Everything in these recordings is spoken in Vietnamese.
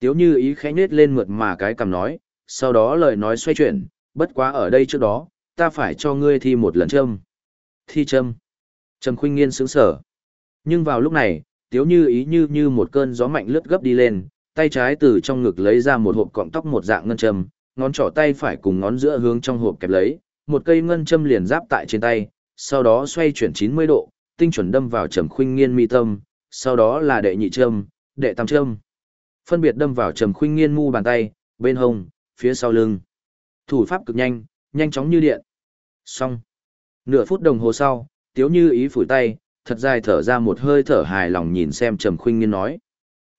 Tiếu như ý khẽ nết lên mượt mà cái cầm nói, sau đó lời nói xoay chuyển, bất quá ở đây trước đó, ta phải cho ngươi thi một lần châm. Thi châm. Trầm khuynh nghiên sướng sở. Nhưng vào lúc này, tiếu như ý như như một cơn gió mạnh lướt gấp đi lên, tay trái từ trong ngực lấy ra một hộp cọng tóc một dạng ngân châm, ngón trỏ tay phải cùng ngón giữa hướng trong hộp kẹp lấy, một cây ngân châm liền giáp tại trên tay, sau đó xoay chuyển 90 độ, tinh chuẩn đâm vào trầm khuynh nghiên mi tâm, sau đó là đệ nhị châm, đệ tam châm. Phân biệt đâm vào trầm khuynh nghiên mu bàn tay, bên hông, phía sau lưng. Thủ pháp cực nhanh, nhanh chóng như điện. Xong. Nửa phút đồng hồ sau, tiếu như ý phủi tay, thật dài thở ra một hơi thở hài lòng nhìn xem trầm khuynh nghiên nói.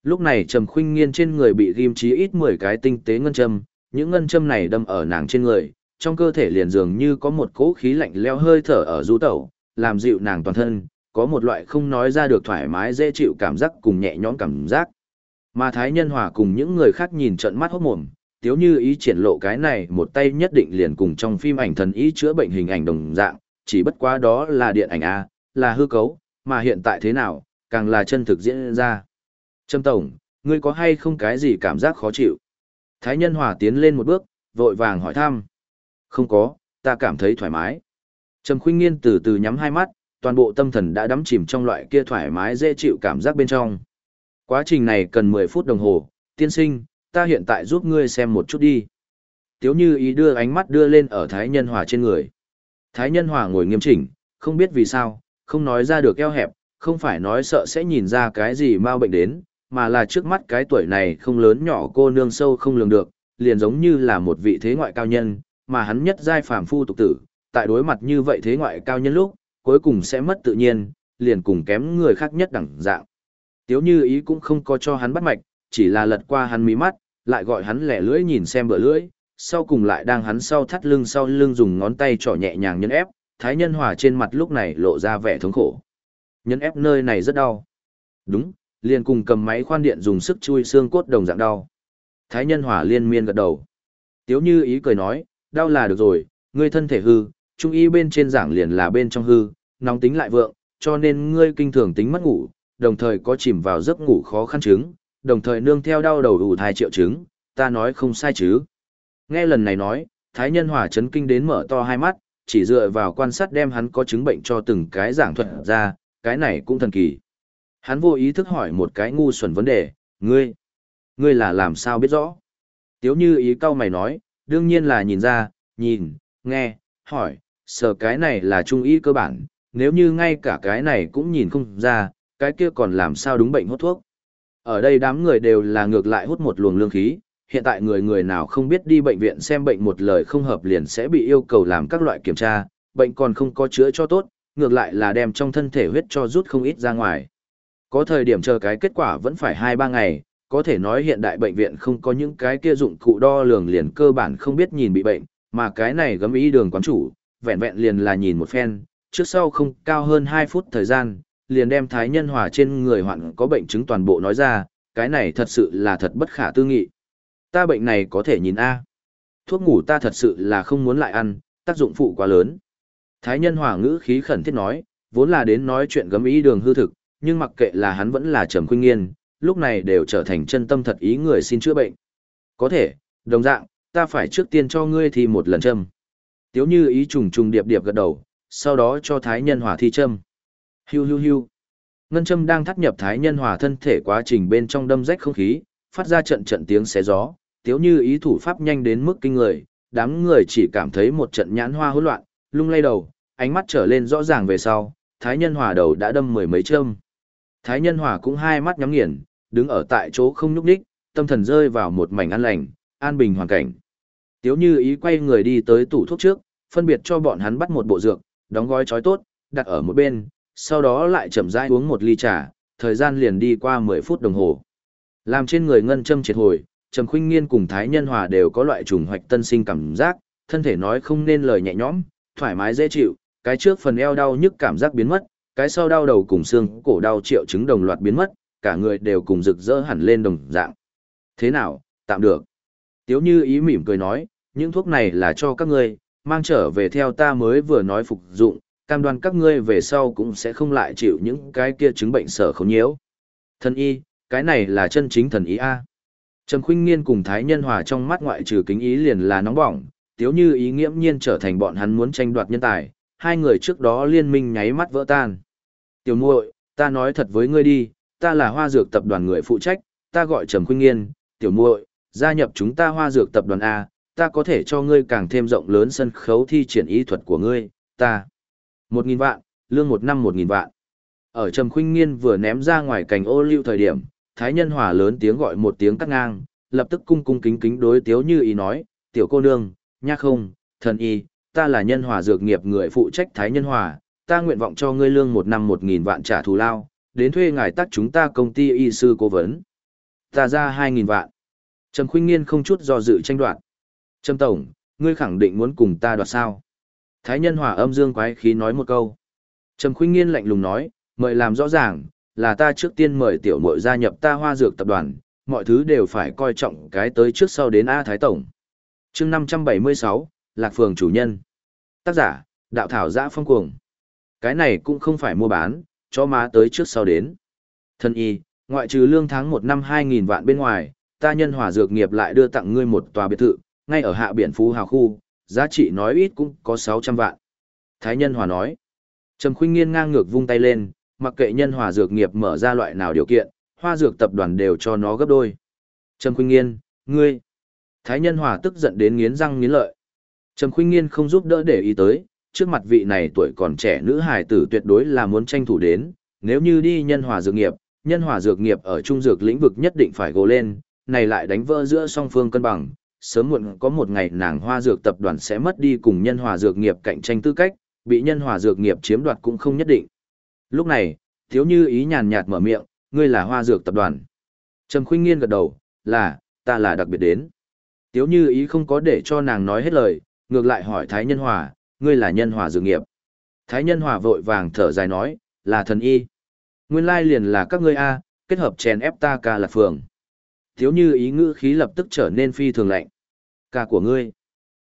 Lúc này trầm khuynh nghiên trên người bị ghim chí ít 10 cái tinh tế ngân châm, những ngân châm này đâm ở nàng trên người, trong cơ thể liền dường như có một cỗ khí lạnh leo hơi thở ở du tẩu, làm dịu nàng toàn thân, có một loại không nói ra được thoải mái dễ chịu cảm giác cùng nhẹ nhõm cảm giác. Mà Thái Nhân Hòa cùng những người khác nhìn trận mắt hốt mồm, tiếu như ý triển lộ cái này một tay nhất định liền cùng trong phim ảnh thần ý chữa bệnh hình ảnh đồng dạng, chỉ bất quá đó là điện ảnh A, là hư cấu, mà hiện tại thế nào, càng là chân thực diễn ra. Trâm Tổng, ngươi có hay không cái gì cảm giác khó chịu? Thái Nhân Hòa tiến lên một bước, vội vàng hỏi thăm. Không có, ta cảm thấy thoải mái. Trầm Khuynh Nghiên từ từ nhắm hai mắt, toàn bộ tâm thần đã đắm chìm trong loại kia thoải mái dễ chịu cảm giác bên trong. Quá trình này cần 10 phút đồng hồ, tiên sinh, ta hiện tại giúp ngươi xem một chút đi. Tiếu như ý đưa ánh mắt đưa lên ở Thái Nhân Hòa trên người. Thái Nhân Hòa ngồi nghiêm chỉnh, không biết vì sao, không nói ra được eo hẹp, không phải nói sợ sẽ nhìn ra cái gì mau bệnh đến, mà là trước mắt cái tuổi này không lớn nhỏ cô nương sâu không lường được, liền giống như là một vị thế ngoại cao nhân, mà hắn nhất giai phàm phu tục tử, tại đối mặt như vậy thế ngoại cao nhân lúc, cuối cùng sẽ mất tự nhiên, liền cùng kém người khác nhất đẳng dạng. Tiếu như ý cũng không có cho hắn bắt mạch, chỉ là lật qua hắn mí mắt, lại gọi hắn lẻ lưỡi nhìn xem bờ lưỡi, sau cùng lại đang hắn sau thắt lưng sau lưng dùng ngón tay trỏ nhẹ nhàng nhấn ép, thái nhân hòa trên mặt lúc này lộ ra vẻ thống khổ. Nhấn ép nơi này rất đau. Đúng, liền cùng cầm máy khoan điện dùng sức chui xương cốt đồng dạng đau. Thái nhân hòa liên miên gật đầu. Tiếu như ý cười nói, đau là được rồi, ngươi thân thể hư, trung y bên trên giảng liền là bên trong hư, nóng tính lại vượng, cho nên ngươi kinh thường tính mất ngủ, đồng thời có chìm vào giấc ngủ khó khăn chứng, đồng thời nương theo đau đầu đủ thai triệu chứng, ta nói không sai chứ. Nghe lần này nói, Thái Nhân Hòa chấn kinh đến mở to hai mắt, chỉ dựa vào quan sát đem hắn có chứng bệnh cho từng cái giảng thuật ra, cái này cũng thần kỳ. Hắn vô ý thức hỏi một cái ngu xuẩn vấn đề, ngươi, ngươi là làm sao biết rõ? Tiếu như ý cao mày nói, đương nhiên là nhìn ra, nhìn, nghe, hỏi, sở cái này là trung ý cơ bản, nếu như ngay cả cái này cũng nhìn không ra, cái kia còn làm sao đúng bệnh hút thuốc. Ở đây đám người đều là ngược lại hút một luồng lương khí, hiện tại người người nào không biết đi bệnh viện xem bệnh một lời không hợp liền sẽ bị yêu cầu làm các loại kiểm tra, bệnh còn không có chữa cho tốt, ngược lại là đem trong thân thể huyết cho rút không ít ra ngoài. Có thời điểm chờ cái kết quả vẫn phải 2-3 ngày, có thể nói hiện đại bệnh viện không có những cái kia dụng cụ đo lường liền cơ bản không biết nhìn bị bệnh, mà cái này gấm ý đường quán chủ, vẹn vẹn liền là nhìn một phen, trước sau không cao hơn 2 phút thời gian, liền đem thái nhân hòa trên người hoạn có bệnh chứng toàn bộ nói ra, cái này thật sự là thật bất khả tư nghị. Ta bệnh này có thể nhìn A. Thuốc ngủ ta thật sự là không muốn lại ăn, tác dụng phụ quá lớn. Thái nhân hòa ngữ khí khẩn thiết nói, vốn là đến nói chuyện gấm ý đường hư thực, nhưng mặc kệ là hắn vẫn là trầm khuyên nghiên, lúc này đều trở thành chân tâm thật ý người xin chữa bệnh. Có thể, đồng dạng, ta phải trước tiên cho ngươi thì một lần châm. Tiếu như ý trùng trùng điệp điệp gật đầu, sau đó cho thái nhân hòa thi châm. Hiu hiu hiu. Ngân châm đang thắt nhập thái nhân hòa thân thể quá trình bên trong đâm rách không khí, phát ra trận trận tiếng xé gió, tiếu như ý thủ pháp nhanh đến mức kinh người, đám người chỉ cảm thấy một trận nhãn hoa hỗn loạn, lung lay đầu, ánh mắt trở lên rõ ràng về sau, thái nhân hòa đầu đã đâm mười mấy châm. Thái nhân hòa cũng hai mắt nhắm nghiền, đứng ở tại chỗ không nhúc đích, tâm thần rơi vào một mảnh an lành, an bình hoàn cảnh. Tiếu như ý quay người đi tới tủ thuốc trước, phân biệt cho bọn hắn bắt một bộ dược, đóng gói chói tốt, đặt ở một bên, sau đó lại chậm rãi uống một ly trà, thời gian liền đi qua 10 phút đồng hồ. Làm trên người ngân châm triệt hồi, Trầm Khuynh Nghiên cùng Thái Nhân Hòa đều có loại trùng hoạch tân sinh cảm giác, thân thể nói không nên lời nhẹ nhõm, thoải mái dễ chịu, cái trước phần eo đau nhức cảm giác biến mất, cái sau đau đầu cùng xương cổ đau triệu chứng đồng loạt biến mất, cả người đều cùng rực rỡ hẳn lên đồng dạng. Thế nào, tạm được. Tiếu Như ý mỉm cười nói, những thuốc này là cho các ngươi, mang trở về theo ta mới vừa nói phục dụng, cam đoan các ngươi về sau cũng sẽ không lại chịu những cái kia chứng bệnh sở không nhiễu. Thần y, cái này là chân chính thần y A. Trầm Khuynh Nghiên cùng Thái Nhân Hòa trong mắt ngoại trừ kính ý liền là nóng bỏng, tiếu như ý nghiễm nhiên trở thành bọn hắn muốn tranh đoạt nhân tài, hai người trước đó liên minh nháy mắt vỡ tan. Tiểu muội, ta nói thật với ngươi đi, ta là hoa dược tập đoàn người phụ trách, ta gọi Trầm Khuynh Nghiên, tiểu muội, gia nhập chúng ta hoa dược tập đoàn A, ta có thể cho ngươi càng thêm rộng lớn sân khấu thi triển ý thuật của ngươi, ta. Một nghìn vạn, lương một năm một nghìn vạn. Ở Trầm Khuynh Nghiên vừa ném ra ngoài cành ô lưu thời điểm, Thái Nhân Hòa lớn tiếng gọi một tiếng cắt ngang, lập tức cung cung kính kính đối tiếu như ý nói, tiểu cô nương, nha không, thần y, ta là nhân hòa dược nghiệp người phụ trách Thái Nhân Hòa, ta nguyện vọng cho ngươi lương một năm một nghìn vạn trả thù lao, đến thuê ngài tác chúng ta công ty y sư cố vấn. Ta ra hai nghìn vạn. Trầm Khuynh Nghiên không chút do dự tranh đoạt. Trầm Tổng, ngươi khẳng định muốn cùng ta đoạt sao? Thái Nhân Hòa âm dương quái khí nói một câu. Trầm khuyên Nghiên lạnh lùng nói, mời làm rõ ràng, là ta trước tiên mời tiểu muội gia nhập ta hoa dược tập đoàn, mọi thứ đều phải coi trọng cái tới trước sau đến A Thái Tổng. chương 576, Lạc Phường chủ nhân. Tác giả, Đạo Thảo Giã Phong Cuồng. Cái này cũng không phải mua bán, cho má tới trước sau đến. Thân y, ngoại trừ lương tháng 1 năm 2.000 vạn bên ngoài, ta nhân hòa dược nghiệp lại đưa tặng ngươi một tòa biệt thự, ngay ở hạ biển Phú Hào Khu, giá trị nói ít cũng có 600 vạn. Thái nhân hòa nói. Trầm khuynh nghiên ngang ngược vung tay lên, mặc kệ nhân hòa dược nghiệp mở ra loại nào điều kiện, hoa dược tập đoàn đều cho nó gấp đôi. Trầm Khuynh Nghiên, ngươi. Thái nhân hòa tức giận đến nghiến răng nghiến lợi. Trầm Khuynh Nghiên không giúp đỡ để ý tới, trước mặt vị này tuổi còn trẻ nữ hài tử tuyệt đối là muốn tranh thủ đến, nếu như đi nhân hòa dược nghiệp, nhân hòa dược nghiệp ở trung dược lĩnh vực nhất định phải gồ lên, này lại đánh vỡ giữa song phương cân bằng, sớm muộn có một ngày nàng hoa dược tập đoàn sẽ mất đi cùng nhân hòa dược nghiệp cạnh tranh tư cách, bị nhân hòa dược nghiệp chiếm đoạt cũng không nhất định. Lúc này, thiếu như ý nhàn nhạt mở miệng, ngươi là hoa dược tập đoàn. Trầm khuyên nghiên gật đầu, là, ta là đặc biệt đến. Tiếu như ý không có để cho nàng nói hết lời, ngược lại hỏi Thái Nhân Hòa, ngươi là nhân hòa dược nghiệp. Thái Nhân Hòa vội vàng thở dài nói, là thần y. Nguyên lai liền là các ngươi A, kết hợp chèn ép ta ca là phường. Tiếu như ý ngữ khí lập tức trở nên phi thường lạnh. Ca của ngươi.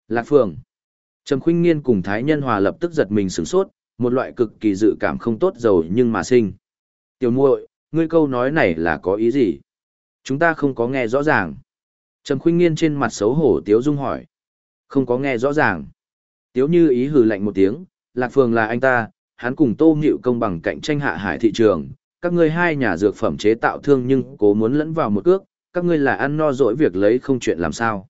Lạc phường. Trầm khuynh nghiên cùng Thái Nhân Hòa lập tức giật mình sửng sốt, một loại cực kỳ dự cảm không tốt giàu nhưng mà sinh. Tiểu muội, ngươi câu nói này là có ý gì? Chúng ta không có nghe rõ ràng. Trầm khuynh nghiên trên mặt xấu hổ Tiếu Dung hỏi. Không có nghe rõ ràng. Tiếu như ý hừ lạnh một tiếng, Lạc Phường là anh ta, hắn cùng Tô Nghịu công bằng cạnh tranh hạ hải thị trường. Các ngươi hai nhà dược phẩm chế tạo thương nhưng cố muốn lẫn vào một cước, các ngươi là ăn no dỗi việc lấy không chuyện làm sao.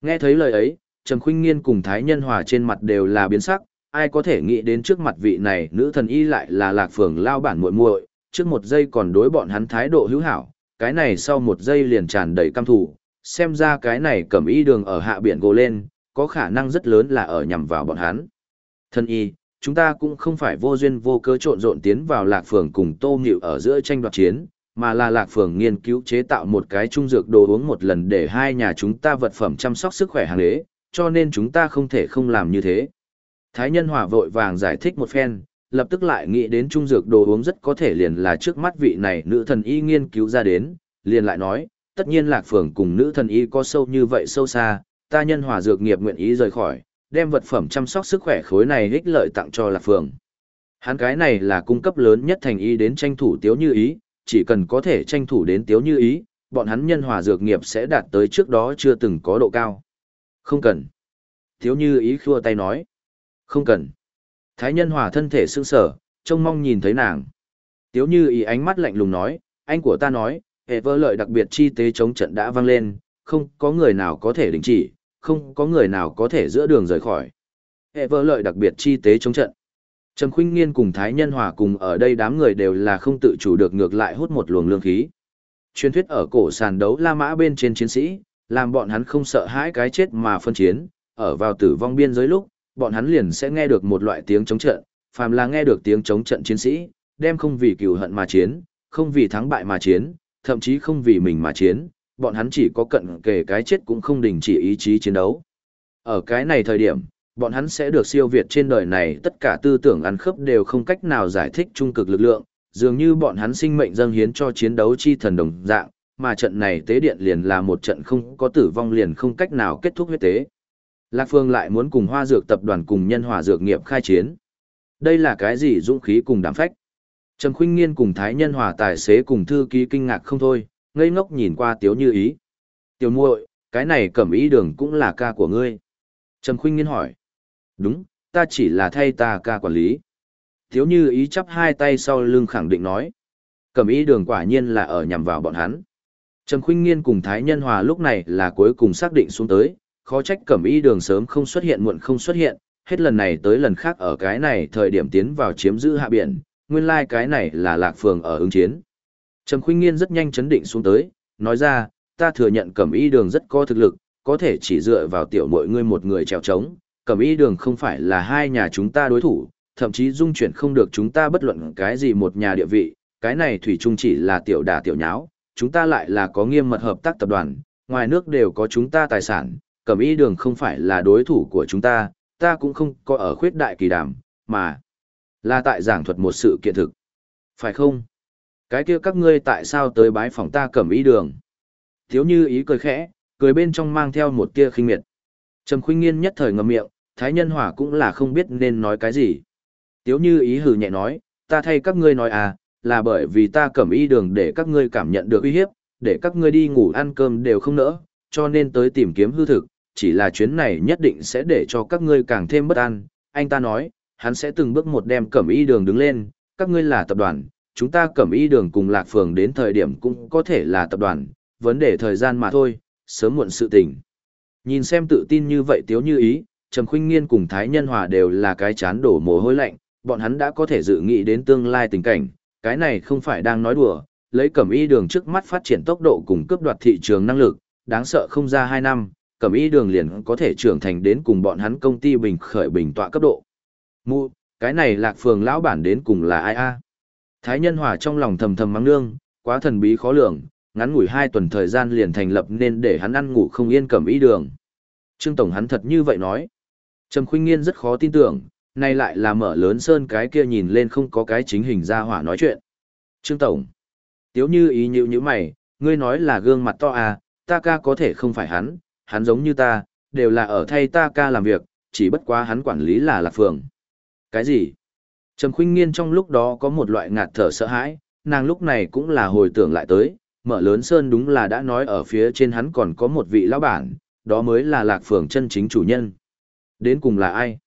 Nghe thấy lời ấy, Trầm Khuynh Nghiên cùng Thái Nhân Hòa trên mặt đều là biến sắc, ai có thể nghĩ đến trước mặt vị này nữ thần y lại là lạc phường lao bản muội muội trước một giây còn đối bọn hắn thái độ hữu hảo cái này sau một giây liền tràn đầy căm thủ xem ra cái này cầm y đường ở hạ biển gồ lên có khả năng rất lớn là ở nhằm vào bọn hắn thân y chúng ta cũng không phải vô duyên vô cớ trộn rộn tiến vào lạc phường cùng tô nghịu ở giữa tranh đoạt chiến mà là lạc phường nghiên cứu chế tạo một cái trung dược đồ uống một lần để hai nhà chúng ta vật phẩm chăm sóc sức khỏe hàng đế cho nên chúng ta không thể không làm như thế Thái nhân hòa vội vàng giải thích một phen, lập tức lại nghĩ đến trung dược đồ uống rất có thể liền là trước mắt vị này nữ thần y nghiên cứu ra đến, liền lại nói, tất nhiên lạc phường cùng nữ thần y có sâu như vậy sâu xa, ta nhân hòa dược nghiệp nguyện ý rời khỏi, đem vật phẩm chăm sóc sức khỏe khối này ích lợi tặng cho lạc phường. Hắn cái này là cung cấp lớn nhất thành y đến tranh thủ tiếu như ý, chỉ cần có thể tranh thủ đến tiếu như ý, bọn hắn nhân hòa dược nghiệp sẽ đạt tới trước đó chưa từng có độ cao. Không cần. Tiếu như ý khua tay nói. Không cần. Thái nhân hòa thân thể sững sở, trông mong nhìn thấy nàng. Tiếu như ý ánh mắt lạnh lùng nói, anh của ta nói, hệ vơ lợi đặc biệt chi tế chống trận đã vang lên, không có người nào có thể đình chỉ, không có người nào có thể giữa đường rời khỏi. Hệ vơ lợi đặc biệt chi tế chống trận. Trầm khuynh nghiên cùng Thái nhân hòa cùng ở đây đám người đều là không tự chủ được ngược lại hút một luồng lương khí. Truyền thuyết ở cổ sàn đấu La Mã bên trên chiến sĩ, làm bọn hắn không sợ hãi cái chết mà phân chiến, ở vào tử vong biên giới lúc, bọn hắn liền sẽ nghe được một loại tiếng chống trận, phàm là nghe được tiếng chống trận chiến sĩ, đem không vì cừu hận mà chiến, không vì thắng bại mà chiến, thậm chí không vì mình mà chiến, bọn hắn chỉ có cận kề cái chết cũng không đình chỉ ý chí chiến đấu. Ở cái này thời điểm, bọn hắn sẽ được siêu việt trên đời này tất cả tư tưởng ăn khớp đều không cách nào giải thích trung cực lực lượng, dường như bọn hắn sinh mệnh dâng hiến cho chiến đấu chi thần đồng dạng, mà trận này tế điện liền là một trận không có tử vong liền không cách nào kết thúc huyết tế. Lạc Phương lại muốn cùng hoa dược tập đoàn cùng nhân hòa dược nghiệp khai chiến. Đây là cái gì dũng khí cùng đảm phách? Trầm Khuynh Nghiên cùng Thái Nhân Hòa tài xế cùng thư ký kinh ngạc không thôi, ngây ngốc nhìn qua Tiếu Như Ý. Tiểu muội, cái này cẩm ý đường cũng là ca của ngươi. Trầm Khuynh Nghiên hỏi. Đúng, ta chỉ là thay ta ca quản lý. Thiếu như ý chắp hai tay sau lưng khẳng định nói. Cẩm ý đường quả nhiên là ở nhằm vào bọn hắn. Trầm Khuynh Nghiên cùng Thái Nhân Hòa lúc này là cuối cùng xác định xuống tới, khó trách Cẩm ý đường sớm không xuất hiện muộn không xuất hiện, hết lần này tới lần khác ở cái này thời điểm tiến vào chiếm giữ hạ biển, nguyên lai like cái này là lạc phường ở ứng chiến. Trầm Khuynh Nghiên rất nhanh chấn định xuống tới, nói ra, ta thừa nhận Cẩm ý đường rất có thực lực, có thể chỉ dựa vào tiểu muội ngươi một người trèo trống, Cẩm ý đường không phải là hai nhà chúng ta đối thủ, thậm chí dung chuyển không được chúng ta bất luận cái gì một nhà địa vị, cái này thủy chung chỉ là tiểu đả tiểu nháo, chúng ta lại là có nghiêm mật hợp tác tập đoàn, ngoài nước đều có chúng ta tài sản, cẩm y đường không phải là đối thủ của chúng ta, ta cũng không có ở khuyết đại kỳ đàm, mà là tại giảng thuật một sự kiện thực. Phải không? Cái kia các ngươi tại sao tới bái phòng ta cẩm y đường? Thiếu như ý cười khẽ, cười bên trong mang theo một tia khinh miệt. Trầm Khuyên nghiên nhất thời ngậm miệng, thái nhân hỏa cũng là không biết nên nói cái gì. Tiếu như ý hừ nhẹ nói, ta thay các ngươi nói à, là bởi vì ta cẩm y đường để các ngươi cảm nhận được uy hiếp, để các ngươi đi ngủ ăn cơm đều không nỡ, cho nên tới tìm kiếm hư thực, chỉ là chuyến này nhất định sẽ để cho các ngươi càng thêm bất an. Anh ta nói, hắn sẽ từng bước một đem cẩm y đường đứng lên, các ngươi là tập đoàn, chúng ta cẩm y đường cùng lạc phường đến thời điểm cũng có thể là tập đoàn, vấn đề thời gian mà thôi, sớm muộn sự tình. Nhìn xem tự tin như vậy tiếu như ý, Trầm Khuynh Nghiên cùng Thái Nhân Hòa đều là cái chán đổ mồ hôi lạnh, bọn hắn đã có thể dự nghĩ đến tương lai tình cảnh, cái này không phải đang nói đùa, lấy cẩm y đường trước mắt phát triển tốc độ cùng cướp đoạt thị trường năng lực, đáng sợ không ra 2 năm, cẩm y đường liền có thể trưởng thành đến cùng bọn hắn công ty bình khởi bình tọa cấp độ. Mu, cái này lạc phường lão bản đến cùng là ai a? Thái nhân hòa trong lòng thầm thầm mắng nương, quá thần bí khó lường, ngắn ngủi 2 tuần thời gian liền thành lập nên để hắn ăn ngủ không yên cẩm y đường. Trương Tổng hắn thật như vậy nói. Trầm Khuynh Nghiên rất khó tin tưởng, nay lại là mở lớn sơn cái kia nhìn lên không có cái chính hình ra hỏa nói chuyện. Trương Tổng. Tiếu như ý nhữ như mày, ngươi nói là gương mặt to à, ta ca có thể không phải hắn, hắn giống như ta, đều là ở thay ta ca làm việc, chỉ bất quá hắn quản lý là lạc phường. Cái gì? Trầm khuynh nghiên trong lúc đó có một loại ngạt thở sợ hãi, nàng lúc này cũng là hồi tưởng lại tới, mở lớn sơn đúng là đã nói ở phía trên hắn còn có một vị lão bản, đó mới là lạc phường chân chính chủ nhân. Đến cùng là ai?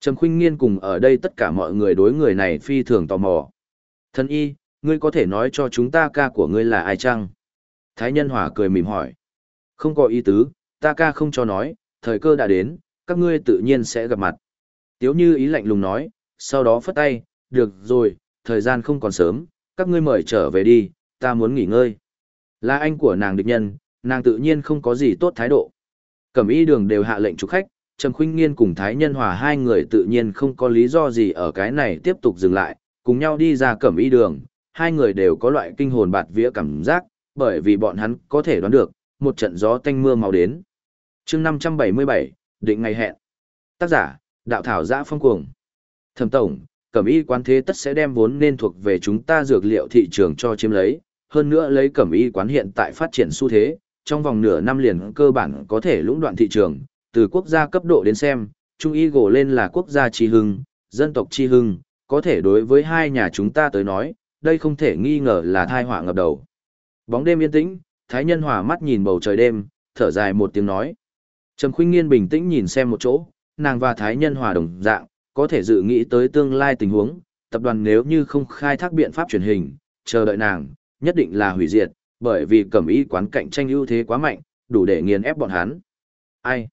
Trầm khuynh nghiên cùng ở đây tất cả mọi người đối người này phi thường tò mò. Thân y, ngươi có thể nói cho chúng ta ca của ngươi là ai chăng? Thái nhân Hòa cười mỉm hỏi. Không có ý tứ, ta ca không cho nói, thời cơ đã đến, các ngươi tự nhiên sẽ gặp mặt. Tiếu như ý lạnh lùng nói, sau đó phất tay, được rồi, thời gian không còn sớm, các ngươi mời trở về đi, ta muốn nghỉ ngơi. Là anh của nàng địch nhân, nàng tự nhiên không có gì tốt thái độ. Cẩm y đường đều hạ lệnh chúc khách, Trầm Khuynh Nghiên cùng Thái Nhân Hòa hai người tự nhiên không có lý do gì ở cái này tiếp tục dừng lại, cùng nhau đi ra cẩm y đường, hai người đều có loại kinh hồn bạt vía cảm giác, bởi vì bọn hắn có thể đoán được, một trận gió tanh mưa màu đến. chương 577, định ngày hẹn. Tác giả, Đạo Thảo Giã Phong Cuồng. Thẩm Tổng, cẩm y quán thế tất sẽ đem vốn nên thuộc về chúng ta dược liệu thị trường cho chiếm lấy, hơn nữa lấy cẩm y quán hiện tại phát triển xu thế, trong vòng nửa năm liền cơ bản có thể lũng đoạn thị trường, từ quốc gia cấp độ đến xem, Trung y gỗ lên là quốc gia chi hưng, dân tộc chi hưng, có thể đối với hai nhà chúng ta tới nói, đây không thể nghi ngờ là thai họa ngập đầu. Bóng đêm yên tĩnh, Thái Nhân Hòa mắt nhìn bầu trời đêm, thở dài một tiếng nói. Trầm Khuynh Nghiên bình tĩnh nhìn xem một chỗ, nàng và Thái Nhân Hòa đồng dạng, có thể dự nghĩ tới tương lai tình huống, tập đoàn nếu như không khai thác biện pháp truyền hình, chờ đợi nàng, nhất định là hủy diệt, bởi vì cẩm y quán cạnh tranh ưu thế quá mạnh, đủ để nghiền ép bọn hắn. Ai?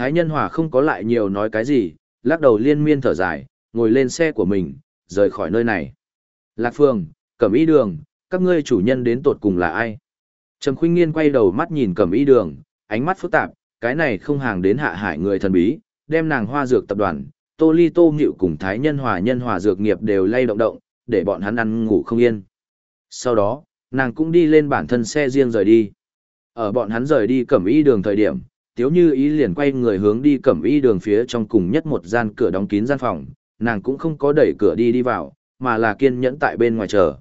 Thái Nhân Hòa không có lại nhiều nói cái gì, lắc đầu liên miên thở dài, ngồi lên xe của mình, rời khỏi nơi này. Lạc Phương, Cẩm Y Đường, các ngươi chủ nhân đến tột cùng là ai? Trầm Khuynh Nghiên quay đầu mắt nhìn Cẩm Y Đường, ánh mắt phức tạp, cái này không hàng đến hạ hải người thần bí, đem nàng Hoa Dược tập đoàn, Tô Ly Tô Ngự cùng Thái Nhân Hòa Nhân Hòa Dược nghiệp đều lay động động, để bọn hắn ăn ngủ không yên. Sau đó, nàng cũng đi lên bản thân xe riêng rời đi. Ở bọn hắn rời đi Cẩm Y Đường thời điểm, Tiếu Như Ý liền quay người hướng đi Cẩm Y Đường phía trong cùng nhất một gian cửa đóng kín gian phòng, nàng cũng không có đẩy cửa đi đi vào, mà là kiên nhẫn tại bên ngoài chờ.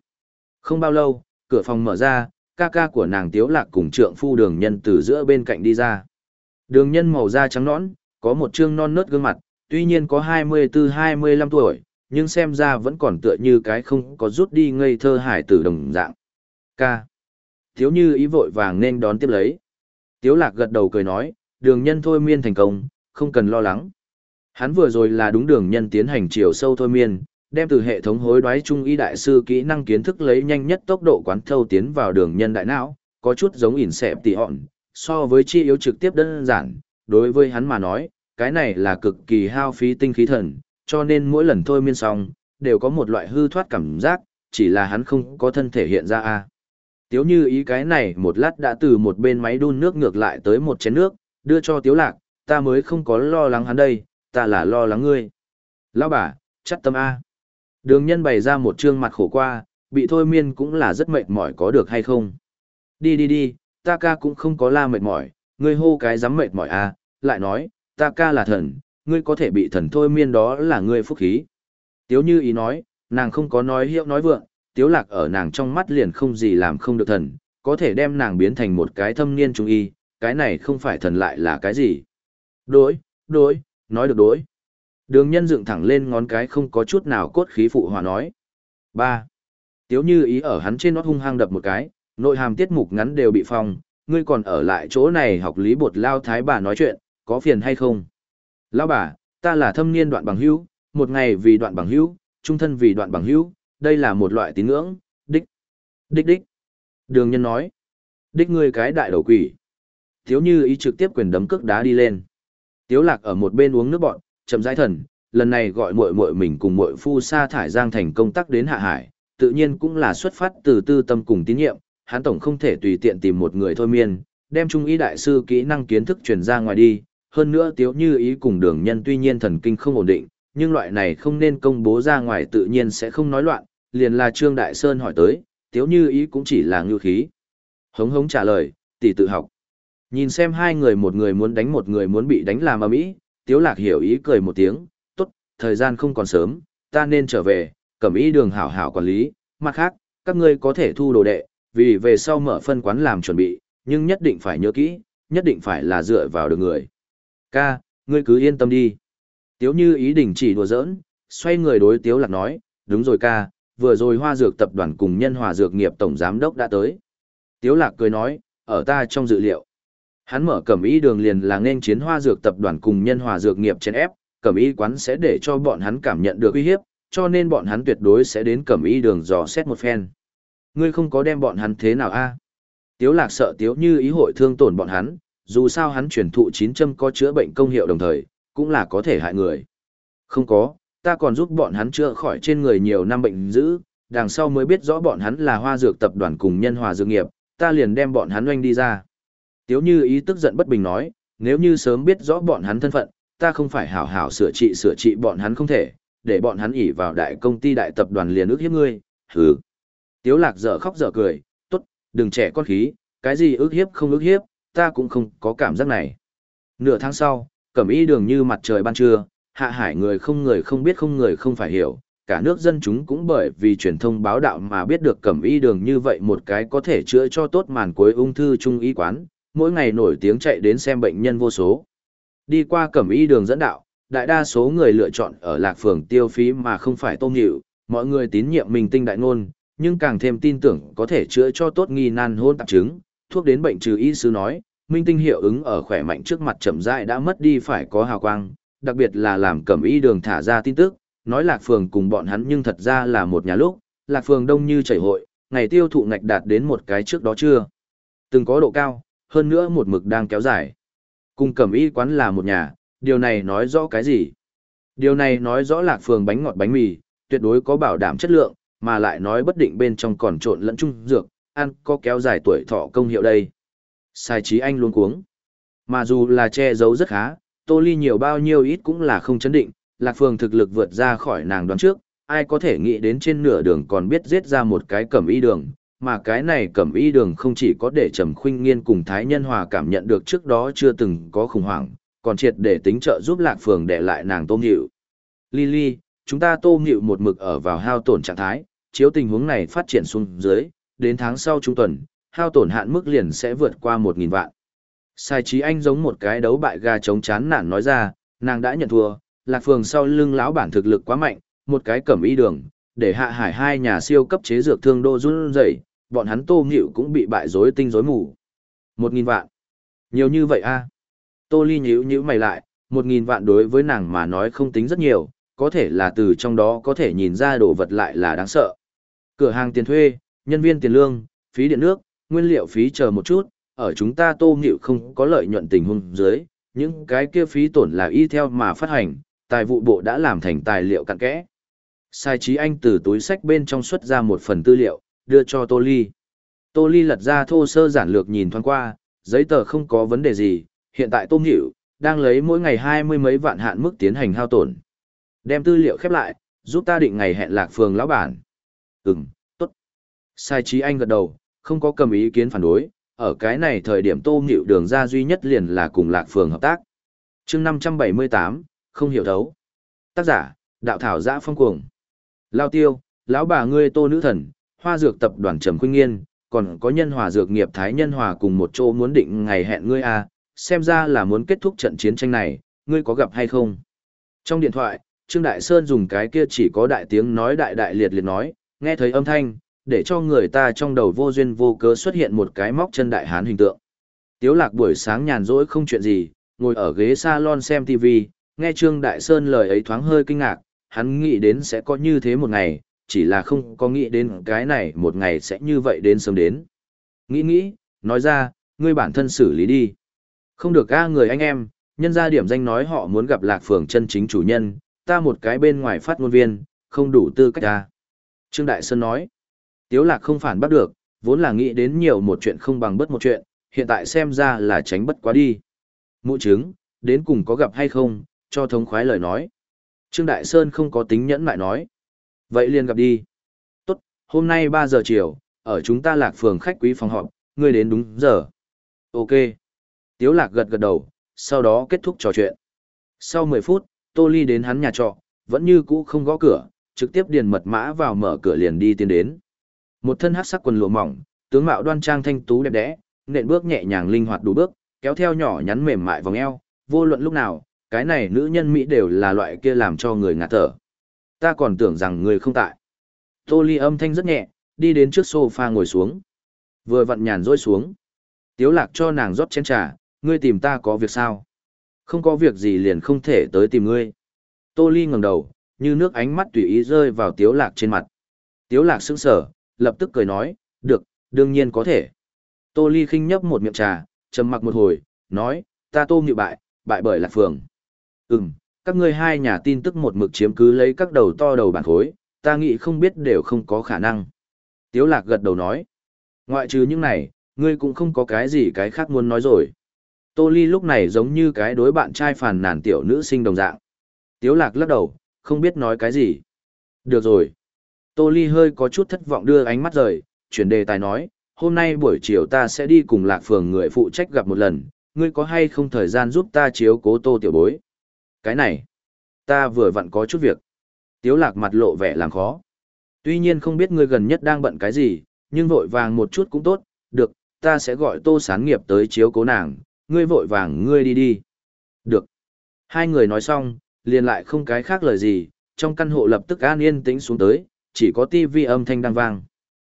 Không bao lâu, cửa phòng mở ra, ca ca của nàng tiếu lạc cùng trượng phu đường nhân từ giữa bên cạnh đi ra. Đường nhân màu da trắng nõn, có một trương non nớt gương mặt, tuy nhiên có 24-25 tuổi, nhưng xem ra vẫn còn tựa như cái không có rút đi ngây thơ hải tử đồng dạng. Ca. Tiếu như ý vội vàng nên đón tiếp lấy. Tiếu lạc gật đầu cười nói, đường nhân thôi miên thành công, không cần lo lắng. Hắn vừa rồi là đúng đường nhân tiến hành chiều sâu thôi miên, đem từ hệ thống hối đoái trung y đại sư kỹ năng kiến thức lấy nhanh nhất tốc độ quán thâu tiến vào đường nhân đại não, có chút giống ỉn xẹp tỉ hòn, so với chi yếu trực tiếp đơn giản, đối với hắn mà nói, cái này là cực kỳ hao phí tinh khí thần, cho nên mỗi lần thôi miên xong, đều có một loại hư thoát cảm giác, chỉ là hắn không có thân thể hiện ra a. Tiếu như ý cái này một lát đã từ một bên máy đun nước ngược lại tới một chén nước, đưa cho tiếu lạc, ta mới không có lo lắng hắn đây, ta là lo lắng ngươi. Lão bà, chắc tâm A. Đường nhân bày ra một trương mặt khổ qua, bị thôi miên cũng là rất mệt mỏi có được hay không. Đi đi đi, ta ca cũng không có la mệt mỏi, ngươi hô cái dám mệt mỏi A, lại nói, ta ca là thần, ngươi có thể bị thần thôi miên đó là ngươi phúc khí. Tiếu như ý nói, nàng không có nói hiệu nói vượng, tiếu lạc ở nàng trong mắt liền không gì làm không được thần, có thể đem nàng biến thành một cái thâm niên trung y, cái này không phải thần lại là cái gì. Đối, đối, nói được đối. Đường nhân dựng thẳng lên ngón cái không có chút nào cốt khí phụ hòa nói. ba Tiếu như ý ở hắn trên nót hung hăng đập một cái, nội hàm tiết mục ngắn đều bị phong, ngươi còn ở lại chỗ này học lý bột lao thái bà nói chuyện, có phiền hay không? Lao bà, ta là thâm niên đoạn bằng hữu, một ngày vì đoạn bằng hữu, trung thân vì đoạn bằng hữu, đây là một loại tín ngưỡng, đích. Đích đích. Đường nhân nói. Đích ngươi cái đại đầu quỷ. Tiếu như ý trực tiếp quyền đấm cước đá đi lên. Tiếu lạc ở một bên uống nước bọn, chậm rãi thần, lần này gọi muội muội mình cùng muội phu sa thải giang thành công tác đến hạ hải, tự nhiên cũng là xuất phát từ tư tâm cùng tín nhiệm, hắn tổng không thể tùy tiện tìm một người thôi miên, đem trung ý đại sư kỹ năng kiến thức truyền ra ngoài đi, hơn nữa tiếu như ý cùng đường nhân tuy nhiên thần kinh không ổn định, nhưng loại này không nên công bố ra ngoài tự nhiên sẽ không nói loạn, liền là Trương Đại Sơn hỏi tới, tiếu như ý cũng chỉ là ngư khí. Hống hống trả lời, tỷ tự học. Nhìn xem hai người một người muốn đánh một người muốn bị đánh làm ở mỹ, tiếu lạc hiểu ý cười một tiếng, tốt, thời gian không còn sớm, ta nên trở về, cẩm ý đường hảo hảo quản lý, mặt khác, các ngươi có thể thu đồ đệ, vì về sau mở phân quán làm chuẩn bị, nhưng nhất định phải nhớ kỹ, nhất định phải là dựa vào được người. Ca, ngươi cứ yên tâm đi. Tiếu như ý đình chỉ đùa giỡn, xoay người đối tiếu lạc nói, đúng rồi ca, vừa rồi hoa dược tập đoàn cùng nhân hòa dược nghiệp tổng giám đốc đã tới. Tiếu lạc cười nói, ở ta trong dự liệu. Hắn mở cẩm y đường liền là nên chiến hoa dược tập đoàn cùng nhân hòa dược nghiệp trên ép, cẩm y quán sẽ để cho bọn hắn cảm nhận được uy hiếp, cho nên bọn hắn tuyệt đối sẽ đến cẩm y đường dò xét một phen. Ngươi không có đem bọn hắn thế nào a? Tiếu lạc sợ tiếu như ý hội thương tổn bọn hắn, dù sao hắn truyền thụ chín châm có chữa bệnh công hiệu đồng thời, cũng là có thể hại người. Không có, ta còn giúp bọn hắn chữa khỏi trên người nhiều năm bệnh dữ, đằng sau mới biết rõ bọn hắn là hoa dược tập đoàn cùng nhân hòa dược nghiệp, ta liền đem bọn hắn oanh đi ra. Tiếu như ý tức giận bất bình nói, nếu như sớm biết rõ bọn hắn thân phận, ta không phải hảo hảo sửa trị sửa trị bọn hắn không thể, để bọn hắn ỉ vào đại công ty đại tập đoàn liền ước hiếp ngươi, hừ. Tiếu lạc dở khóc dở cười, tốt, đừng trẻ con khí, cái gì ước hiếp không ước hiếp, ta cũng không có cảm giác này. Nửa tháng sau, cẩm y đường như mặt trời ban trưa, hạ hải người không người không biết không người không phải hiểu, cả nước dân chúng cũng bởi vì truyền thông báo đạo mà biết được cẩm y đường như vậy một cái có thể chữa cho tốt màn cuối ung thư trung y quán, mỗi ngày nổi tiếng chạy đến xem bệnh nhân vô số. Đi qua cẩm y đường dẫn đạo, đại đa số người lựa chọn ở lạc phường tiêu phí mà không phải tôm nhịu, mọi người tín nhiệm mình tinh đại ngôn, nhưng càng thêm tin tưởng có thể chữa cho tốt nghi nan hôn tạp chứng, thuốc đến bệnh trừ y sư nói, minh tinh hiệu ứng ở khỏe mạnh trước mặt chậm rãi đã mất đi phải có hào quang, đặc biệt là làm cẩm y đường thả ra tin tức, nói lạc phường cùng bọn hắn nhưng thật ra là một nhà lúc, lạc phường đông như chảy hội, ngày tiêu thụ ngạch đạt đến một cái trước đó chưa. Từng có độ cao, hơn nữa một mực đang kéo dài. Cùng cẩm y quán là một nhà, điều này nói rõ cái gì? Điều này nói rõ lạc phường bánh ngọt bánh mì, tuyệt đối có bảo đảm chất lượng, mà lại nói bất định bên trong còn trộn lẫn chung dược, ăn có kéo dài tuổi thọ công hiệu đây. Sai trí anh luôn cuống. Mà dù là che giấu rất khá, tô ly nhiều bao nhiêu ít cũng là không chấn định, lạc phường thực lực vượt ra khỏi nàng đoán trước, ai có thể nghĩ đến trên nửa đường còn biết giết ra một cái cẩm y đường, mà cái này cẩm y đường không chỉ có để trầm khuynh nghiên cùng thái nhân hòa cảm nhận được trước đó chưa từng có khủng hoảng, còn triệt để tính trợ giúp lạc phường để lại nàng tôm nhịu. Lily, chúng ta tôm hiệu một mực ở vào hao tổn trạng thái, chiếu tình huống này phát triển xuống dưới, đến tháng sau trung tuần, hao tổn hạn mức liền sẽ vượt qua 1.000 vạn. Sai trí anh giống một cái đấu bại gà chống chán nản nói ra, nàng đã nhận thua, lạc phường sau lưng lão bản thực lực quá mạnh, một cái cẩm y đường, để hạ hải hai nhà siêu cấp chế dược thương đô run rẩy, bọn hắn tô nghịu cũng bị bại rối tinh rối mù. 1.000 vạn. Nhiều như vậy a Tô Ly nhíu nhíu mày lại, một nghìn vạn đối với nàng mà nói không tính rất nhiều, có thể là từ trong đó có thể nhìn ra đồ vật lại là đáng sợ. Cửa hàng tiền thuê, nhân viên tiền lương, phí điện nước, nguyên liệu phí chờ một chút, ở chúng ta tô nghịu không có lợi nhuận tình huống dưới, những cái kia phí tổn là y theo mà phát hành, tài vụ bộ đã làm thành tài liệu cặn kẽ. Sai trí anh từ túi sách bên trong xuất ra một phần tư liệu, đưa cho Tô Ly. Tô Ly lật ra thô sơ giản lược nhìn thoáng qua, giấy tờ không có vấn đề gì, hiện tại Tô Nghịu đang lấy mỗi ngày hai mươi mấy vạn hạn mức tiến hành hao tổn. Đem tư liệu khép lại, giúp ta định ngày hẹn lạc phường lão bản. Ừm, tốt. Sai trí anh gật đầu, không có cầm ý kiến phản đối, ở cái này thời điểm Tô Nghịu đường ra duy nhất liền là cùng lạc phường hợp tác. chương năm trăm bảy mươi tám không hiểu thấu. Tác giả, đạo thảo giã phong cuồng. Lao tiêu, lão bà ngươi tô nữ thần, hoa dược tập đoàn trầm khuynh nghiên, còn có nhân hòa dược nghiệp thái nhân hòa cùng một chỗ muốn định ngày hẹn ngươi à, xem ra là muốn kết thúc trận chiến tranh này, ngươi có gặp hay không? Trong điện thoại, Trương Đại Sơn dùng cái kia chỉ có đại tiếng nói đại đại liệt liệt nói, nghe thấy âm thanh, để cho người ta trong đầu vô duyên vô cớ xuất hiện một cái móc chân đại hán hình tượng. Tiếu lạc buổi sáng nhàn rỗi không chuyện gì, ngồi ở ghế salon xem TV, nghe Trương Đại Sơn lời ấy thoáng hơi kinh ngạc, hắn nghĩ đến sẽ có như thế một ngày, chỉ là không có nghĩ đến cái này một ngày sẽ như vậy đến sớm đến. Nghĩ nghĩ, nói ra, ngươi bản thân xử lý đi. Không được a người anh em, nhân ra điểm danh nói họ muốn gặp lạc phường chân chính chủ nhân, ta một cái bên ngoài phát ngôn viên, không đủ tư cách ta. Trương Đại Sơn nói, Tiếu lạc không phản bắt được, vốn là nghĩ đến nhiều một chuyện không bằng bất một chuyện, hiện tại xem ra là tránh bất quá đi. Mụ chứng, đến cùng có gặp hay không, cho thống khoái lời nói. Trương Đại Sơn không có tính nhẫn lại nói. Vậy liền gặp đi. Tốt, hôm nay 3 giờ chiều, ở chúng ta lạc phường khách quý phòng họp, ngươi đến đúng giờ. Ok. Tiếu lạc gật gật đầu, sau đó kết thúc trò chuyện. Sau 10 phút, Tô Ly đến hắn nhà trọ, vẫn như cũ không gõ cửa, trực tiếp điền mật mã vào mở cửa liền đi tiến đến. Một thân hắc sắc quần lụa mỏng, tướng mạo đoan trang thanh tú đẹp đẽ, nện bước nhẹ nhàng linh hoạt đủ bước, kéo theo nhỏ nhắn mềm mại vòng eo, vô luận lúc nào, cái này nữ nhân Mỹ đều là loại kia làm cho người ngạt thở. Ta còn tưởng rằng người không tại. Tô Ly âm thanh rất nhẹ, đi đến trước sofa ngồi xuống. Vừa vặn nhàn rỗi xuống. Tiếu lạc cho nàng rót chén trà, ngươi tìm ta có việc sao? Không có việc gì liền không thể tới tìm ngươi. Tô Ly ngẩng đầu, như nước ánh mắt tùy ý rơi vào tiếu lạc trên mặt. Tiếu lạc sững sờ, lập tức cười nói, được, đương nhiên có thể. Tô Ly khinh nhấp một miệng trà, trầm mặc một hồi, nói, ta tô nhị bại, bại bởi lạc phường. Ừm, các ngươi hai nhà tin tức một mực chiếm cứ lấy các đầu to đầu bản khối, ta nghĩ không biết đều không có khả năng. Tiếu lạc gật đầu nói, ngoại trừ những này, ngươi cũng không có cái gì cái khác muốn nói rồi. Tô Ly lúc này giống như cái đối bạn trai phàn nàn tiểu nữ sinh đồng dạng. Tiếu lạc lắc đầu, không biết nói cái gì. Được rồi. Tô Ly hơi có chút thất vọng đưa ánh mắt rời, chuyển đề tài nói, hôm nay buổi chiều ta sẽ đi cùng lạc phường người phụ trách gặp một lần, ngươi có hay không thời gian giúp ta chiếu cố tô tiểu bối? Cái này, ta vừa vặn có chút việc. Tiếu lạc mặt lộ vẻ làm khó. Tuy nhiên không biết ngươi gần nhất đang bận cái gì, nhưng vội vàng một chút cũng tốt, được, ta sẽ gọi tô sán nghiệp tới chiếu cố nàng, ngươi vội vàng ngươi đi đi. Được. Hai người nói xong, liền lại không cái khác lời gì, trong căn hộ lập tức an yên tĩnh xuống tới, chỉ có tivi âm thanh đang vang.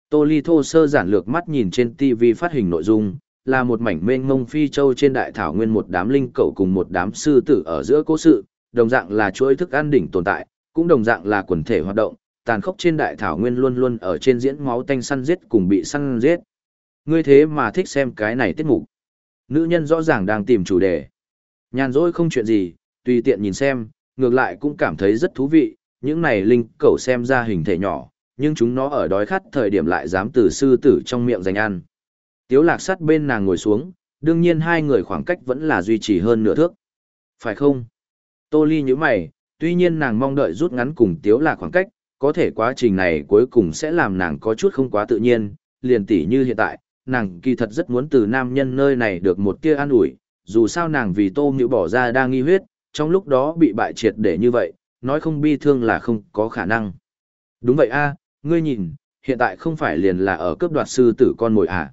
Tô Ly thô sơ giản lược mắt nhìn trên tivi phát hình nội dung, là một mảnh mênh mông phi châu trên đại thảo nguyên một đám linh cẩu cùng một đám sư tử ở giữa cố sự, đồng dạng là chuỗi thức ăn đỉnh tồn tại, cũng đồng dạng là quần thể hoạt động, tàn khốc trên đại thảo nguyên luôn luôn ở trên diễn máu tanh săn giết cùng bị săn giết. Ngươi thế mà thích xem cái này tiết mục. Nữ nhân rõ ràng đang tìm chủ đề. Nhàn rỗi không chuyện gì, tùy tiện nhìn xem, ngược lại cũng cảm thấy rất thú vị, những này linh cẩu xem ra hình thể nhỏ, nhưng chúng nó ở đói khát thời điểm lại dám từ sư tử trong miệng giành ăn. Tiếu lạc sắt bên nàng ngồi xuống, đương nhiên hai người khoảng cách vẫn là duy trì hơn nửa thước. Phải không? Tô Ly như mày, tuy nhiên nàng mong đợi rút ngắn cùng tiếu lạc khoảng cách, có thể quá trình này cuối cùng sẽ làm nàng có chút không quá tự nhiên, liền tỉ như hiện tại, nàng kỳ thật rất muốn từ nam nhân nơi này được một tia an ủi, dù sao nàng vì tô nhữ bỏ ra đang nghi huyết, trong lúc đó bị bại triệt để như vậy, nói không bi thương là không có khả năng. Đúng vậy a, ngươi nhìn, hiện tại không phải liền là ở cướp đoạt sư tử con mồi à.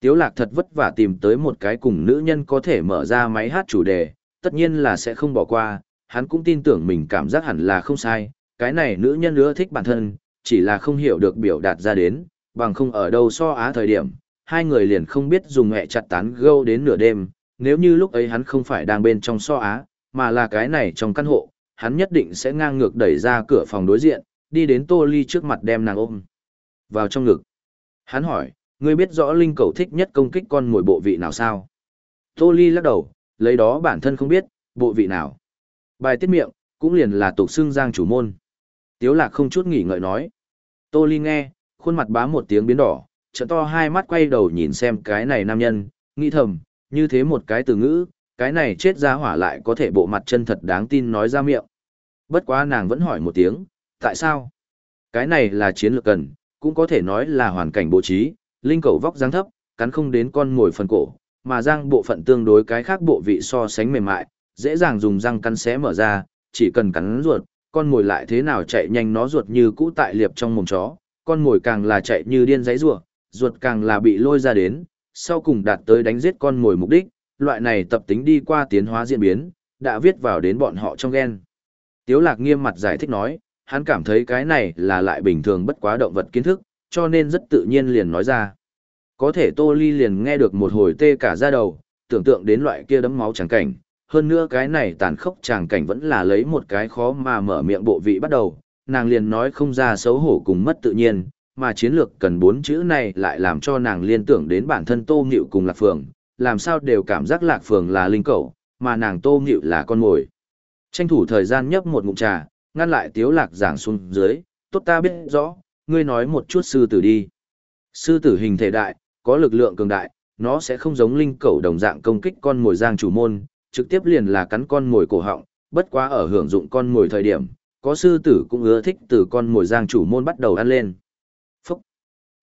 Tiếu lạc thật vất vả tìm tới một cái cùng nữ nhân có thể mở ra máy hát chủ đề, tất nhiên là sẽ không bỏ qua, hắn cũng tin tưởng mình cảm giác hẳn là không sai, cái này nữ nhân nữa thích bản thân, chỉ là không hiểu được biểu đạt ra đến, bằng không ở đâu so á thời điểm, hai người liền không biết dùng hẹ chặt tán gâu đến nửa đêm, nếu như lúc ấy hắn không phải đang bên trong so á, mà là cái này trong căn hộ, hắn nhất định sẽ ngang ngược đẩy ra cửa phòng đối diện, đi đến Tô Ly trước mặt đem nàng ôm. Vào trong ngực. Hắn hỏi, ngươi biết rõ linh cầu thích nhất công kích con mồi bộ vị nào sao? Tô Ly lắc đầu, lấy đó bản thân không biết, bộ vị nào. Bài tiết miệng, cũng liền là tục xương giang chủ môn. Tiếu lạc không chút nghỉ ngợi nói. Tô Ly nghe, khuôn mặt bá một tiếng biến đỏ, trận to hai mắt quay đầu nhìn xem cái này nam nhân, nghĩ thầm, như thế một cái từ ngữ, cái này chết ra hỏa lại có thể bộ mặt chân thật đáng tin nói ra miệng. Bất quá nàng vẫn hỏi một tiếng, tại sao? Cái này là chiến lược cần, cũng có thể nói là hoàn cảnh bố trí, linh cầu vóc dáng thấp, cắn không đến con ngồi phần cổ, mà răng bộ phận tương đối cái khác bộ vị so sánh mềm mại, dễ dàng dùng răng cắn xé mở ra, chỉ cần cắn ruột, con mồi lại thế nào chạy nhanh nó ruột như cũ tại liệp trong mồm chó, con mồi càng là chạy như điên giấy ruột, ruột càng là bị lôi ra đến, sau cùng đạt tới đánh giết con mồi mục đích, loại này tập tính đi qua tiến hóa diễn biến, đã viết vào đến bọn họ trong gen. Tiếu lạc nghiêm mặt giải thích nói, hắn cảm thấy cái này là lại bình thường bất quá động vật kiến thức, cho nên rất tự nhiên liền nói ra. Có thể Tô Ly liền nghe được một hồi tê cả da đầu, tưởng tượng đến loại kia đấm máu chẳng cảnh, hơn nữa cái này tàn khốc tràng cảnh vẫn là lấy một cái khó mà mở miệng bộ vị bắt đầu, nàng liền nói không ra xấu hổ cùng mất tự nhiên, mà chiến lược cần bốn chữ này lại làm cho nàng liên tưởng đến bản thân Tô Nghịu cùng Lạc Phường, làm sao đều cảm giác Lạc Phường là linh cẩu, mà nàng Tô Nghịu là con mồi. Tranh thủ thời gian nhấp một ngụm trà, ngăn lại Tiếu Lạc giảng xuống dưới, tốt ta biết rõ, ngươi nói một chút sư tử đi. Sư tử hình thể đại, có lực lượng cường đại, nó sẽ không giống linh cẩu đồng dạng công kích con mồi giang chủ môn, trực tiếp liền là cắn con mồi cổ họng, bất quá ở hưởng dụng con mồi thời điểm, có sư tử cũng ưa thích từ con mồi giang chủ môn bắt đầu ăn lên. Phúc!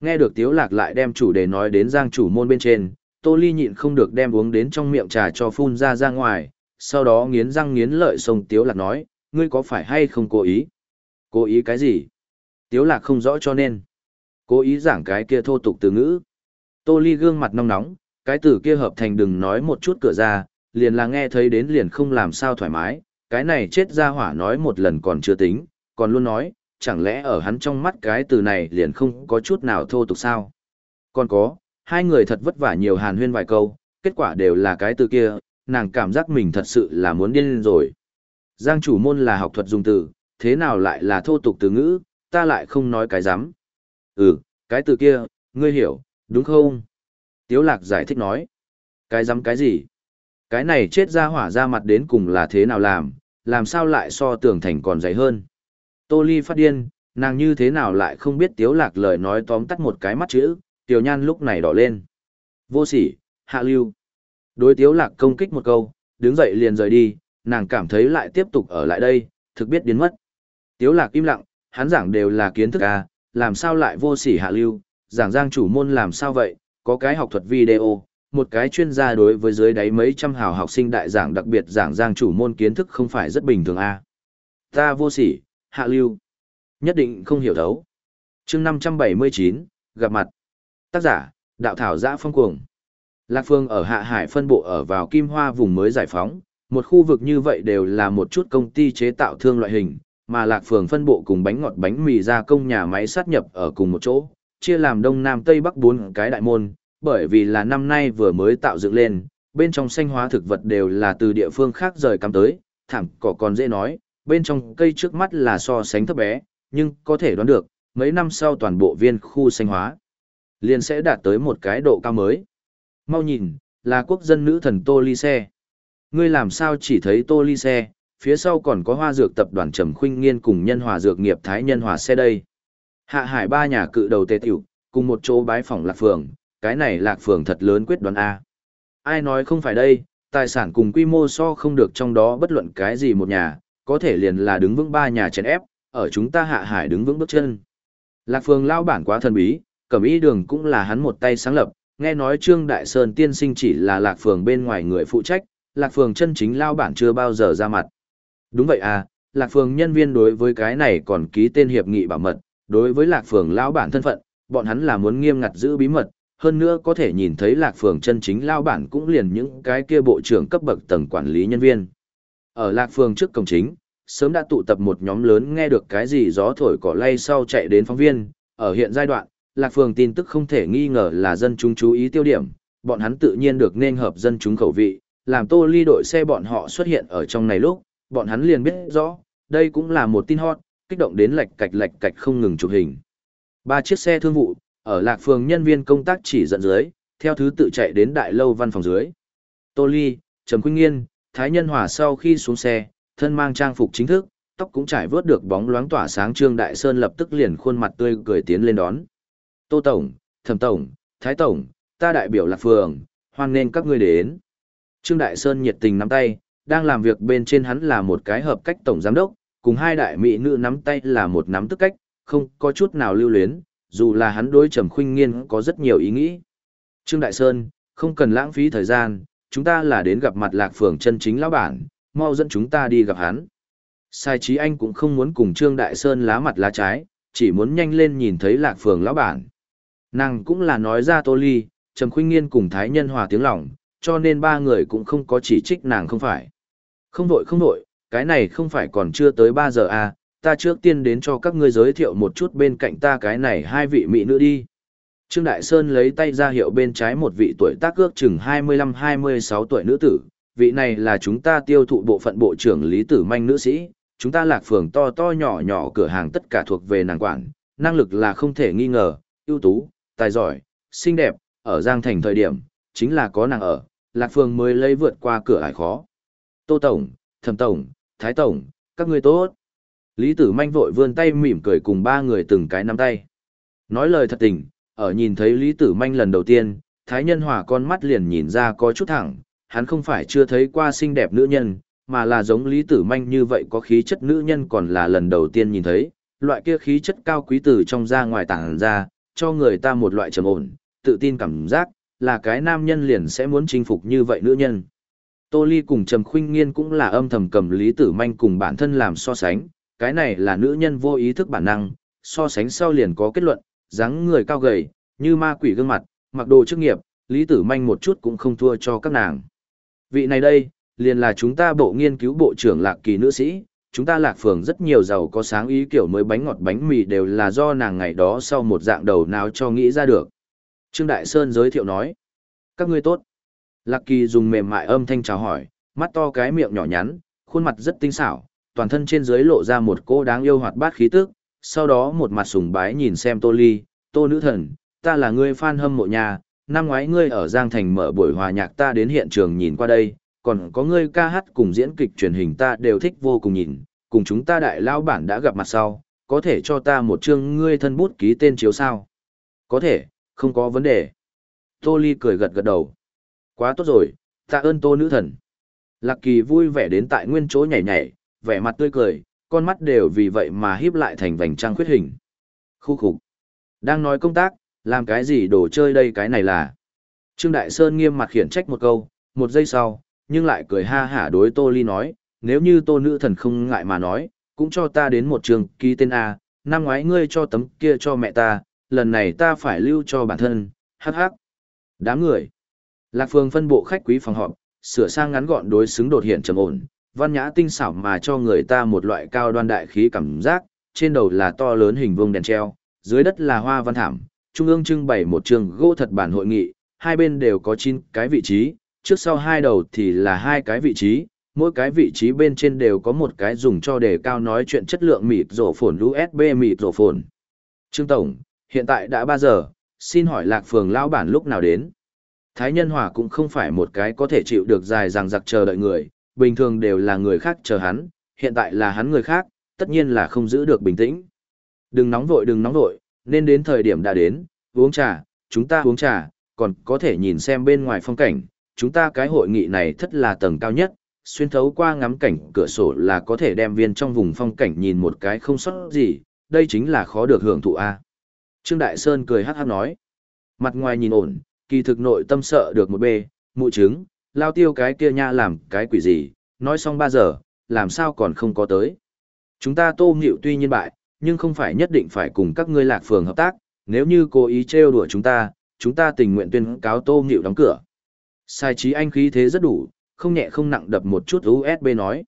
Nghe được Tiếu Lạc lại đem chủ đề nói đến giang chủ môn bên trên, Tô Ly nhịn không được đem uống đến trong miệng trà cho phun ra ra ngoài, sau đó nghiến răng nghiến lợi sông Tiếu Lạc nói, ngươi có phải hay không cố ý? Cố ý cái gì? Tiếu Lạc không rõ cho nên. Cố ý giảng cái kia thô tục từ ngữ. Tô Ly gương mặt nóng nóng, cái từ kia hợp thành đừng nói một chút cửa ra, liền là nghe thấy đến liền không làm sao thoải mái, cái này chết ra hỏa nói một lần còn chưa tính, còn luôn nói, chẳng lẽ ở hắn trong mắt cái từ này liền không có chút nào thô tục sao? Còn có, hai người thật vất vả nhiều hàn huyên vài câu, kết quả đều là cái từ kia, nàng cảm giác mình thật sự là muốn điên lên rồi. Giang chủ môn là học thuật dùng từ, thế nào lại là thô tục từ ngữ, ta lại không nói cái dám. Ừ, cái từ kia, ngươi hiểu, đúng không? Tiếu lạc giải thích nói. Cái dám cái gì? Cái này chết ra hỏa ra mặt đến cùng là thế nào làm, làm sao lại so tưởng thành còn dày hơn. Tô Ly phát điên, nàng như thế nào lại không biết tiếu lạc lời nói tóm tắt một cái mắt chữ, tiểu nhan lúc này đỏ lên. Vô sỉ, hạ lưu. Đối tiếu lạc công kích một câu, đứng dậy liền rời đi, nàng cảm thấy lại tiếp tục ở lại đây, thực biết đến mất. Tiếu lạc im lặng, hắn giảng đều là kiến thức à, làm sao lại vô sỉ hạ lưu, giảng giang chủ môn làm sao vậy, có cái học thuật video, một cái chuyên gia đối với dưới đáy mấy trăm hào học sinh đại giảng đặc biệt giảng giang chủ môn kiến thức không phải rất bình thường a à. ta vô sỉ hạ lưu. Nhất định không hiểu thấu. Chương năm trăm bảy mươi chín gặp mặt. Tác giả đạo thảo giã phong cuồng. Lạc phương ở hạ hải phân bộ ở vào kim hoa vùng mới giải phóng. Một khu vực như vậy đều là một chút công ty chế tạo thương loại hình mà lạc phường phân bộ cùng bánh ngọt bánh mì gia công nhà máy sát nhập ở cùng một chỗ chia làm đông nam tây bắc bốn cái đại môn bởi vì là năm nay vừa mới tạo dựng lên, bên trong xanh hóa thực vật đều là từ địa phương khác rời cắm tới, thảm cỏ còn dễ nói, bên trong cây trước mắt là so sánh thấp bé, nhưng có thể đoán được, mấy năm sau toàn bộ viên khu xanh hóa liền sẽ đạt tới một cái độ cao mới. Mau nhìn, là quốc dân nữ thần Tô Ly Xe. Ngươi làm sao chỉ thấy Tô Ly Xe, phía sau còn có hoa dược tập đoàn Trầm Khuynh Nghiên cùng nhân hòa dược nghiệp Thái Nhân Hòa Xe đây. Hạ hải ba nhà cự đầu tề tiểu, cùng một chỗ bái phỏng lạc phường, cái này lạc phường thật lớn quyết đoán A. Ai nói không phải đây, tài sản cùng quy mô so không được trong đó bất luận cái gì một nhà, có thể liền là đứng vững ba nhà chèn ép, ở chúng ta hạ hải đứng vững bước chân. Lạc phường lao bản quá thần bí, cẩm ý đường cũng là hắn một tay sáng lập, nghe nói Trương Đại Sơn tiên sinh chỉ là lạc phường bên ngoài người phụ trách, lạc phường chân chính lao bản chưa bao giờ ra mặt. Đúng vậy à, lạc phường nhân viên đối với cái này còn ký tên hiệp nghị bảo mật, đối với lạc phường lao bản thân phận, bọn hắn là muốn nghiêm ngặt giữ bí mật, hơn nữa có thể nhìn thấy lạc phường chân chính lao bản cũng liền những cái kia bộ trưởng cấp bậc tầng quản lý nhân viên. Ở lạc phường trước cổng chính, sớm đã tụ tập một nhóm lớn nghe được cái gì gió thổi cỏ lay sau chạy đến phóng viên, ở hiện giai đoạn, lạc phường tin tức không thể nghi ngờ là dân chúng chú ý tiêu điểm, bọn hắn tự nhiên được nên hợp dân chúng khẩu vị, làm tô ly đội xe bọn họ xuất hiện ở trong này lúc, bọn hắn liền biết rõ, đây cũng là một tin hot, kích động đến lạch cạch lạch cạch không ngừng chụp hình. Ba chiếc xe thương vụ, ở lạc phường nhân viên công tác chỉ dẫn dưới, theo thứ tự chạy đến đại lâu văn phòng dưới. Tô Ly, Trầm Quynh Nghiên, Thái Nhân Hòa sau khi xuống xe, thân mang trang phục chính thức, tóc cũng trải vớt được bóng loáng tỏa sáng Trương Đại Sơn lập tức liền khuôn mặt tươi cười tiến lên đón. Tô Tổng, Thẩm Tổng, Thái Tổng, ta đại biểu lạc phường, hoan nghênh các ngươi đến. Trương Đại Sơn nhiệt tình nắm tay, đang làm việc bên trên hắn là một cái hợp cách tổng giám đốc, cùng hai đại mỹ nữ nắm tay là một nắm tức cách, không có chút nào lưu luyến, dù là hắn đối Trầm Khuynh Nghiên có rất nhiều ý nghĩ. Trương Đại Sơn, không cần lãng phí thời gian, chúng ta là đến gặp mặt lạc phường chân chính lão bản, mau dẫn chúng ta đi gặp hắn. Sai trí anh cũng không muốn cùng Trương Đại Sơn lá mặt lá trái, chỉ muốn nhanh lên nhìn thấy lạc phường lão bản. Nàng cũng là nói ra tô ly, Trầm Khuynh Nghiên cùng Thái Nhân Hòa tiếng lòng, cho nên ba người cũng không có chỉ trích nàng không phải. Không vội không vội, cái này không phải còn chưa tới 3 giờ à, ta trước tiên đến cho các ngươi giới thiệu một chút bên cạnh ta cái này hai vị mỹ nữ đi. Trương Đại Sơn lấy tay ra hiệu bên trái một vị tuổi tác ước chừng 25-26 tuổi nữ tử, vị này là chúng ta tiêu thụ bộ phận bộ trưởng Lý Tử Manh nữ sĩ, chúng ta lạc phường to to nhỏ nhỏ cửa hàng tất cả thuộc về nàng quản, năng lực là không thể nghi ngờ, ưu tú, tài giỏi, xinh đẹp, ở Giang Thành thời điểm, chính là có nàng ở, lạc phường mới lấy vượt qua cửa ải khó. Tô Tổng, Thẩm Tổng, Thái Tổng, các ngươi tốt. Lý Tử Manh vội vươn tay mỉm cười cùng ba người từng cái nắm tay. Nói lời thật tình, ở nhìn thấy Lý Tử Manh lần đầu tiên, Thái Nhân Hòa con mắt liền nhìn ra có chút thẳng, hắn không phải chưa thấy qua xinh đẹp nữ nhân, mà là giống Lý Tử Manh như vậy có khí chất nữ nhân còn là lần đầu tiên nhìn thấy, loại kia khí chất cao quý từ trong ra ngoài tảng ra, cho người ta một loại trầm ổn, tự tin cảm giác, là cái nam nhân liền sẽ muốn chinh phục như vậy nữ nhân. Tô Ly cùng Trầm Khuynh Nghiên cũng là âm thầm cầm Lý Tử Manh cùng bản thân làm so sánh, cái này là nữ nhân vô ý thức bản năng, so sánh sau liền có kết luận, dáng người cao gầy, như ma quỷ gương mặt, mặc đồ chức nghiệp, Lý Tử Manh một chút cũng không thua cho các nàng. Vị này đây, liền là chúng ta bộ nghiên cứu bộ trưởng lạc kỳ nữ sĩ, chúng ta lạc phường rất nhiều giàu có sáng ý kiểu mới bánh ngọt bánh mì đều là do nàng ngày đó sau một dạng đầu nào cho nghĩ ra được. Trương Đại Sơn giới thiệu nói, các ngươi tốt. Lạc kỳ dùng mềm mại âm thanh chào hỏi, mắt to cái miệng nhỏ nhắn, khuôn mặt rất tinh xảo, toàn thân trên dưới lộ ra một cô đáng yêu hoạt bát khí tức, sau đó một mặt sùng bái nhìn xem Tô Ly, Tô Nữ Thần, ta là người fan hâm mộ nhà, năm ngoái ngươi ở Giang Thành mở buổi hòa nhạc ta đến hiện trường nhìn qua đây, còn có ngươi ca hát cùng diễn kịch truyền hình ta đều thích vô cùng nhìn, cùng chúng ta đại lao bản đã gặp mặt sau, có thể cho ta một chương ngươi thân bút ký tên chiếu sao? Có thể, không có vấn đề. Tô Ly cười gật gật đầu. Quá tốt rồi, tạ ơn Tô Nữ Thần. Lạc Kỳ vui vẻ đến tại nguyên chỗ nhảy nhảy, vẻ mặt tươi cười, con mắt đều vì vậy mà híp lại thành vành trăng khuyết hình. Khu khục. Đang nói công tác, làm cái gì đồ chơi đây cái này là. Trương Đại Sơn nghiêm mặt khiển trách một câu, một giây sau, nhưng lại cười ha hả đối Tô Ly nói, nếu như Tô Nữ Thần không ngại mà nói, cũng cho ta đến một trường ký tên A, năm ngoái ngươi cho tấm kia cho mẹ ta, lần này ta phải lưu cho bản thân, hắc hắc. Đám người. Lạc Phương phân bộ khách quý phòng họp, sửa sang ngắn gọn đối xứng đột hiện trầm ổn, văn nhã tinh xảo mà cho người ta một loại cao đoan đại khí cảm giác, trên đầu là to lớn hình vuông đèn treo, dưới đất là hoa văn thảm, trung ương trưng bày một trường gỗ thật bản hội nghị, hai bên đều có 9 cái vị trí, trước sau hai đầu thì là hai cái vị trí, mỗi cái vị trí bên trên đều có một cái dùng cho đề cao nói chuyện chất lượng mịt rổ phồn USB mịt rổ phồn. Trương Tổng, hiện tại đã 3 giờ, xin hỏi lạc phường lão bản lúc nào đến? Thái Nhân Hòa cũng không phải một cái có thể chịu được dài dằng dặc chờ đợi người, bình thường đều là người khác chờ hắn, hiện tại là hắn người khác, tất nhiên là không giữ được bình tĩnh. Đừng nóng vội đừng nóng vội, nên đến thời điểm đã đến, uống trà, chúng ta uống trà, còn có thể nhìn xem bên ngoài phong cảnh, chúng ta cái hội nghị này thất là tầng cao nhất, xuyên thấu qua ngắm cảnh cửa sổ là có thể đem viên trong vùng phong cảnh nhìn một cái không sót gì, đây chính là khó được hưởng thụ a. Trương Đại Sơn cười hát hát nói, mặt ngoài nhìn ổn, kỳ thực nội tâm sợ được một bê, mụ trứng, lao tiêu cái kia nha làm cái quỷ gì, nói xong ba giờ, làm sao còn không có tới. Chúng ta tô nghịu tuy nhiên bại, nhưng không phải nhất định phải cùng các ngươi lạc phường hợp tác, nếu như cố ý trêu đùa chúng ta, chúng ta tình nguyện tuyên cáo tô nghịu đóng cửa. Sai trí anh khí thế rất đủ, không nhẹ không nặng đập một chút USB nói.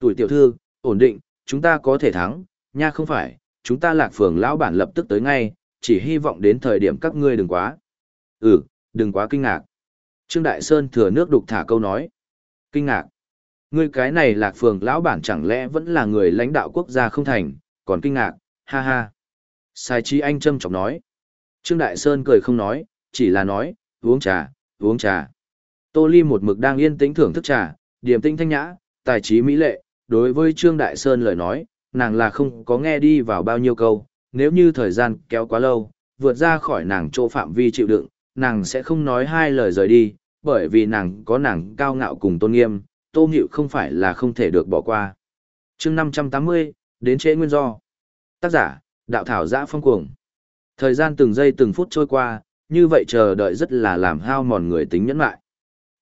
Tuổi tiểu thư, ổn định, chúng ta có thể thắng, nha không phải, chúng ta lạc phường lão bản lập tức tới ngay, chỉ hy vọng đến thời điểm các ngươi đừng quá. Ừ, đừng quá kinh ngạc. Trương Đại Sơn thừa nước đục thả câu nói. kinh ngạc. Ngươi cái này lạc phường lão bản chẳng lẽ vẫn là người lãnh đạo quốc gia không thành, còn kinh ngạc, ha ha. Sai trí anh châm chọc nói. Trương Đại Sơn cười không nói, chỉ là nói, uống trà, uống trà. Tô Ly một mực đang yên tĩnh thưởng thức trà, điềm tĩnh thanh nhã, tài trí mỹ lệ, đối với Trương Đại Sơn lời nói, nàng là không có nghe đi vào bao nhiêu câu, nếu như thời gian kéo quá lâu, vượt ra khỏi nàng chỗ phạm vi chịu đựng, nàng sẽ không nói hai lời rời đi, bởi vì nàng có nàng cao ngạo cùng tôn nghiêm, tô nghịu không phải là không thể được bỏ qua. chương 580, đến trễ nguyên do. Tác giả, đạo thảo giã phong cuồng. Thời gian từng giây từng phút trôi qua, như vậy chờ đợi rất là làm hao mòn người tính nhẫn lại.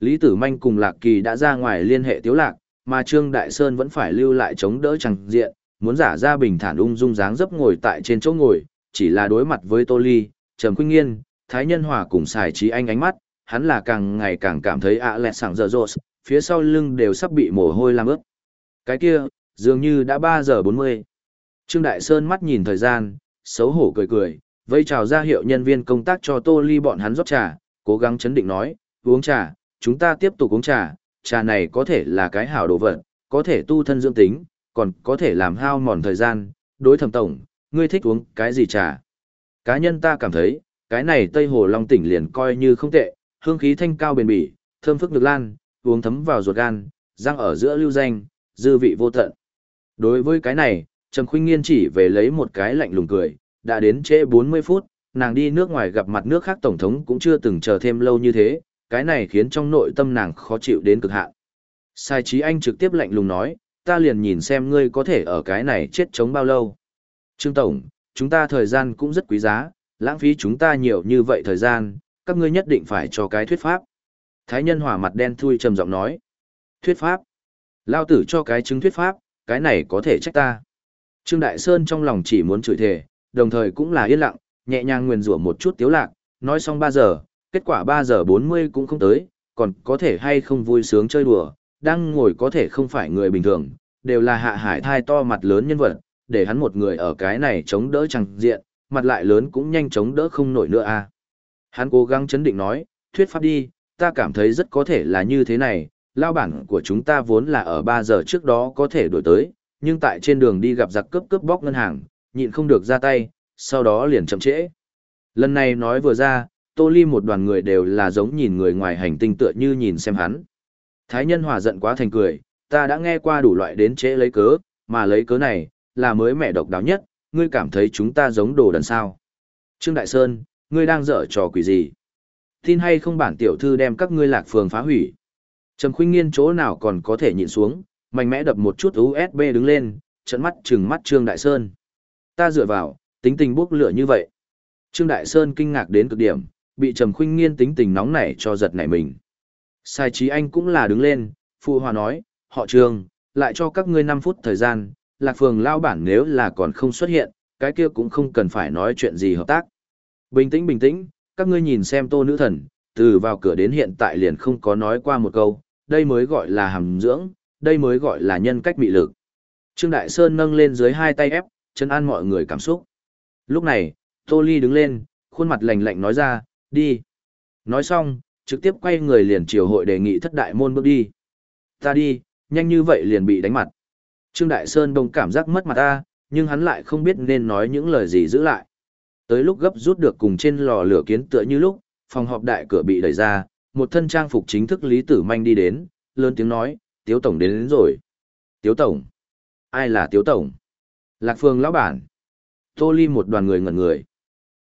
Lý Tử Manh cùng Lạc Kỳ đã ra ngoài liên hệ tiếu lạc, mà Trương Đại Sơn vẫn phải lưu lại chống đỡ chẳng diện, muốn giả ra bình thản ung dung dáng dấp ngồi tại trên chỗ ngồi, chỉ là đối mặt với Tô Ly, Trầm Quynh Nghiên, Thái Nhân Hòa cùng xài trí anh ánh mắt, hắn là càng ngày càng cảm thấy ạ lẹt sảng dở dột, phía sau lưng đều sắp bị mồ hôi làm ướt. Cái kia, dường như đã ba giờ 40. Trương Đại Sơn mắt nhìn thời gian, xấu hổ cười cười, vây chào ra hiệu nhân viên công tác cho Tô Ly bọn hắn rót trà, cố gắng chấn định nói, uống trà, chúng ta tiếp tục uống trà, trà này có thể là cái hảo đồ vật, có thể tu thân dưỡng tính, còn có thể làm hao mòn thời gian, đối thẩm tổng, ngươi thích uống cái gì trà? Cá nhân ta cảm thấy, cái này Tây Hồ Long tỉnh liền coi như không tệ, hương khí thanh cao bền bỉ, thơm phức được lan, uống thấm vào ruột gan, răng ở giữa lưu danh, dư vị vô tận. Đối với cái này, Trầm Khuynh Nghiên chỉ về lấy một cái lạnh lùng cười, đã đến trễ 40 phút, nàng đi nước ngoài gặp mặt nước khác tổng thống cũng chưa từng chờ thêm lâu như thế, cái này khiến trong nội tâm nàng khó chịu đến cực hạn. Sai trí anh trực tiếp lạnh lùng nói, ta liền nhìn xem ngươi có thể ở cái này chết chống bao lâu. Trương Tổng, chúng ta thời gian cũng rất quý giá, lãng phí chúng ta nhiều như vậy thời gian, các ngươi nhất định phải cho cái thuyết pháp. Thái nhân hỏa mặt đen thui trầm giọng nói. Thuyết pháp. Lao tử cho cái chứng thuyết pháp, cái này có thể trách ta. Trương Đại Sơn trong lòng chỉ muốn chửi thề, đồng thời cũng là yên lặng, nhẹ nhàng nguyền rủa một chút tiếu lạc, nói xong 3 giờ, kết quả 3 giờ 40 cũng không tới, còn có thể hay không vui sướng chơi đùa, đang ngồi có thể không phải người bình thường, đều là hạ hải thai to mặt lớn nhân vật, để hắn một người ở cái này chống đỡ chẳng diện, mặt lại lớn cũng nhanh chóng đỡ không nổi nữa à. Hắn cố gắng chấn định nói, thuyết pháp đi, ta cảm thấy rất có thể là như thế này, lao bản của chúng ta vốn là ở 3 giờ trước đó có thể đổi tới, nhưng tại trên đường đi gặp giặc cướp cướp bóc ngân hàng, nhịn không được ra tay, sau đó liền chậm trễ. Lần này nói vừa ra, Tô Ly một đoàn người đều là giống nhìn người ngoài hành tinh tựa như nhìn xem hắn. Thái nhân hòa giận quá thành cười, ta đã nghe qua đủ loại đến trễ lấy cớ, mà lấy cớ này, là mới mẹ độc đáo nhất, ngươi cảm thấy chúng ta giống đồ đần sao. Trương Đại Sơn, ngươi đang dở trò quỷ gì? Tin hay không bản tiểu thư đem các ngươi lạc phường phá hủy? Trầm khuynh nghiên chỗ nào còn có thể nhịn xuống, mạnh mẽ đập một chút USB đứng lên, trận mắt trừng mắt Trương Đại Sơn. Ta dựa vào, tính tình bốc lửa như vậy. Trương Đại Sơn kinh ngạc đến cực điểm, bị Trầm Khuynh Nghiên tính tình nóng nảy cho giật nảy mình. Sai trí anh cũng là đứng lên, phụ hòa nói, họ Trương, lại cho các ngươi 5 phút thời gian, lạc phường lao bản nếu là còn không xuất hiện, cái kia cũng không cần phải nói chuyện gì hợp tác. Bình tĩnh bình tĩnh, các ngươi nhìn xem tô nữ thần, từ vào cửa đến hiện tại liền không có nói qua một câu, đây mới gọi là hàm dưỡng, đây mới gọi là nhân cách mị lực. Trương Đại Sơn nâng lên dưới hai tay ép, chân an mọi người cảm xúc. Lúc này, Tô Ly đứng lên, khuôn mặt lạnh lạnh nói ra, đi. Nói xong, trực tiếp quay người liền chiều hội đề nghị thất đại môn bước đi. Ta đi, nhanh như vậy liền bị đánh mặt. Trương Đại Sơn đông cảm giác mất mặt ta, nhưng hắn lại không biết nên nói những lời gì giữ lại. Tới lúc gấp rút được cùng trên lò lửa kiến tựa như lúc, phòng họp đại cửa bị đẩy ra, một thân trang phục chính thức Lý Tử Manh đi đến, lớn tiếng nói, Tiếu Tổng đến, đến rồi. Tiếu Tổng? Ai là Tiếu Tổng? Lạc Phương lão bản. Tô Ly một đoàn người ngẩn người.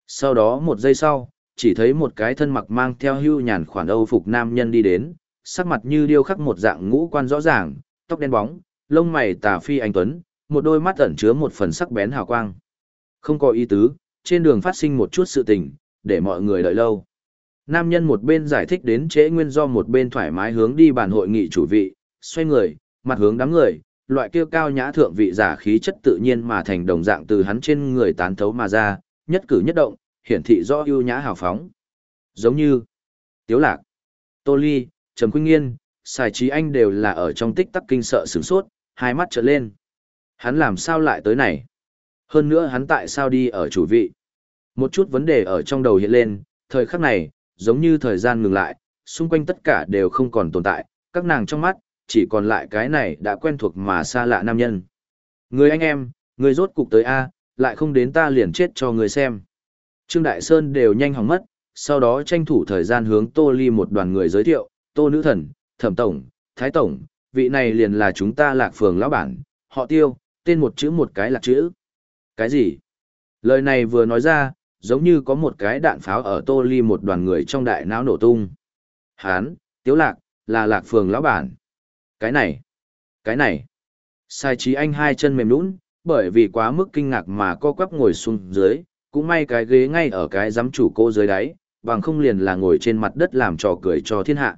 Sau đó một giây sau, chỉ thấy một cái thân mặc mang theo hưu nhàn khoản âu phục nam nhân đi đến, sắc mặt như điêu khắc một dạng ngũ quan rõ ràng, tóc đen bóng, lông mày tà phi anh tuấn, một đôi mắt ẩn chứa một phần sắc bén hào quang. Không có ý tứ, trên đường phát sinh một chút sự tình, để mọi người đợi lâu. Nam nhân một bên giải thích đến trễ nguyên do một bên thoải mái hướng đi bàn hội nghị chủ vị, xoay người, mặt hướng đám người, loại kia cao nhã thượng vị giả khí chất tự nhiên mà thành đồng dạng từ hắn trên người tán thấu mà ra, nhất cử nhất động, hiển thị rõ ưu nhã hào phóng. Giống như Tiếu Lạc, Tô Ly, Trầm Khuynh Nghiên, Sài Trí Anh đều là ở trong tích tắc kinh sợ sửng sốt, hai mắt trợn lên. Hắn làm sao lại tới này? Hơn nữa hắn tại sao đi ở chủ vị? Một chút vấn đề ở trong đầu hiện lên, thời khắc này, giống như thời gian ngừng lại, xung quanh tất cả đều không còn tồn tại, các nàng trong mắt, chỉ còn lại cái này đã quen thuộc mà xa lạ nam nhân. Người anh em, người rốt cục tới A, lại không đến ta liền chết cho người xem. Trương Đại Sơn đều nhanh hỏng mất, sau đó tranh thủ thời gian hướng Tô Ly một đoàn người giới thiệu, Tô Nữ Thần, Thẩm Tổng, Thái Tổng, vị này liền là chúng ta lạc phường lão bản, họ tiêu, tên một chữ một cái lạc chữ. Cái gì? Lời này vừa nói ra, giống như có một cái đạn pháo ở Tô Ly một đoàn người trong đại não nổ tung. Hán, Tiếu Lạc, là lạc phường lão bản. Cái này, cái này. Sai trí anh hai chân mềm nũng, bởi vì quá mức kinh ngạc mà co quắp ngồi xuống dưới, cũng may cái ghế ngay ở cái giám chủ cô dưới đáy, bằng không liền là ngồi trên mặt đất làm trò cười cho thiên hạ.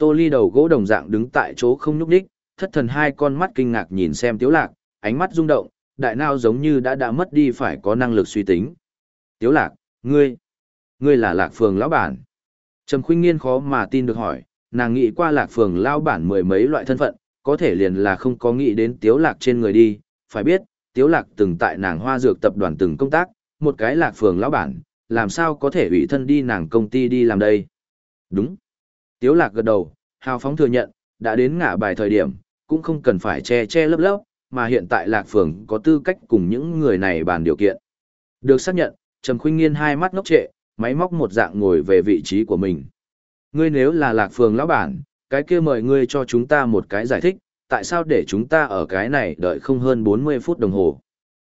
Tô Ly đầu gỗ đồng dạng đứng tại chỗ không nhúc nhích, thất thần hai con mắt kinh ngạc nhìn xem Tiếu Lạc, ánh mắt rung động, đại não giống như đã đã mất đi phải có năng lực suy tính. Tiếu Lạc, ngươi, ngươi là Lạc Phường lão bản. Trầm Khuynh Nghiên khó mà tin được hỏi, nàng nghĩ qua Lạc Phường lão bản mười mấy loại thân phận, có thể liền là không có nghĩ đến Tiếu Lạc trên người đi, phải biết, Tiếu Lạc từng tại nàng Hoa Dược tập đoàn từng công tác, một cái Lạc Phường lão bản, làm sao có thể ủy thân đi nàng công ty đi làm đây? Đúng. Tiếu lạc gật đầu, hào phóng thừa nhận, đã đến ngã bài thời điểm, cũng không cần phải che che lấp lấp, mà hiện tại lạc phường có tư cách cùng những người này bàn điều kiện. Được xác nhận, Trầm Khuynh Nghiên hai mắt ngốc trệ, máy móc một dạng ngồi về vị trí của mình. Ngươi nếu là lạc phường lão bản, cái kia mời ngươi cho chúng ta một cái giải thích, tại sao để chúng ta ở cái này đợi không hơn 40 phút đồng hồ.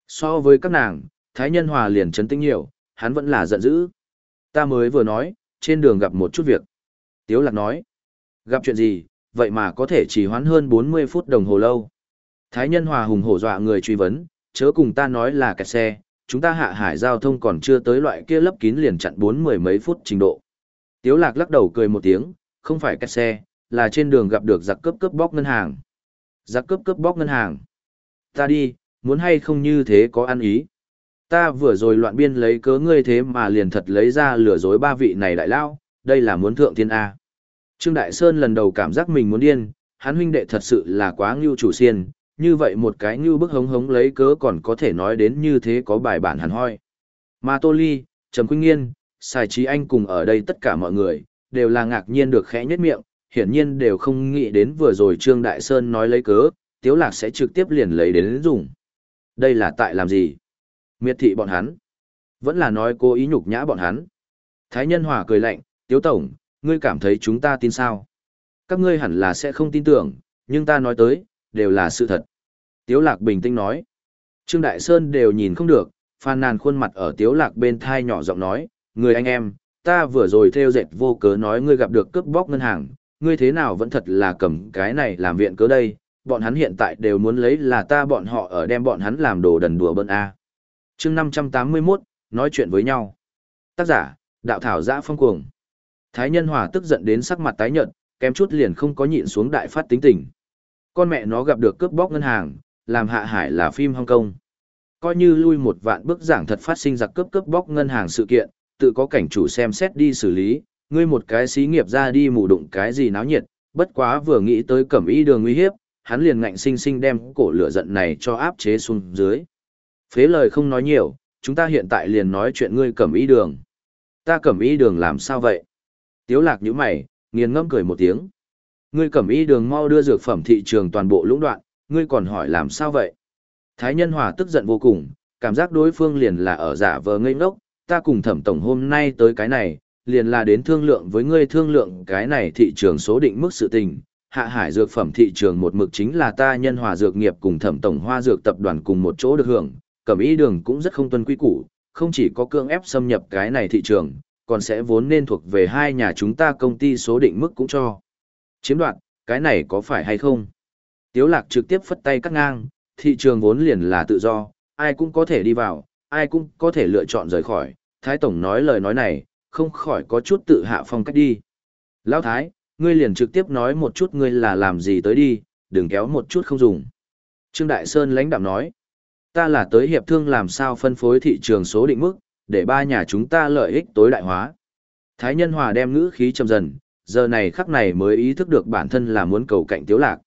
So với các nàng, Thái Nhân Hòa liền chấn tĩnh nhiều, hắn vẫn là giận dữ. Ta mới vừa nói, trên đường gặp một chút việc. Tiếu lạc nói, gặp chuyện gì, vậy mà có thể chỉ hoãn hơn 40 phút đồng hồ lâu. Thái nhân hòa hùng hổ dọa người truy vấn, chớ cùng ta nói là kẹt xe, chúng ta hạ hải giao thông còn chưa tới loại kia lấp kín liền chặn bốn mười mấy phút trình độ. Tiếu lạc lắc đầu cười một tiếng, không phải kẹt xe, là trên đường gặp được giặc cướp cướp bóc ngân hàng. Giặc cướp cướp bóc ngân hàng. Ta đi, muốn hay không như thế có ăn ý. Ta vừa rồi loạn biên lấy cớ ngươi thế mà liền thật lấy ra lừa dối ba vị này đại lao, đây là muốn thượng thiên A. Trương Đại Sơn lần đầu cảm giác mình muốn điên, hắn huynh đệ thật sự là quá ngưu chủ xiên, như vậy một cái ngưu bức hống hống lấy cớ còn có thể nói đến như thế có bài bản hẳn hoi. Mà Tô Ly, Trầm Quynh Nghiên, Sài Trí Anh cùng ở đây tất cả mọi người, đều là ngạc nhiên được khẽ nhất miệng, hiển nhiên đều không nghĩ đến vừa rồi Trương Đại Sơn nói lấy cớ, Tiếu Lạc sẽ trực tiếp liền lấy đến dùng. Đây là tại làm gì? Miệt thị bọn hắn. Vẫn là nói cố ý nhục nhã bọn hắn. Thái Nhân Hòa cười lạnh, Tổng, ngươi cảm thấy chúng ta tin sao? Các ngươi hẳn là sẽ không tin tưởng, nhưng ta nói tới, đều là sự thật. Tiếu Lạc bình tĩnh nói. Trương Đại Sơn đều nhìn không được, phàn nàn khuôn mặt ở Tiếu Lạc bên thai nhỏ giọng nói, người anh em, ta vừa rồi theo dệt vô cớ nói ngươi gặp được cướp bóc ngân hàng, ngươi thế nào vẫn thật là cầm cái này làm viện cớ đây, bọn hắn hiện tại đều muốn lấy là ta bọn họ ở đem bọn hắn làm đồ đần đùa bơn A. chương 581, nói chuyện với nhau. Tác giả, Đạo Thảo Giã Phong Cuồng. Thái Nhân Hòa tức giận đến sắc mặt tái nhợt, kém chút liền không có nhịn xuống đại phát tính tình. Con mẹ nó gặp được cướp bóc ngân hàng, làm hạ hải là phim Hong Kong. Coi như lui một vạn bức giảng thật phát sinh giặc cướp cướp bóc ngân hàng sự kiện, tự có cảnh chủ xem xét đi xử lý, ngươi một cái xí nghiệp ra đi mù đụng cái gì náo nhiệt, bất quá vừa nghĩ tới cẩm y đường nguy hiếp, hắn liền ngạnh sinh sinh đem cổ lửa giận này cho áp chế xuống dưới. Phế lời không nói nhiều, chúng ta hiện tại liền nói chuyện ngươi cẩm y đường. Ta cẩm y đường làm sao vậy? Tiếu lạc nhíu mày, nghiền ngâm cười một tiếng. Ngươi cẩm y đường mau đưa dược phẩm thị trường toàn bộ lũng đoạn, ngươi còn hỏi làm sao vậy? Thái nhân hòa tức giận vô cùng, cảm giác đối phương liền là ở giả vờ ngây ngốc, ta cùng thẩm tổng hôm nay tới cái này, liền là đến thương lượng với ngươi thương lượng cái này thị trường số định mức sự tình. Hạ hải dược phẩm thị trường một mực chính là ta nhân hòa dược nghiệp cùng thẩm tổng hoa dược tập đoàn cùng một chỗ được hưởng, cẩm y đường cũng rất không tuân quy củ, không chỉ có cương ép xâm nhập cái này thị trường, còn sẽ vốn nên thuộc về hai nhà chúng ta công ty số định mức cũng cho. Chiếm đoạt, cái này có phải hay không? Tiếu lạc trực tiếp phất tay cắt ngang, thị trường vốn liền là tự do, ai cũng có thể đi vào, ai cũng có thể lựa chọn rời khỏi. Thái Tổng nói lời nói này, không khỏi có chút tự hạ phong cách đi. Lão Thái, ngươi liền trực tiếp nói một chút ngươi là làm gì tới đi, đừng kéo một chút không dùng. Trương Đại Sơn lãnh đạm nói, ta là tới hiệp thương làm sao phân phối thị trường số định mức, để ba nhà chúng ta lợi ích tối đại hóa. Thái Nhân Hòa đem ngữ khí trầm dần, giờ này khắc này mới ý thức được bản thân là muốn cầu cạnh Tiếu Lạc.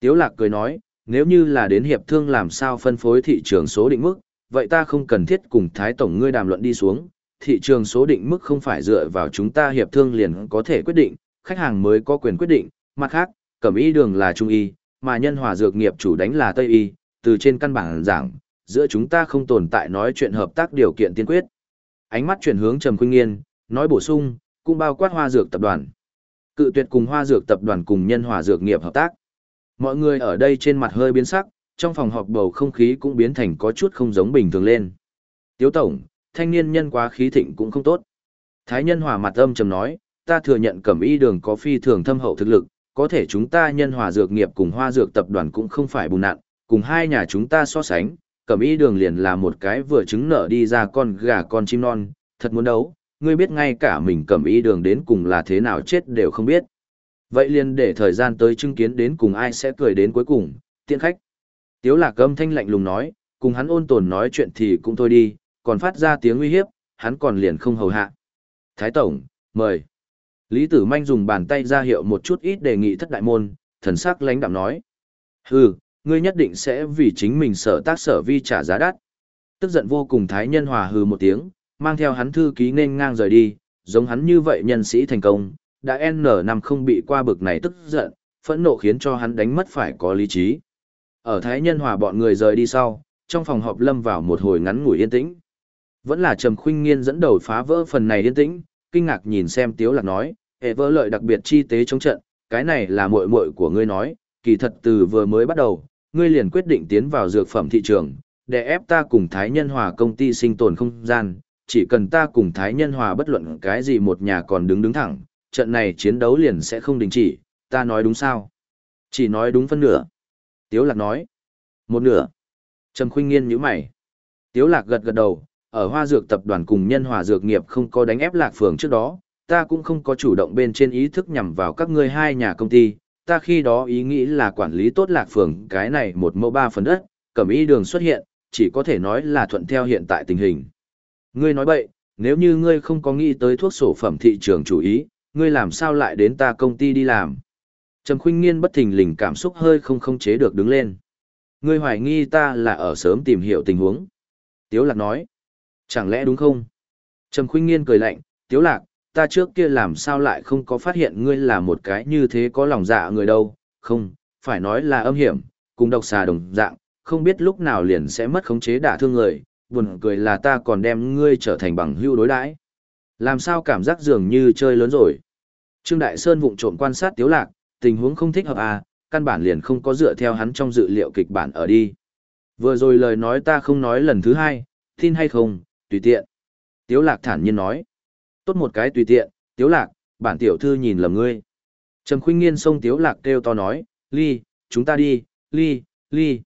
Tiếu Lạc cười nói, nếu như là đến hiệp thương làm sao phân phối thị trường số định mức, vậy ta không cần thiết cùng Thái Tổng ngươi đàm luận đi xuống, thị trường số định mức không phải dựa vào chúng ta hiệp thương liền có thể quyết định, khách hàng mới có quyền quyết định, mặt khác, cẩm y đường là trung y, mà nhân hòa dược nghiệp chủ đánh là tây y, từ trên căn bản giảng, giữa chúng ta không tồn tại nói chuyện hợp tác điều kiện tiên quyết. Ánh mắt chuyển hướng Trầm Khuynh Nghiên, nói bổ sung, cũng bao quát hoa dược tập đoàn. Cự tuyệt cùng hoa dược tập đoàn cùng nhân hòa dược nghiệp hợp tác. Mọi người ở đây trên mặt hơi biến sắc, trong phòng họp bầu không khí cũng biến thành có chút không giống bình thường lên. Tiếu tổng, thanh niên nhân quá khí thịnh cũng không tốt. Thái nhân hòa mặt âm trầm nói, ta thừa nhận cẩm y đường có phi thường thâm hậu thực lực, có thể chúng ta nhân hòa dược nghiệp cùng hoa dược tập đoàn cũng không phải bùn nặn, cùng hai nhà chúng ta so sánh, cẩm y đường liền là một cái vừa trứng nở đi ra con gà con chim non, thật muốn đấu, ngươi biết ngay cả mình cẩm y đường đến cùng là thế nào chết đều không biết. Vậy liền để thời gian tới chứng kiến đến cùng ai sẽ cười đến cuối cùng, tiện khách. Tiếu lạc âm thanh lạnh lùng nói, cùng hắn ôn tồn nói chuyện thì cũng thôi đi, còn phát ra tiếng uy hiếp, hắn còn liền không hầu hạ. Thái Tổng, mời. Lý Tử Manh dùng bàn tay ra hiệu một chút ít đề nghị thất đại môn, thần sắc lãnh đạm nói. Hừ, ngươi nhất định sẽ vì chính mình sở tác sở vi trả giá đắt. Tức giận vô cùng Thái Nhân Hòa hừ một tiếng, mang theo hắn thư ký nên ngang rời đi, giống hắn như vậy nhân sĩ thành công, đã N năm không bị qua bực này tức giận, phẫn nộ khiến cho hắn đánh mất phải có lý trí. Ở Thái Nhân Hòa bọn người rời đi sau, trong phòng họp lâm vào một hồi ngắn ngủi yên tĩnh. Vẫn là Trầm Khuynh Nghiên dẫn đầu phá vỡ phần này yên tĩnh, kinh ngạc nhìn xem Tiếu Lạc nói, hệ vỡ lợi đặc biệt chi tế chống trận, cái này là muội muội của ngươi nói, kỳ thật từ vừa mới bắt đầu, ngươi liền quyết định tiến vào dược phẩm thị trường, để ép ta cùng Thái Nhân Hòa công ty sinh tồn không gian, chỉ cần ta cùng Thái Nhân Hòa bất luận cái gì một nhà còn đứng đứng thẳng, trận này chiến đấu liền sẽ không đình chỉ, ta nói đúng sao? Chỉ nói đúng phân nửa. Tiếu Lạc nói. Một nửa. Trầm Khuynh Nghiên nhíu mày. Tiếu Lạc gật gật đầu, ở Hoa Dược tập đoàn cùng Nhân Hòa Dược nghiệp không có đánh ép Lạc Phường trước đó, ta cũng không có chủ động bên trên ý thức nhằm vào các ngươi hai nhà công ty, ta khi đó ý nghĩ là quản lý tốt Lạc Phường cái này một mẫu ba phần đất, cẩm y đường xuất hiện, chỉ có thể nói là thuận theo hiện tại tình hình. Ngươi nói bậy, nếu như ngươi không có nghĩ tới thuốc sổ phẩm thị trường chủ ý, ngươi làm sao lại đến ta công ty đi làm? Trầm khuyên Nghiên bất thình lình cảm xúc hơi không không chế được đứng lên. Ngươi hoài nghi ta là ở sớm tìm hiểu tình huống. Tiếu Lạc nói. Chẳng lẽ đúng không? Trầm khuyên Nghiên cười lạnh, Tiếu Lạc, ta trước kia làm sao lại không có phát hiện ngươi là một cái như thế có lòng dạ người đâu, không, phải nói là âm hiểm, cùng độc xà đồng dạng, không biết lúc nào liền sẽ mất khống chế đả thương người, buồn cười là ta còn đem ngươi trở thành bằng hữu đối đãi. Làm sao cảm giác dường như chơi lớn rồi. Trương Đại Sơn vụng trộm quan sát Tiếu Lạc, tình huống không thích hợp à, căn bản liền không có dựa theo hắn trong dự liệu kịch bản ở đi. Vừa rồi lời nói ta không nói lần thứ hai, tin hay không, tùy tiện. Tiếu Lạc thản nhiên nói. Tốt một cái tùy tiện, Tiếu Lạc, bản tiểu thư nhìn lầm ngươi. Trầm Khuynh Nghiên xông Tiếu Lạc kêu to nói, Ly, chúng ta đi, Ly, Ly.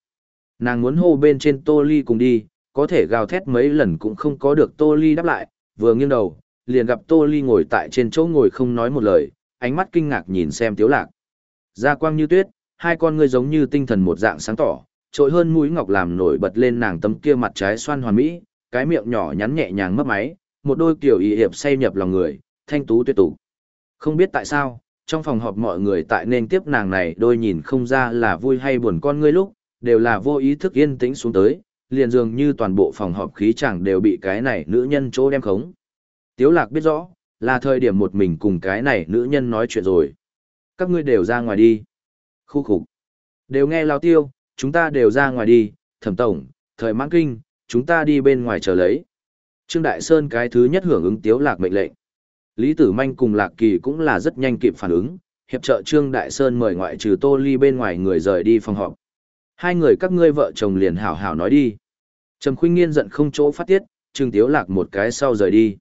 Nàng muốn hô bên trên Tô Ly cùng đi, có thể gào thét mấy lần cũng không có được Tô Ly đáp lại, vừa nghiêng đầu, liền gặp Tô Ly ngồi tại trên chỗ ngồi không nói một lời, ánh mắt kinh ngạc nhìn xem Tiếu Lạc. Da quang như tuyết, hai con ngươi giống như tinh thần một dạng sáng tỏ, trội hơn mũi ngọc làm nổi bật lên nàng tấm kia mặt trái xoan hoàn mỹ, cái miệng nhỏ nhắn nhẹ nhàng mấp máy, một đôi kiểu y hiệp say nhập lòng người, thanh tú tuyệt tục. Không biết tại sao, trong phòng họp mọi người tại nên tiếp nàng này đôi nhìn không ra là vui hay buồn con ngươi lúc, đều là vô ý thức yên tĩnh xuống tới, liền dường như toàn bộ phòng họp khí chẳng đều bị cái này nữ nhân chỗ đem khống. Tiếu lạc biết rõ, là thời điểm một mình cùng cái này nữ nhân nói chuyện rồi. Các ngươi đều ra ngoài đi. Khu khục. Đều nghe lao tiêu, chúng ta đều ra ngoài đi, thẩm tổng, thời mãn kinh, chúng ta đi bên ngoài chờ lấy. Trương Đại Sơn cái thứ nhất hưởng ứng tiếu lạc mệnh lệnh. Lý Tử Manh cùng Lạc Kỳ cũng là rất nhanh kịp phản ứng, hiệp trợ Trương Đại Sơn mời ngoại trừ Tô Ly bên ngoài người rời đi phòng họp. Hai người các ngươi vợ chồng liền hảo hảo nói đi. Trầm Khuynh Nghiên giận không chỗ phát tiết, Trương Tiếu Lạc một cái sau rời đi.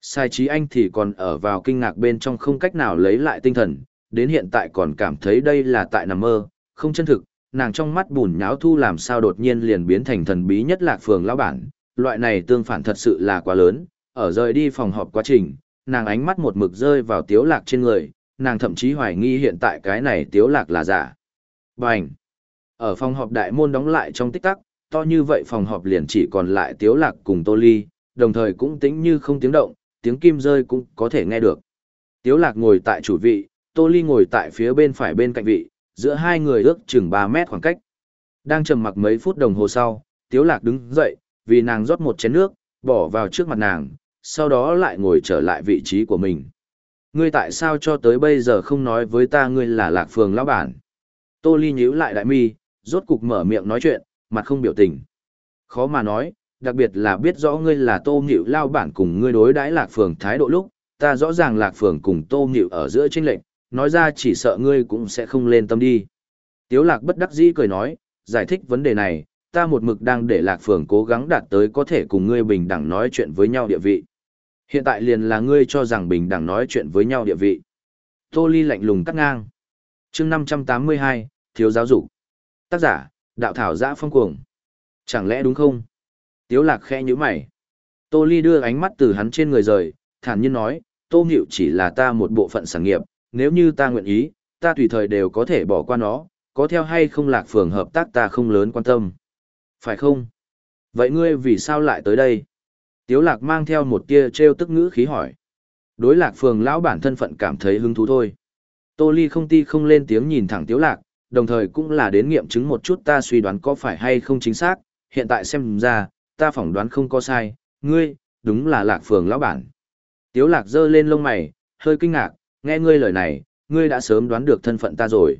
Sai trí anh thì còn ở vào kinh ngạc bên trong không cách nào lấy lại tinh thần, đến hiện tại còn cảm thấy đây là tại nằm mơ, không chân thực, nàng trong mắt bùn nháo thu làm sao đột nhiên liền biến thành thần bí nhất lạc phường lão bản, loại này tương phản thật sự là quá lớn, ở rời đi phòng họp quá trình, nàng ánh mắt một mực rơi vào tiếu lạc trên người, nàng thậm chí hoài nghi hiện tại cái này tiếu lạc là giả. Bành! Ở phòng họp đại môn đóng lại trong tích tắc, to như vậy phòng họp liền chỉ còn lại tiếu lạc cùng tô ly, đồng thời cũng tĩnh như không tiếng động, tiếng kim rơi cũng có thể nghe được. Tiếu lạc ngồi tại chủ vị, tô ly ngồi tại phía bên phải bên cạnh vị, giữa hai người ước chừng 3 mét khoảng cách. Đang trầm mặc mấy phút đồng hồ sau, tiếu lạc đứng dậy, vì nàng rót một chén nước, bỏ vào trước mặt nàng, sau đó lại ngồi trở lại vị trí của mình. Ngươi tại sao cho tới bây giờ không nói với ta ngươi là lạc phường lão bản? Tô Ly nhíu lại đại mi, rốt cục mở miệng nói chuyện, mặt không biểu tình. Khó mà nói, đặc biệt là biết rõ ngươi là tô nghịu lao bản cùng ngươi đối đãi lạc phường thái độ lúc, ta rõ ràng lạc phường cùng tô nghịu ở giữa tranh lệnh, nói ra chỉ sợ ngươi cũng sẽ không lên tâm đi. Tiếu lạc bất đắc dĩ cười nói, giải thích vấn đề này, ta một mực đang để lạc phường cố gắng đạt tới có thể cùng ngươi bình đẳng nói chuyện với nhau địa vị. Hiện tại liền là ngươi cho rằng bình đẳng nói chuyện với nhau địa vị. Tô Ly lạnh lùng cắt ngang. chương 582, thiếu giáo dục. Tác giả, đạo thảo giã phong cuồng. Chẳng lẽ đúng không? Tiếu lạc khẽ như mày. Tô Ly đưa ánh mắt từ hắn trên người rời, thản nhiên nói, Tô Nghịu chỉ là ta một bộ phận sản nghiệp, nếu như ta nguyện ý, ta tùy thời đều có thể bỏ qua nó, có theo hay không lạc phường hợp tác ta không lớn quan tâm. Phải không? Vậy ngươi vì sao lại tới đây? Tiếu lạc mang theo một tia treo tức ngữ khí hỏi. Đối lạc phường lão bản thân phận cảm thấy hứng thú thôi. Tô Ly không ti không lên tiếng nhìn thẳng tiếu lạc, đồng thời cũng là đến nghiệm chứng một chút ta suy đoán có phải hay không chính xác, hiện tại xem ra, ta phỏng đoán không có sai, ngươi, đúng là lạc phường lão bản. Tiếu lạc giơ lên lông mày, hơi kinh ngạc, nghe ngươi lời này, ngươi đã sớm đoán được thân phận ta rồi.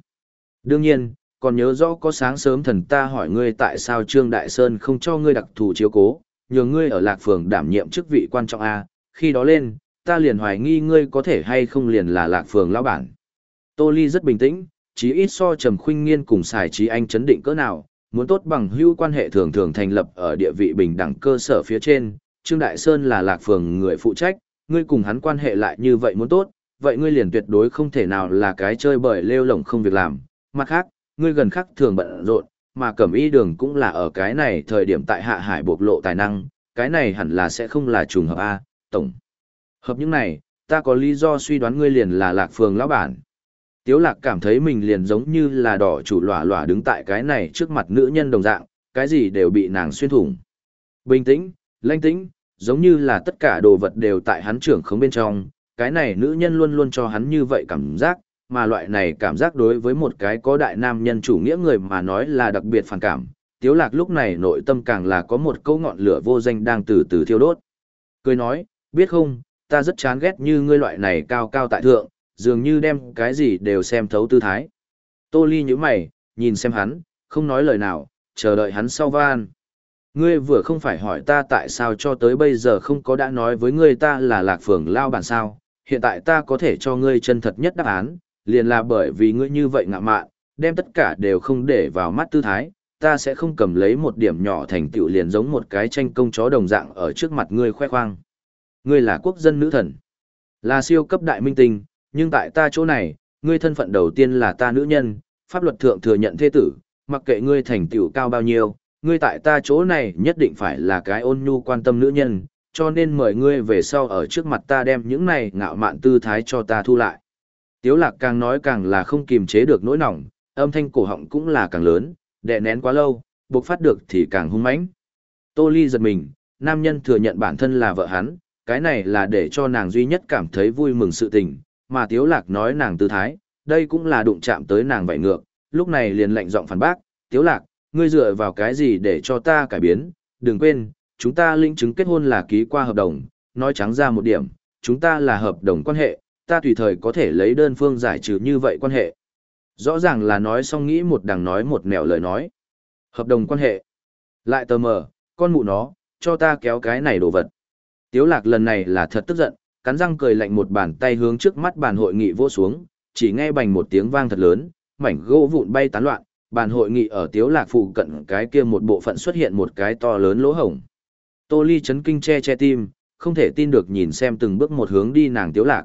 Đương nhiên, còn nhớ rõ có sáng sớm thần ta hỏi ngươi tại sao Trương Đại Sơn không cho ngươi đặc thù chiếu cố, nhờ ngươi ở lạc phường đảm nhiệm chức vị quan trọng A, khi đó lên, ta liền hoài nghi ngươi có thể hay không liền là lạc phường lão bản. Tô Ly rất bình tĩnh, chí ít so trầm khuynh nghiên cùng xài trí anh chấn định cỡ nào, muốn tốt bằng hữu quan hệ thường thường thành lập ở địa vị bình đẳng cơ sở phía trên, Trương Đại Sơn là lạc phường người phụ trách, ngươi cùng hắn quan hệ lại như vậy muốn tốt, vậy ngươi liền tuyệt đối không thể nào là cái chơi bời lêu lổng không việc làm. Mặt khác, ngươi gần khắc thường bận rộn, mà cẩm y đường cũng là ở cái này thời điểm tại hạ hải bộc lộ tài năng, cái này hẳn là sẽ không là trùng hợp A, tổng. Hợp những này, ta có lý do suy đoán ngươi liền là lạc phường lão bản. Tiếu lạc cảm thấy mình liền giống như là đỏ chủ lỏa lỏa đứng tại cái này trước mặt nữ nhân đồng dạng, cái gì đều bị nàng xuyên thủng. Bình tĩnh, lanh tĩnh, giống như là tất cả đồ vật đều tại hắn trưởng khống bên trong, cái này nữ nhân luôn luôn cho hắn như vậy cảm giác, mà loại này cảm giác đối với một cái có đại nam nhân chủ nghĩa người mà nói là đặc biệt phản cảm. Tiếu lạc lúc này nội tâm càng là có một câu ngọn lửa vô danh đang từ từ thiêu đốt. Cười nói, biết không, ta rất chán ghét như ngươi loại này cao cao tại thượng, dường như đem cái gì đều xem thấu tư thái. Tô Ly như mày, nhìn xem hắn, không nói lời nào, chờ đợi hắn sau van. Ngươi vừa không phải hỏi ta tại sao cho tới bây giờ không có đã nói với ngươi ta là lạc phường lao bản sao, hiện tại ta có thể cho ngươi chân thật nhất đáp án, liền là bởi vì ngươi như vậy ngạ mạn, đem tất cả đều không để vào mắt tư thái, ta sẽ không cầm lấy một điểm nhỏ thành tựu liền giống một cái tranh công chó đồng dạng ở trước mặt ngươi khoe khoang. Ngươi là quốc dân nữ thần, là siêu cấp đại minh tinh, nhưng tại ta chỗ này, ngươi thân phận đầu tiên là ta nữ nhân, pháp luật thượng thừa nhận thế tử, mặc kệ ngươi thành tựu cao bao nhiêu, ngươi tại ta chỗ này nhất định phải là cái ôn nhu quan tâm nữ nhân, cho nên mời ngươi về sau ở trước mặt ta đem những này ngạo mạn tư thái cho ta thu lại. Tiếu lạc càng nói càng là không kiềm chế được nỗi nỏng, âm thanh cổ họng cũng là càng lớn, đè nén quá lâu, buộc phát được thì càng hung mãnh. Tô Ly giật mình, nam nhân thừa nhận bản thân là vợ hắn, cái này là để cho nàng duy nhất cảm thấy vui mừng sự tình, mà Tiếu Lạc nói nàng tư thái, đây cũng là đụng chạm tới nàng vậy ngược, lúc này liền lạnh giọng phản bác, Tiếu Lạc, ngươi dựa vào cái gì để cho ta cải biến, đừng quên, chúng ta linh chứng kết hôn là ký qua hợp đồng, nói trắng ra một điểm, chúng ta là hợp đồng quan hệ, ta tùy thời có thể lấy đơn phương giải trừ như vậy quan hệ. Rõ ràng là nói xong nghĩ một đằng nói một nẻo lời nói. Hợp đồng quan hệ. Lại tờ mờ, con mụ nó, cho ta kéo cái này đồ vật. Tiếu lạc lần này là thật tức giận, cắn răng cười lạnh một bàn tay hướng trước mắt bàn hội nghị vỗ xuống, chỉ nghe bành một tiếng vang thật lớn, mảnh gỗ vụn bay tán loạn, bàn hội nghị ở tiếu lạc phụ cận cái kia một bộ phận xuất hiện một cái to lớn lỗ hổng. Tô Ly chấn kinh che che tim, không thể tin được nhìn xem từng bước một hướng đi nàng tiếu lạc.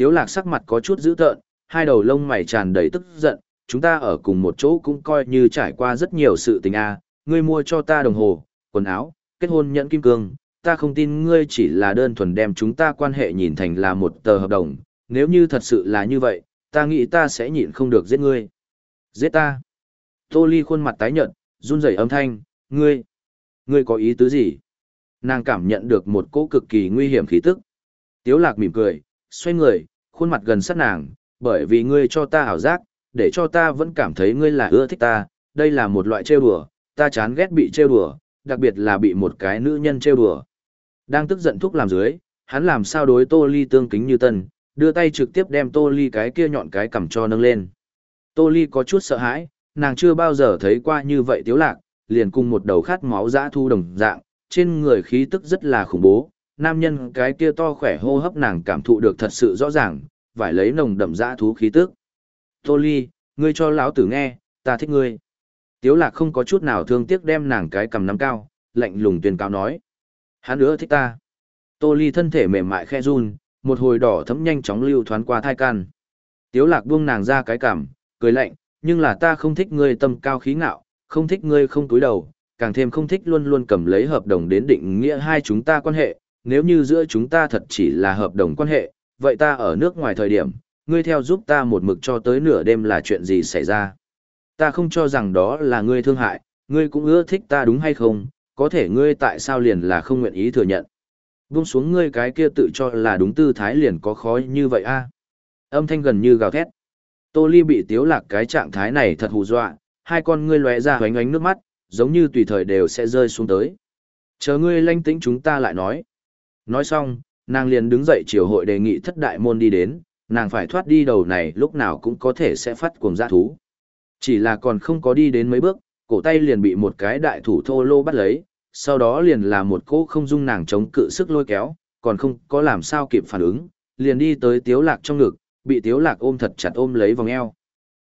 Tiếu lạc sắc mặt có chút dữ tợn, hai đầu lông mày tràn đầy tức giận, chúng ta ở cùng một chỗ cũng coi như trải qua rất nhiều sự tình a, ngươi mua cho ta đồng hồ, quần áo, kết hôn nhẫn kim cương, ta không tin ngươi chỉ là đơn thuần đem chúng ta quan hệ nhìn thành là một tờ hợp đồng, nếu như thật sự là như vậy, ta nghĩ ta sẽ nhịn không được giết ngươi. Giết ta. Tô Ly khuôn mặt tái nhợt, run rẩy âm thanh, ngươi, ngươi có ý tứ gì? Nàng cảm nhận được một cỗ cực kỳ nguy hiểm khí tức. Tiếu lạc mỉm cười, xoay người, khuôn mặt gần sát nàng, bởi vì ngươi cho ta ảo giác, để cho ta vẫn cảm thấy ngươi là ưa thích ta, đây là một loại trêu đùa, ta chán ghét bị trêu đùa, đặc biệt là bị một cái nữ nhân trêu đùa. Đang tức giận thúc làm dưới, hắn làm sao đối Tô Ly tương kính như tân, Đưa tay trực tiếp đem Tô Ly cái kia nhọn cái cầm cho nâng lên. Tô Ly có chút sợ hãi, nàng chưa bao giờ thấy qua như vậy tiếu lạc, liền cùng một đầu khát máu dã thu đồng dạng, trên người khí tức rất là khủng bố, nam nhân cái kia to khỏe hô hấp nàng cảm thụ được thật sự rõ ràng, vải lấy nồng đậm dã thú khí tức. Tô Ly, ngươi cho lão tử nghe, ta thích ngươi. Tiếu lạc không có chút nào thương tiếc đem nàng cái cầm nắm cao, lạnh lùng tuyên cao nói. Hắn nữa thích ta. Tô Ly thân thể mềm mại khe run, một hồi đỏ thấm nhanh chóng lưu thoáng qua thai can. Tiếu lạc buông nàng ra cái cằm, cười lạnh, nhưng là ta không thích ngươi tâm cao khí ngạo, không thích ngươi không túi đầu, càng thêm không thích luôn luôn cầm lấy hợp đồng đến định nghĩa hai chúng ta quan hệ, nếu như giữa chúng ta thật chỉ là hợp đồng quan hệ, vậy ta ở nước ngoài thời điểm, ngươi theo giúp ta một mực cho tới nửa đêm là chuyện gì xảy ra. Ta không cho rằng đó là ngươi thương hại, ngươi cũng ưa thích ta đúng hay không, có thể ngươi tại sao liền là không nguyện ý thừa nhận. Buông xuống ngươi cái kia tự cho là đúng tư thái liền có khó như vậy a Âm thanh gần như gào thét. Tô Ly bị tiếu lạc cái trạng thái này thật hù dọa, hai con ngươi lóe ra hoánh ánh nước mắt, giống như tùy thời đều sẽ rơi xuống tới. Chờ ngươi lanh tĩnh chúng ta lại nói. Nói xong, nàng liền đứng dậy chiều hội đề nghị thất đại môn đi đến, nàng phải thoát đi đầu này lúc nào cũng có thể sẽ phát cuồng dã thú. Chỉ là còn không có đi đến mấy bước, cổ tay liền bị một cái đại thủ thô lô bắt lấy, sau đó liền là một cô không dung nàng chống cự sức lôi kéo, còn không có làm sao kịp phản ứng, liền đi tới tiếu lạc trong ngực, bị tiếu lạc ôm thật chặt ôm lấy vòng eo.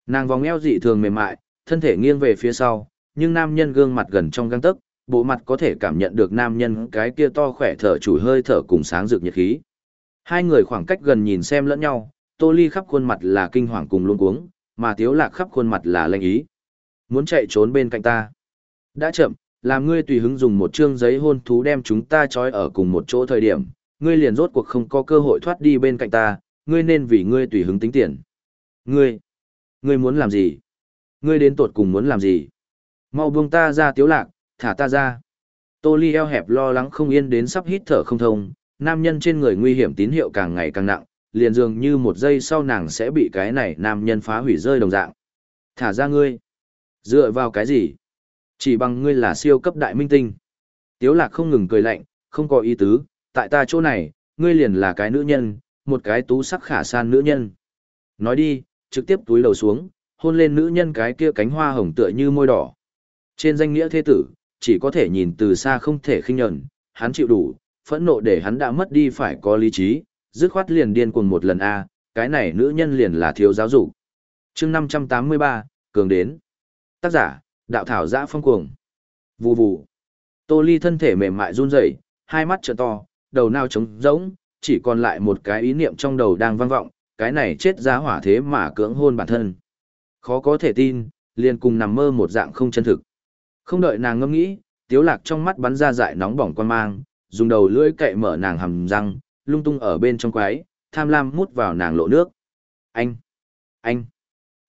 Nàng vòng eo dị thường mềm mại, thân thể nghiêng về phía sau, nhưng nam nhân gương mặt gần trong găng tấc, bộ mặt có thể cảm nhận được nam nhân cái kia to khỏe thở chủ hơi thở cùng sáng rực nhiệt khí. Hai người khoảng cách gần nhìn xem lẫn nhau, Tô Ly khắp khuôn mặt là kinh hoàng cùng luống cuống, mà Tiếu Lạc khắp khuôn mặt là lanh ý. Muốn chạy trốn bên cạnh ta. Đã chậm, làm ngươi tùy hứng dùng một chương giấy hôn thú đem chúng ta trói ở cùng một chỗ thời điểm, ngươi liền rốt cuộc không có cơ hội thoát đi bên cạnh ta, ngươi nên vì ngươi tùy hứng tính tiền. Ngươi, ngươi muốn làm gì? Ngươi đến tột cùng muốn làm gì? Mau buông ta ra tiếu lạc, thả ta ra. Tô Ly eo hẹp lo lắng không yên đến sắp hít thở không thông, nam nhân trên người nguy hiểm tín hiệu càng ngày càng nặng, liền dường như một giây sau nàng sẽ bị cái này nam nhân phá hủy rơi đồng dạng. Thả ra ngươi. Dựa vào cái gì? Chỉ bằng ngươi là siêu cấp đại minh tinh. Tiếu lạc không ngừng cười lạnh, không có ý tứ, tại ta chỗ này, ngươi liền là cái nữ nhân, một cái tú sắc khả san nữ nhân. Nói đi, trực tiếp túi đầu xuống, hôn lên nữ nhân cái kia cánh hoa hồng tựa như môi đỏ. Trên danh nghĩa thế tử, chỉ có thể nhìn từ xa không thể khinh nhẫn, hắn chịu đủ, phẫn nộ để hắn đã mất đi phải có lý trí, dứt khoát liền điên cuồng một lần a, cái này nữ nhân liền là thiếu giáo dục. Chương 583, cường đến. Tác giả, đạo thảo dã phong cuồng. Vù vù. Tô Ly thân thể mềm mại run rẩy, hai mắt trợ to, đầu nao trống rỗng, chỉ còn lại một cái ý niệm trong đầu đang vang vọng, cái này chết giá hỏa thế mà cưỡng hôn bản thân. Khó có thể tin, liền cùng nằm mơ một dạng không chân thực. Không đợi nàng ngâm nghĩ, tiếu lạc trong mắt bắn ra dại nóng bỏng quan mang, dùng đầu lưỡi cậy mở nàng hầm răng, lung tung ở bên trong quái, tham lam mút vào nàng lộ nước. Anh! Anh!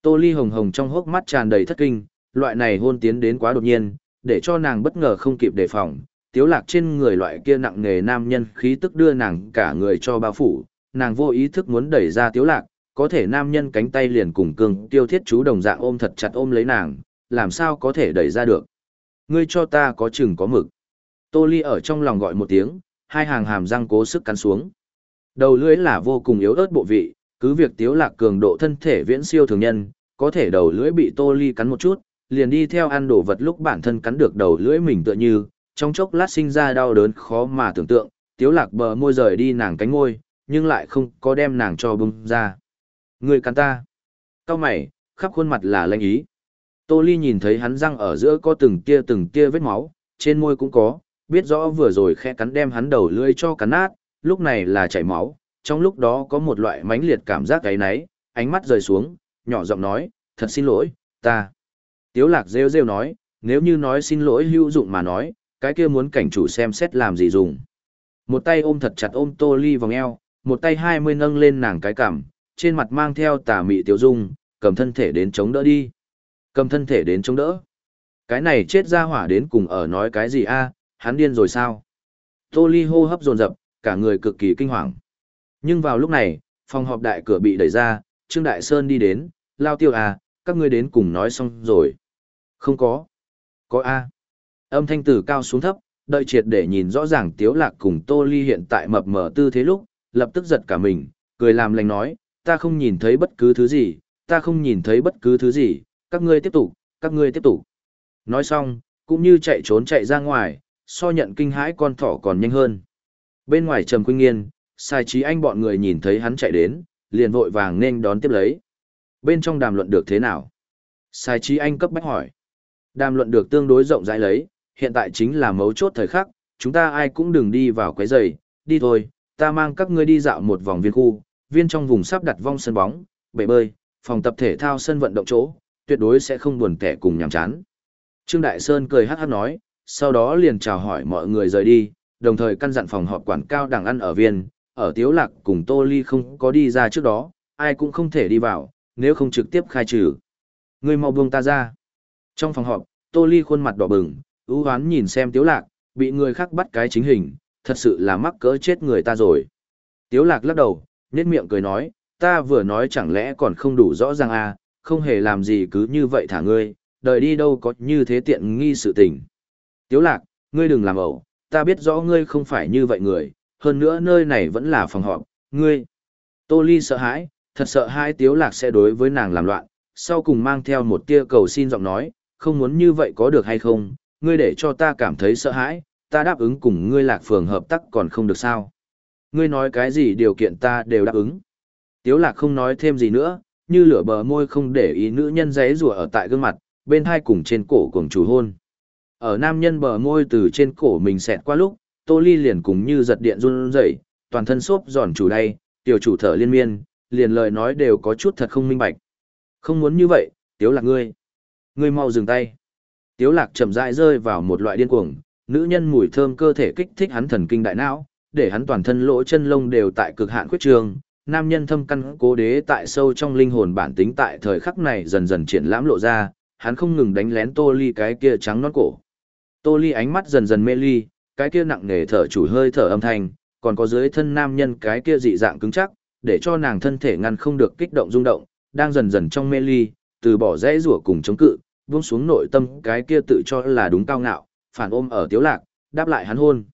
Tô ly hồng hồng trong hốc mắt tràn đầy thất kinh, loại này hôn tiến đến quá đột nhiên, để cho nàng bất ngờ không kịp đề phòng. Tiếu lạc trên người loại kia nặng nghề nam nhân khí tức đưa nàng cả người cho bao phủ, nàng vô ý thức muốn đẩy ra tiếu lạc, có thể nam nhân cánh tay liền cùng cương tiêu thiết chú đồng dạng ôm thật chặt ôm lấy nàng, làm sao có thể đẩy ra được. Ngươi cho ta có chừng có mực. Tô Ly ở trong lòng gọi một tiếng, hai hàng hàm răng cố sức cắn xuống. Đầu lưỡi là vô cùng yếu ớt bộ vị, cứ việc tiếu lạc cường độ thân thể viễn siêu thường nhân, có thể đầu lưỡi bị Tô Ly cắn một chút, liền đi theo ăn đồ vật lúc bản thân cắn được đầu lưỡi mình tựa như, trong chốc lát sinh ra đau đớn khó mà tưởng tượng, tiếu lạc bờ môi rời đi nàng cánh ngôi, nhưng lại không có đem nàng cho bung ra. Người cắn ta. Cao mày, khắp khuôn mặt là lanh ý. Tô Ly nhìn thấy hắn răng ở giữa có từng tia từng tia vết máu, trên môi cũng có, biết rõ vừa rồi khẽ cắn đem hắn đầu lưỡi cho cắn nát, lúc này là chảy máu, trong lúc đó có một loại mãnh liệt cảm giác cái náy, ánh mắt rời xuống, nhỏ giọng nói, thật xin lỗi, ta. Tiếu lạc rêu rêu nói, nếu như nói xin lỗi hữu dụng mà nói, cái kia muốn cảnh chủ xem xét làm gì dùng. Một tay ôm thật chặt ôm Tô Ly vòng eo, một tay hai mươi nâng lên nàng cái cằm, trên mặt mang theo tà mị tiểu dung, cầm thân thể đến chống đỡ đi. Cầm thân thể đến chống đỡ. Cái này chết ra hỏa đến cùng ở nói cái gì a? hắn điên rồi sao? Tô Ly hô hấp dồn dập, cả người cực kỳ kinh hoàng. Nhưng vào lúc này, phòng họp đại cửa bị đẩy ra, Trương Đại Sơn đi đến, lao tiêu à, các ngươi đến cùng nói xong rồi. Không có. Có A. Âm thanh từ cao xuống thấp, đợi triệt để nhìn rõ ràng Tiếu Lạc cùng Tô Ly hiện tại mập mờ tư thế lúc, lập tức giật cả mình, cười làm lành nói, ta không nhìn thấy bất cứ thứ gì, ta không nhìn thấy bất cứ thứ gì, các ngươi tiếp tục, các ngươi tiếp tục. Nói xong, cũng như chạy trốn chạy ra ngoài, so nhận kinh hãi con thỏ còn nhanh hơn. Bên ngoài Trầm Quynh Nghiên, Sai Trí Anh bọn người nhìn thấy hắn chạy đến, liền vội vàng nên đón tiếp lấy. Bên trong đàm luận được thế nào? Sai Trí Anh cấp bách hỏi. Đàm luận được tương đối rộng rãi lấy, hiện tại chính là mấu chốt thời khắc, chúng ta ai cũng đừng đi vào quấy rầy, đi thôi, ta mang các ngươi đi dạo một vòng viên khu, viên trong vùng sắp đặt vong sân bóng, bể bơi, phòng tập thể thao sân vận động chỗ, tuyệt đối sẽ không buồn tẻ cùng nhàm chán. Trương Đại Sơn cười hát hát nói, sau đó liền chào hỏi mọi người rời đi, đồng thời căn dặn phòng họp quản cao đẳng ăn ở viên, ở Tiếu Lạc cùng Tô Ly không có đi ra trước đó, ai cũng không thể đi vào, nếu không trực tiếp khai trừ. Người mau buông ta ra. Trong phòng họp, Tô Ly khuôn mặt đỏ bừng, ưu hoán nhìn xem Tiếu Lạc, bị người khác bắt cái chính hình, thật sự là mắc cỡ chết người ta rồi. Tiếu Lạc lắc đầu, nhếch miệng cười nói, ta vừa nói chẳng lẽ còn không đủ rõ ràng à, không hề làm gì cứ như vậy thả ngươi, đợi đi đâu có như thế tiện nghi sự tình. Tiếu lạc, ngươi đừng làm ẩu, ta biết rõ ngươi không phải như vậy người, hơn nữa nơi này vẫn là phòng họp, ngươi. Tô Ly sợ hãi, thật sợ hai tiếu lạc sẽ đối với nàng làm loạn, sau cùng mang theo một tia cầu xin giọng nói, không muốn như vậy có được hay không, ngươi để cho ta cảm thấy sợ hãi, ta đáp ứng cùng ngươi lạc phường hợp tác còn không được sao. Ngươi nói cái gì điều kiện ta đều đáp ứng. Tiếu lạc không nói thêm gì nữa, như lửa bờ môi không để ý nữ nhân giấy rùa ở tại gương mặt, bên hai cùng trên cổ cùng chủ hôn. Ở nam nhân bờ môi từ trên cổ mình xẹt qua lúc, Tô Ly liền cùng như giật điện run rẩy, toàn thân xốp giòn chủ đây, tiểu chủ thở liên miên, liền lời nói đều có chút thật không minh bạch. Không muốn như vậy, tiếu lạc ngươi. Ngươi mau dừng tay. Tiếu lạc chậm rãi rơi vào một loại điên cuồng, nữ nhân mùi thơm cơ thể kích thích hắn thần kinh đại não, để hắn toàn thân lỗ chân lông đều tại cực hạn khuyết trường, nam nhân thâm căn cố đế tại sâu trong linh hồn bản tính tại thời khắc này dần dần triển lãm lộ ra, hắn không ngừng đánh lén Tô Ly cái kia trắng nõn cổ. Tô Ly ánh mắt dần dần mê ly, cái kia nặng nề thở chủ hơi thở âm thanh, còn có dưới thân nam nhân cái kia dị dạng cứng chắc, để cho nàng thân thể ngăn không được kích động rung động, đang dần dần trong mê ly, từ bỏ rẽ rủa cùng chống cự, buông xuống nội tâm cái kia tự cho là đúng cao ngạo, phản ôm ở tiếu lạc, đáp lại hắn hôn.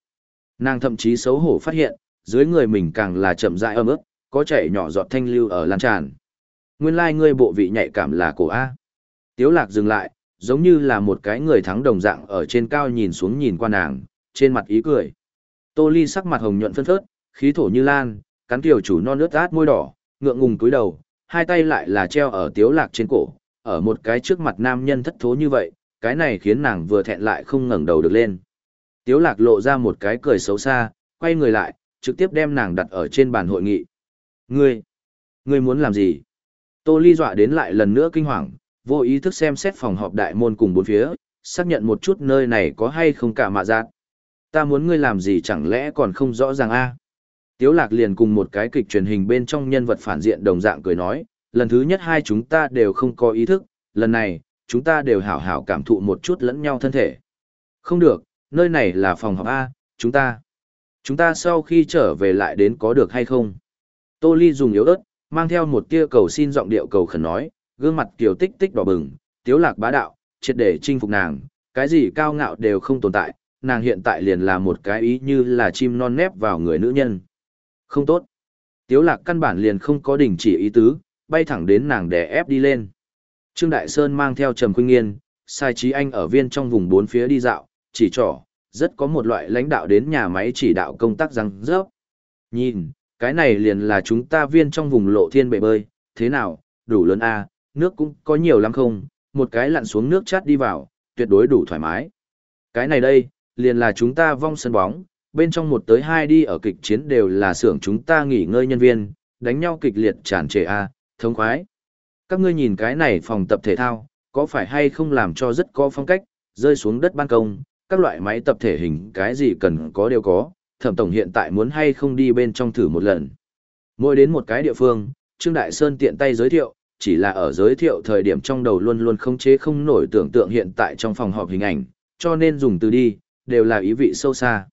Nàng thậm chí xấu hổ phát hiện, dưới người mình càng là chậm rãi ấm ức, có chảy nhỏ giọt thanh lưu ở lan tràn. Nguyên lai like ngươi bộ vị nhạy cảm là cổ A. Tiếu lạc dừng lại, giống như là một cái người thắng đồng dạng ở trên cao nhìn xuống nhìn qua nàng, trên mặt ý cười. Tô Ly sắc mặt hồng nhuận phân phớt, khí thổ như lan, cắn tiểu chủ non nước át môi đỏ, ngượng ngùng cúi đầu, hai tay lại là treo ở tiếu lạc trên cổ, ở một cái trước mặt nam nhân thất thố như vậy, cái này khiến nàng vừa thẹn lại không ngẩng đầu được lên. Tiếu lạc lộ ra một cái cười xấu xa, quay người lại, trực tiếp đem nàng đặt ở trên bàn hội nghị. Ngươi, ngươi muốn làm gì? Tô Ly dọa đến lại lần nữa kinh hoàng, vô ý thức xem xét phòng họp đại môn cùng bốn phía, xác nhận một chút nơi này có hay không cả mạ giác. Ta muốn ngươi làm gì chẳng lẽ còn không rõ ràng a? Tiếu lạc liền cùng một cái kịch truyền hình bên trong nhân vật phản diện đồng dạng cười nói, lần thứ nhất hai chúng ta đều không có ý thức, lần này, chúng ta đều hảo hảo cảm thụ một chút lẫn nhau thân thể. Không được, nơi này là phòng họp A, chúng ta. Chúng ta sau khi trở về lại đến có được hay không? Tô Ly dùng yếu ớt, mang theo một tia cầu xin giọng điệu cầu khẩn nói, gương mặt kiều tích tích đỏ bừng, tiếu lạc bá đạo, triệt để chinh phục nàng, cái gì cao ngạo đều không tồn tại, nàng hiện tại liền là một cái ý như là chim non nép vào người nữ nhân. Không tốt. Tiếu lạc căn bản liền không có đỉnh chỉ ý tứ, bay thẳng đến nàng để ép đi lên. Trương Đại Sơn mang theo Trầm Khuynh Nghiên, sai trí anh ở viên trong vùng bốn phía đi dạo, chỉ trỏ, rất có một loại lãnh đạo đến nhà máy chỉ đạo công tác răng rớp. Nhìn, cái này liền là chúng ta viên trong vùng lộ thiên bể bơi, thế nào, đủ lớn a nước cũng có nhiều lắm không, một cái lặn xuống nước chát đi vào, tuyệt đối đủ thoải mái. Cái này đây, liền là chúng ta vong sân bóng, bên trong một tới hai đi ở kịch chiến đều là xưởng chúng ta nghỉ ngơi nhân viên, đánh nhau kịch liệt tràn trề à, a, thống khoái. Các ngươi nhìn cái này phòng tập thể thao, có phải hay không làm cho rất có phong cách, rơi xuống đất ban công, các loại máy tập thể hình cái gì cần có đều có, thẩm tổng hiện tại muốn hay không đi bên trong thử một lần. Mỗi đến một cái địa phương, Trương Đại Sơn tiện tay giới thiệu, chỉ là ở giới thiệu thời điểm trong đầu luôn luôn không chế không nổi tưởng tượng hiện tại trong phòng họp hình ảnh, cho nên dùng từ đi, đều là ý vị sâu xa.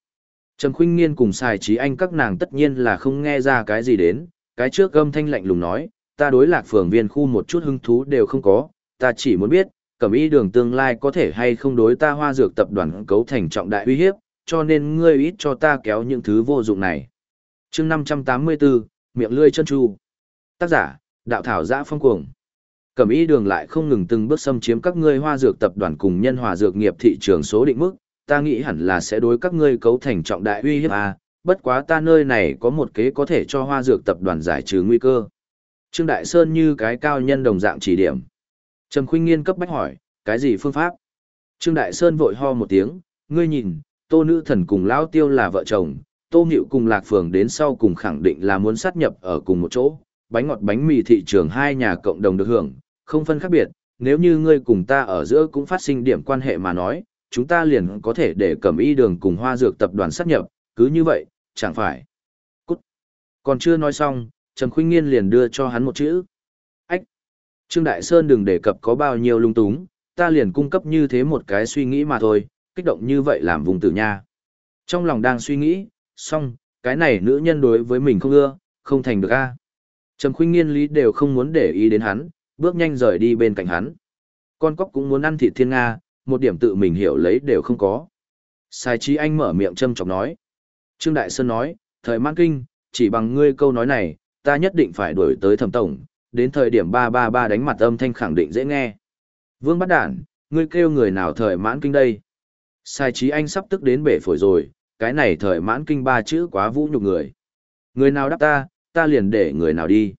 Trầm Khuynh Nghiên cùng Sài Trí Anh các nàng tất nhiên là không nghe ra cái gì đến, cái trước gâm thanh lạnh lùng nói, ta đối lạc phường viên khu một chút hứng thú đều không có, ta chỉ muốn biết, cẩm y đường tương lai có thể hay không đối ta hoa dược tập đoàn cấu thành trọng đại uy hiếp, cho nên ngươi ít cho ta kéo những thứ vô dụng này. chương 584, Miệng lươi chân chu. Tác giả, đạo thảo giã phong cuồng. Cẩm y đường lại không ngừng từng bước xâm chiếm các ngươi hoa dược tập đoàn cùng nhân hòa dược nghiệp thị trường số định mức, ta nghĩ hẳn là sẽ đối các ngươi cấu thành trọng đại uy hiếp à? bất quá ta nơi này có một kế có thể cho hoa dược tập đoàn giải trừ nguy cơ. Trương Đại Sơn như cái cao nhân đồng dạng chỉ điểm. Trầm Khuynh Nghiên cấp bách hỏi, cái gì phương pháp? Trương Đại Sơn vội ho một tiếng, ngươi nhìn, Tô Nữ Thần cùng Lão Tiêu là vợ chồng, Tô nghịu cùng Lạc Phường đến sau cùng khẳng định là muốn sát nhập ở cùng một chỗ, bánh ngọt bánh mì thị trường hai nhà cộng đồng được hưởng, không phân khác biệt, nếu như ngươi cùng ta ở giữa cũng phát sinh điểm quan hệ mà nói, chúng ta liền có thể để cẩm y đường cùng hoa dược tập đoàn sát nhập, cứ như vậy, chẳng phải. Cút. Còn chưa nói xong, Trầm Khuynh Nghiên liền đưa cho hắn một chữ. Ách. Trương Đại Sơn đừng đề cập có bao nhiêu lung túng, ta liền cung cấp như thế một cái suy nghĩ mà thôi, kích động như vậy làm vùng tử nha. Trong lòng đang suy nghĩ, xong, cái này nữ nhân đối với mình không ưa, không thành được a. Trầm khuyên Nghiên lý đều không muốn để ý đến hắn, bước nhanh rời đi bên cạnh hắn. Con cóc cũng muốn ăn thịt thiên nga, một điểm tự mình hiểu lấy đều không có. Sai trí anh mở miệng châm chọc nói. Trương Đại Sơn nói, thời mang kinh, chỉ bằng ngươi câu nói này, ta nhất định phải đuổi tới thẩm tổng, đến thời điểm 333 đánh mặt âm thanh khẳng định dễ nghe. Vương bắt đản, ngươi kêu người nào thời mãn kinh đây? Sai trí anh sắp tức đến bể phổi rồi, cái này thời mãn kinh ba chữ quá vũ nhục người. Người nào đáp ta, ta liền để người nào đi.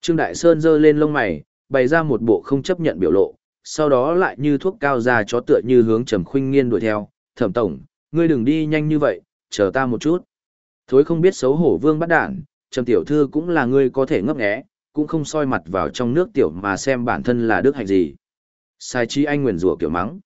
Trương Đại Sơn giơ lên lông mày, bày ra một bộ không chấp nhận biểu lộ, sau đó lại như thuốc cao ra chó tựa như hướng Trầm Khuynh Nghiên đuổi theo, "Thẩm tổng, ngươi đừng đi nhanh như vậy, chờ ta một chút." Thối không biết xấu hổ Vương bắt đạn, Trầm tiểu thư cũng là ngươi có thể ngấp nghé, cũng không soi mặt vào trong nước tiểu mà xem bản thân là đức hạnh gì. Sai trí anh nguyền rủa kiểu mắng.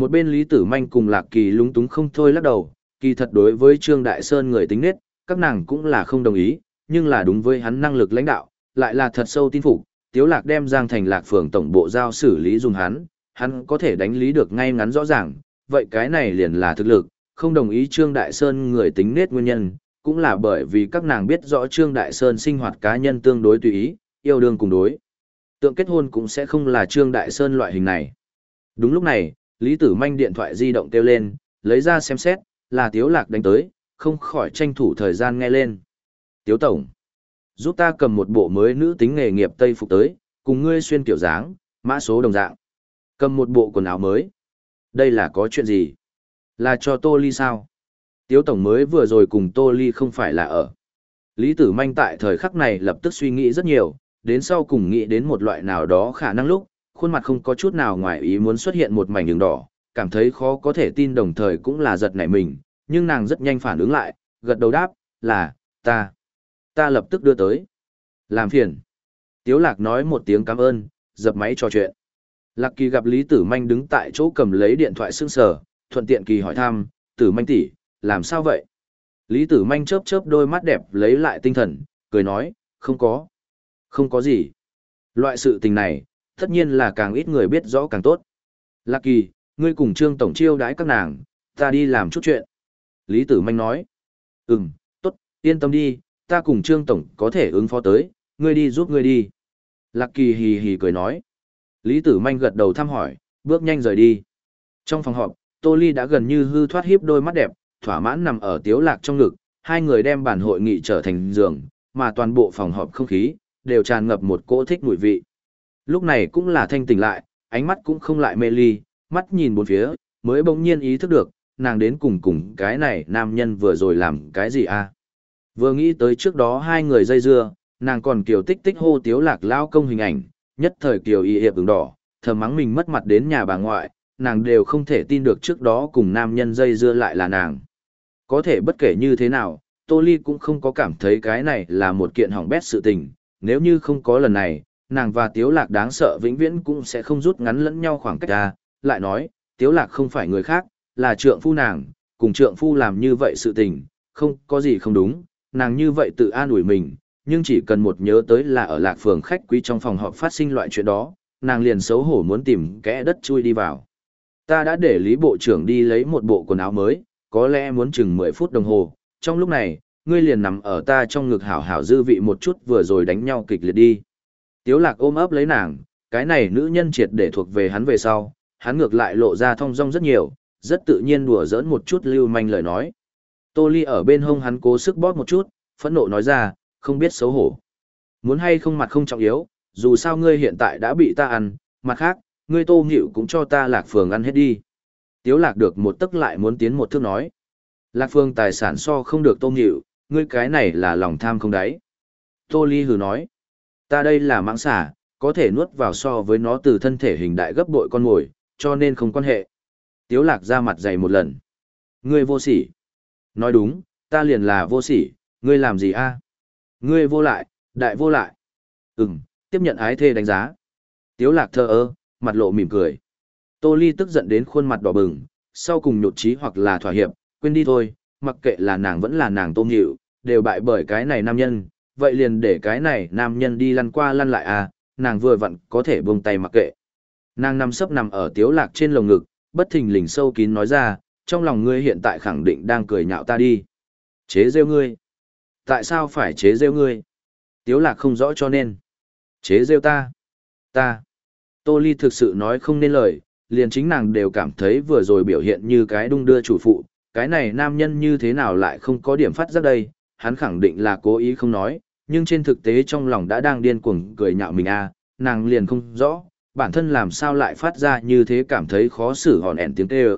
Một bên Lý Tử Manh cùng Lạc Kỳ lúng túng không thôi lắc đầu, kỳ thật đối với Trương Đại Sơn người tính nết, các nàng cũng là không đồng ý, nhưng là đúng với hắn năng lực lãnh đạo, lại là thật sâu tin phục, Tiếu Lạc đem Giang Thành Lạc phường tổng bộ giao xử lý dùng hắn, hắn có thể đánh lý được ngay ngắn rõ ràng, vậy cái này liền là thực lực, không đồng ý Trương Đại Sơn người tính nết nguyên nhân, cũng là bởi vì các nàng biết rõ Trương Đại Sơn sinh hoạt cá nhân tương đối tùy ý, yêu đương cùng đối. Tượng kết hôn cũng sẽ không là Trương Đại Sơn loại hình này. Đúng lúc này, Lý Tử Manh điện thoại di động kêu lên, lấy ra xem xét, là Tiếu Lạc đánh tới, không khỏi tranh thủ thời gian nghe lên. Tiếu Tổng giúp ta cầm một bộ mới nữ tính nghề nghiệp Tây Phục tới, cùng ngươi xuyên kiểu dáng, mã số đồng dạng. Cầm một bộ quần áo mới. Đây là có chuyện gì? Là cho Tô Ly sao? Tiếu Tổng mới vừa rồi cùng Tô Ly không phải là ở. Lý Tử Manh tại thời khắc này lập tức suy nghĩ rất nhiều, đến sau cùng nghĩ đến một loại nào đó khả năng lúc, khuôn mặt không có chút nào ngoài ý muốn xuất hiện một mảnh đường đỏ, cảm thấy khó có thể tin đồng thời cũng là giật nảy mình, nhưng nàng rất nhanh phản ứng lại, gật đầu đáp, là, ta ta lập tức đưa tới. Làm phiền. Tiếu lạc nói một tiếng cảm ơn, dập máy trò chuyện. Lạc kỳ gặp Lý Tử Manh đứng tại chỗ cầm lấy điện thoại sưng sờ, thuận tiện kỳ hỏi thăm, Tử Manh tỷ, làm sao vậy? Lý Tử Manh chớp chớp đôi mắt đẹp lấy lại tinh thần, cười nói, không có. Không có gì. Loại sự tình này, tất nhiên là càng ít người biết rõ càng tốt. Lạc kỳ, ngươi cùng Trương Tổng chiêu đãi các nàng, ta đi làm chút chuyện. Lý Tử Manh nói, ừm, tốt, yên tâm đi, ta cùng Trương Tổng có thể ứng phó tới, ngươi đi giúp ngươi đi. Lạc Kỳ hì hì cười nói. Lý Tử Manh gật đầu thăm hỏi, bước nhanh rời đi. Trong phòng họp, Tô Ly đã gần như hư thoát hiếp đôi mắt đẹp, thỏa mãn nằm ở tiếu lạc trong ngực, hai người đem bản hội nghị trở thành giường, mà toàn bộ phòng họp không khí, đều tràn ngập một cỗ thích mùi vị. Lúc này cũng là thanh tỉnh lại, ánh mắt cũng không lại mê ly, mắt nhìn bốn phía, mới bỗng nhiên ý thức được, nàng đến cùng cùng cái này nam nhân vừa rồi làm cái gì à. Vừa nghĩ tới trước đó hai người dây dưa, nàng còn kiều tích tích hô tiếu lạc lao công hình ảnh, nhất thời kiều y hiệp ứng đỏ, thầm mắng mình mất mặt đến nhà bà ngoại, nàng đều không thể tin được trước đó cùng nam nhân dây dưa lại là nàng. Có thể bất kể như thế nào, Tô Ly cũng không có cảm thấy cái này là một kiện hỏng bét sự tình, nếu như không có lần này, nàng và Tiếu Lạc đáng sợ vĩnh viễn cũng sẽ không rút ngắn lẫn nhau khoảng cách ra, lại nói, Tiếu Lạc không phải người khác, là trượng phu nàng, cùng trượng phu làm như vậy sự tình, không có gì không đúng, nàng như vậy tự an ủi mình, nhưng chỉ cần một nhớ tới là ở lạc phường khách quý trong phòng họp phát sinh loại chuyện đó, nàng liền xấu hổ muốn tìm kẽ đất chui đi vào. Ta đã để Lý Bộ trưởng đi lấy một bộ quần áo mới, có lẽ muốn chừng 10 phút đồng hồ, trong lúc này, ngươi liền nằm ở ta trong ngực hảo hảo dư vị một chút vừa rồi đánh nhau kịch liệt đi. Tiếu lạc ôm ấp lấy nàng, cái này nữ nhân triệt để thuộc về hắn về sau, hắn ngược lại lộ ra thong dong rất nhiều, rất tự nhiên đùa giỡn một chút lưu manh lời nói. Tô Ly ở bên hông hắn cố sức bóp một chút, phẫn nộ nói ra, không biết xấu hổ. Muốn hay không mặt không trọng yếu, dù sao ngươi hiện tại đã bị ta ăn, mặt khác, ngươi tô nghịu cũng cho ta lạc phường ăn hết đi. Tiếu lạc được một tức lại muốn tiến một thước nói. Lạc phường tài sản so không được tô nghịu, ngươi cái này là lòng tham không đáy. Tô ly hừ nói. Ta đây là mãng xả, có thể nuốt vào so với nó từ thân thể hình đại gấp bội con mồi, cho nên không quan hệ. Tiếu lạc ra mặt dày một lần. Ngươi vô sỉ. Nói đúng, ta liền là vô sỉ, ngươi làm gì a? Ngươi vô lại, đại vô lại. Ừm, tiếp nhận ái thê đánh giá. Tiếu lạc thơ ơ, mặt lộ mỉm cười. Tô Ly tức giận đến khuôn mặt đỏ bừng, sau cùng nhột trí hoặc là thỏa hiệp, quên đi thôi, mặc kệ là nàng vẫn là nàng tôm nhịu, đều bại bởi cái này nam nhân, vậy liền để cái này nam nhân đi lăn qua lăn lại à, nàng vừa vặn có thể buông tay mặc kệ. Nàng nằm sấp nằm ở tiếu lạc trên lồng ngực, bất thình lình sâu kín nói ra, trong lòng ngươi hiện tại khẳng định đang cười nhạo ta đi. Chế rêu ngươi. Tại sao phải chế rêu ngươi? Tiếu lạc không rõ cho nên. Chế rêu ta. Ta. Tô Ly thực sự nói không nên lời, liền chính nàng đều cảm thấy vừa rồi biểu hiện như cái đung đưa chủ phụ, cái này nam nhân như thế nào lại không có điểm phát giác đây, hắn khẳng định là cố ý không nói, nhưng trên thực tế trong lòng đã đang điên cuồng cười nhạo mình à, nàng liền không rõ, bản thân làm sao lại phát ra như thế cảm thấy khó xử hòn ẻn tiếng kêu.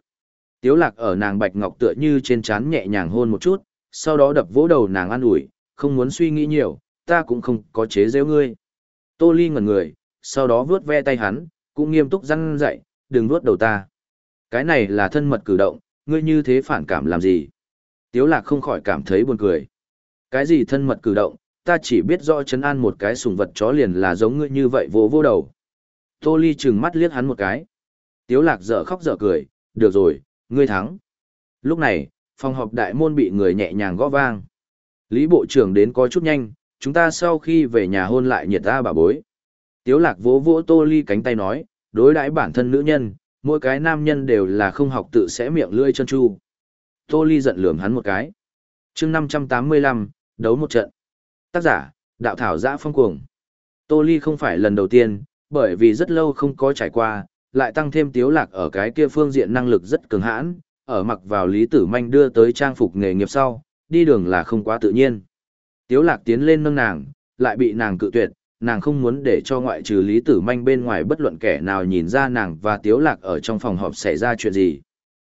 Tiếu lạc ở nàng bạch ngọc tựa như trên chán nhẹ nhàng hôn một chút, sau đó đập vỗ đầu nàng an ủi, không muốn suy nghĩ nhiều, ta cũng không có chế giễu ngươi. Tô Ly ngẩn người, sau đó vuốt ve tay hắn, cũng nghiêm túc răn dạy, đừng vuốt đầu ta. Cái này là thân mật cử động, ngươi như thế phản cảm làm gì? Tiếu lạc không khỏi cảm thấy buồn cười. Cái gì thân mật cử động, ta chỉ biết rõ chấn an một cái sùng vật chó liền là giống ngươi như vậy vô vô đầu. Tô Ly trừng mắt liếc hắn một cái. Tiếu lạc dở khóc dở cười, được rồi, ngươi thắng. Lúc này, phòng họp đại môn bị người nhẹ nhàng gõ vang. Lý Bộ trưởng đến có chút nhanh, chúng ta sau khi về nhà hôn lại nhiệt ta bà bối. Tiếu lạc vỗ vỗ Tô Ly cánh tay nói, đối đãi bản thân nữ nhân, mỗi cái nam nhân đều là không học tự sẽ miệng lưỡi chân chu. Tô Ly giận lườm hắn một cái. chương 585, đấu một trận. Tác giả, đạo thảo giã phong cuồng. Tô Ly không phải lần đầu tiên, bởi vì rất lâu không có trải qua, lại tăng thêm tiếu lạc ở cái kia phương diện năng lực rất cường hãn, ở mặc vào Lý Tử Manh đưa tới trang phục nghề nghiệp sau, đi đường là không quá tự nhiên. Tiếu lạc tiến lên nâng nàng, lại bị nàng cự tuyệt, nàng không muốn để cho ngoại trừ Lý Tử Manh bên ngoài bất luận kẻ nào nhìn ra nàng và Tiếu Lạc ở trong phòng họp xảy ra chuyện gì.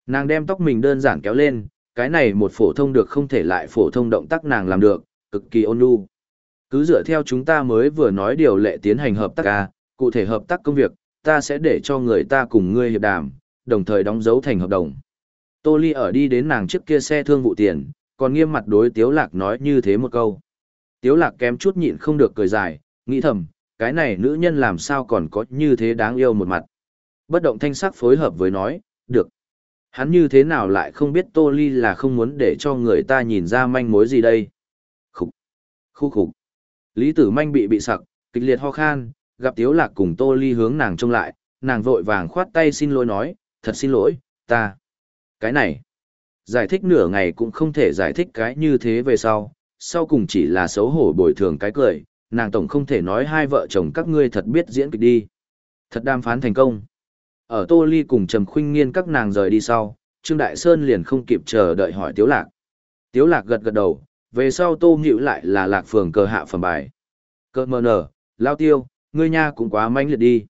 Nàng đem tóc mình đơn giản kéo lên, cái này một phổ thông được không thể lại phổ thông động tác nàng làm được, cực kỳ ôn nhu. Cứ dựa theo chúng ta mới vừa nói điều lệ tiến hành hợp tác ca, cụ thể hợp tác công việc, ta sẽ để cho người ta cùng ngươi hiệp đàm, đồng thời đóng dấu thành hợp đồng. Tô Ly ở đi đến nàng trước kia xe thương vụ tiền, còn nghiêm mặt đối Tiếu Lạc nói như thế một câu. Tiếu Lạc kém chút nhịn không được cười dài, nghĩ thầm, cái này nữ nhân làm sao còn có như thế đáng yêu một mặt. Bất động thanh sắc phối hợp với nói, được. Hắn như thế nào lại không biết Tô Ly là không muốn để cho người ta nhìn ra manh mối gì đây. Khúc, khục. Lý tử manh bị bị sặc, kịch liệt ho khan, gặp Tiếu Lạc cùng Tô Ly hướng nàng trông lại, nàng vội vàng khoát tay xin lỗi nói, thật xin lỗi, ta. Cái này, giải thích nửa ngày cũng không thể giải thích cái như thế về sau, sau cùng chỉ là xấu hổ bồi thường cái cười, nàng tổng không thể nói hai vợ chồng các ngươi thật biết diễn kịch đi. Thật đàm phán thành công. Ở Tô Ly cùng Trầm Khuynh Nghiên các nàng rời đi sau, Trương Đại Sơn liền không kịp chờ đợi hỏi Tiếu Lạc. Tiếu Lạc gật gật đầu, về sau Tô nghịu lại là Lạc Phường cờ hạ phẩm bài. cờ mờ nở, lao tiêu, ngươi nha cũng quá manh liệt đi.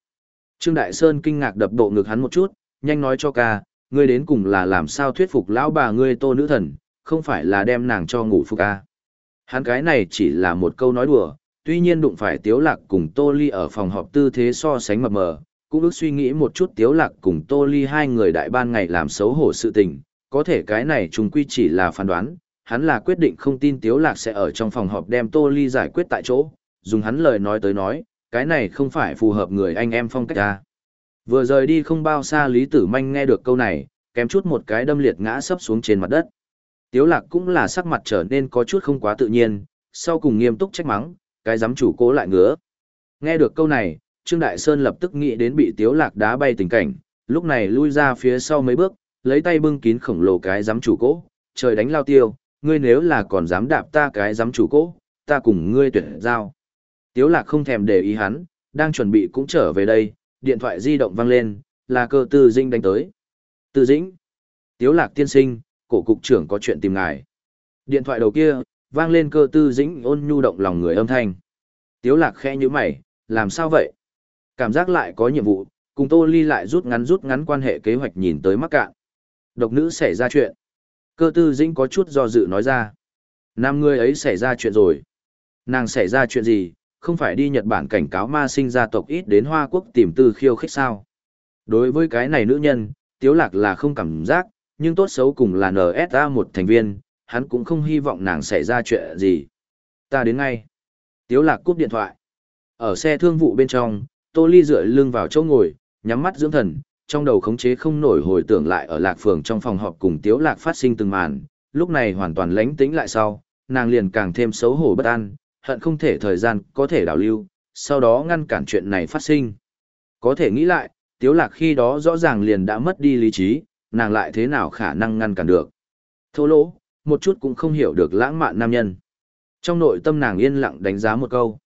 Trương Đại Sơn kinh ngạc đập bộ ngực hắn một chút, nhanh nói cho ca, ngươi đến cùng là làm sao thuyết phục lão bà ngươi Tô Nữ Thần, không phải là đem nàng cho ngủ phục ca. Hắn cái này chỉ là một câu nói đùa, tuy nhiên đụng phải Tiếu Lạc cùng Tô Ly ở phòng họp tư thế so sánh mập mờ, cũng ước suy nghĩ một chút Tiếu Lạc cùng Tô Ly hai người đại ban ngày làm xấu hổ sự tình, có thể cái này chúng quy chỉ là phán đoán, hắn là quyết định không tin Tiếu Lạc sẽ ở trong phòng họp đem Tô Ly giải quyết tại chỗ, dùng hắn lời nói tới nói, cái này không phải phù hợp người anh em phong cách ta. Vừa rời đi không bao xa Lý Tử Manh nghe được câu này, kém chút một cái đâm liệt ngã sấp xuống trên mặt đất. Tiếu Lạc cũng là sắc mặt trở nên có chút không quá tự nhiên, sau cùng nghiêm túc trách mắng, cái giám chủ cố lại ngứa. Nghe được câu này, Trương Đại Sơn lập tức nghĩ đến bị Tiếu Lạc đá bay tình cảnh, lúc này lui ra phía sau mấy bước, lấy tay bưng kín khổng lồ cái giám chủ cố, trời đánh lao tiêu, ngươi nếu là còn dám đạp ta cái dám chủ cố, ta cùng ngươi tuyệt giao. Tiếu Lạc không thèm để ý hắn, đang chuẩn bị cũng trở về đây, điện thoại di động vang lên, là cơ tư dinh đánh tới. Tư dĩnh. Tiếu Lạc tiên sinh, cổ cục trưởng có chuyện tìm ngài. Điện thoại đầu kia, vang lên cơ tư dĩnh ôn nhu động lòng người âm thanh. Tiếu lạc khẽ như mày, làm sao vậy? Cảm giác lại có nhiệm vụ, cùng Tô Ly lại rút ngắn rút ngắn quan hệ kế hoạch nhìn tới mắc cạn. Độc nữ xảy ra chuyện. Cơ tư dĩnh có chút do dự nói ra. Nam người ấy xảy ra chuyện rồi. Nàng xảy ra chuyện gì, không phải đi Nhật Bản cảnh cáo ma sinh gia tộc ít đến Hoa Quốc tìm tư khiêu khích sao. Đối với cái này nữ nhân, Tiếu Lạc là không cảm giác, nhưng tốt xấu cùng là NSA một thành viên, hắn cũng không hy vọng nàng xảy ra chuyện gì. Ta đến ngay. Tiếu Lạc cúp điện thoại. Ở xe thương vụ bên trong, Tô Ly dựa lưng vào chỗ ngồi, nhắm mắt dưỡng thần, trong đầu khống chế không nổi hồi tưởng lại ở Lạc Phường trong phòng họp cùng Tiếu Lạc phát sinh từng màn, lúc này hoàn toàn lánh tĩnh lại sau, nàng liền càng thêm xấu hổ bất an, hận không thể thời gian có thể đảo lưu, sau đó ngăn cản chuyện này phát sinh. Có thể nghĩ lại, Tiếu Lạc khi đó rõ ràng liền đã mất đi lý trí, nàng lại thế nào khả năng ngăn cản được. Thô lỗ, một chút cũng không hiểu được lãng mạn nam nhân. Trong nội tâm nàng yên lặng đánh giá một câu.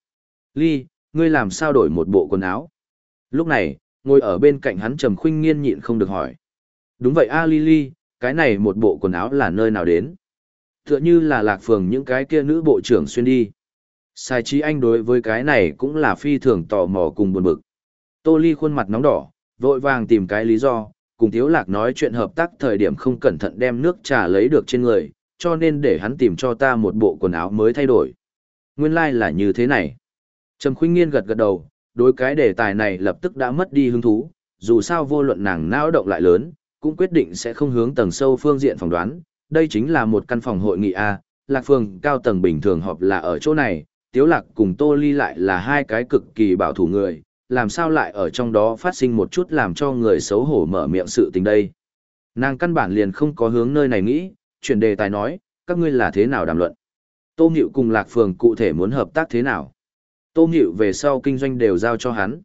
Ly, ngươi làm sao đổi một bộ quần áo? Lúc này, ngồi ở bên cạnh hắn Trầm Khuynh Nghiên nhịn không được hỏi. Đúng vậy a Ly cái này một bộ quần áo là nơi nào đến? Tựa như là lạc phường những cái kia nữ bộ trưởng xuyên đi. Sai trí anh đối với cái này cũng là phi thường tò mò cùng buồn bực. Tô Ly khuôn mặt nóng đỏ, vội vàng tìm cái lý do, cùng thiếu Lạc nói chuyện hợp tác thời điểm không cẩn thận đem nước trà lấy được trên người, cho nên để hắn tìm cho ta một bộ quần áo mới thay đổi. Nguyên lai like là như thế này. Trầm Khuynh Nghiên gật gật đầu, đối cái đề tài này lập tức đã mất đi hứng thú, dù sao vô luận nàng não động lại lớn, cũng quyết định sẽ không hướng tầng sâu phương diện phỏng đoán, đây chính là một căn phòng hội nghị A, Lạc Phương cao tầng bình thường họp là ở chỗ này, Tiếu Lạc cùng Tô Ly lại là hai cái cực kỳ bảo thủ người, làm sao lại ở trong đó phát sinh một chút làm cho người xấu hổ mở miệng sự tình đây. Nàng căn bản liền không có hướng nơi này nghĩ, chuyển đề tài nói, các ngươi là thế nào đàm luận. Tô Nghịu cùng Lạc Phường cụ thể muốn hợp tác thế nào. Tô Nghịu về sau kinh doanh đều giao cho hắn.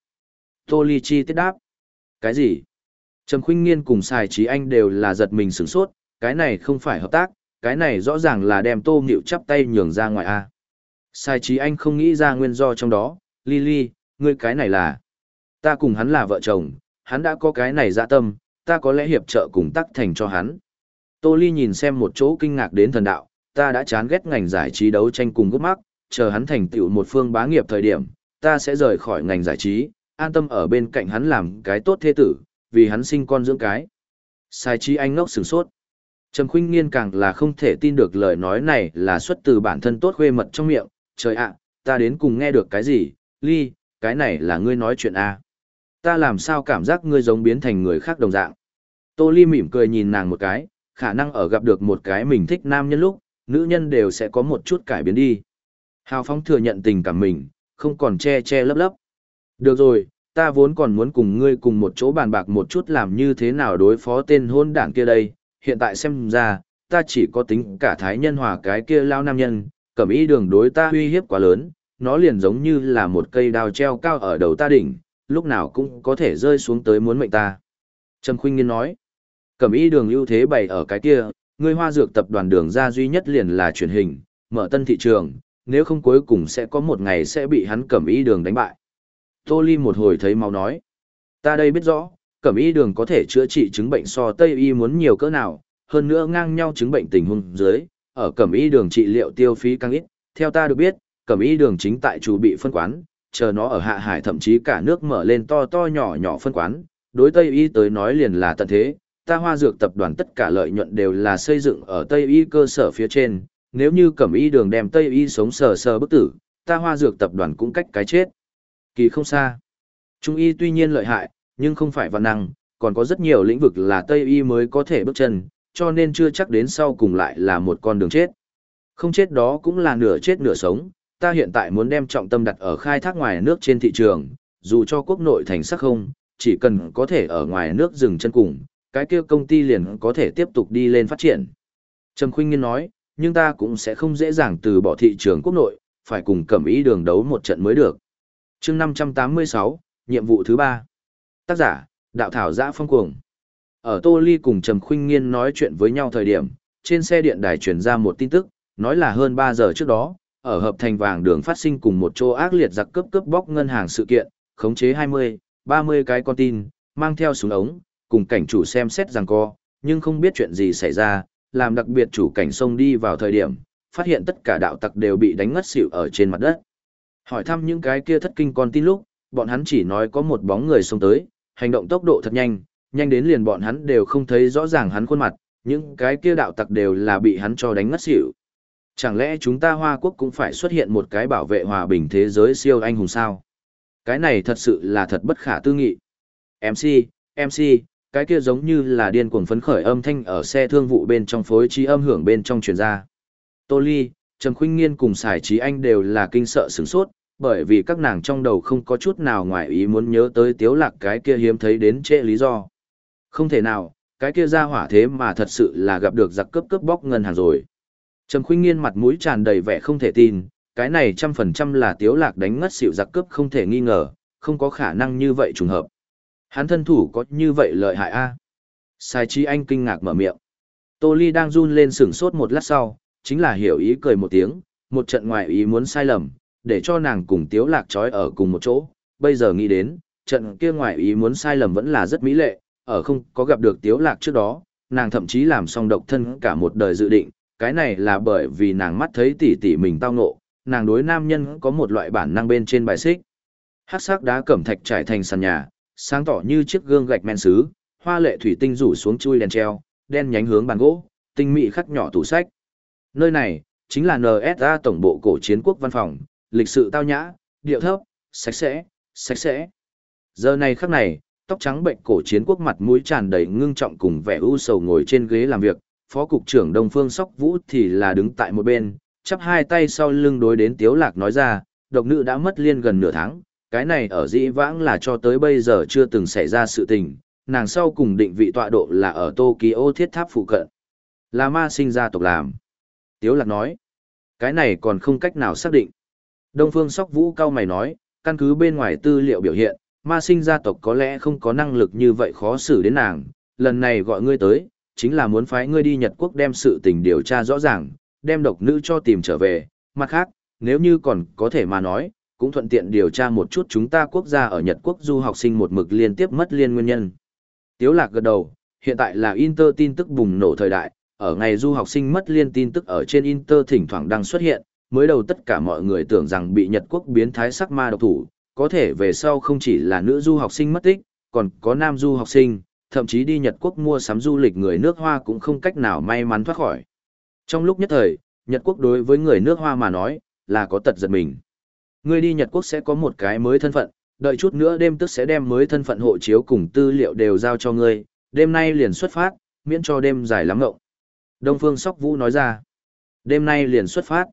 Tô Ly Chi tiết đáp. Cái gì? Trầm Khuynh Nghiên cùng Sài Trí Anh đều là giật mình sửng sốt, cái này không phải hợp tác, cái này rõ ràng là đem Tô Nghịu chắp tay nhường ra ngoài a. Sai Trí Anh không nghĩ ra nguyên do trong đó, Lily, ngươi cái này là... Ta cùng hắn là vợ chồng, hắn đã có cái này dạ tâm, ta có lẽ hiệp trợ cùng tắc thành cho hắn. Tô Ly nhìn xem một chỗ kinh ngạc đến thần đạo, ta đã chán ghét ngành giải trí đấu tranh cùng gốc mắc, chờ hắn thành tựu một phương bá nghiệp thời điểm, ta sẽ rời khỏi ngành giải trí, an tâm ở bên cạnh hắn làm cái tốt thế tử, vì hắn sinh con dưỡng cái. Sai trí anh ngốc sửng sốt. Trầm khuynh nghiên càng là không thể tin được lời nói này là xuất từ bản thân tốt khuê mật trong miệng, trời ạ, ta đến cùng nghe được cái gì, ly, cái này là ngươi nói chuyện à. Ta làm sao cảm giác ngươi giống biến thành người khác đồng dạng. Tô ly mỉm cười nhìn nàng một cái, khả năng ở gặp được một cái mình thích nam nhân lúc, nữ nhân đều sẽ có một chút cải biến đi. Hào phóng thừa nhận tình cảm mình, không còn che che lấp lấp. Được rồi, ta vốn còn muốn cùng ngươi cùng một chỗ bàn bạc một chút làm như thế nào đối phó tên hôn đảng kia đây, hiện tại xem ra, ta chỉ có tính cả thái nhân hòa cái kia lao nam nhân, cẩm ý đường đối ta uy hiếp quá lớn, nó liền giống như là một cây đao treo cao ở đầu ta đỉnh, lúc nào cũng có thể rơi xuống tới muốn mệnh ta. Trầm Khuynh Nghiên nói, cẩm ý đường ưu thế bày ở cái kia, ngươi hoa dược tập đoàn đường ra duy nhất liền là truyền hình, mở tân thị trường, nếu không cuối cùng sẽ có một ngày sẽ bị hắn cẩm ý đường đánh bại. Tô Ly một hồi thấy máu nói, ta đây biết rõ, cẩm y đường có thể chữa trị chứng bệnh so Tây y muốn nhiều cỡ nào, hơn nữa ngang nhau chứng bệnh tình huống dưới, ở cẩm y đường trị liệu tiêu phí càng ít, theo ta được biết, cẩm y đường chính tại chủ bị phân quán, chờ nó ở hạ hải thậm chí cả nước mở lên to to nhỏ nhỏ phân quán, đối Tây y tới nói liền là tận thế, ta hoa dược tập đoàn tất cả lợi nhuận đều là xây dựng ở Tây y cơ sở phía trên, nếu như cẩm y đường đem Tây y sống sờ sờ bức tử, ta hoa dược tập đoàn cũng cách cái chết. Kỳ không xa. Trung y tuy nhiên lợi hại, nhưng không phải văn năng, còn có rất nhiều lĩnh vực là Tây y mới có thể bước chân, cho nên chưa chắc đến sau cùng lại là một con đường chết. Không chết đó cũng là nửa chết nửa sống, ta hiện tại muốn đem trọng tâm đặt ở khai thác ngoài nước trên thị trường, dù cho quốc nội thành sắc không, chỉ cần có thể ở ngoài nước dừng chân cùng, cái kia công ty liền có thể tiếp tục đi lên phát triển. Trầm Khuynh Nghiên nói, nhưng ta cũng sẽ không dễ dàng từ bỏ thị trường quốc nội, phải cùng cẩm ý đường đấu một trận mới được. chương 586, nhiệm vụ thứ 3. Tác giả, đạo thảo giã phong cuồng. Ở Tô Ly cùng Trầm Khuynh Nghiên nói chuyện với nhau thời điểm, trên xe điện đài truyền ra một tin tức, nói là hơn 3 giờ trước đó, ở hợp thành vàng đường phát sinh cùng một chỗ ác liệt giặc cướp cướp bóc ngân hàng sự kiện, khống chế 20, 30 cái con tin, mang theo súng ống, cùng cảnh chủ xem xét rằng co, nhưng không biết chuyện gì xảy ra, làm đặc biệt chủ cảnh sông đi vào thời điểm, phát hiện tất cả đạo tặc đều bị đánh ngất xỉu ở trên mặt đất. Hỏi thăm những cái kia thất kinh con tin lúc, bọn hắn chỉ nói có một bóng người xông tới, hành động tốc độ thật nhanh, nhanh đến liền bọn hắn đều không thấy rõ ràng hắn khuôn mặt, những cái kia đạo tặc đều là bị hắn cho đánh ngất xỉu. Chẳng lẽ chúng ta Hoa Quốc cũng phải xuất hiện một cái bảo vệ hòa bình thế giới siêu anh hùng sao? Cái này thật sự là thật bất khả tư nghị. MC, MC, cái kia giống như là điên cuồng phấn khởi âm thanh ở xe thương vụ bên trong phối trí âm hưởng bên trong truyền ra. Tô Ly, Trầm Khuynh Nghiên cùng Sài Trí Anh đều là kinh sợ sửng sốt, bởi vì các nàng trong đầu không có chút nào ngoài ý muốn nhớ tới tiếu lạc cái kia hiếm thấy đến trễ lý do. Không thể nào, cái kia ra hỏa thế mà thật sự là gặp được giặc cướp cướp bóc ngân hàng rồi. Trầm Khuynh Nghiên mặt mũi tràn đầy vẻ không thể tin, cái này trăm phần trăm là tiếu lạc đánh ngất xỉu giặc cướp không thể nghi ngờ, không có khả năng như vậy trùng hợp. Hắn thân thủ có như vậy lợi hại a? Sai Trí Anh kinh ngạc mở miệng. Tô Ly đang run lên sửng sốt một lát sau, chính là hiểu ý cười một tiếng, một trận ngoài ý muốn sai lầm, để cho nàng cùng Tiếu Lạc trói ở cùng một chỗ. Bây giờ nghĩ đến, trận kia ngoài ý muốn sai lầm vẫn là rất mỹ lệ, ở không có gặp được Tiếu Lạc trước đó, nàng thậm chí làm xong độc thân cả một đời dự định, cái này là bởi vì nàng mắt thấy tỷ tỷ mình tao ngộ, nàng đối nam nhân có một loại bản năng bên trên bài xích. Hắc sắc đá cẩm thạch trải thành sàn nhà, sáng tỏ như chiếc gương gạch men sứ, hoa lệ thủy tinh rủ xuống chui đèn treo, đen nhánh hướng bàn gỗ, tinh mỹ khắc nhỏ tủ sách. Nơi này chính là NSA tổng bộ cổ chiến quốc văn phòng, lịch sự tao nhã, điệu thấp, sạch sẽ, sạch sẽ. Giờ này khắc này, tóc trắng bệnh cổ chiến quốc mặt mũi tràn đầy ngưng trọng cùng vẻ u sầu ngồi trên ghế làm việc, phó cục trưởng Đông Phương Sóc Vũ thì là đứng tại một bên, chắp hai tay sau lưng đối đến Tiếu Lạc nói ra, độc nữ đã mất liên gần nửa tháng, cái này ở dĩ vãng là cho tới bây giờ chưa từng xảy ra sự tình, nàng sau cùng định vị tọa độ là ở Tokyo thiết tháp phụ cận. Là ma sinh ra tộc làm. Tiếu lạc nói, cái này còn không cách nào xác định. Đông Phương Sóc Vũ cao mày nói, căn cứ bên ngoài tư liệu biểu hiện, ma sinh gia tộc có lẽ không có năng lực như vậy khó xử đến nàng, lần này gọi ngươi tới, chính là muốn phái ngươi đi Nhật Quốc đem sự tình điều tra rõ ràng, đem độc nữ cho tìm trở về, mặt khác, nếu như còn có thể mà nói, cũng thuận tiện điều tra một chút chúng ta quốc gia ở Nhật Quốc du học sinh một mực liên tiếp mất liên nguyên nhân. Tiếu lạc gật đầu, hiện tại là Inter tin tức bùng nổ thời đại, ở ngày du học sinh mất liên tin tức ở trên Inter thỉnh thoảng đang xuất hiện, mới đầu tất cả mọi người tưởng rằng bị Nhật Quốc biến thái sắc ma độc thủ, có thể về sau không chỉ là nữ du học sinh mất tích, còn có nam du học sinh, thậm chí đi Nhật Quốc mua sắm du lịch người nước Hoa cũng không cách nào may mắn thoát khỏi. Trong lúc nhất thời, Nhật Quốc đối với người nước Hoa mà nói, là có tật giật mình. Ngươi đi Nhật Quốc sẽ có một cái mới thân phận, đợi chút nữa đêm tức sẽ đem mới thân phận hộ chiếu cùng tư liệu đều giao cho ngươi, đêm nay liền xuất phát, miễn cho đêm dài lắm ngộng. Đông Phương Sóc Vũ nói ra, đêm nay liền xuất phát.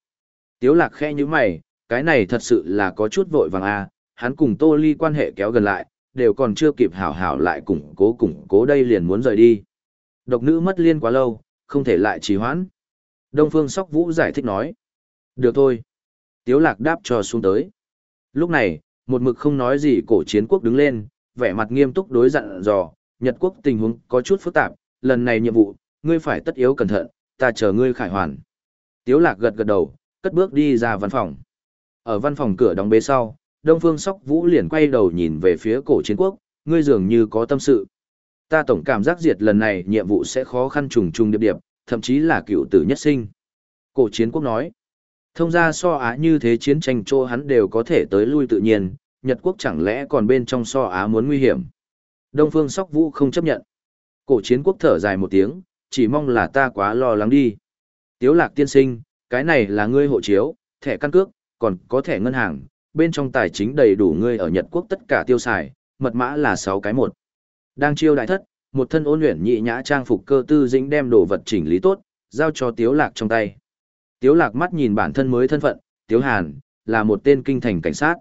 Tiếu lạc khe như mày, cái này thật sự là có chút vội vàng à, hắn cùng Tô Ly quan hệ kéo gần lại, đều còn chưa kịp hảo hảo lại củng cố củng cố đây liền muốn rời đi. Độc nữ mất liên quá lâu, không thể lại trì hoãn. Đông Phương Sóc Vũ giải thích nói. Được thôi. Tiếu lạc đáp cho xuống tới. Lúc này, một mực không nói gì cổ chiến quốc đứng lên, vẻ mặt nghiêm túc đối dặn dò, Nhật quốc tình huống có chút phức tạp, lần này nhiệm vụ, ngươi phải tất yếu cẩn thận, ta chờ ngươi khải hoàn. Tiếu lạc gật gật đầu, cất bước đi ra văn phòng. Ở văn phòng cửa đóng bế sau, Đông Phương Sóc Vũ liền quay đầu nhìn về phía cổ chiến quốc, ngươi dường như có tâm sự. Ta tổng cảm giác diệt lần này nhiệm vụ sẽ khó khăn trùng trùng điệp điệp, thậm chí là cựu tử nhất sinh. Cổ chiến quốc nói, thông ra so á như thế chiến tranh chỗ hắn đều có thể tới lui tự nhiên, Nhật quốc chẳng lẽ còn bên trong so á muốn nguy hiểm. Đông Phương Sóc Vũ không chấp nhận. Cổ chiến quốc thở dài một tiếng, chỉ mong là ta quá lo lắng đi. Tiếu lạc tiên sinh, cái này là ngươi hộ chiếu, thẻ căn cước, còn có thẻ ngân hàng, bên trong tài chính đầy đủ ngươi ở Nhật Quốc tất cả tiêu xài, mật mã là 6 cái một. Đang chiêu đại thất, một thân ôn luyện nhị nhã trang phục cơ tư dĩnh đem đồ vật chỉnh lý tốt, giao cho Tiếu Lạc trong tay. Tiếu Lạc mắt nhìn bản thân mới thân phận, Tiếu Hàn, là một tên kinh thành cảnh sát.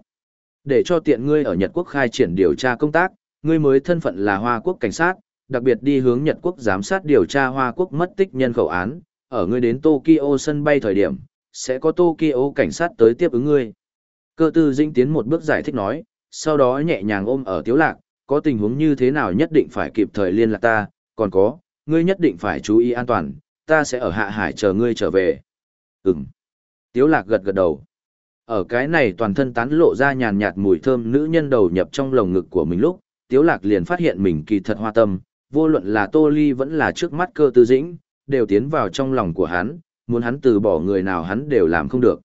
Để cho tiện ngươi ở Nhật Quốc khai triển điều tra công tác, ngươi mới thân phận là Hoa Quốc cảnh sát, đặc biệt đi hướng Nhật Quốc giám sát điều tra Hoa Quốc mất tích nhân khẩu án, ở ngươi đến Tokyo sân bay thời điểm, sẽ có Tokyo cảnh sát tới tiếp ứng ngươi. Cơ tư dĩnh tiến một bước giải thích nói, sau đó nhẹ nhàng ôm ở tiếu lạc, có tình huống như thế nào nhất định phải kịp thời liên lạc ta, còn có, ngươi nhất định phải chú ý an toàn, ta sẽ ở hạ hải chờ ngươi trở về. Ừm. Tiếu lạc gật gật đầu. Ở cái này toàn thân tán lộ ra nhàn nhạt mùi thơm nữ nhân đầu nhập trong lồng ngực của mình lúc, Tiếu lạc liền phát hiện mình kỳ thật hoa tâm, vô luận là Tô Ly vẫn là trước mắt cơ tư dĩnh, đều tiến vào trong lòng của hắn, muốn hắn từ bỏ người nào hắn đều làm không được.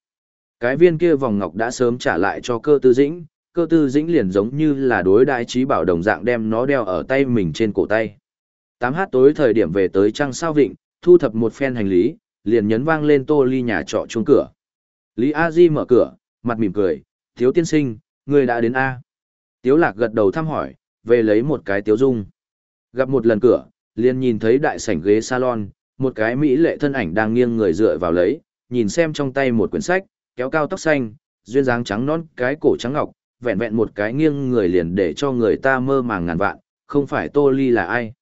Cái viên kia vòng ngọc đã sớm trả lại cho cơ tư dĩnh, cơ tư dĩnh liền giống như là đối đại trí bảo đồng dạng đem nó đeo ở tay mình trên cổ tay. 8h tối thời điểm về tới trăng sao vịnh, thu thập một phen hành lý, liền nhấn vang lên tô ly nhà trọ chuông cửa. Lý A Di mở cửa, mặt mỉm cười, thiếu tiên sinh, người đã đến A. Tiếu lạc gật đầu thăm hỏi, về lấy một cái tiếu dung. Gặp một lần cửa, liền nhìn thấy đại sảnh ghế salon, một cái mỹ lệ thân ảnh đang nghiêng người dựa vào lấy, nhìn xem trong tay một quyển sách, kéo cao tóc xanh, duyên dáng trắng non, cái cổ trắng ngọc, vẹn vẹn một cái nghiêng người liền để cho người ta mơ màng ngàn vạn, không phải Tô Ly là ai.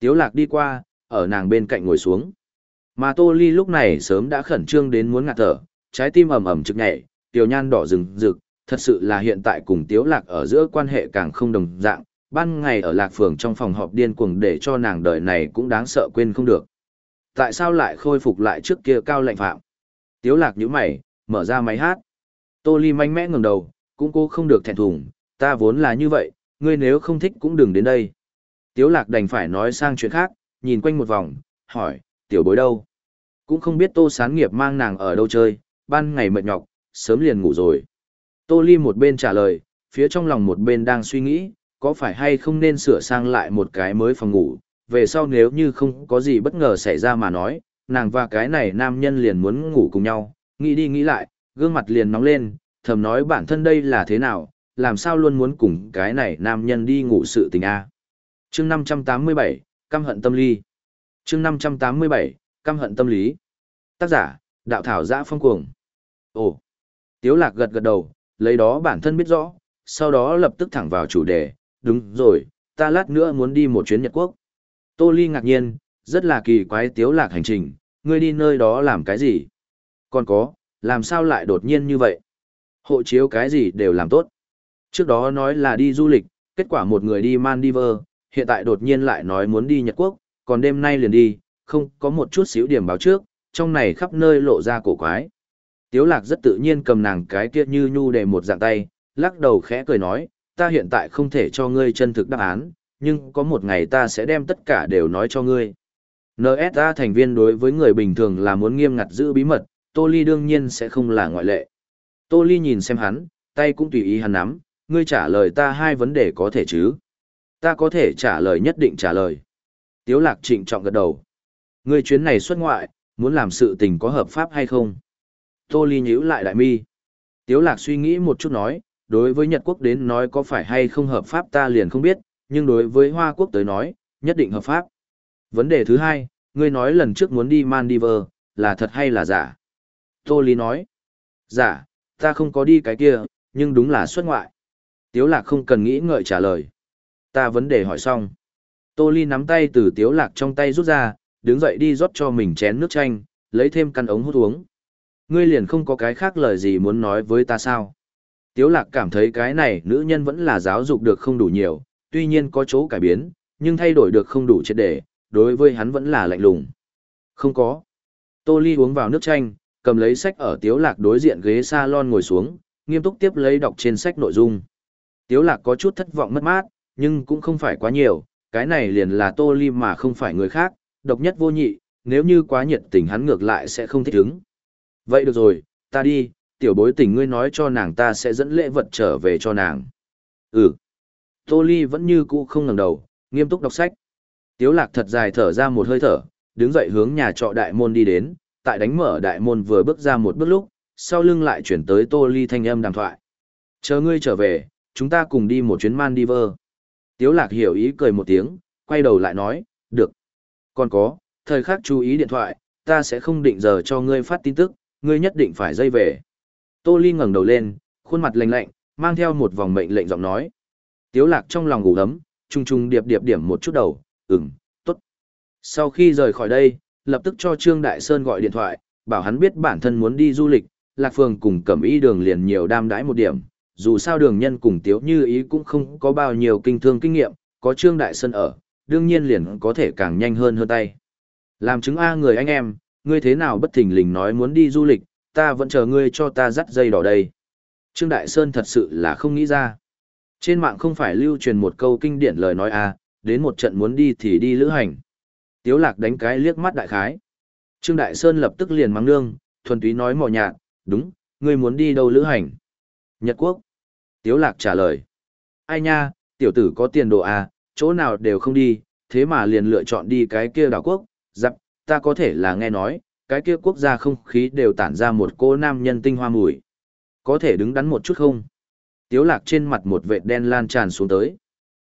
Tiếu lạc đi qua, ở nàng bên cạnh ngồi xuống. Mà Tô Ly lúc này sớm đã khẩn trương đến muốn ngạt thở, trái tim ầm ầm trực nhảy, tiểu nhan đỏ rừng rực, thật sự là hiện tại cùng Tiếu Lạc ở giữa quan hệ càng không đồng dạng, ban ngày ở Lạc Phường trong phòng họp điên cuồng để cho nàng đời này cũng đáng sợ quên không được. Tại sao lại khôi phục lại trước kia cao lãnh phạm? Tiếu Lạc nhíu mày, mở ra máy hát. Tô Ly mạnh mẽ ngẩng đầu, cũng cô không được thẹn thùng, ta vốn là như vậy, ngươi nếu không thích cũng đừng đến đây. Tiếu Lạc đành phải nói sang chuyện khác, nhìn quanh một vòng, hỏi, tiểu bối đâu? Cũng không biết Tô Sán Nghiệp mang nàng ở đâu chơi, ban ngày mệt nhọc, sớm liền ngủ rồi. Tô Ly một bên trả lời, phía trong lòng một bên đang suy nghĩ, có phải hay không nên sửa sang lại một cái mới phòng ngủ, về sau nếu như không có gì bất ngờ xảy ra mà nói, nàng và cái này nam nhân liền muốn ngủ cùng nhau, nghĩ đi nghĩ lại, gương mặt liền nóng lên, thầm nói bản thân đây là thế nào, làm sao luôn muốn cùng cái này nam nhân đi ngủ sự tình a. Chương 587, căm hận tâm ly. Chương 587, căm hận tâm lý. Tác giả, đạo thảo giã phong cuồng. Ồ. Tiếu lạc gật gật đầu, lấy đó bản thân biết rõ, sau đó lập tức thẳng vào chủ đề, đúng rồi, ta lát nữa muốn đi một chuyến Nhật Quốc. Tô Ly ngạc nhiên, rất là kỳ quái tiếu lạc hành trình, ngươi đi nơi đó làm cái gì? Còn có, làm sao lại đột nhiên như vậy? Hộ chiếu cái gì đều làm tốt. Trước đó nói là đi du lịch, kết quả một người đi Maldives, hiện tại đột nhiên lại nói muốn đi Nhật Quốc, còn đêm nay liền đi, không có một chút xíu điểm báo trước, trong này khắp nơi lộ ra cổ quái. Tiếu lạc rất tự nhiên cầm nàng cái kia như nhu để một dạng tay, lắc đầu khẽ cười nói, ta hiện tại không thể cho ngươi chân thực đáp án, nhưng có một ngày ta sẽ đem tất cả đều nói cho ngươi. NSA thành viên đối với người bình thường là muốn nghiêm ngặt giữ bí mật, Tô Ly đương nhiên sẽ không là ngoại lệ. Tô Ly nhìn xem hắn, tay cũng tùy ý hắn nắm, ngươi trả lời ta hai vấn đề có thể chứ? Ta có thể trả lời nhất định trả lời. Tiếu lạc trịnh trọng gật đầu. Ngươi chuyến này xuất ngoại, muốn làm sự tình có hợp pháp hay không? Tô Ly nhíu lại đại mi. Tiếu lạc suy nghĩ một chút nói, đối với Nhật Quốc đến nói có phải hay không hợp pháp ta liền không biết, nhưng đối với Hoa Quốc tới nói, nhất định hợp pháp. Vấn đề thứ hai, ngươi nói lần trước muốn đi Maldives, là thật hay là giả? Tô Ly nói, giả, ta không có đi cái kia, nhưng đúng là xuất ngoại. Tiếu lạc không cần nghĩ ngợi trả lời. Ta vấn đề hỏi xong. Tô Ly nắm tay từ tiếu lạc trong tay rút ra, đứng dậy đi rót cho mình chén nước chanh, lấy thêm căn ống hút uống. Ngươi liền không có cái khác lời gì muốn nói với ta sao? Tiếu lạc cảm thấy cái này nữ nhân vẫn là giáo dục được không đủ nhiều, tuy nhiên có chỗ cải biến, nhưng thay đổi được không đủ triệt để, đối với hắn vẫn là lạnh lùng. Không có. Tô Ly uống vào nước chanh, cầm lấy sách ở tiếu lạc đối diện ghế salon ngồi xuống, nghiêm túc tiếp lấy đọc trên sách nội dung. Tiếu lạc có chút thất vọng mất mát, nhưng cũng không phải quá nhiều, cái này liền là Tô Ly mà không phải người khác, độc nhất vô nhị, nếu như quá nhiệt tình hắn ngược lại sẽ không thích ứng. Vậy được rồi, ta đi, tiểu bối tình ngươi nói cho nàng ta sẽ dẫn lễ vật trở về cho nàng. Ừ. Tô Ly vẫn như cũ không ngẩng đầu, nghiêm túc đọc sách. Tiếu lạc thật dài thở ra một hơi thở, đứng dậy hướng nhà trọ đại môn đi đến, tại đánh mở đại môn vừa bước ra một bước lúc, sau lưng lại chuyển tới Tô Ly thanh âm đàm thoại. Chờ ngươi trở về, chúng ta cùng đi một chuyến Maldives. Tiếu lạc hiểu ý cười một tiếng, quay đầu lại nói, được. Còn có, thời khắc chú ý điện thoại, ta sẽ không định giờ cho ngươi phát tin tức, ngươi nhất định phải dây về. Tô Ly ngẩng đầu lên, khuôn mặt lạnh lạnh, mang theo một vòng mệnh lệnh giọng nói. Tiếu lạc trong lòng ngủ ấm, trung trung điệp điệp điểm một chút đầu, ừm, tốt. Sau khi rời khỏi đây, lập tức cho Trương Đại Sơn gọi điện thoại, bảo hắn biết bản thân muốn đi du lịch, Lạc Phường cùng cẩm y đường liền nhiều đam đãi một điểm, dù sao đường nhân cùng Tiếu Như ý cũng không có bao nhiêu kinh thương kinh nghiệm, có Trương Đại Sơn ở, đương nhiên liền có thể càng nhanh hơn hơn tay. Làm chứng A người anh em, ngươi thế nào bất thình lình nói muốn đi du lịch, ta vẫn chờ ngươi cho ta dắt dây đỏ đây. Trương Đại Sơn thật sự là không nghĩ ra. Trên mạng không phải lưu truyền một câu kinh điển lời nói a, đến một trận muốn đi thì đi lữ hành. Tiếu lạc đánh cái liếc mắt đại khái. Trương Đại Sơn lập tức liền mắng nương, thuần túy nói mò nhạt, đúng, ngươi muốn đi đâu lữ hành? Nhật Quốc. Tiếu Lạc trả lời. Ai nha, tiểu tử có tiền đồ à, chỗ nào đều không đi, thế mà liền lựa chọn đi cái kia đảo quốc, dặm, ta có thể là nghe nói, cái kia quốc gia không khí đều tản ra một cô nam nhân tinh hoa mùi. Có thể đứng đắn một chút không? Tiếu lạc trên mặt một vệt đen lan tràn xuống tới.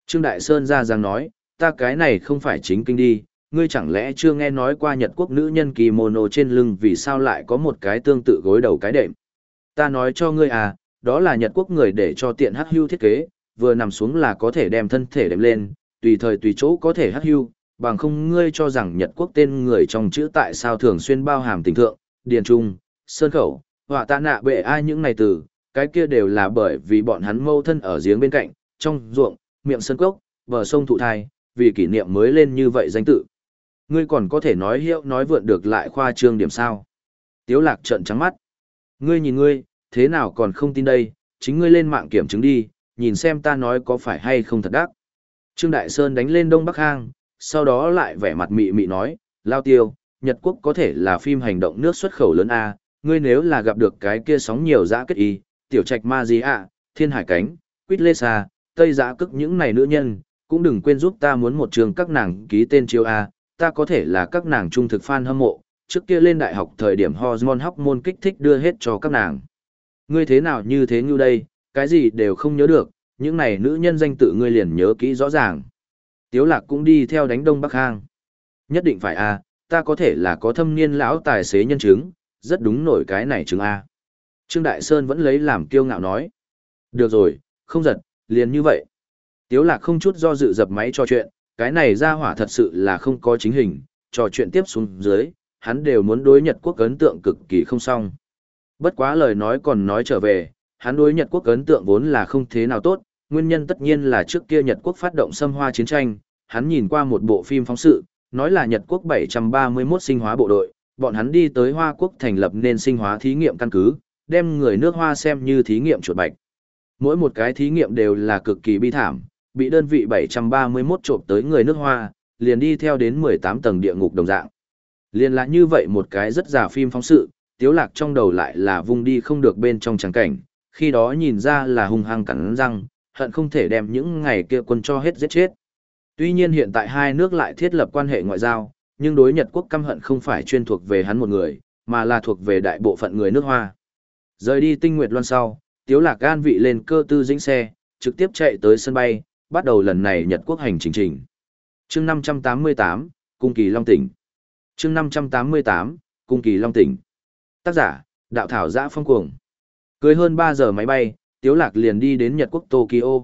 Trương Đại Sơn ra rằng nói, ta cái này không phải chính kinh đi, ngươi chẳng lẽ chưa nghe nói qua Nhật Quốc nữ nhân kimono trên lưng vì sao lại có một cái tương tự gối đầu cái đệm. Ta nói cho ngươi à, đó là Nhật Quốc người để cho tiện hắc hưu thiết kế, vừa nằm xuống là có thể đem thân thể đệm lên, tùy thời tùy chỗ có thể hắc hưu, bằng không ngươi cho rằng Nhật Quốc tên người trong chữ tại sao thường xuyên bao hàm tình thượng, điền trung, sơn khẩu, họa tạ nạ bệ ai những này từ, cái kia đều là bởi vì bọn hắn mâu thân ở giếng bên cạnh, trong ruộng, miệng sơn cốc, bờ sông thụ thai, vì kỷ niệm mới lên như vậy danh tự. Ngươi còn có thể nói hiệu nói vượn được lại khoa trương điểm sao. Tiếu lạc trợn trắng mắt. Ngươi nhìn ngươi, thế nào còn không tin đây, chính ngươi lên mạng kiểm chứng đi, nhìn xem ta nói có phải hay không thật đắc. Trương Đại Sơn đánh lên Đông Bắc Hang, sau đó lại vẻ mặt mị mị nói, lao tiêu, Nhật Quốc có thể là phim hành động nước xuất khẩu lớn A, ngươi nếu là gặp được cái kia sóng nhiều dã kết y, tiểu trạch ma gì ạ, thiên hải cánh, quýt lê xa, tây dã cức những này nữ nhân, cũng đừng quên giúp ta muốn một trường các nàng ký tên chiêu A, ta có thể là các nàng trung thực fan hâm mộ, trước kia lên đại học thời điểm hormone môn kích thích đưa hết cho các nàng. Ngươi thế nào như thế như đây, cái gì đều không nhớ được, những này nữ nhân danh tự ngươi liền nhớ kỹ rõ ràng. Tiếu lạc cũng đi theo đánh đông bắc hang. Nhất định phải a, ta có thể là có thâm niên lão tài xế nhân chứng, rất đúng nổi cái này chứng a. Trương Đại Sơn vẫn lấy làm kiêu ngạo nói. Được rồi, không giật, liền như vậy. Tiếu lạc không chút do dự dập máy cho chuyện, cái này ra hỏa thật sự là không có chính hình, trò chuyện tiếp xuống dưới, hắn đều muốn đối Nhật Quốc ấn tượng cực kỳ không xong. Bất quá lời nói còn nói trở về, hắn đối Nhật Quốc ấn tượng vốn là không thế nào tốt, nguyên nhân tất nhiên là trước kia Nhật Quốc phát động xâm hoa chiến tranh, hắn nhìn qua một bộ phim phóng sự, nói là Nhật Quốc 731 sinh hóa bộ đội, bọn hắn đi tới Hoa Quốc thành lập nên sinh hóa thí nghiệm căn cứ, đem người nước Hoa xem như thí nghiệm chuột bạch. Mỗi một cái thí nghiệm đều là cực kỳ bi thảm, bị đơn vị 731 trộm tới người nước Hoa, liền đi theo đến 18 tầng địa ngục đồng dạng. Liền là như vậy một cái rất giả phim phóng sự, tiếu lạc trong đầu lại là vung đi không được bên trong trắng cảnh, khi đó nhìn ra là hung hăng cắn răng, hận không thể đem những ngày kia quân cho hết giết chết. Tuy nhiên hiện tại hai nước lại thiết lập quan hệ ngoại giao, nhưng đối Nhật quốc căm hận không phải chuyên thuộc về hắn một người, mà là thuộc về đại bộ phận người nước Hoa. Rời đi tinh nguyệt loan sau, Tiếu Lạc Gan vị lên cơ tư dĩnh xe, trực tiếp chạy tới sân bay, bắt đầu lần này Nhật quốc hành trình trình. Chương 588, Cung Kỳ Long Tỉnh. Chương 588, Cung Kỳ Long Tỉnh. Tác giả, Đạo Thảo Giã Phong Cuồng. Cưới hơn 3 giờ máy bay, Tiếu Lạc liền đi đến Nhật Quốc Tokyo.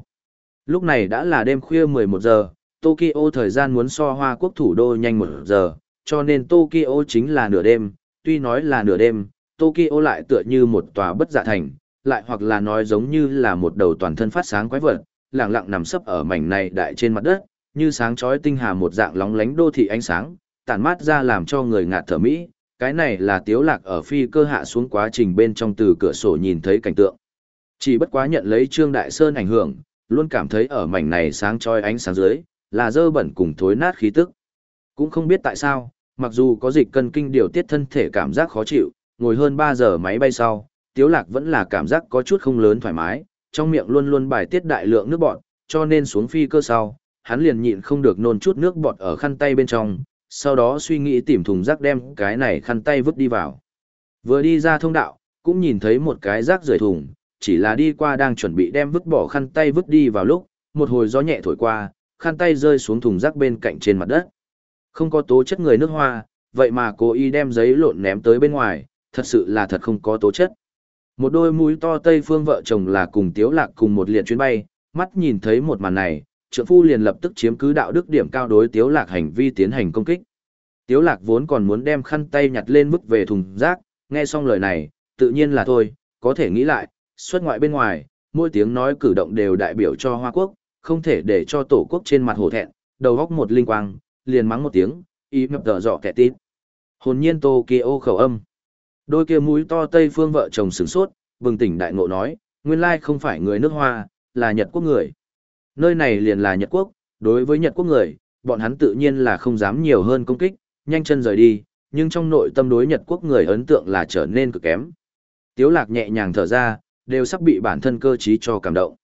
Lúc này đã là đêm khuya 11 giờ, Tokyo thời gian muốn so Hoa Quốc thủ đô nhanh 1 giờ, cho nên Tokyo chính là nửa đêm, tuy nói là nửa đêm, Tokyo lại tựa như một tòa bất dạ thành, lại hoặc là nói giống như là một đầu toàn thân phát sáng quái vật, lặng lặng nằm sấp ở mảnh này đại trên mặt đất, như sáng chói tinh hà một dạng lóng lánh đô thị ánh sáng, tản mát ra làm cho người ngạt thở mỹ, cái này là tiếu lạc ở phi cơ hạ xuống quá trình bên trong từ cửa sổ nhìn thấy cảnh tượng. Chỉ bất quá nhận lấy Trương Đại Sơn ảnh hưởng, luôn cảm thấy ở mảnh này sáng chói ánh sáng dưới, là dơ bẩn cùng thối nát khí tức. Cũng không biết tại sao, mặc dù có dịch cân kinh điều tiết thân thể cảm giác khó chịu, ngồi hơn 3 giờ máy bay sau, Tiếu Lạc vẫn là cảm giác có chút không lớn thoải mái, trong miệng luôn luôn bài tiết đại lượng nước bọt, cho nên xuống phi cơ sau, hắn liền nhịn không được nôn chút nước bọt ở khăn tay bên trong, sau đó suy nghĩ tìm thùng rác đem cái này khăn tay vứt đi vào. Vừa đi ra thông đạo, cũng nhìn thấy một cái rác rời thùng, chỉ là đi qua đang chuẩn bị đem vứt bỏ khăn tay vứt đi vào lúc, một hồi gió nhẹ thổi qua, khăn tay rơi xuống thùng rác bên cạnh trên mặt đất. Không có tố chất người nước hoa, vậy mà cố ý đem giấy lộn ném tới bên ngoài, thật sự là thật không có tố chất. Một đôi mũi to Tây Phương vợ chồng là cùng Tiếu Lạc cùng một liệt chuyến bay, mắt nhìn thấy một màn này, trượng phu liền lập tức chiếm cứ đạo đức điểm cao đối Tiếu Lạc hành vi tiến hành công kích. Tiếu Lạc vốn còn muốn đem khăn tay nhặt lên bước về thùng rác, nghe xong lời này, tự nhiên là thôi, có thể nghĩ lại, xuất ngoại bên ngoài, mỗi tiếng nói cử động đều đại biểu cho Hoa Quốc, không thể để cho tổ quốc trên mặt hổ thẹn, đầu góc một linh quang, liền mắng một tiếng, ý ngập tờ dọ kẻ tít. Hồn nhiên tô kia ô khẩu âm. Đôi kia mũi to Tây phương vợ chồng sửng sốt, bừng tỉnh đại ngộ nói, nguyên lai không phải người nước Hoa, là Nhật quốc người. Nơi này liền là Nhật quốc, đối với Nhật quốc người, bọn hắn tự nhiên là không dám nhiều hơn công kích, nhanh chân rời đi, nhưng trong nội tâm đối Nhật quốc người ấn tượng là trở nên cực kém. Tiếu lạc nhẹ nhàng thở ra, đều sắp bị bản thân cơ trí cho cảm động.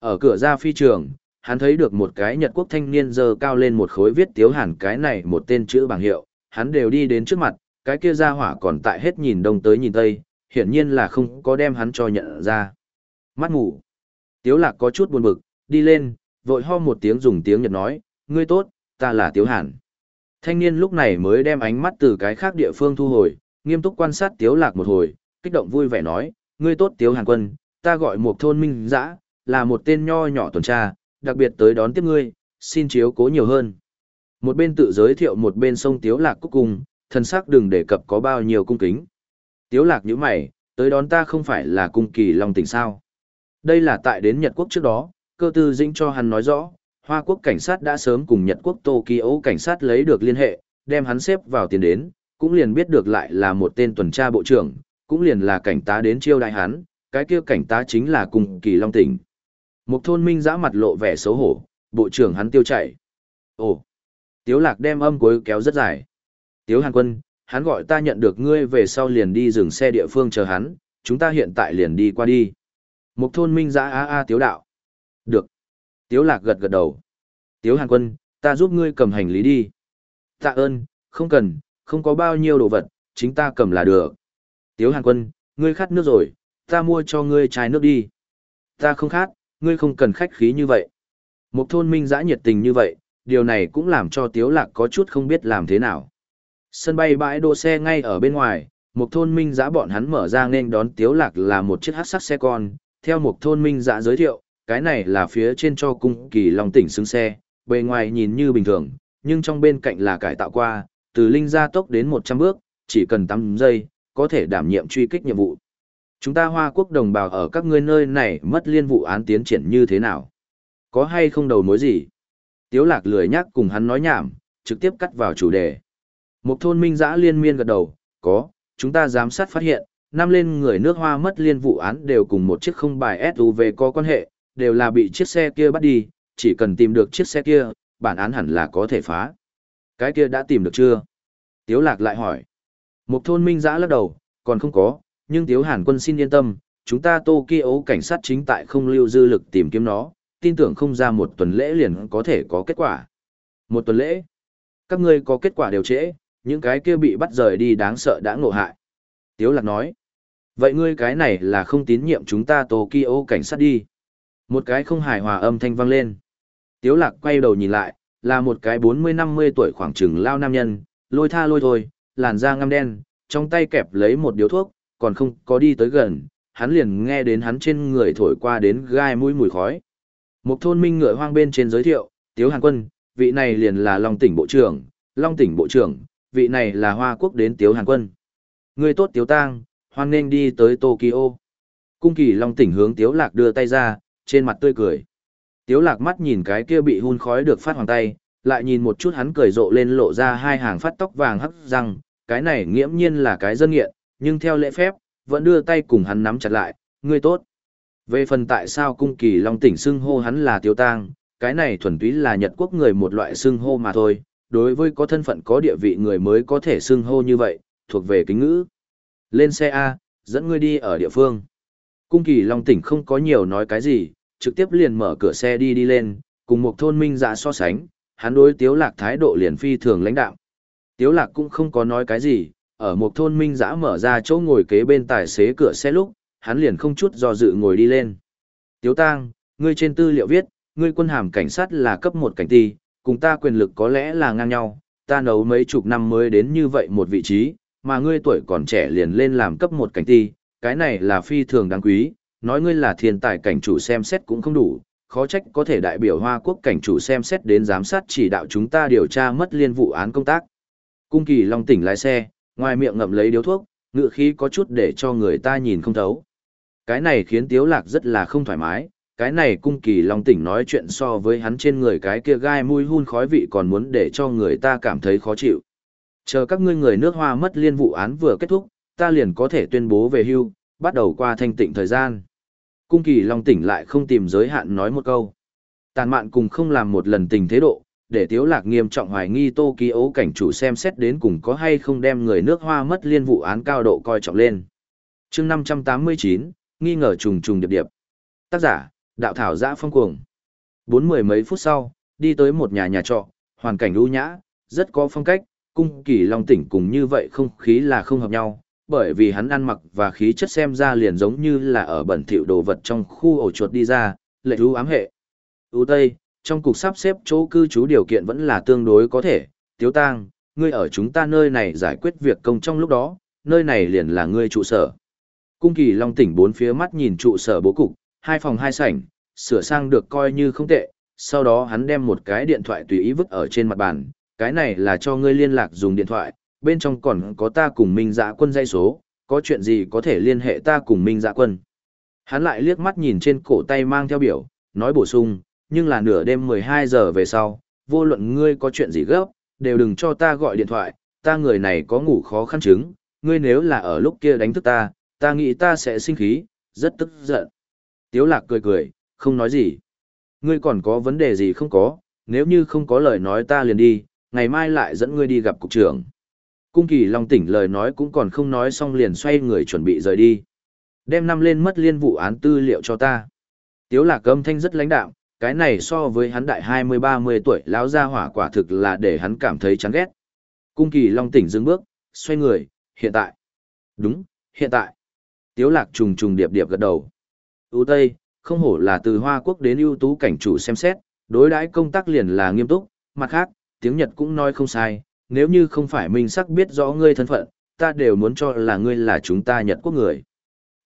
Ở cửa ra phi trường, hắn thấy được một cái Nhật quốc thanh niên dơ cao lên một khối viết Tiếu Hàn cái này một tên chữ bảng hiệu, hắn đều đi đến trước mặt, cái kia ra hỏa còn tại hết nhìn đông tới nhìn tây, hiển nhiên là không có đem hắn cho nhận ra. Mắt ngủ. Tiếu lạc có chút buồn bực, đi lên, vội ho một tiếng dùng tiếng Nhật nói, ngươi tốt, ta là Tiếu Hàn. Thanh niên lúc này mới đem ánh mắt từ cái khác địa phương thu hồi, nghiêm túc quan sát Tiếu lạc một hồi, kích động vui vẻ nói, ngươi tốt Tiếu Hàn quân, ta gọi một thôn minh dã, là một tên nho nhỏ tuần tra, đặc biệt tới đón tiếp ngươi, xin chiếu cố nhiều hơn. Một bên tự giới thiệu một bên sông Tiếu Lạc cúc cùng, thân sắc đừng đề cập có bao nhiêu cung kính. Tiếu Lạc như mày, tới đón ta không phải là cung kỳ long tỉnh sao. Đây là tại đến Nhật Quốc trước đó, cơ tư dĩnh cho hắn nói rõ, Hoa Quốc cảnh sát đã sớm cùng Nhật Quốc Tokyo cảnh sát lấy được liên hệ, đem hắn xếp vào tiền đến, cũng liền biết được lại là một tên tuần tra bộ trưởng, cũng liền là cảnh tá đến chiêu đại hắn, cái kia cảnh tá chính là cùng kỳ long tỉnh. Một thôn minh giã mặt lộ vẻ xấu hổ, bộ trưởng hắn tiêu chạy. Ồ, Tiếu lạc đem âm cuối kéo rất dài. Tiếu Hàn Quân, hắn gọi ta nhận được ngươi về sau liền đi dừng xe địa phương chờ hắn, chúng ta hiện tại liền đi qua đi. Một thôn minh giã a a tiếu đạo. Tiếu lạc gật gật đầu. Tiếu Hàn Quân, ta giúp ngươi cầm hành lý đi. Tạ ơn, không cần, không có bao nhiêu đồ vật, chính ta cầm là được. Tiếu Hàn Quân, ngươi khát nước rồi, ta mua cho ngươi chai nước đi. Ta không khát, ngươi không cần khách khí như vậy. Một thôn minh giã nhiệt tình như vậy, điều này cũng làm cho Tiếu Lạc có chút không biết làm thế nào. Sân bay bãi đỗ xe ngay ở bên ngoài, một thôn minh giã bọn hắn mở ra nên đón Tiếu Lạc là một chiếc hát sắc xe con, theo một thôn minh giã giới thiệu, cái này là phía trên cho cung kỳ long tỉnh xứng xe, bề ngoài nhìn như bình thường, nhưng trong bên cạnh là cải tạo qua, từ linh gia tốc đến 100 bước, chỉ cần 8 giây, có thể đảm nhiệm truy kích nhiệm vụ. Chúng ta Hoa Quốc đồng bào ở các ngươi nơi này mất liên vụ án tiến triển như thế nào? Có hay không đầu mối gì? Tiếu lạc lười nhắc cùng hắn nói nhảm, trực tiếp cắt vào chủ đề. Một thôn minh giã liên miên gật đầu, có, chúng ta giám sát phát hiện, năm lên người nước hoa mất liên vụ án đều cùng một chiếc không bài SUV có quan hệ, đều là bị chiếc xe kia bắt đi, chỉ cần tìm được chiếc xe kia, bản án hẳn là có thể phá. Cái kia đã tìm được chưa? Tiếu lạc lại hỏi. Một thôn minh giã lắc đầu, còn không có, nhưng Tiếu Hàn quân xin yên tâm, chúng ta Tokyo cảnh sát chính tại không lưu dư lực tìm kiếm nó, tin tưởng không ra một tuần lễ liền có thể có kết quả. Một tuần lễ, các ngươi có kết quả đều trễ, những cái kia bị bắt rời đi đáng sợ đã ngộ hại. Tiếu lạc nói, vậy ngươi cái này là không tín nhiệm chúng ta Tokyo cảnh sát đi. Một cái không hài hòa âm thanh vang lên. Tiếu lạc quay đầu nhìn lại, là một cái 40-50 tuổi khoảng chừng lao nam nhân, lôi tha lôi thôi, làn da ngăm đen, trong tay kẹp lấy một điếu thuốc, còn không có đi tới gần, hắn liền nghe đến hắn trên người thổi qua đến gai mũi mùi khói. Một thôn minh ngựa hoang bên trên giới thiệu, Tiếu Hàn Quân, vị này liền là Long tỉnh Bộ trưởng, Long tỉnh Bộ trưởng, vị này là Hoa Quốc đến Tiếu Hàn Quân. Người tốt Tiếu Tang, hoan nên đi tới Tokyo. Cung kỳ Long tỉnh hướng Tiếu Lạc đưa tay ra, trên mặt tươi cười. Tiếu Lạc mắt nhìn cái kia bị hun khói được phát hoàng tay, lại nhìn một chút hắn cười rộ lên lộ ra hai hàng phát tóc vàng hắc răng, cái này nghiễm nhiên là cái dân nghiện, nhưng theo lễ phép, vẫn đưa tay cùng hắn nắm chặt lại, ngươi tốt. Về phần tại sao cung kỳ long tỉnh xưng hô hắn là tiêu tang, cái này thuần túy là Nhật quốc người một loại xưng hô mà thôi, đối với có thân phận có địa vị người mới có thể xưng hô như vậy, thuộc về kính ngữ. Lên xe A, dẫn ngươi đi ở địa phương. Cung kỳ long tỉnh không có nhiều nói cái gì, trực tiếp liền mở cửa xe đi đi lên, cùng một thôn minh dạ so sánh, hắn đối tiếu lạc thái độ liền phi thường lãnh đạo. Tiếu lạc cũng không có nói cái gì, ở một thôn minh dạ mở ra chỗ ngồi kế bên tài xế cửa xe lúc, hắn liền không chút do dự ngồi đi lên. Tiếu tang, ngươi trên tư liệu viết, ngươi quân hàm cảnh sát là cấp một cảnh ti, cùng ta quyền lực có lẽ là ngang nhau, ta nấu mấy chục năm mới đến như vậy một vị trí, mà ngươi tuổi còn trẻ liền lên làm cấp một cảnh ti, cái này là phi thường đáng quý, nói ngươi là thiên tài cảnh chủ xem xét cũng không đủ, khó trách có thể đại biểu Hoa Quốc cảnh chủ xem xét đến giám sát chỉ đạo chúng ta điều tra mất liên vụ án công tác. Cung kỳ Long tỉnh lái xe, ngoài miệng ngậm lấy điếu thuốc, ngựa khí có chút để cho người ta nhìn không thấu. Cái này khiến Tiếu Lạc rất là không thoải mái, cái này cung kỳ long tỉnh nói chuyện so với hắn trên người cái kia gai mùi hun khói vị còn muốn để cho người ta cảm thấy khó chịu. Chờ các ngươi người nước hoa mất liên vụ án vừa kết thúc, ta liền có thể tuyên bố về hưu, bắt đầu qua thanh tịnh thời gian. Cung kỳ long tỉnh lại không tìm giới hạn nói một câu. Tàn mạn cùng không làm một lần tình thế độ, để Tiếu Lạc nghiêm trọng hoài nghi tô ký ấu cảnh chủ xem xét đến cùng có hay không đem người nước hoa mất liên vụ án cao độ coi trọng lên. chương 589, nghi ngờ trùng trùng điệp điệp. Tác giả, đạo thảo giã phong cuồng. Bốn mười mấy phút sau, đi tới một nhà nhà trọ, hoàn cảnh ưu nhã, rất có phong cách, cung kỳ long tỉnh cùng như vậy không khí là không hợp nhau, bởi vì hắn ăn mặc và khí chất xem ra liền giống như là ở bẩn thỉu đồ vật trong khu ổ chuột đi ra, lệ ưu ám hệ. Ú Tây, trong cục sắp xếp chỗ cư trú điều kiện vẫn là tương đối có thể, tiếu tang, ngươi ở chúng ta nơi này giải quyết việc công trong lúc đó, nơi này liền là ngươi trụ sở. Cung kỳ long tỉnh bốn phía mắt nhìn trụ sở bố cục, hai phòng hai sảnh, sửa sang được coi như không tệ, sau đó hắn đem một cái điện thoại tùy ý vứt ở trên mặt bàn, cái này là cho ngươi liên lạc dùng điện thoại, bên trong còn có ta cùng Minh Dạ quân dây số, có chuyện gì có thể liên hệ ta cùng Minh Dạ quân. Hắn lại liếc mắt nhìn trên cổ tay mang theo biểu, nói bổ sung, nhưng là nửa đêm 12 giờ về sau, vô luận ngươi có chuyện gì gấp, đều đừng cho ta gọi điện thoại, ta người này có ngủ khó khăn chứng, ngươi nếu là ở lúc kia đánh thức ta, ta nghĩ ta sẽ sinh khí, rất tức giận. Tiếu lạc cười cười, không nói gì. Ngươi còn có vấn đề gì không có, nếu như không có lời nói ta liền đi, ngày mai lại dẫn ngươi đi gặp cục trưởng. Cung kỳ Long tỉnh lời nói cũng còn không nói xong liền xoay người chuẩn bị rời đi. Đem năm lên mất liên vụ án tư liệu cho ta. Tiếu lạc âm thanh rất lãnh đạm, cái này so với hắn đại 20-30 tuổi lão gia hỏa quả thực là để hắn cảm thấy chán ghét. Cung kỳ Long tỉnh dừng bước, xoay người, hiện tại. Đúng, hiện tại. Tiếu lạc trùng trùng điệp điệp gật đầu. Ú Tây, không hổ là từ Hoa Quốc đến ưu tú cảnh chủ xem xét, đối đãi công tác liền là nghiêm túc, mặt khác, tiếng Nhật cũng nói không sai, nếu như không phải minh sắc biết rõ ngươi thân phận, ta đều muốn cho là ngươi là chúng ta Nhật quốc người.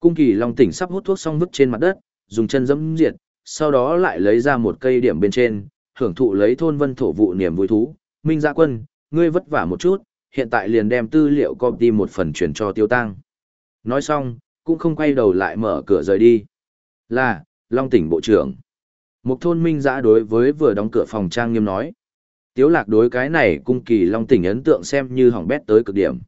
Cung kỳ Long tỉnh sắp hút thuốc xong vứt trên mặt đất, dùng chân dẫm diệt, sau đó lại lấy ra một cây điểm bên trên, hưởng thụ lấy thôn vân thổ vụ niềm vui thú. Minh dạ quân, ngươi vất vả một chút, hiện tại liền đem tư liệu copy một phần chuyển cho tiêu tăng. Nói xong, cũng không quay đầu lại mở cửa rời đi. Là, Long tỉnh bộ trưởng. Một thôn minh giã đối với vừa đóng cửa phòng trang nghiêm nói. Tiếu lạc đối cái này cung kỳ Long tỉnh ấn tượng xem như hỏng bét tới cực điểm.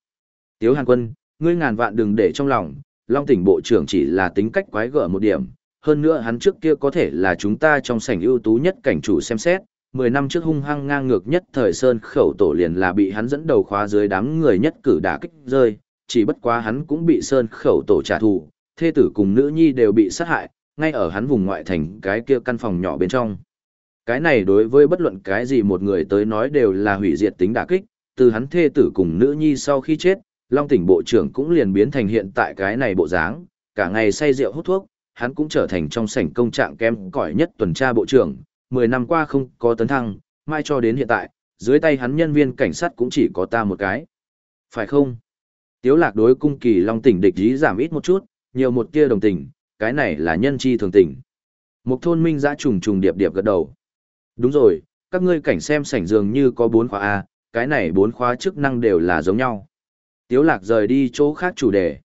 Tiếu Hàn Quân, ngươi ngàn vạn đừng để trong lòng, Long tỉnh bộ trưởng chỉ là tính cách quái gở một điểm. Hơn nữa hắn trước kia có thể là chúng ta trong sảnh ưu tú nhất cảnh chủ xem xét, 10 năm trước hung hăng ngang ngược nhất thời sơn khẩu tổ liền là bị hắn dẫn đầu khóa dưới đám người nhất cử đả kích rơi, chỉ bất quá hắn cũng bị sơn khẩu tổ trả thù, thê tử cùng nữ nhi đều bị sát hại, ngay ở hắn vùng ngoại thành cái kia căn phòng nhỏ bên trong. Cái này đối với bất luận cái gì một người tới nói đều là hủy diệt tính đả kích, từ hắn thê tử cùng nữ nhi sau khi chết, Long tỉnh bộ trưởng cũng liền biến thành hiện tại cái này bộ dáng, cả ngày say rượu hút thuốc, hắn cũng trở thành trong sảnh công trạng kém cỏi nhất tuần tra bộ trưởng, 10 năm qua không có tấn thăng, mai cho đến hiện tại, dưới tay hắn nhân viên cảnh sát cũng chỉ có ta một cái. Phải không? Tiếu lạc đối cung kỳ Long tỉnh địch ý giảm ít một chút, nhiều một tia đồng tình, cái này là nhân chi thường tình. Một thôn minh giã trùng trùng điệp điệp gật đầu. Đúng rồi, các ngươi cảnh xem sảnh dường như có bốn khóa A, cái này bốn khóa chức năng đều là giống nhau. Tiếu lạc rời đi chỗ khác chủ đề.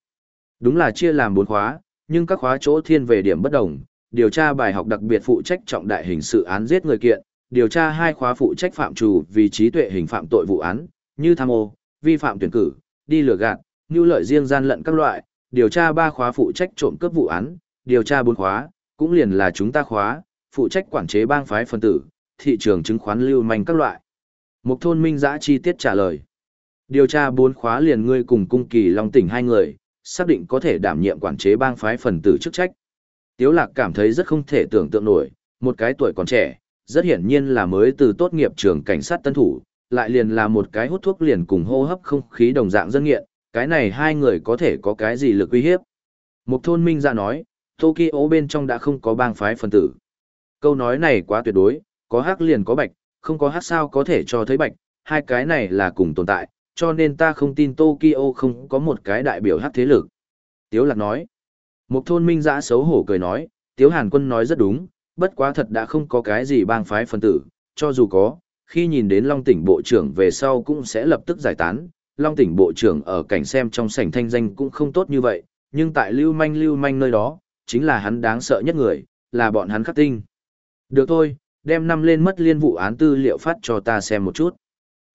Đúng là chia làm bốn khóa, nhưng các khóa chỗ thiên về điểm bất đồng. Điều tra bài học đặc biệt phụ trách trọng đại hình sự án giết người kiện, điều tra hai khóa phụ trách phạm trù vì trí tuệ hình phạm tội vụ án, như tham ô, vi phạm tuyển cử, đi lừa gạt, như lợi riêng gian lận các loại, điều tra ba khóa phụ trách trộm cướp vụ án, điều tra bốn khóa, cũng liền là chúng ta khóa, phụ trách quản chế bang phái phân tử, thị trường chứng khoán lưu manh các loại. Một thôn minh giã chi tiết trả lời. Điều tra bốn khóa liền ngươi cùng cung kỳ long tỉnh hai người, xác định có thể đảm nhiệm quản chế bang phái phần tử chức trách. Tiếu lạc cảm thấy rất không thể tưởng tượng nổi, một cái tuổi còn trẻ, rất hiển nhiên là mới từ tốt nghiệp trường cảnh sát tân thủ, lại liền là một cái hút thuốc liền cùng hô hấp không khí đồng dạng dân nghiện, cái này hai người có thể có cái gì lực uy hiếp. Một thôn minh ra nói, Tokyo bên trong đã không có bang phái phần tử. Câu nói này quá tuyệt đối, có hắc liền có bạch, không có hắc sao có thể cho thấy bạch, hai cái này là cùng tồn tại, cho nên ta không tin Tokyo không có một cái đại biểu hắc thế lực. Tiếu lạc nói. Một thôn minh giã xấu hổ cười nói, Tiếu Hàn Quân nói rất đúng, bất quá thật đã không có cái gì bang phái phân tử, cho dù có, khi nhìn đến Long tỉnh bộ trưởng về sau cũng sẽ lập tức giải tán. Long tỉnh bộ trưởng ở cảnh xem trong sảnh thanh danh cũng không tốt như vậy, nhưng tại lưu manh lưu manh nơi đó, chính là hắn đáng sợ nhất người, là bọn hắn khắc tinh. Được thôi, đem năm lên mất liên vụ án tư liệu phát cho ta xem một chút.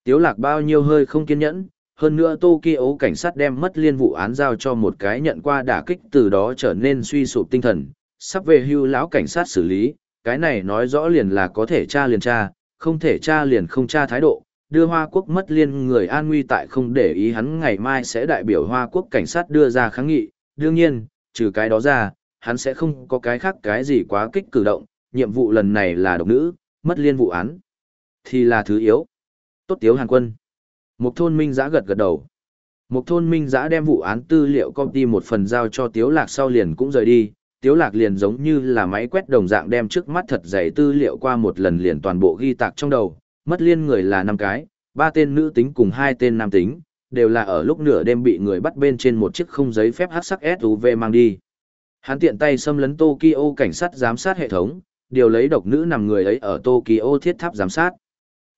Tiếu lạc bao nhiêu hơi không kiên nhẫn, hơn nữa Tokyo cảnh sát đem mất liên vụ án giao cho một cái nhận qua đả kích từ đó trở nên suy sụp tinh thần, sắp về hưu lão cảnh sát xử lý, cái này nói rõ liền là có thể tra liền tra, không thể tra liền không tra thái độ, đưa Hoa Quốc mất liên người an nguy tại không để ý hắn ngày mai sẽ đại biểu Hoa Quốc cảnh sát đưa ra kháng nghị, đương nhiên, trừ cái đó ra, hắn sẽ không có cái khác cái gì quá kích cử động, nhiệm vụ lần này là độc nữ, mất liên vụ án. Thì là thứ yếu. Tốt tiếu hàn quân. Một thôn minh giã gật gật đầu. Một thôn minh giã đem vụ án tư liệu copy một phần giao cho tiếu lạc sau liền cũng rời đi. Tiếu lạc liền giống như là máy quét đồng dạng đem trước mắt thật dày tư liệu qua một lần liền toàn bộ ghi tạc trong đầu. Mất liên người là năm cái, ba tên nữ tính cùng hai tên nam tính, đều là ở lúc nửa đêm bị người bắt bên trên một chiếc không giấy phép hắc sắc SUV mang đi. Hắn tiện tay xâm lấn Tokyo cảnh sát giám sát hệ thống, điều lấy độc nữ nằm người ấy ở Tokyo thiết tháp giám sát.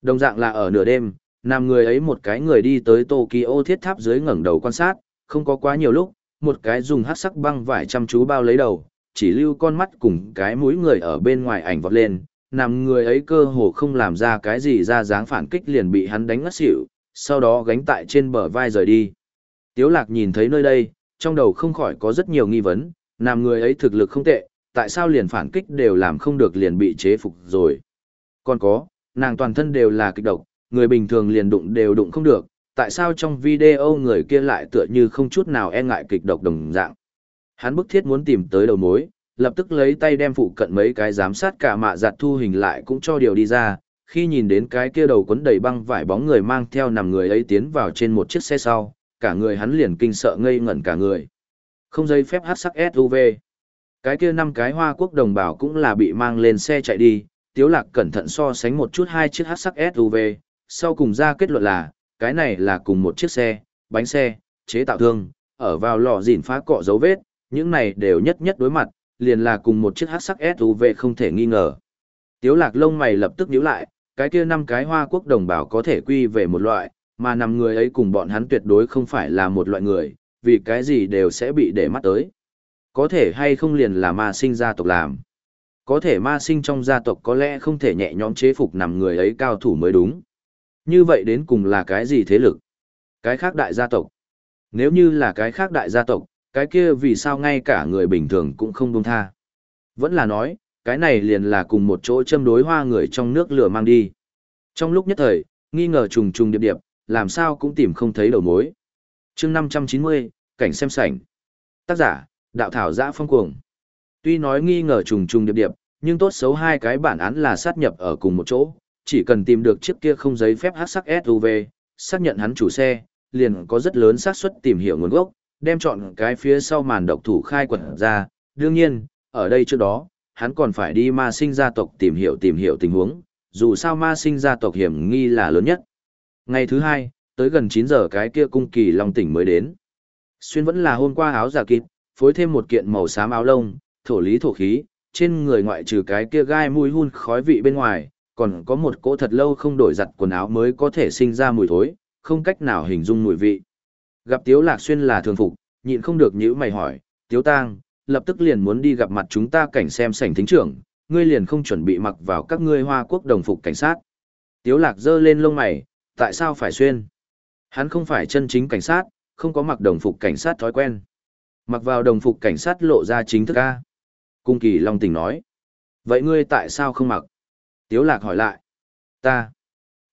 Đồng dạng là ở nửa đêm, nằm người ấy một cái người đi tới Tokyo thiết tháp dưới ngẩng đầu quan sát, không có quá nhiều lúc, một cái dùng hắc sắc băng vải chăm chú bao lấy đầu, chỉ lưu con mắt cùng cái mũi người ở bên ngoài ảnh vọt lên, nằm người ấy cơ hồ không làm ra cái gì ra dáng phản kích liền bị hắn đánh ngất xỉu, sau đó gánh tại trên bờ vai rời đi. Tiếu lạc nhìn thấy nơi đây, trong đầu không khỏi có rất nhiều nghi vấn, nằm người ấy thực lực không tệ, tại sao liền phản kích đều làm không được liền bị chế phục rồi. Còn có, nàng toàn thân đều là kịch độc, người bình thường liền đụng đều đụng không được, tại sao trong video người kia lại tựa như không chút nào e ngại kịch độc đồng dạng. Hắn bức thiết muốn tìm tới đầu mối, lập tức lấy tay đem phụ cận mấy cái giám sát cả mạ giặt thu hình lại cũng cho điều đi ra, khi nhìn đến cái kia đầu quấn đầy băng vải bóng người mang theo nằm người ấy tiến vào trên một chiếc xe sau, cả người hắn liền kinh sợ ngây ngẩn cả người. Không giấy phép hát sắc SUV. Cái kia năm cái hoa quốc đồng bào cũng là bị mang lên xe chạy đi, Tiếu Lạc cẩn thận so sánh một chút hai chiếc hắc sắc SUV, sau cùng ra kết luận là, cái này là cùng một chiếc xe, bánh xe, chế tạo thương, ở vào lò dỉn phá cọ dấu vết, những này đều nhất nhất đối mặt, liền là cùng một chiếc hắc sắc SUV không thể nghi ngờ. Tiếu lạc lông mày lập tức nhíu lại, cái kia năm cái hoa quốc đồng bào có thể quy về một loại, mà năm người ấy cùng bọn hắn tuyệt đối không phải là một loại người, vì cái gì đều sẽ bị để mắt tới. Có thể hay không liền là ma sinh gia tộc làm. Có thể ma sinh trong gia tộc có lẽ không thể nhẹ nhõm chế phục nằm người ấy cao thủ mới đúng. Như vậy đến cùng là cái gì thế lực? Cái khác đại gia tộc. Nếu như là cái khác đại gia tộc, cái kia vì sao ngay cả người bình thường cũng không buông tha. Vẫn là nói, cái này liền là cùng một chỗ châm đối hoa người trong nước lửa mang đi. Trong lúc nhất thời, nghi ngờ trùng trùng điệp điệp, làm sao cũng tìm không thấy đầu mối. chương 590, cảnh xem sảnh. Tác giả, đạo thảo giã phong cuồng. Tuy nói nghi ngờ trùng trùng điệp điệp, nhưng tốt xấu hai cái bản án là sát nhập ở cùng một chỗ, chỉ cần tìm được chiếc kia không giấy phép hát sắc SUV, xác nhận hắn chủ xe, liền có rất lớn xác suất tìm hiểu nguồn gốc, đem chọn cái phía sau màn độc thủ khai quật ra. Đương nhiên, ở đây trước đó, hắn còn phải đi ma sinh gia tộc tìm hiểu tìm hiểu tình huống, dù sao ma sinh gia tộc hiểm nghi là lớn nhất. Ngày thứ hai, tới gần 9 giờ cái kia cung kỳ long tỉnh mới đến. Xuyên vẫn là hôm qua áo giả kịp, phối thêm một kiện màu xám áo lông, thổ lý thổ khí, trên người ngoại trừ cái kia gai mùi hun khói vị bên ngoài, còn có một cỗ thật lâu không đổi giặt quần áo mới có thể sinh ra mùi thối, không cách nào hình dung mùi vị. Gặp Tiếu Lạc Xuyên là thường phục, nhịn không được nhíu mày hỏi, Tiếu Tang, lập tức liền muốn đi gặp mặt chúng ta cảnh xem sảnh thính trưởng, ngươi liền không chuẩn bị mặc vào các ngươi hoa quốc đồng phục cảnh sát. Tiếu lạc giơ lên lông mày, tại sao phải xuyên? Hắn không phải chân chính cảnh sát, không có mặc đồng phục cảnh sát thói quen. Mặc vào đồng phục cảnh sát lộ ra chính thức ca. Cung kỳ Long tỉnh nói. Vậy ngươi tại sao không mặc? Tiếu lạc hỏi lại. Ta.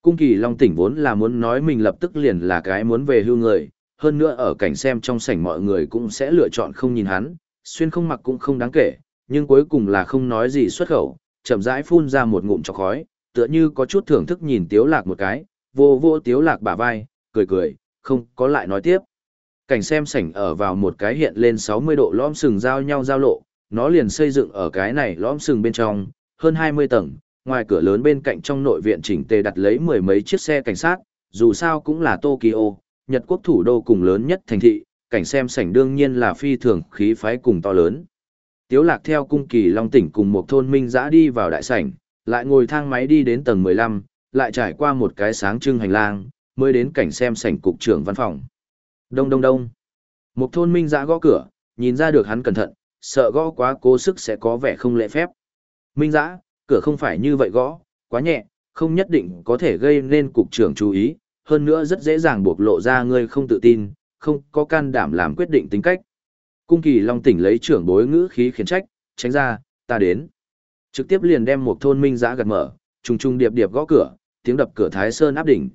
Cung kỳ Long tỉnh vốn là muốn nói mình lập tức liền là cái muốn về hưu người, hơn nữa ở cảnh xem trong sảnh mọi người cũng sẽ lựa chọn không nhìn hắn, xuyên không mặc cũng không đáng kể, nhưng cuối cùng là không nói gì xuất khẩu, chậm rãi phun ra một ngụm cho khói, tựa như có chút thưởng thức nhìn tiếu lạc một cái, vô vô tiếu lạc bả vai, cười cười, không có lại nói tiếp. Cảnh xem sảnh ở vào một cái hiện lên 60 độ lõm sừng giao nhau giao lộ, nó liền xây dựng ở cái này lõm sừng bên trong, hơn 20 tầng, ngoài cửa lớn bên cạnh trong nội viện chỉnh tề đặt lấy mười mấy chiếc xe cảnh sát, dù sao cũng là Tokyo, Nhật quốc thủ đô cùng lớn nhất thành thị, cảnh xem sảnh đương nhiên là phi thường khí phái cùng to lớn. Tiếu lạc theo cung kỳ Long tỉnh cùng một thôn minh dã đi vào đại sảnh, lại ngồi thang máy đi đến tầng 15, lại trải qua một cái sáng trưng hành lang, mới đến cảnh xem sảnh cục trưởng văn phòng. Đông đông đông. Một thôn minh giã gõ cửa, nhìn ra được hắn cẩn thận, sợ gõ quá cố sức sẽ có vẻ không lễ phép. Minh giã, cửa không phải như vậy gõ, quá nhẹ, không nhất định có thể gây nên cục trưởng chú ý, hơn nữa rất dễ dàng buộc lộ ra ngươi không tự tin, không có can đảm làm quyết định tính cách. Cung kỳ Long tỉnh lấy trưởng bối ngữ khí khiển trách, tránh ra, ta đến. Trực tiếp liền đem một thôn minh giã gật mở, trùng trùng điệp điệp gõ cửa, tiếng đập cửa Thái Sơn áp đỉnh.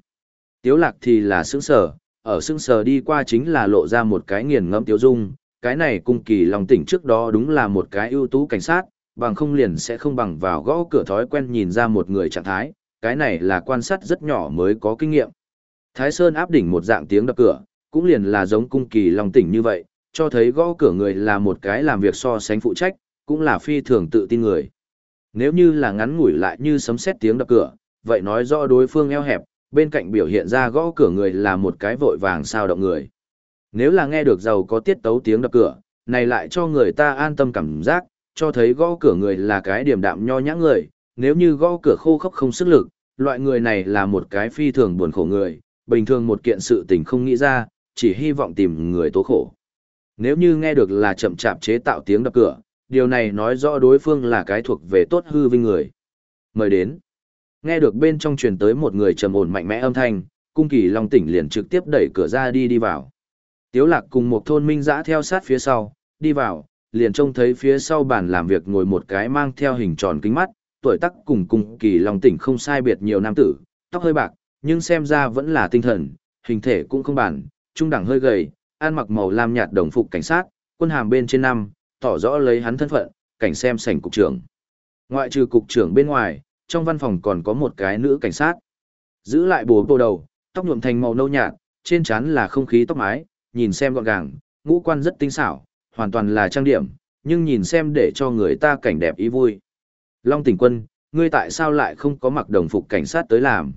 Tiếu lạc thì là sướng sở ở sưng sờ đi qua chính là lộ ra một cái nghiền ngẫm tiêu dung, cái này cung kỳ lòng tỉnh trước đó đúng là một cái ưu tú cảnh sát, bằng không liền sẽ không bằng vào gõ cửa thói quen nhìn ra một người trạng thái, cái này là quan sát rất nhỏ mới có kinh nghiệm. Thái Sơn áp đỉnh một dạng tiếng đập cửa, cũng liền là giống cung kỳ lòng tỉnh như vậy, cho thấy gõ cửa người là một cái làm việc so sánh phụ trách, cũng là phi thường tự tin người. Nếu như là ngắn ngủi lại như sấm sét tiếng đập cửa, vậy nói rõ đối phương eo hẹp, bên cạnh biểu hiện ra gõ cửa người là một cái vội vàng sao động người. Nếu là nghe được giàu có tiết tấu tiếng đập cửa, này lại cho người ta an tâm cảm giác, cho thấy gõ cửa người là cái điểm đạm nho nhã người, nếu như gõ cửa khô khốc không sức lực, loại người này là một cái phi thường buồn khổ người, bình thường một kiện sự tình không nghĩ ra, chỉ hy vọng tìm người tố khổ. Nếu như nghe được là chậm chạp chế tạo tiếng đập cửa, điều này nói rõ đối phương là cái thuộc về tốt hư vinh người. Mời đến. Nghe được bên trong truyền tới một người trầm ổn mạnh mẽ âm thanh, cung kỳ long tỉnh liền trực tiếp đẩy cửa ra đi đi vào. Tiếu lạc cùng một thôn minh Giã theo sát phía sau, đi vào, liền trông thấy phía sau bàn làm việc ngồi một cái mang theo hình tròn kính mắt, tuổi tác cùng cung kỳ long tỉnh không sai biệt nhiều nam tử, tóc hơi bạc, nhưng xem ra vẫn là tinh thần, hình thể cũng không bản, trung đẳng hơi gầy, ăn mặc màu lam nhạt đồng phục cảnh sát, quân hàm bên trên năm, tỏ rõ lấy hắn thân phận, cảnh xem sảnh cục trưởng. Ngoại trừ cục trưởng bên ngoài, trong văn phòng còn có một cái nữ cảnh sát. Giữ lại bố bồ đầu, tóc nhuộm thành màu nâu nhạt, trên trán là không khí tóc mái, nhìn xem gọn gàng, ngũ quan rất tinh xảo, hoàn toàn là trang điểm, nhưng nhìn xem để cho người ta cảnh đẹp ý vui. Long tỉnh quân, ngươi tại sao lại không có mặc đồng phục cảnh sát tới làm?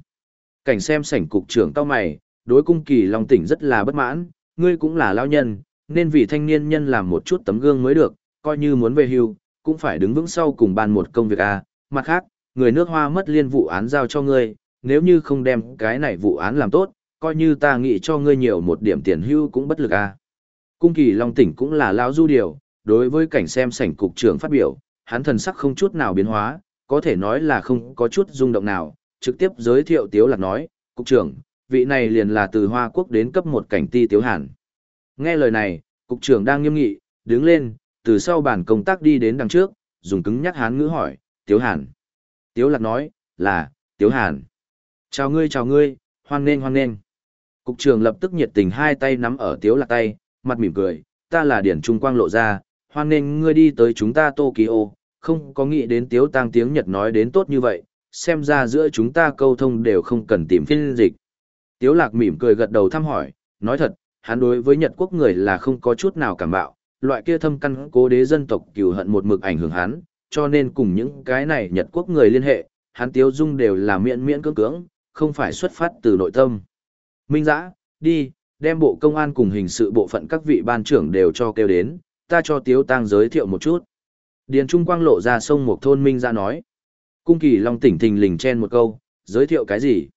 Cảnh xem sảnh cục trưởng tao mày, đối cung kỳ Long tỉnh rất là bất mãn, ngươi cũng là lao nhân, nên vì thanh niên nhân làm một chút tấm gương mới được, coi như muốn về hưu, cũng phải đứng vững sau cùng bàn một công việc a. À. Mặt khác, người nước hoa mất liên vụ án giao cho ngươi, nếu như không đem cái này vụ án làm tốt, coi như ta nghĩ cho ngươi nhiều một điểm tiền hưu cũng bất lực a. À. Cung kỳ Long tỉnh cũng là lão du điều, đối với cảnh xem sảnh cục trưởng phát biểu, hắn thần sắc không chút nào biến hóa, có thể nói là không có chút rung động nào, trực tiếp giới thiệu Tiếu Lạc nói, cục trưởng, vị này liền là từ Hoa Quốc đến cấp một cảnh ti Tiếu Hàn. Nghe lời này, cục trưởng đang nghiêm nghị, đứng lên, từ sau bàn công tác đi đến đằng trước, dùng cứng nhắc hán ngữ hỏi, Tiếu Hàn. Tiếu Lạc nói, là, Tiếu Hàn. Chào ngươi chào ngươi, hoan nghênh hoan nghênh. Cục trưởng lập tức nhiệt tình hai tay nắm ở Tiếu Lạc tay, mặt mỉm cười, ta là Điển Trung Quang lộ ra, hoan nghênh ngươi đi tới chúng ta Tokyo, không có nghĩ đến Tiếu Tăng tiếng Nhật nói đến tốt như vậy, xem ra giữa chúng ta câu thông đều không cần tìm phiên dịch. Tiếu Lạc mỉm cười gật đầu thăm hỏi, nói thật, hắn đối với Nhật quốc người là không có chút nào cảm bạo, loại kia thâm căn cố đế dân tộc cừu hận một mực ảnh hưởng hắn, cho nên cùng những cái này Nhật quốc người liên hệ, hắn Tiếu Dung đều là miễn miễn cưỡng cưỡng, không phải xuất phát từ nội tâm. Minh Dã, đi, đem bộ công an cùng hình sự bộ phận các vị ban trưởng đều cho kêu đến, ta cho Tiếu Tăng giới thiệu một chút. Điền Trung Quang lộ ra sông một thôn Minh Dã nói. Cung kỳ Long tỉnh thình lình chen một câu, giới thiệu cái gì?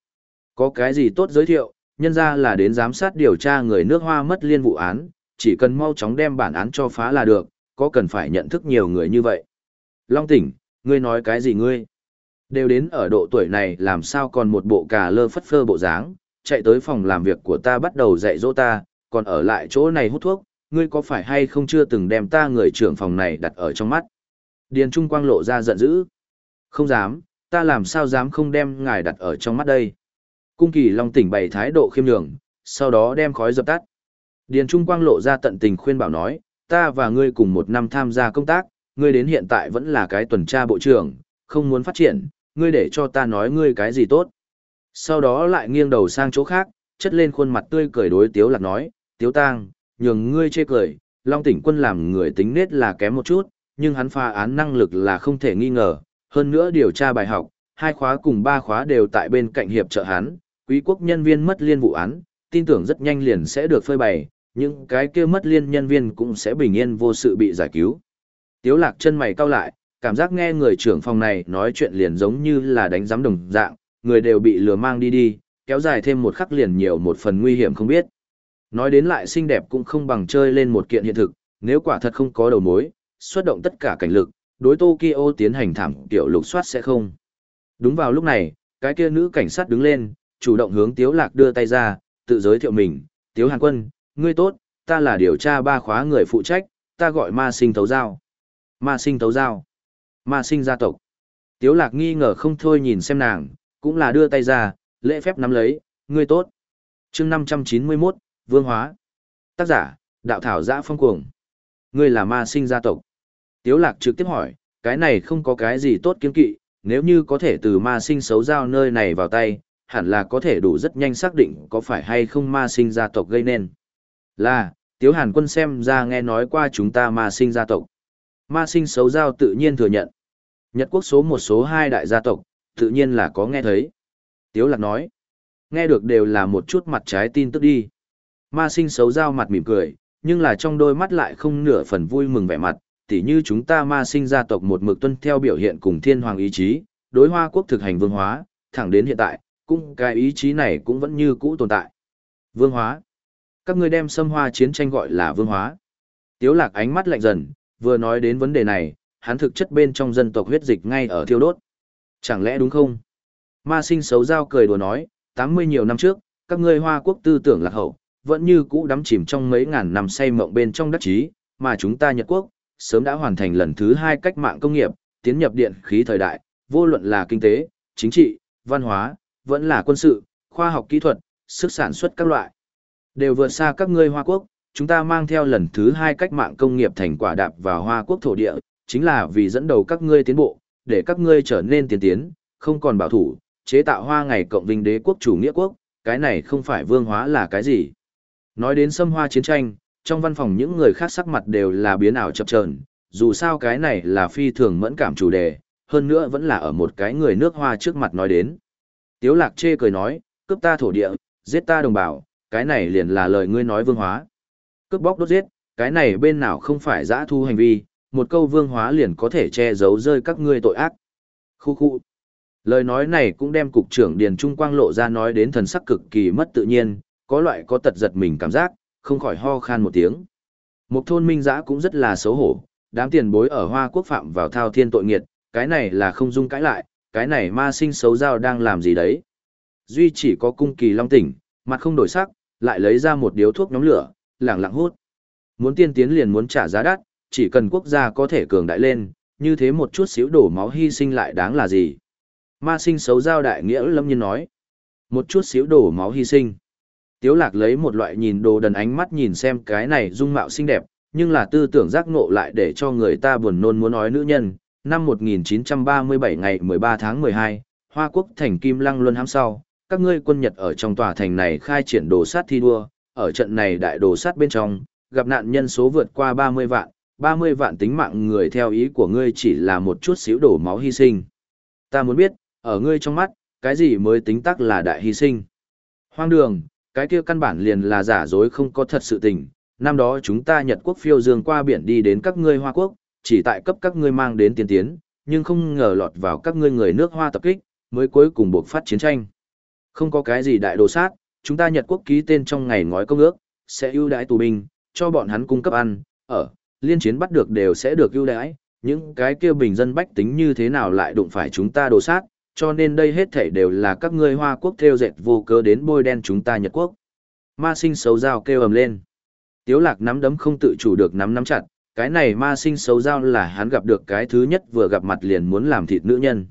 Có cái gì tốt giới thiệu, nhân ra là đến giám sát điều tra người nước hoa mất liên vụ án, chỉ cần mau chóng đem bản án cho phá là được, có cần phải nhận thức nhiều người như vậy. Long tỉnh, ngươi nói cái gì ngươi? Đều đến ở độ tuổi này làm sao còn một bộ cà lơ phất phơ bộ dáng, chạy tới phòng làm việc của ta bắt đầu dạy dỗ ta, còn ở lại chỗ này hút thuốc, ngươi có phải hay không chưa từng đem ta người trưởng phòng này đặt ở trong mắt? Điền Trung Quang lộ ra giận dữ. Không dám, ta làm sao dám không đem ngài đặt ở trong mắt đây? Cung kỳ Long tỉnh bày thái độ khiêm nhường, sau đó đem khói dập tắt. Điền Trung Quang lộ ra tận tình khuyên bảo nói, ta và ngươi cùng một năm tham gia công tác, ngươi đến hiện tại vẫn là cái tuần tra bộ trưởng, không muốn phát triển, ngươi để cho ta nói ngươi cái gì tốt. Sau đó lại nghiêng đầu sang chỗ khác, chất lên khuôn mặt tươi cười đối Tiếu Lạc nói, Tiếu Tang, nhường ngươi chê cười, Long tỉnh quân làm người tính nết là kém một chút, nhưng hắn pha án năng lực là không thể nghi ngờ, hơn nữa điều tra bài học, hai khóa cùng ba khóa đều tại bên cạnh hiệp trợ hắn, quý quốc nhân viên mất liên vụ án, tin tưởng rất nhanh liền sẽ được phơi bày, những cái kia mất liên nhân viên cũng sẽ bình yên vô sự bị giải cứu. Tiếu lạc chân mày cau lại, cảm giác nghe người trưởng phòng này nói chuyện liền giống như là đánh giám đồng dạng, người đều bị lừa mang đi đi, kéo dài thêm một khắc liền nhiều một phần nguy hiểm không biết. Nói đến lại xinh đẹp cũng không bằng chơi lên một kiện hiện thực, nếu quả thật không có đầu mối, xuất động tất cả cảnh lực, đối Tokyo tiến hành thảm tiểu lục soát sẽ không. Đúng vào lúc này, cái kia nữ cảnh sát đứng lên, chủ động hướng Tiếu Lạc đưa tay ra, tự giới thiệu mình, Tiếu Hàn Quân, ngươi tốt, ta là điều tra ba khóa người phụ trách, ta gọi ma sinh thấu giao. Ma sinh tấu giao. Ma sinh gia tộc. Tiếu lạc nghi ngờ không thôi nhìn xem nàng, cũng là đưa tay ra, lễ phép nắm lấy, ngươi tốt. chương 591, Vương Hóa. Tác giả, Đạo Thảo Giã Phong Cuồng. Ngươi là ma sinh gia tộc. Tiếu lạc trực tiếp hỏi, cái này không có cái gì tốt kiên kỵ, nếu như có thể từ ma sinh xấu giao nơi này vào tay, hẳn là có thể đủ rất nhanh xác định có phải hay không ma sinh gia tộc gây nên. Là, Tiếu Hàn Quân xem ra nghe nói qua chúng ta ma sinh gia tộc. Ma sinh xấu giao tự nhiên thừa nhận. Nhật quốc số một số hai đại gia tộc, tự nhiên là có nghe thấy. Tiếu Lạc nói, nghe được đều là một chút mặt trái tin tức đi. Ma sinh xấu giao mặt mỉm cười, nhưng là trong đôi mắt lại không nửa phần vui mừng vẻ mặt, tỉ như chúng ta ma sinh gia tộc một mực tuân theo biểu hiện cùng thiên hoàng ý chí, đối hoa quốc thực hành vương hóa, thẳng đến hiện tại, cũng cái ý chí này cũng vẫn như cũ tồn tại. Vương hóa. Các ngươi đem xâm hoa chiến tranh gọi là vương hóa. Tiếu lạc ánh mắt lạnh dần, vừa nói đến vấn đề này, hắn thực chất bên trong dân tộc huyết dịch ngay ở thiêu đốt. Chẳng lẽ đúng không? Ma sinh xấu giao cười đùa nói, 80 nhiều năm trước, các ngươi hoa quốc tư tưởng lạc hậu, vẫn như cũ đắm chìm trong mấy ngàn năm say mộng bên trong đắc chí, mà chúng ta Nhật Quốc, sớm đã hoàn thành lần thứ hai cách mạng công nghiệp, tiến nhập điện khí thời đại, vô luận là kinh tế, chính trị, văn hóa, vẫn là quân sự, khoa học kỹ thuật, sức sản xuất các loại. Đều vượt xa các ngươi Hoa Quốc, chúng ta mang theo lần thứ hai cách mạng công nghiệp thành quả đạp vào Hoa Quốc thổ địa, chính là vì dẫn đầu các ngươi tiến bộ, để các ngươi trở nên tiến tiến, không còn bảo thủ, chế tạo hoa ngày cộng vinh đế quốc chủ nghĩa quốc, cái này không phải vương hóa là cái gì. Nói đến xâm hoa chiến tranh, trong văn phòng những người khác sắc mặt đều là biến ảo chập chờn dù sao cái này là phi thường mẫn cảm chủ đề, hơn nữa vẫn là ở một cái người nước hoa trước mặt nói đến. Tiếu lạc chê cười nói, cướp ta thổ địa, giết ta đồng bào, cái này liền là lời ngươi nói vương hóa. Cướp bóc đốt giết, cái này bên nào không phải dã thu hành vi, một câu vương hóa liền có thể che giấu rơi các ngươi tội ác. Khu khu. Lời nói này cũng đem cục trưởng Điền Trung Quang lộ ra nói đến thần sắc cực kỳ mất tự nhiên, có loại có tật giật mình cảm giác, không khỏi ho khan một tiếng. Một thôn minh giã cũng rất là xấu hổ, đám tiền bối ở Hoa Quốc phạm vào thao thiên tội nghiệt, cái này là không dung cãi lại, cái này ma sinh xấu giao đang làm gì đấy. Duy chỉ có cung kỳ long tỉnh, mặt không đổi sắc, lại lấy ra một điếu thuốc nhóm lửa, lẳng lặng hút. Muốn tiên tiến liền muốn trả giá đắt, chỉ cần quốc gia có thể cường đại lên, như thế một chút xíu đổ máu hy sinh lại đáng là gì. Ma sinh xấu giao đại nghĩa lâm nhiên nói. Một chút xíu đổ máu hy sinh. Tiếu lạc lấy một loại nhìn đồ đần ánh mắt nhìn xem cái này dung mạo xinh đẹp, nhưng là tư tưởng giác ngộ lại để cho người ta buồn nôn muốn nói nữ nhân. Năm 1937 ngày 13 tháng 12, Hoa Quốc thành Kim Lăng Luân hám sau, các ngươi quân Nhật ở trong tòa thành này khai triển đồ sát thi đua, ở trận này đại đồ sát bên trong, gặp nạn nhân số vượt qua 30 vạn, 30 vạn tính mạng người theo ý của ngươi chỉ là một chút xíu đổ máu hy sinh. Ta muốn biết, ở ngươi trong mắt, cái gì mới tính tác là đại hy sinh? Hoang đường, cái kia căn bản liền là giả dối không có thật sự tình. Năm đó chúng ta Nhật quốc phiêu dương qua biển đi đến các ngươi Hoa quốc, chỉ tại cấp các ngươi mang đến tiên tiến, nhưng không ngờ lọt vào các ngươi người nước Hoa tập kích, mới cuối cùng buộc phát chiến tranh. Không có cái gì đại đồ sát, chúng ta Nhật quốc ký tên trong ngày ngói công ước, sẽ ưu đãi tù binh, cho bọn hắn cung cấp ăn, ở, liên chiến bắt được đều sẽ được ưu đãi, những cái kia bình dân bách tính như thế nào lại đụng phải chúng ta đồ sát, cho nên đây hết thảy đều là các ngươi Hoa quốc theo dệt vô cớ đến bôi đen chúng ta Nhật quốc. Ma sinh xấu dao kêu ầm lên. Tiếu lạc nắm đấm không tự chủ được nắm nắm chặt, cái này ma sinh xấu dao là hắn gặp được cái thứ nhất vừa gặp mặt liền muốn làm thịt nữ nhân.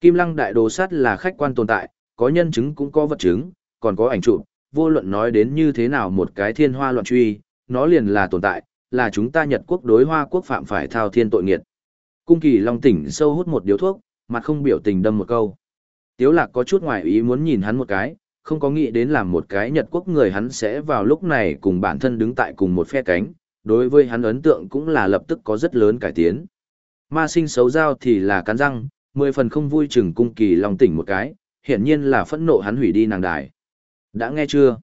Kim lăng đại đồ sát là khách quan tồn tại, có nhân chứng cũng có vật chứng, còn có ảnh chụp, vô luận nói đến như thế nào một cái thiên hoa loạn truy, nó liền là tồn tại, là chúng ta Nhật quốc đối hoa quốc phạm phải thao thiên tội nghiệt. Cung kỳ long tỉnh sâu hút một điếu thuốc, mặt không biểu tình đâm một câu. Tiếu lạc có chút ngoài ý muốn nhìn hắn một cái, không có nghĩ đến làm một cái Nhật quốc người hắn sẽ vào lúc này cùng bản thân đứng tại cùng một phe cánh, đối với hắn ấn tượng cũng là lập tức có rất lớn cải tiến. Ma sinh xấu giao thì là cắn răng, mười phần không vui chừng cung kỳ long tỉnh một cái, hiển nhiên là phẫn nộ hắn hủy đi nàng đài. Đã nghe chưa?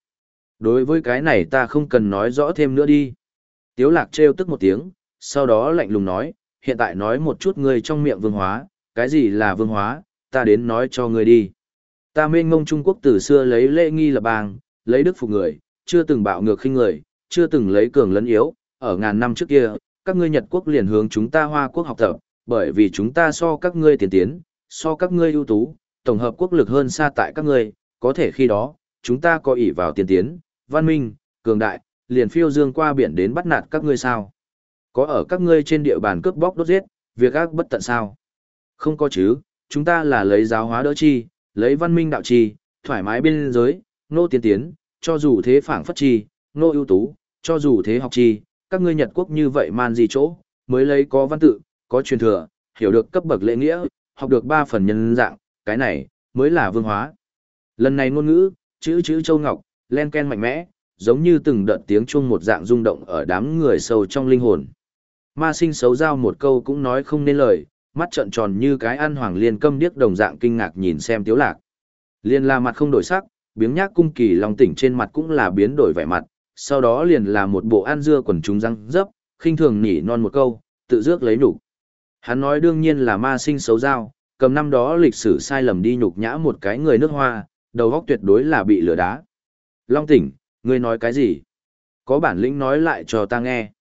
Đối với cái này ta không cần nói rõ thêm nữa đi. Tiếu lạc trêu tức một tiếng, sau đó lạnh lùng nói, hiện tại nói một chút ngươi trong miệng vương hóa, cái gì là vương hóa, ta đến nói cho ngươi đi. Ta mênh ngông Trung Quốc từ xưa lấy lễ nghi là bang, lấy đức phục người, chưa từng bạo ngược khinh người, chưa từng lấy cường lấn yếu, ở ngàn năm trước kia, các ngươi Nhật quốc liền hướng chúng ta Hoa quốc học tập, bởi vì chúng ta so các ngươi tiến tiến, so các ngươi ưu tú, tổng hợp quốc lực hơn xa tại các ngươi, có thể khi đó, chúng ta có ỷ vào tiên tiến, văn minh, cường đại, liền phiêu dương qua biển đến bắt nạt các ngươi sao? Có ở các ngươi trên địa bàn cướp bóc đốt giết, việc ác bất tận sao? Không có chứ, chúng ta là lấy giáo hóa đỡ chi, lấy văn minh đạo chi, thoải mái biên giới, nô tiên tiến, cho dù thế phảng phất chi, nô ưu tú, cho dù thế học chi, các ngươi Nhật quốc như vậy man gì chỗ, mới lấy có văn tự, có truyền thừa, hiểu được cấp bậc lễ nghĩa, học được ba phần nhân dạng, cái này mới là vương hóa. Lần này ngôn ngữ, chữ chữ châu ngọc, len ken mạnh mẽ, giống như từng đợt tiếng chuông một dạng rung động ở đám người sâu trong linh hồn. Ma sinh xấu giao một câu cũng nói không nên lời, mắt trợn tròn như cái ăn hoàng liên câm điếc đồng dạng kinh ngạc nhìn xem tiếu lạc. Liên la mặt không đổi sắc, biếng nhác cung kỳ lòng tỉnh trên mặt cũng là biến đổi vẻ mặt, sau đó liền là một bộ ăn dưa quần chúng răng dấp, khinh thường nỉ non một câu, tự dước lấy nhục. Hắn nói đương nhiên là ma sinh xấu giao, cầm năm đó lịch sử sai lầm đi nhục nhã một cái người nước hoa, đầu góc tuyệt đối là bị lửa đá. Long tỉnh, ngươi nói cái gì? Có bản lĩnh nói lại cho ta nghe.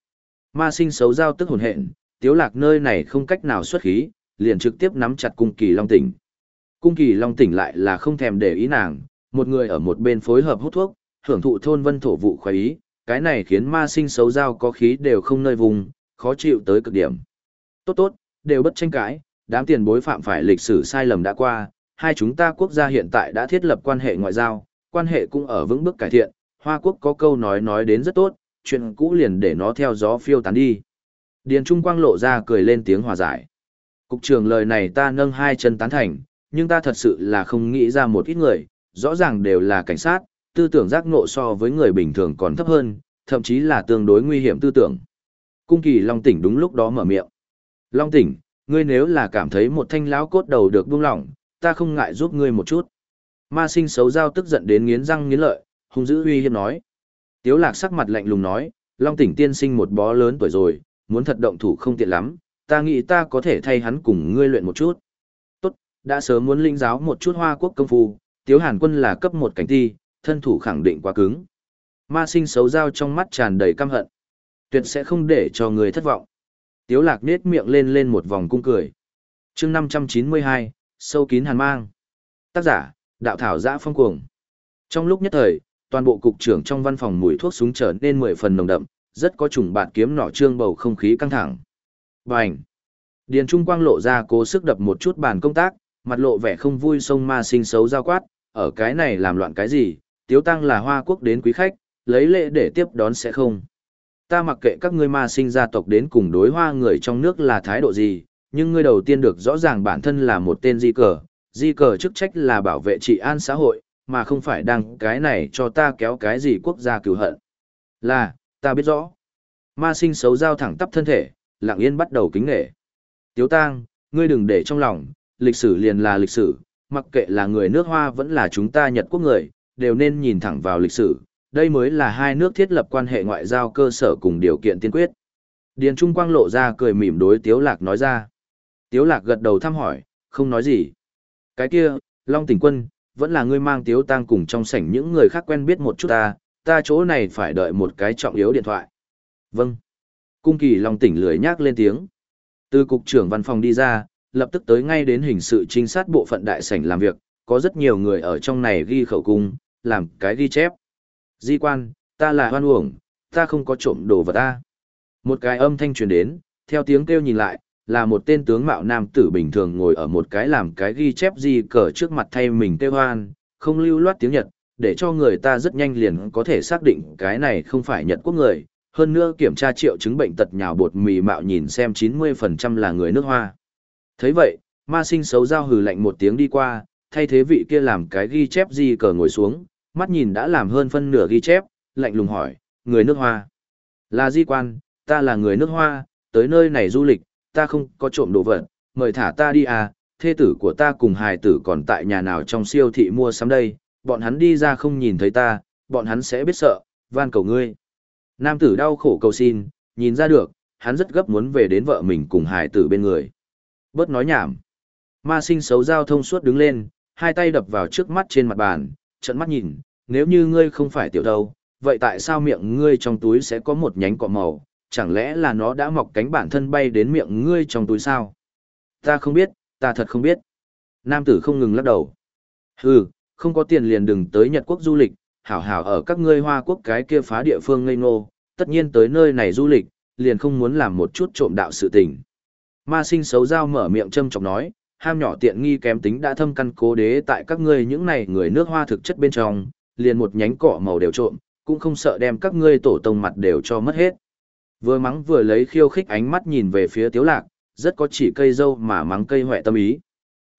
Ma sinh xấu giao tức hồn hện, tiếu lạc nơi này không cách nào xuất khí, liền trực tiếp nắm chặt cung kỳ long tỉnh. Cung kỳ long tỉnh lại là không thèm để ý nàng, một người ở một bên phối hợp hút thuốc, hưởng thụ thôn vân thổ vụ khoái ý, cái này khiến ma sinh xấu giao có khí đều không nơi vùng, khó chịu tới cực điểm. Tốt tốt, đều bất tranh cãi, đám tiền bối phạm phải lịch sử sai lầm đã qua, hai chúng ta quốc gia hiện tại đã thiết lập quan hệ ngoại giao, quan hệ cũng ở vững bước cải thiện, Hoa Quốc có câu nói nói đến rất tốt, chuyện cũ liền để nó theo gió phiêu tán đi. Điền Trung Quang lộ ra cười lên tiếng hòa giải. Cục trưởng lời này ta nâng hai chân tán thành, nhưng ta thật sự là không nghĩ ra một ít người, rõ ràng đều là cảnh sát, tư tưởng giác ngộ so với người bình thường còn thấp hơn, thậm chí là tương đối nguy hiểm tư tưởng. Cung kỳ Long Tỉnh đúng lúc đó mở miệng. Long Tỉnh, ngươi nếu là cảm thấy một thanh lão cốt đầu được buông lỏng, ta không ngại giúp ngươi một chút. Ma sinh xấu giao tức giận đến nghiến răng nghiến lợi, hung dữ uy hiếp nói. Tiếu lạc sắc mặt lạnh lùng nói, Long tỉnh tiên sinh một bó lớn tuổi rồi, muốn thật động thủ không tiện lắm, ta nghĩ ta có thể thay hắn cùng ngươi luyện một chút. Tốt, đã sớm muốn linh giáo một chút hoa quốc công phu, Tiếu Hàn quân là cấp một cảnh thi, thân thủ khẳng định quá cứng. Ma sinh xấu giao trong mắt tràn đầy căm hận. Tuyệt sẽ không để cho người thất vọng. Tiếu lạc nết miệng lên lên một vòng cung cười. chương 592, sâu kín hàn mang. Tác giả, đạo thảo giã phong cuồng. Trong lúc nhất thời, toàn bộ cục trưởng trong văn phòng mùi thuốc súng trở nên mười phần nồng đậm, rất có trùng bạn kiếm nỏ trương bầu không khí căng thẳng. Bành! Điền Trung Quang lộ ra cố sức đập một chút bàn công tác, mặt lộ vẻ không vui sông ma sinh xấu giao quát, ở cái này làm loạn cái gì, tiếu tăng là hoa quốc đến quý khách, lấy lễ để tiếp đón sẽ không. Ta mặc kệ các ngươi ma sinh gia tộc đến cùng đối hoa người trong nước là thái độ gì, nhưng ngươi đầu tiên được rõ ràng bản thân là một tên di cờ, di cờ chức trách là bảo vệ trị an xã hội, mà không phải đăng cái này cho ta kéo cái gì quốc gia cửu hận. Là, ta biết rõ. Ma sinh xấu giao thẳng tắp thân thể, lặng yên bắt đầu kính nghệ. Tiếu tang, ngươi đừng để trong lòng, lịch sử liền là lịch sử, mặc kệ là người nước Hoa vẫn là chúng ta Nhật quốc người, đều nên nhìn thẳng vào lịch sử. Đây mới là hai nước thiết lập quan hệ ngoại giao cơ sở cùng điều kiện tiên quyết. Điền Trung Quang lộ ra cười mỉm đối Tiếu Lạc nói ra. Tiếu Lạc gật đầu thăm hỏi, không nói gì. Cái kia, Long Tỉnh Quân, vẫn là ngươi mang tiếu tang cùng trong sảnh những người khác quen biết một chút ta, ta chỗ này phải đợi một cái trọng yếu điện thoại. Vâng. Cung kỳ Long tỉnh lười nhác lên tiếng. Từ cục trưởng văn phòng đi ra, lập tức tới ngay đến hình sự trinh sát bộ phận đại sảnh làm việc, có rất nhiều người ở trong này ghi khẩu cung, làm cái ghi chép. Di quan, ta là hoan uổng, ta không có trộm đồ vật ta. Một cái âm thanh truyền đến, theo tiếng kêu nhìn lại, là một tên tướng mạo nam tử bình thường ngồi ở một cái làm cái ghi chép gì cờ trước mặt thay mình kêu hoan, không lưu loát tiếng Nhật, để cho người ta rất nhanh liền có thể xác định cái này không phải Nhật quốc người, hơn nữa kiểm tra triệu chứng bệnh tật nhào bột mì mạo nhìn xem 90% là người nước hoa. thấy vậy, ma sinh xấu giao hừ lạnh một tiếng đi qua, thay thế vị kia làm cái ghi chép gì cờ ngồi xuống, mắt nhìn đã làm hơn phân nửa ghi chép, lạnh lùng hỏi, người nước hoa. Là di quan, ta là người nước hoa, tới nơi này du lịch, ta không có trộm đồ vật, mời thả ta đi à, thê tử của ta cùng hài tử còn tại nhà nào trong siêu thị mua sắm đây, bọn hắn đi ra không nhìn thấy ta, bọn hắn sẽ biết sợ, van cầu ngươi. Nam tử đau khổ cầu xin, nhìn ra được, hắn rất gấp muốn về đến vợ mình cùng hài tử bên người. Bớt nói nhảm. Ma sinh xấu giao thông suốt đứng lên, hai tay đập vào trước mắt trên mặt bàn, trận mắt nhìn, nếu như ngươi không phải tiểu đâu, vậy tại sao miệng ngươi trong túi sẽ có một nhánh cọ màu, chẳng lẽ là nó đã mọc cánh bản thân bay đến miệng ngươi trong túi sao? Ta không biết, ta thật không biết. Nam tử không ngừng lắc đầu. Hừ, không có tiền liền đừng tới Nhật Quốc du lịch, hảo hảo ở các ngươi Hoa Quốc cái kia phá địa phương ngây ngô, tất nhiên tới nơi này du lịch, liền không muốn làm một chút trộm đạo sự tình. Ma sinh xấu dao mở miệng châm chọc nói, ham nhỏ tiện nghi kém tính đã thâm căn cố đế tại các ngươi những này người nước hoa thực chất bên trong, liền một nhánh cỏ màu đều trộm, cũng không sợ đem các ngươi tổ tông mặt đều cho mất hết. Vừa mắng vừa lấy khiêu khích ánh mắt nhìn về phía Tiếu Lạc, rất có chỉ cây dâu mà mắng cây hoẹ tâm ý.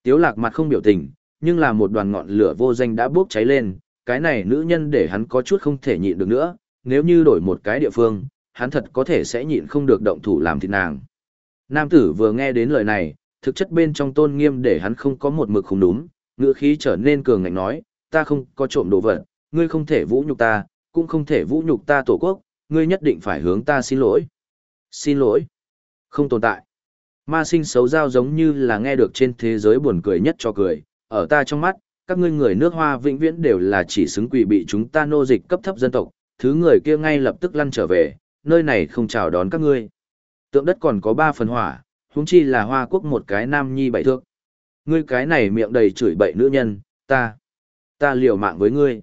Tiếu Lạc mặt không biểu tình, nhưng là một đoàn ngọn lửa vô danh đã bốc cháy lên, cái này nữ nhân để hắn có chút không thể nhịn được nữa, nếu như đổi một cái địa phương, hắn thật có thể sẽ nhịn không được động thủ làm thịt nàng. Nam tử vừa nghe đến lời này, thực chất bên trong tôn nghiêm để hắn không có một mực không đúng, ngựa khí trở nên cường ngạnh nói, ta không có trộm đồ vật, ngươi không thể vũ nhục ta, cũng không thể vũ nhục ta tổ quốc, ngươi nhất định phải hướng ta xin lỗi. Xin lỗi. Không tồn tại. Ma sinh xấu giao giống như là nghe được trên thế giới buồn cười nhất cho cười, ở ta trong mắt, các ngươi người nước hoa vĩnh viễn đều là chỉ xứng quỷ bị chúng ta nô dịch cấp thấp dân tộc, thứ người kia ngay lập tức lăn trở về, nơi này không chào đón các ngươi. Tượng đất còn có ba phần hỏa, huống chi là hoa quốc một cái nam nhi bảy thước. Ngươi cái này miệng đầy chửi bậy nữ nhân, ta, ta liều mạng với ngươi.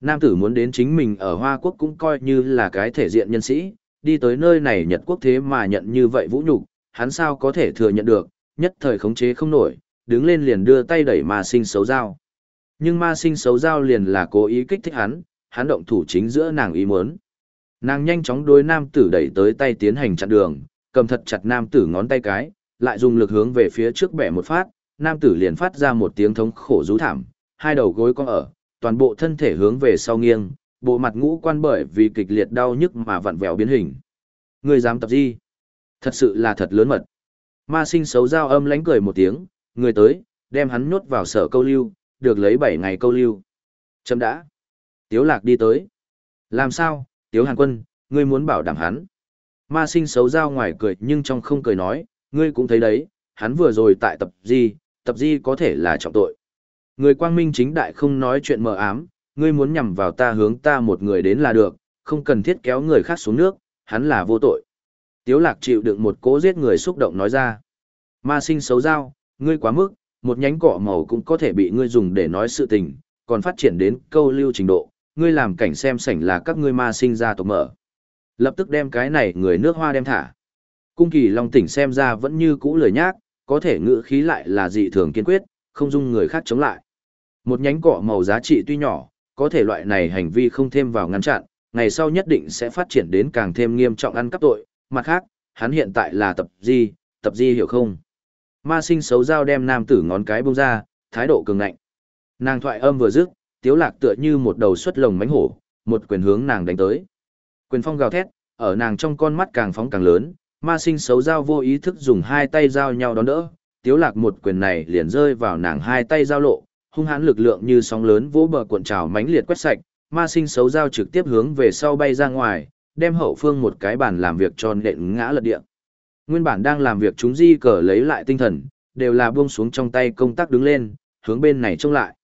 Nam tử muốn đến chính mình ở Hoa Quốc cũng coi như là cái thể diện nhân sĩ, đi tới nơi này Nhật Quốc thế mà nhận như vậy vũ nhục, hắn sao có thể thừa nhận được, nhất thời khống chế không nổi, đứng lên liền đưa tay đẩy ma sinh xấu dao. Nhưng ma sinh xấu dao liền là cố ý kích thích hắn, hắn động thủ chính giữa nàng ý muốn. Nàng nhanh chóng đối nam tử đẩy tới tay tiến hành chặn đường, cầm thật chặt nam tử ngón tay cái, lại dùng lực hướng về phía trước bẻ một phát, nam tử liền phát ra một tiếng thống khổ rú thảm, hai đầu gối cong ở, toàn bộ thân thể hướng về sau nghiêng, bộ mặt ngũ quan bởi vì kịch liệt đau nhức mà vặn vẹo biến hình. Người dám tập gì? Thật sự là thật lớn mật. Ma sinh xấu giao âm lánh cười một tiếng, người tới, đem hắn nhốt vào sở câu lưu, được lấy 7 ngày câu lưu. Chấm đã. Tiếu lạc đi tới. Làm sao, Tiếu Hàn Quân, ngươi muốn bảo đảm hắn. Ma sinh xấu giao ngoài cười nhưng trong không cười nói, ngươi cũng thấy đấy, hắn vừa rồi tại tập di, tập di có thể là trọng tội. Người quang minh chính đại không nói chuyện mờ ám, ngươi muốn nhằm vào ta hướng ta một người đến là được, không cần thiết kéo người khác xuống nước, hắn là vô tội. Tiếu lạc chịu đựng một cố giết người xúc động nói ra. Ma sinh xấu giao, ngươi quá mức, một nhánh cỏ màu cũng có thể bị ngươi dùng để nói sự tình, còn phát triển đến câu lưu trình độ, ngươi làm cảnh xem sảnh là các ngươi ma sinh ra tộc mở. Lập tức đem cái này người nước hoa đem thả. Cung kỳ long tỉnh xem ra vẫn như cũ lời nhác, có thể ngữ khí lại là dị thường kiên quyết, không dung người khác chống lại. Một nhánh cỏ màu giá trị tuy nhỏ, có thể loại này hành vi không thêm vào ngăn chặn, ngày sau nhất định sẽ phát triển đến càng thêm nghiêm trọng ăn cắp tội. Mặt khác, hắn hiện tại là tập di, tập di hiểu không? Ma sinh xấu dao đem nam tử ngón cái bông ra, thái độ cường ngạnh. Nàng thoại âm vừa dứt, tiếu lạc tựa như một đầu xuất lồng mánh hổ, một quyền hướng nàng đánh tới. Quyền phong gào thét, ở nàng trong con mắt càng phóng càng lớn, ma sinh xấu dao vô ý thức dùng hai tay giao nhau đón đỡ, tiếu lạc một quyền này liền rơi vào nàng hai tay giao lộ, hung hãn lực lượng như sóng lớn vỗ bờ cuộn trào mãnh liệt quét sạch, ma sinh xấu dao trực tiếp hướng về sau bay ra ngoài, đem hậu phương một cái bàn làm việc tròn nện ngã lật địa. Nguyên bản đang làm việc chúng di cờ lấy lại tinh thần, đều là buông xuống trong tay công tác đứng lên, hướng bên này trông lại.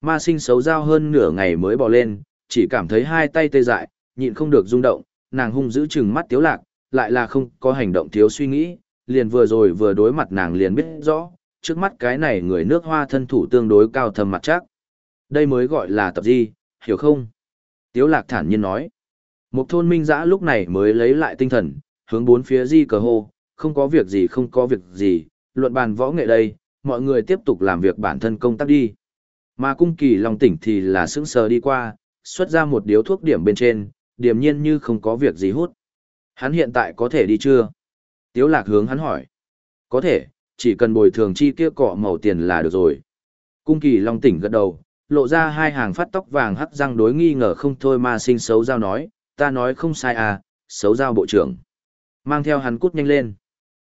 Ma sinh xấu dao hơn nửa ngày mới bò lên, chỉ cảm thấy hai tay tê dại, nhịn không được rung động, nàng hung giữ chừng mắt tiếu lạc, lại là không có hành động thiếu suy nghĩ, liền vừa rồi vừa đối mặt nàng liền biết rõ, trước mắt cái này người nước hoa thân thủ tương đối cao thầm mặt chắc. Đây mới gọi là tập di, hiểu không? Tiếu lạc thản nhiên nói. Một thôn minh giã lúc này mới lấy lại tinh thần, hướng bốn phía di cờ hô, không có việc gì không có việc gì, luận bàn võ nghệ đây, mọi người tiếp tục làm việc bản thân công tác đi. Mà cung kỳ lòng tỉnh thì là sững sờ đi qua, xuất ra một điếu thuốc điểm bên trên, điểm nhiên như không có việc gì hút. Hắn hiện tại có thể đi chưa? Tiếu lạc hướng hắn hỏi. Có thể, chỉ cần bồi thường chi kia cọ màu tiền là được rồi. Cung kỳ long tỉnh gật đầu, lộ ra hai hàng phát tóc vàng hắc răng đối nghi ngờ không thôi mà sinh xấu giao nói, ta nói không sai à, xấu giao bộ trưởng. Mang theo hắn cút nhanh lên.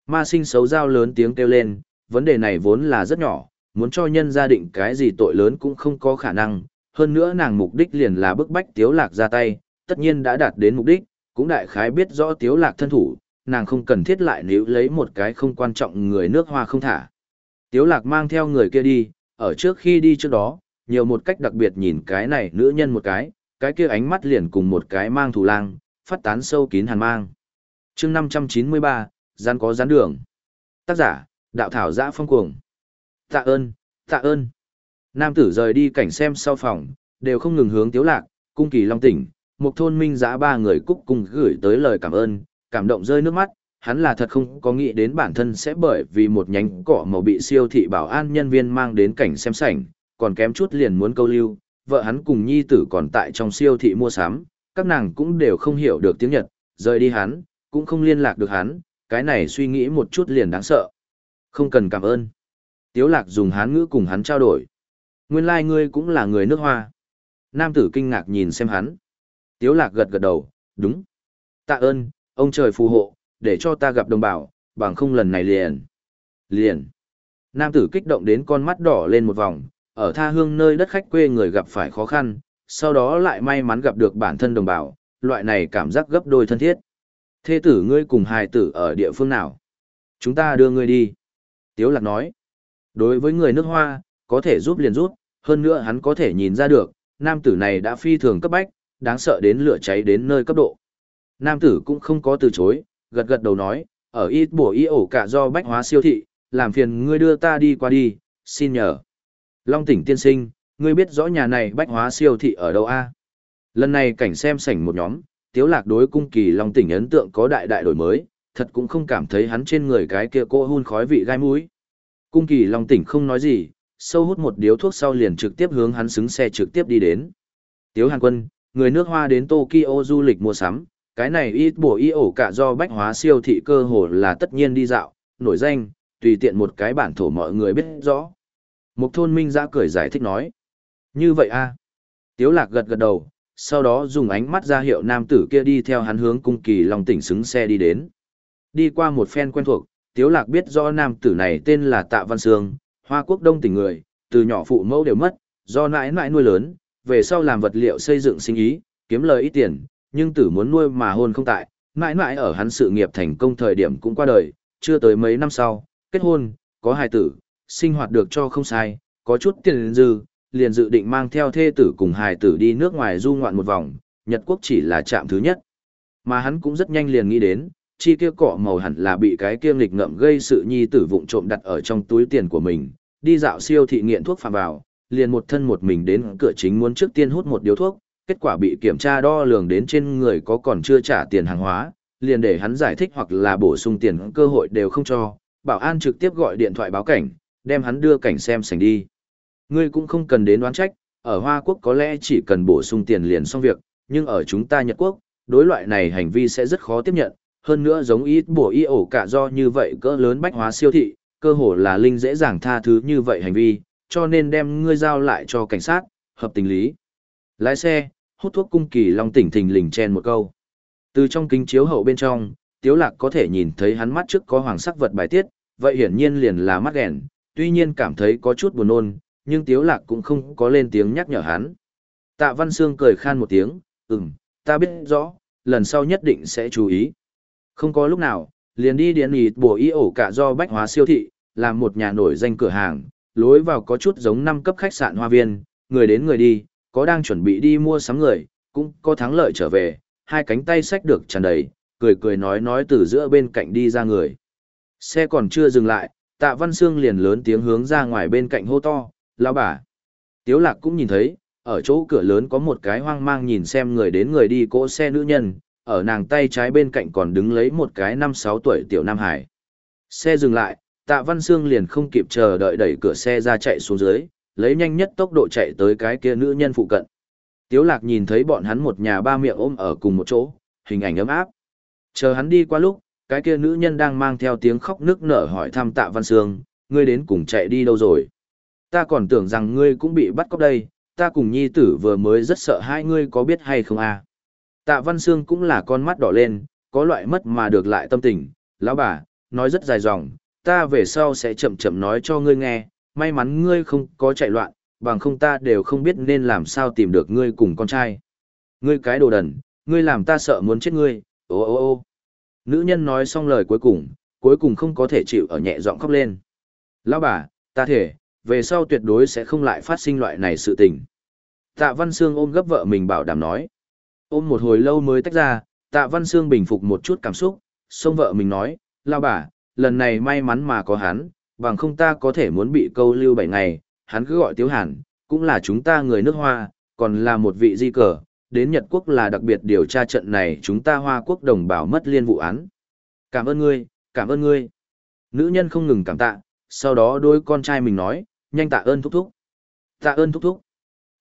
Ma sinh xấu giao lớn tiếng kêu lên, vấn đề này vốn là rất nhỏ, muốn cho nhân gia định cái gì tội lớn cũng không có khả năng, hơn nữa nàng mục đích liền là bức bách tiếu lạc ra tay, tất nhiên đã đạt đến mục đích, cũng đại khái biết rõ tiếu lạc thân thủ, nàng không cần thiết lại níu lấy một cái không quan trọng người nước hoa không thả. Tiếu lạc mang theo người kia đi, ở trước khi đi trước đó, nhiều một cách đặc biệt nhìn cái này nữ nhân một cái, cái kia ánh mắt liền cùng một cái mang thù lang, phát tán sâu kín hàn mang. chương 593, gian có gián đường. Tác giả, đạo thảo giã phong cuồng. Tạ ơn, tạ ơn. Nam tử rời đi cảnh xem sau phòng, đều không ngừng hướng tiếu lạc, cung kỳ long tỉnh, một thôn minh giã ba người cúc cùng gửi tới lời cảm ơn, cảm động rơi nước mắt, hắn là thật không có nghĩ đến bản thân sẽ bởi vì một nhánh cỏ màu bị siêu thị bảo an nhân viên mang đến cảnh xem sảnh, còn kém chút liền muốn câu lưu, vợ hắn cùng nhi tử còn tại trong siêu thị mua sắm, các nàng cũng đều không hiểu được tiếng Nhật, rời đi hắn, cũng không liên lạc được hắn, cái này suy nghĩ một chút liền đáng sợ. Không cần cảm ơn. Tiếu lạc dùng hán ngữ cùng hắn trao đổi. Nguyên lai like ngươi cũng là người nước hoa. Nam tử kinh ngạc nhìn xem hắn. Tiếu lạc gật gật đầu, đúng. Tạ ơn, ông trời phù hộ, để cho ta gặp đồng bào, bằng không lần này liền. Liền. Nam tử kích động đến con mắt đỏ lên một vòng, ở tha hương nơi đất khách quê người gặp phải khó khăn, sau đó lại may mắn gặp được bản thân đồng bào, loại này cảm giác gấp đôi thân thiết. Thê tử ngươi cùng hài tử ở địa phương nào? Chúng ta đưa ngươi đi. Tiếu lạc nói. Đối với người nước hoa, có thể giúp liền giúp, hơn nữa hắn có thể nhìn ra được, nam tử này đã phi thường cấp bách, đáng sợ đến lửa cháy đến nơi cấp độ. Nam tử cũng không có từ chối, gật gật đầu nói, ở ít bổ y ổ cả do bách hóa siêu thị, làm phiền ngươi đưa ta đi qua đi, xin nhờ. Long tỉnh tiên sinh, ngươi biết rõ nhà này bách hóa siêu thị ở đâu a? Lần này cảnh xem sảnh một nhóm, tiếu lạc đối cung kỳ Long tỉnh ấn tượng có đại đại đổi mới, thật cũng không cảm thấy hắn trên người cái kia cô hun khói vị gai mũi. Cung kỳ Long tỉnh không nói gì, sâu hút một điếu thuốc sau liền trực tiếp hướng hắn xứng xe trực tiếp đi đến. Tiếu Hàn Quân, người nước hoa đến Tokyo du lịch mua sắm, cái này ít bổ y ổ cả do bách hóa siêu thị cơ hồ là tất nhiên đi dạo, nổi danh, tùy tiện một cái bản thổ mọi người biết rõ. Một thôn minh ra cười giải thích nói. Như vậy a Tiếu lạc gật gật đầu, sau đó dùng ánh mắt ra hiệu nam tử kia đi theo hắn hướng cung kỳ long tỉnh xứng xe đi đến. Đi qua một phen quen thuộc, Tiếu lạc biết rõ nam tử này tên là Tạ Văn Sương, Hoa Quốc Đông tỉnh người, từ nhỏ phụ mẫu đều mất, do nãi nãi nuôi lớn, về sau làm vật liệu xây dựng sinh ý, kiếm lời ít tiền, nhưng tử muốn nuôi mà hôn không tại, mãi mãi ở hắn sự nghiệp thành công thời điểm cũng qua đời, chưa tới mấy năm sau, kết hôn, có hài tử, sinh hoạt được cho không sai, có chút tiền dư, liền dự định mang theo thê tử cùng hài tử đi nước ngoài du ngoạn một vòng, Nhật Quốc chỉ là trạm thứ nhất. Mà hắn cũng rất nhanh liền nghĩ đến, chi kia cọ màu hẳn là bị cái kia lịch ngậm gây sự nhi tử vụng trộm đặt ở trong túi tiền của mình, đi dạo siêu thị nghiện thuốc phạm vào, liền một thân một mình đến cửa chính muốn trước tiên hút một điếu thuốc, kết quả bị kiểm tra đo lường đến trên người có còn chưa trả tiền hàng hóa, liền để hắn giải thích hoặc là bổ sung tiền cơ hội đều không cho, bảo an trực tiếp gọi điện thoại báo cảnh, đem hắn đưa cảnh xem sành đi. Ngươi cũng không cần đến đoán trách, ở Hoa Quốc có lẽ chỉ cần bổ sung tiền liền xong việc, nhưng ở chúng ta Nhật Quốc, đối loại này hành vi sẽ rất khó tiếp nhận, hơn nữa giống ít bổ y ổ cả do như vậy cỡ lớn bách hóa siêu thị, cơ hồ là linh dễ dàng tha thứ như vậy hành vi, cho nên đem ngươi giao lại cho cảnh sát, hợp tình lý. Lái xe, hút thuốc cung kỳ long tỉnh thình lình chen một câu. Từ trong kính chiếu hậu bên trong, Tiếu Lạc có thể nhìn thấy hắn mắt trước có hoàng sắc vật bài tiết, vậy hiển nhiên liền là mắt đèn, tuy nhiên cảm thấy có chút buồn nôn, nhưng Tiếu Lạc cũng không có lên tiếng nhắc nhở hắn. Tạ Văn Sương cười khan một tiếng, ừm, ta biết rõ, lần sau nhất định sẽ chú ý. Không có lúc nào, liền đi điện ý bổ ý ổ cả do bách hóa siêu thị, làm một nhà nổi danh cửa hàng, lối vào có chút giống năm cấp khách sạn hoa viên, người đến người đi, có đang chuẩn bị đi mua sắm người, cũng có thắng lợi trở về, hai cánh tay sách được tràn đầy, cười cười nói nói từ giữa bên cạnh đi ra người. Xe còn chưa dừng lại, tạ văn Sương liền lớn tiếng hướng ra ngoài bên cạnh hô to, lão bà. Tiếu lạc cũng nhìn thấy, ở chỗ cửa lớn có một cái hoang mang nhìn xem người đến người đi cỗ xe nữ nhân, ở nàng tay trái bên cạnh còn đứng lấy một cái năm sáu tuổi tiểu Nam Hải. Xe dừng lại, tạ văn Sương liền không kịp chờ đợi đẩy cửa xe ra chạy xuống dưới, lấy nhanh nhất tốc độ chạy tới cái kia nữ nhân phụ cận. Tiếu lạc nhìn thấy bọn hắn một nhà ba miệng ôm ở cùng một chỗ, hình ảnh ấm áp. Chờ hắn đi qua lúc, cái kia nữ nhân đang mang theo tiếng khóc nức nở hỏi thăm tạ văn sương, ngươi đến cùng chạy đi đâu rồi? Ta còn tưởng rằng ngươi cũng bị bắt cóc đây, ta cùng nhi tử vừa mới rất sợ hai ngươi có biết hay không à? Tạ văn sương cũng là con mắt đỏ lên, có loại mất mà được lại tâm tình, lão bà, nói rất dài dòng, ta về sau sẽ chậm chậm nói cho ngươi nghe, may mắn ngươi không có chạy loạn, bằng không ta đều không biết nên làm sao tìm được ngươi cùng con trai. Ngươi cái đồ đần, ngươi làm ta sợ muốn chết ngươi, ô ô ô. Nữ nhân nói xong lời cuối cùng, cuối cùng không có thể chịu ở nhẹ giọng khóc lên. Lão bà, ta thể, về sau tuyệt đối sẽ không lại phát sinh loại này sự tình. Tạ Văn Sương ôm gấp vợ mình bảo đảm nói. Ôm một hồi lâu mới tách ra, Tạ Văn Sương bình phục một chút cảm xúc, xông vợ mình nói, Lão bà, lần này may mắn mà có hắn, bằng không ta có thể muốn bị câu lưu bảy ngày, hắn cứ gọi Tiếu Hàn, cũng là chúng ta người nước Hoa, còn là một vị di cờ, đến Nhật Quốc là đặc biệt điều tra trận này chúng ta Hoa Quốc đồng bào mất liên vụ án. Cảm ơn ngươi, cảm ơn ngươi. Nữ nhân không ngừng cảm tạ, sau đó đôi con trai mình nói, nhanh tạ ơn thúc thúc. Tạ ơn thúc thúc.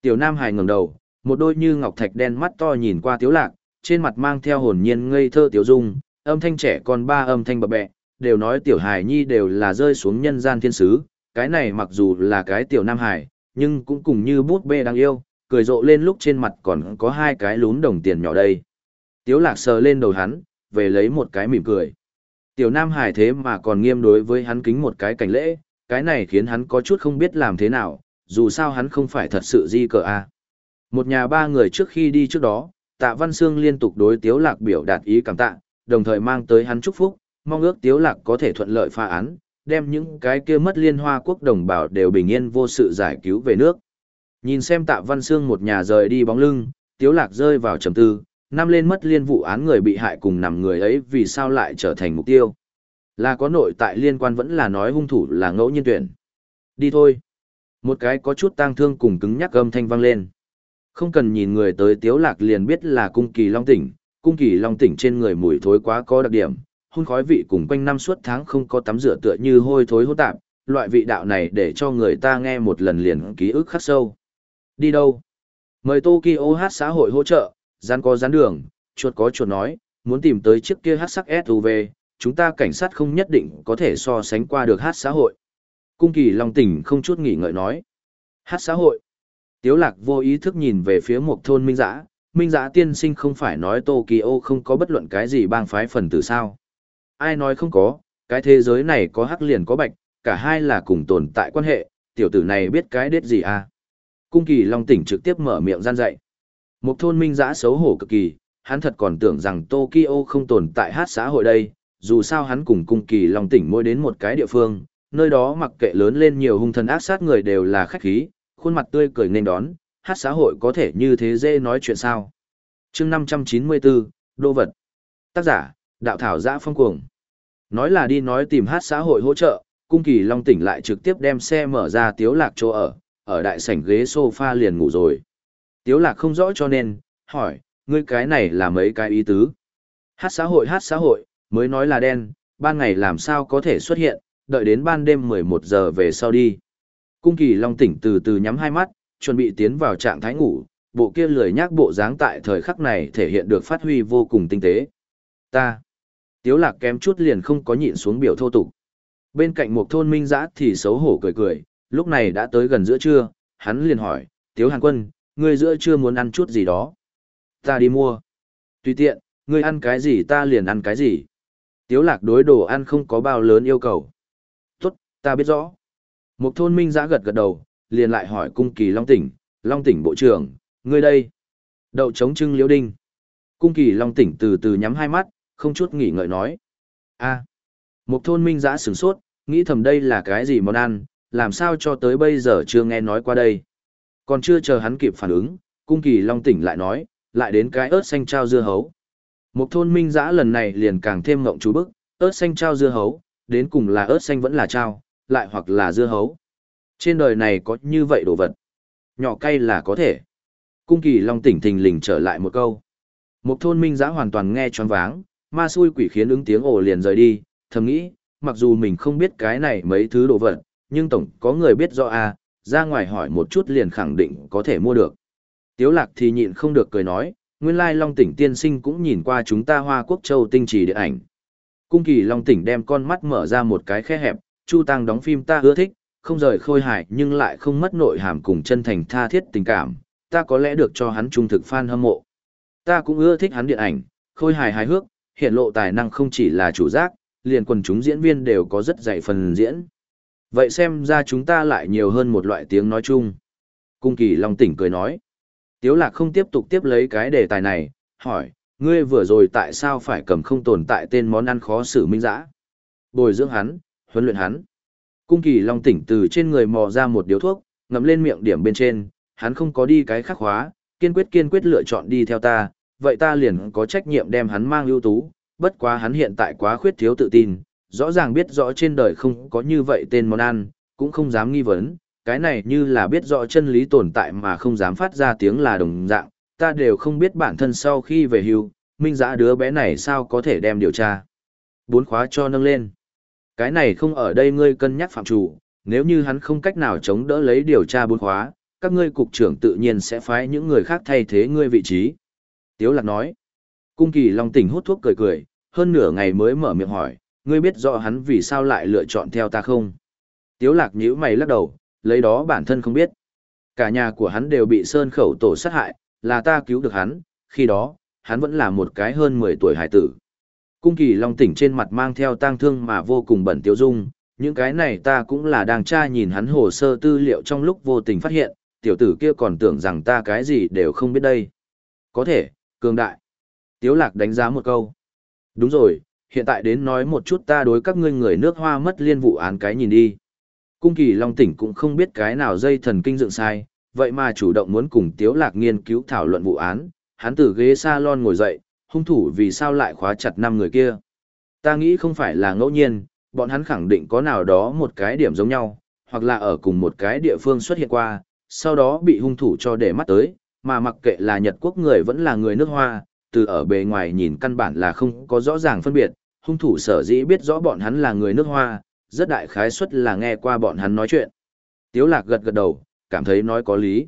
Tiểu Nam Hải ngẩng đầu, một đôi như ngọc thạch đen mắt to nhìn qua Tiếu Lạc, trên mặt mang theo hồn nhiên ngây thơ tiểu dung, âm thanh trẻ con ba âm thanh bập bẹ, đều nói tiểu Hải nhi đều là rơi xuống nhân gian thiên sứ, cái này mặc dù là cái tiểu Nam Hải, nhưng cũng cùng như bút bê đáng yêu, cười rộ lên lúc trên mặt còn có hai cái lún đồng tiền nhỏ đây. Tiếu Lạc sờ lên đầu hắn, về lấy một cái mỉm cười. Tiểu Nam Hải thế mà còn nghiêm đối với hắn kính một cái cảnh lễ, cái này khiến hắn có chút không biết làm thế nào, dù sao hắn không phải thật sự di cờ a. Một nhà ba người trước khi đi trước đó, Tạ Văn Sương liên tục đối Tiếu Lạc biểu đạt ý cảm tạ, đồng thời mang tới hắn chúc phúc, mong ước Tiếu Lạc có thể thuận lợi pha án, đem những cái kia mất liên hoa quốc đồng bào đều bình yên vô sự giải cứu về nước. Nhìn xem Tạ Văn Sương một nhà rời đi bóng lưng, Tiếu Lạc rơi vào trầm tư, năm lên mất liên vụ án người bị hại cùng nằm người ấy vì sao lại trở thành mục tiêu. Là có nội tại liên quan vẫn là nói hung thủ là ngẫu nhiên tuyển. Đi thôi. Một cái có chút tang thương cùng cứng nhắc âm thanh vang lên. Không cần nhìn người tới tiếu lạc liền biết là cung kỳ long tỉnh, cung kỳ long tỉnh trên người mùi thối quá có đặc điểm, hôn khói vị cùng quanh năm suốt tháng không có tắm rửa tựa như hôi thối hỗn tạp, loại vị đạo này để cho người ta nghe một lần liền ký ức khắc sâu. Đi đâu? Mời Tokyo hát xã hội hỗ trợ, rắn có rắn đường, chuột có chuột nói, muốn tìm tới chiếc kia hát sắc SUV, chúng ta cảnh sát không nhất định có thể so sánh qua được hát xã hội. Cung kỳ Long tỉnh không chút nghỉ ngợi nói. Hát xã hội. Tiếu lạc vô ý thức nhìn về phía một thôn Minh Giã, Minh Giã tiên sinh không phải nói Tokyo không có bất luận cái gì bang phái phần tử sao. Ai nói không có, cái thế giới này có hắc liền có bạch, cả hai là cùng tồn tại quan hệ, tiểu tử này biết cái đết gì à. Cung kỳ Long tỉnh trực tiếp mở miệng gian dạy. Một thôn Minh Giã xấu hổ cực kỳ, hắn thật còn tưởng rằng Tokyo không tồn tại hát xã hội đây, dù sao hắn cùng cung kỳ Long tỉnh mỗi đến một cái địa phương, nơi đó mặc kệ lớn lên nhiều hung thần ác sát người đều là khách khí, khuôn mặt tươi cười nên đón, hát xã hội có thể như thế dễ nói chuyện sao. chương 594, Đô vật. Tác giả, Đạo Thảo Giã Phong Cuồng. Nói là đi nói tìm hát xã hội hỗ trợ, cung kỳ Long tỉnh lại trực tiếp đem xe mở ra tiếu lạc chỗ ở, ở đại sảnh ghế sofa liền ngủ rồi. Tiếu lạc không rõ cho nên, hỏi, ngươi cái này là mấy cái ý tứ. Hát xã hội hát xã hội, mới nói là đen, ban ngày làm sao có thể xuất hiện, đợi đến ban đêm 11 giờ về sau đi. Cung kỳ long tỉnh từ từ nhắm hai mắt, chuẩn bị tiến vào trạng thái ngủ, bộ kia lười nhác bộ dáng tại thời khắc này thể hiện được phát huy vô cùng tinh tế. Ta. Tiếu lạc kém chút liền không có nhịn xuống biểu thô tục. Bên cạnh một thôn minh giã thì xấu hổ cười cười, lúc này đã tới gần giữa trưa, hắn liền hỏi, Tiếu Hàn Quân, ngươi giữa trưa muốn ăn chút gì đó? Ta đi mua. Tùy tiện, ngươi ăn cái gì ta liền ăn cái gì. Tiếu lạc đối đồ ăn không có bao lớn yêu cầu. Tốt, ta biết rõ. Một thôn minh giã gật gật đầu, liền lại hỏi cung kỳ Long Tỉnh, Long Tỉnh Bộ trưởng, ngươi đây. Đậu chống trưng liễu đinh. Cung kỳ Long Tỉnh từ từ nhắm hai mắt, không chút nghỉ ngợi nói. a một thôn minh giã sửng sốt, nghĩ thầm đây là cái gì món ăn, làm sao cho tới bây giờ chưa nghe nói qua đây. Còn chưa chờ hắn kịp phản ứng, cung kỳ Long Tỉnh lại nói, lại đến cái ớt xanh trao dưa hấu. Một thôn minh giã lần này liền càng thêm ngộng chú bức, ớt xanh trao dưa hấu, đến cùng là ớt xanh vẫn là trao, lại hoặc là dưa hấu. Trên đời này có như vậy đồ vật. Nhỏ cay là có thể. Cung kỳ long tỉnh thình lình trở lại một câu. Một thôn minh giã hoàn toàn nghe choáng váng, ma xui quỷ khiến ứng tiếng ồ liền rời đi, thầm nghĩ, mặc dù mình không biết cái này mấy thứ đồ vật, nhưng tổng có người biết rõ à, ra ngoài hỏi một chút liền khẳng định có thể mua được. Tiếu lạc thì nhịn không được cười nói, nguyên lai Long tỉnh tiên sinh cũng nhìn qua chúng ta Hoa Quốc Châu tinh trì điện ảnh. Cung kỳ Long tỉnh đem con mắt mở ra một cái khe hẹp, Chu Tăng đóng phim ta ưa thích, không rời khôi hài nhưng lại không mất nội hàm cùng chân thành tha thiết tình cảm, ta có lẽ được cho hắn trung thực fan hâm mộ. Ta cũng ưa thích hắn điện ảnh, khôi hài hài hước, hiện lộ tài năng không chỉ là chủ giác, liền quần chúng diễn viên đều có rất dạy phần diễn. Vậy xem ra chúng ta lại nhiều hơn một loại tiếng nói chung. Cung kỳ Long tỉnh cười nói. Tiếu lạc không tiếp tục tiếp lấy cái đề tài này, hỏi, ngươi vừa rồi tại sao phải cầm không tồn tại tên món ăn khó xử minh dã? Bồi dưỡng hắn, huấn luyện hắn. Cung kỳ long tỉnh từ trên người mò ra một điếu thuốc, ngậm lên miệng điểm bên trên, hắn không có đi cái khắc hóa, kiên quyết kiên quyết lựa chọn đi theo ta, vậy ta liền có trách nhiệm đem hắn mang ưu tú, bất quá hắn hiện tại quá khuyết thiếu tự tin, rõ ràng biết rõ trên đời không có như vậy tên món ăn, cũng không dám nghi vấn, cái này như là biết rõ chân lý tồn tại mà không dám phát ra tiếng là đồng dạng, ta đều không biết bản thân sau khi về hưu, minh giã đứa bé này sao có thể đem điều tra. Bốn khóa cho nâng lên. Cái này không ở đây ngươi cân nhắc phạm chủ, nếu như hắn không cách nào chống đỡ lấy điều tra bốn khóa, các ngươi cục trưởng tự nhiên sẽ phái những người khác thay thế ngươi vị trí. Tiếu lạc nói. Cung kỳ long tỉnh hút thuốc cười cười, hơn nửa ngày mới mở miệng hỏi, ngươi biết rõ hắn vì sao lại lựa chọn theo ta không? Tiếu lạc nhíu mày lắc đầu, lấy đó bản thân không biết. Cả nhà của hắn đều bị sơn khẩu tổ sát hại, là ta cứu được hắn, khi đó, hắn vẫn là một cái hơn 10 tuổi hải tử. Cung kỳ long tỉnh trên mặt mang theo tang thương mà vô cùng bẩn tiếu dung, những cái này ta cũng là đang tra nhìn hắn hồ sơ tư liệu trong lúc vô tình phát hiện, tiểu tử kia còn tưởng rằng ta cái gì đều không biết đây. Có thể, cường đại. Tiếu lạc đánh giá một câu. Đúng rồi, hiện tại đến nói một chút ta đối các ngươi người nước hoa mất liên vụ án cái nhìn đi. Cung kỳ Long tỉnh cũng không biết cái nào dây thần kinh dựng sai, vậy mà chủ động muốn cùng Tiếu lạc nghiên cứu thảo luận vụ án, hắn từ ghế salon ngồi dậy, hung thủ vì sao lại khóa chặt năm người kia. Ta nghĩ không phải là ngẫu nhiên, bọn hắn khẳng định có nào đó một cái điểm giống nhau, hoặc là ở cùng một cái địa phương xuất hiện qua, sau đó bị hung thủ cho để mắt tới, mà mặc kệ là Nhật Quốc người vẫn là người nước Hoa, từ ở bề ngoài nhìn căn bản là không có rõ ràng phân biệt, hung thủ sở dĩ biết rõ bọn hắn là người nước Hoa, rất đại khái suất là nghe qua bọn hắn nói chuyện. Tiếu lạc gật gật đầu, cảm thấy nói có lý.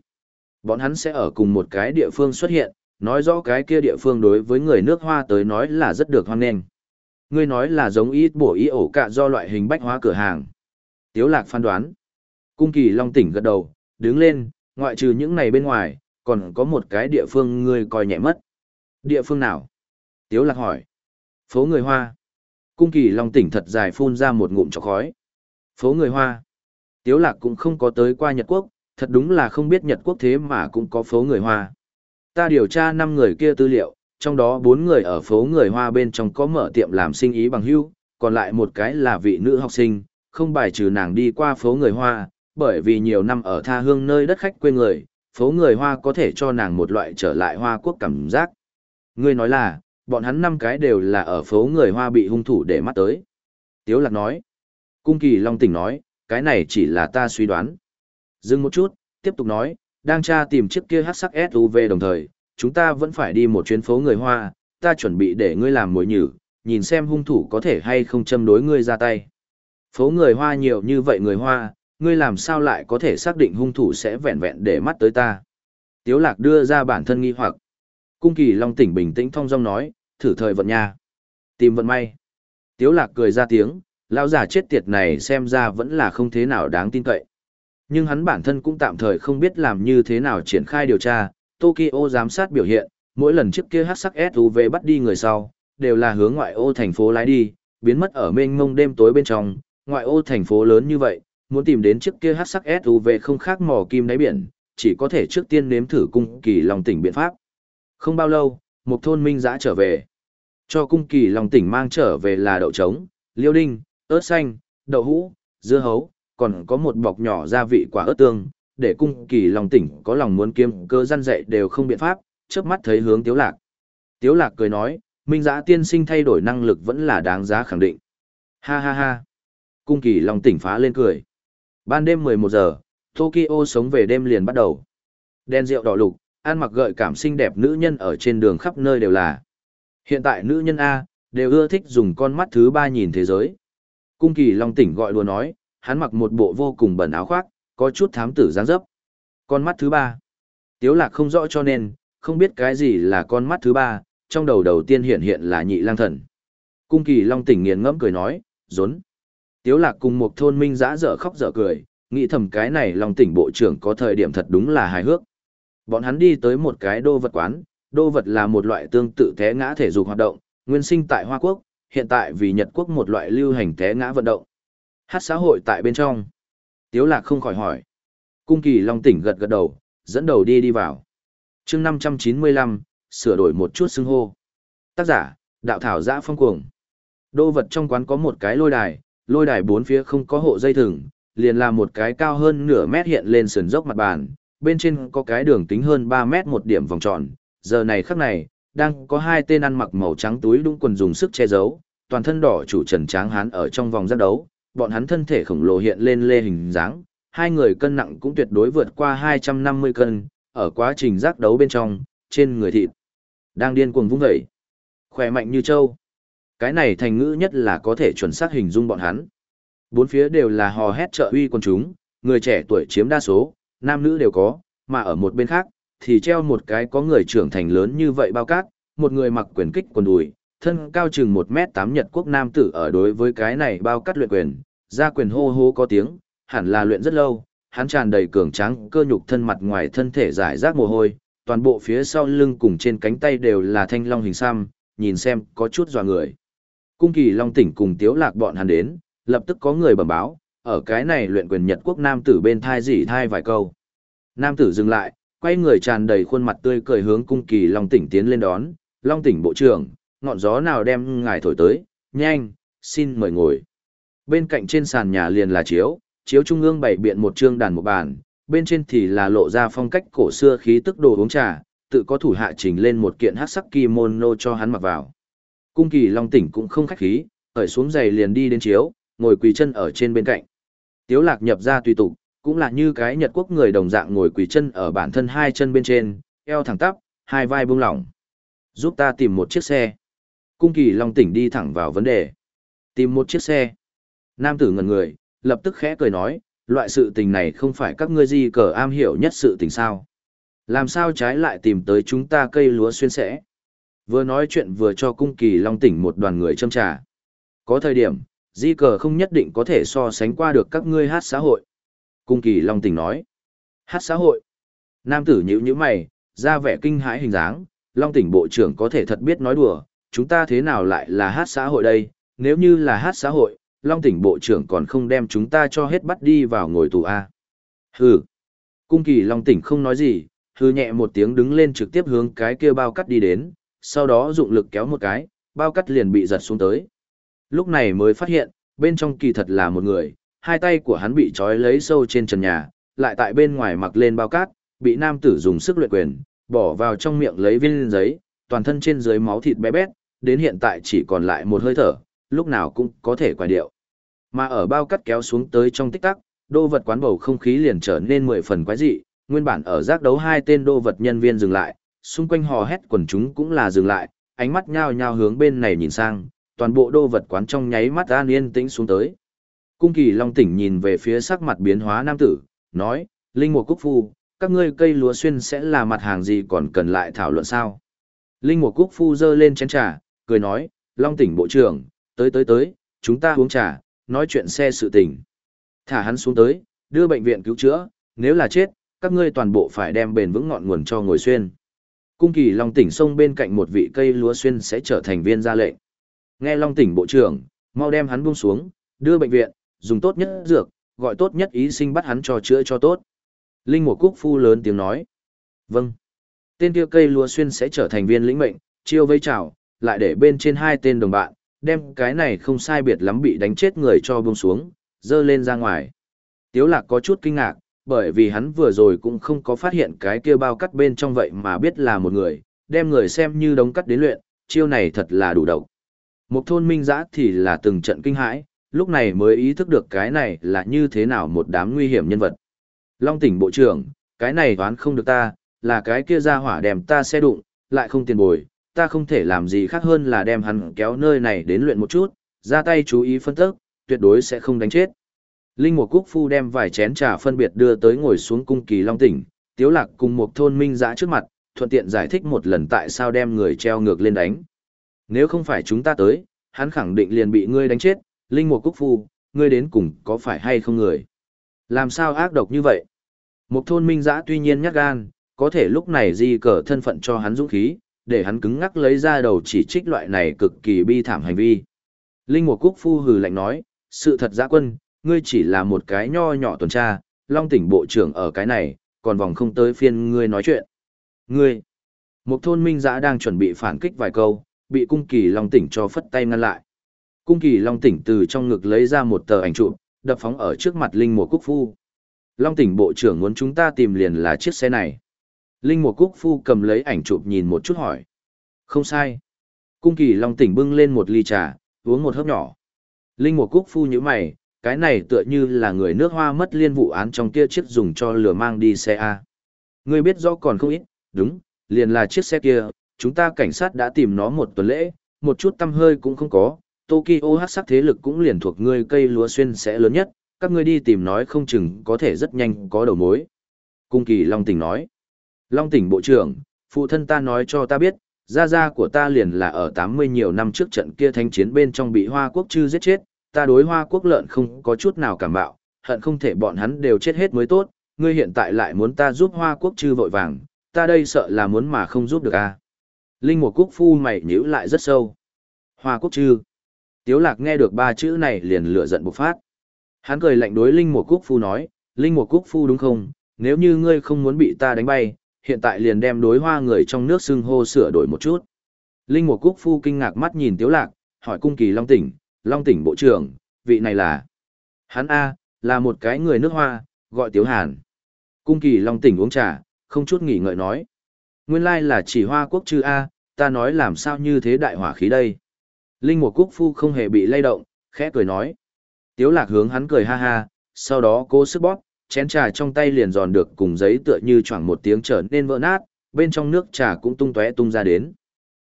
Bọn hắn sẽ ở cùng một cái địa phương xuất hiện, nói rõ cái kia địa phương đối với người nước Hoa tới nói là rất được hoan nghênh. Ngươi nói là giống ít bổ ý ổ cả do loại hình bách hóa cửa hàng. Tiếu lạc phán đoán. Cung kỳ long tỉnh gật đầu, đứng lên, ngoại trừ những này bên ngoài, còn có một cái địa phương ngươi coi nhẹ mất. Địa phương nào? Tiếu lạc hỏi. Phố người Hoa. Cung kỳ long tỉnh thật dài phun ra một ngụm chọc khói. Phố người Hoa. Tiếu lạc cũng không có tới qua Nhật Quốc, thật đúng là không biết Nhật Quốc thế mà cũng có phố người Hoa. Ta điều tra 5 người kia tư liệu, trong đó 4 người ở phố người Hoa bên trong có mở tiệm làm sinh ý bằng hữu, còn lại một cái là vị nữ học sinh, không bài trừ nàng đi qua phố người Hoa, bởi vì nhiều năm ở tha hương nơi đất khách quê người, phố người Hoa có thể cho nàng một loại trở lại Hoa quốc cảm giác. Ngươi nói là, bọn hắn năm cái đều là ở phố người Hoa bị hung thủ để mắt tới. Tiếu lạc nói. Cung kỳ Long tỉnh nói, cái này chỉ là ta suy đoán. Dừng một chút, tiếp tục nói, đang tra tìm chiếc kia hát sắc SUV đồng thời, chúng ta vẫn phải đi một chuyến phố người Hoa, ta chuẩn bị để ngươi làm mối nhử, nhìn xem hung thủ có thể hay không châm đối ngươi ra tay. Phố người Hoa nhiều như vậy người Hoa, ngươi làm sao lại có thể xác định hung thủ sẽ vẹn vẹn để mắt tới ta. Tiếu lạc đưa ra bản thân nghi hoặc. Cung kỳ Long tỉnh bình tĩnh thong dong nói, thử thời vận nha. Tìm vận may. Tiếu lạc cười ra tiếng, lão già chết tiệt này xem ra vẫn là không thế nào đáng tin cậy. Nhưng hắn bản thân cũng tạm thời không biết làm như thế nào triển khai điều tra, Tokyo giám sát biểu hiện, mỗi lần chiếc kia hắc sắc SUV bắt đi người sau, đều là hướng ngoại ô thành phố lái đi, biến mất ở mênh mông đêm tối bên trong, ngoại ô thành phố lớn như vậy, muốn tìm đến chiếc kia hắc sắc SUV không khác mỏ kim đáy biển, chỉ có thể trước tiên nếm thử cung kỳ lòng tỉnh biện pháp. Không bao lâu, một thôn minh giã trở về. Cho cung kỳ lòng tỉnh mang trở về là đậu trống, liêu đinh, ớt xanh, đậu hũ, dưa hấu, còn có một bọc nhỏ gia vị quả ớt tương, để cung kỳ lòng tỉnh có lòng muốn kiếm cơ gian dạy đều không biện pháp, trước mắt thấy hướng tiếu lạc. Tiếu lạc cười nói, minh giã tiên sinh thay đổi năng lực vẫn là đáng giá khẳng định. Ha ha ha. Cung kỳ lòng tỉnh phá lên cười. Ban đêm 11 giờ, Tokyo sống về đêm liền bắt đầu. Đen rượu đỏ lục, ăn mặc gợi cảm xinh đẹp nữ nhân ở trên đường khắp nơi đều là. Hiện tại nữ nhân A, đều ưa thích dùng con mắt thứ ba nhìn thế giới. Cung kỳ Long tỉnh gọi đùa nói, hắn mặc một bộ vô cùng bẩn áo khoác, có chút thám tử dáng dấp. Con mắt thứ ba. Tiếu lạc không rõ cho nên, không biết cái gì là con mắt thứ ba, trong đầu đầu tiên hiện hiện là nhị lang thần. Cung kỳ Long tỉnh nghiền ngẫm cười nói, rốn. Tiếu lạc cùng một thôn minh giã dở khóc dở cười, nghĩ thầm cái này Long tỉnh bộ trưởng có thời điểm thật đúng là hài hước. Bọn hắn đi tới một cái đô vật quán, đô vật là một loại tương tự té ngã thể dục hoạt động, nguyên sinh tại Hoa Quốc, hiện tại vì Nhật Quốc một loại lưu hành té ngã vận động. Hát xã hội tại bên trong. Tiếu lạc không khỏi hỏi. Cung kỳ Long tỉnh gật gật đầu, dẫn đầu đi đi vào. chương 595, sửa đổi một chút xưng hô. Tác giả, đạo thảo giã phong cuồng. Đô vật trong quán có một cái lôi đài, lôi đài bốn phía không có hộ dây thừng, liền là một cái cao hơn nửa mét hiện lên sườn dốc mặt bàn, bên trên có cái đường kính hơn 3 mét một điểm vòng tròn. Giờ này khắc này, đang có hai tên ăn mặc màu trắng túi đũng quần dùng sức che giấu, toàn thân đỏ chủ trần tráng hán ở trong vòng giác đấu, bọn hắn thân thể khổng lồ hiện lên lê hình dáng, hai người cân nặng cũng tuyệt đối vượt qua 250 cân, ở quá trình giác đấu bên trong, trên người thịt đang điên cuồng vung vẩy, khỏe mạnh như trâu. Cái này thành ngữ nhất là có thể chuẩn xác hình dung bọn hắn. Bốn phía đều là hò hét trợ uy quần chúng, người trẻ tuổi chiếm đa số, nam nữ đều có, mà ở một bên khác, thì treo một cái có người trưởng thành lớn như vậy bao cát, một người mặc quyền kích quần đùi, thân cao chừng 1 mét 8 Nhật quốc nam tử ở đối với cái này bao cát luyện quyền, ra quyền hô hô có tiếng, hẳn là luyện rất lâu, hắn tràn đầy cường tráng cơ nhục thân mặt ngoài thân thể giải rác mồ hôi, toàn bộ phía sau lưng cùng trên cánh tay đều là thanh long hình xăm, nhìn xem có chút dọa người. Cung kỳ long tỉnh cùng tiếu lạc bọn hắn đến, lập tức có người bẩm báo, ở cái này luyện quyền Nhật quốc nam tử bên thai dỉ thai vài câu. Nam tử dừng lại, quay người tràn đầy khuôn mặt tươi cười hướng cung kỳ long tỉnh tiến lên đón, long tỉnh bộ trưởng, ngọn gió nào đem ngài thổi tới, nhanh, xin mời ngồi. Bên cạnh trên sàn nhà liền là chiếu, chiếu trung ương bày biện một trương đàn một bàn, bên trên thì là lộ ra phong cách cổ xưa khí tức đồ uống trà, tự có thủ hạ trình lên một kiện hắc sắc kimono cho hắn mặc vào. Cung kỳ long tỉnh cũng không khách khí, khởi xuống giày liền đi đến chiếu, ngồi quỳ chân ở trên bên cạnh. Tiếu lạc nhập ra tùy tục, cũng là như cái Nhật quốc người đồng dạng ngồi quỳ chân ở bản thân hai chân bên trên, eo thẳng tắp, hai vai buông lỏng. Giúp ta tìm một chiếc xe. Cung kỳ long tỉnh đi thẳng vào vấn đề. Tìm một chiếc xe. Nam tử ngẩn người, lập tức khẽ cười nói, loại sự tình này không phải các ngươi gì cờ am hiểu nhất sự tình sao. Làm sao trái lại tìm tới chúng ta cây lúa xuyên sẽ. Vừa nói chuyện vừa cho cung kỳ long tỉnh một đoàn người châm trà. Có thời điểm, di cờ không nhất định có thể so sánh qua được các ngươi hát xã hội. Cung kỳ long tỉnh nói. Hát xã hội. Nam tử nhữ nhữ mày, ra vẻ kinh hãi hình dáng, long tỉnh bộ trưởng có thể thật biết nói đùa, chúng ta thế nào lại là hát xã hội đây, nếu như là hát xã hội, long tỉnh bộ trưởng còn không đem chúng ta cho hết bắt đi vào ngồi tù A. Hừ. Cung kỳ long tỉnh không nói gì, hừ nhẹ một tiếng đứng lên trực tiếp hướng cái kia bao cắt đi đến, sau đó dụng lực kéo một cái, bao cắt liền bị giật xuống tới. Lúc này mới phát hiện, bên trong kỳ thật là một người, hai tay của hắn bị trói lấy sâu trên trần nhà, lại tại bên ngoài mặc lên bao cát, bị nam tử dùng sức luyện quyền, bỏ vào trong miệng lấy viên giấy, toàn thân trên dưới máu thịt bé bét, đến hiện tại chỉ còn lại một hơi thở, lúc nào cũng có thể quài điệu. Mà ở bao cắt kéo xuống tới trong tích tắc, đô vật quán bầu không khí liền trở nên mười phần quái dị, nguyên bản ở giác đấu hai tên đô vật nhân viên dừng lại, xung quanh hò hét quần chúng cũng là dừng lại, ánh mắt nhao nhao hướng bên này nhìn sang, toàn bộ đô vật quán trong nháy mắt an yên tĩnh xuống tới. Cung kỳ Long tỉnh nhìn về phía sắc mặt biến hóa nam tử, nói, Linh Mùa Cúc Phu, các ngươi cây lúa xuyên sẽ là mặt hàng gì còn cần lại thảo luận sao? Linh Mùa Cúc Phu dơ lên chén trà, cười nói, Long tỉnh bộ trưởng, tới tới tới, chúng ta uống trà, nói chuyện xe sự tình. Thả hắn xuống tới, đưa bệnh viện cứu chữa, nếu là chết, các ngươi toàn bộ phải đem bền vững ngọn nguồn cho ngồi xuyên. Cung kỳ Long tỉnh sông bên cạnh một vị cây lúa xuyên sẽ trở thành viên gia lệnh. Nghe Long tỉnh bộ trưởng, mau đem hắn buông xuống, đưa bệnh viện, dùng tốt nhất dược, gọi tốt nhất ý sinh bắt hắn cho chữa cho tốt. Linh một cúc phu lớn tiếng nói. Vâng. Tên kia cây lúa xuyên sẽ trở thành viên lĩnh mệnh, chiêu vây chào, lại để bên trên hai tên đồng bạn, đem cái này không sai biệt lắm bị đánh chết người cho buông xuống, dơ lên ra ngoài. Tiếu lạc có chút kinh ngạc, bởi vì hắn vừa rồi cũng không có phát hiện cái kia bao cắt bên trong vậy mà biết là một người, đem người xem như đống cắt đến luyện, chiêu này thật là đủ độc. Một thôn minh giã thì là từng trận kinh hãi, lúc này mới ý thức được cái này là như thế nào một đám nguy hiểm nhân vật. Long tỉnh bộ trưởng, cái này toán không được ta, là cái kia ra hỏa đem ta xe đụng, lại không tiền bồi, ta không thể làm gì khác hơn là đem hắn kéo nơi này đến luyện một chút, ra tay chú ý phân tức, tuyệt đối sẽ không đánh chết. Linh Mục Quốc Phu đem vài chén trà phân biệt đưa tới ngồi xuống cung kỳ Long tỉnh, Tiếu Lạc cùng một thôn minh giã trước mặt, thuận tiện giải thích một lần tại sao đem người treo ngược lên đánh. Nếu không phải chúng ta tới, hắn khẳng định liền bị ngươi đánh chết, Linh Mục Quốc Phu, ngươi đến cùng có phải hay không người? Làm sao ác độc như vậy? Một thôn minh giã tuy nhiên nhát gan, có thể lúc này di cờ thân phận cho hắn dũng khí, để hắn cứng ngắc lấy ra đầu chỉ trích loại này cực kỳ bi thảm hành vi. Linh Mục Quốc Phu hừ lạnh nói, sự thật giã quân, ngươi chỉ là một cái nho nhỏ tuần tra, Long tỉnh bộ trưởng ở cái này, còn vòng không tới phiên ngươi nói chuyện. Ngươi, một thôn minh giã đang chuẩn bị phản kích vài câu, bị cung kỳ Long tỉnh cho phất tay ngăn lại. Cung kỳ Long tỉnh từ trong ngực lấy ra một tờ ảnh chụp, đập phóng ở trước mặt Linh Mùa Cúc Phu. Long tỉnh bộ trưởng muốn chúng ta tìm liền là chiếc xe này. Linh Mùa Cúc Phu cầm lấy ảnh chụp nhìn một chút hỏi. Không sai. Cung kỳ Long tỉnh bưng lên một ly trà, uống một hớp nhỏ. Linh Mùa Cúc Phu như mày, cái này tựa như là người nước hoa mất liên vụ án trong kia chiếc dùng cho lửa mang đi xe A. Ngươi biết rõ còn không ít, đúng, liền là chiếc xe kia, chúng ta cảnh sát đã tìm nó một tuần lễ, một chút tâm hơi cũng không có, Tokyo hắc sắc thế lực cũng liền thuộc ngươi cây lúa xuyên sẽ lớn nhất, các ngươi đi tìm nói không chừng có thể rất nhanh có đầu mối. Cung kỳ Long tỉnh nói. Long tỉnh bộ trưởng, phụ thân ta nói cho ta biết, gia gia của ta liền là ở 80 nhiều năm trước trận kia thanh chiến bên trong bị Hoa Quốc chư giết chết, ta đối Hoa Quốc lợn không có chút nào cảm bạo, hận không thể bọn hắn đều chết hết mới tốt, ngươi hiện tại lại muốn ta giúp Hoa Quốc chư vội vàng, ta đây sợ là muốn mà không giúp được a. Linh một quốc phu mày nhíu lại rất sâu. Hoa Quốc chư. Tiếu lạc nghe được ba chữ này liền lửa giận bộc phát. Hắn cười lạnh đối Linh một quốc phu nói, Linh một quốc phu đúng không, nếu như ngươi không muốn bị ta đánh bay, hiện tại liền đem đối hoa người trong nước xưng hô sửa đổi một chút. Linh một quốc phu kinh ngạc mắt nhìn Tiếu lạc, hỏi cung kỳ Long tỉnh, Long tỉnh bộ trưởng, vị này là. Hắn A, là một cái người nước hoa, gọi Tiếu Hàn. Cung kỳ Long tỉnh uống trà, không chút nghỉ ngợi nói. Nguyên lai là chỉ hoa quốc chư A, ta nói làm sao như thế đại hỏa khí đây. Linh một quốc phu không hề bị lay động, khẽ cười nói. Tiếu lạc hướng hắn cười ha ha, sau đó cố sức bóp, chén trà trong tay liền giòn được cùng giấy tựa như choảng một tiếng trở nên vỡ nát, bên trong nước trà cũng tung tóe tung ra đến.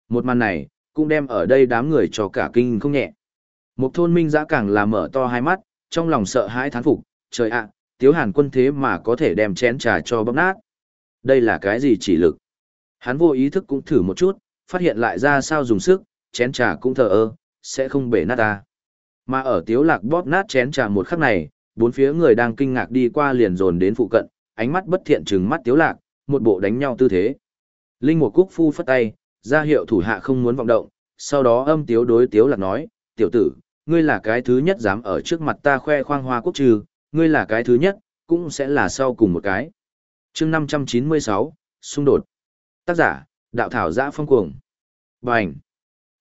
Một màn này, cũng đem ở đây đám người cho cả kinh không nhẹ. Một thôn minh giã càng là mở to hai mắt, trong lòng sợ hãi thán phục, trời ạ, tiếu hàn quân thế mà có thể đem chén trà cho bóp nát. Đây là cái gì chỉ lực? Hắn vô ý thức cũng thử một chút, phát hiện lại ra sao dùng sức, chén trà cũng thờ ơ, sẽ không bể nát ta. Mà ở tiếu lạc bóp nát chén trà một khắc này, bốn phía người đang kinh ngạc đi qua liền dồn đến phụ cận, ánh mắt bất thiện trừng mắt tiếu lạc, một bộ đánh nhau tư thế. Linh một cúc phu phất tay, ra hiệu thủ hạ không muốn vọng động, sau đó âm tiếu đối tiếu lạc nói, tiểu tử, ngươi là cái thứ nhất dám ở trước mặt ta khoe khoang hoa quốc trừ, ngươi là cái thứ nhất, cũng sẽ là sau cùng một cái. chương 596, xung đột. Tác giả, đạo thảo giã phong cuồng. Bành.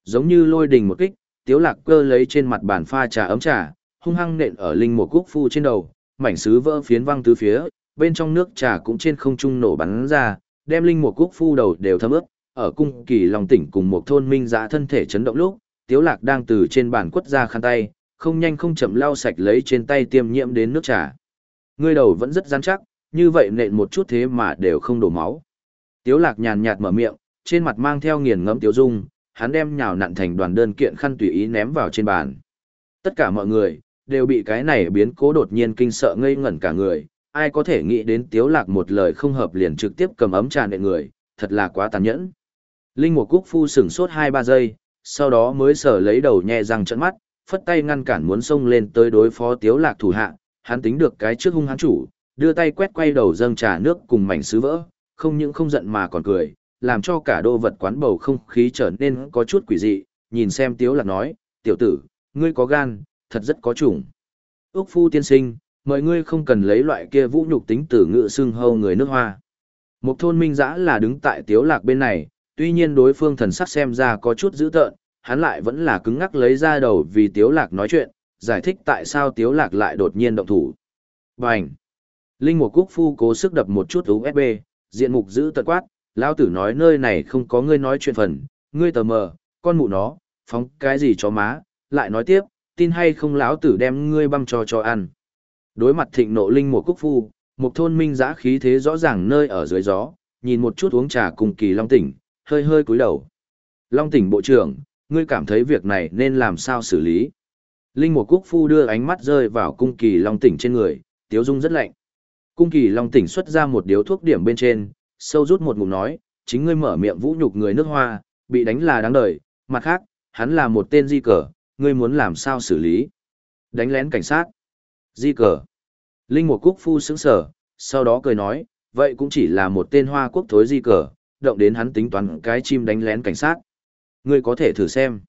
Giống như lôi đình một kích, tiếu lạc cơ lấy trên mặt bàn pha trà ấm trà, hung hăng nện ở linh một cúc phu trên đầu, mảnh sứ vỡ phiến văng tứ phía, bên trong nước trà cũng trên không trung nổ bắn ra, đem linh một cúc phu đầu đều thấm ướt, ở cung kỳ lòng tỉnh cùng một thôn minh giã thân thể chấn động lúc, tiếu lạc đang từ trên bàn quất ra khăn tay, không nhanh không chậm lau sạch lấy trên tay tiêm nhiễm đến nước trà. Ngươi đầu vẫn rất rắn chắc, như vậy nện một chút thế mà đều không đổ máu. Tiếu lạc nhàn nhạt mở miệng, trên mặt mang theo nghiền ngẫm tiếu dung, hắn đem nhào nặn thành đoàn đơn kiện khăn tùy ý ném vào trên bàn. Tất cả mọi người, đều bị cái này biến cố đột nhiên kinh sợ ngây ngẩn cả người, ai có thể nghĩ đến tiếu lạc một lời không hợp liền trực tiếp cầm ấm trà nện người, thật là quá tàn nhẫn. Linh Mục cúc phu sửng sốt 2-3 giây, sau đó mới sở lấy đầu nhẹ răng trận mắt, phất tay ngăn cản muốn xông lên tới đối phó tiếu lạc thủ hạ, hắn tính được cái trước hung hắn chủ, đưa tay quét quay đầu dâng trà nước cùng mảnh sứ vỡ, không những không giận mà còn cười, làm cho cả đô vật quán bầu không khí trở nên có chút quỷ dị, nhìn xem tiếu lạc nói, tiểu tử, ngươi có gan, thật rất có chủng. Úc phu tiên sinh, mọi ngươi không cần lấy loại kia vũ nhục tính tử ngựa xưng hâu người nước hoa. Một thôn minh giã là đứng tại tiếu lạc bên này, tuy nhiên đối phương thần sắc xem ra có chút dữ tợn, hắn lại vẫn là cứng ngắc lấy ra đầu vì tiếu lạc nói chuyện, giải thích tại sao tiếu lạc lại đột nhiên động thủ. Bành! Linh Mục quốc phu cố sức đập một chút USB, diện mục giữ tận quát, lão tử nói nơi này không có ngươi nói chuyện phần, ngươi tờ mờ, con mụ nó, phóng cái gì cho má, lại nói tiếp, tin hay không lão tử đem ngươi băm cho cho ăn. Đối mặt thịnh nộ linh Mục quốc phu, một thôn minh giã khí thế rõ ràng nơi ở dưới gió, nhìn một chút uống trà cùng kỳ Long Tỉnh, hơi hơi cúi đầu. Long Tỉnh bộ trưởng, ngươi cảm thấy việc này nên làm sao xử lý? Linh một quốc phu đưa ánh mắt rơi vào cung kỳ Long Tỉnh trên người, tiếu dung rất lạnh. Cung kỳ Long Tỉnh xuất ra một điếu thuốc điểm bên trên, sâu rút một ngụm nói, chính ngươi mở miệng vũ nhục người nước hoa, bị đánh là đáng đời, mặt khác, hắn là một tên di cờ, ngươi muốn làm sao xử lý? Đánh lén cảnh sát. Di cờ. Linh một quốc phu sững sở, sau đó cười nói, vậy cũng chỉ là một tên hoa quốc thối di cờ, động đến hắn tính toán cái chim đánh lén cảnh sát. Ngươi có thể thử xem.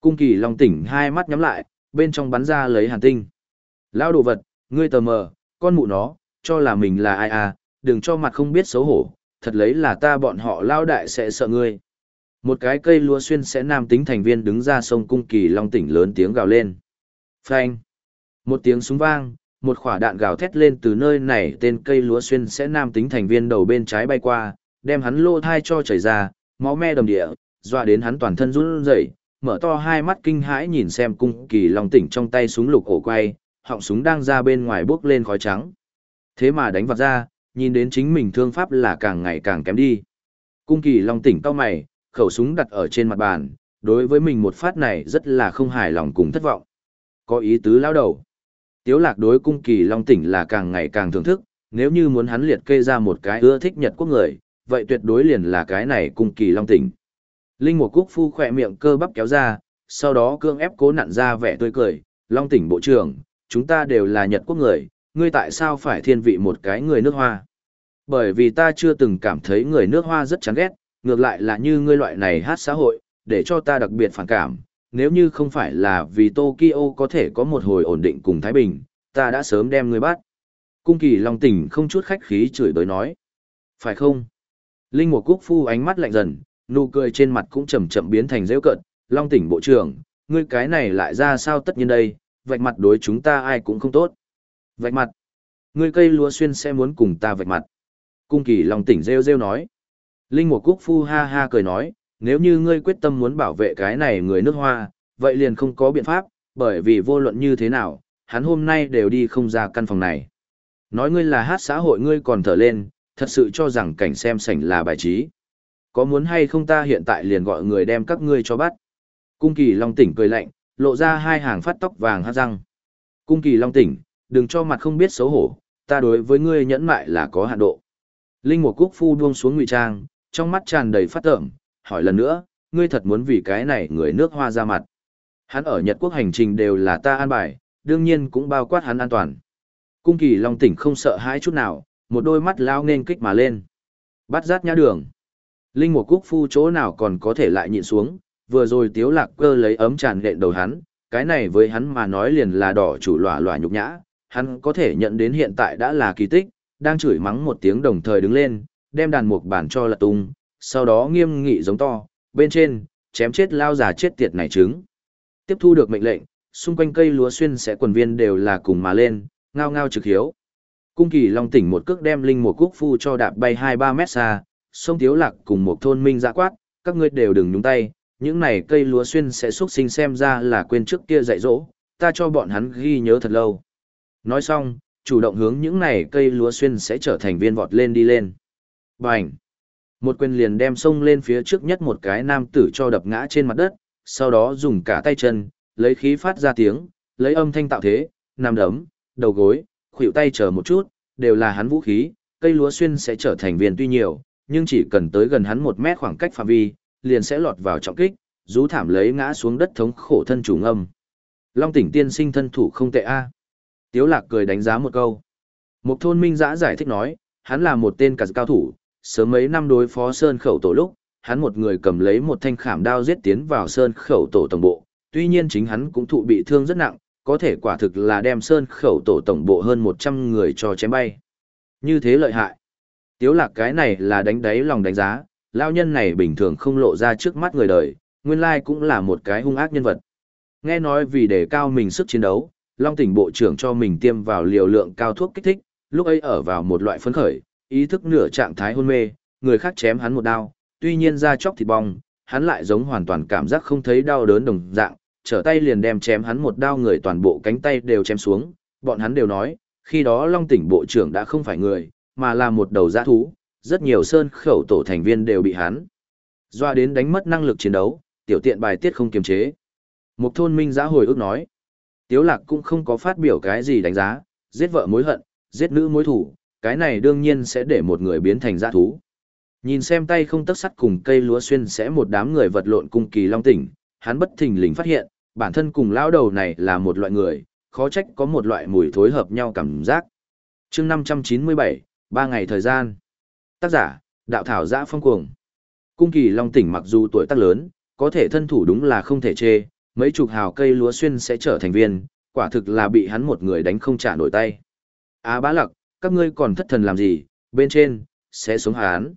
Cung kỳ long tỉnh hai mắt nhắm lại, bên trong bắn ra lấy hàn tinh. Lao đồ vật, ngươi tờ mờ, con mụ nó, cho là mình là ai à, đừng cho mặt không biết xấu hổ, thật lấy là ta bọn họ lao đại sẽ sợ ngươi. Một cái cây lúa xuyên sẽ nam tính thành viên đứng ra sông cung kỳ long tỉnh lớn tiếng gào lên. Phanh. Một tiếng súng vang, một quả đạn gào thét lên từ nơi này tên cây lúa xuyên sẽ nam tính thành viên đầu bên trái bay qua, đem hắn lô thai cho chảy ra, máu me đầm địa, dọa đến hắn toàn thân run rẩy, mở to hai mắt kinh hãi nhìn xem cung kỳ long tỉnh trong tay súng lục ổ quay, họng súng đang ra bên ngoài bước lên khói trắng. Thế mà đánh vặt ra, nhìn đến chính mình thương pháp là càng ngày càng kém đi. Cung kỳ long tỉnh cao mày, khẩu súng đặt ở trên mặt bàn, đối với mình một phát này rất là không hài lòng cùng thất vọng. Có ý tứ lao đầu. Tiếu lạc đối cung kỳ long tỉnh là càng ngày càng thưởng thức, nếu như muốn hắn liệt kê ra một cái ưa thích Nhật quốc người, vậy tuyệt đối liền là cái này cung kỳ long tỉnh. Linh Mục cúc phu khỏe miệng cơ bắp kéo ra, sau đó cương ép cố nặn ra vẻ tươi cười, long tỉnh bộ trưởng, chúng ta đều là Nhật quốc người, ngươi tại sao phải thiên vị một cái người nước hoa? Bởi vì ta chưa từng cảm thấy người nước hoa rất chán ghét, ngược lại là như ngươi loại này hát xã hội, để cho ta đặc biệt phản cảm, nếu như không phải là vì Tokyo có thể có một hồi ổn định cùng Thái Bình, ta đã sớm đem ngươi bắt. Cung kỳ Long tỉnh không chút khách khí chửi bới nói. Phải không? Linh Mục cúc phu ánh mắt lạnh dần, nụ cười trên mặt cũng chậm chậm biến thành rêu cận. Long tỉnh bộ trưởng, ngươi cái này lại ra sao tất nhiên đây, vạch mặt đối chúng ta ai cũng không tốt. Vạch mặt. Ngươi cây lúa xuyên sẽ muốn cùng ta vạch mặt. Cung kỳ Long tỉnh rêu rêu nói. Linh Mục cúc phu ha ha cười nói, nếu như ngươi quyết tâm muốn bảo vệ cái này người nước hoa, vậy liền không có biện pháp, bởi vì vô luận như thế nào, hắn hôm nay đều đi không ra căn phòng này. Nói ngươi là hát xã hội ngươi còn thở lên, thật sự cho rằng cảnh xem sảnh là bài trí. Có muốn hay không ta hiện tại liền gọi người đem các ngươi cho bắt. Cung kỳ Long tỉnh cười lạnh, lộ ra hai hàng phát tóc vàng hát răng. Cung kỳ Long tỉnh, đừng cho mặt không biết xấu hổ, ta đối với ngươi nhẫn mại là có hạn độ. Linh một quốc phu buông xuống ngụy trang, trong mắt tràn đầy phát tởm, hỏi lần nữa, ngươi thật muốn vì cái này người nước hoa ra mặt. Hắn ở Nhật quốc hành trình đều là ta an bài, đương nhiên cũng bao quát hắn an toàn. Cung kỳ Long tỉnh không sợ hãi chút nào, một đôi mắt lao nên kích mà lên. Bắt rát nhã đường. Linh một cúc phu chỗ nào còn có thể lại nhịn xuống, vừa rồi tiếu lạc cơ lấy ấm tràn đện đầu hắn, cái này với hắn mà nói liền là đỏ chủ lòa lòa nhục nhã, hắn có thể nhận đến hiện tại đã là kỳ tích, đang chửi mắng một tiếng đồng thời đứng lên, đem đàn mục bản cho lật tung, sau đó nghiêm nghị giống to, bên trên, chém chết lao già chết tiệt này trứng. Tiếp thu được mệnh lệnh, xung quanh cây lúa xuyên sẽ quần viên đều là cùng mà lên, ngao ngao trực hiếu. Cung kỳ long tỉnh một cước đem linh một quốc phu cho đạp bay 2-3 mét xa, sông tiếu lạc cùng một thôn minh dã quát, các ngươi đều đừng nhúng tay, những này cây lúa xuyên sẽ xuất sinh xem ra là quên trước kia dạy dỗ, ta cho bọn hắn ghi nhớ thật lâu. Nói xong, chủ động hướng những này cây lúa xuyên sẽ trở thành viên vọt lên đi lên. Bành! Một quyền liền đem sông lên phía trước nhất một cái nam tử cho đập ngã trên mặt đất, sau đó dùng cả tay chân, lấy khí phát ra tiếng, lấy âm thanh tạo thế, nằm đấm, đầu gối, khuỷu tay chờ một chút, đều là hắn vũ khí, cây lúa xuyên sẽ trở thành viên tuy nhiều, nhưng chỉ cần tới gần hắn một mét khoảng cách phạm vi, liền sẽ lọt vào trọng kích, rú thảm lấy ngã xuống đất thống khổ thân chủ ngâm. Long tỉnh tiên sinh thân thủ không tệ a. Tiếu lạc cười đánh giá một câu. Một thôn minh giã giải thích nói, hắn là một tên cả cao thủ, sớm mấy năm đối phó sơn khẩu tổ lúc, hắn một người cầm lấy một thanh khảm đao giết tiến vào sơn khẩu tổ tổng bộ, tuy nhiên chính hắn cũng thụ bị thương rất nặng, có thể quả thực là đem sơn khẩu tổ tổng bộ hơn 100 người cho chém bay. Như thế lợi hại. Tiếu lạc cái này là đánh đáy lòng đánh giá, lao nhân này bình thường không lộ ra trước mắt người đời, nguyên lai cũng là một cái hung ác nhân vật. Nghe nói vì để cao mình sức chiến đấu, Long tỉnh bộ trưởng cho mình tiêm vào liều lượng cao thuốc kích thích, lúc ấy ở vào một loại phấn khởi, ý thức nửa trạng thái hôn mê, người khác chém hắn một đao, tuy nhiên da chóc thịt bong, hắn lại giống hoàn toàn cảm giác không thấy đau đớn đồng dạng, trở tay liền đem chém hắn một đao người toàn bộ cánh tay đều chém xuống, bọn hắn đều nói, khi đó Long tỉnh bộ trưởng đã không phải người, mà là một đầu giã thú, rất nhiều sơn khẩu tổ thành viên đều bị hắn doa đến đánh mất năng lực chiến đấu, tiểu tiện bài tiết không kiềm chế. Một thôn minh giã hồi ước nói, Tiếu lạc cũng không có phát biểu cái gì đánh giá, giết vợ mối hận, giết nữ mối thủ, cái này đương nhiên sẽ để một người biến thành giã thú. Nhìn xem tay không tấc sắt cùng cây lúa xuyên sẽ một đám người vật lộn cùng kỳ long tỉnh, hắn bất thình lình phát hiện, bản thân cùng lão đầu này là một loại người, khó trách có một loại mùi thối hợp nhau cảm giác. chương 597, ba ngày thời gian. Tác giả, đạo thảo giã phong cuồng. Cung kỳ long tỉnh mặc dù tuổi tác lớn, có thể thân thủ đúng là không thể chê, mấy chục hào cây lúa xuyên sẽ trở thành viên, quả thực là bị hắn một người đánh không trả nổi tay. Á bá lặc, các ngươi còn thất thần làm gì, bên trên, sẽ xuống hán.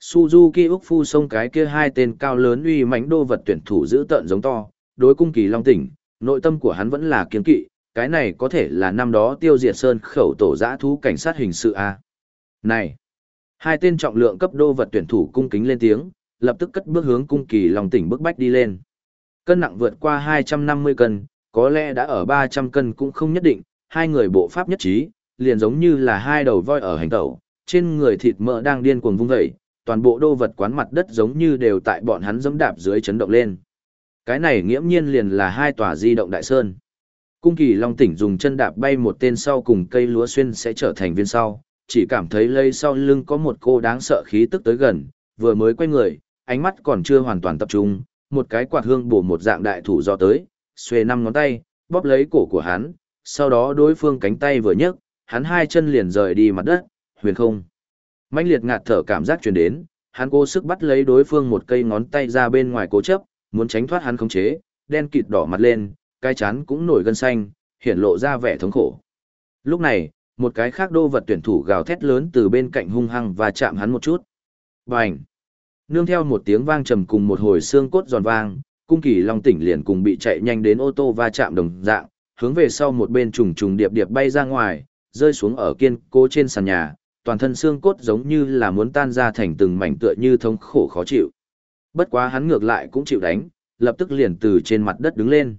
Suzuki Úc Phu sông cái kia hai tên cao lớn uy mãnh đô vật tuyển thủ giữ tợn giống to, đối cung kỳ long tỉnh, nội tâm của hắn vẫn là kiên kỵ, cái này có thể là năm đó tiêu diệt sơn khẩu tổ giã thú cảnh sát hình sự A. Này! Hai tên trọng lượng cấp đô vật tuyển thủ cung kính lên tiếng, lập tức cất bước hướng cung kỳ long tỉnh bước bách đi lên. Cân nặng vượt qua 250 cân, có lẽ đã ở 300 cân cũng không nhất định, hai người bộ pháp nhất trí, liền giống như là hai đầu voi ở hành tẩu, trên người thịt mỡ đang điên cuồng vung vẩy, toàn bộ đô vật quán mặt đất giống như đều tại bọn hắn dẫm đạp dưới chấn động lên. Cái này nghiễm nhiên liền là hai tòa di động đại sơn. Cung kỳ long tỉnh dùng chân đạp bay một tên sau cùng cây lúa xuyên sẽ trở thành viên sau, chỉ cảm thấy lây sau lưng có một cô đáng sợ khí tức tới gần, vừa mới quay người, ánh mắt còn chưa hoàn toàn tập trung, một cái quạt hương bổ một dạng đại thủ do tới, xuề năm ngón tay, bóp lấy cổ của hắn, sau đó đối phương cánh tay vừa nhấc, hắn hai chân liền rời đi mặt đất, huyền không. Mạnh liệt ngạt thở cảm giác truyền đến, hắn cố sức bắt lấy đối phương một cây ngón tay ra bên ngoài cố chấp, muốn tránh thoát hắn khống chế, đen kịt đỏ mặt lên, cái chán cũng nổi gân xanh, hiện lộ ra vẻ thống khổ. Lúc này, một cái khác đô vật tuyển thủ gào thét lớn từ bên cạnh hung hăng và chạm hắn một chút. Bành! Nương theo một tiếng vang trầm cùng một hồi xương cốt giòn vang, cung kỳ long tỉnh liền cùng bị chạy nhanh đến ô tô va chạm đồng dạng, hướng về sau một bên trùng trùng điệp điệp bay ra ngoài, rơi xuống ở kiên cố trên sàn nhà, toàn thân xương cốt giống như là muốn tan ra thành từng mảnh tựa như thống khổ khó chịu. Bất quá hắn ngược lại cũng chịu đánh, lập tức liền từ trên mặt đất đứng lên.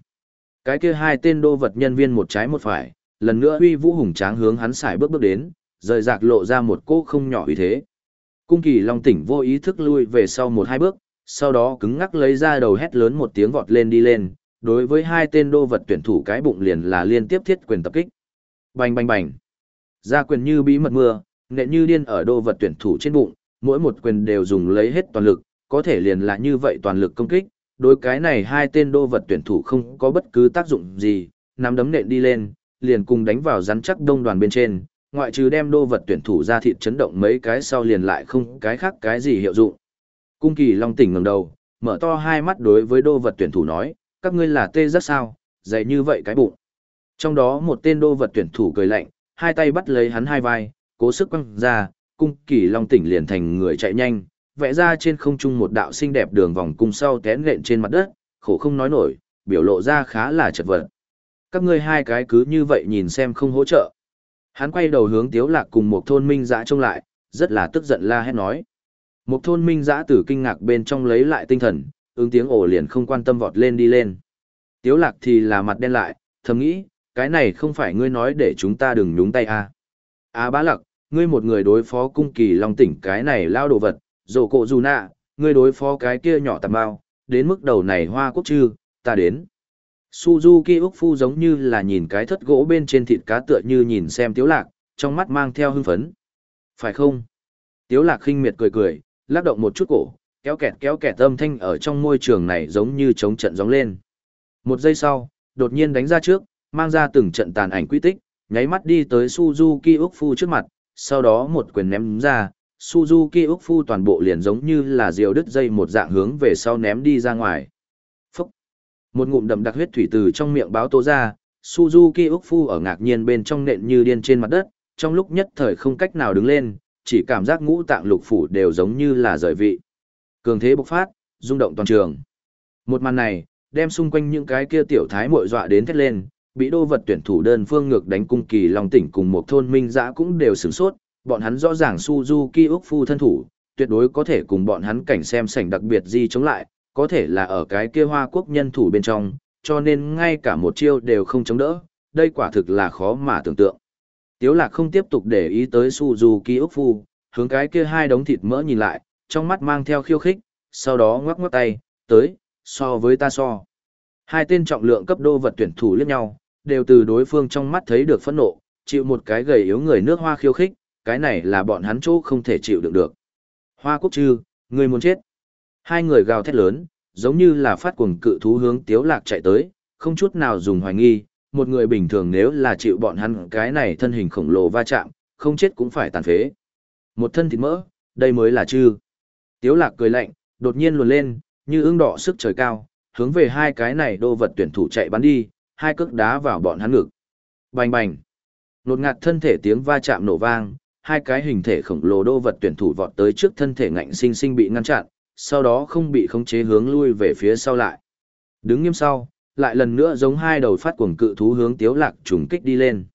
Cái kia hai tên đô vật nhân viên một trái một phải, lần nữa uy vũ hùng tráng hướng hắn xài bước bước đến, rời rạc lộ ra một cô không nhỏ uy thế. Cung kỳ long tỉnh vô ý thức lui về sau một hai bước, sau đó cứng ngắc lấy ra đầu hét lớn một tiếng vọt lên đi lên, đối với hai tên đô vật tuyển thủ cái bụng liền là liên tiếp thiết quyền tập kích. Bành bành bành. Ra quyền như bí mật mưa, nện như điên ở đô vật tuyển thủ trên bụng, mỗi một quyền đều dùng lấy hết toàn lực, có thể liền là như vậy toàn lực công kích, đối cái này hai tên đô vật tuyển thủ không có bất cứ tác dụng gì, nắm đấm nện đi lên, liền cùng đánh vào rắn chắc đông đoàn bên trên, ngoại trừ đem đô vật tuyển thủ ra thịt chấn động mấy cái sau liền lại không cái khác cái gì hiệu dụng. Cung kỳ long tỉnh ngẩng đầu, mở to hai mắt đối với đô vật tuyển thủ nói, các ngươi là tê rất sao, dày như vậy cái bụng. Trong đó một tên đô vật tuyển thủ cười lạnh, hai tay bắt lấy hắn hai vai, cố sức quăng ra, cung kỳ long tỉnh liền thành người chạy nhanh, vẽ ra trên không trung một đạo xinh đẹp đường vòng cung sau tén lện trên mặt đất, khổ không nói nổi, biểu lộ ra khá là chật vật. Các ngươi hai cái cứ như vậy nhìn xem không hỗ trợ. Hắn quay đầu hướng Tiếu Lạc cùng một thôn minh dã trông lại, rất là tức giận la hét nói. Một thôn minh dã từ kinh ngạc bên trong lấy lại tinh thần, ứng tiếng ồ liền không quan tâm vọt lên đi lên. Tiếu Lạc thì là mặt đen lại, thầm nghĩ, cái này không phải ngươi nói để chúng ta đừng nhúng tay à. À bá lặc, ngươi một người đối phó cung kỳ long tỉnh cái này lao đồ vật, dồ cổ dù nạ, ngươi đối phó cái kia nhỏ tạm bao, đến mức đầu này hoa quốc chư, ta đến. Suzuki Úc Phu giống như là nhìn cái thất gỗ bên trên thịt cá tựa như nhìn xem tiếu lạc, trong mắt mang theo hưng phấn. Phải không? Tiếu lạc khinh miệt cười cười, lắc động một chút cổ, kéo kẹt kéo kẹt âm thanh ở trong môi trường này giống như chống trận gióng lên. Một giây sau, đột nhiên đánh ra trước, mang ra từng trận tàn ảnh quy tích, nháy mắt đi tới Suzuki Úc Phu trước mặt, sau đó một quyền ném ra, Suzuki Úc Phu toàn bộ liền giống như là diều đứt dây một dạng hướng về sau ném đi ra ngoài. Phúc! Một ngụm đậm đặc huyết thủy từ trong miệng báo tố ra, Suzuki Úc Phu ở ngạc nhiên bên trong nện như điên trên mặt đất, trong lúc nhất thời không cách nào đứng lên, chỉ cảm giác ngũ tạng lục phủ đều giống như là rời vị. Cường thế bộc phát, rung động toàn trường. Một màn này, đem xung quanh những cái kia tiểu thái muội dọa đến thét lên, bị đô vật tuyển thủ đơn phương ngược đánh cung kỳ long tỉnh cùng một thôn minh dã cũng đều sửng sốt, bọn hắn rõ ràng Suzuki Úc Phu thân thủ, tuyệt đối có thể cùng bọn hắn cảnh xem sảnh đặc biệt gì chống lại, có thể là ở cái kia hoa quốc nhân thủ bên trong, cho nên ngay cả một chiêu đều không chống đỡ, đây quả thực là khó mà tưởng tượng. Tiếu lạc không tiếp tục để ý tới Suzuki Úc Phu, hướng cái kia hai đống thịt mỡ nhìn lại, trong mắt mang theo khiêu khích, sau đó ngoắc ngoắc tay, tới, so với ta so. Hai tên trọng lượng cấp đô vật tuyển thủ liếc nhau, đều từ đối phương trong mắt thấy được phẫn nộ, chịu một cái gầy yếu người nước hoa khiêu khích, cái này là bọn hắn chỗ không thể chịu đựng được. Hoa quốc chư, người muốn chết. Hai người gào thét lớn, giống như là phát cuồng cự thú hướng tiếu lạc chạy tới, không chút nào dùng hoài nghi, một người bình thường nếu là chịu bọn hắn cái này thân hình khổng lồ va chạm, không chết cũng phải tàn phế. Một thân thịt mỡ, đây mới là chư. Tiếu lạc cười lạnh, đột nhiên luồn lên, như ương đỏ sức trời cao, hướng về hai cái này đô vật tuyển thủ chạy bắn đi, hai cước đá vào bọn hắn ngực. Bành bành. Nột ngạt thân thể tiếng va chạm nổ vang, hai cái hình thể khổng lồ đô vật tuyển thủ vọt tới trước thân thể ngạnh sinh sinh bị ngăn chặn, sau đó không bị khống chế hướng lui về phía sau lại. Đứng nghiêm sau, lại lần nữa giống hai đầu phát cuồng cự thú hướng Tiếu Lạc trùng kích đi lên.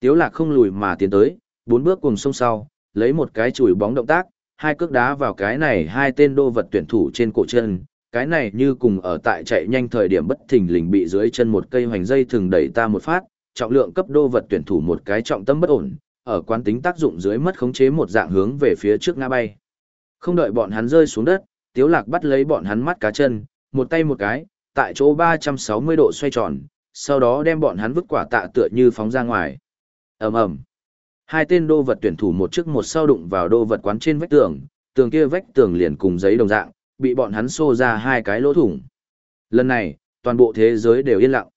Tiếu Lạc không lùi mà tiến tới, bốn bước cùng sông sau, lấy một cái chùi bóng động tác, hai cước đá vào cái này hai tên đô vật tuyển thủ trên cổ chân, cái này như cùng ở tại chạy nhanh thời điểm bất thình lình bị dưới chân một cây hoành dây thường đẩy ta một phát, trọng lượng cấp đô vật tuyển thủ một cái trọng tâm bất ổn, ở quán tính tác dụng dưới mất khống chế một dạng hướng về phía trước ngã bay. Không đợi bọn hắn rơi xuống đất, Tiếu Lạc bắt lấy bọn hắn mắt cá chân, một tay một cái, tại chỗ 360 độ xoay tròn, sau đó đem bọn hắn vứt quả tạ tựa như phóng ra ngoài. ầm ầm Hai tên đô vật tuyển thủ một trước một sau đụng vào đô vật quán trên vách tường, tường kia vách tường liền cùng giấy đồng dạng, bị bọn hắn xô ra hai cái lỗ thủng. Lần này, toàn bộ thế giới đều yên lặng.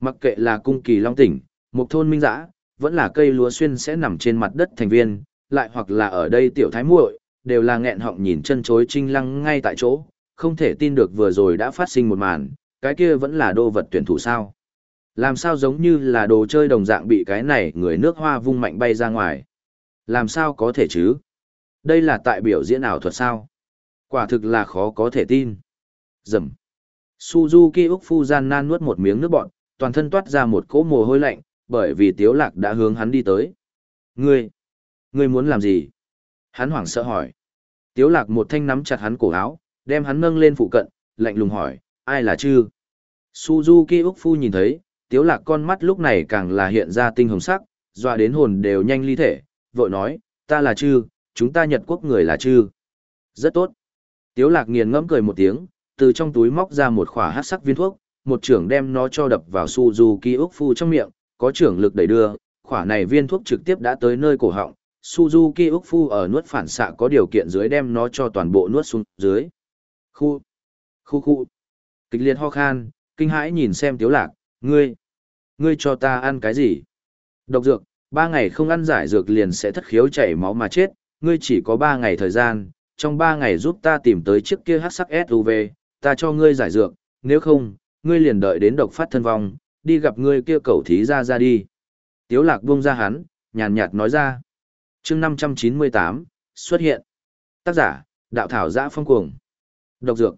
Mặc kệ là cung kỳ long tỉnh, một thôn minh giã, vẫn là cây lúa xuyên sẽ nằm trên mặt đất thành viên, lại hoặc là ở đây tiểu thái muội, đều là nghẹn họng nhìn chân chối trinh lăng ngay tại chỗ, không thể tin được vừa rồi đã phát sinh một màn, cái kia vẫn là đô vật tuyển thủ sao. Làm sao giống như là đồ chơi đồng dạng bị cái này người nước hoa vung mạnh bay ra ngoài. Làm sao có thể chứ? Đây là tại biểu diễn ảo thuật sao? Quả thực là khó có thể tin. Dầm. Suzuki Úc Phu gian nan nuốt một miếng nước bọn, toàn thân toát ra một cỗ mồ hôi lạnh, bởi vì Tiếu Lạc đã hướng hắn đi tới. Ngươi, ngươi muốn làm gì? Hắn hoảng sợ hỏi. Tiếu Lạc một thanh nắm chặt hắn cổ áo, đem hắn nâng lên phụ cận, lạnh lùng hỏi, ai là chư? Suzuki Úc Phu nhìn thấy, Tiếu Lạc con mắt lúc này càng là hiện ra tinh hồng sắc, dọa đến hồn đều nhanh ly thể, vội nói, ta là chư, chúng ta Nhật Quốc người là chư. Rất tốt. Tiếu Lạc nghiền ngẫm cười một tiếng, từ trong túi móc ra một khỏa hắc sắc viên thuốc, một trưởng đem nó cho đập vào Suzuki Úc Phu trong miệng, có trưởng lực đẩy đưa, khỏa này viên thuốc trực tiếp đã tới nơi cổ họng, Suzuki Úc Phu ở nuốt phản xạ có điều kiện dưới đem nó cho toàn bộ nuốt xuống dưới. Khu, khu khu, kịch liệt ho khan, kinh hãi nhìn xem tiếu lạc, ngươi, ngươi cho ta ăn cái gì? Độc dược, ba ngày không ăn giải dược liền sẽ thất khiếu chảy máu mà chết, ngươi chỉ có ba ngày thời gian, trong ba ngày giúp ta tìm tới chiếc kia hắc sắc SUV, ta cho ngươi giải dược, nếu không, ngươi liền đợi đến độc phát thân vong, đi gặp ngươi kia cầu thí ra ra đi. Tiếu lạc buông ra hắn, nhàn nhạt nói ra. chương 598, xuất hiện. Tác giả, đạo thảo giã phong cuồng. Độc dược.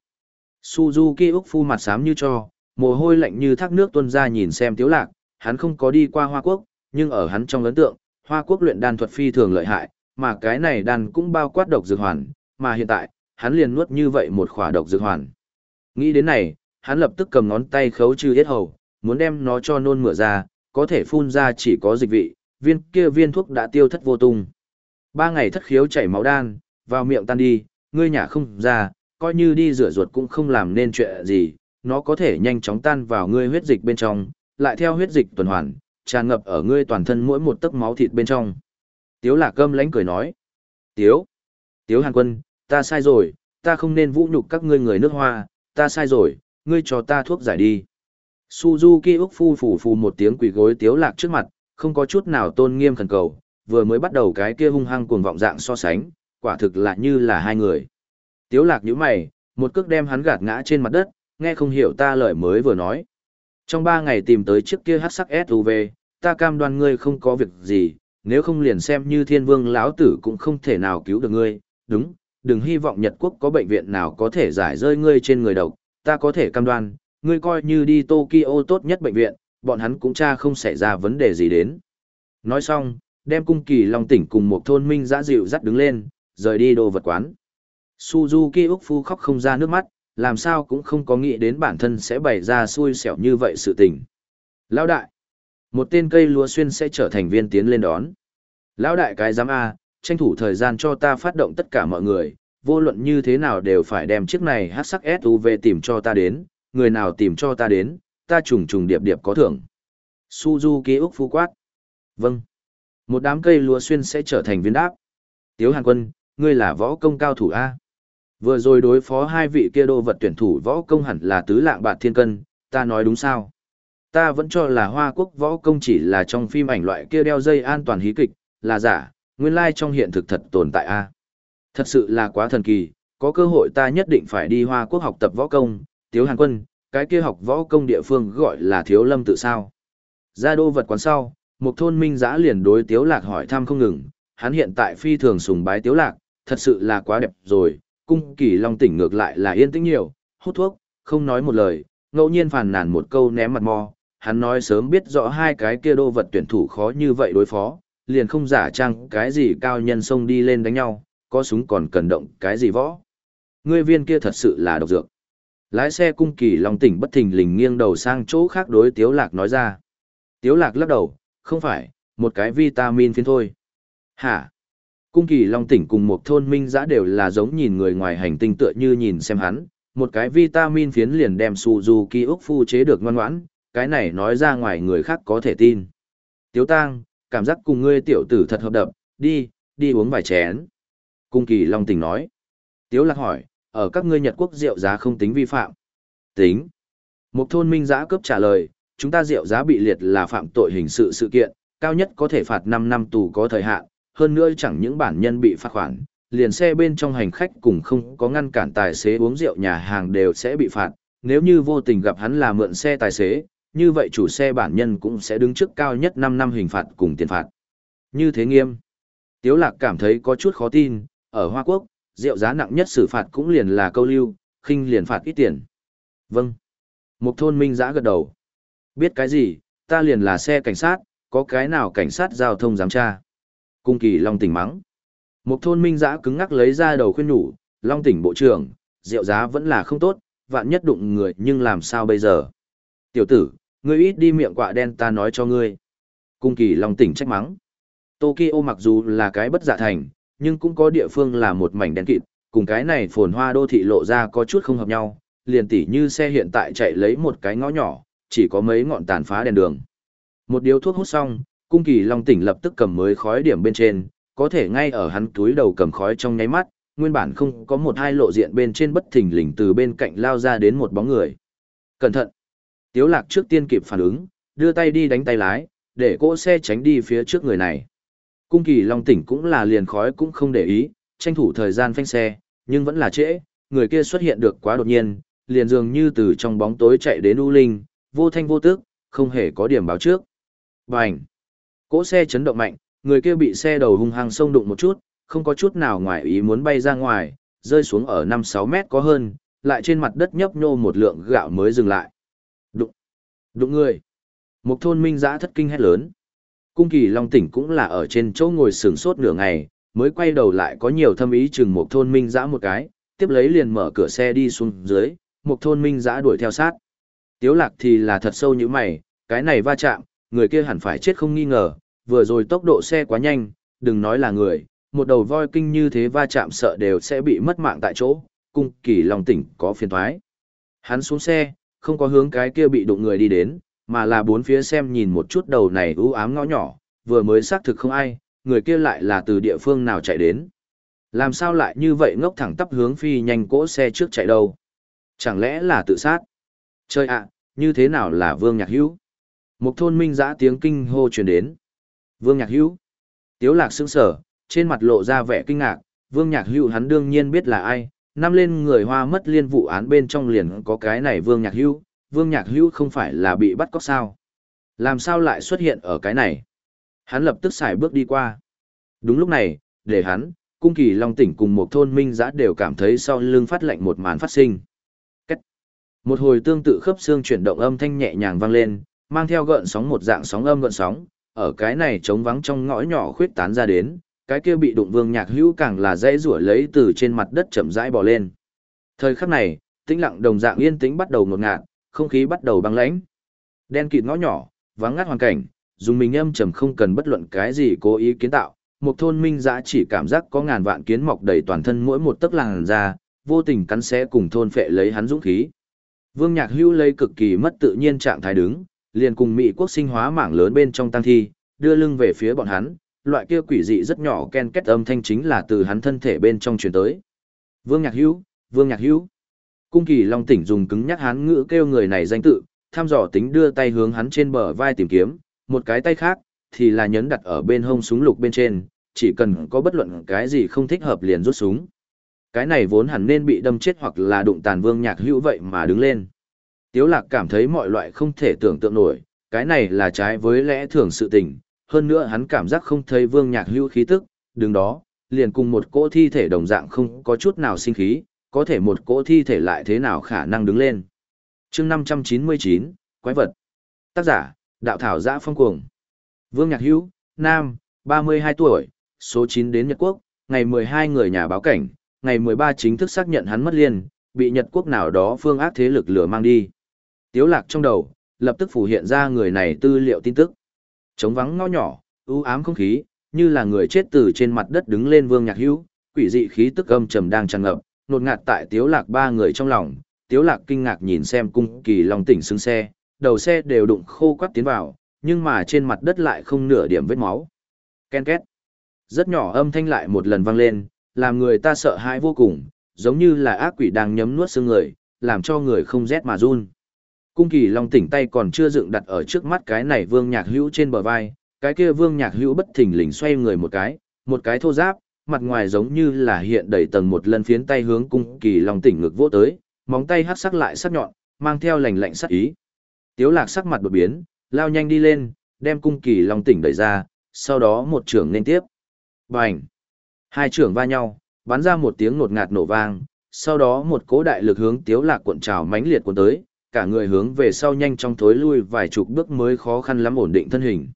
Suzuki Úc phu mặt sám như cho, mồ hôi lạnh như thác nước tuôn ra nhìn xem tiếu lạc, hắn không có đi qua Hoa Quốc, nhưng ở hắn trong ấn tượng, Hoa Quốc luyện đan thuật phi thường lợi hại, mà cái này đan cũng bao quát độc dược hoàn, mà hiện tại, hắn liền nuốt như vậy một khỏa độc dược hoàn. Nghĩ đến này, hắn lập tức cầm ngón tay khấu trừ hết hầu, muốn đem nó cho nôn mửa ra, có thể phun ra chỉ có dịch vị, viên kia viên thuốc đã tiêu thất vô tung. Ba ngày thất khiếu chảy máu đan, vào miệng tan đi, ngươi nhả không ra, coi như đi rửa ruột cũng không làm nên chuyện gì, nó có thể nhanh chóng tan vào ngươi huyết dịch bên trong, lại theo huyết dịch tuần hoàn, tràn ngập ở ngươi toàn thân mỗi một tấc máu thịt bên trong. Tiếu lạc cơm lánh cười nói. Tiếu, Tiếu Hàn Quân, ta sai rồi, ta không nên vũ nhục các ngươi người nước hoa, ta sai rồi, ngươi cho ta thuốc giải đi. Suzuki Úc Phu phủ phù một tiếng quỷ gối tiếu lạc trước mặt, không có chút nào tôn nghiêm khẩn cầu, vừa mới bắt đầu cái kia hung hăng cuồng vọng dạng so sánh, quả thực là như là hai người. Tiếu lạc nhíu mày, một cước đem hắn gạt ngã trên mặt đất, nghe không hiểu ta lời mới vừa nói. Trong ba ngày tìm tới chiếc kia hắc sắc SUV, ta cam đoan ngươi không có việc gì, nếu không liền xem như thiên vương lão tử cũng không thể nào cứu được ngươi, đúng, đừng hy vọng Nhật Quốc có bệnh viện nào có thể giải rơi ngươi trên người độc, ta có thể cam đoan, ngươi coi như đi Tokyo tốt nhất bệnh viện, bọn hắn cũng cha không xảy ra vấn đề gì đến. Nói xong, đem cung kỳ long tỉnh cùng một thôn minh giã dịu dắt đứng lên, rời đi đồ vật quán. Suzuki Úc Phu khóc không ra nước mắt, làm sao cũng không có nghĩ đến bản thân sẽ bày ra xui xẻo như vậy sự tình. Lão đại, một tên cây lúa xuyên sẽ trở thành viên tiến lên đón. Lão đại cái giám A, tranh thủ thời gian cho ta phát động tất cả mọi người, vô luận như thế nào đều phải đem chiếc này hát sắc SUV tìm cho ta đến, người nào tìm cho ta đến, ta trùng trùng điệp điệp có thưởng. Suzuki Úc Phú Quát. Vâng. Một đám cây lúa xuyên sẽ trở thành viên đáp. Tiếu Hàn Quân, ngươi là võ công cao thủ A. Vừa rồi đối phó hai vị kia đô vật tuyển thủ võ công hẳn là tứ lạng bạc thiên cân, ta nói đúng sao? Ta vẫn cho là Hoa Quốc võ công chỉ là trong phim ảnh loại kia đeo dây an toàn hí kịch, là giả, nguyên lai trong hiện thực thật tồn tại a. Thật sự là quá thần kỳ, có cơ hội ta nhất định phải đi Hoa Quốc học tập võ công, Tiếu Hàn Quân, cái kia học võ công địa phương gọi là Thiếu Lâm tự sao. Ra đô vật quán sau, một thôn minh giã liền đối Tiếu Lạc hỏi thăm không ngừng, hắn hiện tại phi thường sùng bái Tiếu Lạc, thật sự là quá đẹp rồi, cung kỳ long tỉnh ngược lại là yên tĩnh nhiều, hút thuốc, không nói một lời, ngẫu nhiên phàn nàn một câu ném mặt mò, hắn nói sớm biết rõ hai cái kia đô vật tuyển thủ khó như vậy đối phó, liền không giả trang cái gì cao nhân xông đi lên đánh nhau, có súng còn cần động cái gì võ. Ngươi viên kia thật sự là độc dược. Lái xe cung kỳ long tỉnh bất thình lình nghiêng đầu sang chỗ khác đối Tiếu Lạc nói ra. Tiếu Lạc lắc đầu, không phải, một cái vitamin phiến thôi. Hả? Cung kỳ long tỉnh cùng một thôn minh giã đều là giống nhìn người ngoài hành tinh tựa như nhìn xem hắn, một cái vitamin phiến liền đem Suzuki Úc phu chế được ngoan ngoãn, cái này nói ra ngoài người khác có thể tin. Tiếu tang, cảm giác cùng ngươi tiểu tử thật hợp đập, đi, đi uống vài chén. Cung kỳ Long tỉnh nói. Tiếu lạc hỏi, ở các ngươi Nhật quốc rượu giá không tính vi phạm. Tính. Một thôn minh giã cướp trả lời, chúng ta rượu giá bị liệt là phạm tội hình sự sự kiện, cao nhất có thể phạt 5 năm tù có thời hạn, hơn nữa chẳng những bản nhân bị phạt khoản, liền xe bên trong hành khách cùng không có ngăn cản tài xế uống rượu nhà hàng đều sẽ bị phạt, nếu như vô tình gặp hắn là mượn xe tài xế, như vậy chủ xe bản nhân cũng sẽ đứng trước cao nhất 5 năm hình phạt cùng tiền phạt. Như thế nghiêm. Tiếu lạc cảm thấy có chút khó tin, ở Hoa Quốc, rượu giá nặng nhất xử phạt cũng liền là câu lưu, khinh liền phạt ít tiền. Vâng. Một thôn minh giã gật đầu. Biết cái gì, ta liền là xe cảnh sát, có cái nào cảnh sát giao thông giám tra. Cung kỳ Long tỉnh mắng. Một thôn minh giã cứng ngắc lấy ra đầu khuyên nhủ, Long tỉnh bộ trưởng, rượu giá vẫn là không tốt, vạn nhất đụng người nhưng làm sao bây giờ. Tiểu tử, ngươi ít đi miệng quạ đen ta nói cho ngươi. Cung kỳ Long tỉnh trách mắng. Tokyo mặc dù là cái bất dạ thành, nhưng cũng có địa phương là một mảnh đen kịt, cùng cái này phồn hoa đô thị lộ ra có chút không hợp nhau, liền tỉ như xe hiện tại chạy lấy một cái ngõ nhỏ, chỉ có mấy ngọn tàn phá đèn đường. Một điếu thuốc hút xong, cung kỳ long tỉnh lập tức cầm mới khói điểm bên trên, có thể ngay ở hắn túi đầu cầm khói trong nháy mắt, nguyên bản không có một hai lộ diện bên trên bất thình lình từ bên cạnh lao ra đến một bóng người. Cẩn thận! Tiếu lạc trước tiên kịp phản ứng, đưa tay đi đánh tay lái, để cỗ xe tránh đi phía trước người này. Cung kỳ long tỉnh cũng là liền khói cũng không để ý, tranh thủ thời gian phanh xe, nhưng vẫn là trễ, người kia xuất hiện được quá đột nhiên, liền dường như từ trong bóng tối chạy đến U Linh, vô thanh vô tức, không hề có điểm báo trước. Bành! Cỗ xe chấn động mạnh, người kia bị xe đầu hung hăng xông đụng một chút, không có chút nào ngoài ý muốn bay ra ngoài, rơi xuống ở 5-6 mét có hơn, lại trên mặt đất nhấp nhô một lượng gạo mới dừng lại. Đụng! Đụng người! Một thôn minh giã thất kinh hét lớn. Cung kỳ Long tỉnh cũng là ở trên chỗ ngồi sừng sốt nửa ngày, mới quay đầu lại có nhiều thâm ý chừng một thôn minh giã một cái, tiếp lấy liền mở cửa xe đi xuống dưới, một thôn minh giã đuổi theo sát. Tiếu lạc thì là thật sâu như mày, cái này va chạm, người kia hẳn phải chết không nghi ngờ, vừa rồi tốc độ xe quá nhanh, đừng nói là người, một đầu voi kinh như thế va chạm sợ đều sẽ bị mất mạng tại chỗ, cung kỳ Long tỉnh có phiền thoái. Hắn xuống xe, không có hướng cái kia bị đụng người đi đến, mà là bốn phía xem nhìn một chút đầu này u ám ngõ nhỏ, vừa mới xác thực không ai, người kia lại là từ địa phương nào chạy đến. Làm sao lại như vậy ngốc thẳng tắp hướng phi nhanh cỗ xe trước chạy đâu? Chẳng lẽ là tự sát? Chơi ạ, như thế nào là Vương Nhạc Hữu? Một thôn minh giã tiếng kinh hô truyền đến. Vương Nhạc Hữu. Tiếu lạc sững sờ trên mặt lộ ra vẻ kinh ngạc, Vương Nhạc Hữu hắn đương nhiên biết là ai, năm lên người hoa mất liên vụ án bên trong liền có cái này Vương Nhạc Hữu, Vương Nhạc Hữu không phải là bị bắt cóc sao? Làm sao lại xuất hiện ở cái này? Hắn lập tức xài bước đi qua. Đúng lúc này, để hắn, cung kỳ long tỉnh cùng một thôn minh giã đều cảm thấy sau lưng phát lạnh một màn phát sinh. Cách. Một hồi tương tự khớp xương chuyển động âm thanh nhẹ nhàng vang lên, mang theo gợn sóng một dạng sóng âm gợn sóng, ở cái này trống vắng trong ngõ nhỏ khuyết tán ra đến, cái kia bị đụng vương nhạc hữu càng là dãy rủa lấy từ trên mặt đất chậm rãi bò lên. Thời khắc này, tĩnh lặng đồng dạng yên tĩnh bắt đầu ngột ngạt, không khí bắt đầu băng lãnh. Đen kịt ngõ nhỏ, vắng ngắt hoàn cảnh, dùng mình âm trầm không cần bất luận cái gì cố ý kiến tạo, một thôn minh dã chỉ cảm giác có ngàn vạn kiến mọc đầy toàn thân mỗi một tấc làn da, vô tình cắn xé cùng thôn phệ lấy hắn dũng khí. Vương Nhạc Hưu lấy cực kỳ mất tự nhiên trạng thái đứng, liền cùng Mỹ quốc sinh hóa mảng lớn bên trong tăng thi, đưa lưng về phía bọn hắn, loại kia quỷ dị rất nhỏ ken kết âm thanh chính là từ hắn thân thể bên trong truyền tới. Vương Nhạc Hưu, Vương Nhạc Hưu. Cung kỳ Long tỉnh dùng cứng nhắc hán ngữ kêu người này danh tự, tham dò tính đưa tay hướng hắn trên bờ vai tìm kiếm, một cái tay khác, thì là nhấn đặt ở bên hông súng lục bên trên, chỉ cần có bất luận cái gì không thích hợp liền rút súng. Cái này vốn hẳn nên bị đâm chết hoặc là đụng tàn vương nhạc hữu vậy mà đứng lên. Tiếu lạc cảm thấy mọi loại không thể tưởng tượng nổi, cái này là trái với lẽ thường sự tình, hơn nữa hắn cảm giác không thấy vương nhạc hữu khí tức, đứng đó, liền cùng một cỗ thi thể đồng dạng không có chút nào sinh khí, có thể một cỗ thi thể lại thế nào khả năng đứng lên. chương 599, Quái vật. Tác giả, Đạo Thảo Giã Phong Cuồng. Vương Nhạc Hữu, Nam, 32 tuổi, số 9 đến Nhật Quốc, ngày 12 người nhà báo cảnh, ngày 13 chính thức xác nhận hắn mất liên, bị Nhật Quốc nào đó phương ác thế lực lửa mang đi. Tiếu lạc trong đầu, lập tức phủ hiện ra người này tư liệu tin tức. Trống vắng ngõ nhỏ, u ám không khí, như là người chết từ trên mặt đất đứng lên Vương Nhạc Hữu, quỷ dị khí tức âm trầm đang tràn ngập, nột ngạt tại tiếu lạc ba người trong lòng, tiếu lạc kinh ngạc nhìn xem cung kỳ long tỉnh xứng xe, đầu xe đều đụng khô quắt tiến vào, nhưng mà trên mặt đất lại không nửa điểm vết máu. Ken két. Rất nhỏ âm thanh lại một lần vang lên, làm người ta sợ hãi vô cùng, giống như là ác quỷ đang nhấm nuốt xương người, làm cho người không rét mà run. Cung kỳ long tỉnh tay còn chưa dựng đặt ở trước mắt cái này vương nhạc hữu trên bờ vai, cái kia vương nhạc hữu bất thình lình xoay người một cái, một cái thô giáp, mặt ngoài giống như là hiện đầy tầng một lần phiến tay hướng cung kỳ long tỉnh ngực vỗ tới, móng tay hắc sắc lại sắc nhọn, mang theo lành lạnh sắc ý. Tiếu lạc sắc mặt đột biến, lao nhanh đi lên, đem cung kỳ long tỉnh đẩy ra, sau đó một trưởng nên tiếp. Bành! Hai trưởng va nhau, bắn ra một tiếng nột ngạt nổ vang, sau đó một cố đại lực hướng tiếu lạc cuộn trào mãnh liệt cuốn tới, cả người hướng về sau nhanh trong thối lui vài chục bước mới khó khăn lắm ổn định thân hình.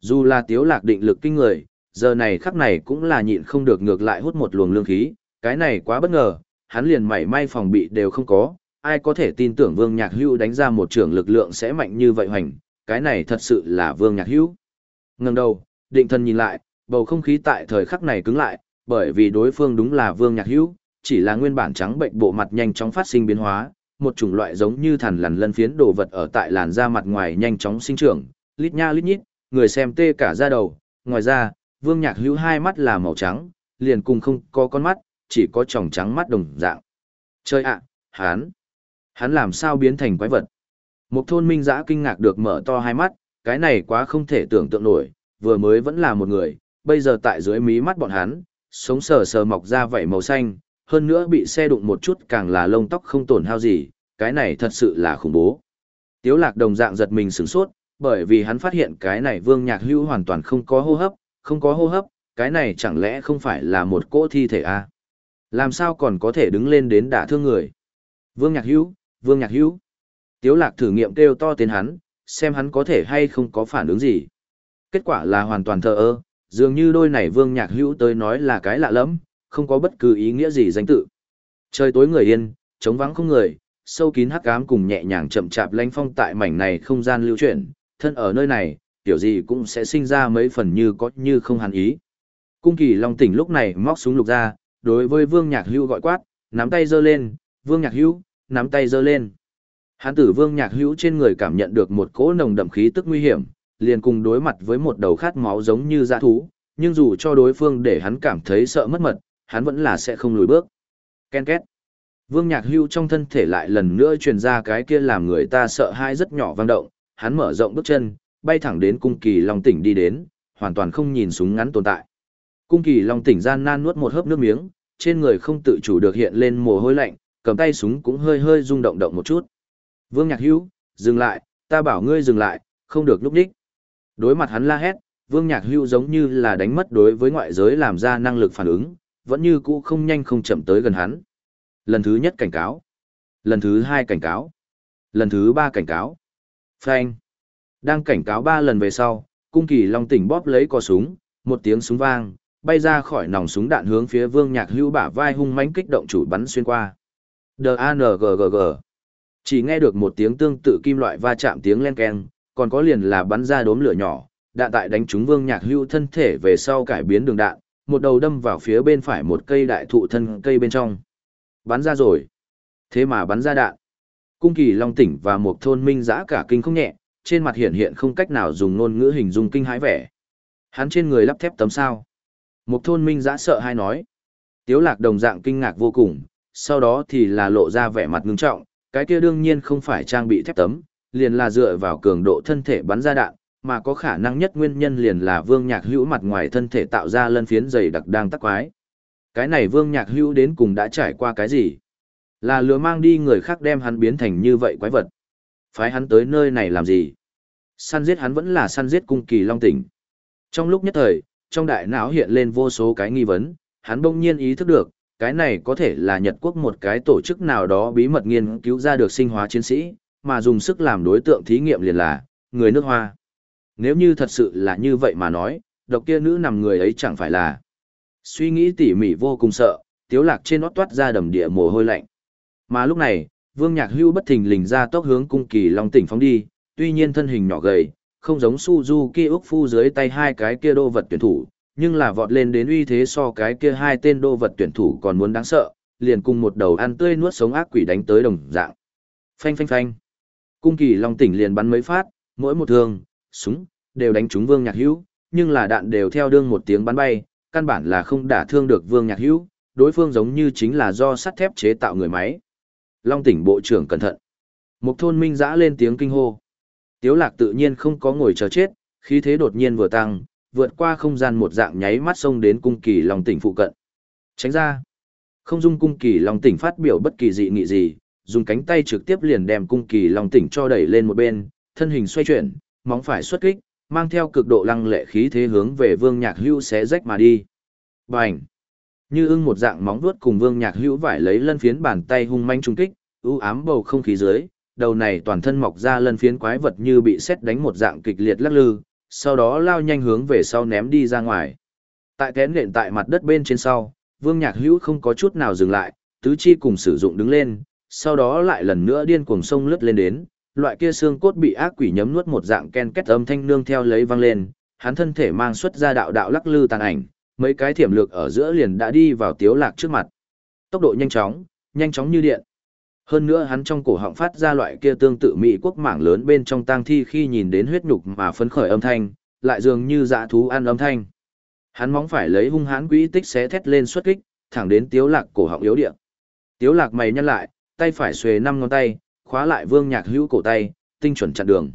Dù là tiếu lạc định lực kinh người, giờ này khắc này cũng là nhịn không được ngược lại hút một luồng lương khí, cái này quá bất ngờ, hắn liền mảy may phòng bị đều không có, ai có thể tin tưởng Vương Nhạc Hữu đánh ra một trường lực lượng sẽ mạnh như vậy hoành, cái này thật sự là Vương Nhạc Hữu. Ngẩng đầu, định thần nhìn lại, bầu không khí tại thời khắc này cứng lại, bởi vì đối phương đúng là Vương Nhạc Hữu, chỉ là nguyên bản trắng bệnh bộ mặt nhanh chóng phát sinh biến hóa, một chủng loại giống như thằn lằn lân phiến đồ vật ở tại làn da mặt ngoài nhanh chóng sinh trưởng, lít nha lít nhít, người xem tê cả da đầu, ngoài ra, Vương Nhạc Hữu hai mắt là màu trắng, liền cùng không có con mắt, chỉ có tròng trắng mắt đồng dạng. Chơi ạ, hắn, hắn làm sao biến thành quái vật? Một thôn minh giã kinh ngạc được mở to hai mắt, cái này quá không thể tưởng tượng nổi, vừa mới vẫn là một người, bây giờ tại dưới mí mắt bọn hắn, sống sờ sờ mọc ra vảy màu xanh, hơn nữa bị xe đụng một chút càng là lông tóc không tổn hao gì, cái này thật sự là khủng bố. Tiếu lạc đồng dạng giật mình sửng sốt, bởi vì hắn phát hiện cái này vương nhạc hữu hoàn toàn không có hô hấp, không có hô hấp, cái này chẳng lẽ không phải là một cỗ thi thể à? Làm sao còn có thể đứng lên đến đả thương người? Vương nhạc hữu, vương nhạc hữu. Tiếu lạc thử nghiệm kêu to tên hắn, xem hắn có thể hay không có phản ứng gì. Kết quả là hoàn toàn thờ ơ, dường như đôi này vương nhạc hữu tới nói là cái lạ lắm, không có bất cứ ý nghĩa gì danh tự. Trời tối người yên, trống vắng không người, sâu kín hắc ám cùng nhẹ nhàng chậm chạp lánh phong tại mảnh này không gian lưu chuyển, thân ở nơi này, kiểu gì cũng sẽ sinh ra mấy phần như có như không hẳn ý. Cung kỳ long tỉnh lúc này móc súng lục ra, đối với vương nhạc hữu gọi quát, nắm tay giơ lên, vương nhạc hữu, nắm tay giơ lên. Hán tử vương nhạc hữu trên người cảm nhận được một cỗ nồng đậm khí tức nguy hiểm, liền cùng đối mặt với một đầu khát máu giống như dã thú, nhưng dù cho đối phương để hắn cảm thấy sợ mất mật, hắn vẫn là sẽ không lùi bước. Ken két. Vương Nhạc Hưu trong thân thể lại lần nữa truyền ra cái kia làm người ta sợ hãi rất nhỏ vang động, hắn mở rộng bước chân, bay thẳng đến cung kỳ Long tỉnh đi đến, hoàn toàn không nhìn súng ngắn tồn tại. Cung kỳ Long tỉnh gian nan nuốt một hớp nước miếng, trên người không tự chủ được hiện lên mồ hôi lạnh, cầm tay súng cũng hơi hơi rung động động một chút. Vương Nhạc hữu dừng lại, ta bảo ngươi dừng lại, không được lúc đích. Đối mặt hắn la hét, Vương Nhạc hữu giống như là đánh mất đối với ngoại giới làm ra năng lực phản ứng, vẫn như cũ không nhanh không chậm tới gần hắn. Lần thứ nhất cảnh cáo. Lần thứ hai cảnh cáo. Lần thứ ba cảnh cáo. Phanh. Đang cảnh cáo ba lần về sau, cung kỳ long tỉnh bóp lấy cò súng, một tiếng súng vang, bay ra khỏi nòng súng đạn hướng phía vương nhạc hưu bả vai hung mãnh kích động chủ bắn xuyên qua. D-A-N-G-G-G. Chỉ nghe được một tiếng tương tự kim loại va chạm tiếng len keng, còn có liền là bắn ra đốm lửa nhỏ, đạn tại đánh trúng vương nhạc hưu thân thể về sau cải biến đường đạn, một đầu đâm vào phía bên phải một cây đại thụ thân cây bên trong. Bắn ra rồi. Thế mà bắn ra đạn. Cung kỳ long tỉnh và một thôn minh giã cả kinh không nhẹ, trên mặt hiện hiện không cách nào dùng ngôn ngữ hình dung kinh hãi vẻ. Hắn trên người lắp thép tấm sao. Một thôn minh giã sợ hay nói. Tiếu lạc đồng dạng kinh ngạc vô cùng, sau đó thì là lộ ra vẻ mặt ngưng trọng, cái kia đương nhiên không phải trang bị thép tấm, liền là dựa vào cường độ thân thể bắn ra đạn, mà có khả năng nhất nguyên nhân liền là vương nhạc hữu mặt ngoài thân thể tạo ra lân phiến dày đặc đang tắc quái. Cái này vương nhạc hữu đến cùng đã trải qua cái gì? Là lừa mang đi người khác đem hắn biến thành như vậy quái vật. Phái hắn tới nơi này làm gì? Săn giết hắn vẫn là săn giết cung kỳ long tỉnh. Trong lúc nhất thời, trong đại não hiện lên vô số cái nghi vấn, hắn bỗng nhiên ý thức được, cái này có thể là Nhật Quốc một cái tổ chức nào đó bí mật nghiên cứu ra được sinh hóa chiến sĩ, mà dùng sức làm đối tượng thí nghiệm liền là, người nước Hoa. Nếu như thật sự là như vậy mà nói, độc kia nữ nằm người ấy chẳng phải là. Suy nghĩ tỉ mỉ vô cùng sợ, tiếu lạc trên nót toát ra đầm địa mồ hôi lạnh. Mà lúc này, vương nhạc hưu bất thình lình ra tốc hướng cung kỳ long tỉnh phóng đi, tuy nhiên thân hình nhỏ gầy, không giống Suzuki Úc Phu dưới tay hai cái kia đô vật tuyển thủ, nhưng là vọt lên đến uy thế so cái kia hai tên đô vật tuyển thủ còn muốn đáng sợ, liền cùng một đầu ăn tươi nuốt sống ác quỷ đánh tới đồng dạng. Phanh phanh phanh. Cung kỳ long tỉnh liền bắn mấy phát, mỗi một thương, súng, đều đánh trúng vương nhạc hữu, nhưng là đạn đều theo đương một tiếng bắn bay, căn bản là không đả thương được vương nhạc hữu, đối phương giống như chính là do sắt thép chế tạo người máy. Long tỉnh bộ trưởng cẩn thận. Một thôn minh giã lên tiếng kinh hô. Tiếu lạc tự nhiên không có ngồi chờ chết, khí thế đột nhiên vừa tăng, vượt qua không gian một dạng nháy mắt xông đến cung kỳ long tỉnh phụ cận. Tránh ra. Không dung cung kỳ long tỉnh phát biểu bất kỳ dị nghị gì, dùng cánh tay trực tiếp liền đem cung kỳ long tỉnh cho đẩy lên một bên, thân hình xoay chuyển, móng phải xuất kích, mang theo cực độ lăng lệ khí thế hướng về vương nhạc hưu xé rách mà đi. Bành! Như ưng một dạng móng vuốt cùng vương nhạc hữu vải lấy lân phiến bàn tay hung manh trung kích, ưu ám bầu không khí dưới, đầu này toàn thân mọc ra lân phiến quái vật như bị xét đánh một dạng kịch liệt lắc lư, sau đó lao nhanh hướng về sau ném đi ra ngoài. Tại kén nện tại mặt đất bên trên sau, vương nhạc hữu không có chút nào dừng lại, tứ chi cùng sử dụng đứng lên, sau đó lại lần nữa điên cuồng sông lướt lên đến, loại kia xương cốt bị ác quỷ nhấm nuốt một dạng ken kết âm thanh nương theo lấy vang lên, hắn thân thể mang xuất ra đạo đạo lắc lư tàn ảnh, mấy cái thiểm lược ở giữa liền đã đi vào tiếu lạc trước mặt. Tốc độ nhanh chóng, nhanh chóng như điện. Hơn nữa hắn trong cổ họng phát ra loại kia tương tự mỹ quốc mảng lớn bên trong tang thi khi nhìn đến huyết nhục mà phấn khởi âm thanh, lại dường như dã thú ăn âm thanh. Hắn móng phải lấy hung hãn quỹ tích xé thét lên xuất kích, thẳng đến tiếu lạc cổ họng yếu điện. Tiếu lạc mày nhăn lại, tay phải xuề năm ngón tay, khóa lại vương nhạc hữu cổ tay, tinh chuẩn chặn đường.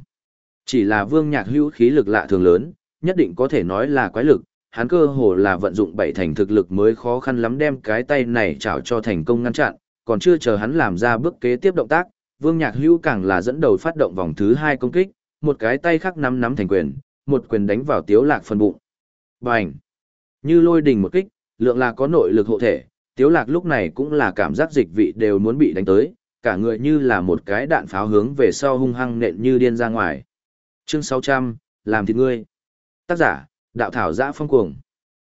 Chỉ là vương nhạc hữu khí lực lạ thường lớn, nhất định có thể nói là quái lực, hắn cơ hồ là vận dụng bảy thành thực lực mới khó khăn lắm đem cái tay này chảo cho thành công ngăn chặn, còn chưa chờ hắn làm ra bước kế tiếp động tác, Vương Nhạc Hữu càng là dẫn đầu phát động vòng thứ hai công kích, một cái tay khác nắm nắm thành quyền, một quyền đánh vào Tiếu Lạc phần bụng. Bành! Như lôi đình một kích, lượng là có nội lực hộ thể, Tiếu Lạc lúc này cũng là cảm giác dịch vị đều muốn bị đánh tới, cả người như là một cái đạn pháo hướng về sau hung hăng nện như điên ra ngoài. Chương 600, làm thịt ngươi. Tác giả, đạo thảo giã phong cuồng.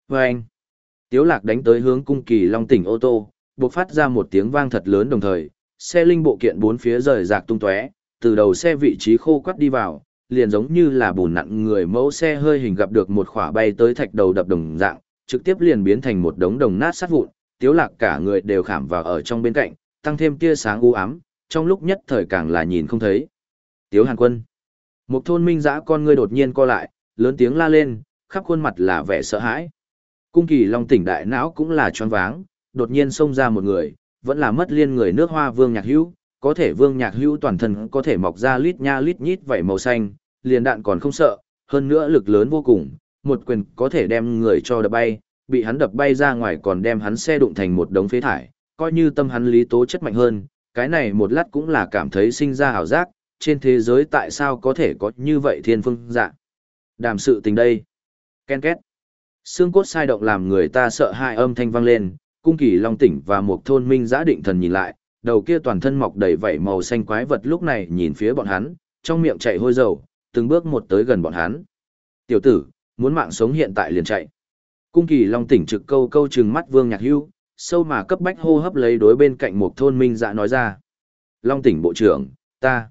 Và anh, tiếu lạc đánh tới hướng cung kỳ long tỉnh ô tô, buộc phát ra một tiếng vang thật lớn đồng thời, xe linh bộ kiện bốn phía rời rạc tung tóe, từ đầu xe vị trí khô quắt đi vào, liền giống như là bùn nặng người mẫu xe hơi hình gặp được một khỏa bay tới thạch đầu đập đồng dạng, trực tiếp liền biến thành một đống đồng nát sát vụn, tiếu lạc cả người đều khảm vào ở trong bên cạnh, tăng thêm tia sáng u ám, trong lúc nhất thời càng là nhìn không thấy. Tiếu Hàn Quân. Một thôn minh dã con ngươi đột nhiên co lại, lớn tiếng la lên, khắp khuôn mặt là vẻ sợ hãi. Cung kỳ long tỉnh đại não cũng là choáng váng, đột nhiên xông ra một người, vẫn là mất liên người nước hoa vương nhạc hữu, có thể vương nhạc hữu toàn thân có thể mọc ra lít nha lít nhít vảy màu xanh, liền đạn còn không sợ, hơn nữa lực lớn vô cùng, một quyền có thể đem người cho đập bay, bị hắn đập bay ra ngoài còn đem hắn xe đụng thành một đống phế thải, coi như tâm hắn lý tố chất mạnh hơn, cái này một lát cũng là cảm thấy sinh ra hảo giác, trên thế giới tại sao có thể có như vậy thiên phương dạ. Đàm sự tình đây. Ken két. Xương cốt sai động làm người ta sợ hai âm thanh vang lên, cung kỳ long tỉnh và một thôn minh giã định thần nhìn lại, đầu kia toàn thân mọc đầy vảy màu xanh quái vật lúc này nhìn phía bọn hắn, trong miệng chạy hôi dầu, từng bước một tới gần bọn hắn. Tiểu tử, muốn mạng sống hiện tại liền chạy. Cung kỳ long tỉnh trực câu câu trừng mắt vương nhạc hưu, sâu mà cấp bách hô hấp lấy đối bên cạnh một thôn minh giã nói ra. Long tỉnh bộ trưởng, ta.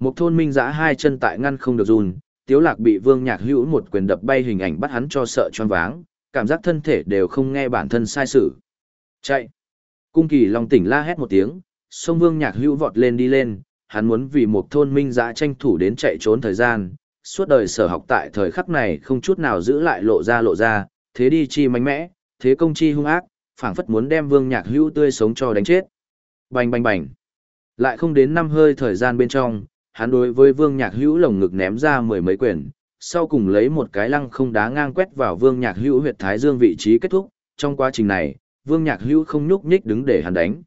Một thôn minh giã hai chân tại ngăn không được run, tiếu lạc bị vương nhạc hữu một quyền đập bay hình ảnh bắt hắn cho sợ choáng váng, cảm giác thân thể đều không nghe bản thân sai sự. Chạy! Cung kỳ long tỉnh la hét một tiếng, sông vương nhạc hữu vọt lên đi lên, hắn muốn vì một thôn minh giã tranh thủ đến chạy trốn thời gian, suốt đời sở học tại thời khắc này không chút nào giữ lại lộ ra lộ ra, thế đi chi mạnh mẽ, thế công chi hung ác, phảng phất muốn đem vương nhạc hữu tươi sống cho đánh chết. Bành bành bành! Lại không đến năm hơi thời gian bên trong, hắn đối với vương nhạc hữu lồng ngực ném ra mười mấy quyền, sau cùng lấy một cái lăng không đá ngang quét vào vương nhạc hữu huyệt thái dương vị trí kết thúc, trong quá trình này, vương nhạc hữu không nhúc nhích đứng để hắn đánh.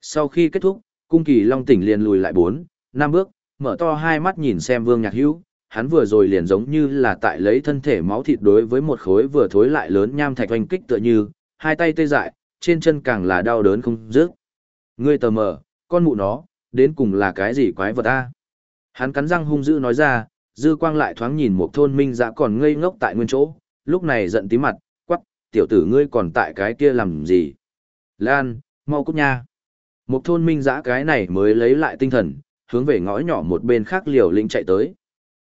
Sau khi kết thúc, cung kỳ long tỉnh liền lùi lại bốn, năm bước, mở to hai mắt nhìn xem vương nhạc hữu, hắn vừa rồi liền giống như là tại lấy thân thể máu thịt đối với một khối vừa thối lại lớn nham thạch oanh kích tựa như, hai tay tê dại, trên chân càng là đau đớn không dứt. Ngươi tờ mờ, con mụ nó, đến cùng là cái gì quái vật a? Hắn cắn răng hung dữ nói ra, dư quang lại thoáng nhìn một thôn minh dã còn ngây ngốc tại nguyên chỗ, lúc này giận tí mặt, quắc, tiểu tử ngươi còn tại cái kia làm gì? Lan, mau cút nha. Một thôn minh dã cái này mới lấy lại tinh thần, hướng về ngõ nhỏ một bên khác liều lĩnh chạy tới.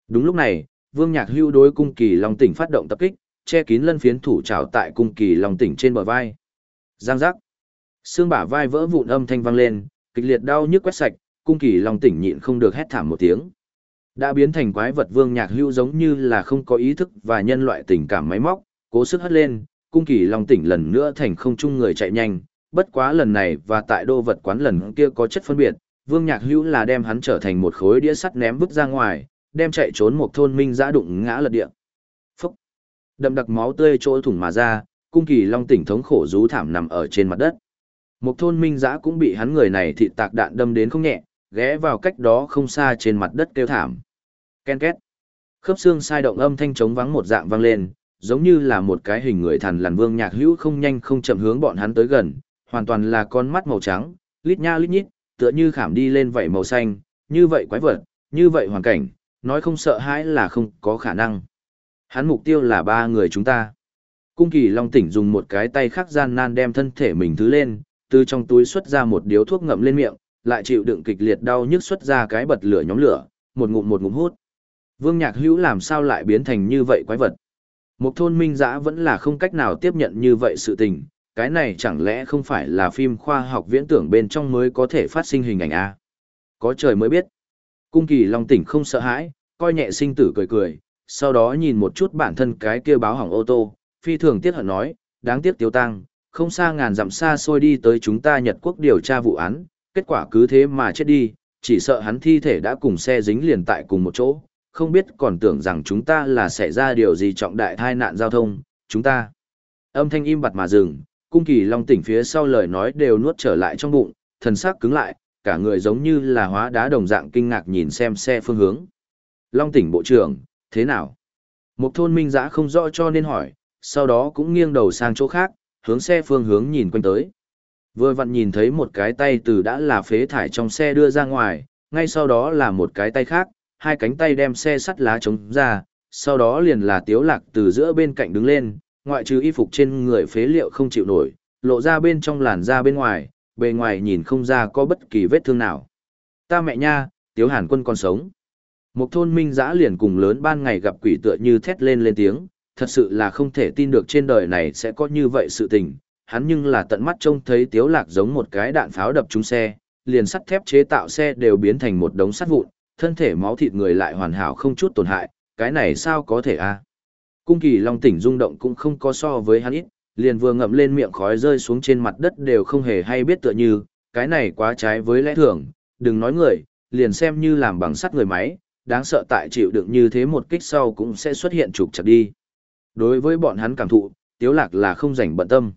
Đúng lúc này, Vương Nhạc Hưu đối cung kỳ Long tỉnh phát động tập kích, che kín lân phiến thủ trảo tại cung kỳ Long tỉnh trên bờ vai. Giang giác. Xương bả vai vỡ vụn âm thanh vang lên, kịch liệt đau nhức quét sạch, cung kỳ long tỉnh nhịn không được hét thảm một tiếng. Đã biến thành quái vật vương nhạc hưu giống như là không có ý thức và nhân loại tình cảm máy móc, cố sức hất lên, cung kỳ long tỉnh lần nữa thành không chung người chạy nhanh, bất quá lần này và tại đô vật quán lần kia có chất phân biệt, vương nhạc hưu là đem hắn trở thành một khối đĩa sắt ném vứt ra ngoài, đem chạy trốn một thôn minh giã đụng ngã lật địa. Phúc! Đậm đặc máu tươi trôi thủng mà ra, cung kỳ long tỉnh thống khổ rú thảm nằm ở trên mặt đất. Một thôn minh giã cũng bị hắn người này thịt tạc đạn đâm đến không nhẹ, ghé vào cách đó không xa trên mặt đất kêu thảm. Ken két. Khớp xương sai động âm thanh trống vắng một dạng vang lên, giống như là một cái hình người thần lằn vương nhạc hữu không nhanh không chậm hướng bọn hắn tới gần, hoàn toàn là con mắt màu trắng, lít nha lít nhít, tựa như khảm đi lên vảy màu xanh, như vậy quái vật, như vậy hoàn cảnh, nói không sợ hãi là không có khả năng. Hắn mục tiêu là ba người chúng ta. Cung kỳ Long tỉnh dùng một cái tay khác gian nan đem thân thể mình thứ lên, từ trong túi xuất ra một điếu thuốc ngậm lên miệng, lại chịu đựng kịch liệt đau nhức xuất ra cái bật lửa nhóm lửa, một ngụm một ngụm hút. Vương Nhạc Hữu làm sao lại biến thành như vậy quái vật? Một thôn minh giã vẫn là không cách nào tiếp nhận như vậy sự tình, cái này chẳng lẽ không phải là phim khoa học viễn tưởng bên trong mới có thể phát sinh hình ảnh A? Có trời mới biết. Cung kỳ Long tỉnh không sợ hãi, coi nhẹ sinh tử cười cười, sau đó nhìn một chút bản thân cái kia báo hỏng ô tô, phi thường tiếc hận nói, đáng tiếc tiêu tăng, không xa ngàn dặm xa xôi đi tới chúng ta Nhật Quốc điều tra vụ án, kết quả cứ thế mà chết đi, chỉ sợ hắn thi thể đã cùng xe dính liền tại cùng một chỗ, không biết còn tưởng rằng chúng ta là xảy ra điều gì trọng đại tai nạn giao thông, chúng ta. Âm thanh im bặt mà dừng, cung kỳ long tỉnh phía sau lời nói đều nuốt trở lại trong bụng, thần sắc cứng lại, cả người giống như là hóa đá đồng dạng kinh ngạc nhìn xem xe phương hướng. Long tỉnh bộ trưởng, thế nào? Một thôn minh giã không rõ cho nên hỏi, sau đó cũng nghiêng đầu sang chỗ khác, hướng xe phương hướng nhìn quanh tới. Vừa vặn nhìn thấy một cái tay từ đã là phế thải trong xe đưa ra ngoài, ngay sau đó là một cái tay khác, hai cánh tay đem xe sắt lá chống ra, sau đó liền là tiếu lạc từ giữa bên cạnh đứng lên, ngoại trừ y phục trên người phế liệu không chịu nổi, lộ ra bên trong làn da bên ngoài, bề ngoài nhìn không ra có bất kỳ vết thương nào. Ta mẹ nha, tiếu hàn quân còn sống. Một thôn minh giã liền cùng lớn ban ngày gặp quỷ tựa như thét lên lên tiếng, thật sự là không thể tin được trên đời này sẽ có như vậy sự tình, hắn nhưng là tận mắt trông thấy tiếu lạc giống một cái đạn pháo đập trúng xe, liền sắt thép chế tạo xe đều biến thành một đống sắt vụn, thân thể máu thịt người lại hoàn hảo không chút tổn hại, cái này sao có thể a? Cung kỳ long tỉnh rung động cũng không có so với hắn ít, liền vừa ngậm lên miệng khói rơi xuống trên mặt đất đều không hề hay biết tựa như, cái này quá trái với lẽ thường, đừng nói người, liền xem như làm bằng sắt người máy, đáng sợ tại chịu đựng như thế một kích sau cũng sẽ xuất hiện trục chặt đi. Đối với bọn hắn cảm thụ, tiếu lạc là không rảnh bận tâm.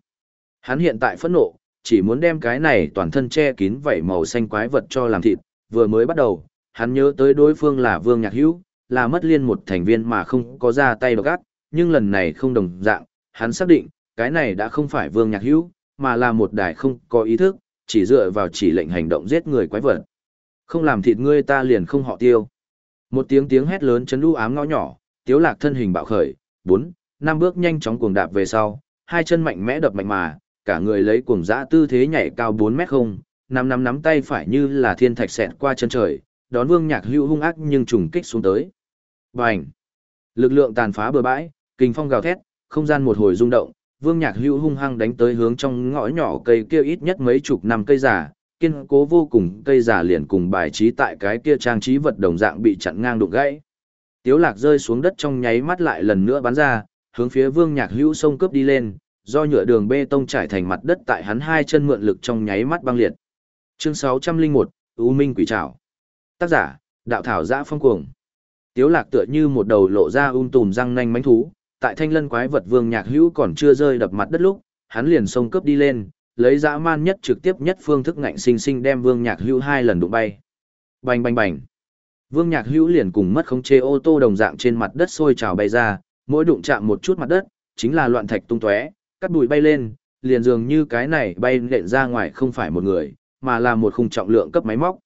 Hắn hiện tại phẫn nộ, chỉ muốn đem cái này toàn thân che kín vảy màu xanh quái vật cho làm thịt, vừa mới bắt đầu, hắn nhớ tới đối phương là Vương Nhạc Hữu, là mất liên một thành viên mà không có ra tay độc ác, nhưng lần này không đồng dạng, hắn xác định, cái này đã không phải Vương Nhạc Hữu, mà là một đài không có ý thức, chỉ dựa vào chỉ lệnh hành động giết người quái vật. Không làm thịt ngươi ta liền không họ tiêu. Một tiếng tiếng hét lớn chấn lũ ám ngõ nhỏ, tiếu lạc thân hình bạo khởi, bốn, năm bước nhanh chóng cuồng đạp về sau, hai chân mạnh mẽ đập mạnh mà, cả người lấy cuồng dã tư thế nhảy cao 4 mét không, nắm nắm nắm tay phải như là thiên thạch xẹt qua chân trời, đón Vương Nhạc Hữu hung ác nhưng trùng kích xuống tới. Bành! Lực lượng tàn phá bừa bãi, kinh phong gào thét, không gian một hồi rung động, Vương Nhạc Hữu hung hăng đánh tới hướng trong ngõ nhỏ cây kia ít nhất mấy chục năm cây giả, kiên cố vô cùng cây giả liền cùng bài trí tại cái kia trang trí vật đồng dạng bị chặn ngang đụng gãy. Tiếu Lạc rơi xuống đất trong nháy mắt lại lần nữa bắn ra, hướng phía Vương Nhạc Hữu sông cướp đi lên, do nhựa đường bê tông trải thành mặt đất tại hắn hai chân mượn lực trong nháy mắt băng liệt. Chương 601, U Minh Quỷ Trảo. Tác giả, Đạo Thảo Giã Phong Cuồng. Tiếu lạc tựa như một đầu lộ ra um tùm răng nanh mánh thú, tại thanh lân quái vật vương nhạc hữu còn chưa rơi đập mặt đất lúc, hắn liền xông cướp đi lên, lấy dã man nhất trực tiếp nhất phương thức ngạnh sinh sinh đem vương nhạc hữu hai lần đụng bay. Bành bành bành. Vương nhạc hữu liền cùng mất khống chế ô tô đồng dạng trên mặt đất sôi trào bay ra, mỗi đụng chạm một chút mặt đất, chính là loạn thạch tung tóe, cắt bụi bay lên, liền dường như cái này bay lện ra ngoài không phải một người, mà là một khung trọng lượng cấp máy móc.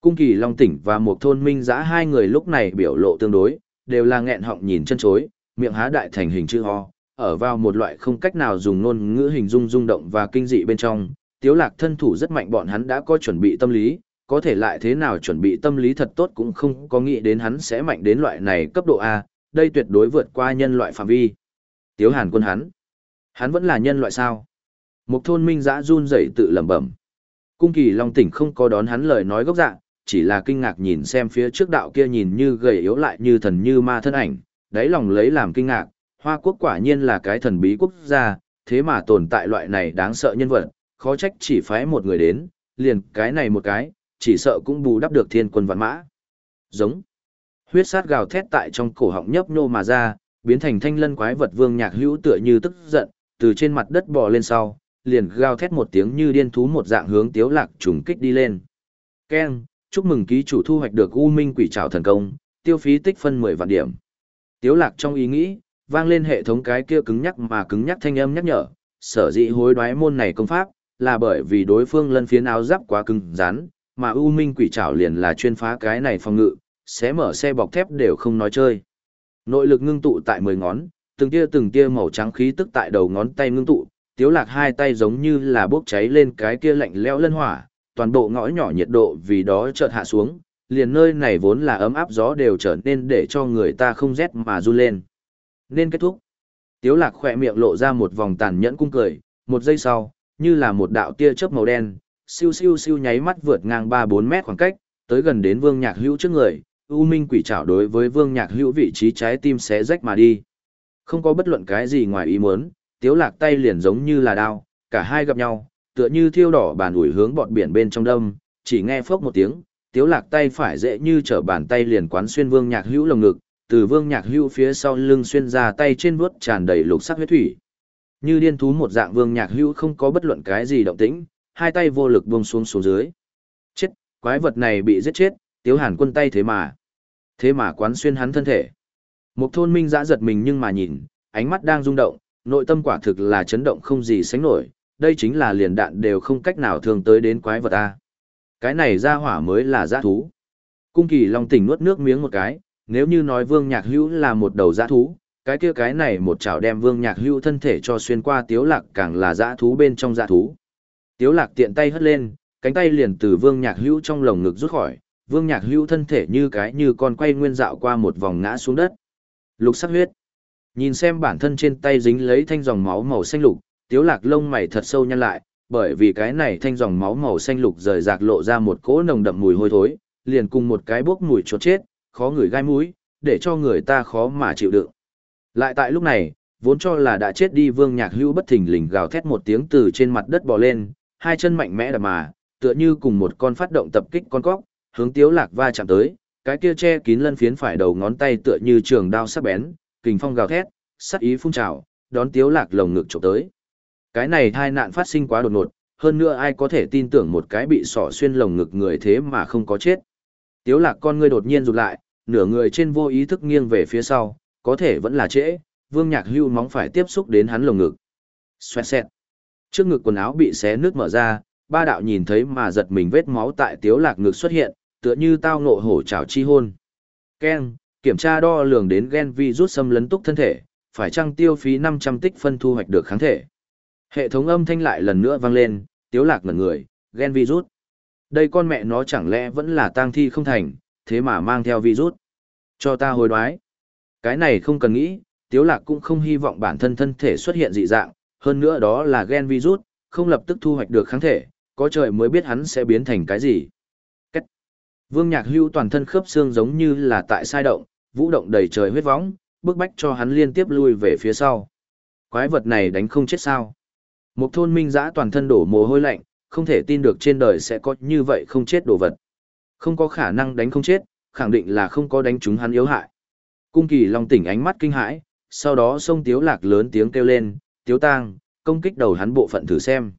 Cung kỳ Long Tỉnh và một thôn minh giã hai người lúc này biểu lộ tương đối, đều là nghẹn họng nhìn chân chối, miệng há đại thành hình chữ ho, ở vào một loại không cách nào dùng ngôn ngữ hình dung rung động và kinh dị bên trong. Tiếu lạc thân thủ rất mạnh bọn hắn đã có chuẩn bị tâm lý, có thể lại thế nào chuẩn bị tâm lý thật tốt cũng không có nghĩ đến hắn sẽ mạnh đến loại này cấp độ A, đây tuyệt đối vượt qua nhân loại phạm vi. Tiếu hàn quân hắn. Hắn vẫn là nhân loại sao? Một thôn minh giã run rẩy tự lẩm bẩm. Cung kỳ long tỉnh không có đón hắn lời nói gốc dạng, chỉ là kinh ngạc nhìn xem phía trước đạo kia nhìn như gầy yếu lại như thần như ma thân ảnh, đáy lòng lấy làm kinh ngạc, Hoa quốc quả nhiên là cái thần bí quốc gia, thế mà tồn tại loại này đáng sợ nhân vật, khó trách chỉ phái một người đến, liền cái này một cái, chỉ sợ cũng bù đắp được thiên quân vạn mã. Giống. Huyết sát gào thét tại trong cổ họng nhấp nhô mà ra, biến thành thanh lân quái vật vương nhạc hữu tựa như tức giận, từ trên mặt đất bò lên sau, liền gào thét một tiếng như điên thú một dạng hướng tiếu lạc trùng kích đi lên. Keng, chúc mừng ký chủ thu hoạch được U Minh Quỷ Trảo thần công, tiêu phí tích phân 10 vạn điểm. Tiếu lạc trong ý nghĩ, vang lên hệ thống cái kia cứng nhắc mà cứng nhắc thanh âm nhắc nhở, sở dĩ hối đoái môn này công pháp, là bởi vì đối phương lân phiến áo giáp quá cứng rắn, mà U Minh Quỷ Trảo liền là chuyên phá cái này phòng ngự, sẽ mở xe bọc thép đều không nói chơi. Nội lực ngưng tụ tại 10 ngón, từng tia từng tia màu trắng khí tức tại đầu ngón tay ngưng tụ, tiếu lạc hai tay giống như là bốc cháy lên cái kia lạnh lẽo lân hỏa, toàn bộ ngõ nhỏ nhiệt độ vì đó chợt hạ xuống, liền nơi này vốn là ấm áp gió đều trở nên để cho người ta không rét mà run lên. Nên kết thúc. Tiếu lạc khỏe miệng lộ ra một vòng tàn nhẫn cung cười, một giây sau, như là một đạo tia chớp màu đen, siêu siêu siêu nháy mắt vượt ngang 3-4 mét khoảng cách, tới gần đến vương nhạc hữu trước người, U Minh quỷ trảo đối với vương nhạc hữu vị trí trái tim xé rách mà đi. Không có bất luận cái gì ngoài ý muốn, tiếu lạc tay liền giống như là đao, cả hai gặp nhau, tựa như thiêu đỏ bàn ủi hướng bọt biển bên trong đâm, chỉ nghe phốc một tiếng, tiếu lạc tay phải dễ như trở bàn tay liền quán xuyên vương nhạc hữu lồng ngực, từ vương nhạc hữu phía sau lưng xuyên ra tay trên vuốt tràn đầy lục sắc huyết thủy. Như điên thú một dạng vương nhạc hữu không có bất luận cái gì động tĩnh, hai tay vô lực buông xuống xuống dưới. Chết, quái vật này bị giết chết, tiếu hàn quân tay thế mà. Thế mà quán xuyên hắn thân thể. Một thôn minh giã giật mình nhưng mà nhìn, ánh mắt đang rung động, nội tâm quả thực là chấn động không gì sánh nổi, đây chính là liền đạn đều không cách nào thường tới đến quái vật ta. Cái này ra hỏa mới là giã thú. Cung kỳ long tỉnh nuốt nước miếng một cái, nếu như nói vương nhạc hữu là một đầu giã thú, cái kia cái này một chảo đem vương nhạc hữu thân thể cho xuyên qua tiếu lạc càng là giã thú bên trong giã thú. Tiếu lạc tiện tay hất lên, cánh tay liền từ vương nhạc hữu trong lồng ngực rút khỏi, vương nhạc hữu thân thể như cái như con quay nguyên dạo qua một vòng ngã xuống đất. Lục sắc huyết. Nhìn xem bản thân trên tay dính lấy thanh dòng máu màu xanh lục, tiếu lạc lông mày thật sâu nhăn lại, bởi vì cái này thanh dòng máu màu xanh lục rời rạc lộ ra một cỗ nồng đậm mùi hôi thối, liền cùng một cái bốc mùi chốt chết, khó ngửi gai mũi, để cho người ta khó mà chịu đựng. Lại tại lúc này, vốn cho là đã chết đi vương nhạc hữu bất thình lình gào thét một tiếng từ trên mặt đất bò lên, hai chân mạnh mẽ đạp mà, tựa như cùng một con phát động tập kích con cóc, hướng tiếu lạc va chạm tới, cái kia che kín lân phiến phải đầu ngón tay tựa như trường đao sắc bén, kình phong gào thét, sắc ý phun trào, đón tiếu lạc lồng ngực chụp tới. Cái này tai nạn phát sinh quá đột ngột, hơn nữa ai có thể tin tưởng một cái bị sỏ xuyên lồng ngực người thế mà không có chết. Tiếu lạc con ngươi đột nhiên rụt lại, nửa người trên vô ý thức nghiêng về phía sau, có thể vẫn là trễ, vương nhạc hưu móng phải tiếp xúc đến hắn lồng ngực. Xoẹt xẹt. Trước ngực quần áo bị xé nước mở ra, ba đạo nhìn thấy mà giật mình vết máu tại tiếu lạc ngực xuất hiện, tựa như tao ngộ hổ trảo chi hôn. Ken, kiểm tra đo lường đến gen vi rút xâm lấn túc thân thể, phải chăng tiêu phí 500 tích phân thu hoạch được kháng thể. Hệ thống âm thanh lại lần nữa vang lên, tiếu lạc ngẩn người, gen virus. Đây con mẹ nó chẳng lẽ vẫn là tang thi không thành, thế mà mang theo virus. Cho ta hồi đoái. Cái này không cần nghĩ, tiếu lạc cũng không hy vọng bản thân thân thể xuất hiện dị dạng, hơn nữa đó là gen virus, không lập tức thu hoạch được kháng thể, có trời mới biết hắn sẽ biến thành cái gì. Vương Nhạc Hưu toàn thân khớp xương giống như là tại sai động, vũ động đầy trời huyết võng, bước bách cho hắn liên tiếp lui về phía sau. Quái vật này đánh không chết sao? Một thôn minh giã toàn thân đổ mồ hôi lạnh, không thể tin được trên đời sẽ có như vậy không chết đồ vật. Không có khả năng đánh không chết, khẳng định là không có đánh chúng hắn yếu hại. Cung kỳ long tỉnh ánh mắt kinh hãi, sau đó sông tiếu lạc lớn tiếng kêu lên, tiếu tang, công kích đầu hắn bộ phận thử xem.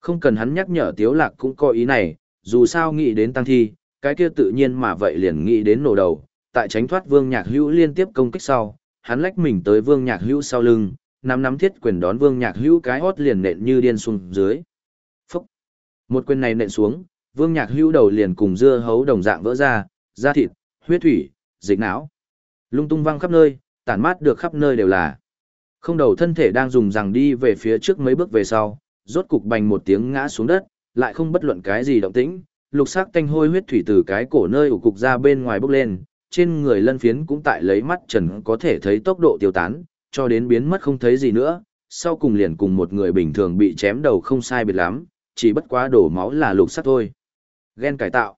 Không cần hắn nhắc nhở tiếu lạc cũng có ý này, dù sao nghĩ đến tăng thi, cái kia tự nhiên mà vậy liền nghĩ đến nổ đầu, tại tránh thoát vương nhạc hữu liên tiếp công kích sau, hắn lách mình tới vương nhạc hữu sau lưng, nắm nắm thiết quyền đón vương nhạc hữu cái hót liền nện như điên xuống dưới. Phúc! Một quyền này nện xuống, vương nhạc hữu đầu liền cùng dưa hấu đồng dạng vỡ ra, da thịt, huyết thủy, dịch não. Lung tung văng khắp nơi, tản mát được khắp nơi đều là. Không đầu thân thể đang dùng rằng đi về phía trước mấy bước về sau, rốt cục bành một tiếng ngã xuống đất, lại không bất luận cái gì động tĩnh, lục sắc tanh hôi huyết thủy từ cái cổ nơi ủ cục ra bên ngoài bốc lên, trên người lân phiến cũng tại lấy mắt trần có thể thấy tốc độ tiêu tán, cho đến biến mất không thấy gì nữa, sau cùng liền cùng một người bình thường bị chém đầu không sai biệt lắm, chỉ bất quá đổ máu là lục sắc thôi. Gen cải tạo.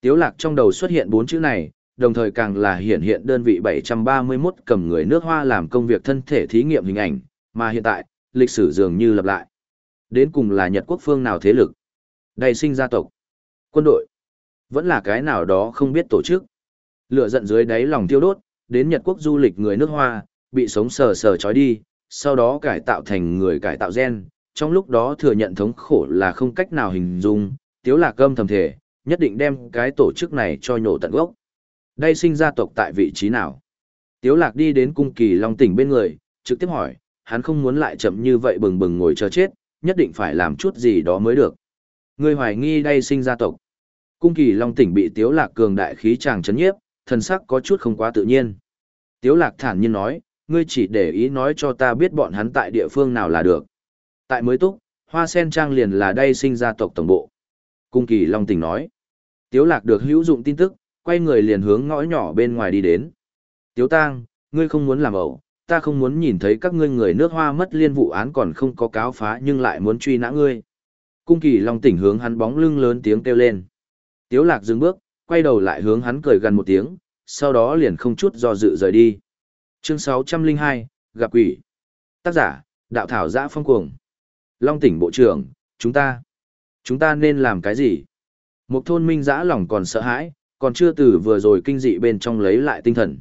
Tiếu lạc trong đầu xuất hiện bốn chữ này, đồng thời càng là hiện hiện đơn vị 731 cầm người nước hoa làm công việc thân thể thí nghiệm hình ảnh, mà hiện tại, lịch sử dường như lặp lại. Đến cùng là Nhật quốc phương nào thế lực? Đầy sinh gia tộc, quân đội, vẫn là cái nào đó không biết tổ chức. Lửa giận dưới đáy lòng tiêu đốt, đến Nhật quốc du lịch người nước hoa, bị sống sờ sờ trói đi, sau đó cải tạo thành người cải tạo gen, trong lúc đó thừa nhận thống khổ là không cách nào hình dung, tiếu lạc cơm thầm thể, nhất định đem cái tổ chức này cho nhổ tận gốc. Đây sinh gia tộc tại vị trí nào? Tiếu lạc đi đến cung kỳ long tỉnh bên người, trực tiếp hỏi, hắn không muốn lại chậm như vậy bừng bừng ngồi chờ chết, nhất định phải làm chút gì đó mới được. Người hoài nghi đây sinh gia tộc. Cung kỳ long tỉnh bị tiếu lạc cường đại khí chàng chấn nhiếp, thần sắc có chút không quá tự nhiên. Tiếu lạc thản nhiên nói, ngươi chỉ để ý nói cho ta biết bọn hắn tại địa phương nào là được. Tại mới túc, hoa sen trang liền là đây sinh ra tộc tổng bộ. Cung kỳ long tỉnh nói. Tiếu lạc được hữu dụng tin tức, quay người liền hướng ngõ nhỏ bên ngoài đi đến. Tiếu tang, ngươi không muốn làm ẩu, ta không muốn nhìn thấy các ngươi người nước hoa mất liên vụ án còn không có cáo phá nhưng lại muốn truy nã ngươi. Cung kỳ long tỉnh hướng hắn bóng lưng lớn tiếng kêu lên. Tiếu lạc dừng bước, quay đầu lại hướng hắn cười gần một tiếng, sau đó liền không chút do dự rời đi. Chương 602, gặp quỷ. Tác giả, đạo thảo giã phong cuồng. Long tỉnh bộ trưởng, chúng ta, chúng ta nên làm cái gì? Một thôn minh giã lòng còn sợ hãi, còn chưa từ vừa rồi kinh dị bên trong lấy lại tinh thần.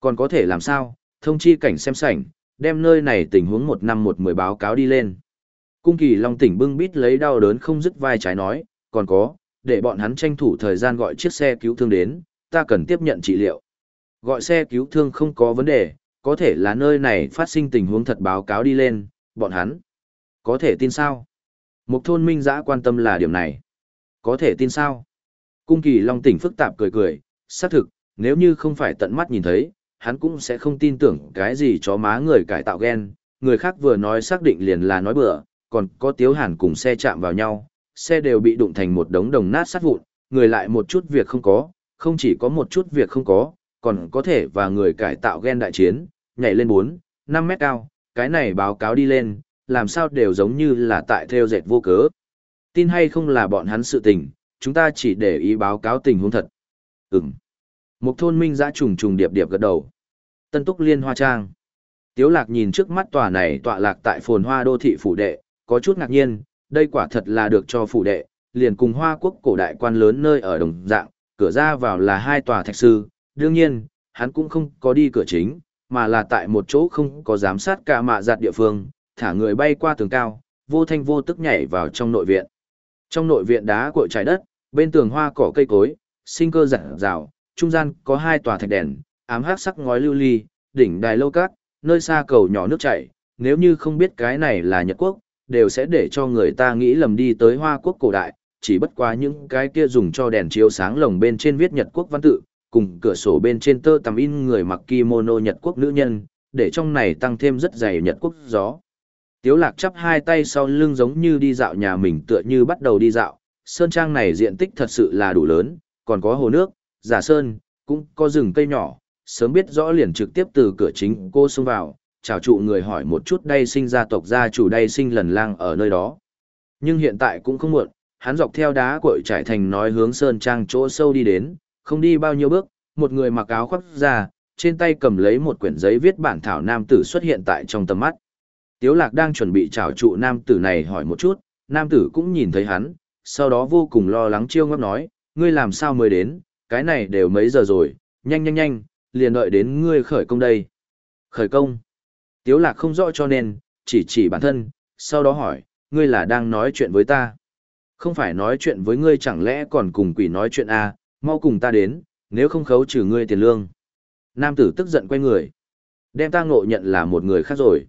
Còn có thể làm sao, thông chi cảnh xem sảnh, đem nơi này tình huống một năm một mười báo cáo đi lên. Cung kỳ Long tỉnh bưng bít lấy đau đớn không dứt vai trái nói, còn có, để bọn hắn tranh thủ thời gian gọi chiếc xe cứu thương đến, ta cần tiếp nhận trị liệu. Gọi xe cứu thương không có vấn đề, có thể là nơi này phát sinh tình huống thật báo cáo đi lên, bọn hắn. Có thể tin sao? Một thôn minh giã quan tâm là điểm này. Có thể tin sao? Cung kỳ Long tỉnh phức tạp cười cười, xác thực, nếu như không phải tận mắt nhìn thấy, hắn cũng sẽ không tin tưởng cái gì chó má người cải tạo gen, người khác vừa nói xác định liền là nói bừa, còn có tiếu hàn cùng xe chạm vào nhau, xe đều bị đụng thành một đống đồng nát sát vụn, người lại một chút việc không có, không chỉ có một chút việc không có, còn có thể và người cải tạo gen đại chiến, nhảy lên 4, 5 mét cao, cái này báo cáo đi lên, làm sao đều giống như là tại theo dệt vô cớ. Tin hay không là bọn hắn sự tình, chúng ta chỉ để ý báo cáo tình huống thật. Ừm. Một thôn minh giã trùng trùng điệp điệp gật đầu. Tân túc liên hoa trang. Tiếu lạc nhìn trước mắt tòa này tọa lạc tại phồn hoa đô thị phủ đệ, có chút ngạc nhiên, đây quả thật là được cho phủ đệ, liền cùng hoa quốc cổ đại quan lớn nơi ở đồng dạng, cửa ra vào là hai tòa thạch sư, đương nhiên, hắn cũng không có đi cửa chính, mà là tại một chỗ không có giám sát cả mạ giặt địa phương, thả người bay qua tường cao, vô thanh vô tức nhảy vào trong nội viện. Trong nội viện đá cội trái đất, bên tường hoa cỏ cây cối, sinh cơ rạng rào, trung gian có hai tòa thạch đèn, ám hắc sắc ngói lưu ly, đỉnh đài lâu cát, nơi xa cầu nhỏ nước chảy, nếu như không biết cái này là Nhật Quốc, đều sẽ để cho người ta nghĩ lầm đi tới Hoa Quốc cổ đại, chỉ bất quá những cái kia dùng cho đèn chiếu sáng lồng bên trên viết Nhật Quốc văn tự, cùng cửa sổ bên trên tơ tằm in người mặc kimono Nhật Quốc nữ nhân, để trong này tăng thêm rất dày Nhật Quốc gió. Tiếu lạc chắp hai tay sau lưng giống như đi dạo nhà mình tựa như bắt đầu đi dạo, sơn trang này diện tích thật sự là đủ lớn, còn có hồ nước, giả sơn, cũng có rừng cây nhỏ, sớm biết rõ liền trực tiếp từ cửa chính cô xông vào, chào trụ người hỏi một chút đây sinh gia tộc gia chủ đây sinh lần lang ở nơi đó. Nhưng hiện tại cũng không muộn, hắn dọc theo đá cội trải thành nói hướng sơn trang chỗ sâu đi đến, không đi bao nhiêu bước, một người mặc áo khoác ra, trên tay cầm lấy một quyển giấy viết bản thảo nam tử xuất hiện tại trong tầm mắt. Tiếu lạc đang chuẩn bị chào trụ nam tử này hỏi một chút, nam tử cũng nhìn thấy hắn, sau đó vô cùng lo lắng chiêu ngấp nói, ngươi làm sao mới đến, cái này đều mấy giờ rồi, nhanh nhanh nhanh, liền đợi đến ngươi khởi công đây. Khởi công. Tiếu lạc không rõ cho nên, chỉ chỉ bản thân, sau đó hỏi, ngươi là đang nói chuyện với ta. Không phải nói chuyện với ngươi chẳng lẽ còn cùng quỷ nói chuyện à, mau cùng ta đến, nếu không khấu trừ ngươi tiền lương. Nam tử tức giận quay người. Đem ta ngộ nhận là một người khác rồi.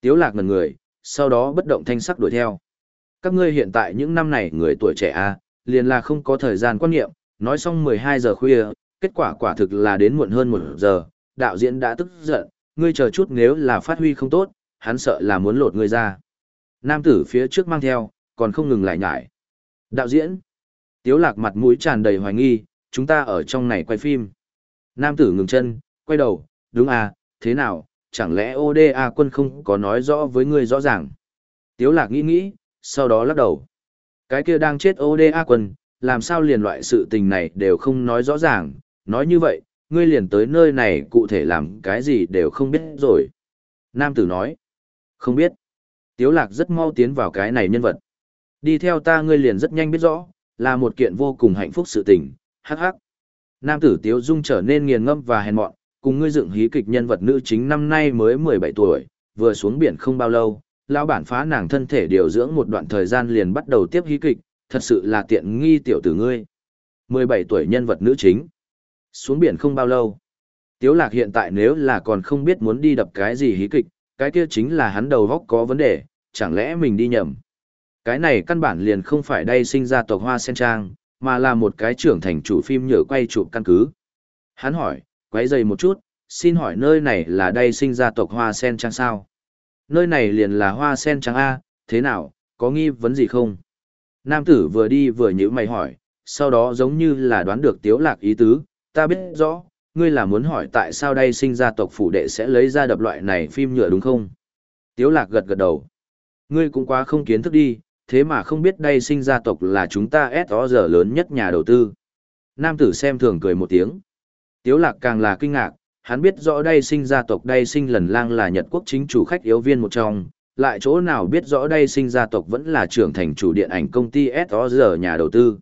Tiếu lạc ngần người, sau đó bất động thanh sắc đuổi theo. Các ngươi hiện tại những năm này người tuổi trẻ à, liền là không có thời gian quan niệm, nói xong 12 giờ khuya, kết quả quả thực là đến muộn hơn một giờ, đạo diễn đã tức giận, ngươi chờ chút nếu là phát huy không tốt, hắn sợ là muốn lột ngươi ra. Nam tử phía trước mang theo, còn không ngừng lại nhải. Đạo diễn. Tiếu lạc mặt mũi tràn đầy hoài nghi, chúng ta ở trong này quay phim. Nam tử ngừng chân, quay đầu, đúng à, thế nào, chẳng lẽ ODA quân không có nói rõ với ngươi rõ ràng. Tiếu lạc nghĩ nghĩ, sau đó lắc đầu. Cái kia đang chết ODA quân, làm sao liền loại sự tình này đều không nói rõ ràng, nói như vậy, ngươi liền tới nơi này cụ thể làm cái gì đều không biết rồi. Nam tử nói, không biết. Tiếu lạc rất mau tiến vào cái này nhân vật. Đi theo ta ngươi liền rất nhanh biết rõ, là một kiện vô cùng hạnh phúc sự tình, hắc hắc. Nam tử Tiếu Dung trở nên nghiền ngâm và hèn mọn, cùng ngươi dựng hí kịch nhân vật nữ chính năm nay mới 17 tuổi, vừa xuống biển không bao lâu, lão bản phá nàng thân thể điều dưỡng một đoạn thời gian liền bắt đầu tiếp hí kịch, thật sự là tiện nghi tiểu tử ngươi. 17 tuổi nhân vật nữ chính. Xuống biển không bao lâu. Tiếu lạc hiện tại nếu là còn không biết muốn đi đập cái gì hí kịch, cái kia chính là hắn đầu góc có vấn đề, chẳng lẽ mình đi nhầm. Cái này căn bản liền không phải đây sinh ra tộc hoa sen trang, mà là một cái trưởng thành chủ phim nhựa quay chụp căn cứ. Hắn hỏi, quấy dày một chút, xin hỏi nơi này là đây sinh ra tộc hoa sen trang sao? Nơi này liền là hoa sen trang A, thế nào, có nghi vấn gì không? Nam tử vừa đi vừa nhữ mày hỏi, sau đó giống như là đoán được tiếu lạc ý tứ, ta biết rõ, ngươi là muốn hỏi tại sao đây sinh ra tộc phủ đệ sẽ lấy ra đập loại này phim nhựa đúng không? Tiếu lạc gật gật đầu. Ngươi cũng quá không kiến thức đi, thế mà không biết đây sinh ra tộc là chúng ta S.O. giờ lớn nhất nhà đầu tư. Nam tử xem thường cười một tiếng. Tiếu lạc càng là kinh ngạc, hắn biết rõ đây sinh gia tộc đây sinh lần lang là Nhật quốc chính chủ khách yếu viên một trong, lại chỗ nào biết rõ đây sinh gia tộc vẫn là trưởng thành chủ điện ảnh công ty S.O.G. nhà đầu tư.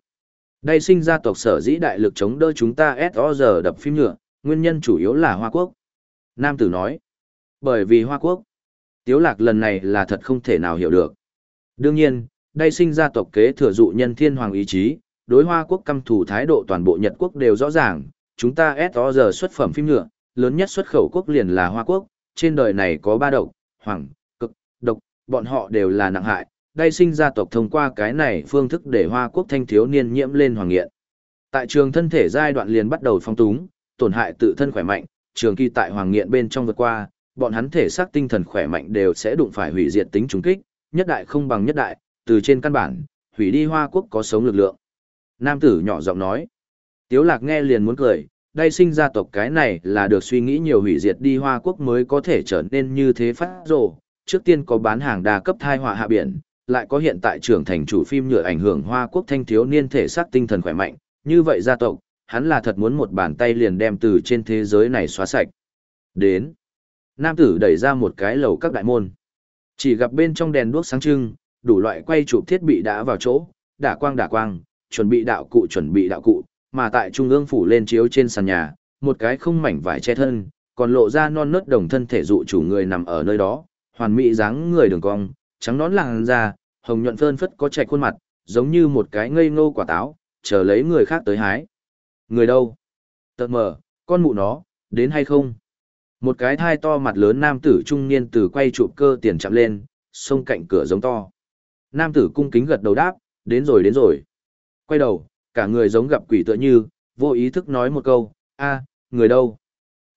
Đây sinh gia tộc sở dĩ đại lực chống đỡ chúng ta S.O.G. đập phim nhựa, nguyên nhân chủ yếu là Hoa Quốc. Nam tử nói, bởi vì Hoa Quốc, Tiếu lạc lần này là thật không thể nào hiểu được. Đương nhiên, đây sinh gia tộc kế thừa dụ nhân thiên hoàng ý chí, đối Hoa Quốc căm thù thái độ toàn bộ Nhật Quốc đều rõ ràng, chúng ta S.O.G. xuất phẩm phim nhựa, lớn nhất xuất khẩu quốc liền là Hoa Quốc, trên đời này có ba độc, hoàng, cực, độc, bọn họ đều là nặng hại, đây sinh gia tộc thông qua cái này phương thức để Hoa Quốc thanh thiếu niên nhiễm lên hoàng nghiện. Tại trường thân thể giai đoạn liền bắt đầu phong túng, tổn hại tự thân khỏe mạnh, trường kỳ tại hoàng nghiện bên trong vượt qua, bọn hắn thể xác tinh thần khỏe mạnh đều sẽ đụng phải hủy diệt tính trùng kích, nhất đại không bằng nhất đại, từ trên căn bản, hủy đi Hoa Quốc có sống lực lượng. Nam tử nhỏ giọng nói. Tiếu lạc nghe liền muốn cười, đây sinh gia tộc cái này là được suy nghĩ nhiều hủy diệt đi Hoa Quốc mới có thể trở nên như thế phát rồ. Trước tiên có bán hàng đa cấp thai họa hạ biển, lại có hiện tại trưởng thành chủ phim nhựa ảnh hưởng Hoa Quốc thanh thiếu niên thể xác tinh thần khỏe mạnh, như vậy gia tộc, hắn là thật muốn một bàn tay liền đem từ trên thế giới này xóa sạch. Đến, nam tử đẩy ra một cái lầu các đại môn. Chỉ gặp bên trong đèn đuốc sáng trưng, đủ loại quay chụp thiết bị đã vào chỗ, đả quang đả quang, chuẩn bị đạo cụ chuẩn bị đạo cụ, mà tại trung ương phủ lên chiếu trên sàn nhà, một cái không mảnh vải che thân, còn lộ ra non nớt đồng thân thể dụ chủ người nằm ở nơi đó, hoàn mỹ dáng người đường cong, trắng nón làng ra, hồng nhuận phơn phất có chạy khuôn mặt, giống như một cái ngây ngô quả táo, chờ lấy người khác tới hái. Người đâu? Tật mờ, con mụ nó, đến hay không? Một cái thai to mặt lớn nam tử trung niên từ quay chụp cơ tiền chạm lên, xông cạnh cửa giống to. Nam tử cung kính gật đầu đáp, đến rồi đến rồi. Quay đầu, cả người giống gặp quỷ tựa như, vô ý thức nói một câu, a, người đâu?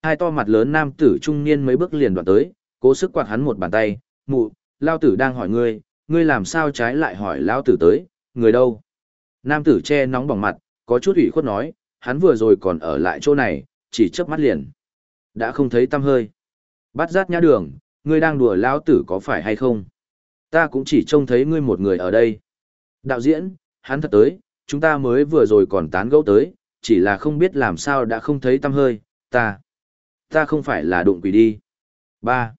Hai to mặt lớn nam tử trung niên mấy bước liền đoạn tới, cố sức quạt hắn một bàn tay, mụ, lao tử đang hỏi ngươi, ngươi làm sao trái lại hỏi lao tử tới, người đâu? Nam tử che nóng bỏng mặt, có chút ủy khuất nói, hắn vừa rồi còn ở lại chỗ này, chỉ chớp mắt liền. Đã không thấy tâm hơi. Bắt rát nhã đường, ngươi đang đùa lao tử có phải hay không? Ta cũng chỉ trông thấy ngươi một người ở đây. Đạo diễn, hắn thật tới, chúng ta mới vừa rồi còn tán gẫu tới, chỉ là không biết làm sao đã không thấy tâm hơi, ta. Ta không phải là đụng quỷ đi. ba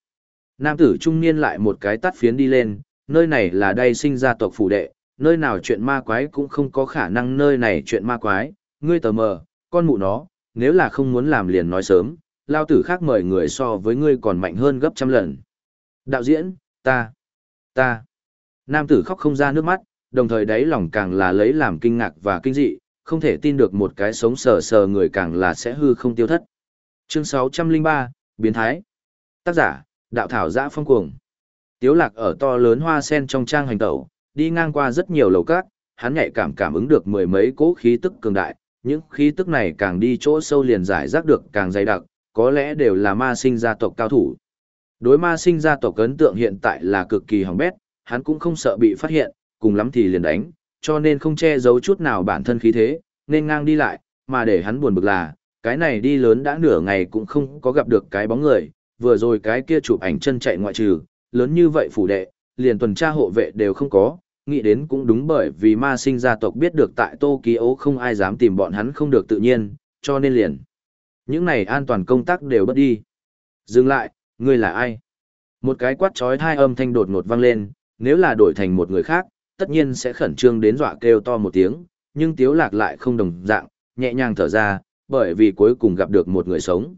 Nam tử trung niên lại một cái tắt phiến đi lên, nơi này là đây sinh ra tộc phủ đệ, nơi nào chuyện ma quái cũng không có khả năng nơi này chuyện ma quái, ngươi tờ mờ, con mụ nó, nếu là không muốn làm liền nói sớm, lao tử khác mời người so với ngươi còn mạnh hơn gấp trăm lần. Đạo diễn, ta, ta. Nam tử khóc không ra nước mắt, đồng thời đáy lòng càng là lấy làm kinh ngạc và kinh dị, không thể tin được một cái sống sờ sờ người càng là sẽ hư không tiêu thất. Chương 603, Biến Thái Tác giả, Đạo Thảo Giã Phong Cuồng Tiếu lạc ở to lớn hoa sen trong trang hành tẩu, đi ngang qua rất nhiều lầu cát, hắn nhạy cảm cảm ứng được mười mấy cỗ khí tức cường đại, những khí tức này càng đi chỗ sâu liền giải rác được càng dày đặc, có lẽ đều là ma sinh gia tộc cao thủ. Đối ma sinh gia tộc ấn tượng hiện tại là cực kỳ hỏng bét, hắn cũng không sợ bị phát hiện, cùng lắm thì liền đánh, cho nên không che giấu chút nào bản thân khí thế, nên ngang đi lại, mà để hắn buồn bực là, cái này đi lớn đã nửa ngày cũng không có gặp được cái bóng người, vừa rồi cái kia chụp ảnh chân chạy ngoại trừ, lớn như vậy phủ đệ, liền tuần tra hộ vệ đều không có, nghĩ đến cũng đúng bởi vì ma sinh gia tộc biết được tại Tokyo không ai dám tìm bọn hắn không được tự nhiên, cho nên liền. Những này an toàn công tác đều bất đi. Dừng lại, ngươi là ai? Một cái quát trói hai âm thanh đột ngột vang lên, nếu là đổi thành một người khác, tất nhiên sẽ khẩn trương đến dọa kêu to một tiếng, nhưng Tiếu Lạc lại không đồng dạng, nhẹ nhàng thở ra, bởi vì cuối cùng gặp được một người sống.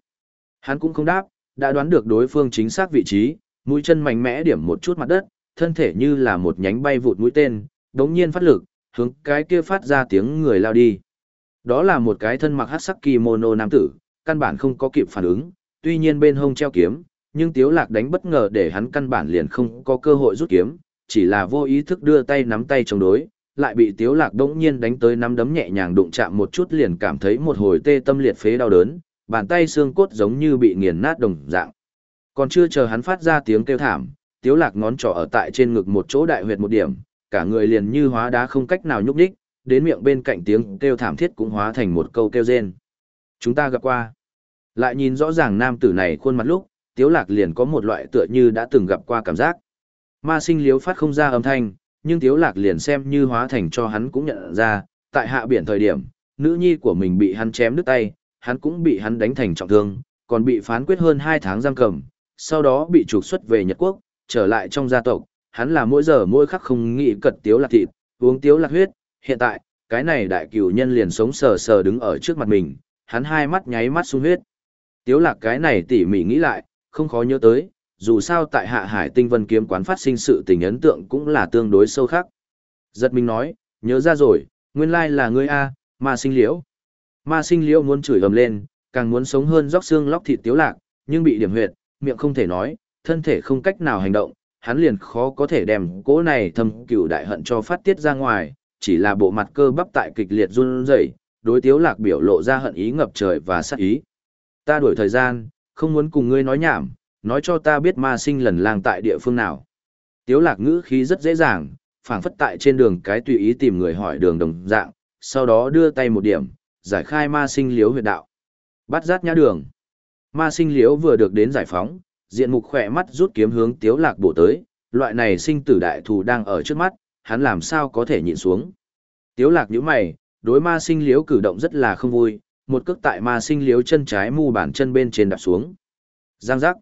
Hắn cũng không đáp, đã đoán được đối phương chính xác vị trí, mũi chân mạnh mẽ điểm một chút mặt đất, thân thể như là một nhánh bay vụt mũi tên, đống nhiên phát lực, hướng cái kia phát ra tiếng người lao đi. Đó là một cái thân mặc hắc sắc kimono nam tử, căn bản không có kịp phản ứng, tuy nhiên bên hông treo kiếm, nhưng Tiếu Lạc đánh bất ngờ để hắn căn bản liền không có cơ hội rút kiếm, chỉ là vô ý thức đưa tay nắm tay chống đối, lại bị Tiếu Lạc đống nhiên đánh tới nắm đấm nhẹ nhàng đụng chạm một chút liền cảm thấy một hồi tê tâm liệt phế đau đớn, bàn tay xương cốt giống như bị nghiền nát đồng dạng. Còn chưa chờ hắn phát ra tiếng kêu thảm, Tiếu Lạc ngón trỏ ở tại trên ngực một chỗ đại huyệt một điểm, cả người liền như hóa đá không cách nào nhúc nhích, đến miệng bên cạnh tiếng kêu thảm thiết cũng hóa thành một câu kêu rên. Chúng ta gặp qua. Lại nhìn rõ ràng nam tử này khuôn mặt lúc, Tiếu Lạc liền có một loại tựa như đã từng gặp qua cảm giác. Ma sinh liếu phát không ra âm thanh, nhưng Tiếu Lạc liền xem như hóa thành cho hắn cũng nhận ra, tại hạ biển thời điểm, nữ nhi của mình bị hắn chém đứt tay, hắn cũng bị hắn đánh thành trọng thương, còn bị phán quyết hơn 2 tháng giam cầm, sau đó bị trục xuất về Nhật Quốc, trở lại trong gia tộc, hắn là mỗi giờ mỗi khắc không nghĩ cật Tiếu Lạc thịt, uống Tiếu Lạc huyết, hiện tại, cái này đại cửu nhân liền sống sờ sờ đứng ở trước mặt mình, hắn hai mắt nháy mắt sung huyết. Tiếu Lạc cái này tỉ mỉ nghĩ lại, không khó nhớ tới, dù sao tại hạ hải tinh vân kiếm quán phát sinh sự tình ấn tượng cũng là tương đối sâu khắc. Giật mình nói, nhớ ra rồi, nguyên lai là ngươi A, mà sinh liễu. Ma sinh liễu muốn chửi ầm lên, càng muốn sống hơn róc xương lóc thịt tiếu lạc, nhưng bị điểm huyệt, miệng không thể nói, thân thể không cách nào hành động, hắn liền khó có thể đem cỗ này thâm cửu đại hận cho phát tiết ra ngoài, chỉ là bộ mặt cơ bắp tại kịch liệt run rẩy, đối tiếu lạc biểu lộ ra hận ý ngập trời và sát ý. Ta đuổi thời gian, không muốn cùng ngươi nói nhảm, nói cho ta biết ma sinh lần lang tại địa phương nào. Tiếu lạc ngữ khí rất dễ dàng, phảng phất tại trên đường cái tùy ý tìm người hỏi đường đồng dạng, sau đó đưa tay một điểm, giải khai ma sinh liếu huyệt đạo. Bắt rát nhã đường. Ma sinh liếu vừa được đến giải phóng, diện mục khỏe mắt rút kiếm hướng tiếu lạc bổ tới, loại này sinh tử đại thù đang ở trước mắt, hắn làm sao có thể nhịn xuống. Tiếu lạc nhíu mày, đối ma sinh liếu cử động rất là không vui, một cước tại ma sinh liếu chân trái mu bàn chân bên trên đạp xuống. Giang giác.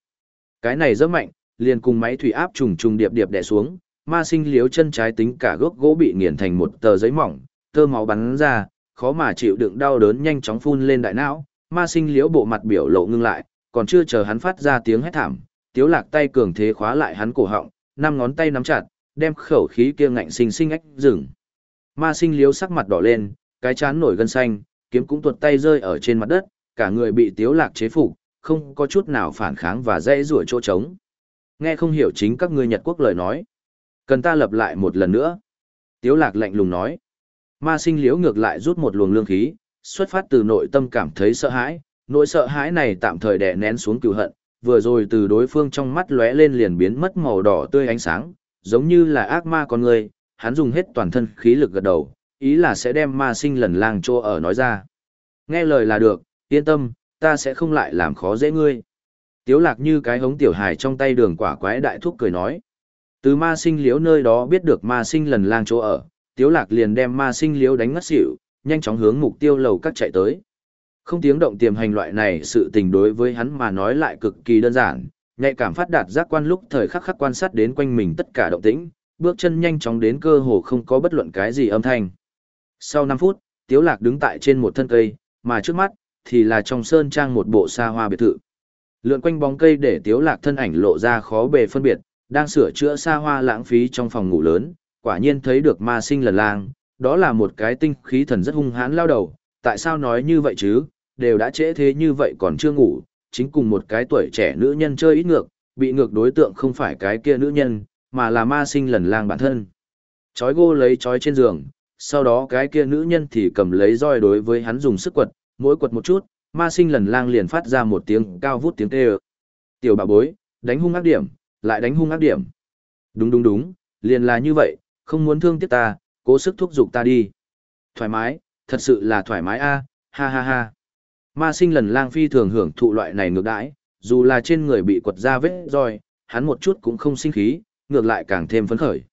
Cái này rất mạnh, liền cùng máy thủy áp trùng trùng điệp điệp đè xuống, ma sinh liếu chân trái tính cả gốc gỗ bị nghiền thành một tờ giấy mỏng, tơ máu bắn ra, khó mà chịu đựng đau đớn nhanh chóng phun lên đại não, ma sinh liếu bộ mặt biểu lộ ngưng lại, còn chưa chờ hắn phát ra tiếng hét thảm, tiếu lạc tay cường thế khóa lại hắn cổ họng, năm ngón tay nắm chặt, đem khẩu khí kia ngạnh sinh sinh ách dừng. Ma sinh liếu sắc mặt đỏ lên, cái chán nổi gân xanh, kiếm cũng tuột tay rơi ở trên mặt đất, cả người bị tiếu lạc chế phục, không có chút nào phản kháng và dễ rủa chỗ trống. Nghe không hiểu chính các ngươi Nhật Quốc lời nói. Cần ta lập lại một lần nữa. Tiếu lạc lạnh lùng nói. Ma sinh liễu ngược lại rút một luồng lương khí, xuất phát từ nội tâm cảm thấy sợ hãi, nỗi sợ hãi này tạm thời đè nén xuống cừu hận, vừa rồi từ đối phương trong mắt lóe lên liền biến mất màu đỏ tươi ánh sáng, giống như là ác ma con người, hắn dùng hết toàn thân khí lực gật đầu, ý là sẽ đem ma sinh lần lang trô ở nói ra. Nghe lời là được, yên tâm, ta sẽ không lại làm khó dễ ngươi. Tiếu lạc như cái hống tiểu hài trong tay đường quả quái đại thúc cười nói. Từ ma sinh liễu nơi đó biết được ma sinh lần lang chỗ ở, tiếu lạc liền đem ma sinh liếu đánh ngất xỉu, nhanh chóng hướng mục tiêu lầu các chạy tới. Không tiếng động tiềm hành loại này sự tình đối với hắn mà nói lại cực kỳ đơn giản, nhạy cảm phát đạt giác quan lúc thời khắc khắc quan sát đến quanh mình tất cả động tĩnh, bước chân nhanh chóng đến cơ hồ không có bất luận cái gì âm thanh. Sau 5 phút, Tiếu Lạc đứng tại trên một thân cây, mà trước mắt, thì là trong sơn trang một bộ xa hoa biệt thự. Lượn quanh bóng cây để Tiếu Lạc thân ảnh lộ ra khó bề phân biệt, đang sửa chữa xa hoa lãng phí trong phòng ngủ lớn, quả nhiên thấy được ma sinh lần lang, đó là một cái tinh khí thần rất hung hãn lao đầu, tại sao nói như vậy chứ, đều đã trễ thế như vậy còn chưa ngủ, chính cùng một cái tuổi trẻ nữ nhân chơi ít ngược, bị ngược đối tượng không phải cái kia nữ nhân, mà là ma sinh lần lang bản thân. Chói gô lấy chói trên giường, sau đó cái kia nữ nhân thì cầm lấy roi đối với hắn dùng sức quật, mỗi quật một chút, ma sinh lần lang liền phát ra một tiếng cao vút tiếng kêu. Tiểu bà bối, đánh hung ác điểm, lại đánh hung ác điểm. Đúng đúng đúng, liền là như vậy, không muốn thương tiếc ta, cố sức thúc giục ta đi. Thoải mái, thật sự là thoải mái a, ha ha ha. Ma sinh lần lang phi thường hưởng thụ loại này ngược đãi, dù là trên người bị quật ra vết roi, hắn một chút cũng không sinh khí, ngược lại càng thêm phấn khởi.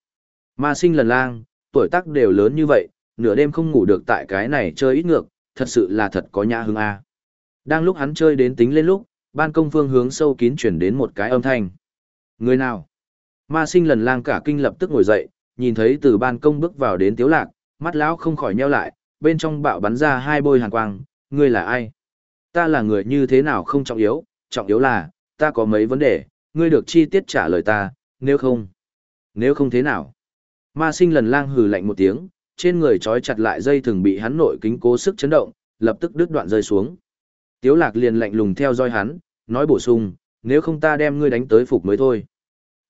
Ma sinh lần lang, tuổi tác đều lớn như vậy, nửa đêm không ngủ được tại cái này chơi ít ngược, thật sự là thật có nhã hương a. Đang lúc hắn chơi đến tính lên lúc, ban công phương hướng sâu kín chuyển đến một cái âm thanh. Người nào? Ma sinh lần lang cả kinh lập tức ngồi dậy, nhìn thấy từ ban công bước vào đến tiếu lạc, mắt lão không khỏi nheo lại, bên trong bạo bắn ra hai bôi hàn quang, ngươi là ai? Ta là người như thế nào không trọng yếu, trọng yếu là, ta có mấy vấn đề, ngươi được chi tiết trả lời ta, nếu không. Nếu không thế nào? Ma sinh lần lang hừ lạnh một tiếng, trên người trói chặt lại dây thường bị hắn nội kính cố sức chấn động, lập tức đứt đoạn rơi xuống. Tiếu lạc liền lạnh lùng theo dõi hắn, nói bổ sung, nếu không ta đem ngươi đánh tới phục mới thôi.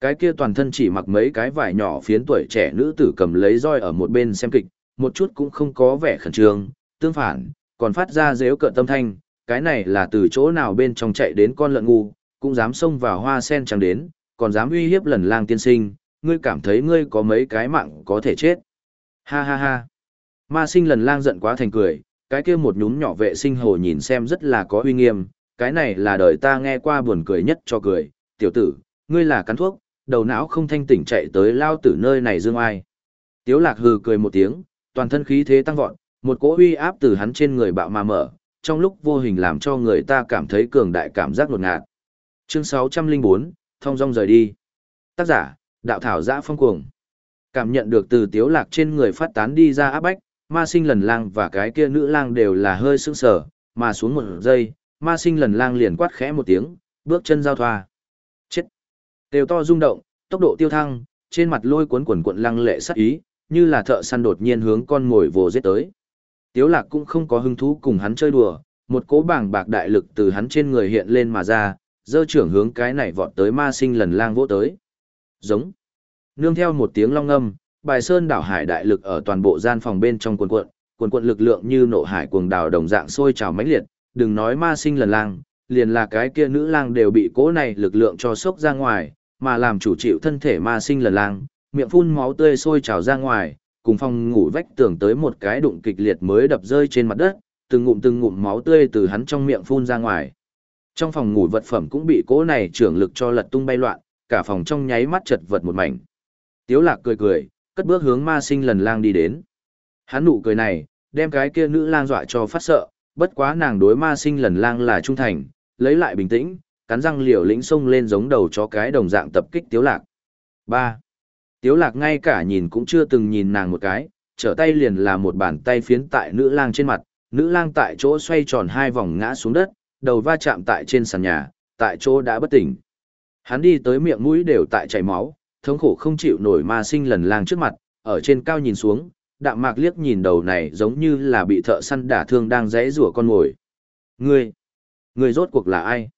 Cái kia toàn thân chỉ mặc mấy cái vải nhỏ phiến tuổi trẻ nữ tử cầm lấy roi ở một bên xem kịch, một chút cũng không có vẻ khẩn trương, tương phản, còn phát ra dếu cợt tâm thanh, cái này là từ chỗ nào bên trong chạy đến con lợn ngu, cũng dám xông vào hoa sen chẳng đến, còn dám uy hiếp lần lang tiên sinh, ngươi cảm thấy ngươi có mấy cái mạng có thể chết. Ha ha ha. Ma sinh lần lang giận quá thành cười, cái kia một nhúm nhỏ vệ sinh hồ nhìn xem rất là có uy nghiêm, cái này là đời ta nghe qua buồn cười nhất cho cười, tiểu tử, ngươi là cắn thuốc, đầu não không thanh tỉnh chạy tới lao tử nơi này dương ai. Tiếu lạc hừ cười một tiếng, toàn thân khí thế tăng vọt, một cỗ uy áp từ hắn trên người bạo mà mở, trong lúc vô hình làm cho người ta cảm thấy cường đại cảm giác ngột ngạt. Chương 604, thông dong rời đi. Tác giả, đạo thảo giã phong cuồng. Cảm nhận được từ tiếu lạc trên người phát tán đi ra áp bách, ma sinh lần lang và cái kia nữ lang đều là hơi sững sờ, mà xuống một giây, ma sinh lần lang liền quát khẽ một tiếng, bước chân giao thoa. Đều to rung động, tốc độ tiêu thăng, trên mặt lôi cuốn quần cuộn lăng lệ sắc ý, như là thợ săn đột nhiên hướng con ngồi vồ giết tới. Tiếu lạc cũng không có hứng thú cùng hắn chơi đùa, một cỗ bảng bạc đại lực từ hắn trên người hiện lên mà ra, dơ trưởng hướng cái này vọt tới ma sinh lần lang vỗ tới. Giống. Nương theo một tiếng long âm, bài sơn đảo hải đại lực ở toàn bộ gian phòng bên trong quần cuộn, quần cuộn lực lượng như nộ hải cuồng đảo đồng dạng sôi trào mãnh liệt, đừng nói ma sinh lần lang, liền là cái kia nữ lang đều bị cỗ này lực lượng cho sốc ra ngoài, mà làm chủ chịu thân thể ma sinh lần lang, miệng phun máu tươi sôi trào ra ngoài, cùng phòng ngủ vách tường tới một cái đụng kịch liệt mới đập rơi trên mặt đất, từng ngụm từng ngụm máu tươi từ hắn trong miệng phun ra ngoài. Trong phòng ngủ vật phẩm cũng bị cỗ này trưởng lực cho lật tung bay loạn, cả phòng trong nháy mắt chật vật một mảnh. Tiếu lạc cười cười, cất bước hướng ma sinh lần lang đi đến. Hắn nụ cười này, đem cái kia nữ lang dọa cho phát sợ, bất quá nàng đối ma sinh lần lang là trung thành, lấy lại bình tĩnh, cắn răng liều lĩnh xông lên giống đầu chó cái đồng dạng tập kích tiếu lạc. 3. Tiếu lạc ngay cả nhìn cũng chưa từng nhìn nàng một cái, trở tay liền là một bàn tay phiến tại nữ lang trên mặt, nữ lang tại chỗ xoay tròn hai vòng ngã xuống đất, đầu va chạm tại trên sàn nhà, tại chỗ đã bất tỉnh. Hắn đi tới miệng mũi đều tại chảy máu, thống khổ không chịu nổi ma sinh lần lang trước mặt, ở trên cao nhìn xuống, đạm mạc liếc nhìn đầu này giống như là bị thợ săn đả thương đang rẽ rủa con mồi. Ngươi, ngươi rốt cuộc là ai?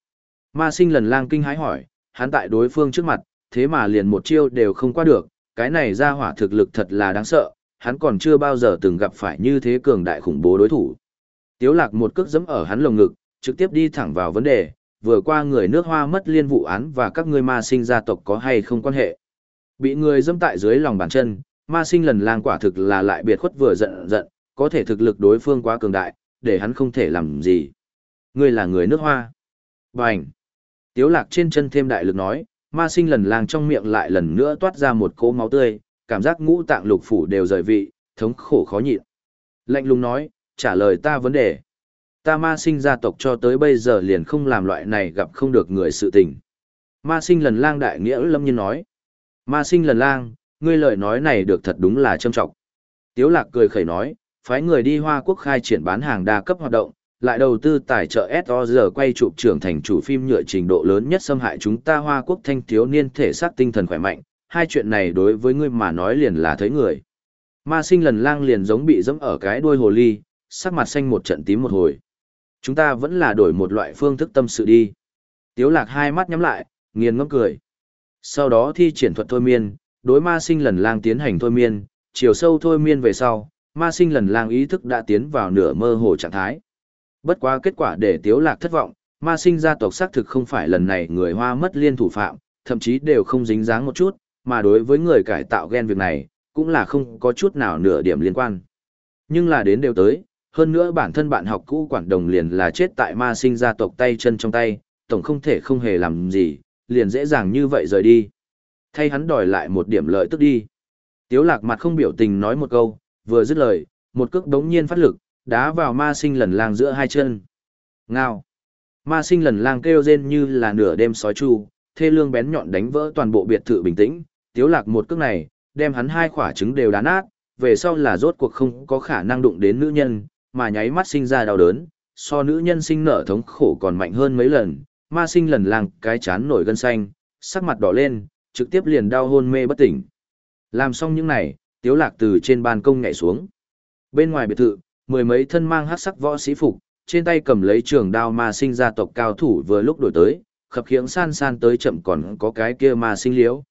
Ma sinh lần lang kinh hái hỏi, hắn tại đối phương trước mặt, thế mà liền một chiêu đều không qua được, cái này ra hỏa thực lực thật là đáng sợ, hắn còn chưa bao giờ từng gặp phải như thế cường đại khủng bố đối thủ. Tiếu lạc một cước giẫm ở hắn lồng ngực, trực tiếp đi thẳng vào vấn đề, vừa qua người nước hoa mất liên vụ án và các ngươi ma sinh gia tộc có hay không quan hệ. Bị người dâm tại dưới lòng bàn chân, ma sinh lần lang quả thực là lại biệt khuất vừa giận giận, có thể thực lực đối phương quá cường đại, để hắn không thể làm gì. Ngươi là người nước hoa. Bành. Tiếu lạc trên chân thêm đại lực nói, ma sinh lần lang trong miệng lại lần nữa toát ra một cỗ máu tươi, cảm giác ngũ tạng lục phủ đều rời vị, thống khổ khó nhịn. Lạnh lùng nói, trả lời ta vấn đề. Ta ma sinh gia tộc cho tới bây giờ liền không làm loại này gặp không được người sự tình. Ma sinh lần lang đại nghĩa lâm nhiên nói. Ma sinh lần lang, ngươi lời nói này được thật đúng là trâm trọng. Tiếu lạc cười khẩy nói, phái người đi Hoa Quốc khai triển bán hàng đa cấp hoạt động, lại đầu tư tài trợ SOG quay chụp trưởng thành chủ phim nhựa trình độ lớn nhất xâm hại chúng ta Hoa Quốc thanh thiếu niên thể xác tinh thần khỏe mạnh, hai chuyện này đối với ngươi mà nói liền là thấy người. Ma sinh lần lang liền giống bị dẫm ở cái đuôi hồ ly, sắc mặt xanh một trận tím một hồi. Chúng ta vẫn là đổi một loại phương thức tâm sự đi. Tiếu lạc hai mắt nhắm lại, nghiền ngẫm cười. Sau đó thi triển thuật thôi miên, đối ma sinh lần lang tiến hành thôi miên, chiều sâu thôi miên về sau, ma sinh lần lang ý thức đã tiến vào nửa mơ hồ trạng thái. Bất quá kết quả để tiếu lạc thất vọng, ma sinh gia tộc xác thực không phải lần này người hoa mất liên thủ phạm, thậm chí đều không dính dáng một chút, mà đối với người cải tạo gen việc này, cũng là không có chút nào nửa điểm liên quan. Nhưng là đến đều tới, hơn nữa bản thân bạn học cũ quản đồng liền là chết tại ma sinh gia tộc tay chân trong tay, tổng không thể không hề làm gì, liền dễ dàng như vậy rời đi. Thay hắn đòi lại một điểm lợi tức đi. Tiếu lạc mặt không biểu tình nói một câu, vừa dứt lời, một cước đống nhiên phát lực, đá vào ma sinh lần lang giữa hai chân. Ngao. Ma sinh lần lang kêu rên như là nửa đêm sói chu, thê lương bén nhọn đánh vỡ toàn bộ biệt thự bình tĩnh, tiếu lạc một cước này, đem hắn hai quả trứng đều đá nát, về sau là rốt cuộc không có khả năng đụng đến nữ nhân, mà nháy mắt sinh ra đau đớn, so nữ nhân sinh nở thống khổ còn mạnh hơn mấy lần, ma sinh lần lang cái chán nổi gân xanh, sắc mặt đỏ lên, trực tiếp liền đau hôn mê bất tỉnh. Làm xong những này, tiếu lạc từ trên ban công nhảy xuống. Bên ngoài biệt thự, mười mấy thân mang hắc sắc võ sĩ phục, trên tay cầm lấy trường đao ma sinh gia tộc cao thủ vừa lúc đổi tới, khập khiễng san san tới chậm còn có cái kia ma sinh liếu.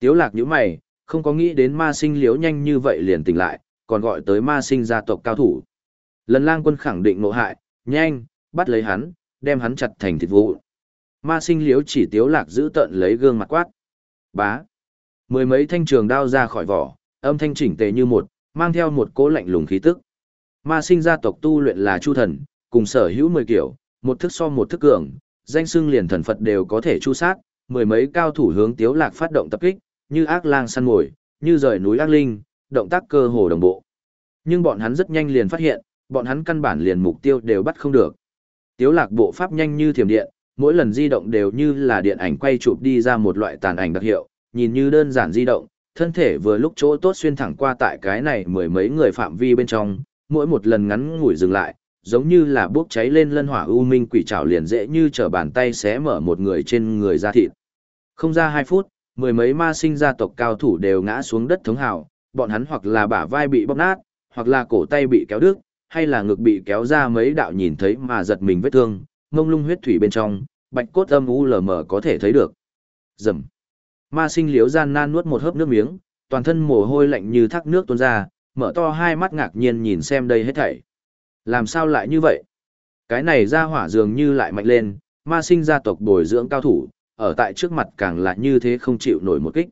Tiếu lạc nhíu mày, không có nghĩ đến ma sinh liếu nhanh như vậy liền tỉnh lại, còn gọi tới ma sinh gia tộc cao thủ. Lần lang quân khẳng định nộ hại, nhanh, bắt lấy hắn, đem hắn chặt thành thịt vụ. Ma sinh liếu chỉ tiếu lạc giữ tận lấy gương mặt quát. Bá. Mười mấy thanh trường đao ra khỏi vỏ, âm thanh chỉnh tề như một, mang theo một cỗ lạnh lùng khí tức. Ma sinh gia tộc tu luyện là chu thần, cùng sở hữu mười kiểu, một thức so một thức cường, danh xưng liền thần Phật đều có thể chu sát, mười mấy cao thủ hướng Tiếu Lạc phát động tập kích, như ác lang săn mồi, như rời núi ác linh, động tác cơ hồ đồng bộ. Nhưng bọn hắn rất nhanh liền phát hiện, bọn hắn căn bản liền mục tiêu đều bắt không được. Tiếu Lạc bộ pháp nhanh như thiểm điện, mỗi lần di động đều như là điện ảnh quay chụp đi ra một loại tàn ảnh đặc hiệu, nhìn như đơn giản di động, thân thể vừa lúc chỗ tốt xuyên thẳng qua tại cái này mười mấy người phạm vi bên trong, mỗi một lần ngắn ngủi dừng lại, giống như là bốc cháy lên lân hỏa u minh quỷ trảo liền dễ như trở bàn tay xé mở một người trên người ra thịt. Không ra hai phút, mười mấy ma sinh gia tộc cao thủ đều ngã xuống đất thống hào, bọn hắn hoặc là bả vai bị bóp nát, hoặc là cổ tay bị kéo đứt, hay là ngực bị kéo ra mấy đạo nhìn thấy mà giật mình vết thương, ngông lung huyết thủy bên trong, bạch cốt âm u lờ mờ có thể thấy được. Rầm. Ma sinh liếu gian nan nuốt một hớp nước miếng, toàn thân mồ hôi lạnh như thác nước tuôn ra, mở to hai mắt ngạc nhiên nhìn xem đây hết thảy. Làm sao lại như vậy? Cái này ra hỏa dường như lại mạnh lên, ma sinh gia tộc bồi dưỡng cao thủ, ở tại trước mặt càng là như thế không chịu nổi một kích.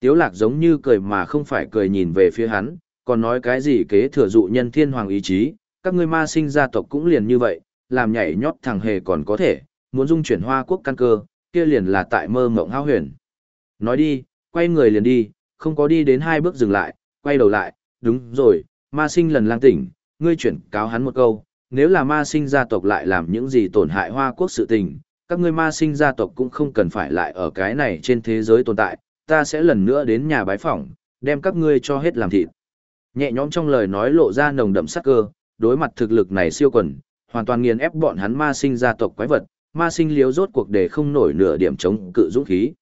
Tiếu lạc giống như cười mà không phải cười nhìn về phía hắn, còn nói cái gì kế thừa dụ nhân thiên hoàng ý chí, các ngươi ma sinh gia tộc cũng liền như vậy, làm nhảy nhót thằng hề còn có thể, muốn dung chuyển hoa quốc căn cơ, kia liền là tại mơ mộng hao huyền. Nói đi, quay người liền đi, không có đi đến hai bước dừng lại, quay đầu lại, đúng rồi, ma sinh lần lang tỉnh, ngươi chuyển cáo hắn một câu, nếu là ma sinh gia tộc lại làm những gì tổn hại hoa quốc sự tình, các ngươi ma sinh gia tộc cũng không cần phải lại ở cái này trên thế giới tồn tại, ta sẽ lần nữa đến nhà bái phỏng, đem các ngươi cho hết làm thịt. Nhẹ nhõm trong lời nói lộ ra nồng đậm sắc cơ, đối mặt thực lực này siêu quần, hoàn toàn nghiền ép bọn hắn ma sinh gia tộc quái vật, ma sinh liếu rốt cuộc để không nổi nửa điểm chống cự dũng khí.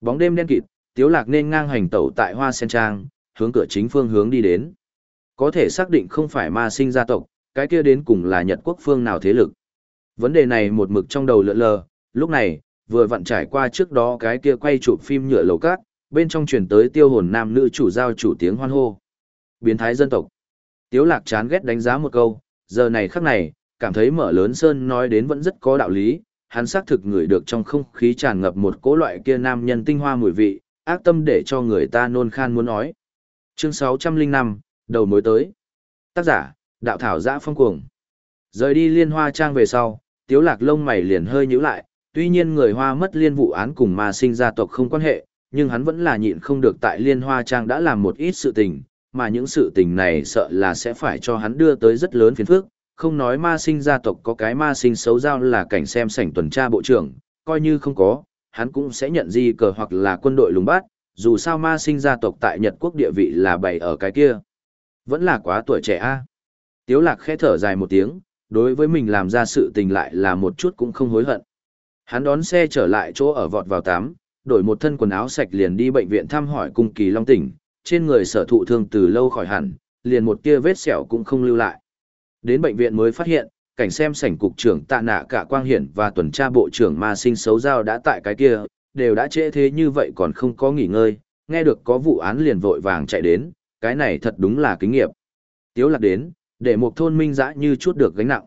Bóng đêm đen kịt, Tiếu Lạc nên ngang hành tẩu tại Hoa Sen Trang, hướng cửa chính phương hướng đi đến. Có thể xác định không phải ma sinh gia tộc, cái kia đến cùng là Nhật quốc phương nào thế lực. Vấn đề này một mực trong đầu lượn lờ, lúc này, vừa vặn trải qua trước đó cái kia quay chụp phim nhựa lầu cát, bên trong truyền tới tiêu hồn nam nữ chủ giao chủ tiếng hoan hô. Biến thái dân tộc. Tiếu lạc chán ghét đánh giá một câu, giờ này khắc này, cảm thấy mở lớn sơn nói đến vẫn rất có đạo lý, hắn xác thực ngửi được trong không khí tràn ngập một cỗ loại kia nam nhân tinh hoa mùi vị, ác tâm để cho người ta nôn khan muốn nói. Chương 605, đầu mối tới. Tác giả, đạo thảo giã phong cuồng. Rời đi liên hoa trang về sau, tiếu lạc lông mày liền hơi nhíu lại, tuy nhiên người hoa mất liên vụ án cùng ma sinh gia tộc không quan hệ, nhưng hắn vẫn là nhịn không được tại liên hoa trang đã làm một ít sự tình, mà những sự tình này sợ là sẽ phải cho hắn đưa tới rất lớn phiền phức, không nói ma sinh gia tộc có cái ma sinh xấu giao là cảnh xem sảnh tuần tra bộ trưởng, coi như không có, hắn cũng sẽ nhận di cờ hoặc là quân đội lùng bát, dù sao ma sinh gia tộc tại Nhật quốc địa vị là bày ở cái kia. Vẫn là quá tuổi trẻ a. Tiếu lạc khẽ thở dài một tiếng, đối với mình làm ra sự tình lại là một chút cũng không hối hận. Hắn đón xe trở lại chỗ ở vọt vào tắm, đổi một thân quần áo sạch liền đi bệnh viện thăm hỏi cung kỳ long tỉnh, trên người sở thụ thương từ lâu khỏi hẳn, liền một tia vết sẹo cũng không lưu lại. Đến bệnh viện mới phát hiện, cảnh xem sảnh cục trưởng tạ nạ cả quang hiển và tuần tra bộ trưởng ma sinh xấu giao đã tại cái kia, đều đã trễ thế như vậy còn không có nghỉ ngơi, nghe được có vụ án liền vội vàng chạy đến, cái này thật đúng là kinh nghiệm. Tiếu lạc đến, để một thôn minh dã như chút được gánh nặng.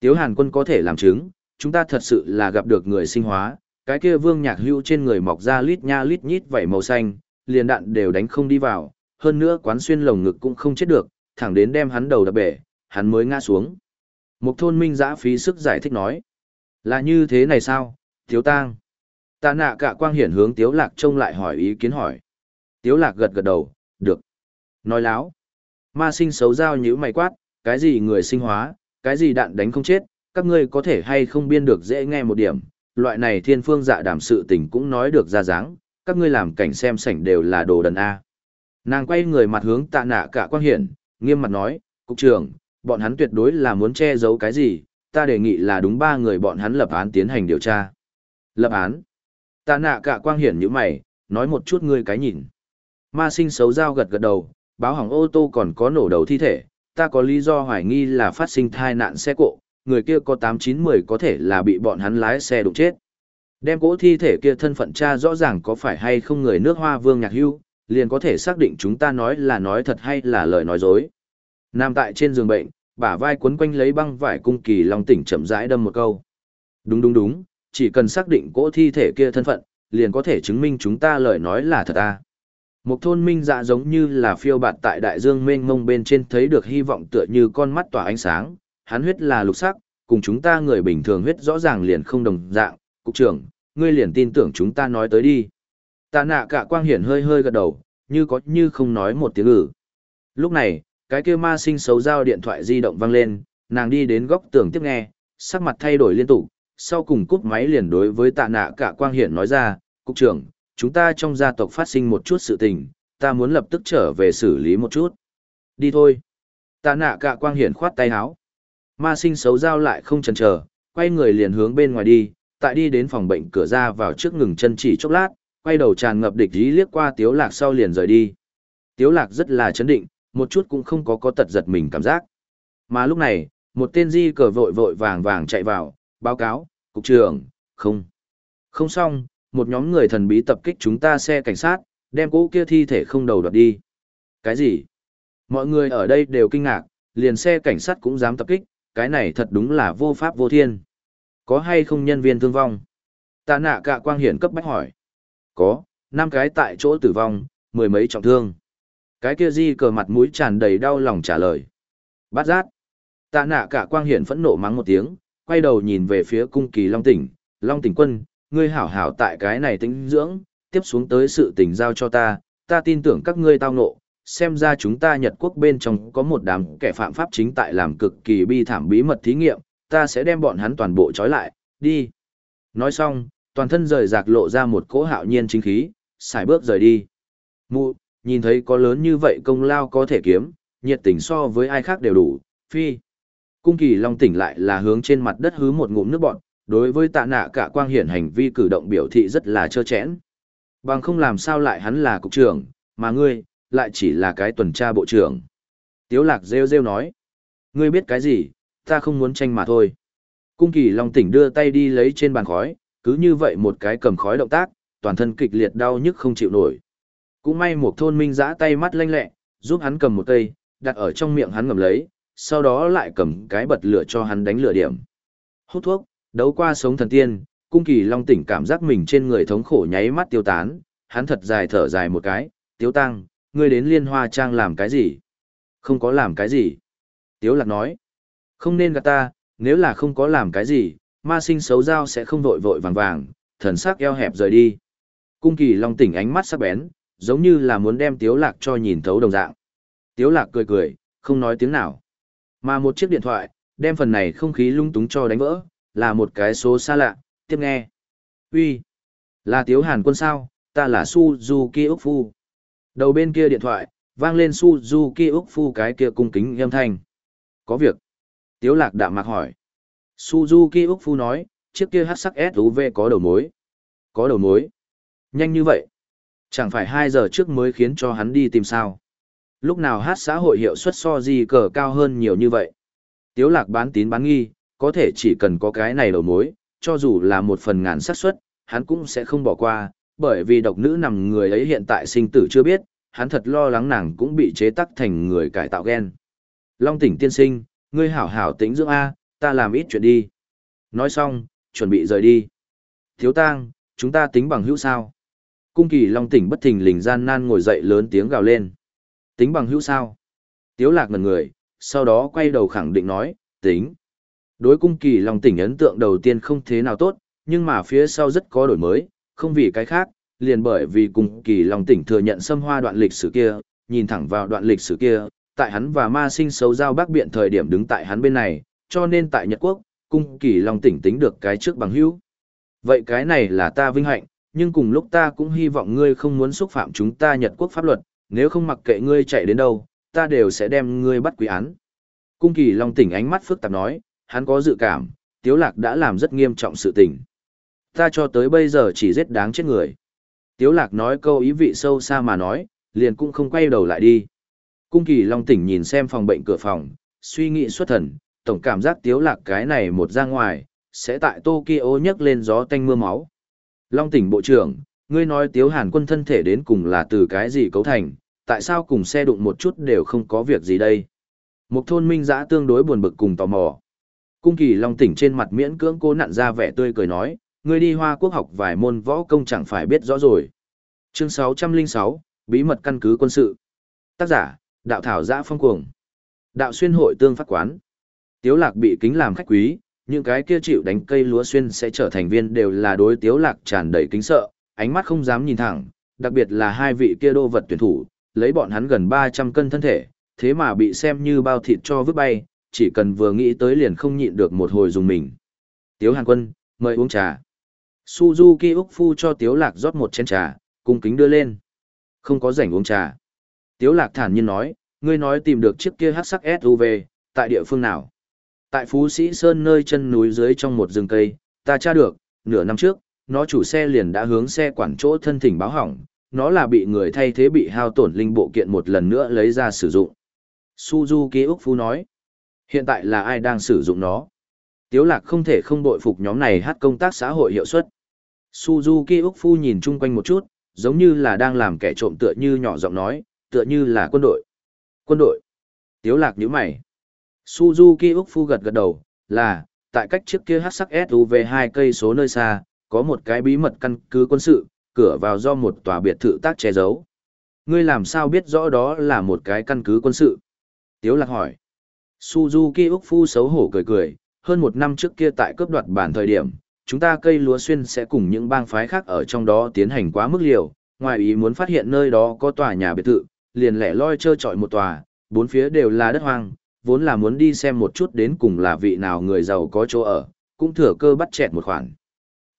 Tiếu Hàn quân có thể làm chứng, chúng ta thật sự là gặp được người sinh hóa, cái kia vương nhạc hưu trên người mọc ra lít nha lít nhít vảy màu xanh, liền đạn đều đánh không đi vào, hơn nữa quán xuyên lồng ngực cũng không chết được, thẳng đến đem hắn đầu đập bể, hắn mới ngã xuống. Một thôn minh giã phí sức giải thích nói. Là như thế này sao, Thiếu tang. Tạ nạ cả quang hiển hướng Tiếu Lạc trông lại hỏi ý kiến hỏi. Tiếu Lạc gật gật đầu, được. Nói láo. Ma sinh xấu giao như mày quát, cái gì người sinh hóa, cái gì đạn đánh không chết, các ngươi có thể hay không biên được dễ nghe một điểm, loại này thiên phương dạ đảm sự tình cũng nói được ra dáng, các ngươi làm cảnh xem sảnh đều là đồ đần A. Nàng quay người mặt hướng tạ nạ cả quang hiển, nghiêm mặt nói, cục trưởng, bọn hắn tuyệt đối là muốn che giấu cái gì, ta đề nghị là đúng ba người bọn hắn lập án tiến hành điều tra. Lập án. Tạ nạ cả quang hiển như mày, nói một chút ngươi cái nhìn. Ma sinh xấu dao gật gật đầu, báo hỏng ô tô còn có nổ đầu thi thể, ta có lý do hoài nghi là phát sinh thai nạn xe cộ, người kia có 8-9-10 có thể là bị bọn hắn lái xe đụng chết. Đem cỗ thi thể kia thân phận cha rõ ràng có phải hay không người nước hoa vương nhạc hưu, liền có thể xác định chúng ta nói là nói thật hay là lời nói dối. Nam tại trên giường bệnh, bả vai quấn quanh lấy băng vải cung kỳ long tỉnh chậm rãi đâm một câu. Đúng đúng đúng, chỉ cần xác định cỗ thi thể kia thân phận, liền có thể chứng minh chúng ta lời nói là thật à. Một thôn minh dạ giống như là phiêu bạt tại đại dương mênh mông bên trên thấy được hy vọng tựa như con mắt tỏa ánh sáng, hắn huyết là lục sắc, cùng chúng ta người bình thường huyết rõ ràng liền không đồng dạng, cục trưởng, ngươi liền tin tưởng chúng ta nói tới đi. Tạ nạ cả quang hiển hơi hơi gật đầu, như có như không nói một tiếng ử. Lúc này, cái kia ma sinh xấu giao điện thoại di động vang lên, nàng đi đến góc tường tiếp nghe, sắc mặt thay đổi liên tục, sau cùng cúp máy liền đối với tạ nạ cả quang hiển nói ra, cục trưởng, chúng ta trong gia tộc phát sinh một chút sự tình, ta muốn lập tức trở về xử lý một chút. Đi thôi. Tạ nạ cả quang hiển khoát tay áo. Ma sinh xấu giao lại không chần chờ, quay người liền hướng bên ngoài đi, tại đi đến phòng bệnh cửa ra vào trước ngừng chân chỉ chốc lát, quay đầu tràn ngập địch ý liếc qua Tiếu Lạc sau liền rời đi. Tiếu Lạc rất là chấn định, một chút cũng không có có tật giật mình cảm giác. Mà lúc này, một tên di cờ vội vội vàng vàng chạy vào, báo cáo, cục trưởng, không. Không xong, một nhóm người thần bí tập kích chúng ta xe cảnh sát, đem cỗ kia thi thể không đầu đoạt đi. Cái gì? Mọi người ở đây đều kinh ngạc, liền xe cảnh sát cũng dám tập kích, cái này thật đúng là vô pháp vô thiên. Có hay không nhân viên thương vong? Tạ nạ cả quang hiển cấp bách hỏi. Có, năm cái tại chỗ tử vong, mười mấy trọng thương. Cái kia di cờ mặt mũi tràn đầy đau lòng trả lời. Bát giác. Tạ nạ cả quang hiển phẫn nộ mắng một tiếng, quay đầu nhìn về phía cung kỳ Long tỉnh. Long tỉnh quân, ngươi hảo hảo tại cái này tính dưỡng, tiếp xuống tới sự tình giao cho ta, ta tin tưởng các ngươi tao nộ, xem ra chúng ta Nhật quốc bên trong có một đám kẻ phạm pháp chính tại làm cực kỳ bi thảm bí mật thí nghiệm, ta sẽ đem bọn hắn toàn bộ trói lại, đi. Nói xong, toàn thân rời rạc lộ ra một cỗ hạo nhiên chính khí, xài bước rời đi. Mụ, nhìn thấy có lớn như vậy công lao có thể kiếm, nhiệt tình so với ai khác đều đủ, phi. Cung kỳ long tỉnh lại là hướng trên mặt đất hứ một ngụm nước bọn, đối với tạ nạ cả quang hiển hành vi cử động biểu thị rất là trơ chẽn. Bằng không làm sao lại hắn là cục trưởng, mà ngươi, lại chỉ là cái tuần tra bộ trưởng. Tiếu lạc rêu rêu nói. Ngươi biết cái gì, ta không muốn tranh mà thôi. Cung kỳ long tỉnh đưa tay đi lấy trên bàn khói, cứ như vậy một cái cầm khói động tác, toàn thân kịch liệt đau nhức không chịu nổi. Cũng may một thôn minh giã tay mắt lanh lẹ, giúp hắn cầm một cây, đặt ở trong miệng hắn ngầm lấy, sau đó lại cầm cái bật lửa cho hắn đánh lửa điểm. Hút thuốc, đấu qua sống thần tiên, cung kỳ long tỉnh cảm giác mình trên người thống khổ nháy mắt tiêu tán, hắn thật dài thở dài một cái, tiếu tăng, ngươi đến liên hoa trang làm cái gì? Không có làm cái gì. Tiếu lạc nói, không nên gạt ta, nếu là không có làm cái gì, ma sinh xấu giao sẽ không vội vội vàng vàng, thần sắc eo hẹp rời đi. Cung kỳ long tỉnh ánh mắt sắc bén, giống như là muốn đem tiếu lạc cho nhìn thấu đồng dạng. Tiếu lạc cười cười, không nói tiếng nào. Mà một chiếc điện thoại, đem phần này không khí lung túng cho đánh vỡ, là một cái số xa lạ, tiếp nghe. Uy, là tiếu hàn quân sao, ta là Suzuki Úc Phu. Đầu bên kia điện thoại, vang lên Suzuki Úc Phu cái kia cung kính âm thanh. Có việc. Tiếu lạc đạm mạc hỏi. Suzuki Úc Phu nói, chiếc kia hát sắc SUV có đầu mối. Có đầu mối. Nhanh như vậy. Chẳng phải 2 giờ trước mới khiến cho hắn đi tìm sao. Lúc nào hát xã hội hiệu suất so gì cờ cao hơn nhiều như vậy. Tiếu lạc bán tín bán nghi, có thể chỉ cần có cái này đầu mối, cho dù là một phần ngàn xác suất, hắn cũng sẽ không bỏ qua, bởi vì độc nữ nằm người ấy hiện tại sinh tử chưa biết, hắn thật lo lắng nàng cũng bị chế tắc thành người cải tạo gen. Long tỉnh tiên sinh, ngươi hảo hảo tĩnh dưỡng A, ta làm ít chuyện đi. Nói xong, chuẩn bị rời đi. Thiếu tang, chúng ta tính bằng hữu sao. Cung kỳ long tỉnh bất thình lình gian nan ngồi dậy lớn tiếng gào lên. Tính bằng hữu sao. Tiếu lạc ngần người, sau đó quay đầu khẳng định nói, tính. Đối cung kỳ long tỉnh ấn tượng đầu tiên không thế nào tốt, nhưng mà phía sau rất có đổi mới, không vì cái khác, liền bởi vì cung kỳ lòng tỉnh thừa nhận xâm hoa đoạn lịch sử kia, nhìn thẳng vào đoạn lịch sử kia, tại hắn và ma sinh xấu giao bác biện thời điểm đứng tại hắn bên này, cho nên tại Nhật Quốc, cung kỳ long tỉnh tính được cái trước bằng hữu. Vậy cái này là ta vinh hạnh, nhưng cùng lúc ta cũng hy vọng ngươi không muốn xúc phạm chúng ta Nhật Quốc pháp luật, nếu không mặc kệ ngươi chạy đến đâu, ta đều sẽ đem ngươi bắt quý án. Cung kỳ long tỉnh ánh mắt phức tạp nói, hắn có dự cảm, Tiếu Lạc đã làm rất nghiêm trọng sự tình. Ta cho tới bây giờ chỉ giết đáng chết người. Tiếu Lạc nói câu ý vị sâu xa mà nói, liền cũng không quay đầu lại đi. Cung kỳ long tỉnh nhìn xem phòng bệnh cửa phòng, suy nghĩ xuất thần, tổng cảm giác tiếu lạc cái này một ra ngoài, sẽ tại Tokyo nhấc lên gió tanh mưa máu. Long tỉnh bộ trưởng, ngươi nói tiếu hàn quân thân thể đến cùng là từ cái gì cấu thành, tại sao cùng xe đụng một chút đều không có việc gì đây? Một thôn minh giã tương đối buồn bực cùng tò mò. Cung kỳ long tỉnh trên mặt miễn cưỡng cố nặn ra vẻ tươi cười nói, ngươi đi hoa quốc học vài môn võ công chẳng phải biết rõ rồi. Chương 606, Bí mật căn cứ quân sự. Tác giả, đạo thảo giã phong cuồng. Đạo xuyên hội tương phát quán. Tiếu lạc bị kính làm khách quý, những cái kia chịu đánh cây lúa xuyên sẽ trở thành viên đều là đối tiếu lạc tràn đầy kính sợ, ánh mắt không dám nhìn thẳng, đặc biệt là hai vị kia đô vật tuyển thủ, lấy bọn hắn gần 300 cân thân thể, thế mà bị xem như bao thịt cho vứt bay, chỉ cần vừa nghĩ tới liền không nhịn được một hồi dùng mình. Tiếu Hàn Quân, mời uống trà. Suzuki Úc Phu cho Tiếu Lạc rót một chén trà, cung kính đưa lên. Không có rảnh uống trà. Tiếu Lạc thản nhiên nói, ngươi nói tìm được chiếc kia hắc sắc SUV, tại địa phương nào? Tại Phú Sĩ Sơn nơi chân núi dưới trong một rừng cây, ta tra được, nửa năm trước, nó chủ xe liền đã hướng xe quản chỗ thân thỉnh báo hỏng, nó là bị người thay thế bị hao tổn linh bộ kiện một lần nữa lấy ra sử dụng. Suzuki Úc Phú nói, hiện tại là ai đang sử dụng nó? Tiếu lạc không thể không bội phục nhóm này hát công tác xã hội hiệu suất. Suzuki Úc Phu nhìn chung quanh một chút, giống như là đang làm kẻ trộm tựa như nhỏ giọng nói, tựa như là quân đội. Quân đội. Tiếu lạc nhíu mày. Suzuki Úc Phu gật gật đầu, là, tại cách trước kia hát sắc SUV hai cây số nơi xa, có một cái bí mật căn cứ quân sự, cửa vào do một tòa biệt thự tác che giấu. Ngươi làm sao biết rõ đó là một cái căn cứ quân sự? Tiếu lạc hỏi. Suzuki Úc Phu xấu hổ cười cười, hơn một năm trước kia tại cướp đoạt bản thời điểm, chúng ta cây lúa xuyên sẽ cùng những bang phái khác ở trong đó tiến hành quá mức liều, ngoài ý muốn phát hiện nơi đó có tòa nhà biệt thự, liền lẻ loi trơ trọi một tòa, bốn phía đều là đất hoang, vốn là muốn đi xem một chút đến cùng là vị nào người giàu có chỗ ở, cũng thừa cơ bắt chẹt một khoản.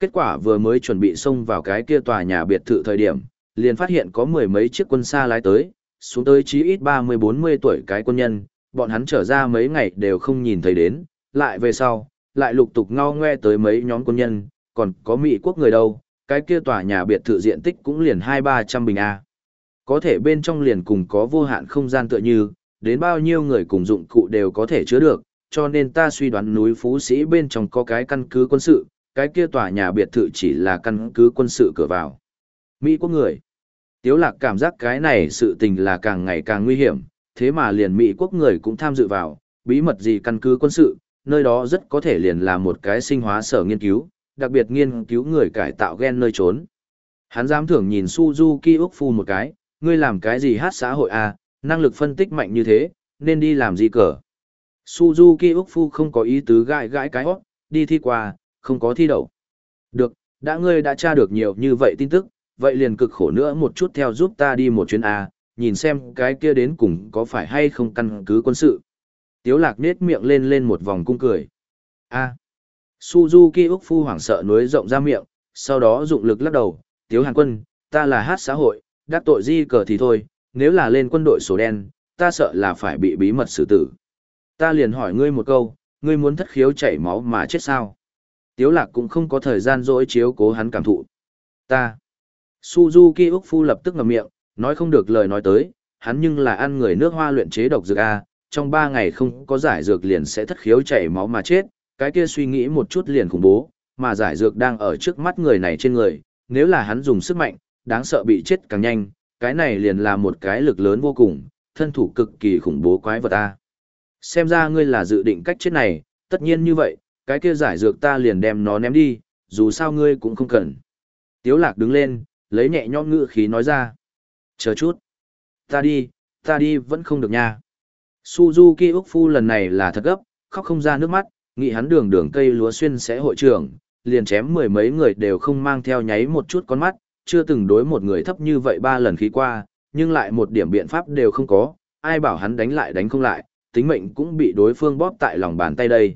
Kết quả vừa mới chuẩn bị xông vào cái kia tòa nhà biệt thự thời điểm, liền phát hiện có mười mấy chiếc quân xa lái tới, xuống tới chí ít 30-40 tuổi cái quân nhân, bọn hắn trở ra mấy ngày đều không nhìn thấy đến, lại về sau, lại lục tục ngao ngoe tới mấy nhóm quân nhân, còn có Mỹ quốc người đâu, cái kia tòa nhà biệt thự diện tích cũng liền 2-300 bình A. Có thể bên trong liền cùng có vô hạn không gian tựa như, đến bao nhiêu người cùng dụng cụ đều có thể chứa được, cho nên ta suy đoán núi Phú Sĩ bên trong có cái căn cứ quân sự, cái kia tòa nhà biệt thự chỉ là căn cứ quân sự cửa vào. Mỹ quốc người. Tiếu lạc cảm giác cái này sự tình là càng ngày càng nguy hiểm, thế mà liền Mỹ quốc người cũng tham dự vào, bí mật gì căn cứ quân sự, nơi đó rất có thể liền là một cái sinh hóa sở nghiên cứu, đặc biệt nghiên cứu người cải tạo gen nơi trốn. Hắn dám thưởng nhìn Suzuki Úc Phu một cái, ngươi làm cái gì hát xã hội à, năng lực phân tích mạnh như thế, nên đi làm gì cờ. Suzuki Úc Phu không có ý tứ gãi gãi cái hót, đi thi qua, không có thi đậu. Được, đã ngươi đã tra được nhiều như vậy tin tức, vậy liền cực khổ nữa một chút theo giúp ta đi một chuyến A, nhìn xem cái kia đến cùng có phải hay không căn cứ quân sự. Tiếu lạc nết miệng lên lên một vòng cung cười. A. Suzuki Úc Phu hoảng sợ nối rộng ra miệng, sau đó dụng lực lắc đầu, Tiếu Hàn Quân, ta là hát xã hội, đắc tội di cờ thì thôi, nếu là lên quân đội số đen, ta sợ là phải bị bí mật xử tử. Ta liền hỏi ngươi một câu, ngươi muốn thất khiếu chảy máu mà chết sao? Tiếu lạc cũng không có thời gian dỗi chiếu cố hắn cảm thụ. Ta. Suzuki Úc Phu lập tức ngậm miệng, nói không được lời nói tới, hắn nhưng là ăn người nước hoa luyện chế độc dược A, trong ba ngày không có giải dược liền sẽ thất khiếu chảy máu mà chết, cái kia suy nghĩ một chút liền khủng bố, mà giải dược đang ở trước mắt người này trên người, nếu là hắn dùng sức mạnh, đáng sợ bị chết càng nhanh, cái này liền là một cái lực lớn vô cùng, thân thủ cực kỳ khủng bố quái vật a. Xem ra ngươi là dự định cách chết này, tất nhiên như vậy, cái kia giải dược ta liền đem nó ném đi, dù sao ngươi cũng không cần. Tiếu lạc đứng lên, lấy nhẹ nhõm ngữ khí nói ra. Chờ chút. Ta đi, ta đi vẫn không được nha. Suzuki Úc Phu lần này là thật gấp, khóc không ra nước mắt, nghĩ hắn đường đường cây lúa xuyên sẽ hội trưởng, liền chém mười mấy người đều không mang theo nháy một chút con mắt, chưa từng đối một người thấp như vậy ba lần khí qua, nhưng lại một điểm biện pháp đều không có, ai bảo hắn đánh lại đánh không lại, tính mệnh cũng bị đối phương bóp tại lòng bàn tay đây.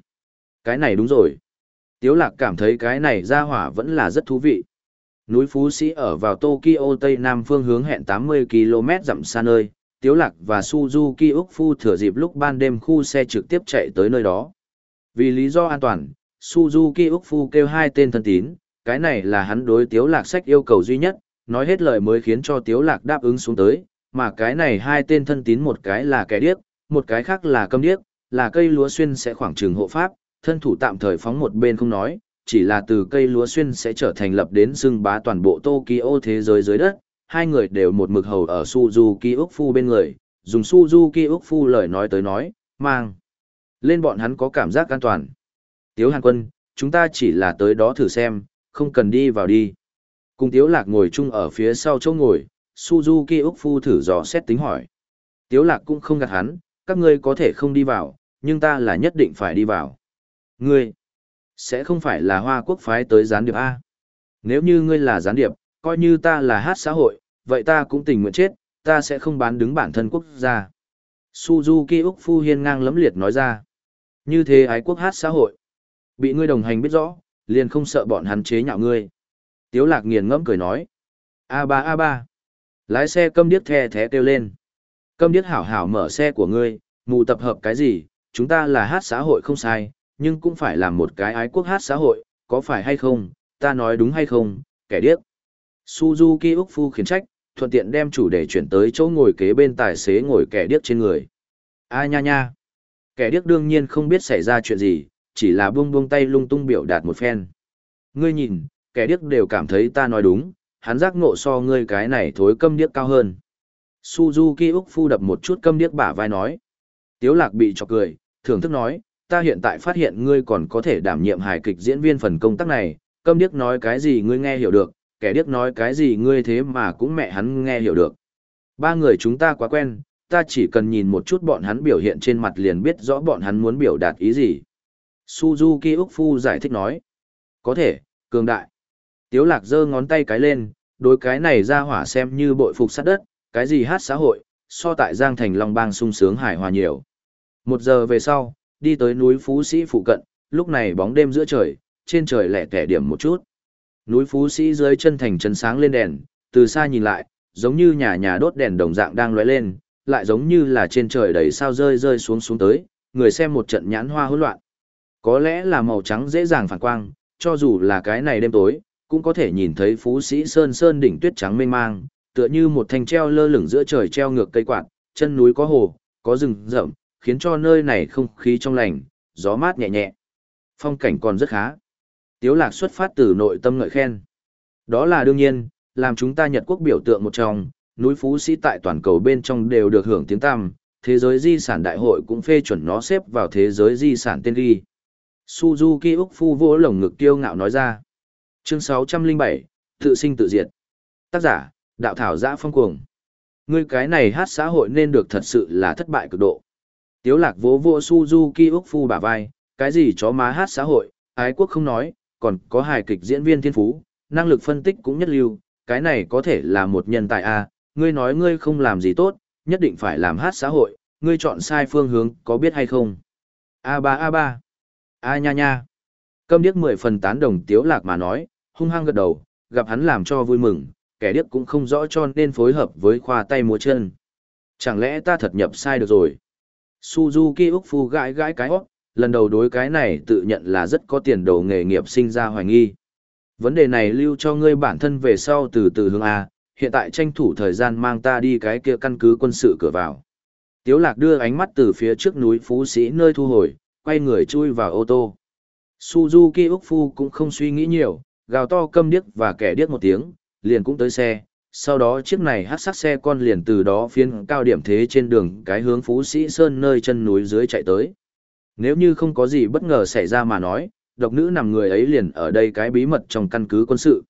Cái này đúng rồi. Tiếu lạc cảm thấy cái này ra hỏa vẫn là rất thú vị. Núi Phú Sĩ ở vào Tokyo Tây Nam phương hướng hẹn 80 km dặm xa nơi, Tiếu Lạc và Suzuki Úc Phu thừa dịp lúc ban đêm khu xe trực tiếp chạy tới nơi đó. Vì lý do an toàn, Suzuki Úc Phu kêu hai tên thân tín, cái này là hắn đối Tiếu Lạc sách yêu cầu duy nhất, nói hết lời mới khiến cho Tiếu Lạc đáp ứng xuống tới, mà cái này hai tên thân tín một cái là kẻ điếc, một cái khác là câm điếc, là cây lúa xuyên sẽ khoảng trường hộ pháp, thân thủ tạm thời phóng một bên không nói, chỉ là từ cây lúa xuyên sẽ trở thành lập đến xưng bá toàn bộ Tokyo thế giới dưới đất, hai người đều một mực hầu ở Suzuki Úc Phu bên người, dùng Suzuki Úc Phu lời nói tới nói, mang lên bọn hắn có cảm giác an toàn. Tiếu Hàn Quân, chúng ta chỉ là tới đó thử xem, không cần đi vào đi. Cùng Tiếu Lạc ngồi chung ở phía sau chỗ ngồi, Suzuki Úc Phu thử dò xét tính hỏi. Tiếu Lạc cũng không gạt hắn, các ngươi có thể không đi vào, nhưng ta là nhất định phải đi vào. Ngươi, sẽ không phải là hoa quốc phái tới gián điệp A. Nếu như ngươi là gián điệp, coi như ta là hát xã hội, vậy ta cũng tình nguyện chết, ta sẽ không bán đứng bản thân quốc gia. Suzuki Úc Phu Hiên ngang lấm liệt nói ra. Như thế ái quốc hát xã hội. Bị ngươi đồng hành biết rõ, liền không sợ bọn hắn chế nhạo ngươi. Tiếu lạc nghiền ngẫm cười nói. A3 A3. Lái xe câm điếc the thế kêu lên. Câm điếc hảo hảo mở xe của ngươi, mù tập hợp cái gì, chúng ta là hát xã hội không sai, nhưng cũng phải làm một cái ái quốc hát xã hội, có phải hay không, ta nói đúng hay không, kẻ điếc. Suzuki Úc Phu khiển trách, thuận tiện đem chủ đề chuyển tới chỗ ngồi kế bên tài xế ngồi kẻ điếc trên người. A nha nha. Kẻ điếc đương nhiên không biết xảy ra chuyện gì, chỉ là buông buông tay lung tung biểu đạt một phen. Ngươi nhìn, kẻ điếc đều cảm thấy ta nói đúng, hắn giác ngộ so ngươi cái này thối câm điếc cao hơn. Suzuki Úc Phu đập một chút câm điếc bả vai nói. Tiếu lạc bị chọc cười, thưởng thức nói, ta hiện tại phát hiện ngươi còn có thể đảm nhiệm hài kịch diễn viên phần công tác này, câm điếc nói cái gì ngươi nghe hiểu được, kẻ điếc nói cái gì ngươi thế mà cũng mẹ hắn nghe hiểu được. Ba người chúng ta quá quen, ta chỉ cần nhìn một chút bọn hắn biểu hiện trên mặt liền biết rõ bọn hắn muốn biểu đạt ý gì. Suzuki Úc Phu giải thích nói. Có thể, cường đại. Tiếu lạc giơ ngón tay cái lên, đối cái này ra hỏa xem như bội phục sát đất, cái gì hát xã hội, so tại Giang Thành Long Bang sung sướng hài hòa nhiều. Một giờ về sau, đi tới núi Phú Sĩ phụ cận, lúc này bóng đêm giữa trời, trên trời lẻ tẻ điểm một chút. Núi Phú Sĩ dưới chân thành chân sáng lên đèn, từ xa nhìn lại, giống như nhà nhà đốt đèn đồng dạng đang lóe lên, lại giống như là trên trời đầy sao rơi rơi xuống xuống tới, người xem một trận nhãn hoa hỗn loạn. Có lẽ là màu trắng dễ dàng phản quang, cho dù là cái này đêm tối, cũng có thể nhìn thấy Phú Sĩ Sơn Sơn đỉnh tuyết trắng mênh mang, tựa như một thanh treo lơ lửng giữa trời treo ngược cây quạt, chân núi có hồ, có rừng rậm, khiến cho nơi này không khí trong lành, gió mát nhẹ nhẹ. Phong cảnh còn rất khá. Tiếu lạc xuất phát từ nội tâm ngợi khen. Đó là đương nhiên, làm chúng ta Nhật quốc biểu tượng một trong, núi Phú Sĩ tại toàn cầu bên trong đều được hưởng tiếng tăm, thế giới di sản đại hội cũng phê chuẩn nó xếp vào thế giới di sản tên ghi. Suzuki Úc Phu vỗ lồng ngực kiêu ngạo nói ra. Chương 607, tự sinh tự diệt. Tác giả, đạo thảo giã phong cuồng. Ngươi cái này hát xã hội nên được thật sự là thất bại cực độ. Tiếu lạc vỗ vỗ Suzuki Úc Phu bả vai, cái gì chó má hát xã hội, ái quốc không nói, còn có hài kịch diễn viên thiên phú, năng lực phân tích cũng nhất lưu, cái này có thể là một nhân tài a. À, ngươi nói ngươi không làm gì tốt, nhất định phải làm hát xã hội, ngươi chọn sai phương hướng, có biết hay không? A3 A3. A nha nha. Câm điếc mười phần tán đồng tiếu lạc mà nói, hung hăng gật đầu, gặp hắn làm cho vui mừng, kẻ điếc cũng không rõ cho nên phối hợp với khoa tay múa chân. Chẳng lẽ ta thật nhập sai được rồi? Suzuki Úc Phu gãi gãi cái hót, lần đầu đối cái này tự nhận là rất có tiền đồ nghề nghiệp sinh ra hoài nghi. Vấn đề này lưu cho ngươi bản thân về sau từ từ hướng A, hiện tại tranh thủ thời gian mang ta đi cái kia căn cứ quân sự cửa vào. Tiếu lạc đưa ánh mắt từ phía trước núi Phú Sĩ nơi thu hồi, quay người chui vào ô tô. Suzuki Úc Phu cũng không suy nghĩ nhiều, gào to câm điếc và kẻ điếc một tiếng, liền cũng tới xe. Sau đó chiếc này hát sắc xe con liền từ đó phiên cao điểm thế trên đường cái hướng Phú Sĩ Sơn nơi chân núi dưới chạy tới. Nếu như không có gì bất ngờ xảy ra mà nói, độc nữ nằm người ấy liền ở đây cái bí mật trong căn cứ quân sự.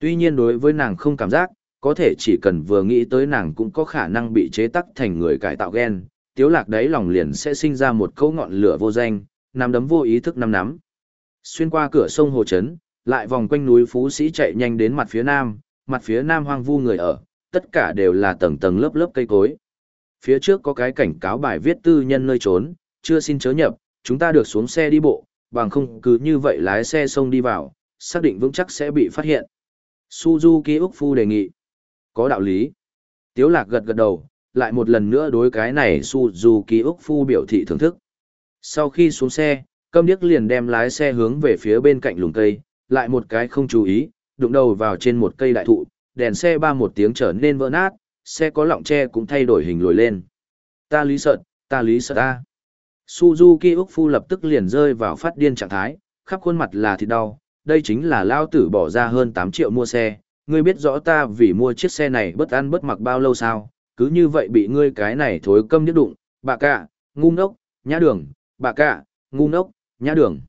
Tuy nhiên đối với nàng không cảm giác, có thể chỉ cần vừa nghĩ tới nàng cũng có khả năng bị chế tắc thành người cải tạo gen, tiếu lạc đấy lòng liền sẽ sinh ra một câu ngọn lửa vô danh, nắm đấm vô ý thức nắm nắm. Xuyên qua cửa sông Hồ Trấn, lại vòng quanh núi Phú Sĩ chạy nhanh đến mặt phía nam, mặt phía nam hoang vu người ở, tất cả đều là tầng tầng lớp lớp cây cối. Phía trước có cái cảnh cáo bài viết tư nhân nơi trốn, chưa xin chớ nhập, chúng ta được xuống xe đi bộ, bằng không cứ như vậy lái xe xông đi vào, xác định vững chắc sẽ bị phát hiện. Suzuki Úc Phu đề nghị. Có đạo lý. Tiếu lạc gật gật đầu, lại một lần nữa đối cái này Suzuki Úc Phu biểu thị thưởng thức. Sau khi xuống xe, câm điếc liền đem lái xe hướng về phía bên cạnh lùng cây, lại một cái không chú ý, đụng đầu vào trên một cây đại thụ, đèn xe ba một tiếng trở nên vỡ nát, xe có lọng tre cũng thay đổi hình lồi lên. Ta lý sợ, ta lý sợ ta. Suzuki Úc Phu lập tức liền rơi vào phát điên trạng thái, khắp khuôn mặt là thịt đau, đây chính là lao tử bỏ ra hơn 8 triệu mua xe, ngươi biết rõ ta vì mua chiếc xe này bất ăn bất mặc bao lâu sao, cứ như vậy bị ngươi cái này thối câm nhất đụng, bà cả, ngu ngốc, nhã đường, bà cả, ngu ngốc, nhã đường.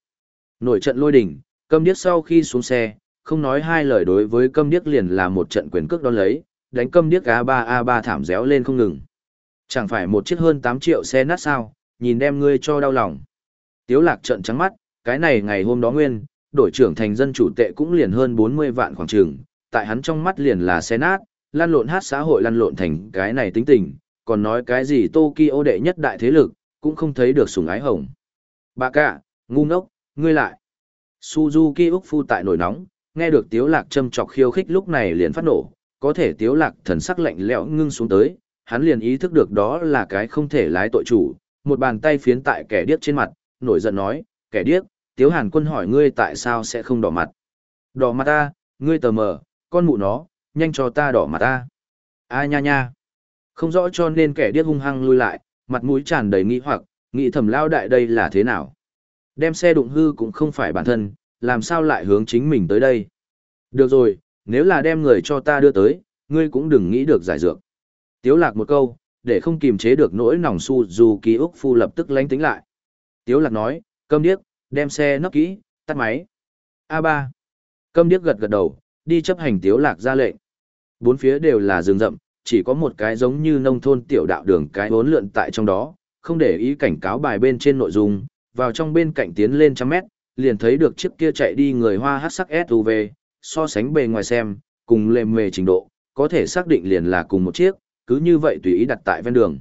Nổi trận lôi đỉnh, câm điếc sau khi xuống xe, không nói hai lời đối với câm điếc liền là một trận quyền cước đón lấy, đánh câm điếc A3A3 thảm réo lên không ngừng. Chẳng phải một chiếc hơn 8 triệu xe nát sao, nhìn đem ngươi cho đau lòng. Tiếu lạc trận trắng mắt, cái này ngày hôm đó nguyên, đổi trưởng thành dân chủ tệ cũng liền hơn 40 vạn khoảng trường, tại hắn trong mắt liền là xe nát, lăn lộn hát xã hội lăn lộn thành cái này tính tình, còn nói cái gì Tokyo đệ nhất đại thế lực, cũng không thấy được sủng ái hồng. Bà cả, ngu ngốc, ngươi lại. Suzuki Úc Phu tại nổi nóng, nghe được Tiếu Lạc châm chọc khiêu khích lúc này liền phát nổ, có thể Tiếu Lạc thần sắc lạnh lẽo ngưng xuống tới, hắn liền ý thức được đó là cái không thể lái tội chủ, một bàn tay phiến tại kẻ điếc trên mặt, nổi giận nói, kẻ điếc, Tiếu Hàn Quân hỏi ngươi tại sao sẽ không đỏ mặt. Đỏ mặt ta, ngươi tờ mờ, con mụ nó, nhanh cho ta đỏ mặt ta. A nha nha. Không rõ cho nên kẻ điếc hung hăng lui lại, mặt mũi tràn đầy nghi hoặc, nghĩ thầm lao đại đây là thế nào. Đem xe đụng hư cũng không phải bản thân, làm sao lại hướng chính mình tới đây. Được rồi, nếu là đem người cho ta đưa tới, ngươi cũng đừng nghĩ được giải dược. Tiếu lạc một câu, để không kiềm chế được nỗi nòng su dù ký ức phu lập tức lánh tính lại. Tiếu lạc nói, câm điếc, đem xe nấp kỹ, tắt máy. A3. Câm điếc gật gật đầu, đi chấp hành tiếu lạc ra lệnh. Bốn phía đều là rừng rậm, chỉ có một cái giống như nông thôn tiểu đạo đường cái bốn lượn tại trong đó, không để ý cảnh cáo bài bên trên nội dung, vào trong bên cạnh tiến lên trăm mét, liền thấy được chiếc kia chạy đi người hoa hát sắc SUV, so sánh bề ngoài xem, cùng lề mề trình độ, có thể xác định liền là cùng một chiếc, cứ như vậy tùy ý đặt tại ven đường.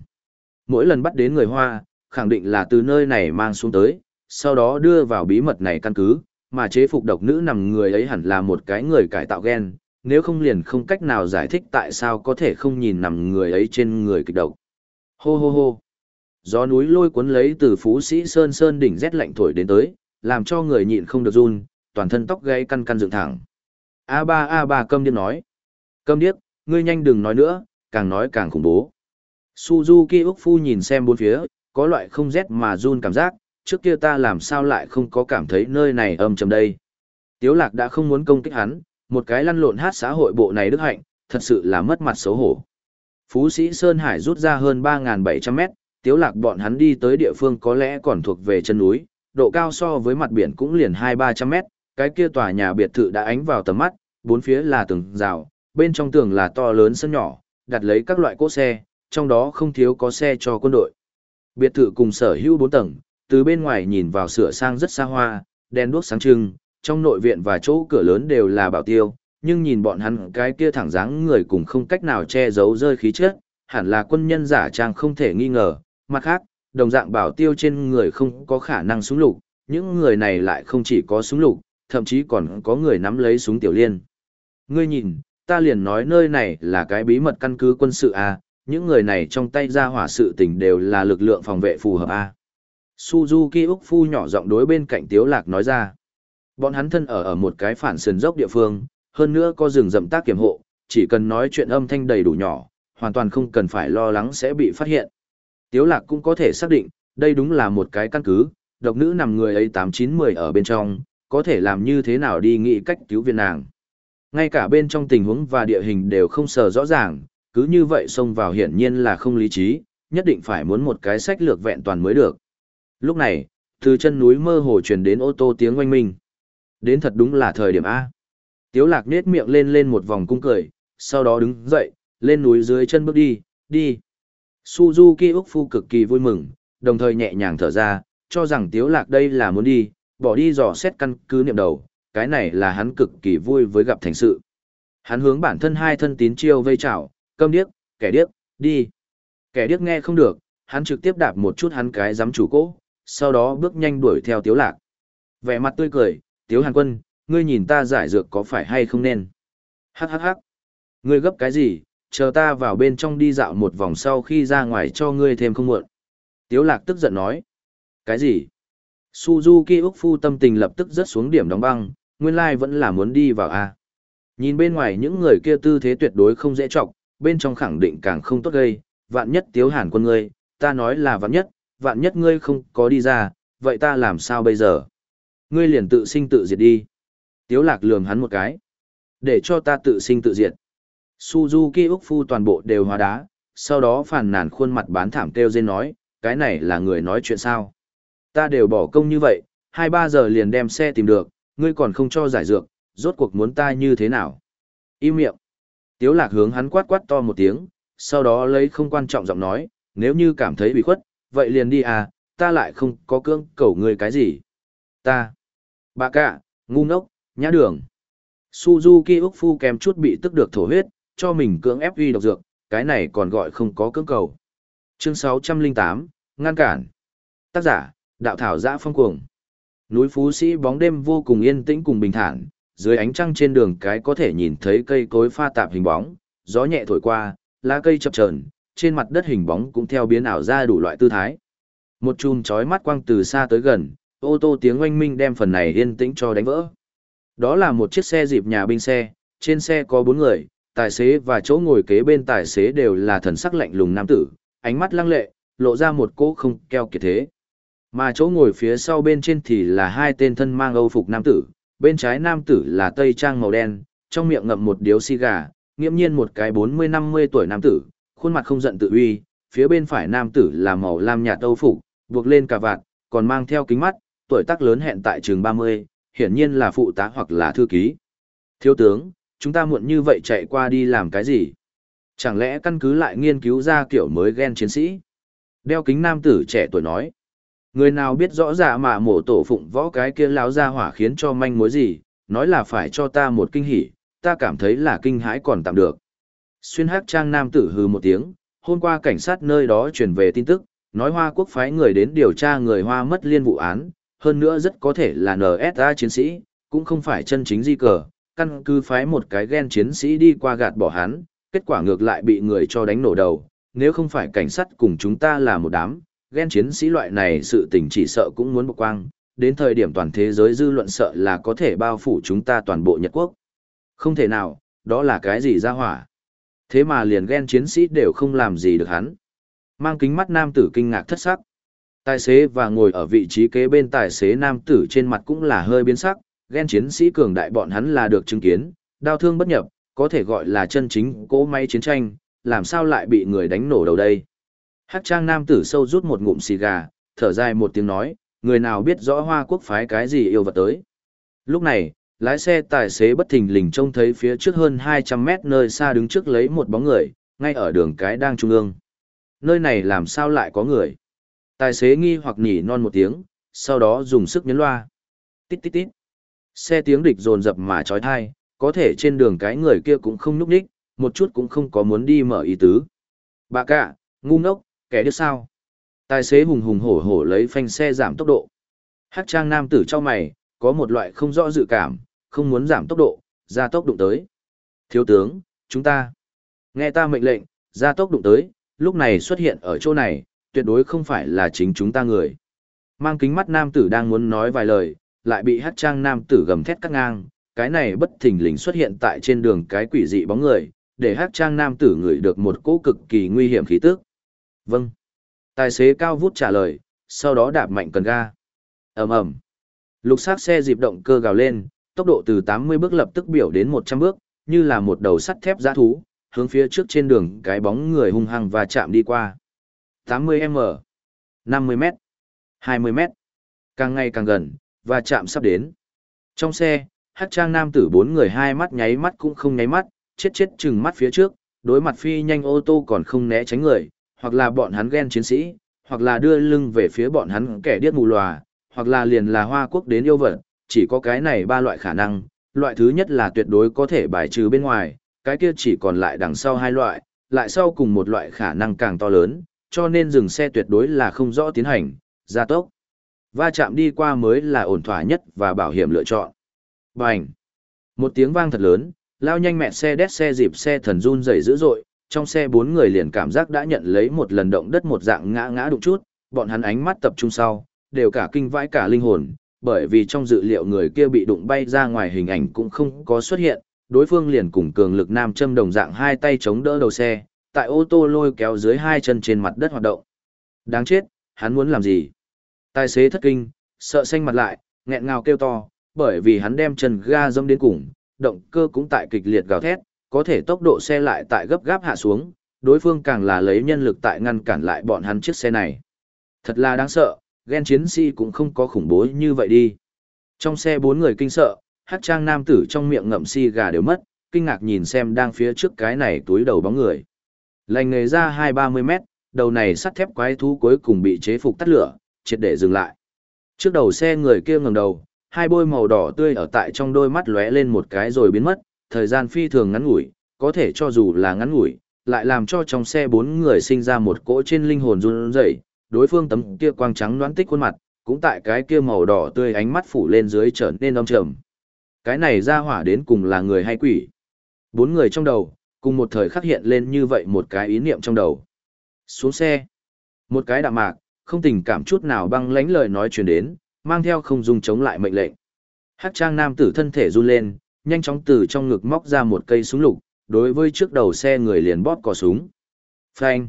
Mỗi lần bắt đến người hoa, khẳng định là từ nơi này mang xuống tới, sau đó đưa vào bí mật này căn cứ, mà chế phục độc nữ nằm người ấy hẳn là một cái người cải tạo gen, nếu không liền không cách nào giải thích tại sao có thể không nhìn nằm người ấy trên người kịch độc. Hô hô hô. Gió núi lôi cuốn lấy từ Phú Sĩ Sơn Sơn đỉnh rét lạnh thổi đến tới, làm cho người nhịn không được run, toàn thân tóc gáy căn căn dựng thẳng. A3 A3 câm điếc nói. Câm điếc, ngươi nhanh đừng nói nữa, càng nói càng khủng bố. Suzuki Úc Phu nhìn xem bốn phía, có loại không rét mà run cảm giác, trước kia ta làm sao lại không có cảm thấy nơi này âm trầm đây. Tiếu lạc đã không muốn công kích hắn, một cái lăn lộn hát xã hội bộ này đức hạnh, thật sự là mất mặt xấu hổ. Phú sĩ Sơn Hải rút ra hơn 3.700 mét, tiếu lạc bọn hắn đi tới địa phương có lẽ còn thuộc về chân núi, độ cao so với mặt biển cũng liền 2-300 mét, cái kia tòa nhà biệt thự đã ánh vào tầm mắt, bốn phía là tường rào, bên trong tường là to lớn sân nhỏ, đặt lấy các loại cỗ xe, trong đó không thiếu có xe cho quân đội. Biệt thự cùng sở hữu bốn tầng, từ bên ngoài nhìn vào sửa sang rất xa hoa, đèn đuốc sáng trưng, trong nội viện và chỗ cửa lớn đều là bảo tiêu, nhưng nhìn bọn hắn cái kia thẳng dáng người cùng không cách nào che giấu rơi khí chất, hẳn là quân nhân giả trang không thể nghi ngờ. Mặt khác, đồng dạng bảo tiêu trên người không có khả năng súng lục, những người này lại không chỉ có súng lục, thậm chí còn có người nắm lấy súng tiểu liên. Ngươi nhìn, ta liền nói nơi này là cái bí mật căn cứ quân sự A, những người này trong tay ra hỏa sự tình đều là lực lượng phòng vệ phù hợp A. Suzuki Úc Phu nhỏ giọng đối bên cạnh Tiếu Lạc nói ra. Bọn hắn thân ở ở một cái phản sườn dốc địa phương, hơn nữa có rừng rậm tác kiểm hộ, chỉ cần nói chuyện âm thanh đầy đủ nhỏ, hoàn toàn không cần phải lo lắng sẽ bị phát hiện. Tiếu Lạc cũng có thể xác định, đây đúng là một cái căn cứ, độc nữ nằm người ấy 8-9-10 ở bên trong, có thể làm như thế nào đi nghĩ cách cứu viên nàng. Ngay cả bên trong tình huống và địa hình đều không sờ rõ ràng, cứ như vậy xông vào hiển nhiên là không lý trí, nhất định phải muốn một cái sách lược vẹn toàn mới được. Lúc này, từ chân núi mơ hồ truyền đến ô tô tiếng oanh minh. Đến thật đúng là thời điểm A. Tiếu lạc nết miệng lên lên một vòng cung cười, sau đó đứng dậy, lên núi dưới chân bước đi, đi. Suzuki Úc Phu cực kỳ vui mừng, đồng thời nhẹ nhàng thở ra, cho rằng tiếu lạc đây là muốn đi, bỏ đi dò xét căn cứ niệm đầu, cái này là hắn cực kỳ vui với gặp thành sự. Hắn hướng bản thân hai thân tín chiêu vây chào, câm điếc, kẻ điếc, đi. Kẻ điếc nghe không được, hắn trực tiếp đạp một chút hắn cái giám chủ cỗ, sau đó bước nhanh đuổi theo tiếu lạc. Vẻ mặt tươi cười, tiếu hàn quân, ngươi nhìn ta giải dược có phải hay không nên. Hắc hắc hắc. Ngươi gấp cái gì, chờ ta vào bên trong đi dạo một vòng sau khi ra ngoài cho ngươi thêm không muộn. Tiếu lạc tức giận nói. Cái gì? Suzuki Úc Phu tâm tình lập tức rớt xuống điểm đóng băng, nguyên lai vẫn là muốn đi vào A. Nhìn bên ngoài những người kia tư thế tuyệt đối không dễ trọng, bên trong khẳng định càng không tốt gây, vạn nhất tiếu hàn quân ngươi, ta nói là vạn nhất, vạn nhất ngươi không có đi ra, vậy ta làm sao bây giờ? Ngươi liền tự sinh tự diệt đi. Tiếu lạc lườm hắn một cái. Để cho ta tự sinh tự diệt. Suzuki Úc Phu toàn bộ đều hóa đá, sau đó phản nàn khuôn mặt bán thảm kêu dên nói, cái này là người nói chuyện sao? Ta đều bỏ công như vậy, hai ba giờ liền đem xe tìm được, ngươi còn không cho giải dược, rốt cuộc muốn ta như thế nào? Im miệng. Tiếu lạc hướng hắn quát quát to một tiếng, sau đó lấy không quan trọng giọng nói, nếu như cảm thấy bị khuất, vậy liền đi à, ta lại không có cưỡng cầu ngươi cái gì. Ta. Bà cả, ngu ngốc, nhã đường. Suzuki Úc Phu kèm chút bị tức được thổ huyết, cho mình cưỡng ép uy độc dược, cái này còn gọi không có cưỡng cầu. Chương 608, ngăn cản. Tác giả, đạo thảo giã phong cuồng. Núi Phú Sĩ bóng đêm vô cùng yên tĩnh cùng bình thản, dưới ánh trăng trên đường cái có thể nhìn thấy cây cối pha tạp hình bóng, gió nhẹ thổi qua, lá cây chập chờn, trên mặt đất hình bóng cũng theo biến ảo ra đủ loại tư thái. Một chùm chói mắt quang từ xa tới gần, ô tô tiếng oanh minh đem phần này yên tĩnh cho đánh vỡ. Đó là một chiếc xe dịp nhà binh xe, trên xe có bốn người, tài xế và chỗ ngồi kế bên tài xế đều là thần sắc lạnh lùng nam tử, ánh mắt lăng lệ, lộ ra một cỗ không keo kiệt thế. Mà chỗ ngồi phía sau bên trên thì là hai tên thân mang âu phục nam tử, bên trái nam tử là tây trang màu đen, trong miệng ngậm một điếu xì gà, nghiễm nhiên một cái 40-50 tuổi nam tử, khuôn mặt không giận tự uy, phía bên phải nam tử là màu lam nhạt âu phục, buộc lên cà vạt, còn mang theo kính mắt, tuổi tác lớn hẹn tại trường 30, hiển nhiên là phụ tá hoặc là thư ký. Thiếu tướng, chúng ta muộn như vậy chạy qua đi làm cái gì? Chẳng lẽ căn cứ lại nghiên cứu ra kiểu mới ghen chiến sĩ? Đeo kính nam tử trẻ tuổi nói. Người nào biết rõ dạ mà mổ tổ phụng võ cái kia láo ra hỏa khiến cho manh mối gì, nói là phải cho ta một kinh hỉ, ta cảm thấy là kinh hãi còn tạm được. Xuyên hắc trang nam tử hừ một tiếng, hôm qua cảnh sát nơi đó truyền về tin tức, nói Hoa quốc phái người đến điều tra người Hoa mất liên vụ án, hơn nữa rất có thể là NSA chiến sĩ, cũng không phải chân chính di cờ, căn cứ phái một cái ghen chiến sĩ đi qua gạt bỏ hắn, kết quả ngược lại bị người cho đánh nổ đầu, nếu không phải cảnh sát cùng chúng ta là một đám, ghen chiến sĩ loại này sự tình chỉ sợ cũng muốn bộc quang, đến thời điểm toàn thế giới dư luận sợ là có thể bao phủ chúng ta toàn bộ Nhật Quốc. Không thể nào, đó là cái gì ra hỏa. Thế mà liền ghen chiến sĩ đều không làm gì được hắn. Mang kính mắt nam tử kinh ngạc thất sắc. Tài xế và ngồi ở vị trí kế bên tài xế nam tử trên mặt cũng là hơi biến sắc, ghen chiến sĩ cường đại bọn hắn là được chứng kiến, đau thương bất nhập, có thể gọi là chân chính cỗ máy chiến tranh, làm sao lại bị người đánh nổ đầu đây. Hắc trang nam tử sâu rút một ngụm xì gà, thở dài một tiếng nói, người nào biết rõ hoa quốc phái cái gì yêu vật tới. Lúc này, lái xe tài xế bất thình lình trông thấy phía trước hơn 200 mét nơi xa đứng trước lấy một bóng người, ngay ở đường cái đang trung ương. Nơi này làm sao lại có người? Tài xế nghi hoặc nhỉ non một tiếng, sau đó dùng sức nhấn loa. Tít tít tít. Xe tiếng địch dồn dập mà trói thai, có thể trên đường cái người kia cũng không núp đích, một chút cũng không có muốn đi mở ý tứ. Bà cả, ngu ngốc, kẻ đứa sao? Tài xế hùng hùng hổ hổ lấy phanh xe giảm tốc độ. Hát trang nam tử cho mày, có một loại không rõ dự cảm, không muốn giảm tốc độ, ra tốc đụng tới. Thiếu tướng, chúng ta. Nghe ta mệnh lệnh, ra tốc đụng tới, lúc này xuất hiện ở chỗ này, tuyệt đối không phải là chính chúng ta người. Mang kính mắt nam tử đang muốn nói vài lời, lại bị hát trang nam tử gầm thét cắt ngang, cái này bất thình lình xuất hiện tại trên đường cái quỷ dị bóng người, để hát trang nam tử ngửi được một cỗ cực kỳ nguy hiểm khí tức. Vâng. Tài xế cao vút trả lời, sau đó đạp mạnh cần ga. ầm ầm Lục xác xe dịp động cơ gào lên, tốc độ từ 80 bước lập tức biểu đến 100 bước, như là một đầu sắt thép giã thú, hướng phía trước trên đường cái bóng người hung hăng và chạm đi qua. 80m, 50m, 20m, càng ngày càng gần, và chạm sắp đến. Trong xe, hát trang nam tử bốn người hai mắt nháy mắt cũng không nháy mắt, chết chết chừng mắt phía trước, đối mặt phi nhanh ô tô còn không né tránh người, hoặc là bọn hắn ghen chiến sĩ, hoặc là đưa lưng về phía bọn hắn kẻ điếc mù lòa, hoặc là liền là hoa quốc đến yêu vật, chỉ có cái này ba loại khả năng, loại thứ nhất là tuyệt đối có thể bài trừ bên ngoài, cái kia chỉ còn lại đằng sau hai loại, lại sau cùng một loại khả năng càng to lớn, cho nên dừng xe tuyệt đối là không rõ tiến hành, gia tốc. Va chạm đi qua mới là ổn thỏa nhất và bảo hiểm lựa chọn. Bành! Một tiếng vang thật lớn, lao nhanh mẹ xe đét xe dịp xe thần run rẩy dữ dội, trong xe bốn người liền cảm giác đã nhận lấy một lần động đất một dạng ngã ngã đụng chút, bọn hắn ánh mắt tập trung sau, đều cả kinh vãi cả linh hồn, bởi vì trong dự liệu người kia bị đụng bay ra ngoài hình ảnh cũng không có xuất hiện, đối phương liền cùng cường lực nam châm đồng dạng hai tay chống đỡ đầu xe, tại ô tô lôi kéo dưới hai chân trên mặt đất hoạt động. Đáng chết, hắn muốn làm gì? Tài xế thất kinh, sợ xanh mặt lại, nghẹn ngào kêu to, bởi vì hắn đem chân ga dâm đến cùng, động cơ cũng tại kịch liệt gào thét, có thể tốc độ xe lại tại gấp gáp hạ xuống, đối phương càng là lấy nhân lực tại ngăn cản lại bọn hắn chiếc xe này. Thật là đáng sợ, ghen chiến sĩ cũng không có khủng bố như vậy đi. Trong xe bốn người kinh sợ, hát trang nam tử trong miệng ngậm si gà đều mất, kinh ngạc nhìn xem đang phía trước cái này túi đầu bóng người. Lành nghề ra hai ba mươi mét, đầu này sắt thép quái thú cuối cùng bị chế phục tắt lửa, triệt để dừng lại. Trước đầu xe người kia ngẩng đầu, hai bôi màu đỏ tươi ở tại trong đôi mắt lóe lên một cái rồi biến mất, thời gian phi thường ngắn ngủi, có thể cho dù là ngắn ngủi, lại làm cho trong xe bốn người sinh ra một cỗ trên linh hồn run rẩy, đối phương tấm kia quang trắng đoán tích khuôn mặt, cũng tại cái kia màu đỏ tươi ánh mắt phủ lên dưới trở nên âm trầm. Cái này ra hỏa đến cùng là người hay quỷ? Bốn người trong đầu, cùng một thời khắc hiện lên như vậy một cái ý niệm trong đầu. Xuống xe. Một cái đạm mạc, không tình cảm chút nào băng lánh lời nói truyền đến, mang theo không dung chống lại mệnh lệnh. Hắc trang nam tử thân thể run lên, nhanh chóng từ trong ngực móc ra một cây súng lục, đối với trước đầu xe người liền bóp cò súng. Phanh.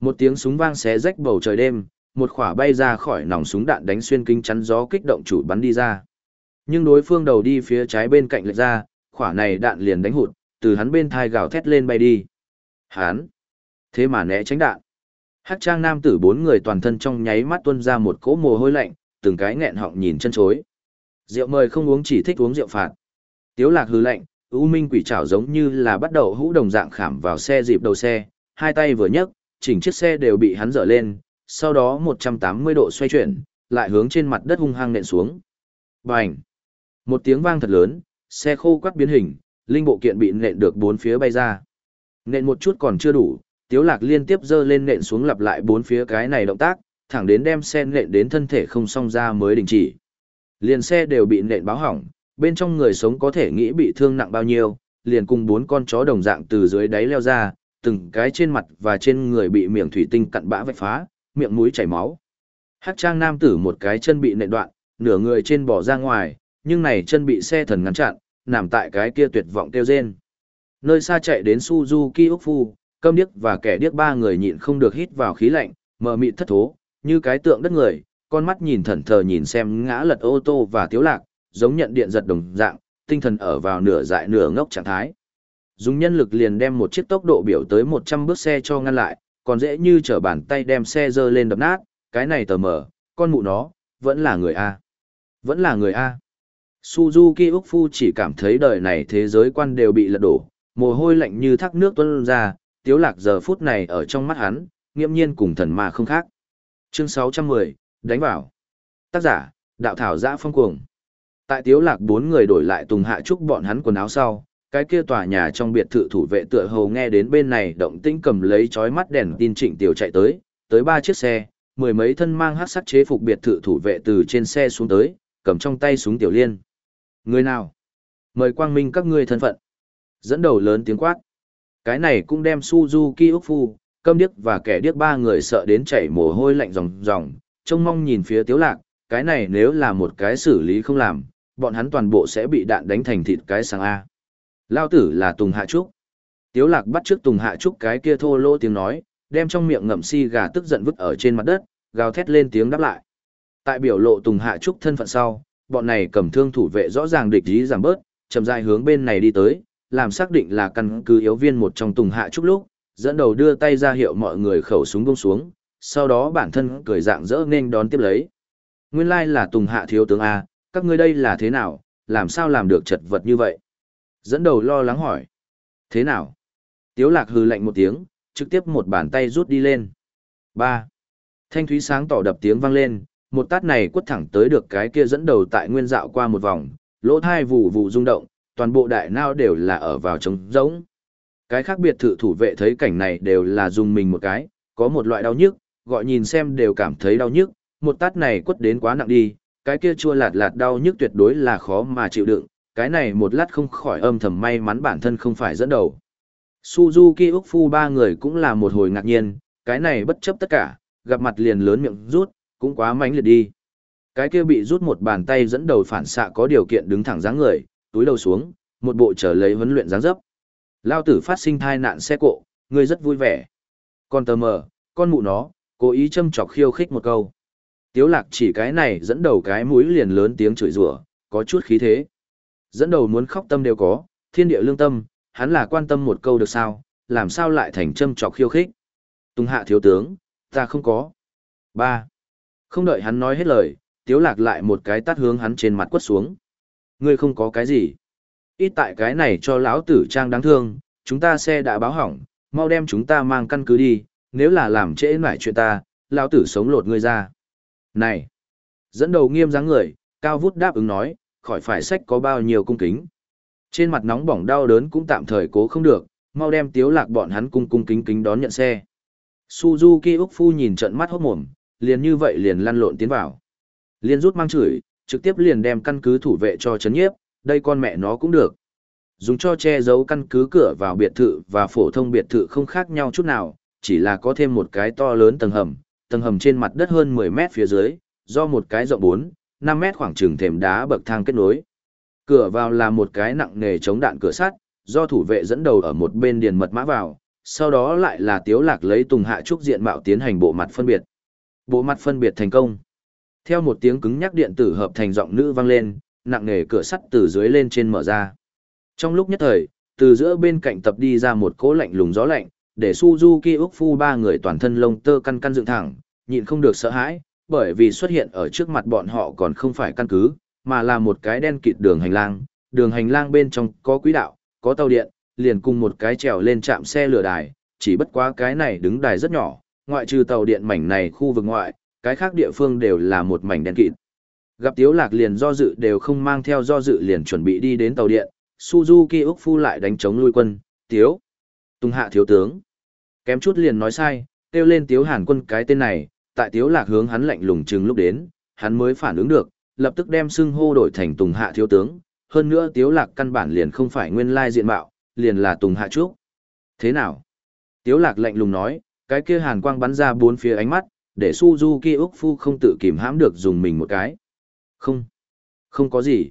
Một tiếng súng vang xé rách bầu trời đêm, một quả bay ra khỏi nòng súng đạn đánh xuyên kính chắn gió kích động chủ bắn đi ra. Nhưng đối phương đầu đi phía trái bên cạnh lệch ra, quả này đạn liền đánh hụt, từ hắn bên thai gào thét lên bay đi. Hắn! Thế mà né tránh đạn. Hát trang nam tử bốn người toàn thân trong nháy mắt tuôn ra một cỗ mồ hôi lạnh, từng cái nghẹn họng nhìn chân chối. Rượu mời không uống chỉ thích uống rượu phạt. Tiếu lạc hư lạnh, U Minh quỷ trảo giống như là bắt đầu hũ đồng dạng khảm vào xe dịp đầu xe, hai tay vừa nhấc, chỉnh chiếc xe đều bị hắn dở lên, sau đó 180 độ xoay chuyển, lại hướng trên mặt đất hung hăng nện xuống. Bành! Một tiếng vang thật lớn, xe khô quắt biến hình, linh bộ kiện bị nện được bốn phía bay ra. Nện một chút còn chưa đủ, Tiếu Lạc liên tiếp dơ lên nện xuống lặp lại bốn phía cái này động tác, thẳng đến đem xe nện đến thân thể không song ra mới đình chỉ. Liền xe đều bị nện báo hỏng, bên trong người sống có thể nghĩ bị thương nặng bao nhiêu, liền cùng bốn con chó đồng dạng từ dưới đáy leo ra, từng cái trên mặt và trên người bị miệng thủy tinh cặn bã vạch phá, miệng mũi chảy máu. Hắc trang nam tử một cái chân bị nện đoạn, nửa người trên bỏ ra ngoài, nhưng này chân bị xe thần ngăn chặn, nằm tại cái kia tuyệt vọng kêu rên. Nơi xa chạy đến Suzuki Úc Phu, câm điếc và kẻ điếc ba người nhịn không được hít vào khí lạnh, mờ mịt thất thố, như cái tượng đất người, con mắt nhìn thẩn thờ nhìn xem ngã lật ô tô và tiếu lạc, giống nhận điện giật đồng dạng, tinh thần ở vào nửa dại nửa ngốc trạng thái. Dùng nhân lực liền đem một chiếc tốc độ biểu tới 100 bước xe cho ngăn lại, còn dễ như trở bàn tay đem xe dơ lên đập nát, cái này tờ mở, con mụ nó, vẫn là người A. Vẫn là người A. Suzuki Úc Phu chỉ cảm thấy đời này thế giới quan đều bị lật đổ, mồ hôi lạnh như thác nước tuôn ra, tiếu lạc giờ phút này ở trong mắt hắn, nghiêm nhiên cùng thần ma không khác. Chương 610, đánh vào. Tác giả, đạo thảo giã phong cuồng. Tại tiếu lạc bốn người đổi lại tùng hạ trúc bọn hắn quần áo sau, cái kia tòa nhà trong biệt thự thủ vệ tựa hồ nghe đến bên này động tĩnh cầm lấy chói mắt đèn tin trịnh tiểu chạy tới, tới ba chiếc xe, mười mấy thân mang hắc sắt chế phục biệt thự thủ vệ từ trên xe xuống tới, cầm trong tay súng tiểu liên. Người nào? Mời quang minh các ngươi thân phận. Dẫn đầu lớn tiếng quát. Cái này cũng đem Suzuki Úc Phu, câm điếc và kẻ điếc ba người sợ đến chảy mồ hôi lạnh ròng ròng, trông mong nhìn phía tiếu lạc, cái này nếu là một cái xử lý không làm, bọn hắn toàn bộ sẽ bị đạn đánh thành thịt cái sang A. Lao tử là Tùng Hạ Trúc. Tiếu lạc bắt trước Tùng Hạ Trúc cái kia thô lỗ tiếng nói, đem trong miệng ngậm si gà tức giận vứt ở trên mặt đất, gào thét lên tiếng đáp lại. Tại biểu lộ Tùng Hạ Trúc thân phận sau, bọn này cầm thương thủ vệ rõ ràng địch ý giảm bớt, chậm rãi hướng bên này đi tới, làm xác định là căn cứ yếu viên một trong Tùng Hạ Trúc lúc, dẫn đầu đưa tay ra hiệu mọi người khẩu súng buông xuống, sau đó bản thân cười dạng dỡ nên đón tiếp lấy. Nguyên lai like là Tùng Hạ thiếu tướng A, các ngươi đây là thế nào, làm sao làm được chật vật như vậy? Dẫn đầu lo lắng hỏi. Thế nào? Tiếu lạc hừ lạnh một tiếng, trực tiếp một bàn tay rút đi lên. 3. Thanh thúy sáng tỏ đập tiếng vang lên, một tát này quất thẳng tới được cái kia dẫn đầu tại nguyên dạo qua một vòng, lỗ thai vụ vụ rung động, toàn bộ đại nao đều là ở vào trống rỗng. Cái khác biệt thự thủ vệ thấy cảnh này đều là dùng mình một cái, có một loại đau nhức, gọi nhìn xem đều cảm thấy đau nhức, một tát này quất đến quá nặng đi, cái kia chua lạt lạt đau nhức tuyệt đối là khó mà chịu đựng, cái này một lát không khỏi âm thầm may mắn bản thân không phải dẫn đầu. Suzuki Úc Phu ba người cũng là một hồi ngạc nhiên, cái này bất chấp tất cả, gặp mặt liền lớn miệng rút, cũng quá mánh liệt đi. Cái kia bị rút một bàn tay dẫn đầu phản xạ có điều kiện đứng thẳng dáng người, túi đầu xuống, một bộ trở lấy huấn luyện dáng dấp. Lao tử phát sinh thai nạn xe cộ, người rất vui vẻ. Con tờ mờ, con mụ nó, cố ý châm chọc khiêu khích một câu. Tiếu lạc chỉ cái này dẫn đầu cái mũi liền lớn tiếng chửi rủa, có chút khí thế. Dẫn đầu muốn khóc tâm đều có, thiên địa lương tâm, hắn là quan tâm một câu được sao, làm sao lại thành châm chọc khiêu khích. Tùng hạ thiếu tướng, ta không có. ba Không đợi hắn nói hết lời, tiếu lạc lại một cái tát hướng hắn trên mặt quất xuống. Ngươi không có cái gì. Ít tại cái này cho lão tử trang đáng thương, chúng ta xe đã báo hỏng, mau đem chúng ta mang căn cứ đi, nếu là làm trễ nải chuyện ta, lão tử sống lột ngươi ra. Này! Dẫn đầu nghiêm dáng người, cao vút đáp ứng nói, khỏi phải sách có bao nhiêu cung kính. Trên mặt nóng bỏng đau đớn cũng tạm thời cố không được, mau đem tiếu lạc bọn hắn cung cung kính kính đón nhận xe. Suzuki Úc Phu nhìn trận mắt hốt mồm, liền như vậy liền lăn lộn tiến vào. Liên rút mang chửi, trực tiếp liền đem căn cứ thủ vệ cho chấn nhiếp, đây con mẹ nó cũng được. Dùng cho che giấu căn cứ cửa vào biệt thự và phổ thông biệt thự không khác nhau chút nào, chỉ là có thêm một cái to lớn tầng hầm, tầng hầm trên mặt đất hơn 10 mét phía dưới, do một cái rộng 4, 5 mét khoảng trường thềm đá bậc thang kết nối. Cửa vào là một cái nặng nề chống đạn cửa sắt, do thủ vệ dẫn đầu ở một bên điền mật mã vào, sau đó lại là tiếu lạc lấy tùng hạ trúc diện mạo tiến hành bộ mặt phân biệt. Bộ mặt phân biệt thành công. Theo một tiếng cứng nhắc điện tử hợp thành giọng nữ vang lên, nặng nề cửa sắt từ dưới lên trên mở ra. Trong lúc nhất thời, từ giữa bên cạnh tập đi ra một cỗ lạnh lùng gió lạnh, để Suzuki Úc Phu ba người toàn thân lông tơ căn căn dựng thẳng, nhịn không được sợ hãi, bởi vì xuất hiện ở trước mặt bọn họ còn không phải căn cứ, mà là một cái đen kịt đường hành lang, đường hành lang bên trong có quỹ đạo, có tàu điện, liền cùng một cái trèo lên trạm xe lửa đài, chỉ bất quá cái này đứng đài rất nhỏ, ngoại trừ tàu điện mảnh này khu vực ngoại, cái khác địa phương đều là một mảnh đen kịt. Gặp Tiếu Lạc liền do dự đều không mang theo do dự liền chuẩn bị đi đến tàu điện, Suzuki Úc Phu lại đánh chống lui quân, Tiếu. Tùng hạ thiếu tướng. Kém chút liền nói sai, kêu lên Tiếu Hàn quân cái tên này, tại Tiếu Lạc hướng hắn lạnh lùng chừng lúc đến, hắn mới phản ứng được, lập tức đem xưng hô đổi thành Tùng hạ thiếu tướng. Hơn nữa Tiếu Lạc căn bản liền không phải nguyên lai diện mạo, liền là Tùng hạ trúc. Thế nào? Tiếu Lạc lạnh lùng nói, cái kia hàn quang bắn ra bốn phía ánh mắt, để Suzuki Úc Phu không tự kìm hãm được dùng mình một cái. Không, không có gì.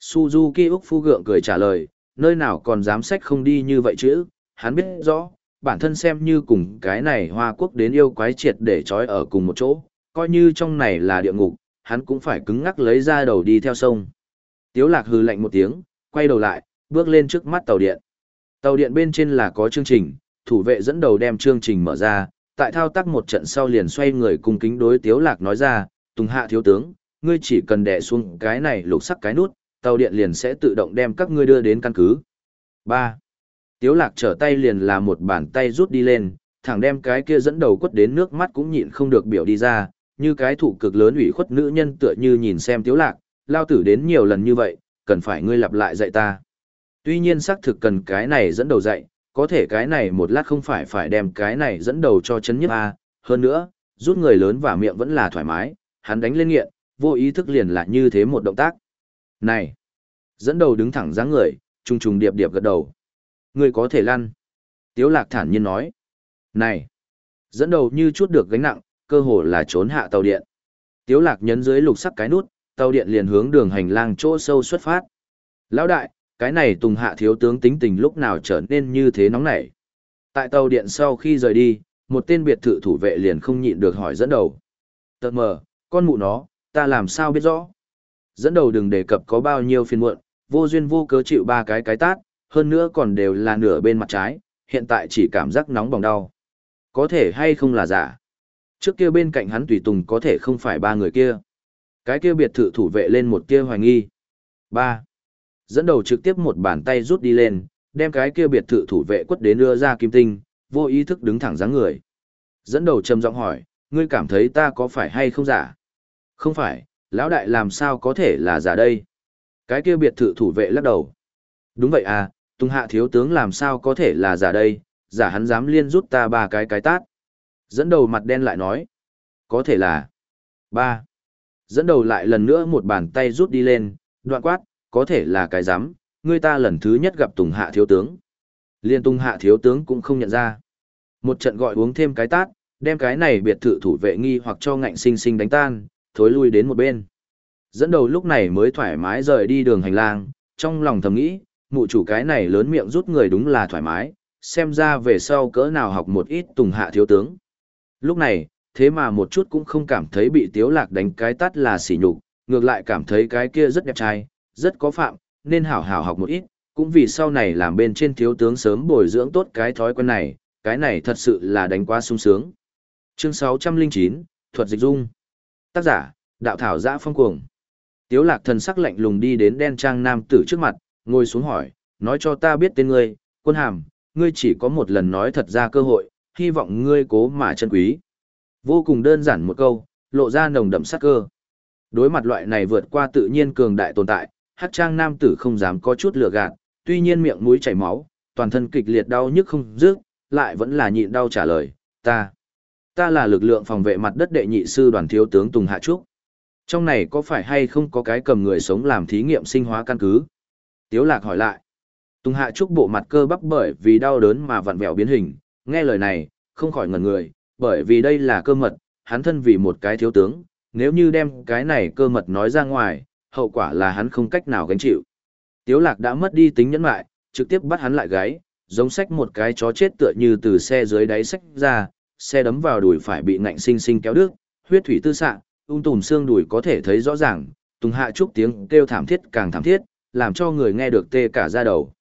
Suzuki Úc Phu gượng cười trả lời, nơi nào còn dám sách không đi như vậy chứ, hắn biết rõ, bản thân xem như cùng cái này Hoa Quốc đến yêu quái triệt để trói ở cùng một chỗ, coi như trong này là địa ngục, hắn cũng phải cứng ngắc lấy ra đầu đi theo sông. Tiếu lạc hừ lạnh một tiếng, quay đầu lại, bước lên trước mắt tàu điện. Tàu điện bên trên là có chương trình, thủ vệ dẫn đầu đem chương trình mở ra, tại thao tác một trận sau liền xoay người cung kính đối Tiếu Lạc nói ra, Tùng Hạ thiếu tướng, ngươi chỉ cần đè xuống cái này lục sắc cái nút, tàu điện liền sẽ tự động đem các ngươi đưa đến căn cứ. 3. Tiếu Lạc trở tay liền là một bàn tay rút đi lên, thẳng đem cái kia dẫn đầu quất đến nước mắt cũng nhịn không được biểu đi ra, như cái thủ cực lớn ủy khuất nữ nhân tựa như nhìn xem Tiếu Lạc, lao tử đến nhiều lần như vậy, cần phải ngươi lặp lại dạy ta. Tuy nhiên xác thực cần cái này dẫn đầu dạy, có thể cái này một lát không phải phải đem cái này dẫn đầu cho chấn nhất A, hơn nữa, rút người lớn và miệng vẫn là thoải mái, hắn đánh lên nghiện, vô ý thức liền là như thế một động tác. Này! Dẫn đầu đứng thẳng dáng người, trùng trùng điệp điệp gật đầu. Người có thể lăn. Tiếu lạc thản nhiên nói. Này! Dẫn đầu như chút được gánh nặng, cơ hồ là trốn hạ tàu điện. Tiếu lạc nhấn dưới lục sắc cái nút, tàu điện liền hướng đường hành lang chỗ sâu xuất phát. Lão đại, cái này Tùng Hạ thiếu tướng tính tình lúc nào trở nên như thế nóng nảy. Tại tàu điện sau khi rời đi, một tên biệt thự thủ vệ liền không nhịn được hỏi dẫn đầu. Tật mờ, con mụ nó, ta làm sao biết rõ. Dẫn đầu đừng đề cập có bao nhiêu phiền muộn, vô duyên vô cớ chịu ba cái cái tát, hơn nữa còn đều là nửa bên mặt trái, hiện tại chỉ cảm giác nóng bỏng đau. Có thể hay không là giả. Trước kia bên cạnh hắn tùy tùng có thể không phải ba người kia. Cái kia biệt thự thủ vệ lên một kia hoài nghi. ba dẫn đầu trực tiếp một bàn tay rút đi lên, đem cái kia biệt thự thủ vệ quất đến đưa ra kim tinh, vô ý thức đứng thẳng dáng người. Dẫn đầu trầm giọng hỏi, ngươi cảm thấy ta có phải hay không giả? Không phải, lão đại làm sao có thể là giả đây? Cái kia biệt thự thủ vệ lắc đầu. Đúng vậy à, Tùng Hạ thiếu tướng làm sao có thể là giả đây, giả hắn dám liên rút ta ba cái cái tát. Dẫn đầu mặt đen lại nói. Có thể là. ba Dẫn đầu lại lần nữa một bàn tay rút đi lên, đoạn quát, có thể là cái dám, người ta lần thứ nhất gặp Tùng Hạ thiếu tướng. Liên Tùng Hạ thiếu tướng cũng không nhận ra. Một trận gọi uống thêm cái tát, đem cái này biệt thự thủ vệ nghi hoặc cho ngạnh sinh sinh đánh tan, thối lui đến một bên. Dẫn đầu lúc này mới thoải mái rời đi đường hành lang, trong lòng thầm nghĩ, mụ chủ cái này lớn miệng rút người đúng là thoải mái, xem ra về sau cỡ nào học một ít tùng hạ thiếu tướng. Lúc này, thế mà một chút cũng không cảm thấy bị tiếu lạc đánh cái tát là sỉ nhục, ngược lại cảm thấy cái kia rất đẹp trai, rất có phạm, nên hảo hảo học một ít, cũng vì sau này làm bên trên thiếu tướng sớm bồi dưỡng tốt cái thói quen này, cái này thật sự là đánh quá sung sướng. Chương 609, Thuật Dịch Dung Tác giả, Đạo Thảo Giã Phong Cuồng Tiếu lạc thần sắc lạnh lùng đi đến đen trang nam tử trước mặt, ngồi xuống hỏi, nói cho ta biết tên ngươi, quân hàm, ngươi chỉ có một lần nói thật ra cơ hội, hy vọng ngươi cố mà chân quý. Vô cùng đơn giản một câu, lộ ra nồng đậm sắc cơ. Đối mặt loại này vượt qua tự nhiên cường đại tồn tại, hát trang nam tử không dám có chút lừa gạt, tuy nhiên miệng mũi chảy máu, toàn thân kịch liệt đau nhức không dứt, lại vẫn là nhịn đau trả lời, ta. Ta là lực lượng phòng vệ mặt đất đệ nhị sư đoàn thiếu tướng Tùng Hạ Trúc. Trong này có phải hay không có cái cầm người sống làm thí nghiệm sinh hóa căn cứ? Tiếu lạc hỏi lại. Tùng Hạ Trúc bộ mặt cơ bắp bởi vì đau đớn mà vặn vẹo biến hình, nghe lời này, không khỏi ngẩn người, bởi vì đây là cơ mật, hắn thân vì một cái thiếu tướng, nếu như đem cái này cơ mật nói ra ngoài, hậu quả là hắn không cách nào gánh chịu. Tiếu lạc đã mất đi tính nhẫn lại, trực tiếp bắt hắn lại gáy, giống sách một cái chó chết tựa như từ xe dưới đáy sách ra, xe đấm vào đùi phải bị ngạnh sinh sinh kéo đứt, huyết thủy tư sạng, ung tùm xương đùi có thể thấy rõ ràng, Tùng Hạ Trúc tiếng kêu thảm thiết càng thảm thiết, làm cho người nghe được tê cả da đầu.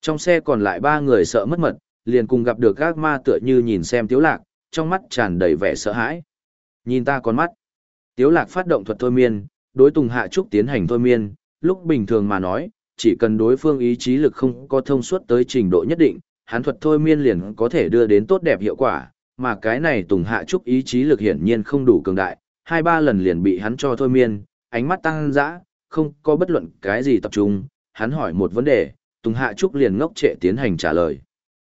Trong xe còn lại ba người sợ mất mật, liền cùng gặp được các ma tựa như nhìn xem Tiếu Lạc, trong mắt tràn đầy vẻ sợ hãi. Nhìn ta con mắt. Tiếu Lạc phát động thuật thôi miên, đối Tùng Hạ Trúc tiến hành thôi miên, lúc bình thường mà nói, chỉ cần đối phương ý chí lực không có thông suốt tới trình độ nhất định, hắn thuật thôi miên liền có thể đưa đến tốt đẹp hiệu quả, mà cái này Tùng Hạ Trúc ý chí lực hiển nhiên không đủ cường đại, hai ba lần liền bị hắn cho thôi miên, ánh mắt tăng dã, không có bất luận cái gì tập trung, hắn hỏi một vấn đề, Tùng Hạ Trúc liền ngốc trệ tiến hành trả lời.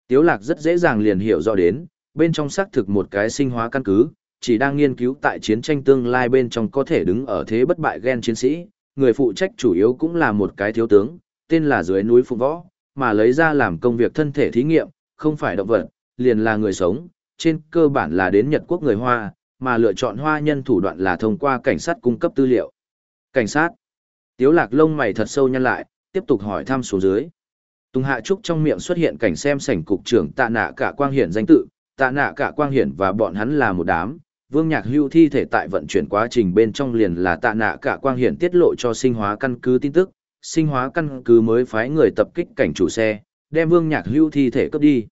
Tiếu Lạc rất dễ dàng liền hiểu rõ đến, bên trong xác thực một cái sinh hóa căn cứ, chỉ đang nghiên cứu tại chiến tranh tương lai bên trong có thể đứng ở thế bất bại gen chiến sĩ, người phụ trách chủ yếu cũng là một cái thiếu tướng, tên là dưới núi Phụng Võ, mà lấy ra làm công việc thân thể thí nghiệm, không phải động vật, liền là người sống, trên cơ bản là đến Nhật Quốc người Hoa, mà lựa chọn hoa nhân thủ đoạn là thông qua cảnh sát cung cấp tư liệu. Cảnh sát. Tiếu lạc lông mày thật sâu nhăn lại, tiếp tục hỏi thăm số dưới. Tùng Hạ Trúc trong miệng xuất hiện cảnh xem sảnh cục trưởng tạ nạ cả quang hiển danh tự, tạ nạ cả quang hiển và bọn hắn là một đám. Vương Nhạc Hưu thi thể tại vận chuyển quá trình bên trong liền là tạ nạ cả quang hiển tiết lộ cho sinh hóa căn cứ tin tức, sinh hóa căn cứ mới phái người tập kích cảnh chủ xe, đem Vương Nhạc Hưu thi thể cướp đi.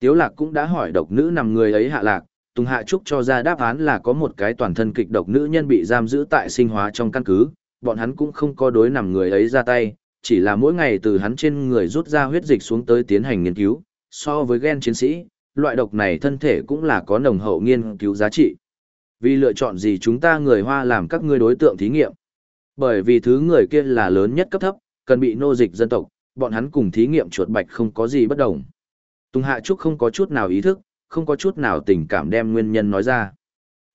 Tiếu Lạc cũng đã hỏi độc nữ nằm người ấy hạ lạc, Tùng Hạ Trúc cho ra đáp án là có một cái toàn thân kịch độc nữ nhân bị giam giữ tại sinh hóa trong căn cứ, bọn hắn cũng không có đối nằm người ấy ra tay, chỉ là mỗi ngày từ hắn trên người rút ra huyết dịch xuống tới tiến hành nghiên cứu, so với gen chiến sĩ, loại độc này thân thể cũng là có nồng hậu nghiên cứu giá trị. Vì lựa chọn gì chúng ta người Hoa làm các ngươi đối tượng thí nghiệm? Bởi vì thứ người kia là lớn nhất cấp thấp, cần bị nô dịch dân tộc, bọn hắn cùng thí nghiệm chuột bạch không có gì bất đồng. Tùng Hạ Trúc không có chút nào ý thức, không có chút nào tình cảm đem nguyên nhân nói ra.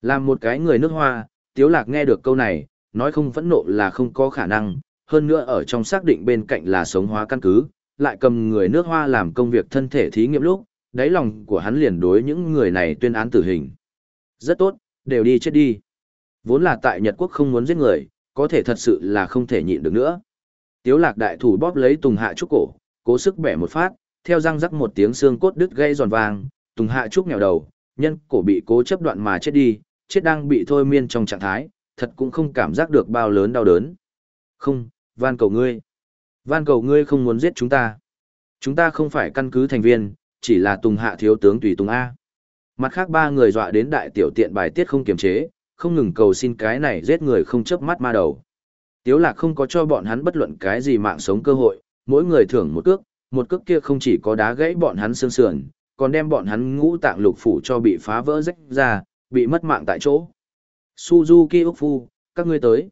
Làm một cái người nước Hoa, Tiếu Lạc nghe được câu này, nói không phẫn nộ là không có khả năng, hơn nữa ở trong xác định bên cạnh là sống hóa căn cứ, lại cầm người nước Hoa làm công việc thân thể thí nghiệm lúc, đáy lòng của hắn liền đối những người này tuyên án tử hình. Rất tốt, đều đi chết đi. Vốn là tại Nhật Quốc không muốn giết người, có thể thật sự là không thể nhịn được nữa. Tiếu lạc đại thủ bóp lấy Tùng Hạ Trúc cổ, cố sức bẻ một phát, theo răng rắc một tiếng xương cốt đứt gây giòn vàng, Tùng Hạ Trúc nghèo đầu, nhân cổ bị cố chấp đoạn mà chết đi, chết đang bị thôi miên trong trạng thái, thật cũng không cảm giác được bao lớn đau đớn. Không, van cầu ngươi. Van cầu ngươi không muốn giết chúng ta. Chúng ta không phải căn cứ thành viên, chỉ là Tùng Hạ thiếu tướng tùy Tùng A. Mặt khác ba người dọa đến đại tiểu tiện bài tiết không kiềm chế, không ngừng cầu xin cái này giết người không chớp mắt ma đầu. Tiếu lạc không có cho bọn hắn bất luận cái gì mạng sống cơ hội, mỗi người thưởng một cước, một cước kia không chỉ có đá gãy bọn hắn xương sườn, còn đem bọn hắn ngũ tạng lục phủ cho bị phá vỡ rách ra, bị mất mạng tại chỗ. Suzuki Úc Phu, các ngươi tới.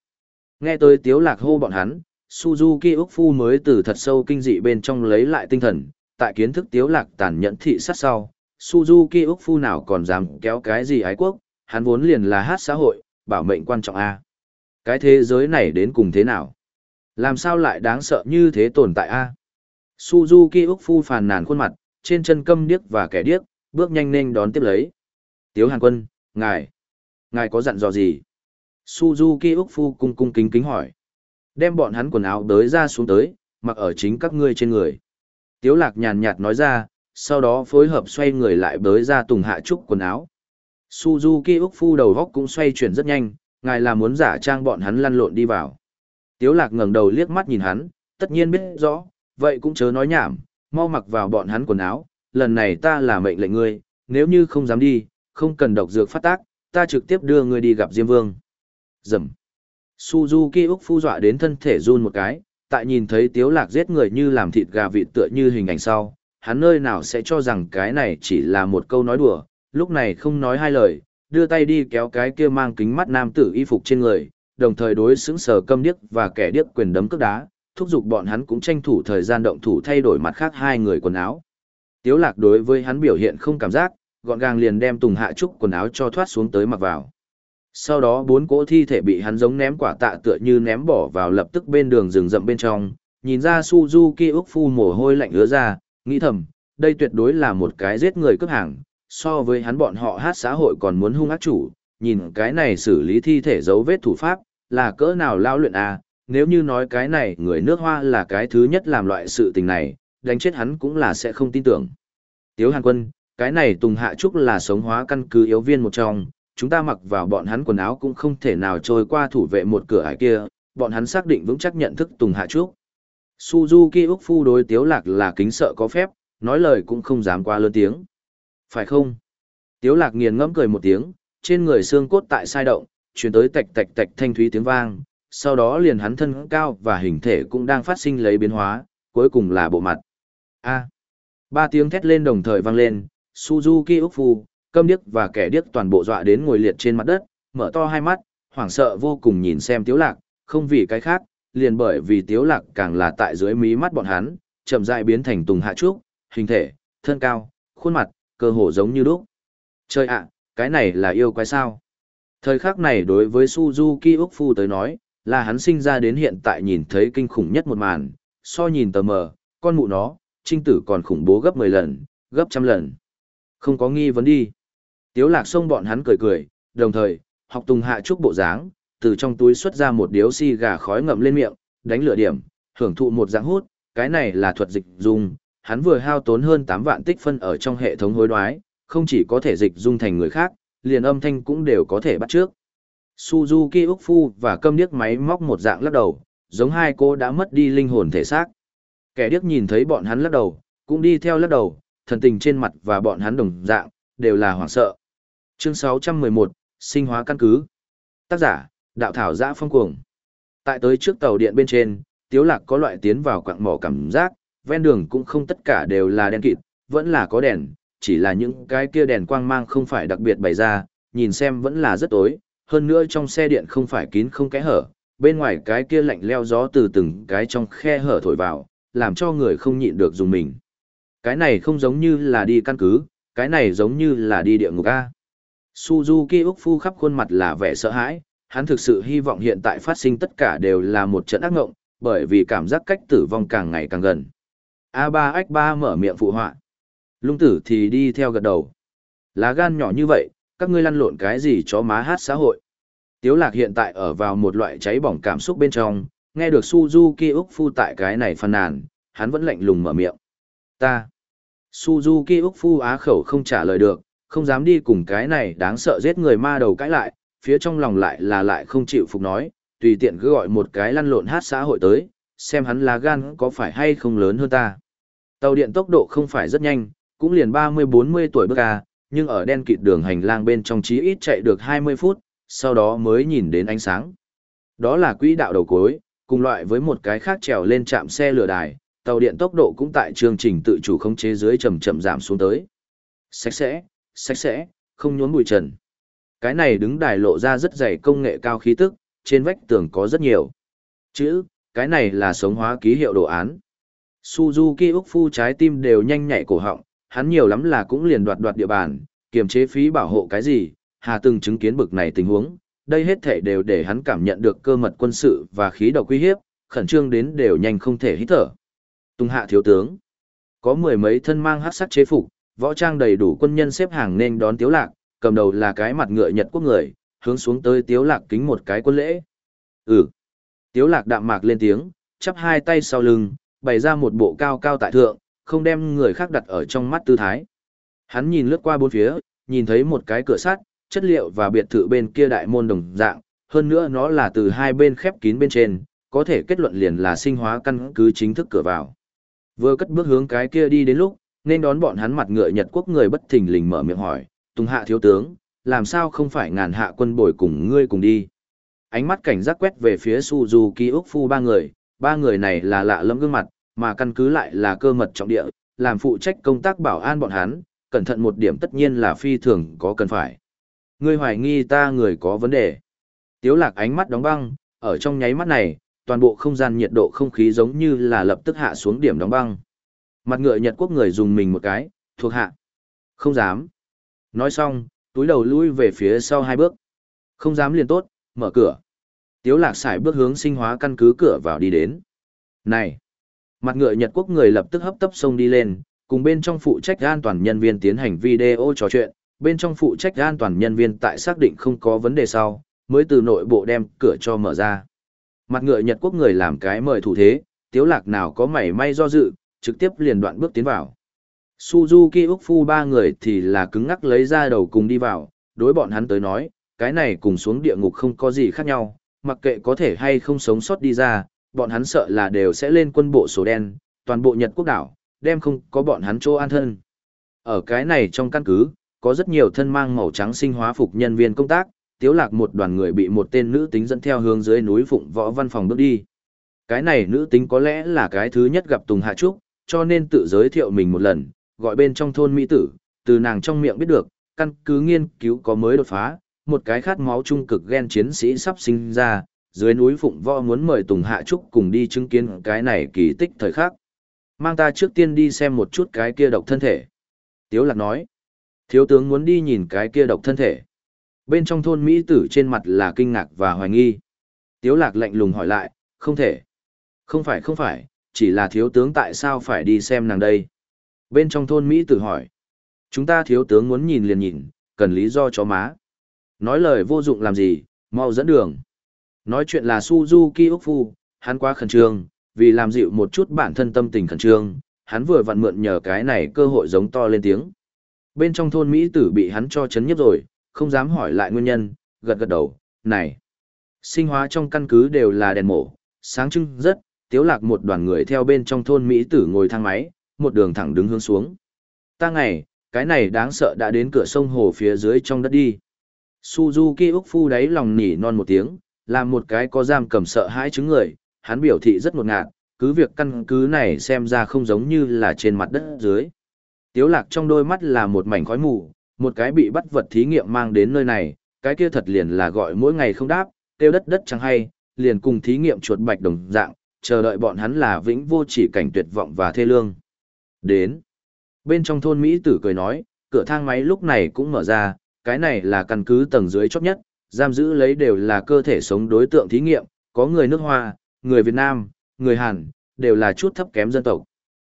Nghe tới tiếu lạc hô bọn hắn, Suzuki Úc Phu mới từ thật sâu kinh dị bên trong lấy lại tinh thần, tại kiến thức tiếu lạc tàn nhẫn thị sát sau, Suzuki Úc Phu nào còn dám kéo cái gì ái quốc, hắn vốn liền là hát xã hội, bảo mệnh quan trọng A. Cái thế giới này đến cùng thế nào? Làm sao lại đáng sợ như thế tồn tại A? Suzuki Úc Phu phàn nàn khuôn mặt, trên chân câm điếc và kẻ điếc, bước nhanh nên đón tiếp lấy. Tiếu Hàn Quân, ngài, ngài có dặn dò gì? Suzuki Úc Phu cung cung kính kính hỏi. Đem bọn hắn quần áo đới ra xuống tới, mặc ở chính các ngươi trên người. Tiếu lạc nhàn nhạt nói ra, sau đó phối hợp xoay người lại bới ra tùng hạ trúc quần áo. Suzuki Úc Phu đầu góc cũng xoay chuyển rất nhanh, ngài là muốn giả trang bọn hắn lăn lộn đi vào. Tiếu lạc ngẩng đầu liếc mắt nhìn hắn, tất nhiên biết rõ, vậy cũng chớ nói nhảm, mau mặc vào bọn hắn quần áo, lần này ta là mệnh lệnh ngươi, nếu như không dám đi, không cần độc dược phát tác, ta trực tiếp đưa ngươi đi gặp Diêm Vương. Dầm. Suzuki Úc Phu dọa đến thân thể run một cái, tại nhìn thấy Tiếu Lạc giết người như làm thịt gà vịt tựa như hình ảnh sau, hắn nơi nào sẽ cho rằng cái này chỉ là một câu nói đùa, lúc này không nói hai lời, đưa tay đi kéo cái kia mang kính mắt nam tử y phục trên người, đồng thời đối xứng sờ câm điếc và kẻ điếc quyền đấm cước đá, thúc giục bọn hắn cũng tranh thủ thời gian động thủ thay đổi mặt khác hai người quần áo. Tiếu lạc đối với hắn biểu hiện không cảm giác, gọn gàng liền đem Tùng Hạ Trúc quần áo cho thoát xuống tới mặc vào. Sau đó bốn cỗ thi thể bị hắn giống ném quả tạ tựa như ném bỏ vào lập tức bên đường rừng rậm bên trong, nhìn ra Suzuki Úc Phu mồ hôi lạnh ứa ra, nghĩ thầm, đây tuyệt đối là một cái giết người cướp hàng, so với hắn bọn họ hát xã hội còn muốn hung ác chủ, nhìn cái này xử lý thi thể dấu vết thủ pháp, là cỡ nào lao luyện à, nếu như nói cái này người nước hoa là cái thứ nhất làm loại sự tình này, đánh chết hắn cũng là sẽ không tin tưởng. Tiếu Hàn Quân, cái này Tùng Hạ Trúc là sống hóa căn cứ yếu viên một trong, chúng ta mặc vào bọn hắn quần áo cũng không thể nào trôi qua thủ vệ một cửa ải kia, bọn hắn xác định vững chắc nhận thức Tùng Hạ Trúc. Suzuki Úc Phu đối Tiếu Lạc là kính sợ có phép, nói lời cũng không dám qua lớn tiếng. Phải không? Tiếu Lạc nghiền ngẫm cười một tiếng, trên người xương cốt tại sai động, truyền tới tạch tạch tạch thanh thúy tiếng vang, sau đó liền hắn thân cao và hình thể cũng đang phát sinh lấy biến hóa, cuối cùng là bộ mặt. A. Ba tiếng thét lên đồng thời vang lên, Suzuki Úc Phu, câm điếc và kẻ điếc toàn bộ dọa đến ngồi liệt trên mặt đất, mở to hai mắt, hoảng sợ vô cùng nhìn xem Tiếu Lạc, không vì cái khác, liền bởi vì Tiếu Lạc càng là tại dưới mí mắt bọn hắn, chậm rãi biến thành Tùng Hạ Trúc, hình thể, thân cao, khuôn mặt, cơ hồ giống như đúc. Trời ạ, cái này là yêu quái sao? Thời khắc này đối với Suzuki Úc Phu tới nói, là hắn sinh ra đến hiện tại nhìn thấy kinh khủng nhất một màn, so nhìn tờ mờ, con mụ nó, trinh tử còn khủng bố gấp 10 lần, gấp trăm lần. Không có nghi vấn đi. Tiếu lạc xông bọn hắn cười cười, đồng thời, học tùng hạ trúc bộ dáng, từ trong túi xuất ra một điếu xi gà khói ngậm lên miệng, đánh lửa điểm, hưởng thụ một dạng hút, cái này là thuật dịch dung, hắn vừa hao tốn hơn 8 vạn tích phân ở trong hệ thống hối đoái, không chỉ có thể dịch dung thành người khác, liền âm thanh cũng đều có thể bắt trước. Suzuki Úc Phu và câm điếc máy móc một dạng lắc đầu, giống hai cô đã mất đi linh hồn thể xác. Kẻ điếc nhìn thấy bọn hắn lắc đầu, cũng đi theo lắc đầu, thần tình trên mặt và bọn hắn đồng dạng, đều là hoảng sợ. Chương 611, sinh hóa căn cứ. Tác giả, đạo thảo giã phong cuồng. Tại tới trước tàu điện bên trên, tiếu lạc có loại tiến vào quạng mỏ cảm giác, ven đường cũng không tất cả đều là đèn kịt, vẫn là có đèn, chỉ là những cái kia đèn quang mang không phải đặc biệt bày ra, nhìn xem vẫn là rất tối, hơn nữa trong xe điện không phải kín không kẽ hở, bên ngoài cái kia lạnh leo gió từ từng cái trong khe hở thổi vào, làm cho người không nhịn được dùng mình. Cái này không giống như là đi căn cứ, cái này giống như là đi địa ngục A. Suzuki Úc Phu khắp khuôn mặt là vẻ sợ hãi, hắn thực sự hy vọng hiện tại phát sinh tất cả đều là một trận ác ngộng, bởi vì cảm giác cách tử vong càng ngày càng gần. A3X3 mở miệng phụ họa. Lung tử thì đi theo gật đầu. Lá gan nhỏ như vậy, các ngươi lăn lộn cái gì chó má hát xã hội. Tiếu lạc hiện tại ở vào một loại cháy bỏng cảm xúc bên trong, nghe được Suzuki Úc Phu tại cái này phàn nàn, hắn vẫn lạnh lùng mở miệng. Ta. Suzuki Úc Phu á khẩu không trả lời được, không dám đi cùng cái này đáng sợ giết người ma đầu cãi lại, phía trong lòng lại là lại không chịu phục nói, tùy tiện cứ gọi một cái lăn lộn hát xã hội tới, xem hắn lá gan có phải hay không lớn hơn ta. Tàu điện tốc độ không phải rất nhanh, cũng liền 30-40 tuổi bước à, nhưng ở đen kịt đường hành lang bên trong chí ít chạy được 20 phút, sau đó mới nhìn đến ánh sáng. Đó là quỹ đạo đầu cuối, cùng loại với một cái khác trèo lên trạm xe lửa đài, tàu điện tốc độ cũng tại chương trình tự chủ khống chế dưới chậm chậm giảm xuống tới. Sạch sẽ, sạch sẽ, không nhốn bụi trần. Cái này đứng đài lộ ra rất dày công nghệ cao khí tức, trên vách tường có rất nhiều. Chữ, cái này là sống hóa ký hiệu đồ án. Suzuki Úc Phu trái tim đều nhanh nhạy cổ họng, hắn nhiều lắm là cũng liền đoạt đoạt địa bàn, kiềm chế phí bảo hộ cái gì, hà từng chứng kiến bực này tình huống, đây hết thể đều để hắn cảm nhận được cơ mật quân sự và khí độc uy hiếp, khẩn trương đến đều nhanh không thể hít thở. Tung hạ thiếu tướng, có mười mấy thân mang hắc sắc chế phục, võ trang đầy đủ quân nhân xếp hàng nên đón tiếu lạc, cầm đầu là cái mặt ngựa Nhật quốc người, hướng xuống tới tiếu lạc kính một cái quân lễ. Ừ. Tiếu lạc đạm mạc lên tiếng, chắp hai tay sau lưng, bày ra một bộ cao cao tại thượng, không đem người khác đặt ở trong mắt tư thái. Hắn nhìn lướt qua bốn phía, nhìn thấy một cái cửa sắt, chất liệu và biệt thự bên kia đại môn đồng dạng, hơn nữa nó là từ hai bên khép kín bên trên, có thể kết luận liền là sinh hóa căn cứ chính thức cửa vào. Vừa cất bước hướng cái kia đi đến lúc, nên đón bọn hắn mặt ngựa Nhật quốc người bất thình lình mở miệng hỏi, Tùng Hạ thiếu tướng, làm sao không phải ngàn hạ quân bồi cùng ngươi cùng đi. Ánh mắt cảnh giác quét về phía Suzuki Úc Phu ba người, ba người này là lạ lẫm gương mặt, mà căn cứ lại là cơ mật trọng địa, làm phụ trách công tác bảo an bọn hắn, cẩn thận một điểm tất nhiên là phi thường có cần phải. Ngươi hoài nghi ta người có vấn đề. Tiếu lạc ánh mắt đóng băng, ở trong nháy mắt này, toàn bộ không gian nhiệt độ không khí giống như là lập tức hạ xuống điểm đóng băng. Mặt ngựa Nhật quốc người dùng mình một cái, thuộc hạ. Không dám. Nói xong, túi đầu lui về phía sau hai bước. Không dám liền tốt, mở cửa. Tiếu lạc xài bước hướng sinh hóa căn cứ cửa vào đi đến. Này! Mặt ngựa Nhật Quốc người lập tức hấp tấp xông đi lên, cùng bên trong phụ trách an toàn nhân viên tiến hành video trò chuyện, bên trong phụ trách an toàn nhân viên tại xác định không có vấn đề sau, mới từ nội bộ đem cửa cho mở ra. Mặt ngựa Nhật Quốc người làm cái mời thủ thế, tiếu lạc nào có mảy may do dự, trực tiếp liền đoạn bước tiến vào. Suzuki Úc Phu ba người thì là cứng ngắc lấy ra đầu cùng đi vào, đối bọn hắn tới nói, cái này cùng xuống địa ngục không có gì khác nhau, mặc kệ có thể hay không sống sót đi ra, bọn hắn sợ là đều sẽ lên quân bộ số đen, toàn bộ Nhật quốc đảo, đem không có bọn hắn chỗ an thân. Ở cái này trong căn cứ, có rất nhiều thân mang màu trắng sinh hóa phục nhân viên công tác, tiếu lạc một đoàn người bị một tên nữ tính dẫn theo hướng dưới núi phụng võ văn phòng bước đi. Cái này nữ tính có lẽ là cái thứ nhất gặp Tùng Hạ Trúc, cho nên tự giới thiệu mình một lần, gọi bên trong thôn Mỹ tử, từ nàng trong miệng biết được, căn cứ nghiên cứu có mới đột phá, một cái khát máu trung cực ghen chiến sĩ sắp sinh ra, dưới núi Phụng Võ muốn mời Tùng Hạ Trúc cùng đi chứng kiến cái này kỳ tích thời khắc. Mang ta trước tiên đi xem một chút cái kia độc thân thể. Tiếu Lạc nói, thiếu tướng muốn đi nhìn cái kia độc thân thể. Bên trong thôn Mỹ tử trên mặt là kinh ngạc và hoài nghi. Tiếu Lạc lạnh lùng hỏi lại, không thể. Không phải không phải, chỉ là thiếu tướng tại sao phải đi xem nàng đây. Bên trong thôn Mỹ tử hỏi, chúng ta thiếu tướng muốn nhìn liền nhìn, cần lý do cho má. Nói lời vô dụng làm gì, mau dẫn đường. Nói chuyện là Suzuki Úc Phu, hắn quá khẩn trương, vì làm dịu một chút bản thân tâm tình khẩn trương, hắn vừa vặn mượn nhờ cái này cơ hội giống to lên tiếng. Bên trong thôn Mỹ tử bị hắn cho chấn nhấp rồi, không dám hỏi lại nguyên nhân, gật gật đầu, này. Sinh hóa trong căn cứ đều là đèn mổ, sáng trưng rất, tiếu lạc một đoàn người theo bên trong thôn Mỹ tử ngồi thang máy, một đường thẳng đứng hướng xuống. Ta ngày, cái này đáng sợ đã đến cửa sông hồ phía dưới trong đất đi. Suzuki Úc Phu đáy lòng nỉ non một tiếng, làm một cái có giam cầm sợ hãi chứng người, hắn biểu thị rất ngột ngạt, cứ việc căn cứ này xem ra không giống như là trên mặt đất dưới. Tiếu lạc trong đôi mắt là một mảnh khói mù, một cái bị bắt vật thí nghiệm mang đến nơi này, cái kia thật liền là gọi mỗi ngày không đáp, tiêu đất đất chẳng hay, liền cùng thí nghiệm chuột bạch đồng dạng, chờ đợi bọn hắn là vĩnh vô chỉ cảnh tuyệt vọng và thê lương. Đến. Bên trong thôn Mỹ tử cười nói, cửa thang máy lúc này cũng mở ra, cái này là căn cứ tầng dưới chót nhất, giam giữ lấy đều là cơ thể sống đối tượng thí nghiệm, có người nước Hoa, người Việt Nam, người Hàn, đều là chút thấp kém dân tộc.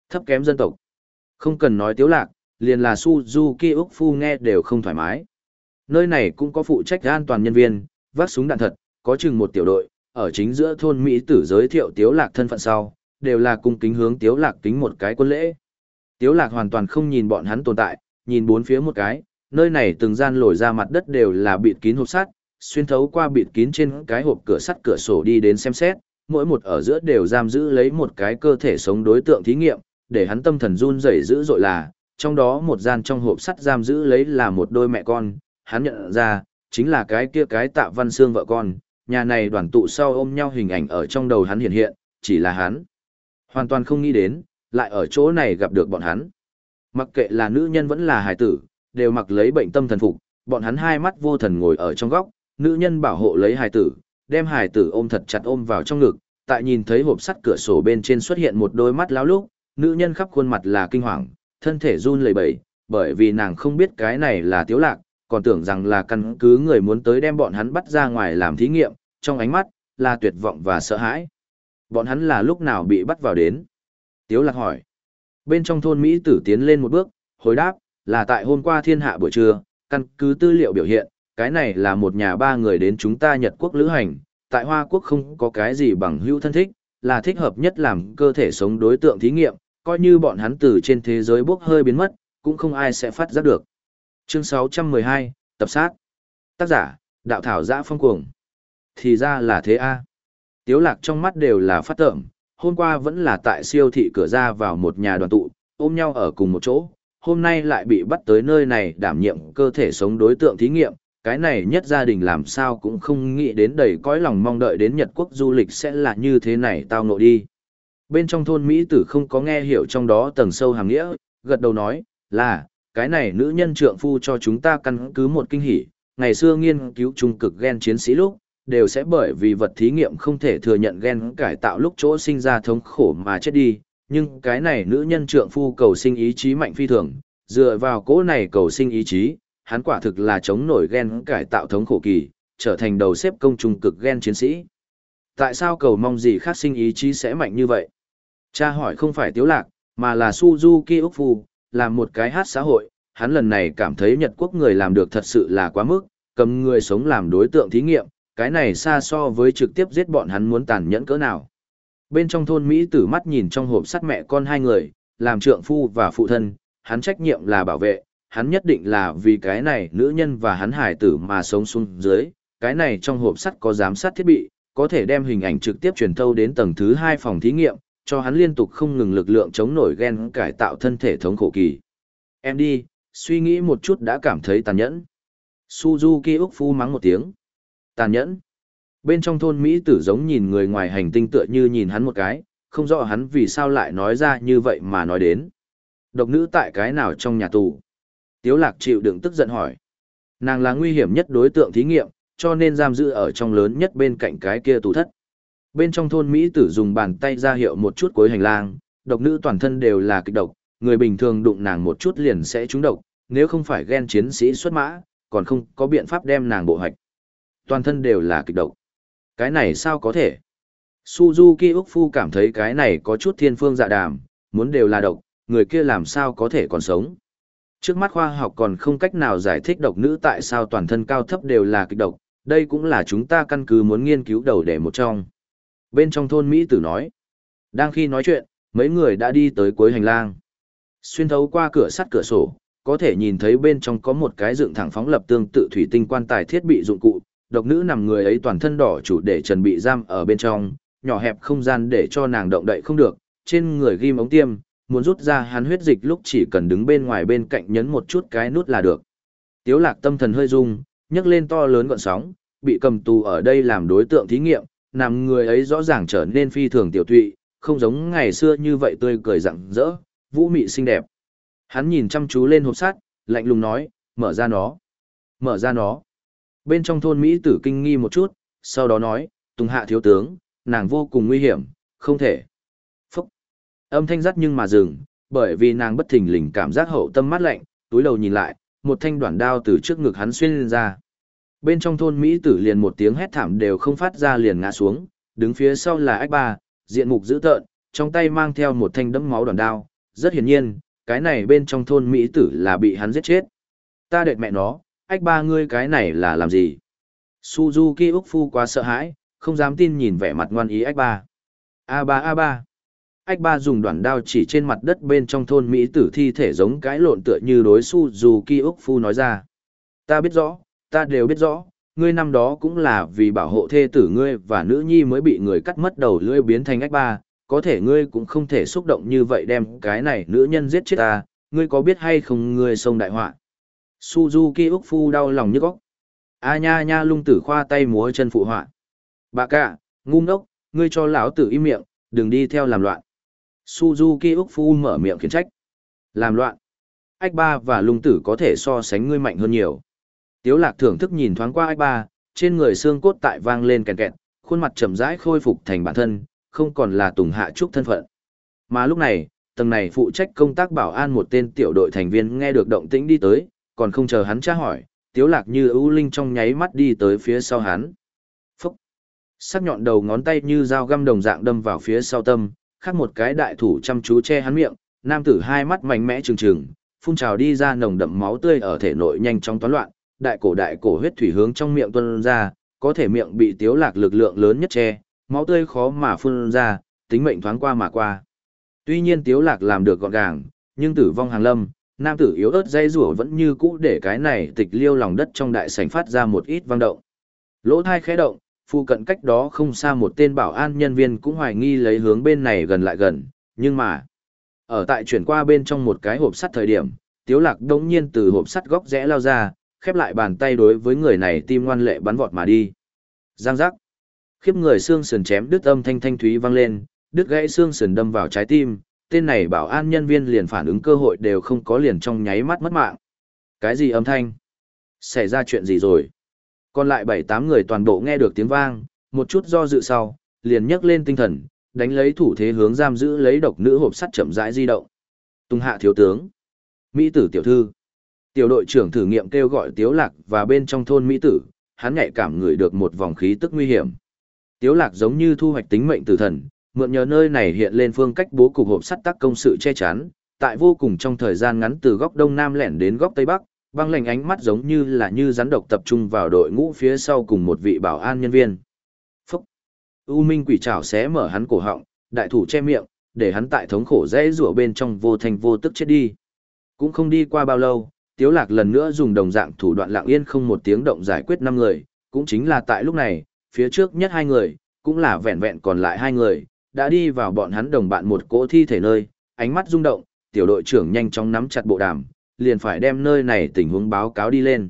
Thấp kém dân tộc. Không cần nói tiếu lạc, liền là Suzuki Úc Phu nghe đều không thoải mái. Nơi này cũng có phụ trách an toàn nhân viên, vác súng đạn thật, có chừng một tiểu đội, ở chính giữa thôn Mỹ tử giới thiệu tiếu lạc thân phận sau, đều là cung kính hướng tiếu lạc kính một cái quân lễ. Tiếu lạc hoàn toàn không nhìn bọn hắn tồn tại, nhìn bốn phía một cái, nơi này từng gian lồi ra mặt đất đều là bịt kín hộp sắt, xuyên thấu qua bịt kín trên cái hộp cửa sắt cửa sổ đi đến xem xét, mỗi một ở giữa đều giam giữ lấy một cái cơ thể sống đối tượng thí nghiệm, để hắn tâm thần run rẩy dữ dội là, trong đó một gian trong hộp sắt giam giữ lấy là một đôi mẹ con, hắn nhận ra, chính là cái kia cái tạ văn xương vợ con, nhà này đoàn tụ sau ôm nhau hình ảnh ở trong đầu hắn hiện hiện, chỉ là hắn. Hoàn toàn không nghĩ đến, lại ở chỗ này gặp được bọn hắn. Mặc kệ là nữ nhân vẫn là hài tử, đều mặc lấy bệnh tâm thần phục, bọn hắn hai mắt vô thần ngồi ở trong góc, nữ nhân bảo hộ lấy hài tử, đem hài tử ôm thật chặt ôm vào trong ngực, tại nhìn thấy hộp sắt cửa sổ bên trên xuất hiện một đôi mắt láo lúc, nữ nhân khắp khuôn mặt là kinh hoàng, thân thể run lẩy bẩy, bởi vì nàng không biết cái này là tiếu lạc, còn tưởng rằng là căn cứ người muốn tới đem bọn hắn bắt ra ngoài làm thí nghiệm, trong ánh mắt, là tuyệt vọng và sợ hãi. Bọn hắn là lúc nào bị bắt vào đến? Tiếu lạc hỏi. Bên trong thôn Mỹ tử tiến lên một bước, hồi đáp, là tại hôm qua thiên hạ buổi trưa, căn cứ tư liệu biểu hiện, cái này là một nhà ba người đến chúng ta Nhật Quốc lữ hành, tại Hoa Quốc không có cái gì bằng hữu thân thích, là thích hợp nhất làm cơ thể sống đối tượng thí nghiệm, coi như bọn hắn từ trên thế giới bốc hơi biến mất, cũng không ai sẽ phát giác được. Chương 612, Tập sát. Tác giả, Đạo Thảo Giã Phong Cuồng. Thì ra là thế a Tiếu lạc trong mắt đều là phát tợm, hôm qua vẫn là tại siêu thị cửa ra vào một nhà đoàn tụ, ôm nhau ở cùng một chỗ, hôm nay lại bị bắt tới nơi này đảm nhiệm cơ thể sống đối tượng thí nghiệm, cái này nhất gia đình làm sao cũng không nghĩ đến đầy cõi lòng mong đợi đến Nhật Quốc du lịch sẽ là như thế này tao ngộ đi. Bên trong thôn Mỹ tử không có nghe hiểu trong đó tầng sâu hàng nghĩa, gật đầu nói, là, cái này nữ nhân trượng phu cho chúng ta căn cứ một kinh hỉ, ngày xưa nghiên cứu trung cực gen chiến sĩ lúc, đều sẽ bởi vì vật thí nghiệm không thể thừa nhận gen cải tạo lúc chỗ sinh ra thống khổ mà chết đi, nhưng cái này nữ nhân trượng phu cầu sinh ý chí mạnh phi thường, dựa vào cỗ này cầu sinh ý chí, hắn quả thực là chống nổi gen cải tạo thống khổ kỳ, trở thành đầu xếp công trung cực gen chiến sĩ. Tại sao cầu mong gì khác sinh ý chí sẽ mạnh như vậy? Cha hỏi không phải tiếu lạc, mà là Suzuki Úc Phu, là một cái hát xã hội, hắn lần này cảm thấy Nhật Quốc người làm được thật sự là quá mức, cầm người sống làm đối tượng thí nghiệm, cái này xa so với trực tiếp giết bọn hắn muốn tàn nhẫn cỡ nào. Bên trong thôn Mỹ tử mắt nhìn trong hộp sắt mẹ con hai người, làm trượng phu và phụ thân, hắn trách nhiệm là bảo vệ, hắn nhất định là vì cái này nữ nhân và hắn hải tử mà sống xuống dưới, cái này trong hộp sắt có giám sát thiết bị, có thể đem hình ảnh trực tiếp truyền thâu đến tầng thứ hai phòng thí nghiệm, cho hắn liên tục không ngừng lực lượng chống nổi gen cải tạo thân thể thống khổ kỳ. Em đi, suy nghĩ một chút đã cảm thấy tàn nhẫn. Suzuki Úc Phu mắng một tiếng. Tàn nhẫn. Bên trong thôn Mỹ tử giống nhìn người ngoài hành tinh tựa như nhìn hắn một cái, không rõ hắn vì sao lại nói ra như vậy mà nói đến. Độc nữ tại cái nào trong nhà tù? Tiếu lạc chịu đựng tức giận hỏi. Nàng là nguy hiểm nhất đối tượng thí nghiệm, cho nên giam giữ ở trong lớn nhất bên cạnh cái kia tù thất. Bên trong thôn Mỹ tử dùng bàn tay ra hiệu một chút cuối hành lang, độc nữ toàn thân đều là kịch độc, người bình thường đụng nàng một chút liền sẽ trúng độc, nếu không phải ghen chiến sĩ xuất mã, còn không có biện pháp đem nàng bộ hoạch. Toàn thân đều là kịch độc. Cái này sao có thể? Suzuki Úc Phu cảm thấy cái này có chút thiên phương dạ đàm, muốn đều là độc, người kia làm sao có thể còn sống. Trước mắt khoa học còn không cách nào giải thích độc nữ tại sao toàn thân cao thấp đều là kịch độc, đây cũng là chúng ta căn cứ muốn nghiên cứu đầu để một trong. Bên trong thôn Mỹ tử nói, đang khi nói chuyện, mấy người đã đi tới cuối hành lang. Xuyên thấu qua cửa sắt cửa sổ, có thể nhìn thấy bên trong có một cái dựng thẳng phóng lập tương tự thủy tinh quan tài thiết bị dụng cụ, độc nữ nằm người ấy toàn thân đỏ chủ để chuẩn bị giam ở bên trong, nhỏ hẹp không gian để cho nàng động đậy không được, trên người ghim ống tiêm, muốn rút ra hắn huyết dịch lúc chỉ cần đứng bên ngoài bên cạnh nhấn một chút cái nút là được. Tiếu lạc tâm thần hơi rung, nhấc lên to lớn gọn sóng, bị cầm tù ở đây làm đối tượng thí nghiệm, nằm người ấy rõ ràng trở nên phi thường tiểu tụy, không giống ngày xưa như vậy tươi cười rạng rỡ, vũ mị xinh đẹp. Hắn nhìn chăm chú lên hộp sắt, lạnh lùng nói, mở ra nó. Mở ra nó. Bên trong thôn Mỹ tử kinh nghi một chút, sau đó nói, Tùng hạ thiếu tướng, nàng vô cùng nguy hiểm, không thể. Phúc. Âm thanh rắt nhưng mà dừng, bởi vì nàng bất thình lình cảm giác hậu tâm mát lạnh, túi đầu nhìn lại, một thanh đoạn đao từ trước ngực hắn xuyên lên ra. Bên trong thôn Mỹ tử liền một tiếng hét thảm đều không phát ra liền ngã xuống, đứng phía sau là ách ba, diện mục dữ tợn, trong tay mang theo một thanh đấm máu đoạn đao, rất hiển nhiên, cái này bên trong thôn Mỹ tử là bị hắn giết chết. Ta đệt mẹ nó, ách ba ngươi cái này là làm gì? Suzuki Úc Phu quá sợ hãi, không dám tin nhìn vẻ mặt ngoan ý ách ba. A3 A3. Ách ba dùng đoạn đao chỉ trên mặt đất bên trong thôn Mỹ tử thi thể giống cái lộn tựa như đối Suzuki Úc Phu nói ra. Ta biết rõ, ta đều biết rõ, ngươi năm đó cũng là vì bảo hộ thê tử ngươi và nữ nhi mới bị người cắt mất đầu lưỡi biến thành ách ba, có thể ngươi cũng không thể xúc động như vậy đem cái này nữ nhân giết chết ta, ngươi có biết hay không ngươi sông đại họa. Suzuki Úc Phu đau lòng như góc. A nha nha lung tử khoa tay múa chân phụ họa. Bà cả, ngu ngốc, ngươi cho lão tử im miệng, đừng đi theo làm loạn. Suzuki Úc Phu mở miệng khiển trách. Làm loạn. Ách ba và lung tử có thể so sánh ngươi mạnh hơn nhiều. Tiếu lạc thưởng thức nhìn thoáng qua ách ba, trên người xương cốt tại vang lên kèn kẹt, khuôn mặt chậm rãi khôi phục thành bản thân, không còn là Tùng Hạ Trúc thân phận. Mà lúc này, tầng này phụ trách công tác bảo an một tên tiểu đội thành viên nghe được động tĩnh đi tới, còn không chờ hắn tra hỏi, Tiếu Lạc như ưu linh trong nháy mắt đi tới phía sau hắn. Phúc! Sắc nhọn đầu ngón tay như dao găm đồng dạng đâm vào phía sau tâm, khác một cái đại thủ chăm chú che hắn miệng, nam tử hai mắt mạnh mẽ trừng trừng, phun trào đi ra nồng đậm máu tươi ở thể nội nhanh chóng toán loạn, đại cổ đại cổ huyết thủy hướng trong miệng tuôn ra, có thể miệng bị tiếu lạc lực lượng lớn nhất che, máu tươi khó mà phun ra, tính mệnh thoáng qua mà qua. Tuy nhiên tiếu lạc làm được gọn gàng, nhưng tử vong hàng lâm, nam tử yếu ớt dây rủa vẫn như cũ để cái này tịch liêu lòng đất trong đại sảnh phát ra một ít vang động. Lỗ thai khẽ động, phụ cận cách đó không xa một tên bảo an nhân viên cũng hoài nghi lấy hướng bên này gần lại gần, nhưng mà, ở tại chuyển qua bên trong một cái hộp sắt thời điểm, tiếu lạc đống nhiên từ hộp sắt góc rẽ lao ra, khép lại bàn tay đối với người này tim ngoan lệ bắn vọt mà đi. Giang giác. Khiếp người xương sườn chém đứt âm thanh thanh thúy vang lên, đứt gãy xương sườn đâm vào trái tim, tên này bảo an nhân viên liền phản ứng cơ hội đều không có liền trong nháy mắt mất mạng. Cái gì âm thanh? Xảy ra chuyện gì rồi? Còn lại bảy tám người toàn bộ nghe được tiếng vang, một chút do dự sau, liền nhấc lên tinh thần, đánh lấy thủ thế hướng giam giữ lấy độc nữ hộp sắt chậm rãi di động. Tung hạ thiếu tướng, Mỹ tử tiểu thư, tiểu đội trưởng thử nghiệm kêu gọi Tiếu Lạc và bên trong thôn Mỹ tử, hắn nhạy cảm ngửi được một vòng khí tức nguy hiểm. Tiếu Lạc giống như thu hoạch tính mệnh tử thần, mượn nhờ nơi này hiện lên phương cách bố cục hộp sắt tác công sự che chắn, tại vô cùng trong thời gian ngắn từ góc đông nam lẻn đến góc tây bắc, băng lạnh ánh mắt giống như là như rắn độc tập trung vào đội ngũ phía sau cùng một vị bảo an nhân viên. Phúc! U Minh quỷ trảo xé mở hắn cổ họng, đại thủ che miệng, để hắn tại thống khổ dễ rủa bên trong vô thành vô tức chết đi. Cũng không đi qua bao lâu, Tiếu Lạc lần nữa dùng đồng dạng thủ đoạn lặng yên không một tiếng động giải quyết năm người, cũng chính là tại lúc này, phía trước nhất hai người, cũng là vẹn vẹn còn lại hai người, đã đi vào bọn hắn đồng bạn một cỗ thi thể nơi, ánh mắt rung động, tiểu đội trưởng nhanh chóng nắm chặt bộ đàm, liền phải đem nơi này tình huống báo cáo đi lên.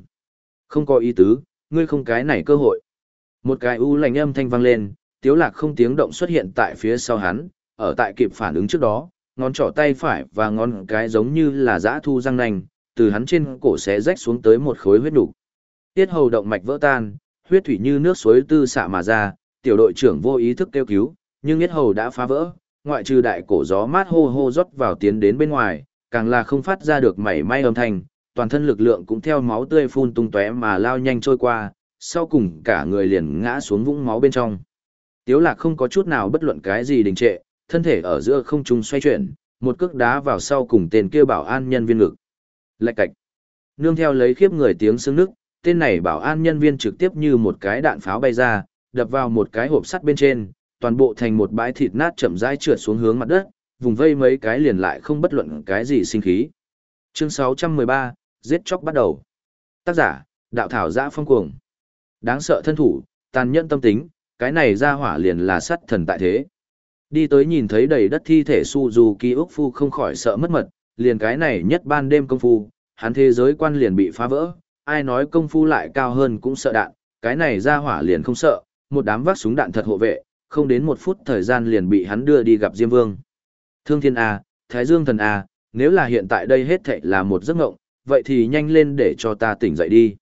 Không có ý tứ, ngươi không cái này cơ hội. Một cái u lạnh âm thanh vang lên, tiếu lạc không tiếng động xuất hiện tại phía sau hắn, ở tại kịp phản ứng trước đó, ngón trỏ tay phải và ngón cái giống như là giã thu răng nành, từ hắn trên cổ xé rách xuống tới một khối huyết đủ. Tiết hầu động mạch vỡ tan, huyết thủy như nước suối tư xạ mà ra, tiểu đội trưởng vô ý thức kêu cứu, nhưng yết hầu đã phá vỡ, ngoại trừ đại cổ gió mát hô hô rót vào tiến đến bên ngoài, càng là không phát ra được mảy may âm thanh, toàn thân lực lượng cũng theo máu tươi phun tung tóe mà lao nhanh trôi qua, sau cùng cả người liền ngã xuống vũng máu bên trong. Tiếu lạc không có chút nào bất luận cái gì đình trệ, thân thể ở giữa không trung xoay chuyển, một cước đá vào sau cùng tên kia bảo an nhân viên ngực. Lạch cạch. Nương theo lấy khiếp người tiếng sưng nức, tên này bảo an nhân viên trực tiếp như một cái đạn pháo bay ra, đập vào một cái hộp sắt bên trên, toàn bộ thành một bãi thịt nát chậm rãi trượt xuống hướng mặt đất, vùng vây mấy cái liền lại không bất luận cái gì sinh khí. Chương 613, giết chóc bắt đầu. Tác giả, đạo thảo giã phong cuồng. Đáng sợ thân thủ, tàn nhẫn tâm tính, cái này ra hỏa liền là sắt thần tại thế. Đi tới nhìn thấy đầy đất thi thể su dù ký ức Phu không khỏi sợ mất mật, liền cái này nhất ban đêm công phu, hắn thế giới quan liền bị phá vỡ, ai nói công phu lại cao hơn cũng sợ đạn, cái này ra hỏa liền không sợ, một đám vác súng đạn thật hộ vệ, không đến một phút thời gian liền bị hắn đưa đi gặp Diêm Vương. Thương Thiên A, Thái Dương Thần A, nếu là hiện tại đây hết thệ là một giấc ngộng, vậy thì nhanh lên để cho ta tỉnh dậy đi.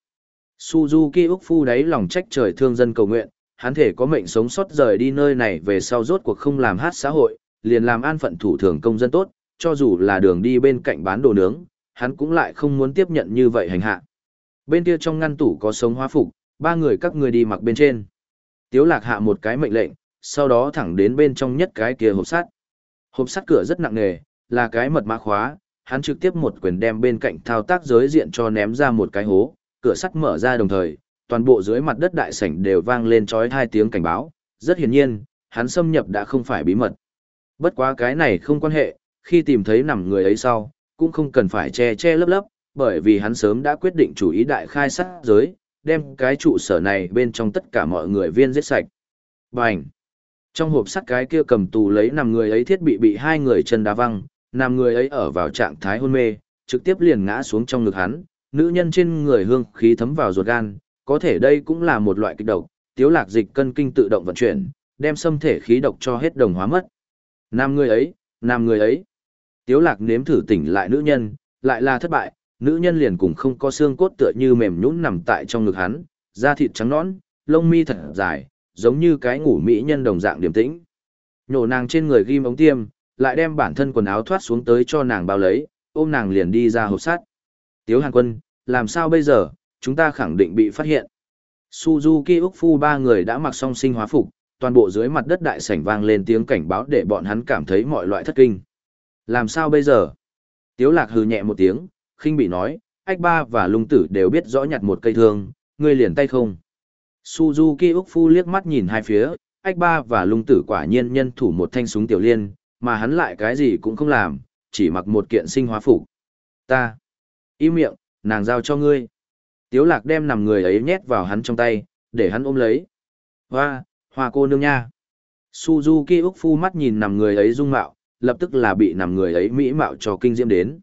Suzuki Úc Phu đáy lòng trách trời thương dân cầu nguyện, hắn thể có mệnh sống sót rời đi nơi này về sau rốt cuộc không làm hát xã hội, liền làm an phận thủ thường công dân tốt, cho dù là đường đi bên cạnh bán đồ nướng, hắn cũng lại không muốn tiếp nhận như vậy hành hạ. Bên kia trong ngăn tủ có sống hóa phục, ba người các người đi mặc bên trên. Tiếu lạc hạ một cái mệnh lệnh, sau đó thẳng đến bên trong nhất cái kia hộp sắt. Hộp sắt cửa rất nặng nề, là cái mật mã khóa, hắn trực tiếp một quyền đem bên cạnh thao tác giới diện cho ném ra một cái hố, cửa sắt mở ra đồng thời, toàn bộ dưới mặt đất đại sảnh đều vang lên chói hai tiếng cảnh báo, rất hiển nhiên, hắn xâm nhập đã không phải bí mật. Bất quá cái này không quan hệ, khi tìm thấy nằm người ấy sau, cũng không cần phải che che lấp lấp, bởi vì hắn sớm đã quyết định chủ ý đại khai sát giới, đem cái trụ sở này bên trong tất cả mọi người viên giết sạch. Bành! Trong hộp sắt cái kia cầm tù lấy nằm người ấy thiết bị bị hai người chân đá văng, nằm người ấy ở vào trạng thái hôn mê, trực tiếp liền ngã xuống trong ngực hắn, nữ nhân trên người hương khí thấm vào ruột gan, có thể đây cũng là một loại kích độc, tiếu lạc dịch cân kinh tự động vận chuyển, đem xâm thể khí độc cho hết đồng hóa mất. Nam người ấy, nam người ấy. Tiếu lạc nếm thử tỉnh lại nữ nhân, lại là thất bại, nữ nhân liền cùng không có xương cốt tựa như mềm nhũn nằm tại trong ngực hắn, da thịt trắng nõn, lông mi thật dài, giống như cái ngủ mỹ nhân đồng dạng điềm tĩnh. Nhổ nàng trên người ghim ống tiêm, lại đem bản thân quần áo thoát xuống tới cho nàng bao lấy, ôm nàng liền đi ra hộp sắt. Tiếu Hàn Quân, làm sao bây giờ, chúng ta khẳng định bị phát hiện. Suzuki Úc Phu ba người đã mặc song sinh hóa phục, toàn bộ dưới mặt đất đại sảnh vang lên tiếng cảnh báo để bọn hắn cảm thấy mọi loại thất kinh. Làm sao bây giờ? Tiếu lạc hừ nhẹ một tiếng, khinh bị nói, ách ba và lung tử đều biết rõ nhặt một cây thương, ngươi liền tay không. Suzuki Úc Phu liếc mắt nhìn hai phía, ách ba và lung tử quả nhiên nhân thủ một thanh súng tiểu liên, mà hắn lại cái gì cũng không làm, chỉ mặc một kiện sinh hóa phục. Ta. Im miệng, nàng giao cho ngươi. Tiếu lạc đem nằm người ấy nhét vào hắn trong tay, để hắn ôm lấy. Hoa, hoa cô nương nha. Suzuki Úc Phu mắt nhìn nằm người ấy dung mạo, lập tức là bị nằm người ấy mỹ mạo cho kinh diễm đến.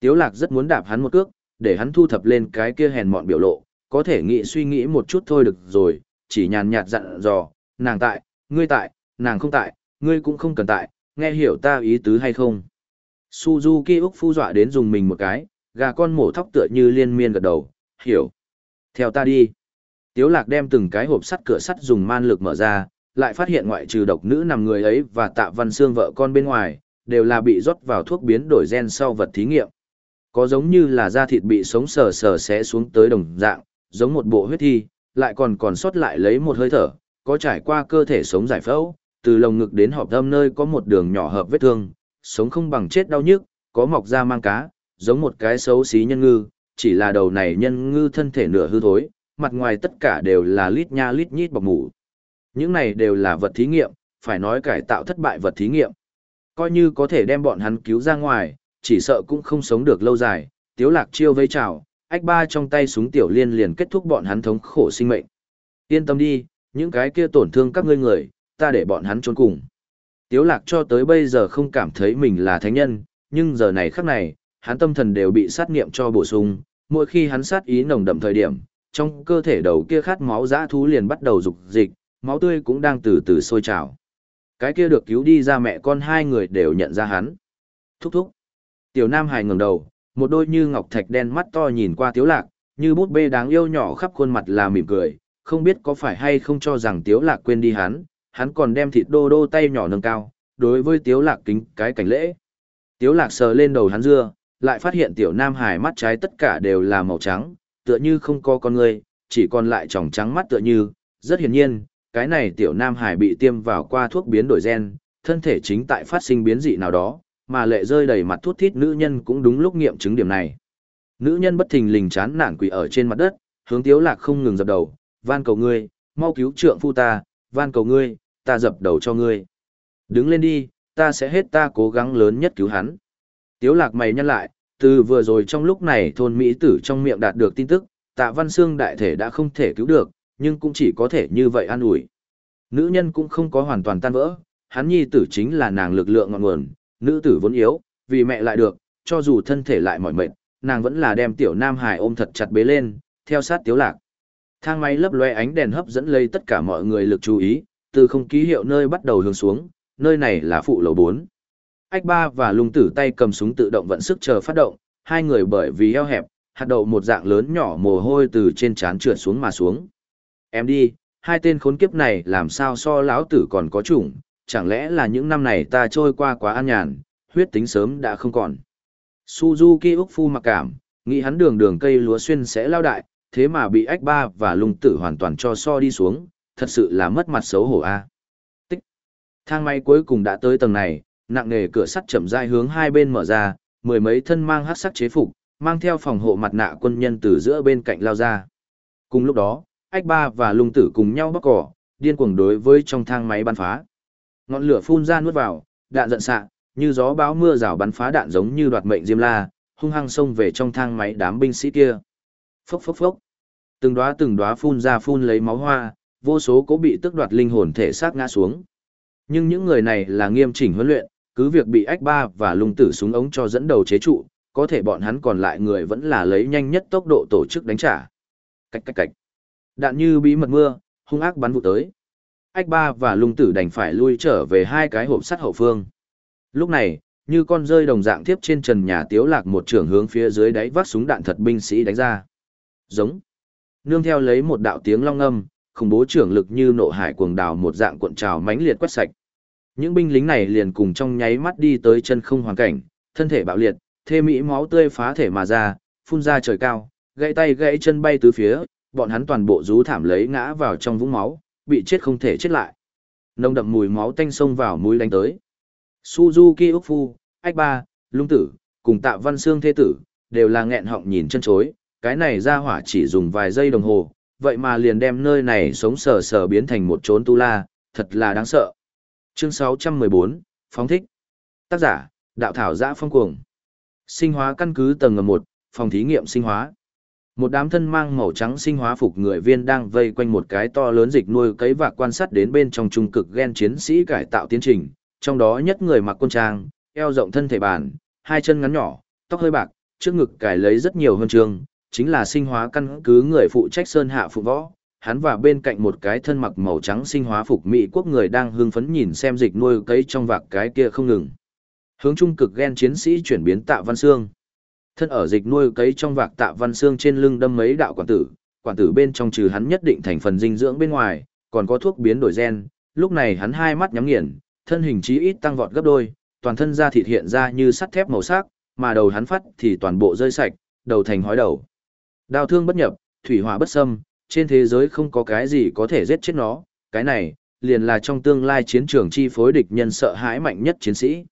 Tiếu lạc rất muốn đạp hắn một cước, để hắn thu thập lên cái kia hèn mọn biểu lộ, có thể nghĩ suy nghĩ một chút thôi được rồi, chỉ nhàn nhạt dặn dò, nàng tại, ngươi tại, nàng không tại, ngươi cũng không cần tại, nghe hiểu ta ý tứ hay không. Suzuki Úc Phu dọa đến dùng mình một cái, gà con mổ thóc tựa như liên miên gật đầu, hiểu. Theo ta đi. Tiếu lạc đem từng cái hộp sắt cửa sắt dùng man lực mở ra, lại phát hiện ngoại trừ độc nữ nằm người ấy và tạ văn xương vợ con bên ngoài, đều là bị rót vào thuốc biến đổi gen sau vật thí nghiệm. Có giống như là da thịt bị sống sờ sờ xé xuống tới đồng dạng, giống một bộ huyết thi, lại còn còn sót lại lấy một hơi thở, có trải qua cơ thể sống giải phẫu, từ lồng ngực đến họp âm nơi có một đường nhỏ hợp vết thương, sống không bằng chết đau nhức, có mọc da mang cá, giống một cái xấu xí nhân ngư, chỉ là đầu này nhân ngư thân thể nửa hư thối, mặt ngoài tất cả đều là lít nha lít nhít bọc mủ. Những này đều là vật thí nghiệm, phải nói cải tạo thất bại vật thí nghiệm. Coi như có thể đem bọn hắn cứu ra ngoài, chỉ sợ cũng không sống được lâu dài, tiếu lạc chiêu vây chào, ách ba trong tay súng tiểu liên liền kết thúc bọn hắn thống khổ sinh mệnh. Yên tâm đi, những cái kia tổn thương các ngươi người, ta để bọn hắn trốn cùng. Tiếu lạc cho tới bây giờ không cảm thấy mình là thánh nhân, nhưng giờ này khắc này, hắn tâm thần đều bị sát nghiệm cho bổ sung, mỗi khi hắn sát ý nồng đậm thời điểm, trong cơ thể đầu kia khát máu dã thú liền bắt đầu dục dịch, máu tươi cũng đang từ từ sôi trào. Cái kia được cứu đi ra mẹ con hai người đều nhận ra hắn. Thúc thúc. Tiểu Nam Hải ngẩng đầu, một đôi như ngọc thạch đen mắt to nhìn qua Tiếu Lạc, như bút bê đáng yêu nhỏ khắp khuôn mặt là mỉm cười, không biết có phải hay không cho rằng Tiếu Lạc quên đi hắn, hắn còn đem thịt đô đô tay nhỏ nâng cao, đối với Tiếu Lạc kính cái cảnh lễ. Tiếu Lạc sờ lên đầu hắn dưa, lại phát hiện Tiểu Nam Hải mắt trái tất cả đều là màu trắng, tựa như không có con người, chỉ còn lại tròng trắng mắt tựa như, rất hiển nhiên, cái này Tiểu Nam Hải bị tiêm vào qua thuốc biến đổi gen, thân thể chính tại phát sinh biến dị nào đó, mà lệ rơi đầy mặt thuốc thít nữ nhân cũng đúng lúc nghiệm chứng điểm này. Nữ nhân bất thình lình chán nản quỳ ở trên mặt đất, hướng Tiếu Lạc không ngừng dập đầu, van cầu ngươi, mau cứu trượng phu ta, van cầu ngươi, ta dập đầu cho ngươi. Đứng lên đi, ta sẽ hết ta cố gắng lớn nhất cứu hắn. Tiếu lạc mày nhăn lại, từ vừa rồi trong lúc này thôn Mỹ tử trong miệng đạt được tin tức, tạ văn xương đại thể đã không thể cứu được, nhưng cũng chỉ có thể như vậy an ủi. Nữ nhân cũng không có hoàn toàn tan vỡ, hắn nhi tử chính là nàng lực lượng ngọn nguồn, nữ tử vốn yếu, vì mẹ lại được, cho dù thân thể lại mỏi mệt, nàng vẫn là đem tiểu nam hải ôm thật chặt bế lên, theo sát tiếu lạc. Thang máy lấp loe ánh đèn hấp dẫn lấy tất cả mọi người lực chú ý, từ không ký hiệu nơi bắt đầu hướng xuống, nơi này là phụ lầu 4. Ách ba và lung tử tay cầm súng tự động vận sức chờ phát động, hai người bởi vì eo hẹp, hạt đậu một dạng lớn nhỏ mồ hôi từ trên trán trượt xuống mà xuống. Em đi, hai tên khốn kiếp này làm sao so lão tử còn có chủng, chẳng lẽ là những năm này ta trôi qua quá an nhàn, huyết tính sớm đã không còn. Suzuki Úc Phu mặc cảm, nghĩ hắn đường đường cây lúa xuyên sẽ lao đại, thế mà bị ách ba và lung tử hoàn toàn cho so đi xuống, thật sự là mất mặt xấu hổ a. Tích. Thang máy cuối cùng đã tới tầng này, nặng nề cửa sắt chậm rãi hướng hai bên mở ra, mười mấy thân mang hắc sắc chế phục, mang theo phòng hộ mặt nạ quân nhân từ giữa bên cạnh lao ra. Cùng lúc đó, ách ba và lung tử cùng nhau bóc cỏ, điên cuồng đối với trong thang máy bắn phá. Ngọn lửa phun ra nuốt vào, đạn giận xạ, như gió bão mưa rào bắn phá đạn giống như đoạt mệnh diêm la, hung hăng xông về trong thang máy đám binh sĩ kia. Phốc phốc phốc. Từng đóa từng đóa phun ra phun lấy máu hoa, vô số cố bị tức đoạt linh hồn thể xác ngã xuống. Nhưng những người này là nghiêm chỉnh huấn luyện, cứ việc bị ách ba và lung tử súng ống cho dẫn đầu chế trụ, có thể bọn hắn còn lại người vẫn là lấy nhanh nhất tốc độ tổ chức đánh trả. Cách cách cách. Đạn như bí mật mưa, hung ác bắn vụ tới. Ách ba và lung tử đành phải lui trở về hai cái hộp sắt hậu phương. Lúc này, như con rơi đồng dạng tiếp trên trần nhà tiếu lạc một trường hướng phía dưới đáy vác súng đạn thật binh sĩ đánh ra. Giống. Nương theo lấy một đạo tiếng long âm, khủng bố trưởng lực như nộ hải cuồng đào một dạng cuộn trào mãnh liệt quét sạch. Những binh lính này liền cùng trong nháy mắt đi tới chân không hoàn cảnh, thân thể bạo liệt, thê mỹ máu tươi phá thể mà ra, phun ra trời cao, gãy tay gãy chân bay tứ phía, bọn hắn toàn bộ rú thảm lấy ngã vào trong vũng máu, bị chết không thể chết lại. Nồng đậm mùi máu tanh sông vào mũi đánh tới. Suzuki Úc Phu, Ách Ba, Lung Tử, cùng Tạ Văn Sương Thế Tử, đều là nghẹn họng nhìn chân chối, cái này ra hỏa chỉ dùng vài giây đồng hồ, vậy mà liền đem nơi này sống sờ sờ biến thành một chốn tu la, thật là đáng sợ. Chương 614, Phóng thích. Tác giả, Đạo Thảo Giã Phong Cuồng. Sinh hóa căn cứ tầng ngầm 1, phòng thí nghiệm sinh hóa. Một đám thân mang màu trắng sinh hóa phục người viên đang vây quanh một cái to lớn dịch nuôi cấy và quan sát đến bên trong trung cực gen chiến sĩ cải tạo tiến trình, trong đó nhất người mặc quân trang, eo rộng thân thể bàn, hai chân ngắn nhỏ, tóc hơi bạc, trước ngực cải lấy rất nhiều hơn trường, chính là sinh hóa căn cứ người phụ trách sơn hạ phụ võ. Hắn và bên cạnh một cái thân mặc màu trắng sinh hóa phục Mỹ quốc người đang hưng phấn nhìn xem dịch nuôi cấy trong vạc cái kia không ngừng. Hướng trung cực gen chiến sĩ chuyển biến tạ văn xương. Thân ở dịch nuôi cấy trong vạc tạ văn xương trên lưng đâm mấy đạo quản tử, quản tử bên trong trừ hắn nhất định thành phần dinh dưỡng bên ngoài, còn có thuốc biến đổi gen. Lúc này hắn hai mắt nhắm nghiền, thân hình chí ít tăng vọt gấp đôi, toàn thân da thịt hiện ra như sắt thép màu sắc, mà đầu hắn phát thì toàn bộ rơi sạch, đầu thành hói đầu. Đao thương bất nhập, thủy hỏa bất xâm, trên thế giới không có cái gì có thể giết chết nó, cái này, liền là trong tương lai chiến trường chi phối địch nhân sợ hãi mạnh nhất chiến sĩ.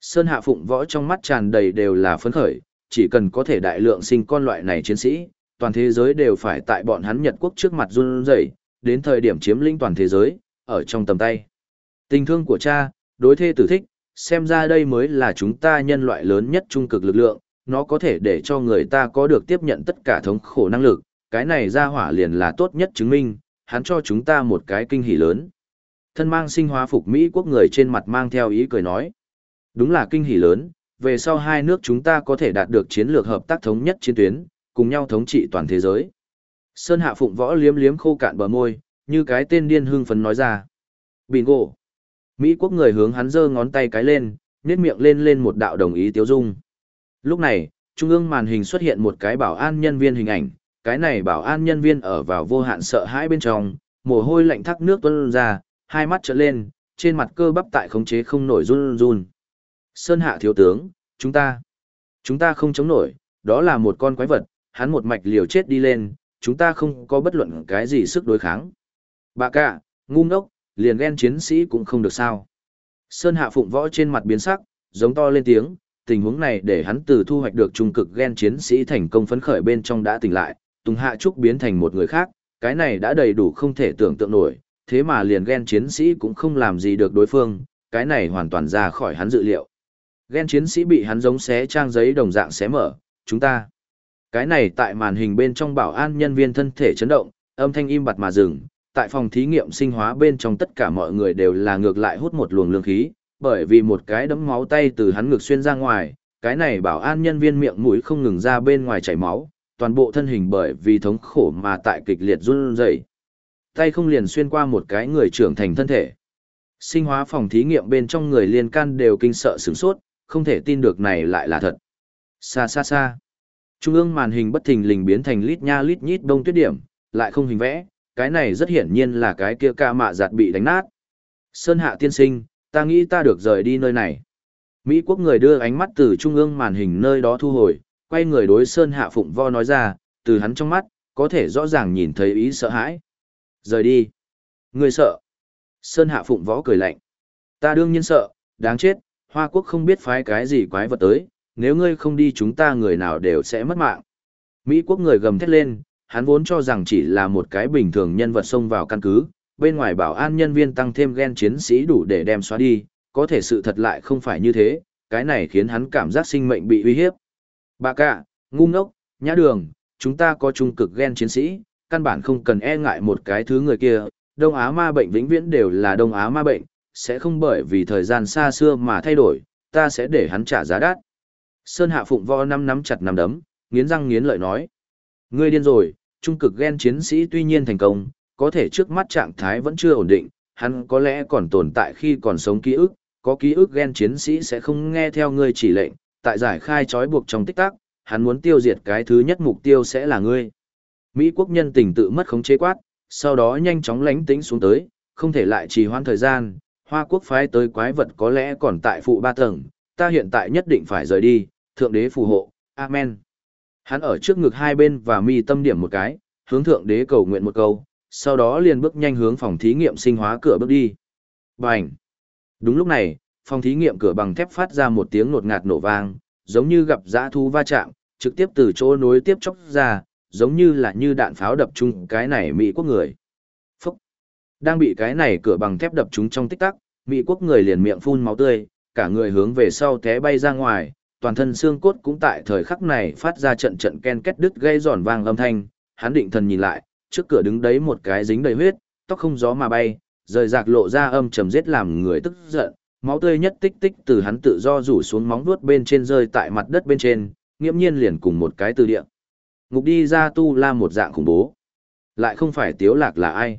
Sơn Hạ Phụng võ trong mắt tràn đầy đều là phấn khởi, chỉ cần có thể đại lượng sinh con loại này chiến sĩ, toàn thế giới đều phải tại bọn hắn Nhật quốc trước mặt run rẩy, đến thời điểm chiếm lĩnh toàn thế giới, ở trong tầm tay. Tình thương của cha, đối thê tử thích, xem ra đây mới là chúng ta nhân loại lớn nhất trung cực lực lượng, nó có thể để cho người ta có được tiếp nhận tất cả thống khổ năng lực, cái này ra hỏa liền là tốt nhất chứng minh, hắn cho chúng ta một cái kinh hỉ lớn. Thân mang sinh hóa phục Mỹ quốc người trên mặt mang theo ý cười nói. Đúng là kinh hỉ lớn, về sau hai nước chúng ta có thể đạt được chiến lược hợp tác thống nhất chiến tuyến, cùng nhau thống trị toàn thế giới. Sơn Hạ Phụng võ liếm liếm khô cạn bờ môi, như cái tên điên hưng phấn nói ra. Bingo! Mỹ quốc người hướng hắn giơ ngón tay cái lên, nét miệng lên lên một đạo đồng ý tiêu dung. Lúc này, trung ương màn hình xuất hiện một cái bảo an nhân viên hình ảnh, cái này bảo an nhân viên ở vào vô hạn sợ hãi bên trong, mồ hôi lạnh thác nước tuôn ra, hai mắt trợn lên, trên mặt cơ bắp tại khống chế không nổi run run. Sơn hạ thiếu tướng, chúng ta, chúng ta không chống nổi, đó là một con quái vật, hắn một mạch liều chết đi lên, chúng ta không có bất luận cái gì sức đối kháng. Bà cả, ngu ngốc, liền ghen chiến sĩ cũng không được sao. Sơn hạ phụng võ trên mặt biến sắc, giống to lên tiếng, tình huống này để hắn từ thu hoạch được trung cực ghen chiến sĩ thành công phấn khởi bên trong đã tỉnh lại, Tùng Hạ Trúc biến thành một người khác, cái này đã đầy đủ không thể tưởng tượng nổi, thế mà liền ghen chiến sĩ cũng không làm gì được đối phương, cái này hoàn toàn ra khỏi hắn dự liệu. Ghen chiến sĩ bị hắn giống xé trang giấy đồng dạng xé mở, chúng ta. Cái này tại màn hình bên trong bảo an nhân viên thân thể chấn động, âm thanh im bặt mà dừng, tại phòng thí nghiệm sinh hóa bên trong tất cả mọi người đều là ngược lại hút một luồng lương khí, bởi vì một cái đấm máu tay từ hắn ngược xuyên ra ngoài, cái này bảo an nhân viên miệng mũi không ngừng ra bên ngoài chảy máu, toàn bộ thân hình bởi vì thống khổ mà tại kịch liệt run rẩy. Tay không liền xuyên qua một cái người trưởng thành thân thể. Sinh hóa phòng thí nghiệm bên trong người liên can đều kinh sợ sửng sốt, không thể tin được này lại là thật. Xa xa xa. Trung ương màn hình bất thình lình biến thành lít nha lít nhít đông tuyết điểm, lại không hình vẽ, cái này rất hiển nhiên là cái kia ca mạ giặt bị đánh nát. Sơn hạ tiên sinh, ta nghĩ ta được rời đi nơi này. Mỹ quốc người đưa ánh mắt từ trung ương màn hình nơi đó thu hồi, quay người đối Sơn hạ phụng vo nói ra, từ hắn trong mắt, có thể rõ ràng nhìn thấy ý sợ hãi. Rời đi. Người sợ. Sơn hạ phụng võ cười lạnh. Ta đương nhiên sợ, đáng chết, Hoa quốc không biết phái cái gì quái vật tới, nếu ngươi không đi chúng ta người nào đều sẽ mất mạng. Mỹ quốc người gầm thét lên, hắn vốn cho rằng chỉ là một cái bình thường nhân vật xông vào căn cứ, bên ngoài bảo an nhân viên tăng thêm gen chiến sĩ đủ để đem xóa đi, có thể sự thật lại không phải như thế, cái này khiến hắn cảm giác sinh mệnh bị uy hiếp. Bà cả, ngu ngốc, nhã đường, chúng ta có trung cực gen chiến sĩ, căn bản không cần e ngại một cái thứ người kia, Đông Á ma bệnh vĩnh viễn đều là Đông Á ma bệnh, sẽ không bởi vì thời gian xa xưa mà thay đổi, ta sẽ để hắn trả giá đắt. Sơn Hạ Phụng Võ năm nắm chặt nắm đấm, nghiến răng nghiến lợi nói. Ngươi điên rồi, trung cực gen chiến sĩ tuy nhiên thành công, có thể trước mắt trạng thái vẫn chưa ổn định, hắn có lẽ còn tồn tại khi còn sống ký ức, có ký ức gen chiến sĩ sẽ không nghe theo ngươi chỉ lệnh, tại giải khai trói buộc trong tích tắc, hắn muốn tiêu diệt cái thứ nhất mục tiêu sẽ là ngươi. Mỹ quốc nhân tình tự mất khống chế quát, sau đó nhanh chóng lánh tĩnh xuống tới, không thể lại trì hoãn thời gian, Hoa quốc phái tới quái vật có lẽ còn tại phụ ba tầng, ta hiện tại nhất định phải rời đi, thượng đế phù hộ, amen. Hắn ở trước ngực hai bên và mi tâm điểm một cái, hướng thượng đế cầu nguyện một câu, sau đó liền bước nhanh hướng phòng thí nghiệm sinh hóa cửa bước đi. Bành! Đúng lúc này, phòng thí nghiệm cửa bằng thép phát ra một tiếng nột ngạt nổ vang, giống như gặp dã thu va chạm, trực tiếp từ chỗ nối tiếp chóc ra, giống như là như đạn pháo đập chung cái này Mỹ quốc người. Phúc! Đang bị cái này cửa bằng thép đập trúng trong tích tắc, Mỹ quốc người liền miệng phun máu tươi, cả người hướng về sau té bay ra ngoài, toàn thân xương cốt cũng tại thời khắc này phát ra trận trận ken két đứt gây giòn vang âm thanh, hắn định thần nhìn lại, trước cửa đứng đấy một cái dính đầy huyết, tóc không gió mà bay, rời rạc lộ ra âm trầm giết làm người tức giận, máu tươi nhất tích tích từ hắn tự do rủ xuống móng vuốt bên trên rơi tại mặt đất bên trên, nghiễm nhiên liền cùng một cái từ địa. Ngục đi ra tu la một dạng khủng bố. Lại không phải tiếu lạc là ai.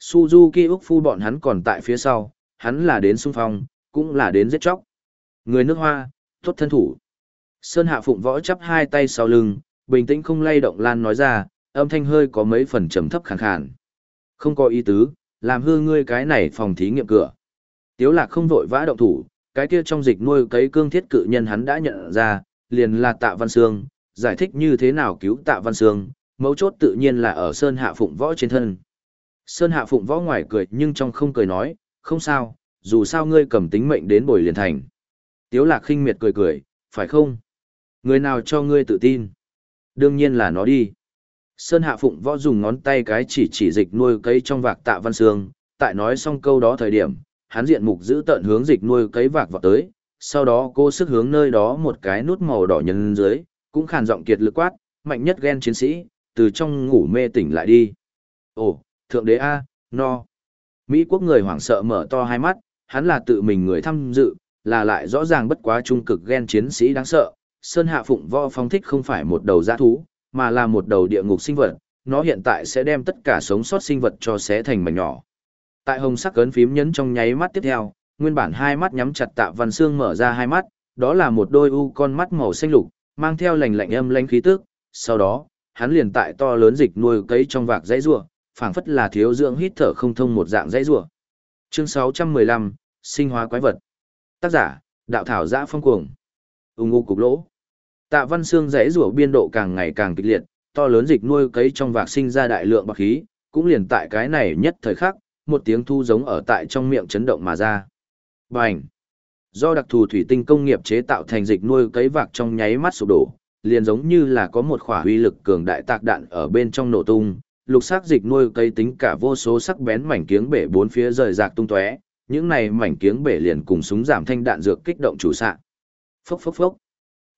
Suzuki Úc Phu bọn hắn còn tại phía sau, hắn là đến xung phong, cũng là đến giết chóc. Người nước hoa, tốt thân thủ. Sơn Hạ Phụng võ chắp hai tay sau lưng, bình tĩnh không lay động lan nói ra, âm thanh hơi có mấy phần trầm thấp khàn khàn. Không có ý tứ, làm hư ngươi cái này phòng thí nghiệm cửa. Tiếu lạc không vội vã động thủ, cái kia trong dịch nuôi cấy cương thiết cự nhân hắn đã nhận ra, liền là tạ văn sương, giải thích như thế nào cứu tạ văn sương, mấu chốt tự nhiên là ở Sơn Hạ Phụng võ trên thân. Sơn Hạ Phụng võ ngoài cười nhưng trong không cười nói, không sao, dù sao ngươi cầm tính mệnh đến bồi liền thành. Tiếu lạc khinh miệt cười cười, phải không? Người nào cho ngươi tự tin? Đương nhiên là nó đi. Sơn Hạ Phụng võ dùng ngón tay cái chỉ chỉ dịch nuôi cấy trong vạc tạ văn sương, tại nói xong câu đó thời điểm, hắn diện mục giữ tận hướng dịch nuôi cấy vạc vào tới, sau đó cô sức hướng nơi đó một cái nút màu đỏ nhân dưới, cũng khàn giọng kiệt lực quát, mạnh nhất ghen chiến sĩ, từ trong ngủ mê tỉnh lại đi. Ồ, thượng đế A, no. Mỹ quốc người hoảng sợ mở to hai mắt, hắn là tự mình người tham dự, là lại rõ ràng bất quá trung cực ghen chiến sĩ đáng sợ. Sơn Hạ Phụng Võ phong thích không phải một đầu giã thú, mà là một đầu địa ngục sinh vật, nó hiện tại sẽ đem tất cả sống sót sinh vật cho xé thành mảnh nhỏ. Tại hồng sắc cấn phím nhấn trong nháy mắt tiếp theo, nguyên bản hai mắt nhắm chặt Tạ Văn Xương mở ra hai mắt, đó là một đôi u con mắt màu xanh lục, mang theo lạnh lạnh âm lãnh khí tức, sau đó, hắn liền tại to lớn dịch nuôi cấy trong vạc dãy rùa, phảng phất là thiếu dưỡng hít thở không thông một dạng dãy rủa. Chương 615, sinh hóa quái vật. Tác giả, đạo thảo giã phong cuồng. Ung ngu cục lỗ. Tạ Văn Xương dãy rủa biên độ càng ngày càng kịch liệt, to lớn dịch nuôi cấy trong vạc sinh ra đại lượng bạc khí, cũng liền tại cái này nhất thời khắc, một tiếng thu giống ở tại trong miệng chấn động mà ra. Bành! Do đặc thù thủy tinh công nghiệp chế tạo thành dịch nuôi cấy vạc trong nháy mắt sụp đổ, liền giống như là có một khỏa uy lực cường đại tạc đạn ở bên trong nổ tung, lục sắc dịch nuôi cây tính cả vô số sắc bén mảnh kiếng bể bốn phía rời rạc tung tóe, những này mảnh kiếng bể liền cùng súng giảm thanh đạn dược kích động chủ xạ. Phốc phốc phốc.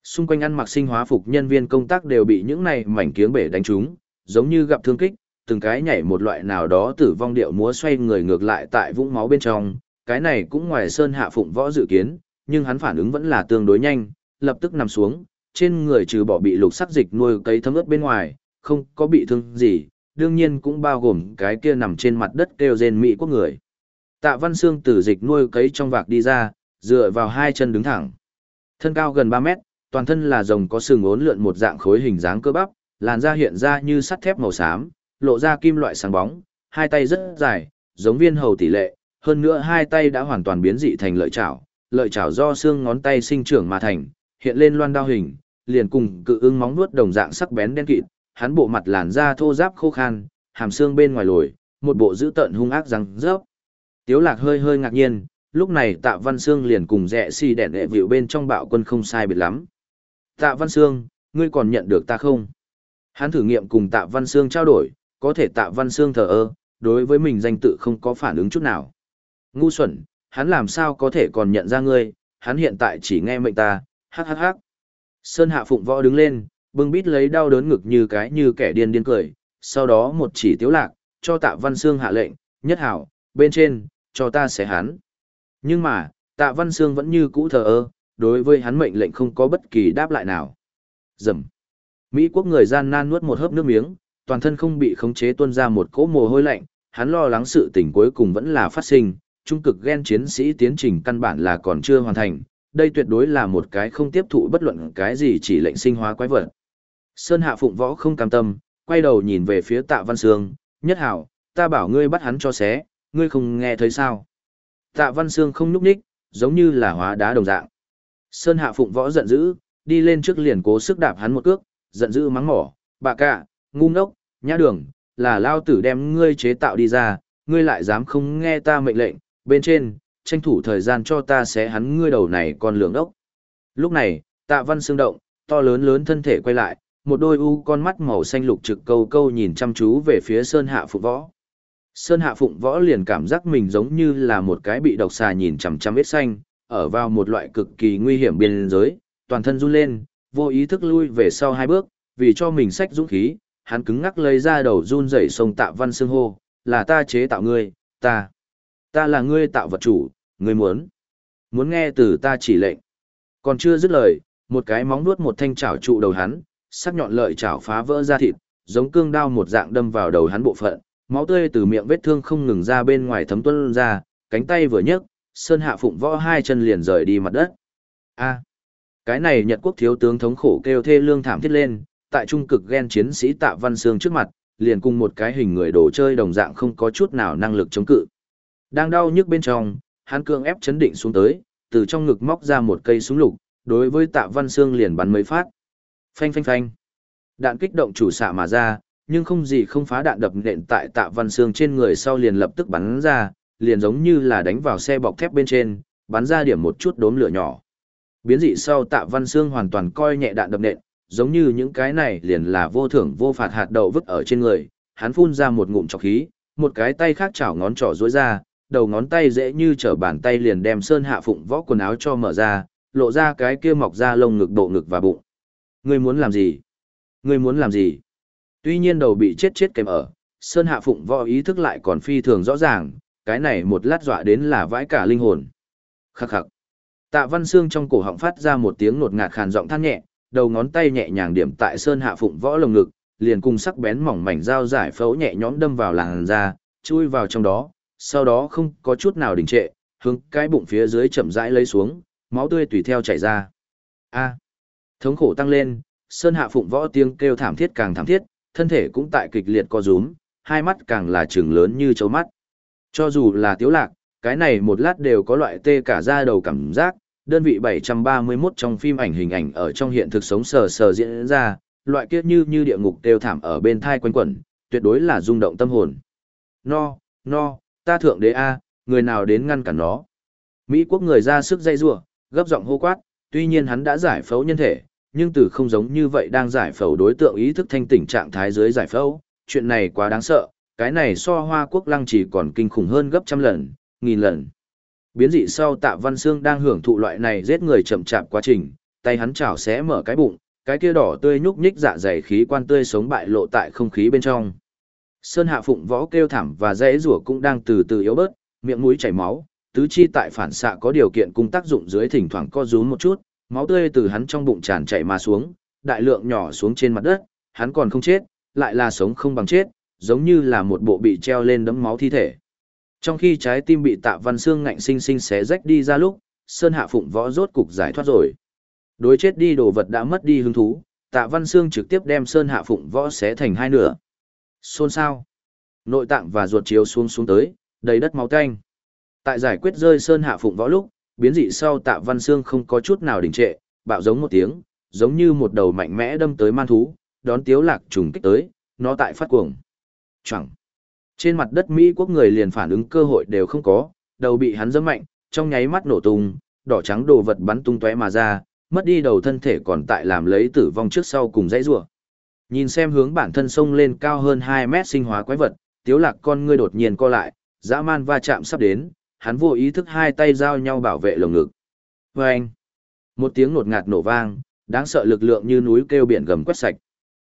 Xung quanh ăn mặc sinh hóa phục nhân viên công tác đều bị những này mảnh kiếng bể đánh trúng, giống như gặp thương kích, từng cái nhảy một loại nào đó tử vong điệu múa xoay người ngược lại tại vũng máu bên trong, cái này cũng ngoài sơn hạ phụng võ dự kiến, nhưng hắn phản ứng vẫn là tương đối nhanh, lập tức nằm xuống, trên người trừ bỏ bị lục sắc dịch nuôi cấy thấm ướt bên ngoài, không có bị thương gì, đương nhiên cũng bao gồm cái kia nằm trên mặt đất kêu rên mỹ quốc người. Tạ Văn Xương từ dịch nuôi cấy trong vạc đi ra, dựa vào hai chân đứng thẳng. Thân cao gần 3 mét, toàn thân là rồng có sừng ốn lượn một dạng khối hình dáng cơ bắp, làn da hiện ra như sắt thép màu xám, lộ ra kim loại sáng bóng, hai tay rất dài, giống viên hầu tỷ lệ, hơn nữa hai tay đã hoàn toàn biến dị thành lợi chảo, lợi chảo do xương ngón tay sinh trưởng mà thành, hiện lên loan đao hình, liền cùng cự ưng móng nuốt đồng dạng sắc bén đen kịt, hắn bộ mặt làn da thô ráp khô khan, hàm xương bên ngoài lồi, một bộ dữ tợn hung ác răng rớp. Tiếu lạc hơi hơi ngạc nhiên, lúc này tạ văn xương liền cùng rẽ si đẻ đệ vịu bên trong bạo quân không sai biệt lắm. Tạ văn xương, ngươi còn nhận được ta không? Hắn thử nghiệm cùng tạ văn xương trao đổi, có thể tạ văn xương thờ ơ, đối với mình danh tự không có phản ứng chút nào. Ngu xuẩn, hắn làm sao có thể còn nhận ra ngươi, hắn hiện tại chỉ nghe mệnh ta, hắc hắc hắc. Sơn hạ phụng võ đứng lên, bưng bít lấy đau đớn ngực như cái như kẻ điên điên cười, sau đó một chỉ tiếu lạc, cho tạ văn xương hạ lệnh, nhất hảo, bên trên, cho ta sẽ hắn. Nhưng mà, tạ văn xương vẫn như cũ thờ ơ, đối với hắn mệnh lệnh không có bất kỳ đáp lại nào. Dầm. Mỹ quốc người gian nan nuốt một hớp nước miếng, toàn thân không bị khống chế tuôn ra một cỗ mồ hôi lạnh, hắn lo lắng sự tình cuối cùng vẫn là phát sinh, trung cực ghen chiến sĩ tiến trình căn bản là còn chưa hoàn thành, đây tuyệt đối là một cái không tiếp thụ bất luận cái gì chỉ lệnh sinh hóa quái vật. Sơn Hạ Phụng Võ không cam tâm, quay đầu nhìn về phía Tạ Văn Sương, nhất hảo, ta bảo ngươi bắt hắn cho xé, ngươi không nghe thấy sao. Tạ Văn Sương không nhúc nhích, giống như là hóa đá đồng dạng. Sơn Hạ Phụng Võ giận dữ, đi lên trước liền cố sức đạp hắn một cước, giận dữ mắng mỏ, bà cả, ngu ngốc, nhã đường, là lao tử đem ngươi chế tạo đi ra, ngươi lại dám không nghe ta mệnh lệnh, bên trên, tranh thủ thời gian cho ta xé hắn ngươi đầu này còn lưỡng ốc. Lúc này, tạ văn xương động, to lớn lớn thân thể quay lại, một đôi u con mắt màu xanh lục trực câu câu nhìn chăm chú về phía Sơn Hạ Phụng Võ. Sơn Hạ Phụng Võ liền cảm giác mình giống như là một cái bị độc xà nhìn chằm chằm vết xanh, ở vào một loại cực kỳ nguy hiểm biên giới, toàn thân run lên, vô ý thức lui về sau hai bước, vì cho mình sách dũng khí, hắn cứng ngắc lấy ra đầu run rẩy sông Tạ Văn Xương hô, là ta chế tạo ngươi, ta, ta là ngươi tạo vật chủ, ngươi muốn, muốn nghe từ ta chỉ lệnh. Còn chưa dứt lời, một cái móng nuốt một thanh chảo trụ đầu hắn, sắc nhọn lợi chảo phá vỡ ra thịt, giống cương đao một dạng đâm vào đầu hắn bộ phận, máu tươi từ miệng vết thương không ngừng ra bên ngoài thấm tuôn ra, cánh tay vừa nhấc, sơn hạ phụng võ hai chân liền rời đi mặt đất. A, cái này Nhật quốc thiếu tướng thống khổ kêu thê lương thảm thiết lên, tại trung cực ghen chiến sĩ Tạ Văn Sương trước mặt, liền cùng một cái hình người đồ chơi đồng dạng không có chút nào năng lực chống cự. Đang đau nhức bên trong, hắn cương ép chấn định xuống tới, từ trong ngực móc ra một cây súng lục, đối với Tạ Văn Sương liền bắn mấy phát. Phanh phanh phanh. Đạn kích động chủ xạ mà ra, nhưng không gì không phá đạn đập nện tại Tạ Văn Sương trên người sau liền lập tức bắn ra, liền giống như là đánh vào xe bọc thép bên trên, bắn ra điểm một chút đốm lửa nhỏ. Biến dị sau Tạ Văn Sương hoàn toàn coi nhẹ đạn đập nện, giống như những cái này liền là vô thưởng vô phạt hạt đậu vứt ở trên người, hắn phun ra một ngụm trọc khí, một cái tay khác chảo ngón trỏ duỗi ra, đầu ngón tay dễ như trở bàn tay liền đem sơn hạ phụng võ quần áo cho mở ra, lộ ra cái kia mọc ra lông ngực độ ngực và bụng. Ngươi muốn làm gì? Ngươi muốn làm gì? Tuy nhiên đầu bị chết chết kèm ở, sơn hạ phụng võ ý thức lại còn phi thường rõ ràng, cái này một lát dọa đến là vãi cả linh hồn. Khắc khắc. Tạ Văn Xương trong cổ họng phát ra một tiếng nột ngạt khàn giọng than nhẹ, đầu ngón tay nhẹ nhàng điểm tại sơn hạ phụng võ lồng ngực, liền cùng sắc bén mỏng mảnh dao giải phẫu nhẹ nhõm đâm vào làn da, chui vào trong đó, sau đó không có chút nào đình trệ, hướng cái bụng phía dưới chậm rãi lấy xuống, máu tươi tùy theo chảy ra. A thống khổ tăng lên, sơn hạ phụng võ tiếng kêu thảm thiết càng thảm thiết, thân thể cũng tại kịch liệt co rúm, hai mắt càng là trừng lớn như chấu mắt. Cho dù là tiếu lạc, cái này một lát đều có loại tê cả da đầu cảm giác, đơn vị 731 trong phim ảnh hình ảnh ở trong hiện thực sống sờ sờ diễn ra, loại kia như như địa ngục đều thảm ở bên thai quanh quẩn, tuyệt đối là rung động tâm hồn. No, no, ta thượng đế A, người nào đến ngăn cản nó. Mỹ quốc người ra sức dây dưa, gấp giọng hô quát, tuy nhiên hắn đã giải phẫu nhân thể, nhưng từ không giống như vậy đang giải phẫu đối tượng ý thức thanh tỉnh trạng thái dưới giải phẫu, chuyện này quá đáng sợ, cái này so hoa quốc lăng chỉ còn kinh khủng hơn gấp trăm lần, nghìn lần. Biến dị sau tạ văn xương đang hưởng thụ loại này giết người chậm chạp quá trình, tay hắn chảo xé mở cái bụng, cái kia đỏ tươi nhúc nhích dạ dày khí quan tươi sống bại lộ tại không khí bên trong. Sơn hạ phụng võ kêu thảm và dãy rủa cũng đang từ từ yếu bớt, miệng mũi chảy máu, tứ chi tại phản xạ có điều kiện cung tác dụng dưới thỉnh thoảng co rúm một chút, máu tươi từ hắn trong bụng tràn chảy mà xuống, đại lượng nhỏ xuống trên mặt đất, hắn còn không chết, lại là sống không bằng chết, giống như là một bộ bị treo lên đấm máu thi thể. Trong khi trái tim bị tạ văn xương ngạnh sinh sinh xé rách đi ra lúc, Sơn Hạ Phụng võ rốt cục giải thoát rồi. Đối chết đi đồ vật đã mất đi hứng thú, tạ văn xương trực tiếp đem Sơn Hạ Phụng võ xé thành hai nửa. Xôn sao? Nội tạng và ruột chiếu xuống xuống tới, đầy đất máu tanh. Tại giải quyết rơi Sơn Hạ Phụng võ lúc, biến dị sau tạ văn xương không có chút nào đình trệ, bạo giống một tiếng, giống như một đầu mạnh mẽ đâm tới man thú, đón tiếu lạc trùng kích tới, nó tại phát cuồng. Chẳng. Trên mặt đất Mỹ quốc người liền phản ứng cơ hội đều không có, đầu bị hắn giẫm mạnh, trong nháy mắt nổ tung, đỏ trắng đồ vật bắn tung tóe mà ra, mất đi đầu thân thể còn tại làm lấy tử vong trước sau cùng dãy rủa. Nhìn xem hướng bản thân sông lên cao hơn 2 mét sinh hóa quái vật, tiếu lạc con ngươi đột nhiên co lại, dã man va chạm sắp đến, hắn vô ý thức hai tay giao nhau bảo vệ lồng ngực. Vâng! Một tiếng nột ngạt nổ vang, đáng sợ lực lượng như núi kêu biển gầm quét sạch.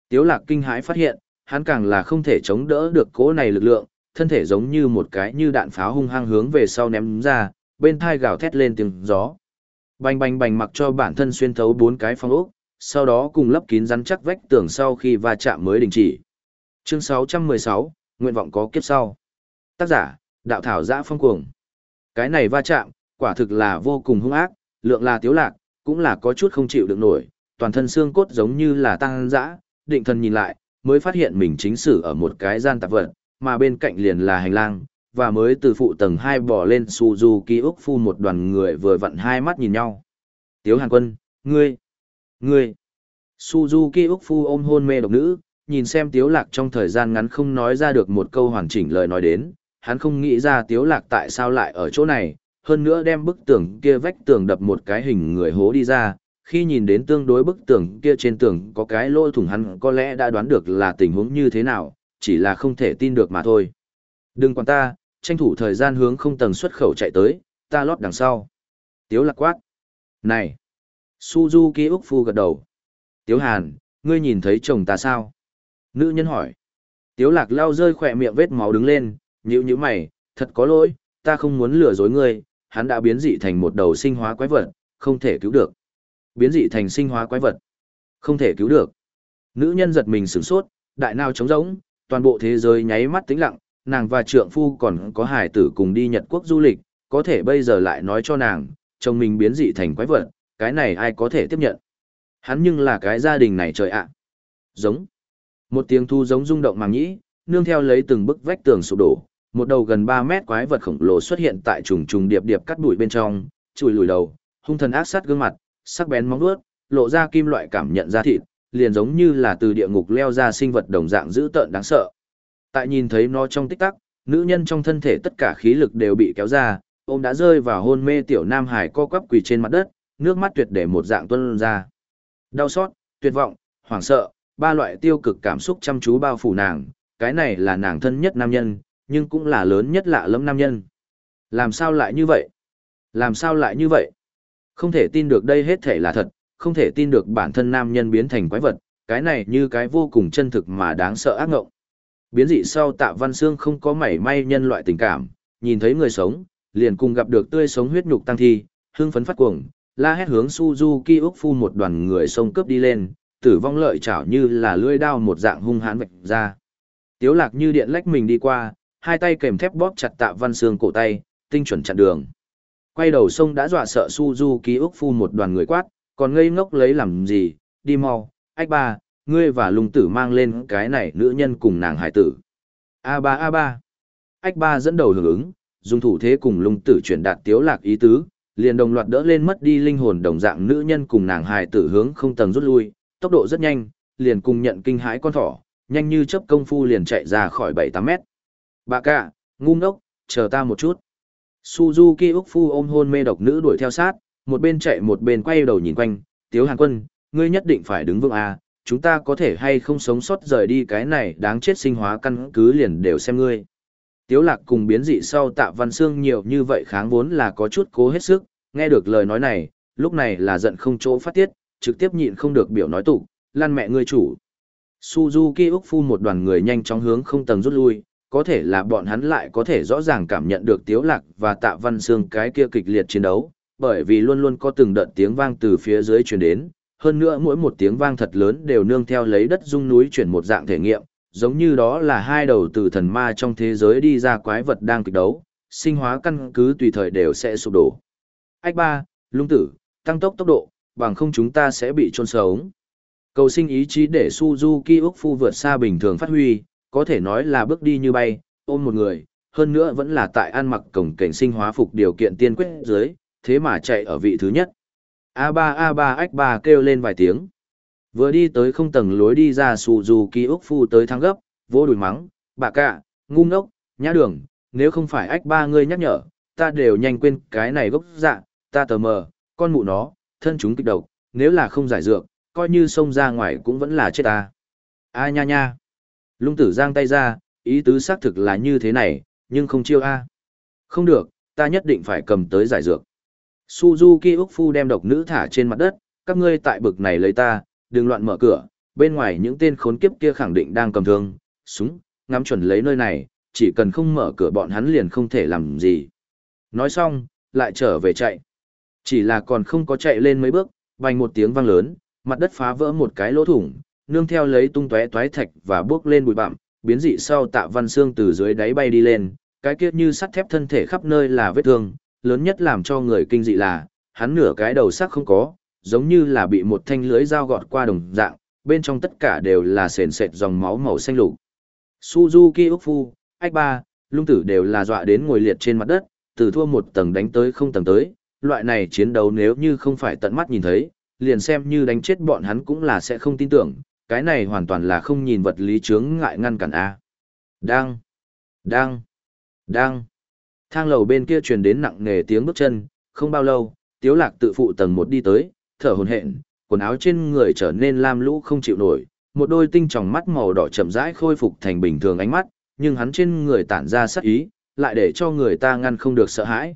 Tiếu lạc kinh hãi phát hiện, hắn càng là không thể chống đỡ được cỗ này lực lượng, thân thể giống như một cái như đạn pháo hung hăng hướng về sau ném ra, bên thai gào thét lên tiếng gió. Bành bành bành mặc cho bản thân xuyên thấu bốn cái phong ốc, sau đó cùng lấp kín rắn chắc vách tường sau khi va chạm mới đình chỉ. Chương 616, nguyện vọng có kiếp sau. Tác giả, đạo thảo giã phong cuồng. Cái này va chạm, quả thực là vô cùng hung ác, lượng là tiếu lạc, cũng là có chút không chịu được nổi, toàn thân xương cốt giống như là tăng dã, định thần nhìn lại, mới phát hiện mình chính xử ở một cái gian tạp vật, mà bên cạnh liền là hành lang, và mới từ phụ tầng 2 bỏ lên Suzuki Úc Phu một đoàn người vừa vặn hai mắt nhìn nhau. Tiếu Hàn Quân, ngươi, ngươi. Suzuki Úc Phu ôm hôn mê độc nữ, nhìn xem Tiếu Lạc trong thời gian ngắn không nói ra được một câu hoàn chỉnh lời nói đến, hắn không nghĩ ra Tiếu Lạc tại sao lại ở chỗ này, hơn nữa đem bức tường kia vách tường đập một cái hình người hố đi ra, khi nhìn đến tương đối bức tường kia trên tường có cái lỗ thủng hắn có lẽ đã đoán được là tình huống như thế nào, chỉ là không thể tin được mà thôi. Đừng quản ta, tranh thủ thời gian hướng không tầng xuất khẩu chạy tới, ta lót đằng sau. Tiếu lạc quát. Này! Suzuki Úc Phu gật đầu. Tiếu Hàn, ngươi nhìn thấy chồng ta sao? Nữ nhân hỏi. Tiếu lạc lao rơi khỏe miệng vết máu đứng lên, nhữ nhữ mày, thật có lỗi, ta không muốn lừa dối ngươi, hắn đã biến dị thành một đầu sinh hóa quái vật, không thể cứu được. Biến dị thành sinh hóa quái vật, không thể cứu được. Nữ nhân giật mình sửng sốt, đại nào trống rỗng, toàn bộ thế giới nháy mắt tĩnh lặng, nàng và trượng phu còn có hải tử cùng đi Nhật Quốc du lịch, có thể bây giờ lại nói cho nàng, chồng mình biến dị thành quái vật, cái này ai có thể tiếp nhận. Hắn nhưng là cái gia đình này trời ạ. Giống. Một tiếng thu giống rung động màng nhĩ, nương theo lấy từng bức vách tường sụp đổ, một đầu gần 3 mét quái vật khổng lồ xuất hiện tại trùng trùng điệp điệp cắt bụi bên trong, chùi lùi đầu, hung thần ác sát gương mặt, sắc bén móng vuốt, lộ ra kim loại cảm nhận ra thịt, liền giống như là từ địa ngục leo ra sinh vật đồng dạng dữ tợn đáng sợ. Tại nhìn thấy nó trong tích tắc, nữ nhân trong thân thể tất cả khí lực đều bị kéo ra, ôm đã rơi vào hôn mê tiểu nam hải co quắp quỳ trên mặt đất, nước mắt tuyệt để một dạng tuôn ra. Đau xót, tuyệt vọng, hoảng sợ, ba loại tiêu cực cảm xúc chăm chú bao phủ nàng, cái này là nàng thân nhất nam nhân, nhưng cũng là lớn nhất lạ lẫm nam nhân. Làm sao lại như vậy? Làm sao lại như vậy? Không thể tin được đây hết thể là thật, không thể tin được bản thân nam nhân biến thành quái vật, cái này như cái vô cùng chân thực mà đáng sợ ác ngộng. Biến dị sau tạ văn xương không có mảy may nhân loại tình cảm, nhìn thấy người sống, liền cùng gặp được tươi sống huyết nhục tăng thi, hưng phấn phát cuồng, la hét hướng Suzuki Úc Phu một đoàn người sông cướp đi lên, tử vong lợi chảo như là lưỡi đao một dạng hung hãn vạch ra. Tiếu lạc như điện lách mình đi qua, hai tay kèm thép bóp chặt tạ văn xương cổ tay, tinh chuẩn chặn đường. Quay đầu sông đã dọa sợ Suzuki ức Phu một đoàn người quát, còn ngây ngốc lấy làm gì, đi mau, ách ba, ngươi và lùng tử mang lên cái này nữ nhân cùng nàng hải tử. A3 A3. Ách ba dẫn đầu hưởng ứng, dùng thủ thế cùng lùng tử chuyển đạt tiếu lạc ý tứ, liền đồng loạt đỡ lên mất đi linh hồn đồng dạng nữ nhân cùng nàng hài tử hướng không tầng rút lui, tốc độ rất nhanh, liền cùng nhận kinh hãi con thỏ, nhanh như chớp công phu liền chạy ra khỏi 7-8 mét. Bà cả, ngu ngốc, chờ ta một chút. Suzuki Úc Phu ôm hôn mê độc nữ đuổi theo sát, một bên chạy một bên quay đầu nhìn quanh, Tiếu Hàn Quân, ngươi nhất định phải đứng vững à, chúng ta có thể hay không sống sót rời đi cái này đáng chết sinh hóa căn cứ liền đều xem ngươi. Tiếu lạc cùng biến dị sau tạ văn xương nhiều như vậy kháng vốn là có chút cố hết sức, nghe được lời nói này, lúc này là giận không chỗ phát tiết, trực tiếp nhịn không được biểu nói tụ, lan mẹ ngươi chủ. Suzuki Úc Phu một đoàn người nhanh chóng hướng không tầng rút lui, có thể là bọn hắn lại có thể rõ ràng cảm nhận được tiếu lạc và tạ văn xương cái kia kịch liệt chiến đấu, bởi vì luôn luôn có từng đợt tiếng vang từ phía dưới truyền đến, hơn nữa mỗi một tiếng vang thật lớn đều nương theo lấy đất rung núi chuyển một dạng thể nghiệm, giống như đó là hai đầu từ thần ma trong thế giới đi ra quái vật đang kịch đấu, sinh hóa căn cứ tùy thời đều sẽ sụp đổ. Ách ba, lung tử, tăng tốc tốc độ, bằng không chúng ta sẽ bị trôn sống. Cầu sinh ý chí để Suzuki Úc Phu vượt xa bình thường phát huy, có thể nói là bước đi như bay, ôm một người, hơn nữa vẫn là tại ăn mặc cổng cảnh sinh hóa phục điều kiện tiên quyết dưới, thế mà chạy ở vị thứ nhất. A3 A3 ách 3 kêu lên vài tiếng. Vừa đi tới không tầng lối đi ra Suzuki Úc Phu tới thang gấp, vô đùi mắng, bà cả, ngu ngốc, nhã đường, nếu không phải ách ba ngươi nhắc nhở, ta đều nhanh quên cái này gốc dạ, ta tờ mờ, con mụ nó, thân chúng kích độc, nếu là không giải dược, coi như xông ra ngoài cũng vẫn là chết ta. A nha nha. Lung tử giang tay ra, ý tứ xác thực là như thế này, nhưng không chiêu A. Không được, ta nhất định phải cầm tới giải dược. Suzuki Úc Phu đem độc nữ thả trên mặt đất, các ngươi tại bực này lấy ta, đừng loạn mở cửa, bên ngoài những tên khốn kiếp kia khẳng định đang cầm thương, súng, ngắm chuẩn lấy nơi này, chỉ cần không mở cửa bọn hắn liền không thể làm gì. Nói xong, lại trở về chạy. Chỉ là còn không có chạy lên mấy bước, vành một tiếng vang lớn, mặt đất phá vỡ một cái lỗ thủng, nương theo lấy tung tóe toái thạch và bước lên bụi bặm, biến dị sau tạ văn xương từ dưới đáy bay đi lên, cái kia như sắt thép thân thể khắp nơi là vết thương, lớn nhất làm cho người kinh dị là, hắn nửa cái đầu sắc không có, giống như là bị một thanh lưới dao gọt qua đồng dạng, bên trong tất cả đều là sền sệt dòng máu màu xanh lục. Suzuki Ufu, ách ba, lung tử đều là dọa đến ngồi liệt trên mặt đất, từ thua một tầng đánh tới không tầng tới, loại này chiến đấu nếu như không phải tận mắt nhìn thấy, liền xem như đánh chết bọn hắn cũng là sẽ không tin tưởng, cái này hoàn toàn là không nhìn vật lý chướng ngại ngăn cản A. Đang, đang, đang. Thang lầu bên kia truyền đến nặng nề tiếng bước chân, không bao lâu, tiếu lạc tự phụ tầng một đi tới, thở hổn hển quần áo trên người trở nên lam lũ không chịu nổi, một đôi tinh tròng mắt màu đỏ chậm rãi khôi phục thành bình thường ánh mắt, nhưng hắn trên người tản ra sát ý, lại để cho người ta ngăn không được sợ hãi.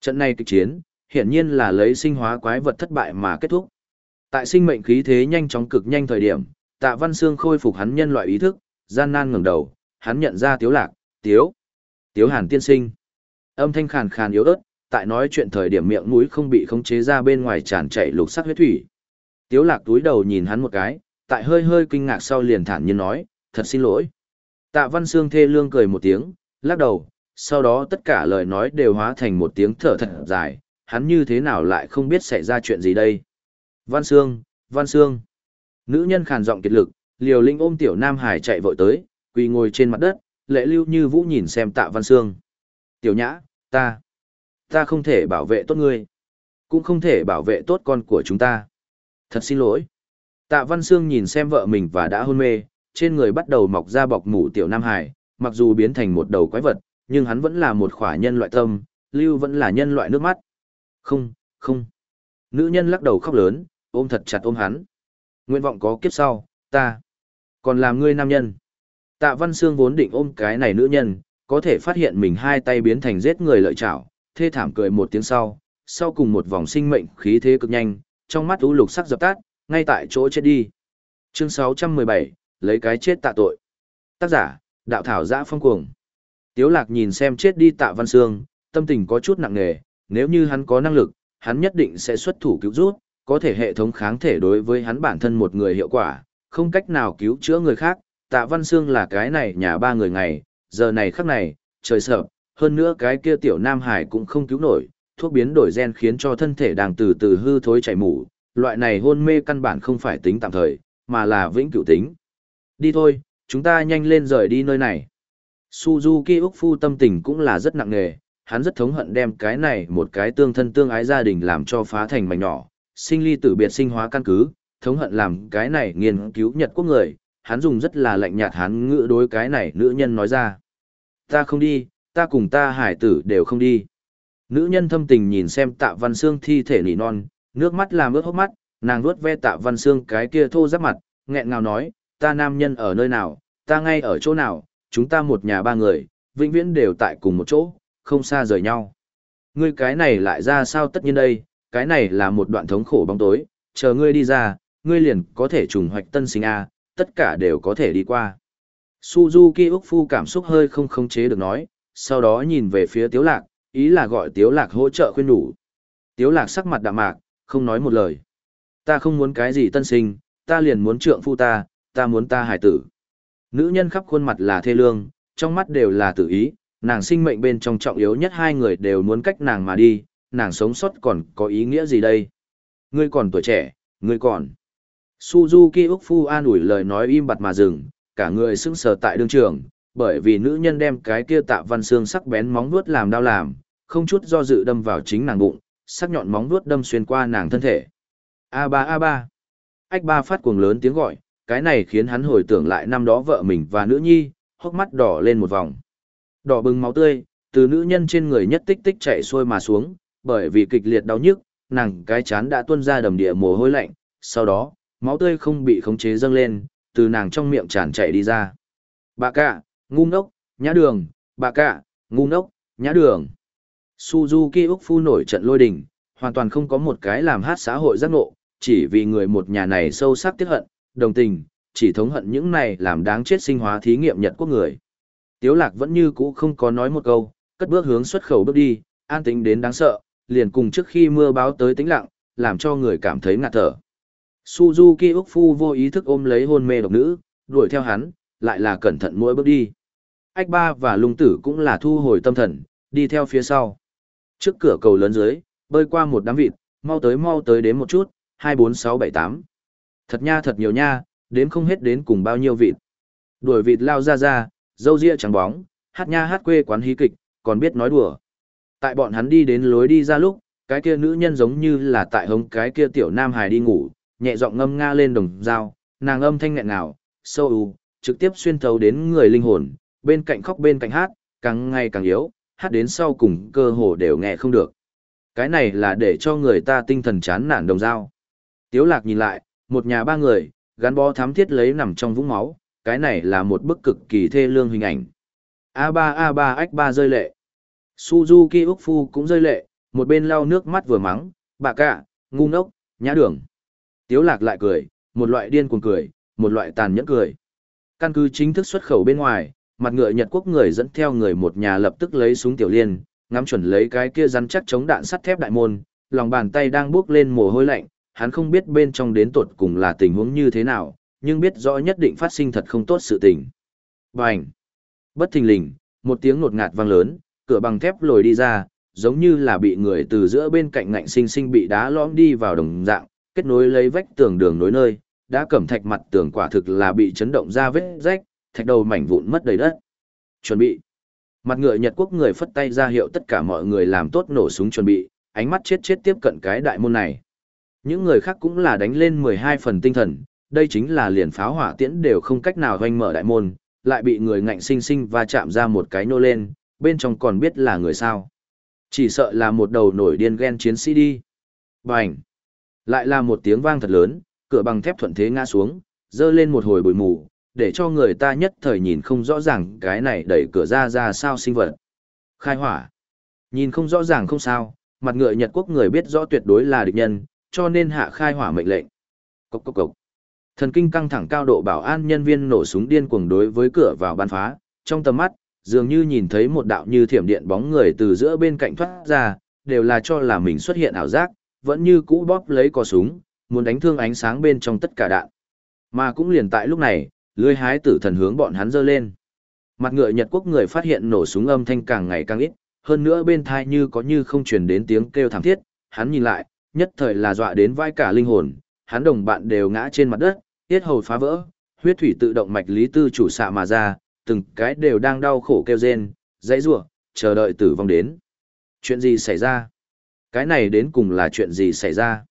Trận này kịch chiến, hiển nhiên là lấy sinh hóa quái vật thất bại mà kết thúc. Tại sinh mệnh khí thế nhanh chóng cực nhanh thời điểm, Tạ Văn Sương khôi phục hắn nhân loại ý thức, gian nan ngẩng đầu, hắn nhận ra Tiếu Lạc, "Tiếu, Tiếu Hàn tiên sinh." Âm thanh khàn khàn yếu ớt, tại nói chuyện thời điểm miệng mũi không bị khống chế ra bên ngoài tràn chảy lục sắc huyết thủy. Tiếu Lạc túi đầu nhìn hắn một cái, tại hơi hơi kinh ngạc sau liền thản nhiên nói, "Thật xin lỗi." Tạ Văn Sương thê lương cười một tiếng, lắc đầu, sau đó tất cả lời nói đều hóa thành một tiếng thở thật dài, hắn như thế nào lại không biết xảy ra chuyện gì đây. Văn Sương, Văn Sương. Nữ nhân khàn giọng kiệt lực, liều linh ôm tiểu Nam Hải chạy vội tới, quỳ ngồi trên mặt đất, lệ lưu như vũ nhìn xem tạ Văn Sương. Tiểu nhã, ta, ta không thể bảo vệ tốt ngươi, cũng không thể bảo vệ tốt con của chúng ta. Thật xin lỗi. Tạ Văn Sương nhìn xem vợ mình và đã hôn mê, trên người bắt đầu mọc ra bọc mủ tiểu Nam Hải, mặc dù biến thành một đầu quái vật, nhưng hắn vẫn là một khỏa nhân loại tâm, lưu vẫn là nhân loại nước mắt. Không, không. Nữ nhân lắc đầu khóc lớn, ôm thật chặt ôm hắn. Nguyện vọng có kiếp sau, ta. Còn làm ngươi nam nhân. Tạ Văn Sương vốn định ôm cái này nữ nhân, có thể phát hiện mình hai tay biến thành giết người lợi chảo, thê thảm cười một tiếng sau, sau cùng một vòng sinh mệnh khí thế cực nhanh, trong mắt u lục sắc dập tắt, ngay tại chỗ chết đi. Chương 617, lấy cái chết tạ tội. Tác giả, đạo thảo giã phong cuồng. Tiếu lạc nhìn xem chết đi tạ văn sương, tâm tình có chút nặng nề, nếu như hắn có năng lực, hắn nhất định sẽ xuất thủ cứu rút, có thể hệ thống kháng thể đối với hắn bản thân một người hiệu quả, không cách nào cứu chữa người khác, tạ văn xương là cái này nhà ba người ngày, giờ này khắc này, trời sợ, hơn nữa cái kia tiểu nam hải cũng không cứu nổi, thuốc biến đổi gen khiến cho thân thể đang từ từ hư thối chảy mủ, loại này hôn mê căn bản không phải tính tạm thời, mà là vĩnh cửu tính. Đi thôi, chúng ta nhanh lên rời đi nơi này. Suzuki Úc Phu tâm tình cũng là rất nặng nề, hắn rất thống hận đem cái này một cái tương thân tương ái gia đình làm cho phá thành mảnh nhỏ, sinh ly tử biệt sinh hóa căn cứ, thống hận làm cái này nghiên cứu Nhật quốc người, hắn dùng rất là lạnh nhạt hắn ngữ đối cái này nữ nhân nói ra. Ta không đi, ta cùng ta hải tử đều không đi. Nữ nhân thâm tình nhìn xem tạ văn xương thi thể nỉ non, nước mắt làm ướt hốc mắt, nàng nuốt ve tạ văn xương cái kia thô giáp mặt, nghẹn ngào nói, ta nam nhân ở nơi nào, ta ngay ở chỗ nào, chúng ta một nhà ba người, vĩnh viễn đều tại cùng một chỗ, không xa rời nhau. Ngươi cái này lại ra sao tất nhiên đây, cái này là một đoạn thống khổ bóng tối, chờ ngươi đi ra, ngươi liền có thể trùng hoạch tân sinh A, tất cả đều có thể đi qua. Suzuki Úc Phu cảm xúc hơi không khống chế được nói, sau đó nhìn về phía Tiếu Lạc, ý là gọi Tiếu Lạc hỗ trợ khuyên đủ. Tiếu Lạc sắc mặt đạm mạc, không nói một lời. Ta không muốn cái gì tân sinh, ta liền muốn trượng phu ta, ta muốn ta hải tử. Nữ nhân khắp khuôn mặt là thê lương, trong mắt đều là tử ý, nàng sinh mệnh bên trong trọng yếu nhất hai người đều muốn cách nàng mà đi, nàng sống sót còn có ý nghĩa gì đây? Ngươi còn tuổi trẻ, ngươi còn. Suzuki Úc Phu an ủi lời nói im bặt mà dừng, cả người sững sờ tại đương trường, bởi vì nữ nhân đem cái kia tạ văn xương sắc bén móng vuốt làm đau làm, không chút do dự đâm vào chính nàng bụng, sắc nhọn móng vuốt đâm xuyên qua nàng thân thể. A3 A3. Ách ba phát cuồng lớn tiếng gọi, cái này khiến hắn hồi tưởng lại năm đó vợ mình và nữ nhi, hốc mắt đỏ lên một vòng. Đỏ bừng máu tươi, từ nữ nhân trên người nhất tích tích chạy xuôi mà xuống, bởi vì kịch liệt đau nhức, nàng cái chán đã tuôn ra đầm địa mồ hôi lạnh, sau đó, máu tươi không bị khống chế dâng lên, từ nàng trong miệng tràn chảy đi ra. Bà cả, ngu ngốc, nhã đường, bà cả, ngu ngốc, nhã đường. Suzuki Úc Phu nổi trận lôi đình, hoàn toàn không có một cái làm hát xã hội giác ngộ, chỉ vì người một nhà này sâu sắc tiếc hận, đồng tình, chỉ thống hận những này làm đáng chết sinh hóa thí nghiệm Nhật quốc người. Tiếu lạc vẫn như cũ không có nói một câu, cất bước hướng xuất khẩu bước đi, an tĩnh đến đáng sợ, liền cùng trước khi mưa báo tới tĩnh lặng, làm cho người cảm thấy ngạt thở. Suzuki Úc Phu vô ý thức ôm lấy hôn mê độc nữ, đuổi theo hắn, lại là cẩn thận mỗi bước đi. Ách ba và lung tử cũng là thu hồi tâm thần, đi theo phía sau. Trước cửa cầu lớn dưới, bơi qua một đám vịt, mau tới mau tới đến một chút, 24678. Thật nha thật nhiều nha, đến không hết đến cùng bao nhiêu vịt. Đuổi vịt lao ra ra, dâu ria trắng bóng, hát nha hát quê quán hí kịch, còn biết nói đùa. Tại bọn hắn đi đến lối đi ra lúc, cái kia nữ nhân giống như là tại hống cái kia tiểu nam hài đi ngủ, nhẹ giọng ngâm nga lên đồng dao, nàng âm thanh nghẹn ngào, sâu u, trực tiếp xuyên thấu đến người linh hồn, bên cạnh khóc bên cạnh hát, càng ngày càng yếu, hát đến sau cùng cơ hồ đều nghe không được. Cái này là để cho người ta tinh thần chán nản đồng dao. Tiếu lạc nhìn lại, một nhà ba người, gắn bó thám thiết lấy nằm trong vũng máu, cái này là một bức cực kỳ thê lương hình ảnh. A3 A3 ách 3 rơi lệ. Suzuki Úc Phu cũng rơi lệ, một bên lau nước mắt vừa mắng, bà cả, ngu ngốc, nhã đường. Tiếu lạc lại cười, một loại điên cuồng cười, một loại tàn nhẫn cười. Căn cứ chính thức xuất khẩu bên ngoài, mặt ngựa Nhật quốc người dẫn theo người một nhà lập tức lấy súng tiểu liên, ngắm chuẩn lấy cái kia rắn chắc chống đạn sắt thép đại môn, lòng bàn tay đang bước lên mồ hôi lạnh, hắn không biết bên trong đến tột cùng là tình huống như thế nào, nhưng biết rõ nhất định phát sinh thật không tốt sự tình. Bành! Bất thình lình, một tiếng nột ngạt vang lớn, cửa bằng thép lồi đi ra, giống như là bị người từ giữa bên cạnh ngạnh sinh sinh bị đá lõm đi vào đồng dạng, kết nối lấy vách tường đường nối nơi, đã cẩm thạch mặt tường quả thực là bị chấn động ra vết rách, thạch đầu mảnh vụn mất đầy đất. Chuẩn bị. Mặt ngựa Nhật quốc người phất tay ra hiệu tất cả mọi người làm tốt nổ súng chuẩn bị, ánh mắt chết chết tiếp cận cái đại môn này. Những người khác cũng là đánh lên 12 phần tinh thần, đây chính là liền pháo hỏa tiễn đều không cách nào hoanh mở đại môn, lại bị người ngạnh sinh sinh và chạm ra một cái nô lên, bên trong còn biết là người sao. Chỉ sợ là một đầu nổi điên ghen chiến sĩ đi. Bành! Lại là một tiếng vang thật lớn, cửa bằng thép thuận thế ngã xuống, dơ lên một hồi bụi mù, để cho người ta nhất thời nhìn không rõ ràng cái này đẩy cửa ra ra sao sinh vật. Khai hỏa! Nhìn không rõ ràng không sao, mặt ngựa Nhật Quốc người biết rõ tuyệt đối là địch nhân, cho nên hạ khai hỏa mệnh lệnh. Cốc cốc cốc. Thần kinh căng thẳng cao độ bảo an nhân viên nổ súng điên cuồng đối với cửa vào ban phá, trong tầm mắt, dường như nhìn thấy một đạo như thiểm điện bóng người từ giữa bên cạnh thoát ra, đều là cho là mình xuất hiện ảo giác, vẫn như cũ bóp lấy cò súng, muốn đánh thương ánh sáng bên trong tất cả đạn. Mà cũng liền tại lúc này, lưới hái tử thần hướng bọn hắn dơ lên. Mặt ngựa Nhật Quốc người phát hiện nổ súng âm thanh càng ngày càng ít, hơn nữa bên thai như có như không truyền đến tiếng kêu thảm thiết, hắn nhìn lại, nhất thời là dọa đến vai cả linh hồn, hắn đồng bạn đều ngã trên mặt đất, tiết hầu phá vỡ, huyết thủy tự động mạch lý tư chủ xạ mà ra, từng cái đều đang đau khổ kêu rên, dãy rủa, chờ đợi tử vong đến. Chuyện gì xảy ra? Cái này đến cùng là chuyện gì xảy ra?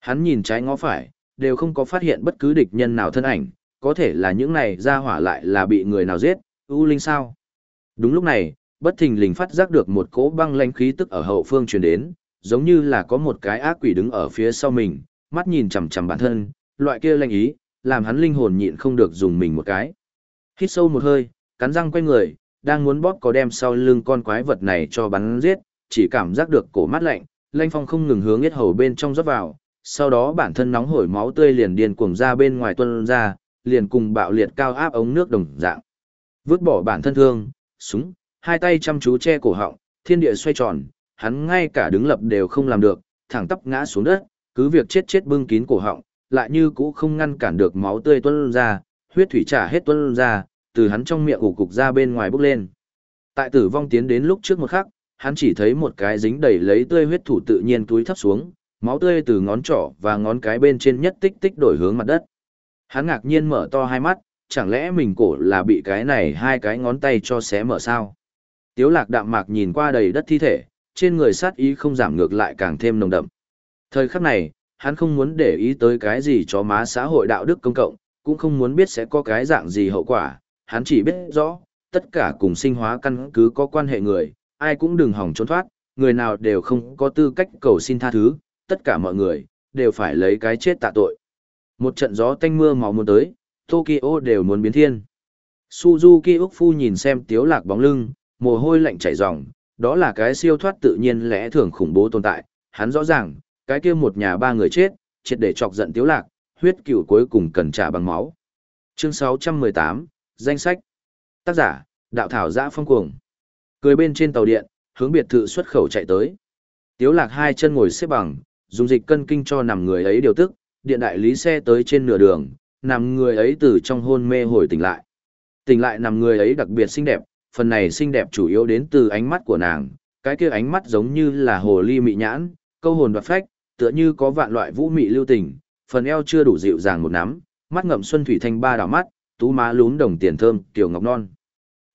Hắn nhìn trái ngó phải, đều không có phát hiện bất cứ địch nhân nào thân ảnh, có thể là những này ra hỏa lại là bị người nào giết, U Linh sao? Đúng lúc này, bất thình lình phát giác được một cỗ băng lãnh khí tức ở hậu phương truyền đến, giống như là có một cái ác quỷ đứng ở phía sau mình, mắt nhìn chằm chằm bản thân, loại kia lanh ý, làm hắn linh hồn nhịn không được dùng mình một cái. Hít sâu một hơi, cắn răng quay người, đang muốn bóp có đem sau lưng con quái vật này cho bắn giết, chỉ cảm giác được cổ mát lạnh, lanh phong không ngừng hướng yết hầu bên trong rót vào, sau đó bản thân nóng hổi máu tươi liền điên cuồng ra bên ngoài tuôn ra, liền cùng bạo liệt cao áp ống nước đồng dạng. Vứt bỏ bản thân thương, súng, hai tay chăm chú che cổ họng, thiên địa xoay tròn, hắn ngay cả đứng lập đều không làm được, thẳng tắp ngã xuống đất, cứ việc chết chết bưng kín cổ họng, lại như cũ không ngăn cản được máu tươi tuôn ra, huyết thủy trả hết tuôn ra, từ hắn trong miệng ủ cục ra bên ngoài bốc lên. Tại tử vong tiến đến lúc trước một khắc, hắn chỉ thấy một cái dính đầy lấy tươi huyết thủ tự nhiên túi thấp xuống, máu tươi từ ngón trỏ và ngón cái bên trên nhất tích tích đổi hướng mặt đất. Hắn ngạc nhiên mở to hai mắt, chẳng lẽ mình cổ là bị cái này hai cái ngón tay cho xé mở sao? Tiếu lạc đạm mạc nhìn qua đầy đất thi thể, trên người sát ý không giảm ngược lại càng thêm nồng đậm. Thời khắc này, hắn không muốn để ý tới cái gì cho má xã hội đạo đức công cộng, cũng không muốn biết sẽ có cái dạng gì hậu quả, hắn chỉ biết rõ, tất cả cùng sinh hóa căn cứ có quan hệ người, ai cũng đừng hỏng trốn thoát, người nào đều không có tư cách cầu xin tha thứ, tất cả mọi người, đều phải lấy cái chết tạ tội. Một trận gió tanh mưa máu muốn tới, Tokyo đều muốn biến thiên. Suzuki Úc Phu nhìn xem tiếu lạc bóng lưng, mồ hôi lạnh chảy ròng, đó là cái siêu thoát tự nhiên lẽ thường khủng bố tồn tại, hắn rõ ràng, cái kia một nhà ba người chết, triệt để chọc giận tiếu lạc, huyết cựu cuối cùng cần trả bằng máu. Chương 618, danh sách. Tác giả, đạo thảo giã phong cuồng. Cười bên trên tàu điện, hướng biệt thự xuất khẩu chạy tới. Tiếu lạc hai chân ngồi xếp bằng, dùng dịch cân kinh cho nằm người ấy điều tức, điện đại lý xe tới trên nửa đường, nằm người ấy từ trong hôn mê hồi tỉnh lại. Tỉnh lại nằm người ấy đặc biệt xinh đẹp, phần này xinh đẹp chủ yếu đến từ ánh mắt của nàng, cái kia ánh mắt giống như là hồ ly mị nhãn, câu hồn đoạt phách, tựa như có vạn loại vũ mị lưu tình, phần eo chưa đủ dịu dàng một nắm, mắt ngậm xuân thủy thanh ba đảo mắt, tú má lún đồng tiền thơm, tiểu ngọc non.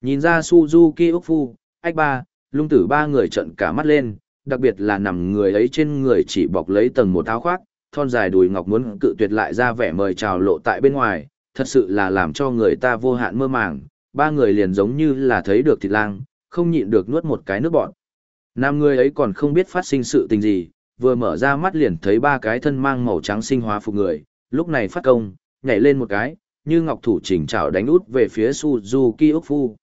Nhìn ra Suzuki Úc Phu, Ách Ba, lung tử ba người trận cả mắt lên, đặc biệt là nằm người ấy trên người chỉ bọc lấy tầng một áo khoác, thon dài đùi ngọc muốn cự tuyệt lại ra vẻ mời chào lộ tại bên ngoài, thật sự là làm cho người ta vô hạn mơ màng, ba người liền giống như là thấy được thịt lang, không nhịn được nuốt một cái nước bọt. Nam người ấy còn không biết phát sinh sự tình gì, vừa mở ra mắt liền thấy ba cái thân mang màu trắng sinh hóa phục người, lúc này phát công, nhảy lên một cái, như ngọc thủ chỉnh chảo đánh út về phía Suzuki Úc Phu.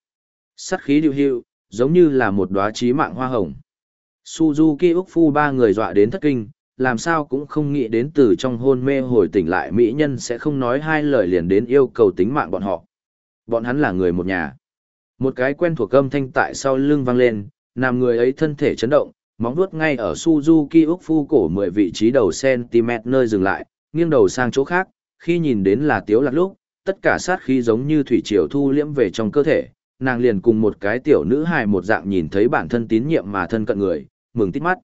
Sát khí điều hiệu, giống như là một đóa chí mạng hoa hồng. Suzuki Úc Phu ba người dọa đến thất kinh, làm sao cũng không nghĩ đến từ trong hôn mê hồi tỉnh lại mỹ nhân sẽ không nói hai lời liền đến yêu cầu tính mạng bọn họ. Bọn hắn là người một nhà. Một cái quen thuộc âm thanh tại sau lưng vang lên, làm người ấy thân thể chấn động, móng vuốt ngay ở Suzuki Úc Phu cổ 10 vị trí đầu cm nơi dừng lại, nghiêng đầu sang chỗ khác, khi nhìn đến là tiếu lạc lúc, tất cả sát khí giống như thủy triều thu liễm về trong cơ thể, nàng liền cùng một cái tiểu nữ hài một dạng nhìn thấy bản thân tín nhiệm mà thân cận người, mừng tít mắt.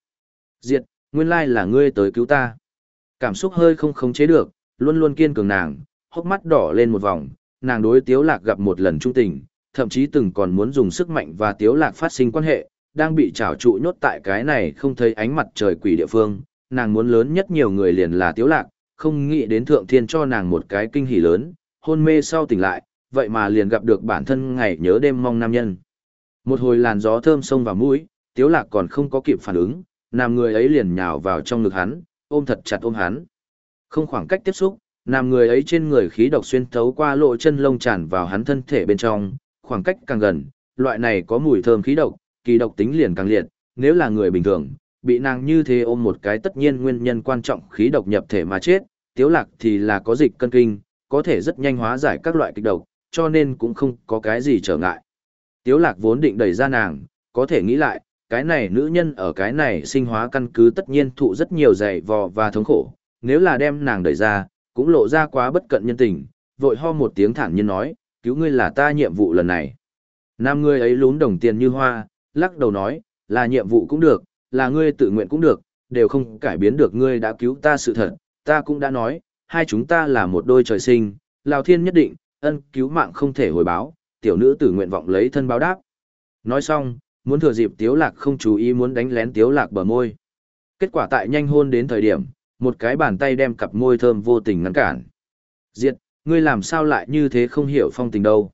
Diệt, nguyên lai là ngươi tới cứu ta. Cảm xúc hơi không khống chế được, luôn luôn kiên cường nàng, hốc mắt đỏ lên một vòng, nàng đối tiếu lạc gặp một lần trung tình, thậm chí từng còn muốn dùng sức mạnh và tiếu lạc phát sinh quan hệ, đang bị trảo trụ nhốt tại cái này không thấy ánh mặt trời quỷ địa phương, nàng muốn lớn nhất nhiều người liền là tiếu lạc, không nghĩ đến thượng thiên cho nàng một cái kinh hỉ lớn, hôn mê sau tỉnh lại, vậy mà liền gặp được bản thân ngày nhớ đêm mong nam nhân. Một hồi làn gió thơm sông vào mũi, tiếu lạc còn không có kịp phản ứng, nam người ấy liền nhào vào trong ngực hắn, ôm thật chặt ôm hắn. Không khoảng cách tiếp xúc, nam người ấy trên người khí độc xuyên thấu qua lỗ chân lông tràn vào hắn thân thể bên trong, khoảng cách càng gần, loại này có mùi thơm khí độc, kỳ độc tính liền càng liệt, nếu là người bình thường, bị nàng như thế ôm một cái tất nhiên nguyên nhân quan trọng khí độc nhập thể mà chết, tiếu lạc thì là có dịch cân kinh, có thể rất nhanh hóa giải các loại kịch độc, cho nên cũng không có cái gì trở ngại. Tiếu lạc vốn định đẩy ra nàng, có thể nghĩ lại, cái này nữ nhân ở cái này sinh hóa căn cứ tất nhiên thụ rất nhiều dày vò và thống khổ, nếu là đem nàng đẩy ra, cũng lộ ra quá bất cận nhân tình, vội ho một tiếng thản nhiên nói, cứu ngươi là ta nhiệm vụ lần này. Nam ngươi ấy lún đồng tiền như hoa, lắc đầu nói, là nhiệm vụ cũng được, là ngươi tự nguyện cũng được, đều không cải biến được ngươi đã cứu ta sự thật, ta cũng đã nói, hai chúng ta là một đôi trời sinh, Lào Thiên nhất định, ân cứu mạng không thể hồi báo, tiểu nữ tử nguyện vọng lấy thân báo đáp. Nói xong, muốn thừa dịp Tiếu Lạc không chú ý muốn đánh lén Tiếu Lạc bờ môi. Kết quả tại nhanh hôn đến thời điểm, một cái bàn tay đem cặp môi thơm vô tình ngăn cản. Diệt, ngươi làm sao lại như thế không hiểu phong tình đâu.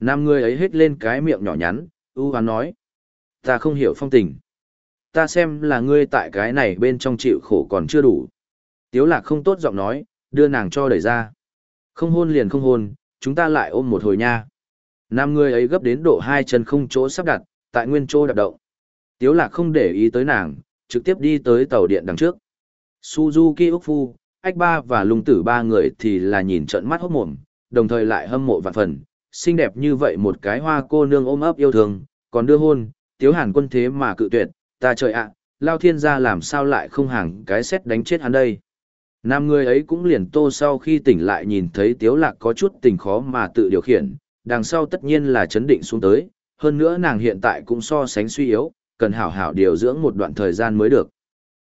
Nam ngươi ấy hết lên cái miệng nhỏ nhắn, ưu hoán nói. Ta không hiểu phong tình. Ta xem là ngươi tại cái này bên trong chịu khổ còn chưa đủ. Tiếu lạc không tốt giọng nói, đưa nàng cho đẩy ra. Không hôn liền không hôn, chúng ta lại ôm một hồi nha. Nam người ấy gấp đến độ hai chân không chỗ sắp đặt, tại nguyên chỗ đạp động. Tiếu lạc không để ý tới nàng, trực tiếp đi tới tàu điện đằng trước. Suzuki Úc Phu, Ách Ba và Lung Tử ba người thì là nhìn trợn mắt hốt mồm, đồng thời lại hâm mộ vạn phần. Xinh đẹp như vậy một cái hoa cô nương ôm ấp yêu thương, còn đưa hôn, Tiếu Hàn quân thế mà cự tuyệt, ta trời ạ, Lao Thiên gia làm sao lại không hàng cái xét đánh chết hắn đây. Nam người ấy cũng liền tô sau khi tỉnh lại nhìn thấy tiếu lạc có chút tình khó mà tự điều khiển, đằng sau tất nhiên là chấn định xuống tới, hơn nữa nàng hiện tại cũng so sánh suy yếu, cần hảo hảo điều dưỡng một đoạn thời gian mới được.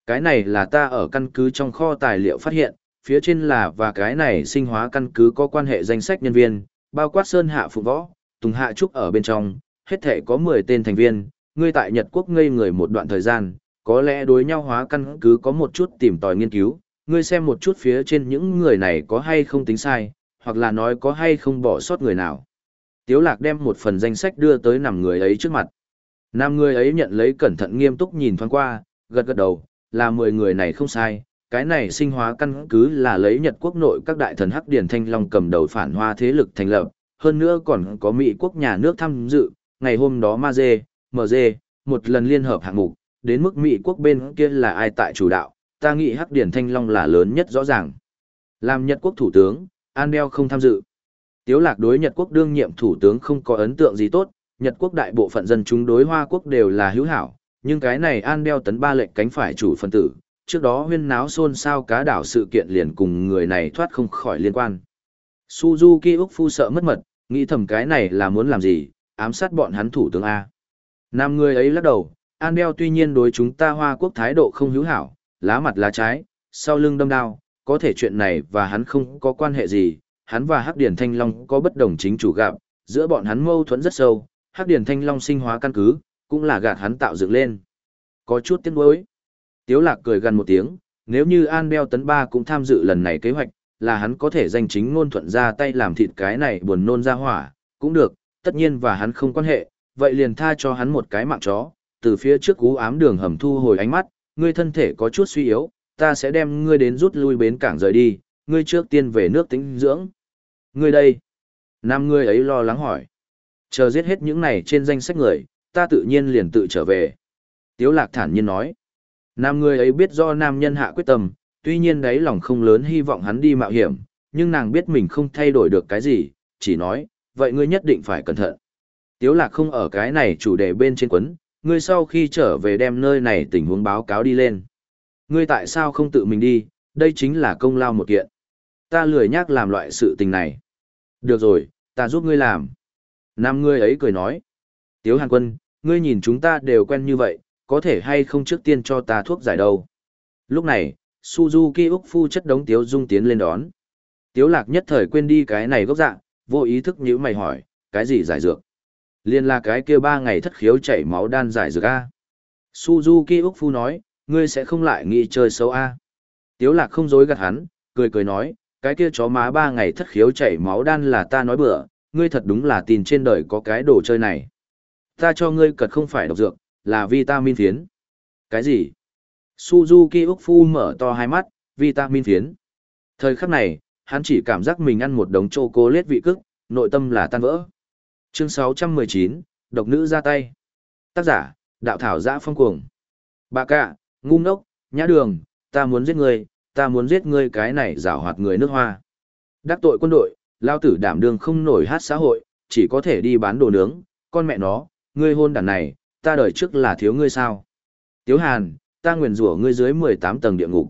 Cái này là ta ở căn cứ trong kho tài liệu phát hiện, phía trên là và cái này sinh hóa căn cứ có quan hệ danh sách nhân viên, bao quát Sơn Hạ Phụ Võ, Tùng Hạ Trúc ở bên trong, hết thể có 10 tên thành viên, ngươi tại Nhật Quốc ngây người một đoạn thời gian, có lẽ đối nhau hóa căn cứ có một chút tìm tòi nghiên cứu, ngươi xem một chút phía trên những người này có hay không tính sai, hoặc là nói có hay không bỏ sót người nào. Tiếu lạc đem một phần danh sách đưa tới nằm người ấy trước mặt. Nam người ấy nhận lấy cẩn thận nghiêm túc nhìn thoáng qua, gật gật đầu, là 10 người này không sai, cái này sinh hóa căn cứ là lấy Nhật quốc nội các đại thần Hắc Điển Thanh Long cầm đầu phản hoa thế lực thành lập, hơn nữa còn có Mỹ quốc nhà nước tham dự, ngày hôm đó Ma Dê, MG, một lần liên hợp hạng mục, đến mức Mỹ quốc bên kia là ai tại chủ đạo, ta nghĩ Hắc Điển Thanh Long là lớn nhất rõ ràng. Làm Nhật quốc thủ tướng, An Beo không tham dự. Tiếu lạc đối Nhật quốc đương nhiệm thủ tướng không có ấn tượng gì tốt, Nhật quốc đại bộ phận dân chúng đối Hoa quốc đều là hữu hảo, nhưng cái này An Beo tấn ba lệnh cánh phải chủ phân tử, trước đó huyên náo xôn xao cá đảo sự kiện liền cùng người này thoát không khỏi liên quan. Suzuki Úc Phu sợ mất mật, nghĩ thầm cái này là muốn làm gì, ám sát bọn hắn thủ tướng A. Nam người ấy lắc đầu, An Beo tuy nhiên đối chúng ta Hoa quốc thái độ không hữu hảo, lá mặt lá trái, sau lưng đâm đao, có thể chuyện này và hắn không có quan hệ gì, hắn và Hắc Điển Thanh Long có bất đồng chính chủ gặp, giữa bọn hắn mâu thuẫn rất sâu, Hắc Điển Thanh Long sinh hóa căn cứ, cũng là gạt hắn tạo dựng lên. Có chút tiếc nuối. Tiếu lạc cười gần một tiếng, nếu như An Beo Tấn Ba cũng tham dự lần này kế hoạch, là hắn có thể danh chính ngôn thuận ra tay làm thịt cái này buồn nôn ra hỏa, cũng được, tất nhiên và hắn không quan hệ, vậy liền tha cho hắn một cái mạng chó, từ phía trước cú ám đường hầm thu hồi ánh mắt, ngươi thân thể có chút suy yếu, ta sẽ đem ngươi đến rút lui bến cảng rời đi, ngươi trước tiên về nước tĩnh dưỡng. Ngươi đây. Nam ngươi ấy lo lắng hỏi. Chờ giết hết những này trên danh sách người, ta tự nhiên liền tự trở về. Tiếu lạc thản nhiên nói. Nam ngươi ấy biết do nam nhân hạ quyết tâm, tuy nhiên đấy lòng không lớn hy vọng hắn đi mạo hiểm, nhưng nàng biết mình không thay đổi được cái gì, chỉ nói, vậy ngươi nhất định phải cẩn thận. Tiếu lạc không ở cái này chủ đề bên trên quấn, ngươi sau khi trở về đem nơi này tình huống báo cáo đi lên. Ngươi tại sao không tự mình đi, đây chính là công lao một kiện. Ta lười nhác làm loại sự tình này. Được rồi, ta giúp ngươi làm. Nam ngươi ấy cười nói. Tiếu Hàn Quân, ngươi nhìn chúng ta đều quen như vậy, có thể hay không trước tiên cho ta thuốc giải đâu. Lúc này, Suzuki Úc Phu chất đống Tiếu Dung tiến lên đón. Tiếu Lạc nhất thời quên đi cái này gốc dạng, vô ý thức nhíu mày hỏi, cái gì giải dược? Liên là cái kia ba ngày thất khiếu chảy máu đan giải dược A. Suzuki Úc Phu nói, ngươi sẽ không lại nghĩ chơi xấu A. Tiếu Lạc không dối gạt hắn, cười cười nói, cái kia chó má ba ngày thất khiếu chảy máu đan là ta nói bừa, ngươi thật đúng là tin trên đời có cái đồ chơi này. Ta cho ngươi cật không phải độc dược, là vitamin phiến. Cái gì? Suzuki Úc Phu mở to hai mắt, vitamin phiến. Thời khắc này, hắn chỉ cảm giác mình ăn một đống chocolate vị cức, nội tâm là tan vỡ. Chương 619, độc nữ ra tay. Tác giả, đạo thảo giã phong cuồng. Bà cạ, ngu ngốc, nhã đường, ta muốn giết ngươi, ta muốn giết ngươi cái này rào hoạt người nước hoa. Đắc tội quân đội, lao tử đảm đương không nổi hát xã hội, chỉ có thể đi bán đồ nướng, con mẹ nó, ngươi hôn đàn này, ta đời trước là thiếu ngươi sao. Tiếu Hàn, ta nguyền rủa ngươi dưới 18 tầng địa ngục.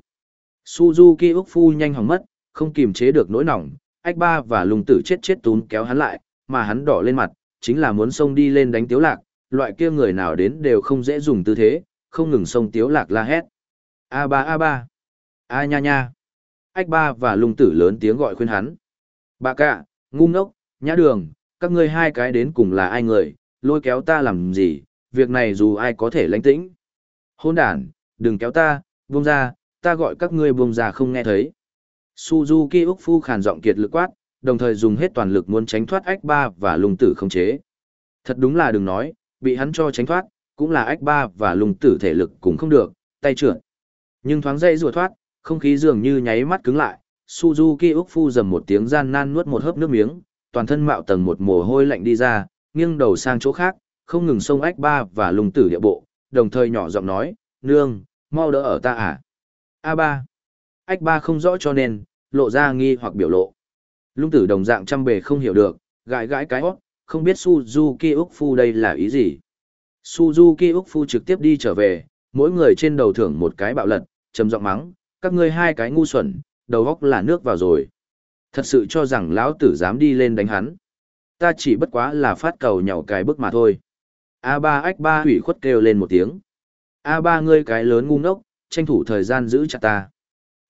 Suzuki Úc Phu nhanh hỏng mất, không kìm chế được nỗi nỏng, ách ba và lùng tử chết chết tún kéo hắn lại, mà hắn đỏ lên mặt, chính là muốn xông đi lên đánh tiếu lạc, loại kia người nào đến đều không dễ dùng tư thế, không ngừng xông tiếu lạc la hét. A ba A ba, A nha nha. Ách ba và lùng tử lớn tiếng gọi khuyên hắn. Bà cạ, ngu ngốc, nhã đường, các ngươi hai cái đến cùng là ai người, lôi kéo ta làm gì, việc này dù ai có thể lãnh tĩnh. Hôn đàn, đừng kéo ta, buông ra, ta gọi các ngươi buông ra không nghe thấy. Suzuki Úc Phu khàn giọng kiệt lực quát, đồng thời dùng hết toàn lực muốn tránh thoát ách ba và lùng tử không chế. Thật đúng là đừng nói, bị hắn cho tránh thoát, cũng là ách ba và lùng tử thể lực cũng không được, tay trượt. Nhưng thoáng dây rùa thoát, không khí dường như nháy mắt cứng lại, Suzuki Úc Phu dầm một tiếng gian nan nuốt một hớp nước miếng, toàn thân mạo tầng một mồ hôi lạnh đi ra, nghiêng đầu sang chỗ khác, không ngừng xông ách ba và lùng tử địa bộ, đồng thời nhỏ giọng nói, nương, mau đỡ ở ta à. A3. Ách ba không rõ cho nên, lộ ra nghi hoặc biểu lộ. Lung tử đồng dạng trăm bề không hiểu được, gãi gãi cái hót, không biết Suzuki Úc Phu đây là ý gì. Suzuki Úc Phu trực tiếp đi trở về, mỗi người trên đầu thưởng một cái bạo lật, trầm giọng mắng, các ngươi hai cái ngu xuẩn, đầu góc là nước vào rồi. Thật sự cho rằng lão tử dám đi lên đánh hắn. Ta chỉ bất quá là phát cầu nhậu cái bức mà thôi. A3 ách ba hủy khuất kêu lên một tiếng. A3 ngươi cái lớn ngu ngốc, tranh thủ thời gian giữ chặt ta.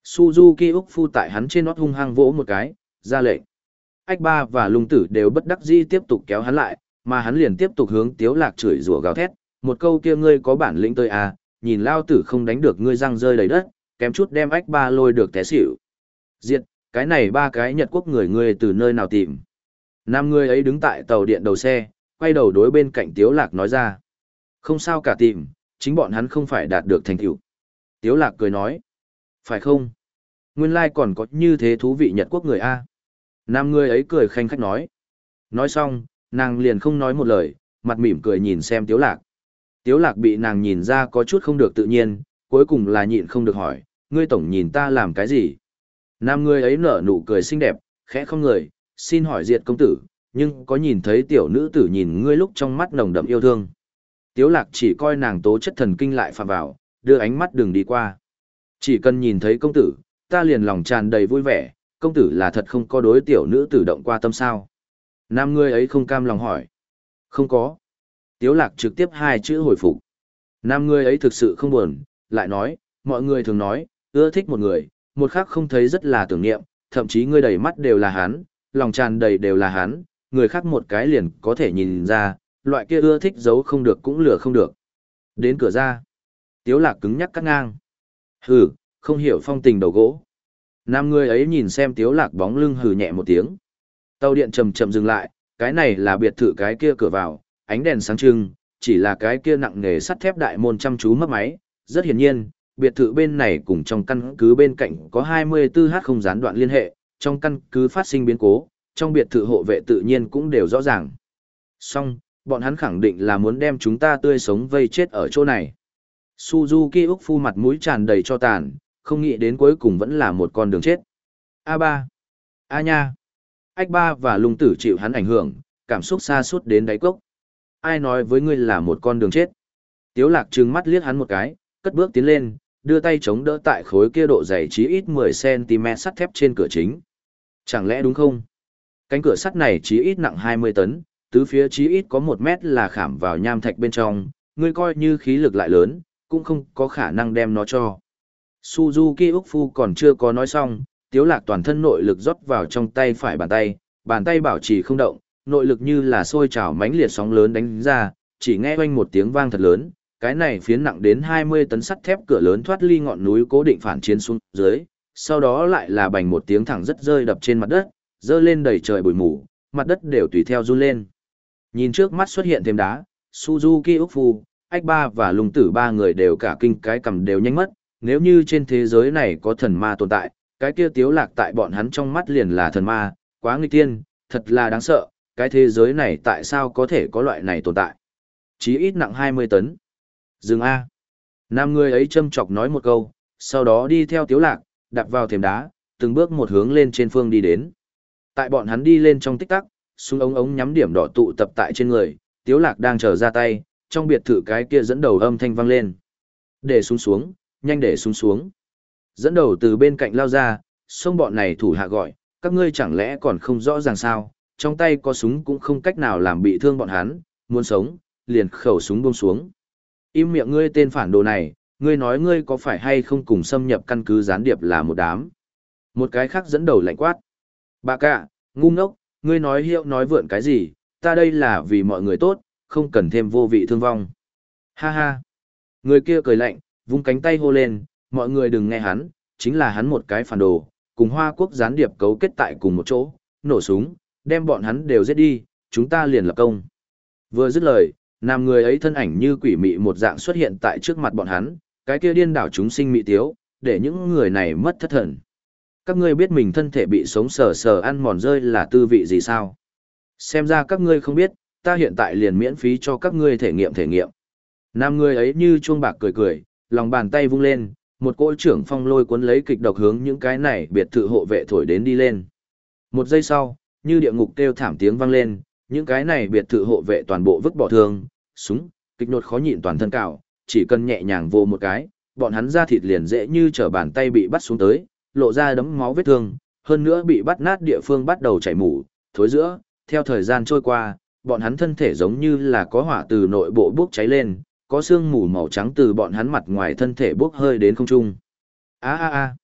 Suzuki Úc Phu tại hắn trên nót hung hăng vỗ một cái, ra lệnh. Ách ba và lung tử đều bất đắc dĩ tiếp tục kéo hắn lại, mà hắn liền tiếp tục hướng tiếu lạc chửi rủa gào thét. Một câu kia ngươi có bản lĩnh tới à, nhìn lao tử không đánh được ngươi răng rơi đầy đất, kém chút đem ách ba lôi được té xỉu. Diệt, cái này ba cái Nhật Quốc người ngươi từ nơi nào tìm. nam người ấy đứng tại tàu điện đầu xe, quay đầu đối bên cạnh Tiếu Lạc nói ra. Không sao cả tìm, chính bọn hắn không phải đạt được thành tựu. Tiếu Lạc cười nói. Phải không? Nguyên lai còn có như thế thú vị Nhật Quốc người A. Nam người ấy cười khanh khách nói. Nói xong, nàng liền không nói một lời, mặt mỉm cười nhìn xem Tiếu Lạc. Tiếu Lạc bị nàng nhìn ra có chút không được tự nhiên, cuối cùng là nhịn không được hỏi, ngươi tổng nhìn ta làm cái gì? Nam người ấy nở nụ cười xinh đẹp, khẽ không người, xin hỏi diệt công tử, nhưng có nhìn thấy tiểu nữ tử nhìn ngươi lúc trong mắt nồng đậm yêu thương. Tiếu lạc chỉ coi nàng tố chất thần kinh lại phạm vào, đưa ánh mắt đường đi qua. Chỉ cần nhìn thấy công tử, ta liền lòng tràn đầy vui vẻ, công tử là thật không có đối tiểu nữ tử động qua tâm sao. Nam ngươi ấy không cam lòng hỏi. Không có. Tiếu lạc trực tiếp hai chữ hồi phục. Nam ngươi ấy thực sự không buồn, lại nói, mọi người thường nói, ưa thích một người, một khác không thấy rất là tưởng niệm, thậm chí ngươi đầy mắt đều là hắn, lòng tràn đầy đều là hắn, người khác một cái liền có thể nhìn ra, loại kia ưa thích giấu không được cũng lừa không được. Đến cửa ra. Tiếu lạc cứng nhắc cắt ngang. Hừ, không hiểu phong tình đầu gỗ. Nam người ấy nhìn xem tiếu lạc bóng lưng hừ nhẹ một tiếng. Tàu điện chậm chậm dừng lại, cái này là biệt thự cái kia cửa vào, ánh đèn sáng trưng, chỉ là cái kia nặng nghề sắt thép đại môn chăm chú mất máy. Rất hiển nhiên, biệt thự bên này cùng trong căn cứ bên cạnh có 24h không gián đoạn liên hệ, trong căn cứ phát sinh biến cố, trong biệt thự hộ vệ tự nhiên cũng đều rõ ràng. Song, bọn hắn khẳng định là muốn đem chúng ta tươi sống vây chết ở chỗ này. Suzuki Úc Phu mặt mũi tràn đầy cho tàn, không nghĩ đến cuối cùng vẫn là một con đường chết. A3. A nha. Ách ba và lung tử chịu hắn ảnh hưởng, cảm xúc xa suốt đến đáy cốc. Ai nói với ngươi là một con đường chết? Tiếu lạc trừng mắt liếc hắn một cái, cất bước tiến lên, đưa tay chống đỡ tại khối kia độ dày chí ít 10cm sắt thép trên cửa chính. Chẳng lẽ đúng không? Cánh cửa sắt này chí ít nặng 20 tấn, tứ phía chí ít có 1 mét là khảm vào nham thạch bên trong, ngươi coi như khí lực lại lớn, cũng không có khả năng đem nó cho. Suzuki Úc Phu còn chưa có nói xong, tiếu lạc toàn thân nội lực rót vào trong tay phải bàn tay, bàn tay bảo trì không động, nội lực như là sôi trào mãnh liệt sóng lớn đánh ra, chỉ nghe oanh một tiếng vang thật lớn, cái này phiến nặng đến 20 tấn sắt thép cửa lớn thoát ly ngọn núi cố định phản chiến xuống dưới, sau đó lại là bành một tiếng thẳng rất rơi đập trên mặt đất, dơ lên đầy trời bụi mù, mặt đất đều tùy theo run lên. Nhìn trước mắt xuất hiện thêm đá, Suzuki Úc Phu, Ách Ba và Lùng Tử ba người đều cả kinh cái cầm đều nhanh mất, nếu như trên thế giới này có thần ma tồn tại, cái kia tiếu lạc tại bọn hắn trong mắt liền là thần ma, quá nghịch tiên, thật là đáng sợ, cái thế giới này tại sao có thể có loại này tồn tại. Chí ít nặng 20 tấn. Dừng A. Nam người ấy châm chọc nói một câu, sau đó đi theo tiếu lạc, đạp vào thềm đá, từng bước một hướng lên trên phương đi đến. Tại bọn hắn đi lên trong tích tắc, súng ống ống nhắm điểm đỏ tụ tập tại trên người, tiếu lạc đang chờ ra tay, trong biệt thự cái kia dẫn đầu âm thanh vang lên. Để xuống xuống, nhanh để xuống xuống. Dẫn đầu từ bên cạnh lao ra, xông bọn này thủ hạ gọi, các ngươi chẳng lẽ còn không rõ ràng sao, trong tay có súng cũng không cách nào làm bị thương bọn hắn, muốn sống, liền khẩu súng buông xuống. Im miệng ngươi tên phản đồ này, ngươi nói ngươi có phải hay không cùng xâm nhập căn cứ gián điệp là một đám. Một cái khác dẫn đầu lạnh quát. Bà cả, ngu ngốc, ngươi nói hiệu nói vượn cái gì, ta đây là vì mọi người tốt, không cần thêm vô vị thương vong. Ha ha. Người kia cười lạnh, vung cánh tay hô lên, mọi người đừng nghe hắn, chính là hắn một cái phản đồ, cùng Hoa Quốc gián điệp cấu kết tại cùng một chỗ, nổ súng, đem bọn hắn đều giết đi, chúng ta liền lập công. Vừa dứt lời, nam người ấy thân ảnh như quỷ mị một dạng xuất hiện tại trước mặt bọn hắn, cái kia điên đảo chúng sinh mị tiếu, để những người này mất thất thần. Các ngươi biết mình thân thể bị sống sờ sờ ăn mòn rơi là tư vị gì sao? Xem ra các ngươi không biết, ta hiện tại liền miễn phí cho các ngươi thể nghiệm thể nghiệm. Nam người ấy như chuông bạc cười cười, lòng bàn tay vung lên, một cỗ trưởng phong lôi cuốn lấy kịch độc hướng những cái này biệt thự hộ vệ thổi đến đi lên. Một giây sau, như địa ngục kêu thảm tiếng vang lên, những cái này biệt thự hộ vệ toàn bộ vứt bỏ thương, súng, kịch nột khó nhịn toàn thân cào, chỉ cần nhẹ nhàng vô một cái, bọn hắn ra thịt liền dễ như trở bàn tay bị bắt xuống tới, lộ ra đấm máu vết thương, hơn nữa bị bắt nát địa phương bắt đầu chảy mủ, thối giữa, theo thời gian trôi qua, bọn hắn thân thể giống như là có hỏa từ nội bộ bốc cháy lên, có sương mù màu trắng từ bọn hắn mặt ngoài thân thể bốc hơi đến không trung. A a a.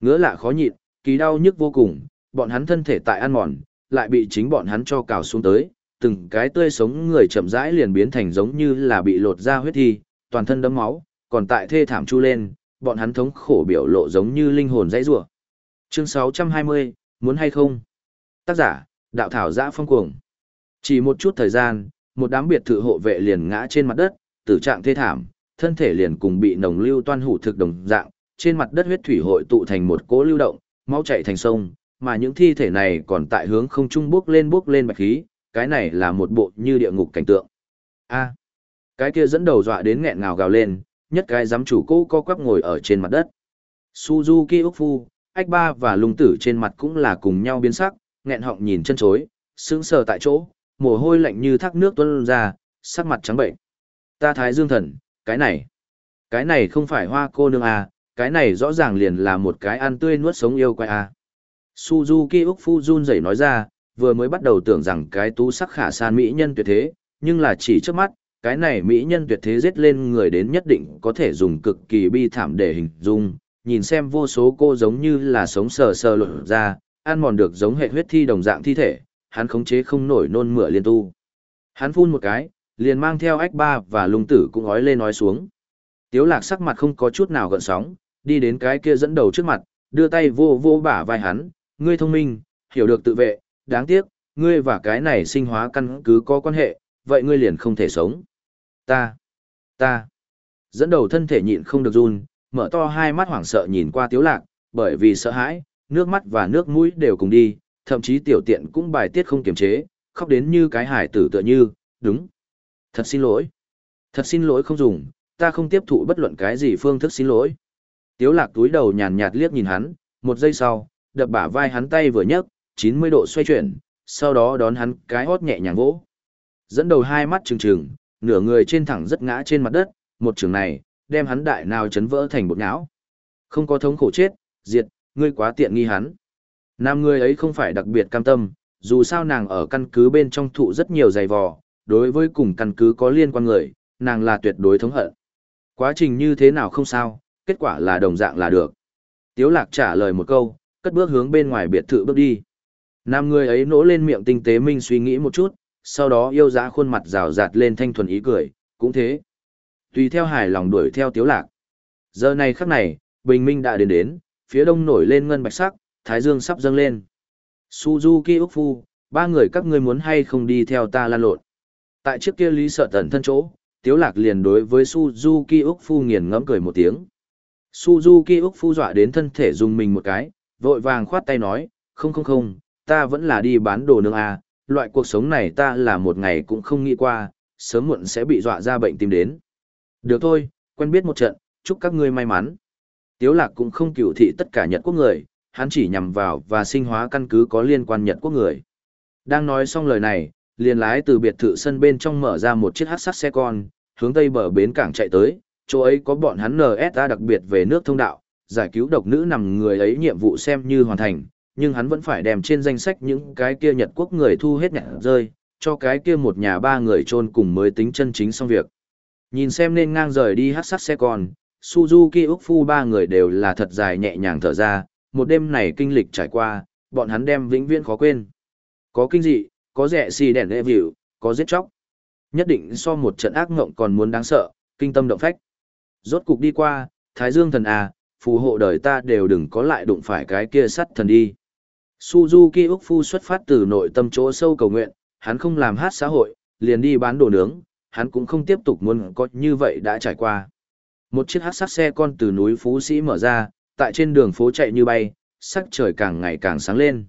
Ngứa lạ khó nhịn, kỳ đau nhức vô cùng, bọn hắn thân thể tại ăn mòn, lại bị chính bọn hắn cho cào xuống tới, từng cái tươi sống người chậm rãi liền biến thành giống như là bị lột ra huyết thi, toàn thân đấm máu, còn tại thê thảm chu lên, bọn hắn thống khổ biểu lộ giống như linh hồn dãy rủa. Chương 620, muốn hay không? Tác giả, đạo thảo giã phong cuồng. Chỉ một chút thời gian, một đám biệt thự hộ vệ liền ngã trên mặt đất, tử trạng thê thảm, thân thể liền cùng bị nồng lưu toan hủ thực đồng dạng, trên mặt đất huyết thủy hội tụ thành một cỗ lưu động, máu chảy thành sông, mà những thi thể này còn tại hướng không trung bước lên bước lên bạch khí, cái này là một bộ như địa ngục cảnh tượng. A, cái kia dẫn đầu dọa đến nghẹn ngào gào lên, nhất cái giám chủ cũ co quắp ngồi ở trên mặt đất. Suzuki Úc Phu, Ách Ba và Lung Tử trên mặt cũng là cùng nhau biến sắc, nghẹn họng nhìn chân chối, sững sờ tại chỗ, mồ hôi lạnh như thác nước tuôn ra, sắc mặt trắng bệnh. Ta thái dương thần, cái này, cái này không phải hoa cô nương à, cái này rõ ràng liền là một cái ăn tươi nuốt sống yêu quái à. Suzuki Úc Phu run rẩy nói ra, vừa mới bắt đầu tưởng rằng cái tú sắc khả san mỹ nhân tuyệt thế, nhưng là chỉ trước mắt, cái này mỹ nhân tuyệt thế giết lên người đến nhất định có thể dùng cực kỳ bi thảm để hình dung, nhìn xem vô số cô giống như là sống sờ sờ lột ra, ăn mòn được giống hệ huyết thi đồng dạng thi thể, hắn khống chế không nổi nôn mửa liên tu. Hắn phun một cái, liền mang theo ách ba và lung tử cũng ói lên nói xuống. Tiếu lạc sắc mặt không có chút nào gợn sóng, đi đến cái kia dẫn đầu trước mặt, đưa tay vô vô bả vai hắn, ngươi thông minh, hiểu được tự vệ, đáng tiếc, ngươi và cái này sinh hóa căn cứ có quan hệ, vậy ngươi liền không thể sống. Ta, ta, dẫn đầu thân thể nhịn không được run, mở to hai mắt hoảng sợ nhìn qua tiếu lạc, bởi vì sợ hãi, nước mắt và nước mũi đều cùng đi, thậm chí tiểu tiện cũng bài tiết không kiềm chế, khóc đến như cái hải tử tựa như, đúng. Thật xin lỗi. Thật xin lỗi không dùng, ta không tiếp thụ bất luận cái gì phương thức xin lỗi. Tiếu lạc túi đầu nhàn nhạt liếc nhìn hắn, một giây sau, đập bả vai hắn tay vừa nhấc, 90 độ xoay chuyển, sau đó đón hắn cái hót nhẹ nhàng vỗ. Dẫn đầu hai mắt trừng trừng, nửa người trên thẳng rất ngã trên mặt đất, một trường này, đem hắn đại nào chấn vỡ thành bột nhão. Không có thống khổ chết, diệt, ngươi quá tiện nghi hắn. Nam người ấy không phải đặc biệt cam tâm, dù sao nàng ở căn cứ bên trong thụ rất nhiều giày vò, đối với cùng căn cứ có liên quan người, nàng là tuyệt đối thống hận. Quá trình như thế nào không sao, kết quả là đồng dạng là được. Tiếu lạc trả lời một câu, cất bước hướng bên ngoài biệt thự bước đi. Nam người ấy nỗ lên miệng tinh tế minh suy nghĩ một chút, sau đó yêu dã khuôn mặt rào rạt lên thanh thuần ý cười, cũng thế. Tùy theo hài lòng đuổi theo tiếu lạc. Giờ này khắc này, bình minh đã đến đến, phía đông nổi lên ngân bạch sắc, thái dương sắp dâng lên. Suzuki Úc Phu, ba người các ngươi muốn hay không đi theo ta lan lộn. Tại trước kia lý sợ tận thân chỗ, tiếu lạc liền đối với Suzuki Úc Phu nghiền ngẫm cười một tiếng. Suzuki Úc Phu dọa đến thân thể dùng mình một cái, vội vàng khoát tay nói, không không không, ta vẫn là đi bán đồ nương à, loại cuộc sống này ta là một ngày cũng không nghĩ qua, sớm muộn sẽ bị dọa ra bệnh tim đến. Được thôi, quen biết một trận, chúc các ngươi may mắn. Tiếu lạc cũng không cửu thị tất cả Nhật quốc người, hắn chỉ nhằm vào và sinh hóa căn cứ có liên quan Nhật quốc người. Đang nói xong lời này, liền lái từ biệt thự sân bên trong mở ra một chiếc hát sắt xe con, hướng tây bờ bến cảng chạy tới, chỗ ấy có bọn hắn NSA đặc biệt về nước thông đạo, giải cứu độc nữ nằm người ấy nhiệm vụ xem như hoàn thành, nhưng hắn vẫn phải đem trên danh sách những cái kia Nhật quốc người thu hết nhặt rơi, cho cái kia một nhà ba người chôn cùng mới tính chân chính xong việc. Nhìn xem nên ngang rời đi hát sắt xe con, Suzuki Úc Phu ba người đều là thật dài nhẹ nhàng thở ra, một đêm này kinh lịch trải qua, bọn hắn đem vĩnh viễn khó quên. Có kinh dị, có rẻ xì đèn lệ vịu, có giết chóc. Nhất định so một trận ác ngộng còn muốn đáng sợ, kinh tâm động phách. Rốt cục đi qua, Thái Dương thần à, phù hộ đời ta đều đừng có lại đụng phải cái kia sắt thần đi. Suzuki Úc Phu xuất phát từ nội tâm chỗ sâu cầu nguyện, hắn không làm hát xã hội, liền đi bán đồ nướng, hắn cũng không tiếp tục muốn có như vậy đã trải qua. Một chiếc hát sắt xe con từ núi Phú Sĩ mở ra, tại trên đường phố chạy như bay, sắc trời càng ngày càng sáng lên.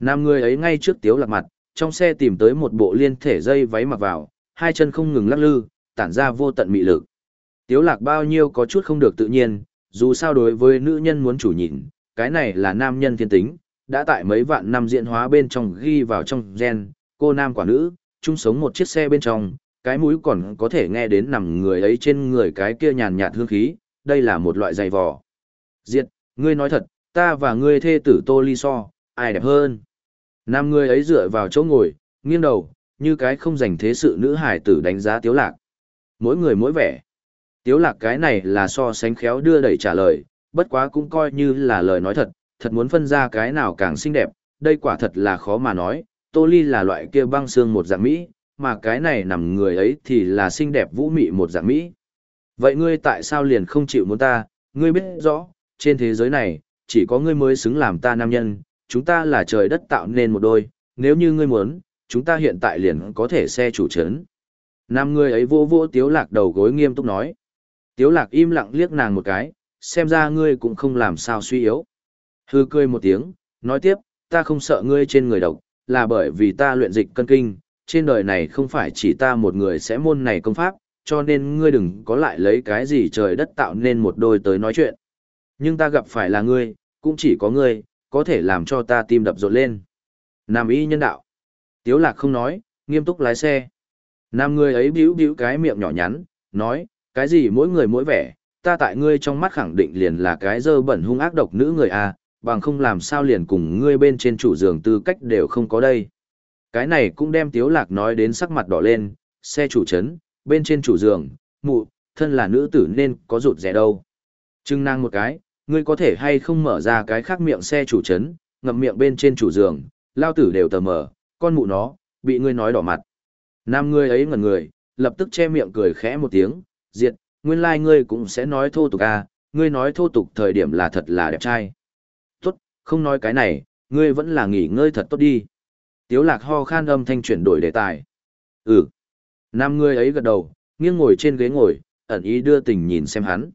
Nam người ấy ngay trước tiếu lạc mặt, trong xe tìm tới một bộ liên thể dây váy mặc vào, hai chân không ngừng lắc lư, tản ra vô tận mị lực. Tiếu lạc bao nhiêu có chút không được tự nhiên, dù sao đối với nữ nhân muốn chủ nhìn, cái này là nam nhân thiên tính, đã tại mấy vạn năm diễn hóa bên trong ghi vào trong gen, cô nam quả nữ, chung sống một chiếc xe bên trong, cái mũi còn có thể nghe đến nằm người ấy trên người cái kia nhàn nhạt hương khí, đây là một loại dày vò. Diệt, ngươi nói thật, ta và ngươi thê tử Tô Ly so, ai đẹp hơn? Nam người ấy dựa vào chỗ ngồi, nghiêng đầu, như cái không dành thế sự nữ hải tử đánh giá tiếu lạc. Mỗi người mỗi vẻ. Tiếu lạc cái này là so sánh khéo đưa đẩy trả lời, bất quá cũng coi như là lời nói thật, thật muốn phân ra cái nào càng xinh đẹp, đây quả thật là khó mà nói, Tô Ly là loại kia băng xương một dạng Mỹ, mà cái này nằm người ấy thì là xinh đẹp vũ mị một dạng Mỹ. Vậy ngươi tại sao liền không chịu muốn ta, ngươi biết rõ, trên thế giới này, chỉ có ngươi mới xứng làm ta nam nhân, chúng ta là trời đất tạo nên một đôi, nếu như ngươi muốn, chúng ta hiện tại liền có thể xe chủ chấn. Nam người ấy vô vô tiếu lạc đầu gối nghiêm túc nói. Tiếu lạc im lặng liếc nàng một cái, xem ra ngươi cũng không làm sao suy yếu. Hư cười một tiếng, nói tiếp, ta không sợ ngươi trên người độc, là bởi vì ta luyện dịch cân kinh, trên đời này không phải chỉ ta một người sẽ môn này công pháp, cho nên ngươi đừng có lại lấy cái gì trời đất tạo nên một đôi tới nói chuyện. Nhưng ta gặp phải là ngươi, cũng chỉ có ngươi, có thể làm cho ta tim đập rộn lên. Nam y nhân đạo. Tiếu lạc không nói, nghiêm túc lái xe. Nam người ấy bĩu bĩu cái miệng nhỏ nhắn, nói, cái gì mỗi người mỗi vẻ, ta tại ngươi trong mắt khẳng định liền là cái dơ bẩn hung ác độc nữ người a, bằng không làm sao liền cùng ngươi bên trên chủ giường tư cách đều không có đây. Cái này cũng đem Tiếu Lạc nói đến sắc mặt đỏ lên, xe chủ chấn, bên trên chủ giường, mụ, thân là nữ tử nên có rụt rẻ đâu. Trưng năng một cái, ngươi có thể hay không mở ra cái khác miệng xe chủ chấn, ngậm miệng bên trên chủ giường, lao tử đều tờ mở, con mụ nó, bị ngươi nói đỏ mặt. Nam ngươi ấy ngẩn người, lập tức che miệng cười khẽ một tiếng, diệt, nguyên lai like ngươi cũng sẽ nói thô tục à, ngươi nói thô tục thời điểm là thật là đẹp trai. Tốt, không nói cái này, ngươi vẫn là nghỉ ngơi thật tốt đi. Tiếu lạc ho khan âm thanh chuyển đổi đề tài. Ừ. Nam ngươi ấy gật đầu, nghiêng ngồi trên ghế ngồi, ẩn ý đưa tình nhìn xem hắn.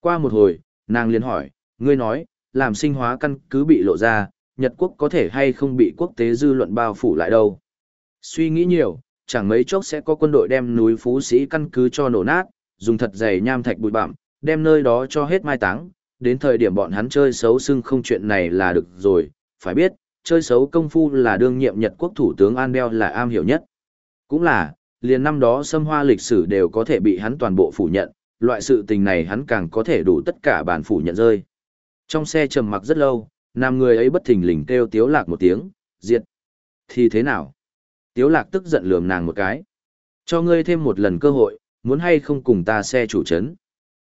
Qua một hồi, nàng liền hỏi, ngươi nói, làm sinh hóa căn cứ bị lộ ra, Nhật quốc có thể hay không bị quốc tế dư luận bao phủ lại đâu. Suy nghĩ nhiều, chẳng mấy chốc sẽ có quân đội đem núi Phú Sĩ căn cứ cho nổ nát, dùng thật dày nham thạch bụi bặm, đem nơi đó cho hết mai táng, đến thời điểm bọn hắn chơi xấu xưng không chuyện này là được rồi, phải biết, chơi xấu công phu là đương nhiệm Nhật quốc thủ tướng An Beo là am hiểu nhất. Cũng là, liền năm đó xâm hoa lịch sử đều có thể bị hắn toàn bộ phủ nhận, loại sự tình này hắn càng có thể đủ tất cả bản phủ nhận rơi. Trong xe trầm mặc rất lâu, nam người ấy bất thình lình kêu tiếu lạc một tiếng, diệt. Thì thế nào? Tiếu lạc tức giận lườm nàng một cái. Cho ngươi thêm một lần cơ hội, muốn hay không cùng ta xe chủ chấn.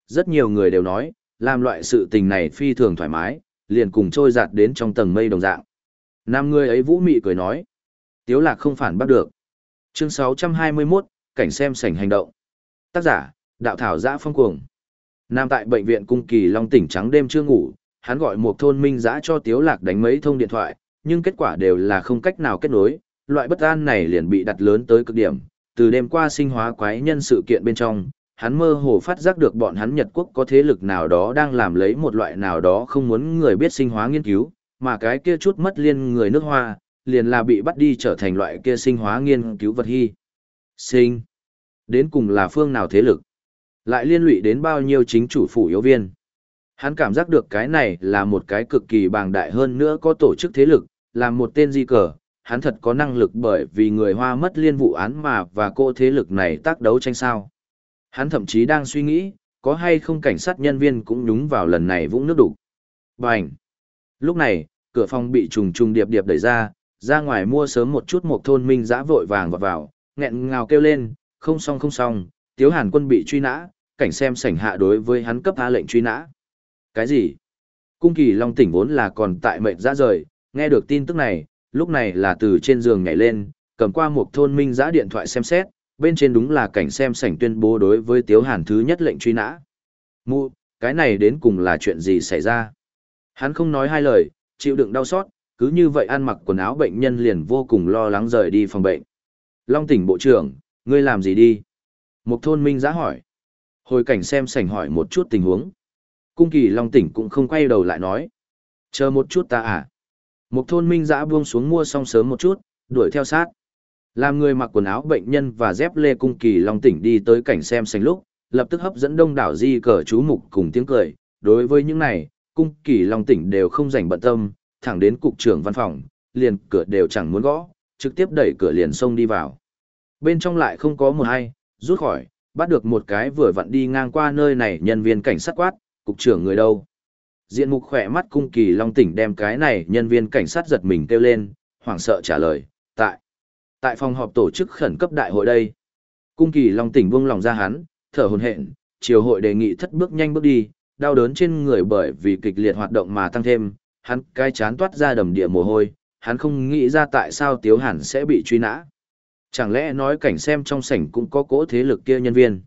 Rất nhiều người đều nói, làm loại sự tình này phi thường thoải mái, liền cùng trôi giạt đến trong tầng mây đồng dạng. Nam người ấy vũ mị cười nói. Tiếu lạc không phản bắt được. Chương 621, cảnh xem sảnh hành động. Tác giả, đạo thảo giã phong cuồng. Nam tại bệnh viện cung kỳ Long tỉnh trắng đêm chưa ngủ, hắn gọi một thôn minh giã cho Tiếu lạc đánh mấy thông điện thoại, nhưng kết quả đều là không cách nào kết nối. Loại bất an này liền bị đặt lớn tới cực điểm, từ đêm qua sinh hóa quái nhân sự kiện bên trong, hắn mơ hồ phát giác được bọn hắn Nhật Quốc có thế lực nào đó đang làm lấy một loại nào đó không muốn người biết sinh hóa nghiên cứu, mà cái kia chút mất liên người nước hoa, liền là bị bắt đi trở thành loại kia sinh hóa nghiên cứu vật hy. Sinh. Đến cùng là phương nào thế lực? Lại liên lụy đến bao nhiêu chính chủ phủ yếu viên? Hắn cảm giác được cái này là một cái cực kỳ bàng đại hơn nữa có tổ chức thế lực, là một tên di cờ, hắn thật có năng lực bởi vì người Hoa mất liên vụ án mà và cô thế lực này tác đấu tranh sao. Hắn thậm chí đang suy nghĩ, có hay không cảnh sát nhân viên cũng nhúng vào lần này vũng nước đục. Bành! Lúc này, cửa phòng bị trùng trùng điệp điệp đẩy ra, ra ngoài mua sớm một chút một thôn minh giã vội vàng vào vào, nghẹn ngào kêu lên, không xong không xong, tiếu hàn quân bị truy nã, cảnh xem sảnh hạ đối với hắn cấp hạ lệnh truy nã. Cái gì? Cung kỳ long tỉnh vốn là còn tại mệnh ra rời, nghe được tin tức này, lúc này là từ trên giường nhảy lên, cầm qua một thôn minh giã điện thoại xem xét, bên trên đúng là cảnh xem sảnh tuyên bố đối với tiếu hàn thứ nhất lệnh truy nã. Mụ, cái này đến cùng là chuyện gì xảy ra? Hắn không nói hai lời, chịu đựng đau xót, cứ như vậy ăn mặc quần áo bệnh nhân liền vô cùng lo lắng rời đi phòng bệnh. Long tỉnh bộ trưởng, ngươi làm gì đi? Một thôn minh giã hỏi. Hồi cảnh xem sảnh hỏi một chút tình huống. Cung kỳ Long tỉnh cũng không quay đầu lại nói. Chờ một chút ta à? Một thôn minh giã buông xuống mua xong sớm một chút, đuổi theo sát. Làm người mặc quần áo bệnh nhân và dép lê cung kỳ Long tỉnh đi tới cảnh xem sảnh lúc, lập tức hấp dẫn đông đảo di cờ chú mục cùng tiếng cười. Đối với những này, cung kỳ Long tỉnh đều không dành bận tâm, thẳng đến cục trưởng văn phòng, liền cửa đều chẳng muốn gõ, trực tiếp đẩy cửa liền xông đi vào. Bên trong lại không có một ai, rút khỏi, bắt được một cái vừa vặn đi ngang qua nơi này nhân viên cảnh sát quát, cục trưởng người đâu. Diện mục khỏe mắt cung kỳ long tỉnh đem cái này nhân viên cảnh sát giật mình kêu lên, hoảng sợ trả lời, tại. Tại phòng họp tổ chức khẩn cấp đại hội đây. Cung kỳ long tỉnh buông lòng ra hắn, thở hồn hện, chiều hội đề nghị thất bước nhanh bước đi, đau đớn trên người bởi vì kịch liệt hoạt động mà tăng thêm, hắn cái chán toát ra đầm địa mồ hôi, hắn không nghĩ ra tại sao Tiếu Hàn sẽ bị truy nã. Chẳng lẽ nói cảnh xem trong sảnh cũng có cỗ thế lực kia nhân viên.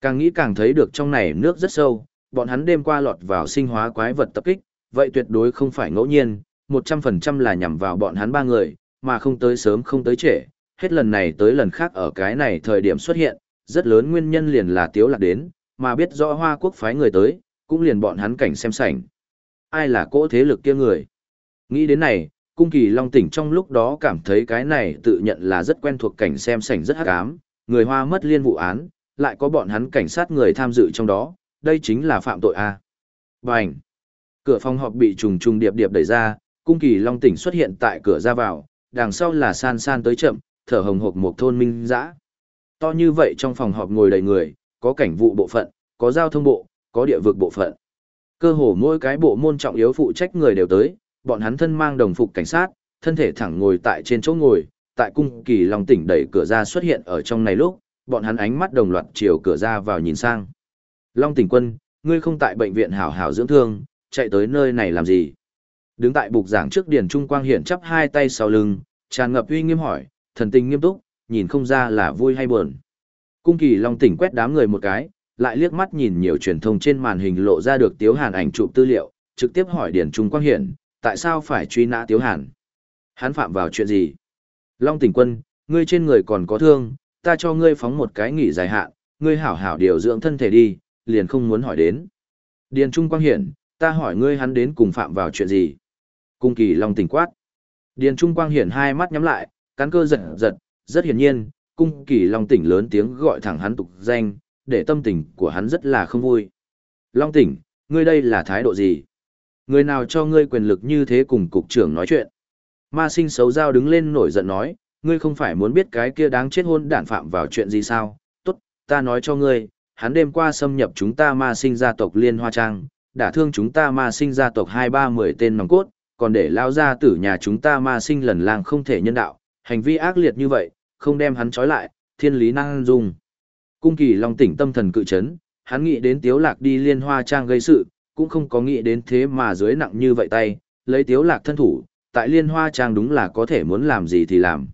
Càng nghĩ càng thấy được trong này nước rất sâu, bọn hắn đêm qua lọt vào sinh hóa quái vật tập kích, vậy tuyệt đối không phải ngẫu nhiên, 100% là nhằm vào bọn hắn ba người, mà không tới sớm không tới trễ, hết lần này tới lần khác ở cái này thời điểm xuất hiện, rất lớn nguyên nhân liền là Tiếu Lạc đến, mà biết rõ Hoa Quốc phái người tới, cũng liền bọn hắn cảnh xem sảnh ai là cỗ thế lực kia người. Nghĩ đến này, cung kỳ long tỉnh trong lúc đó cảm thấy cái này tự nhận là rất quen thuộc cảnh xem sảnh rất hắc ám, người hoa mất liên vụ án, lại có bọn hắn cảnh sát người tham dự trong đó, đây chính là phạm tội a. Bành! Cửa phòng họp bị trùng trùng điệp điệp đẩy ra, cung kỳ long tỉnh xuất hiện tại cửa ra vào, đằng sau là san san tới chậm, thở hồng hộc một thôn minh dã. To như vậy trong phòng họp ngồi đầy người, có cảnh vụ bộ phận, có giao thông bộ, có địa vực bộ phận. Cơ hồ mỗi cái bộ môn trọng yếu phụ trách người đều tới, bọn hắn thân mang đồng phục cảnh sát, thân thể thẳng ngồi tại trên chỗ ngồi, tại cung kỳ long tỉnh đẩy cửa ra xuất hiện ở trong này lúc, bọn hắn ánh mắt đồng loạt chiều cửa ra vào nhìn sang. Long tỉnh quân, ngươi không tại bệnh viện hảo hảo dưỡng thương, chạy tới nơi này làm gì? Đứng tại bục giảng trước điển trung quang hiển chắp hai tay sau lưng, tràn ngập uy nghiêm hỏi, thần tình nghiêm túc, nhìn không ra là vui hay buồn. Cung kỳ Long tỉnh quét đám người một cái, lại liếc mắt nhìn nhiều truyền thông trên màn hình lộ ra được Tiếu Hàn ảnh chụp tư liệu, trực tiếp hỏi Điền Trung Quang Hiển, tại sao phải truy nã Tiếu Hàn? Hắn phạm vào chuyện gì? Long tỉnh quân, ngươi trên người còn có thương, ta cho ngươi phóng một cái nghỉ dài hạn, ngươi hảo hảo điều dưỡng thân thể đi, liền không muốn hỏi đến. Điền Trung Quang Hiển, ta hỏi ngươi hắn đến cùng phạm vào chuyện gì? Cung kỳ Long tỉnh quát. Điền Trung Quang Hiển hai mắt nhắm lại, cắn cơ giật giật, rất hiển nhiên, cung kỳ Long tỉnh lớn tiếng gọi thẳng hắn tục danh, để tâm tình của hắn rất là không vui. Long tỉnh, ngươi đây là thái độ gì? Người nào cho ngươi quyền lực như thế cùng cục trưởng nói chuyện? Ma sinh xấu Giao đứng lên nổi giận nói, ngươi không phải muốn biết cái kia đáng chết hôn đản phạm vào chuyện gì sao? Tốt, ta nói cho ngươi, hắn đêm qua xâm nhập chúng ta ma sinh gia tộc Liên Hoa Trang, đả thương chúng ta ma sinh gia tộc hai ba mười tên nòng cốt, còn để lao ra tử nhà chúng ta ma sinh lần lang không thể nhân đạo, hành vi ác liệt như vậy, không đem hắn trói lại, thiên lý năng dung. Cung kỳ long tỉnh tâm thần cự chấn, hắn nghĩ đến tiếu lạc đi liên hoa trang gây sự, cũng không có nghĩ đến thế mà dưới nặng như vậy tay, lấy tiếu lạc thân thủ, tại liên hoa trang đúng là có thể muốn làm gì thì làm.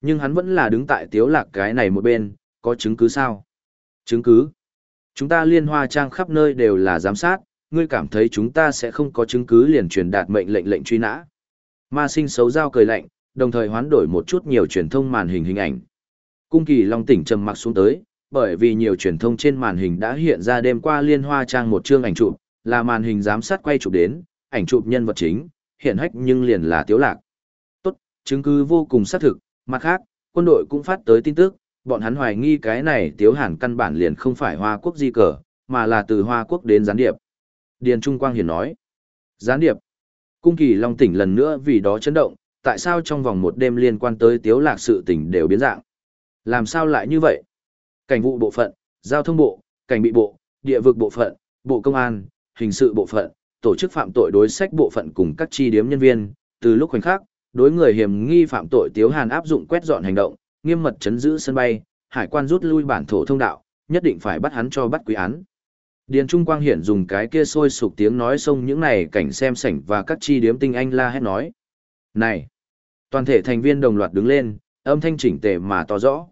Nhưng hắn vẫn là đứng tại tiếu lạc cái này một bên, có chứng cứ sao? Chứng cứ? Chúng ta liên hoa trang khắp nơi đều là giám sát, ngươi cảm thấy chúng ta sẽ không có chứng cứ liền truyền đạt mệnh lệnh lệnh truy nã. Ma sinh xấu giao cười lạnh, đồng thời hoán đổi một chút nhiều truyền thông màn hình hình ảnh. Cung kỳ long tỉnh trầm mặc xuống tới, bởi vì nhiều truyền thông trên màn hình đã hiện ra đêm qua liên hoa trang một chương ảnh chụp, là màn hình giám sát quay chụp đến, ảnh chụp nhân vật chính, hiện hách nhưng liền là tiếu lạc. Tốt, chứng cứ vô cùng xác thực, mặt khác, quân đội cũng phát tới tin tức, bọn hắn hoài nghi cái này tiếu hàn căn bản liền không phải hoa quốc di cờ, mà là từ hoa quốc đến gián điệp. Điền Trung Quang Hiền nói, gián điệp, cung kỳ long tỉnh lần nữa vì đó chấn động, tại sao trong vòng một đêm liên quan tới tiếu lạc sự tình đều biến dạng. Làm sao lại như vậy? cảnh vụ bộ phận, giao thông bộ, cảnh bị bộ, địa vực bộ phận, bộ công an, hình sự bộ phận, tổ chức phạm tội đối sách bộ phận cùng các chi điếm nhân viên, từ lúc khoảnh khắc, đối người hiểm nghi phạm tội Tiếu Hàn áp dụng quét dọn hành động, nghiêm mật chấn giữ sân bay, hải quan rút lui bản thổ thông đạo, nhất định phải bắt hắn cho bắt quý án. Điền Trung Quang Hiển dùng cái kia sôi sục tiếng nói xông những này cảnh xem sảnh và các chi điếm tinh anh la hét nói. Này! Toàn thể thành viên đồng loạt đứng lên, âm thanh chỉnh tề mà to rõ.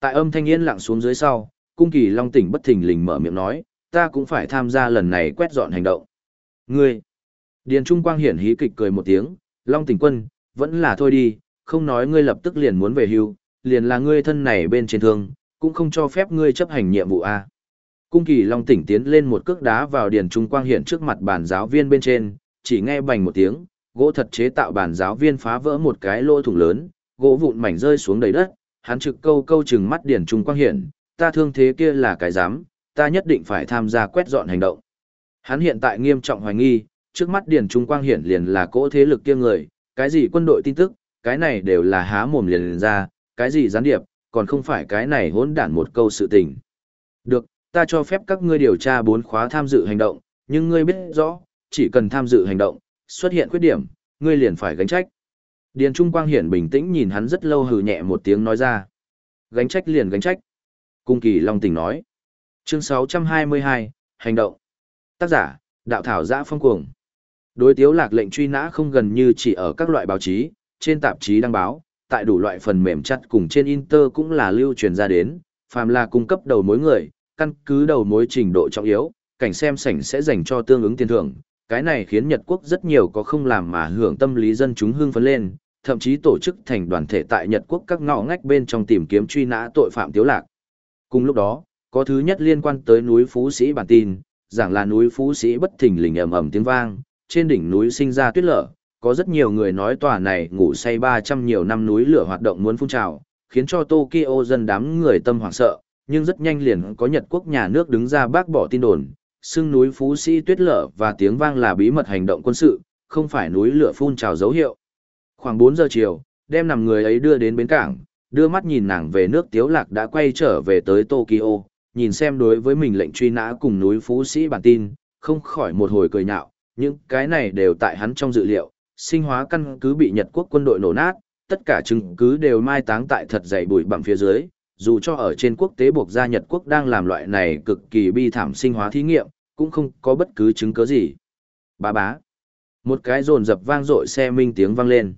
Tại âm thanh yên lặng xuống dưới sau, cung kỳ long tỉnh bất thình lình mở miệng nói, ta cũng phải tham gia lần này quét dọn hành động. Ngươi! Điền Trung Quang hiển hí kịch cười một tiếng, long tỉnh quân, vẫn là thôi đi, không nói ngươi lập tức liền muốn về hưu, liền là ngươi thân này bên trên thương, cũng không cho phép ngươi chấp hành nhiệm vụ A. Cung kỳ long tỉnh tiến lên một cước đá vào Điền Trung Quang hiển trước mặt bàn giáo viên bên trên, chỉ nghe bành một tiếng, gỗ thật chế tạo bàn giáo viên phá vỡ một cái lỗ thủng lớn, gỗ vụn mảnh rơi xuống đầy đất, hắn trực câu câu chừng mắt điền trung quang hiển, ta thương thế kia là cái dám, ta nhất định phải tham gia quét dọn hành động. Hắn hiện tại nghiêm trọng hoài nghi, trước mắt Điền trung quang hiển liền là cỗ thế lực kia người, cái gì quân đội tin tức, cái này đều là há mồm liền, liền ra, cái gì gián điệp, còn không phải cái này hỗn đản một câu sự tình. Được, ta cho phép các ngươi điều tra bốn khóa tham dự hành động, nhưng ngươi biết rõ, chỉ cần tham dự hành động, xuất hiện khuyết điểm, ngươi liền phải gánh trách. Điền Trung Quang Hiển bình tĩnh nhìn hắn rất lâu hừ nhẹ một tiếng nói ra. Gánh trách liền gánh trách. Cung kỳ Long tỉnh nói. Chương 622, Hành động. Tác giả, Đạo Thảo Giã Phong Cuồng. Đối tiếu lạc lệnh truy nã không gần như chỉ ở các loại báo chí, trên tạp chí đăng báo, tại đủ loại phần mềm chặt cùng trên Inter cũng là lưu truyền ra đến, phàm là cung cấp đầu mối người, căn cứ đầu mối trình độ trọng yếu, cảnh xem sảnh sẽ dành cho tương ứng tiền thưởng. Cái này khiến Nhật Quốc rất nhiều có không làm mà hưởng tâm lý dân chúng hưng phấn lên, thậm chí tổ chức thành đoàn thể tại Nhật Quốc các ngõ ngách bên trong tìm kiếm truy nã tội phạm tiếu lạc. Cùng lúc đó, có thứ nhất liên quan tới núi Phú Sĩ bản tin, rằng là núi Phú Sĩ bất thình lình ầm ầm tiếng vang, trên đỉnh núi sinh ra tuyết lở, có rất nhiều người nói tòa này ngủ say 300 nhiều năm núi lửa hoạt động muốn phun trào, khiến cho Tokyo dân đám người tâm hoảng sợ, nhưng rất nhanh liền có Nhật Quốc nhà nước đứng ra bác bỏ tin đồn, xưng núi Phú Sĩ tuyết lở và tiếng vang là bí mật hành động quân sự, không phải núi lửa phun trào dấu hiệu. Khoảng 4 giờ chiều, đem nằm người ấy đưa đến bến cảng, đưa mắt nhìn nàng về nước Tiếu Lạc đã quay trở về tới Tokyo, nhìn xem đối với mình lệnh truy nã cùng núi Phú Sĩ bản tin, không khỏi một hồi cười nhạo, những cái này đều tại hắn trong dự liệu, sinh hóa căn cứ bị Nhật quốc quân đội nổ nát, tất cả chứng cứ đều mai táng tại thật dày bụi bặm phía dưới, dù cho ở trên quốc tế buộc ra Nhật quốc đang làm loại này cực kỳ bi thảm sinh hóa thí nghiệm, cũng không có bất cứ chứng cứ gì. Bá bá. Một cái rồn dập vang dội xe minh tiếng vang lên.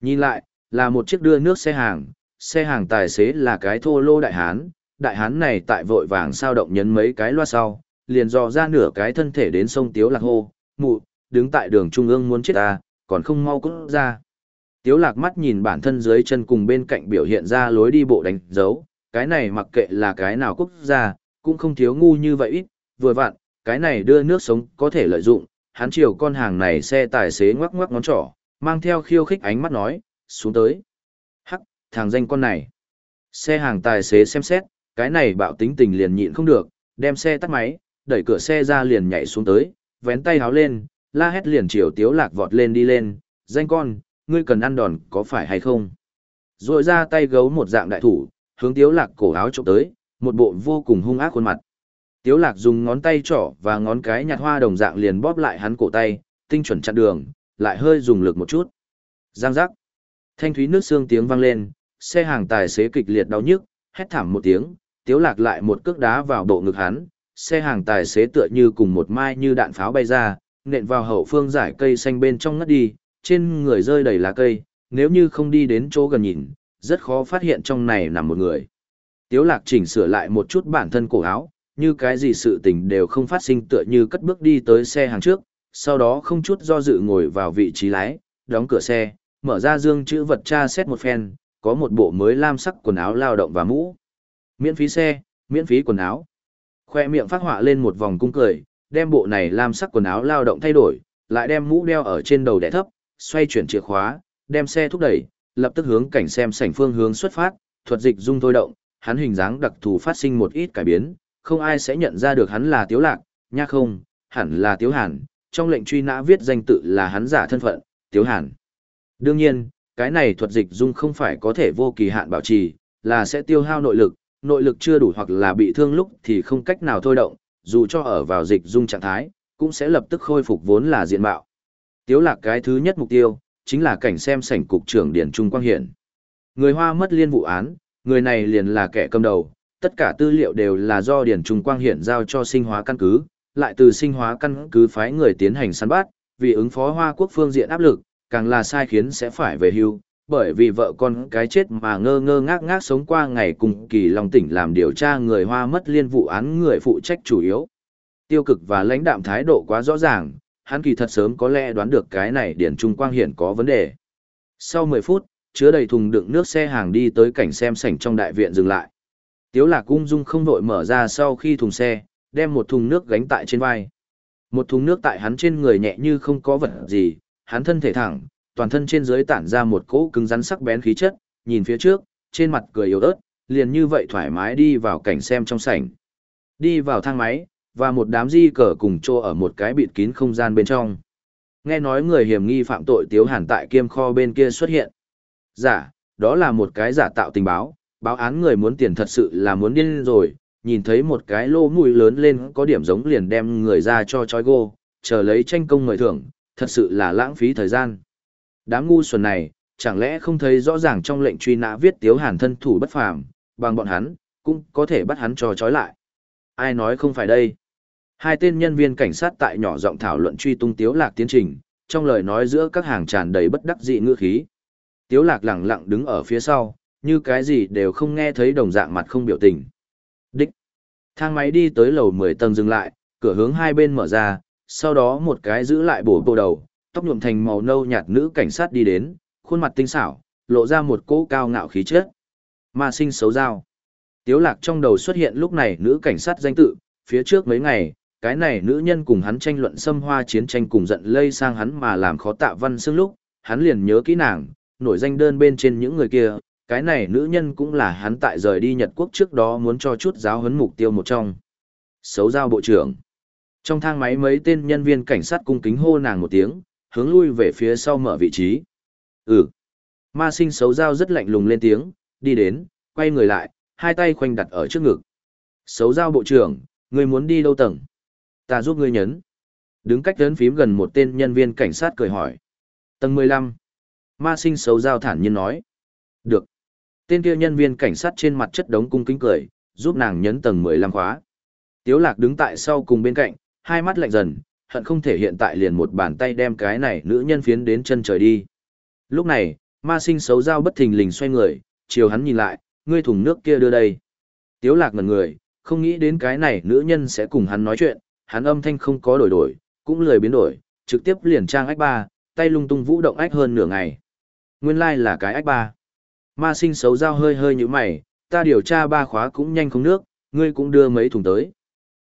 Nhìn lại, là một chiếc đưa nước xe hàng, xe hàng tài xế là cái thô lô đại hán, đại hán này tại vội vàng sao động nhấn mấy cái loa sau, liền dò ra nửa cái thân thể đến sông Tiếu Lạc hô, mụ, đứng tại đường trung ương muốn chết ta, còn không mau cút ra. Tiếu Lạc mắt nhìn bản thân dưới chân cùng bên cạnh biểu hiện ra lối đi bộ đánh dấu, cái này mặc kệ là cái nào quốc gia, cũng không thiếu ngu như vậy ít, vừa vặn, cái này đưa nước sống có thể lợi dụng, hắn chiều con hàng này xe tài xế ngoắc ngoắc ngón trỏ, mang theo khiêu khích ánh mắt nói, xuống tới. Hắc, thằng danh con này. Xe hàng tài xế xem xét, cái này bạo tính tình liền nhịn không được, đem xe tắt máy, đẩy cửa xe ra liền nhảy xuống tới, vén tay háo lên, la hét liền chiều tiếu lạc vọt lên đi lên, danh con, ngươi cần ăn đòn có phải hay không? Rồi ra tay gấu một dạng đại thủ, hướng tiếu lạc cổ áo trộm tới, một bộ vô cùng hung ác khuôn mặt. Tiếu lạc dùng ngón tay trỏ và ngón cái nhạt hoa đồng dạng liền bóp lại hắn cổ tay, tinh chuẩn chặn đường, lại hơi dùng lực một chút. Giang giác. Thanh thúy nước xương tiếng vang lên, xe hàng tài xế kịch liệt đau nhức, hét thảm một tiếng, tiếu lạc lại một cước đá vào bộ ngực hắn, xe hàng tài xế tựa như cùng một mai như đạn pháo bay ra, nện vào hậu phương giải cây xanh bên trong ngất đi, trên người rơi đầy lá cây, nếu như không đi đến chỗ gần nhìn, rất khó phát hiện trong này nằm một người. Tiếu lạc chỉnh sửa lại một chút bản thân cổ áo, như cái gì sự tình đều không phát sinh tựa như cất bước đi tới xe hàng trước, sau đó không chút do dự ngồi vào vị trí lái, đóng cửa xe, mở ra dương chữ vật tra xét một phen, có một bộ mới lam sắc quần áo lao động và mũ. Miễn phí xe, miễn phí quần áo. Khoe miệng phát họa lên một vòng cung cười, đem bộ này làm sắc quần áo lao động thay đổi, lại đem mũ đeo ở trên đầu đẻ thấp, xoay chuyển chìa khóa, đem xe thúc đẩy, lập tức hướng cảnh xem sảnh phương hướng xuất phát, thuật dịch dung thôi động, hắn hình dáng đặc thù phát sinh một ít cải biến, không ai sẽ nhận ra được hắn là Tiếu Lạc, nha không, hẳn là Tiếu Hàn, trong lệnh truy nã viết danh tự là hắn giả thân phận, Tiếu Hàn. Đương nhiên, cái này thuật dịch dung không phải có thể vô kỳ hạn bảo trì, là sẽ tiêu hao nội lực, nội lực chưa đủ hoặc là bị thương lúc thì không cách nào thôi động, dù cho ở vào dịch dung trạng thái, cũng sẽ lập tức khôi phục vốn là diện mạo. Tiếu lạc cái thứ nhất mục tiêu, chính là cảnh xem sảnh cục trưởng Điển Trung Quang Hiển. Người Hoa mất liên vụ án, người này liền là kẻ cầm đầu, tất cả tư liệu đều là do Điển Trung Quang Hiển giao cho sinh hóa căn cứ, lại từ sinh hóa căn cứ phái người tiến hành săn bắt, vì ứng phó Hoa quốc phương diện áp lực, càng là sai khiến sẽ phải về hưu, bởi vì vợ con cái chết mà ngơ ngơ ngác ngác sống qua ngày cùng kỳ lòng tỉnh làm điều tra người Hoa mất liên vụ án người phụ trách chủ yếu. Tiêu cực và lãnh đạm thái độ quá rõ ràng, hắn kỳ thật sớm có lẽ đoán được cái này Điển Trung Quang Hiển có vấn đề. Sau 10 phút, chứa đầy thùng đựng nước xe hàng đi tới cảnh xem sảnh trong đại viện dừng lại. Tiếu lạc cung dung không vội mở ra sau khi thùng xe, đem một thùng nước gánh tại trên vai. Một thùng nước tại hắn trên người nhẹ như không có vật gì, hắn thân thể thẳng, toàn thân trên dưới tản ra một cỗ cứng rắn sắc bén khí chất, nhìn phía trước, trên mặt cười yếu ớt, liền như vậy thoải mái đi vào cảnh xem trong sảnh. Đi vào thang máy, và một đám di cờ cùng trô ở một cái bịt kín không gian bên trong. Nghe nói người hiểm nghi phạm tội tiếu hàn tại kiêm kho bên kia xuất hiện. Giả, đó là một cái giả tạo tình báo, báo án người muốn tiền thật sự là muốn điên rồi, nhìn thấy một cái lô mùi lớn lên có điểm giống liền đem người ra cho chói gô, chờ lấy tranh công người thưởng, thật sự là lãng phí thời gian. Đám ngu xuẩn này, chẳng lẽ không thấy rõ ràng trong lệnh truy nã viết tiếu hàn thân thủ bất phàm, bằng bọn hắn, cũng có thể bắt hắn cho trói lại. Ai nói không phải đây? Hai tên nhân viên cảnh sát tại nhỏ giọng thảo luận truy tung tiếu lạc tiến trình, trong lời nói giữa các hàng tràn đầy bất đắc dị ngữ khí. Tiếu lạc lẳng lặng đứng ở phía sau, như cái gì đều không nghe thấy đồng dạng mặt không biểu tình. Đích. Thang máy đi tới lầu 10 tầng dừng lại, cửa hướng hai bên mở ra, sau đó một cái giữ lại bổ bộ đầu, tóc nhuộm thành màu nâu nhạt nữ cảnh sát đi đến, khuôn mặt tinh xảo, lộ ra một cỗ cao ngạo khí chất. Ma sinh xấu giao Tiếu lạc trong đầu xuất hiện lúc này nữ cảnh sát danh tự, phía trước mấy ngày, cái này nữ nhân cùng hắn tranh luận xâm hoa chiến tranh cùng giận lây sang hắn mà làm khó tạ văn xương lúc, hắn liền nhớ kỹ nàng, nổi danh đơn bên trên những người kia, cái này nữ nhân cũng là hắn tại rời đi Nhật Quốc trước đó muốn cho chút giáo huấn mục tiêu một trong. Xấu giao bộ trưởng. Trong thang máy mấy tên nhân viên cảnh sát cung kính hô nàng một tiếng, hướng lui về phía sau mở vị trí. Ừ. Ma sinh xấu giao rất lạnh lùng lên tiếng, đi đến, quay người lại, hai tay khoanh đặt ở trước ngực. Xấu giao bộ trưởng, người muốn đi đâu tầng? Ta giúp ngươi nhấn. Đứng cách lớn phím gần một tên nhân viên cảnh sát cười hỏi. Tầng 15. Ma sinh xấu giao thản nhiên nói. Được. Tên kia nhân viên cảnh sát trên mặt chất đống cung kính cười, giúp nàng nhấn tầng 15 khóa. Tiếu lạc đứng tại sau cùng bên cạnh, hai mắt lạnh dần, hận không thể hiện tại liền một bàn tay đem cái này nữ nhân phiến đến chân trời đi. Lúc này, ma sinh xấu dao bất thình lình xoay người, chiều hắn nhìn lại, ngươi thùng nước kia đưa đây. Tiếu lạc ngần người, không nghĩ đến cái này nữ nhân sẽ cùng hắn nói chuyện, hắn âm thanh không có đổi đổi, cũng lười biến đổi, trực tiếp liền trang ách ba, tay lung tung vũ động ách hơn nửa ngày. Nguyên lai like là cái ách ba. Ma sinh xấu dao hơi hơi như mày, ta điều tra ba khóa cũng nhanh không nước, ngươi cũng đưa mấy thùng tới.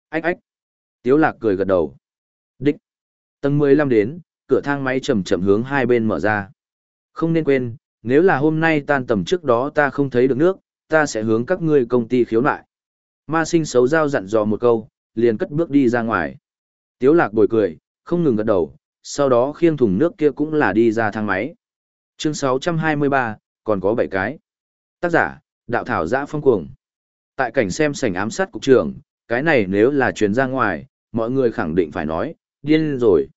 Ách ách. Tiếu lạc cười gật đầu. Tầng 15 đến, cửa thang máy chậm chậm hướng hai bên mở ra. Không nên quên, nếu là hôm nay tan tầm trước đó ta không thấy được nước, ta sẽ hướng các ngươi công ty khiếu nại. Ma sinh xấu giao dặn dò một câu, liền cất bước đi ra ngoài. Tiếu lạc bồi cười, không ngừng gật đầu, sau đó khiêng thùng nước kia cũng là đi ra thang máy. Chương 623, còn có 7 cái. Tác giả, đạo thảo giã phong cuồng. Tại cảnh xem sảnh ám sát cục trưởng, cái này nếu là truyền ra ngoài, mọi người khẳng định phải nói, điên rồi.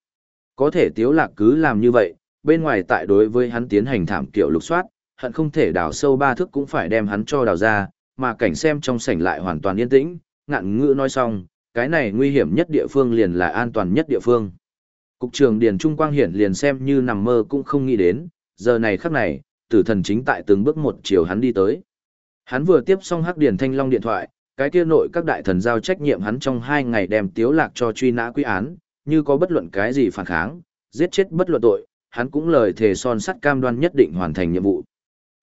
Có thể tiếu lạc cứ làm như vậy, bên ngoài tại đối với hắn tiến hành thảm kiểu lục soát, hận không thể đào sâu ba thước cũng phải đem hắn cho đào ra, mà cảnh xem trong sảnh lại hoàn toàn yên tĩnh, ngạn ngữ nói xong, cái này nguy hiểm nhất địa phương liền là an toàn nhất địa phương. Cục trưởng Điền Trung Quang Hiển liền xem như nằm mơ cũng không nghĩ đến, giờ này khắc này, tử thần chính tại từng bước một chiều hắn đi tới. Hắn vừa tiếp xong hắc Điền Thanh Long điện thoại, cái kia nội các đại thần giao trách nhiệm hắn trong hai ngày đem tiếu lạc cho truy nã quy án, như có bất luận cái gì phản kháng, giết chết bất luận tội, hắn cũng lời thề son sắt cam đoan nhất định hoàn thành nhiệm vụ.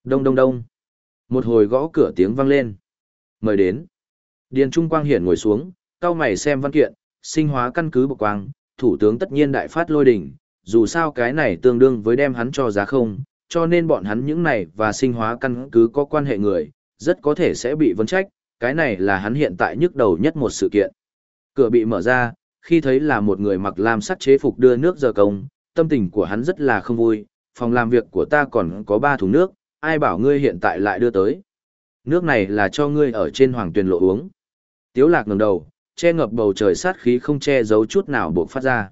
Đông đông đông. Một hồi gõ cửa tiếng vang lên. Mời đến. Điền Trung Quang Hiển ngồi xuống, cao mày xem văn kiện, sinh hóa căn cứ bộ quang, thủ tướng tất nhiên đại phát lôi đỉnh, dù sao cái này tương đương với đem hắn cho giá không, cho nên bọn hắn những này và sinh hóa căn cứ có quan hệ người, rất có thể sẽ bị vấn trách, cái này là hắn hiện tại nhức đầu nhất một sự kiện. Cửa bị mở ra, khi thấy là một người mặc lam sắt chế phục đưa nước giờ công, tâm tình của hắn rất là không vui, phòng làm việc của ta còn có ba thùng nước, ai bảo ngươi hiện tại lại đưa tới. Nước này là cho ngươi ở trên hoàng tuyền lộ uống. Tiếu lạc ngẩng đầu, che ngập bầu trời sát khí không che giấu chút nào buộc phát ra.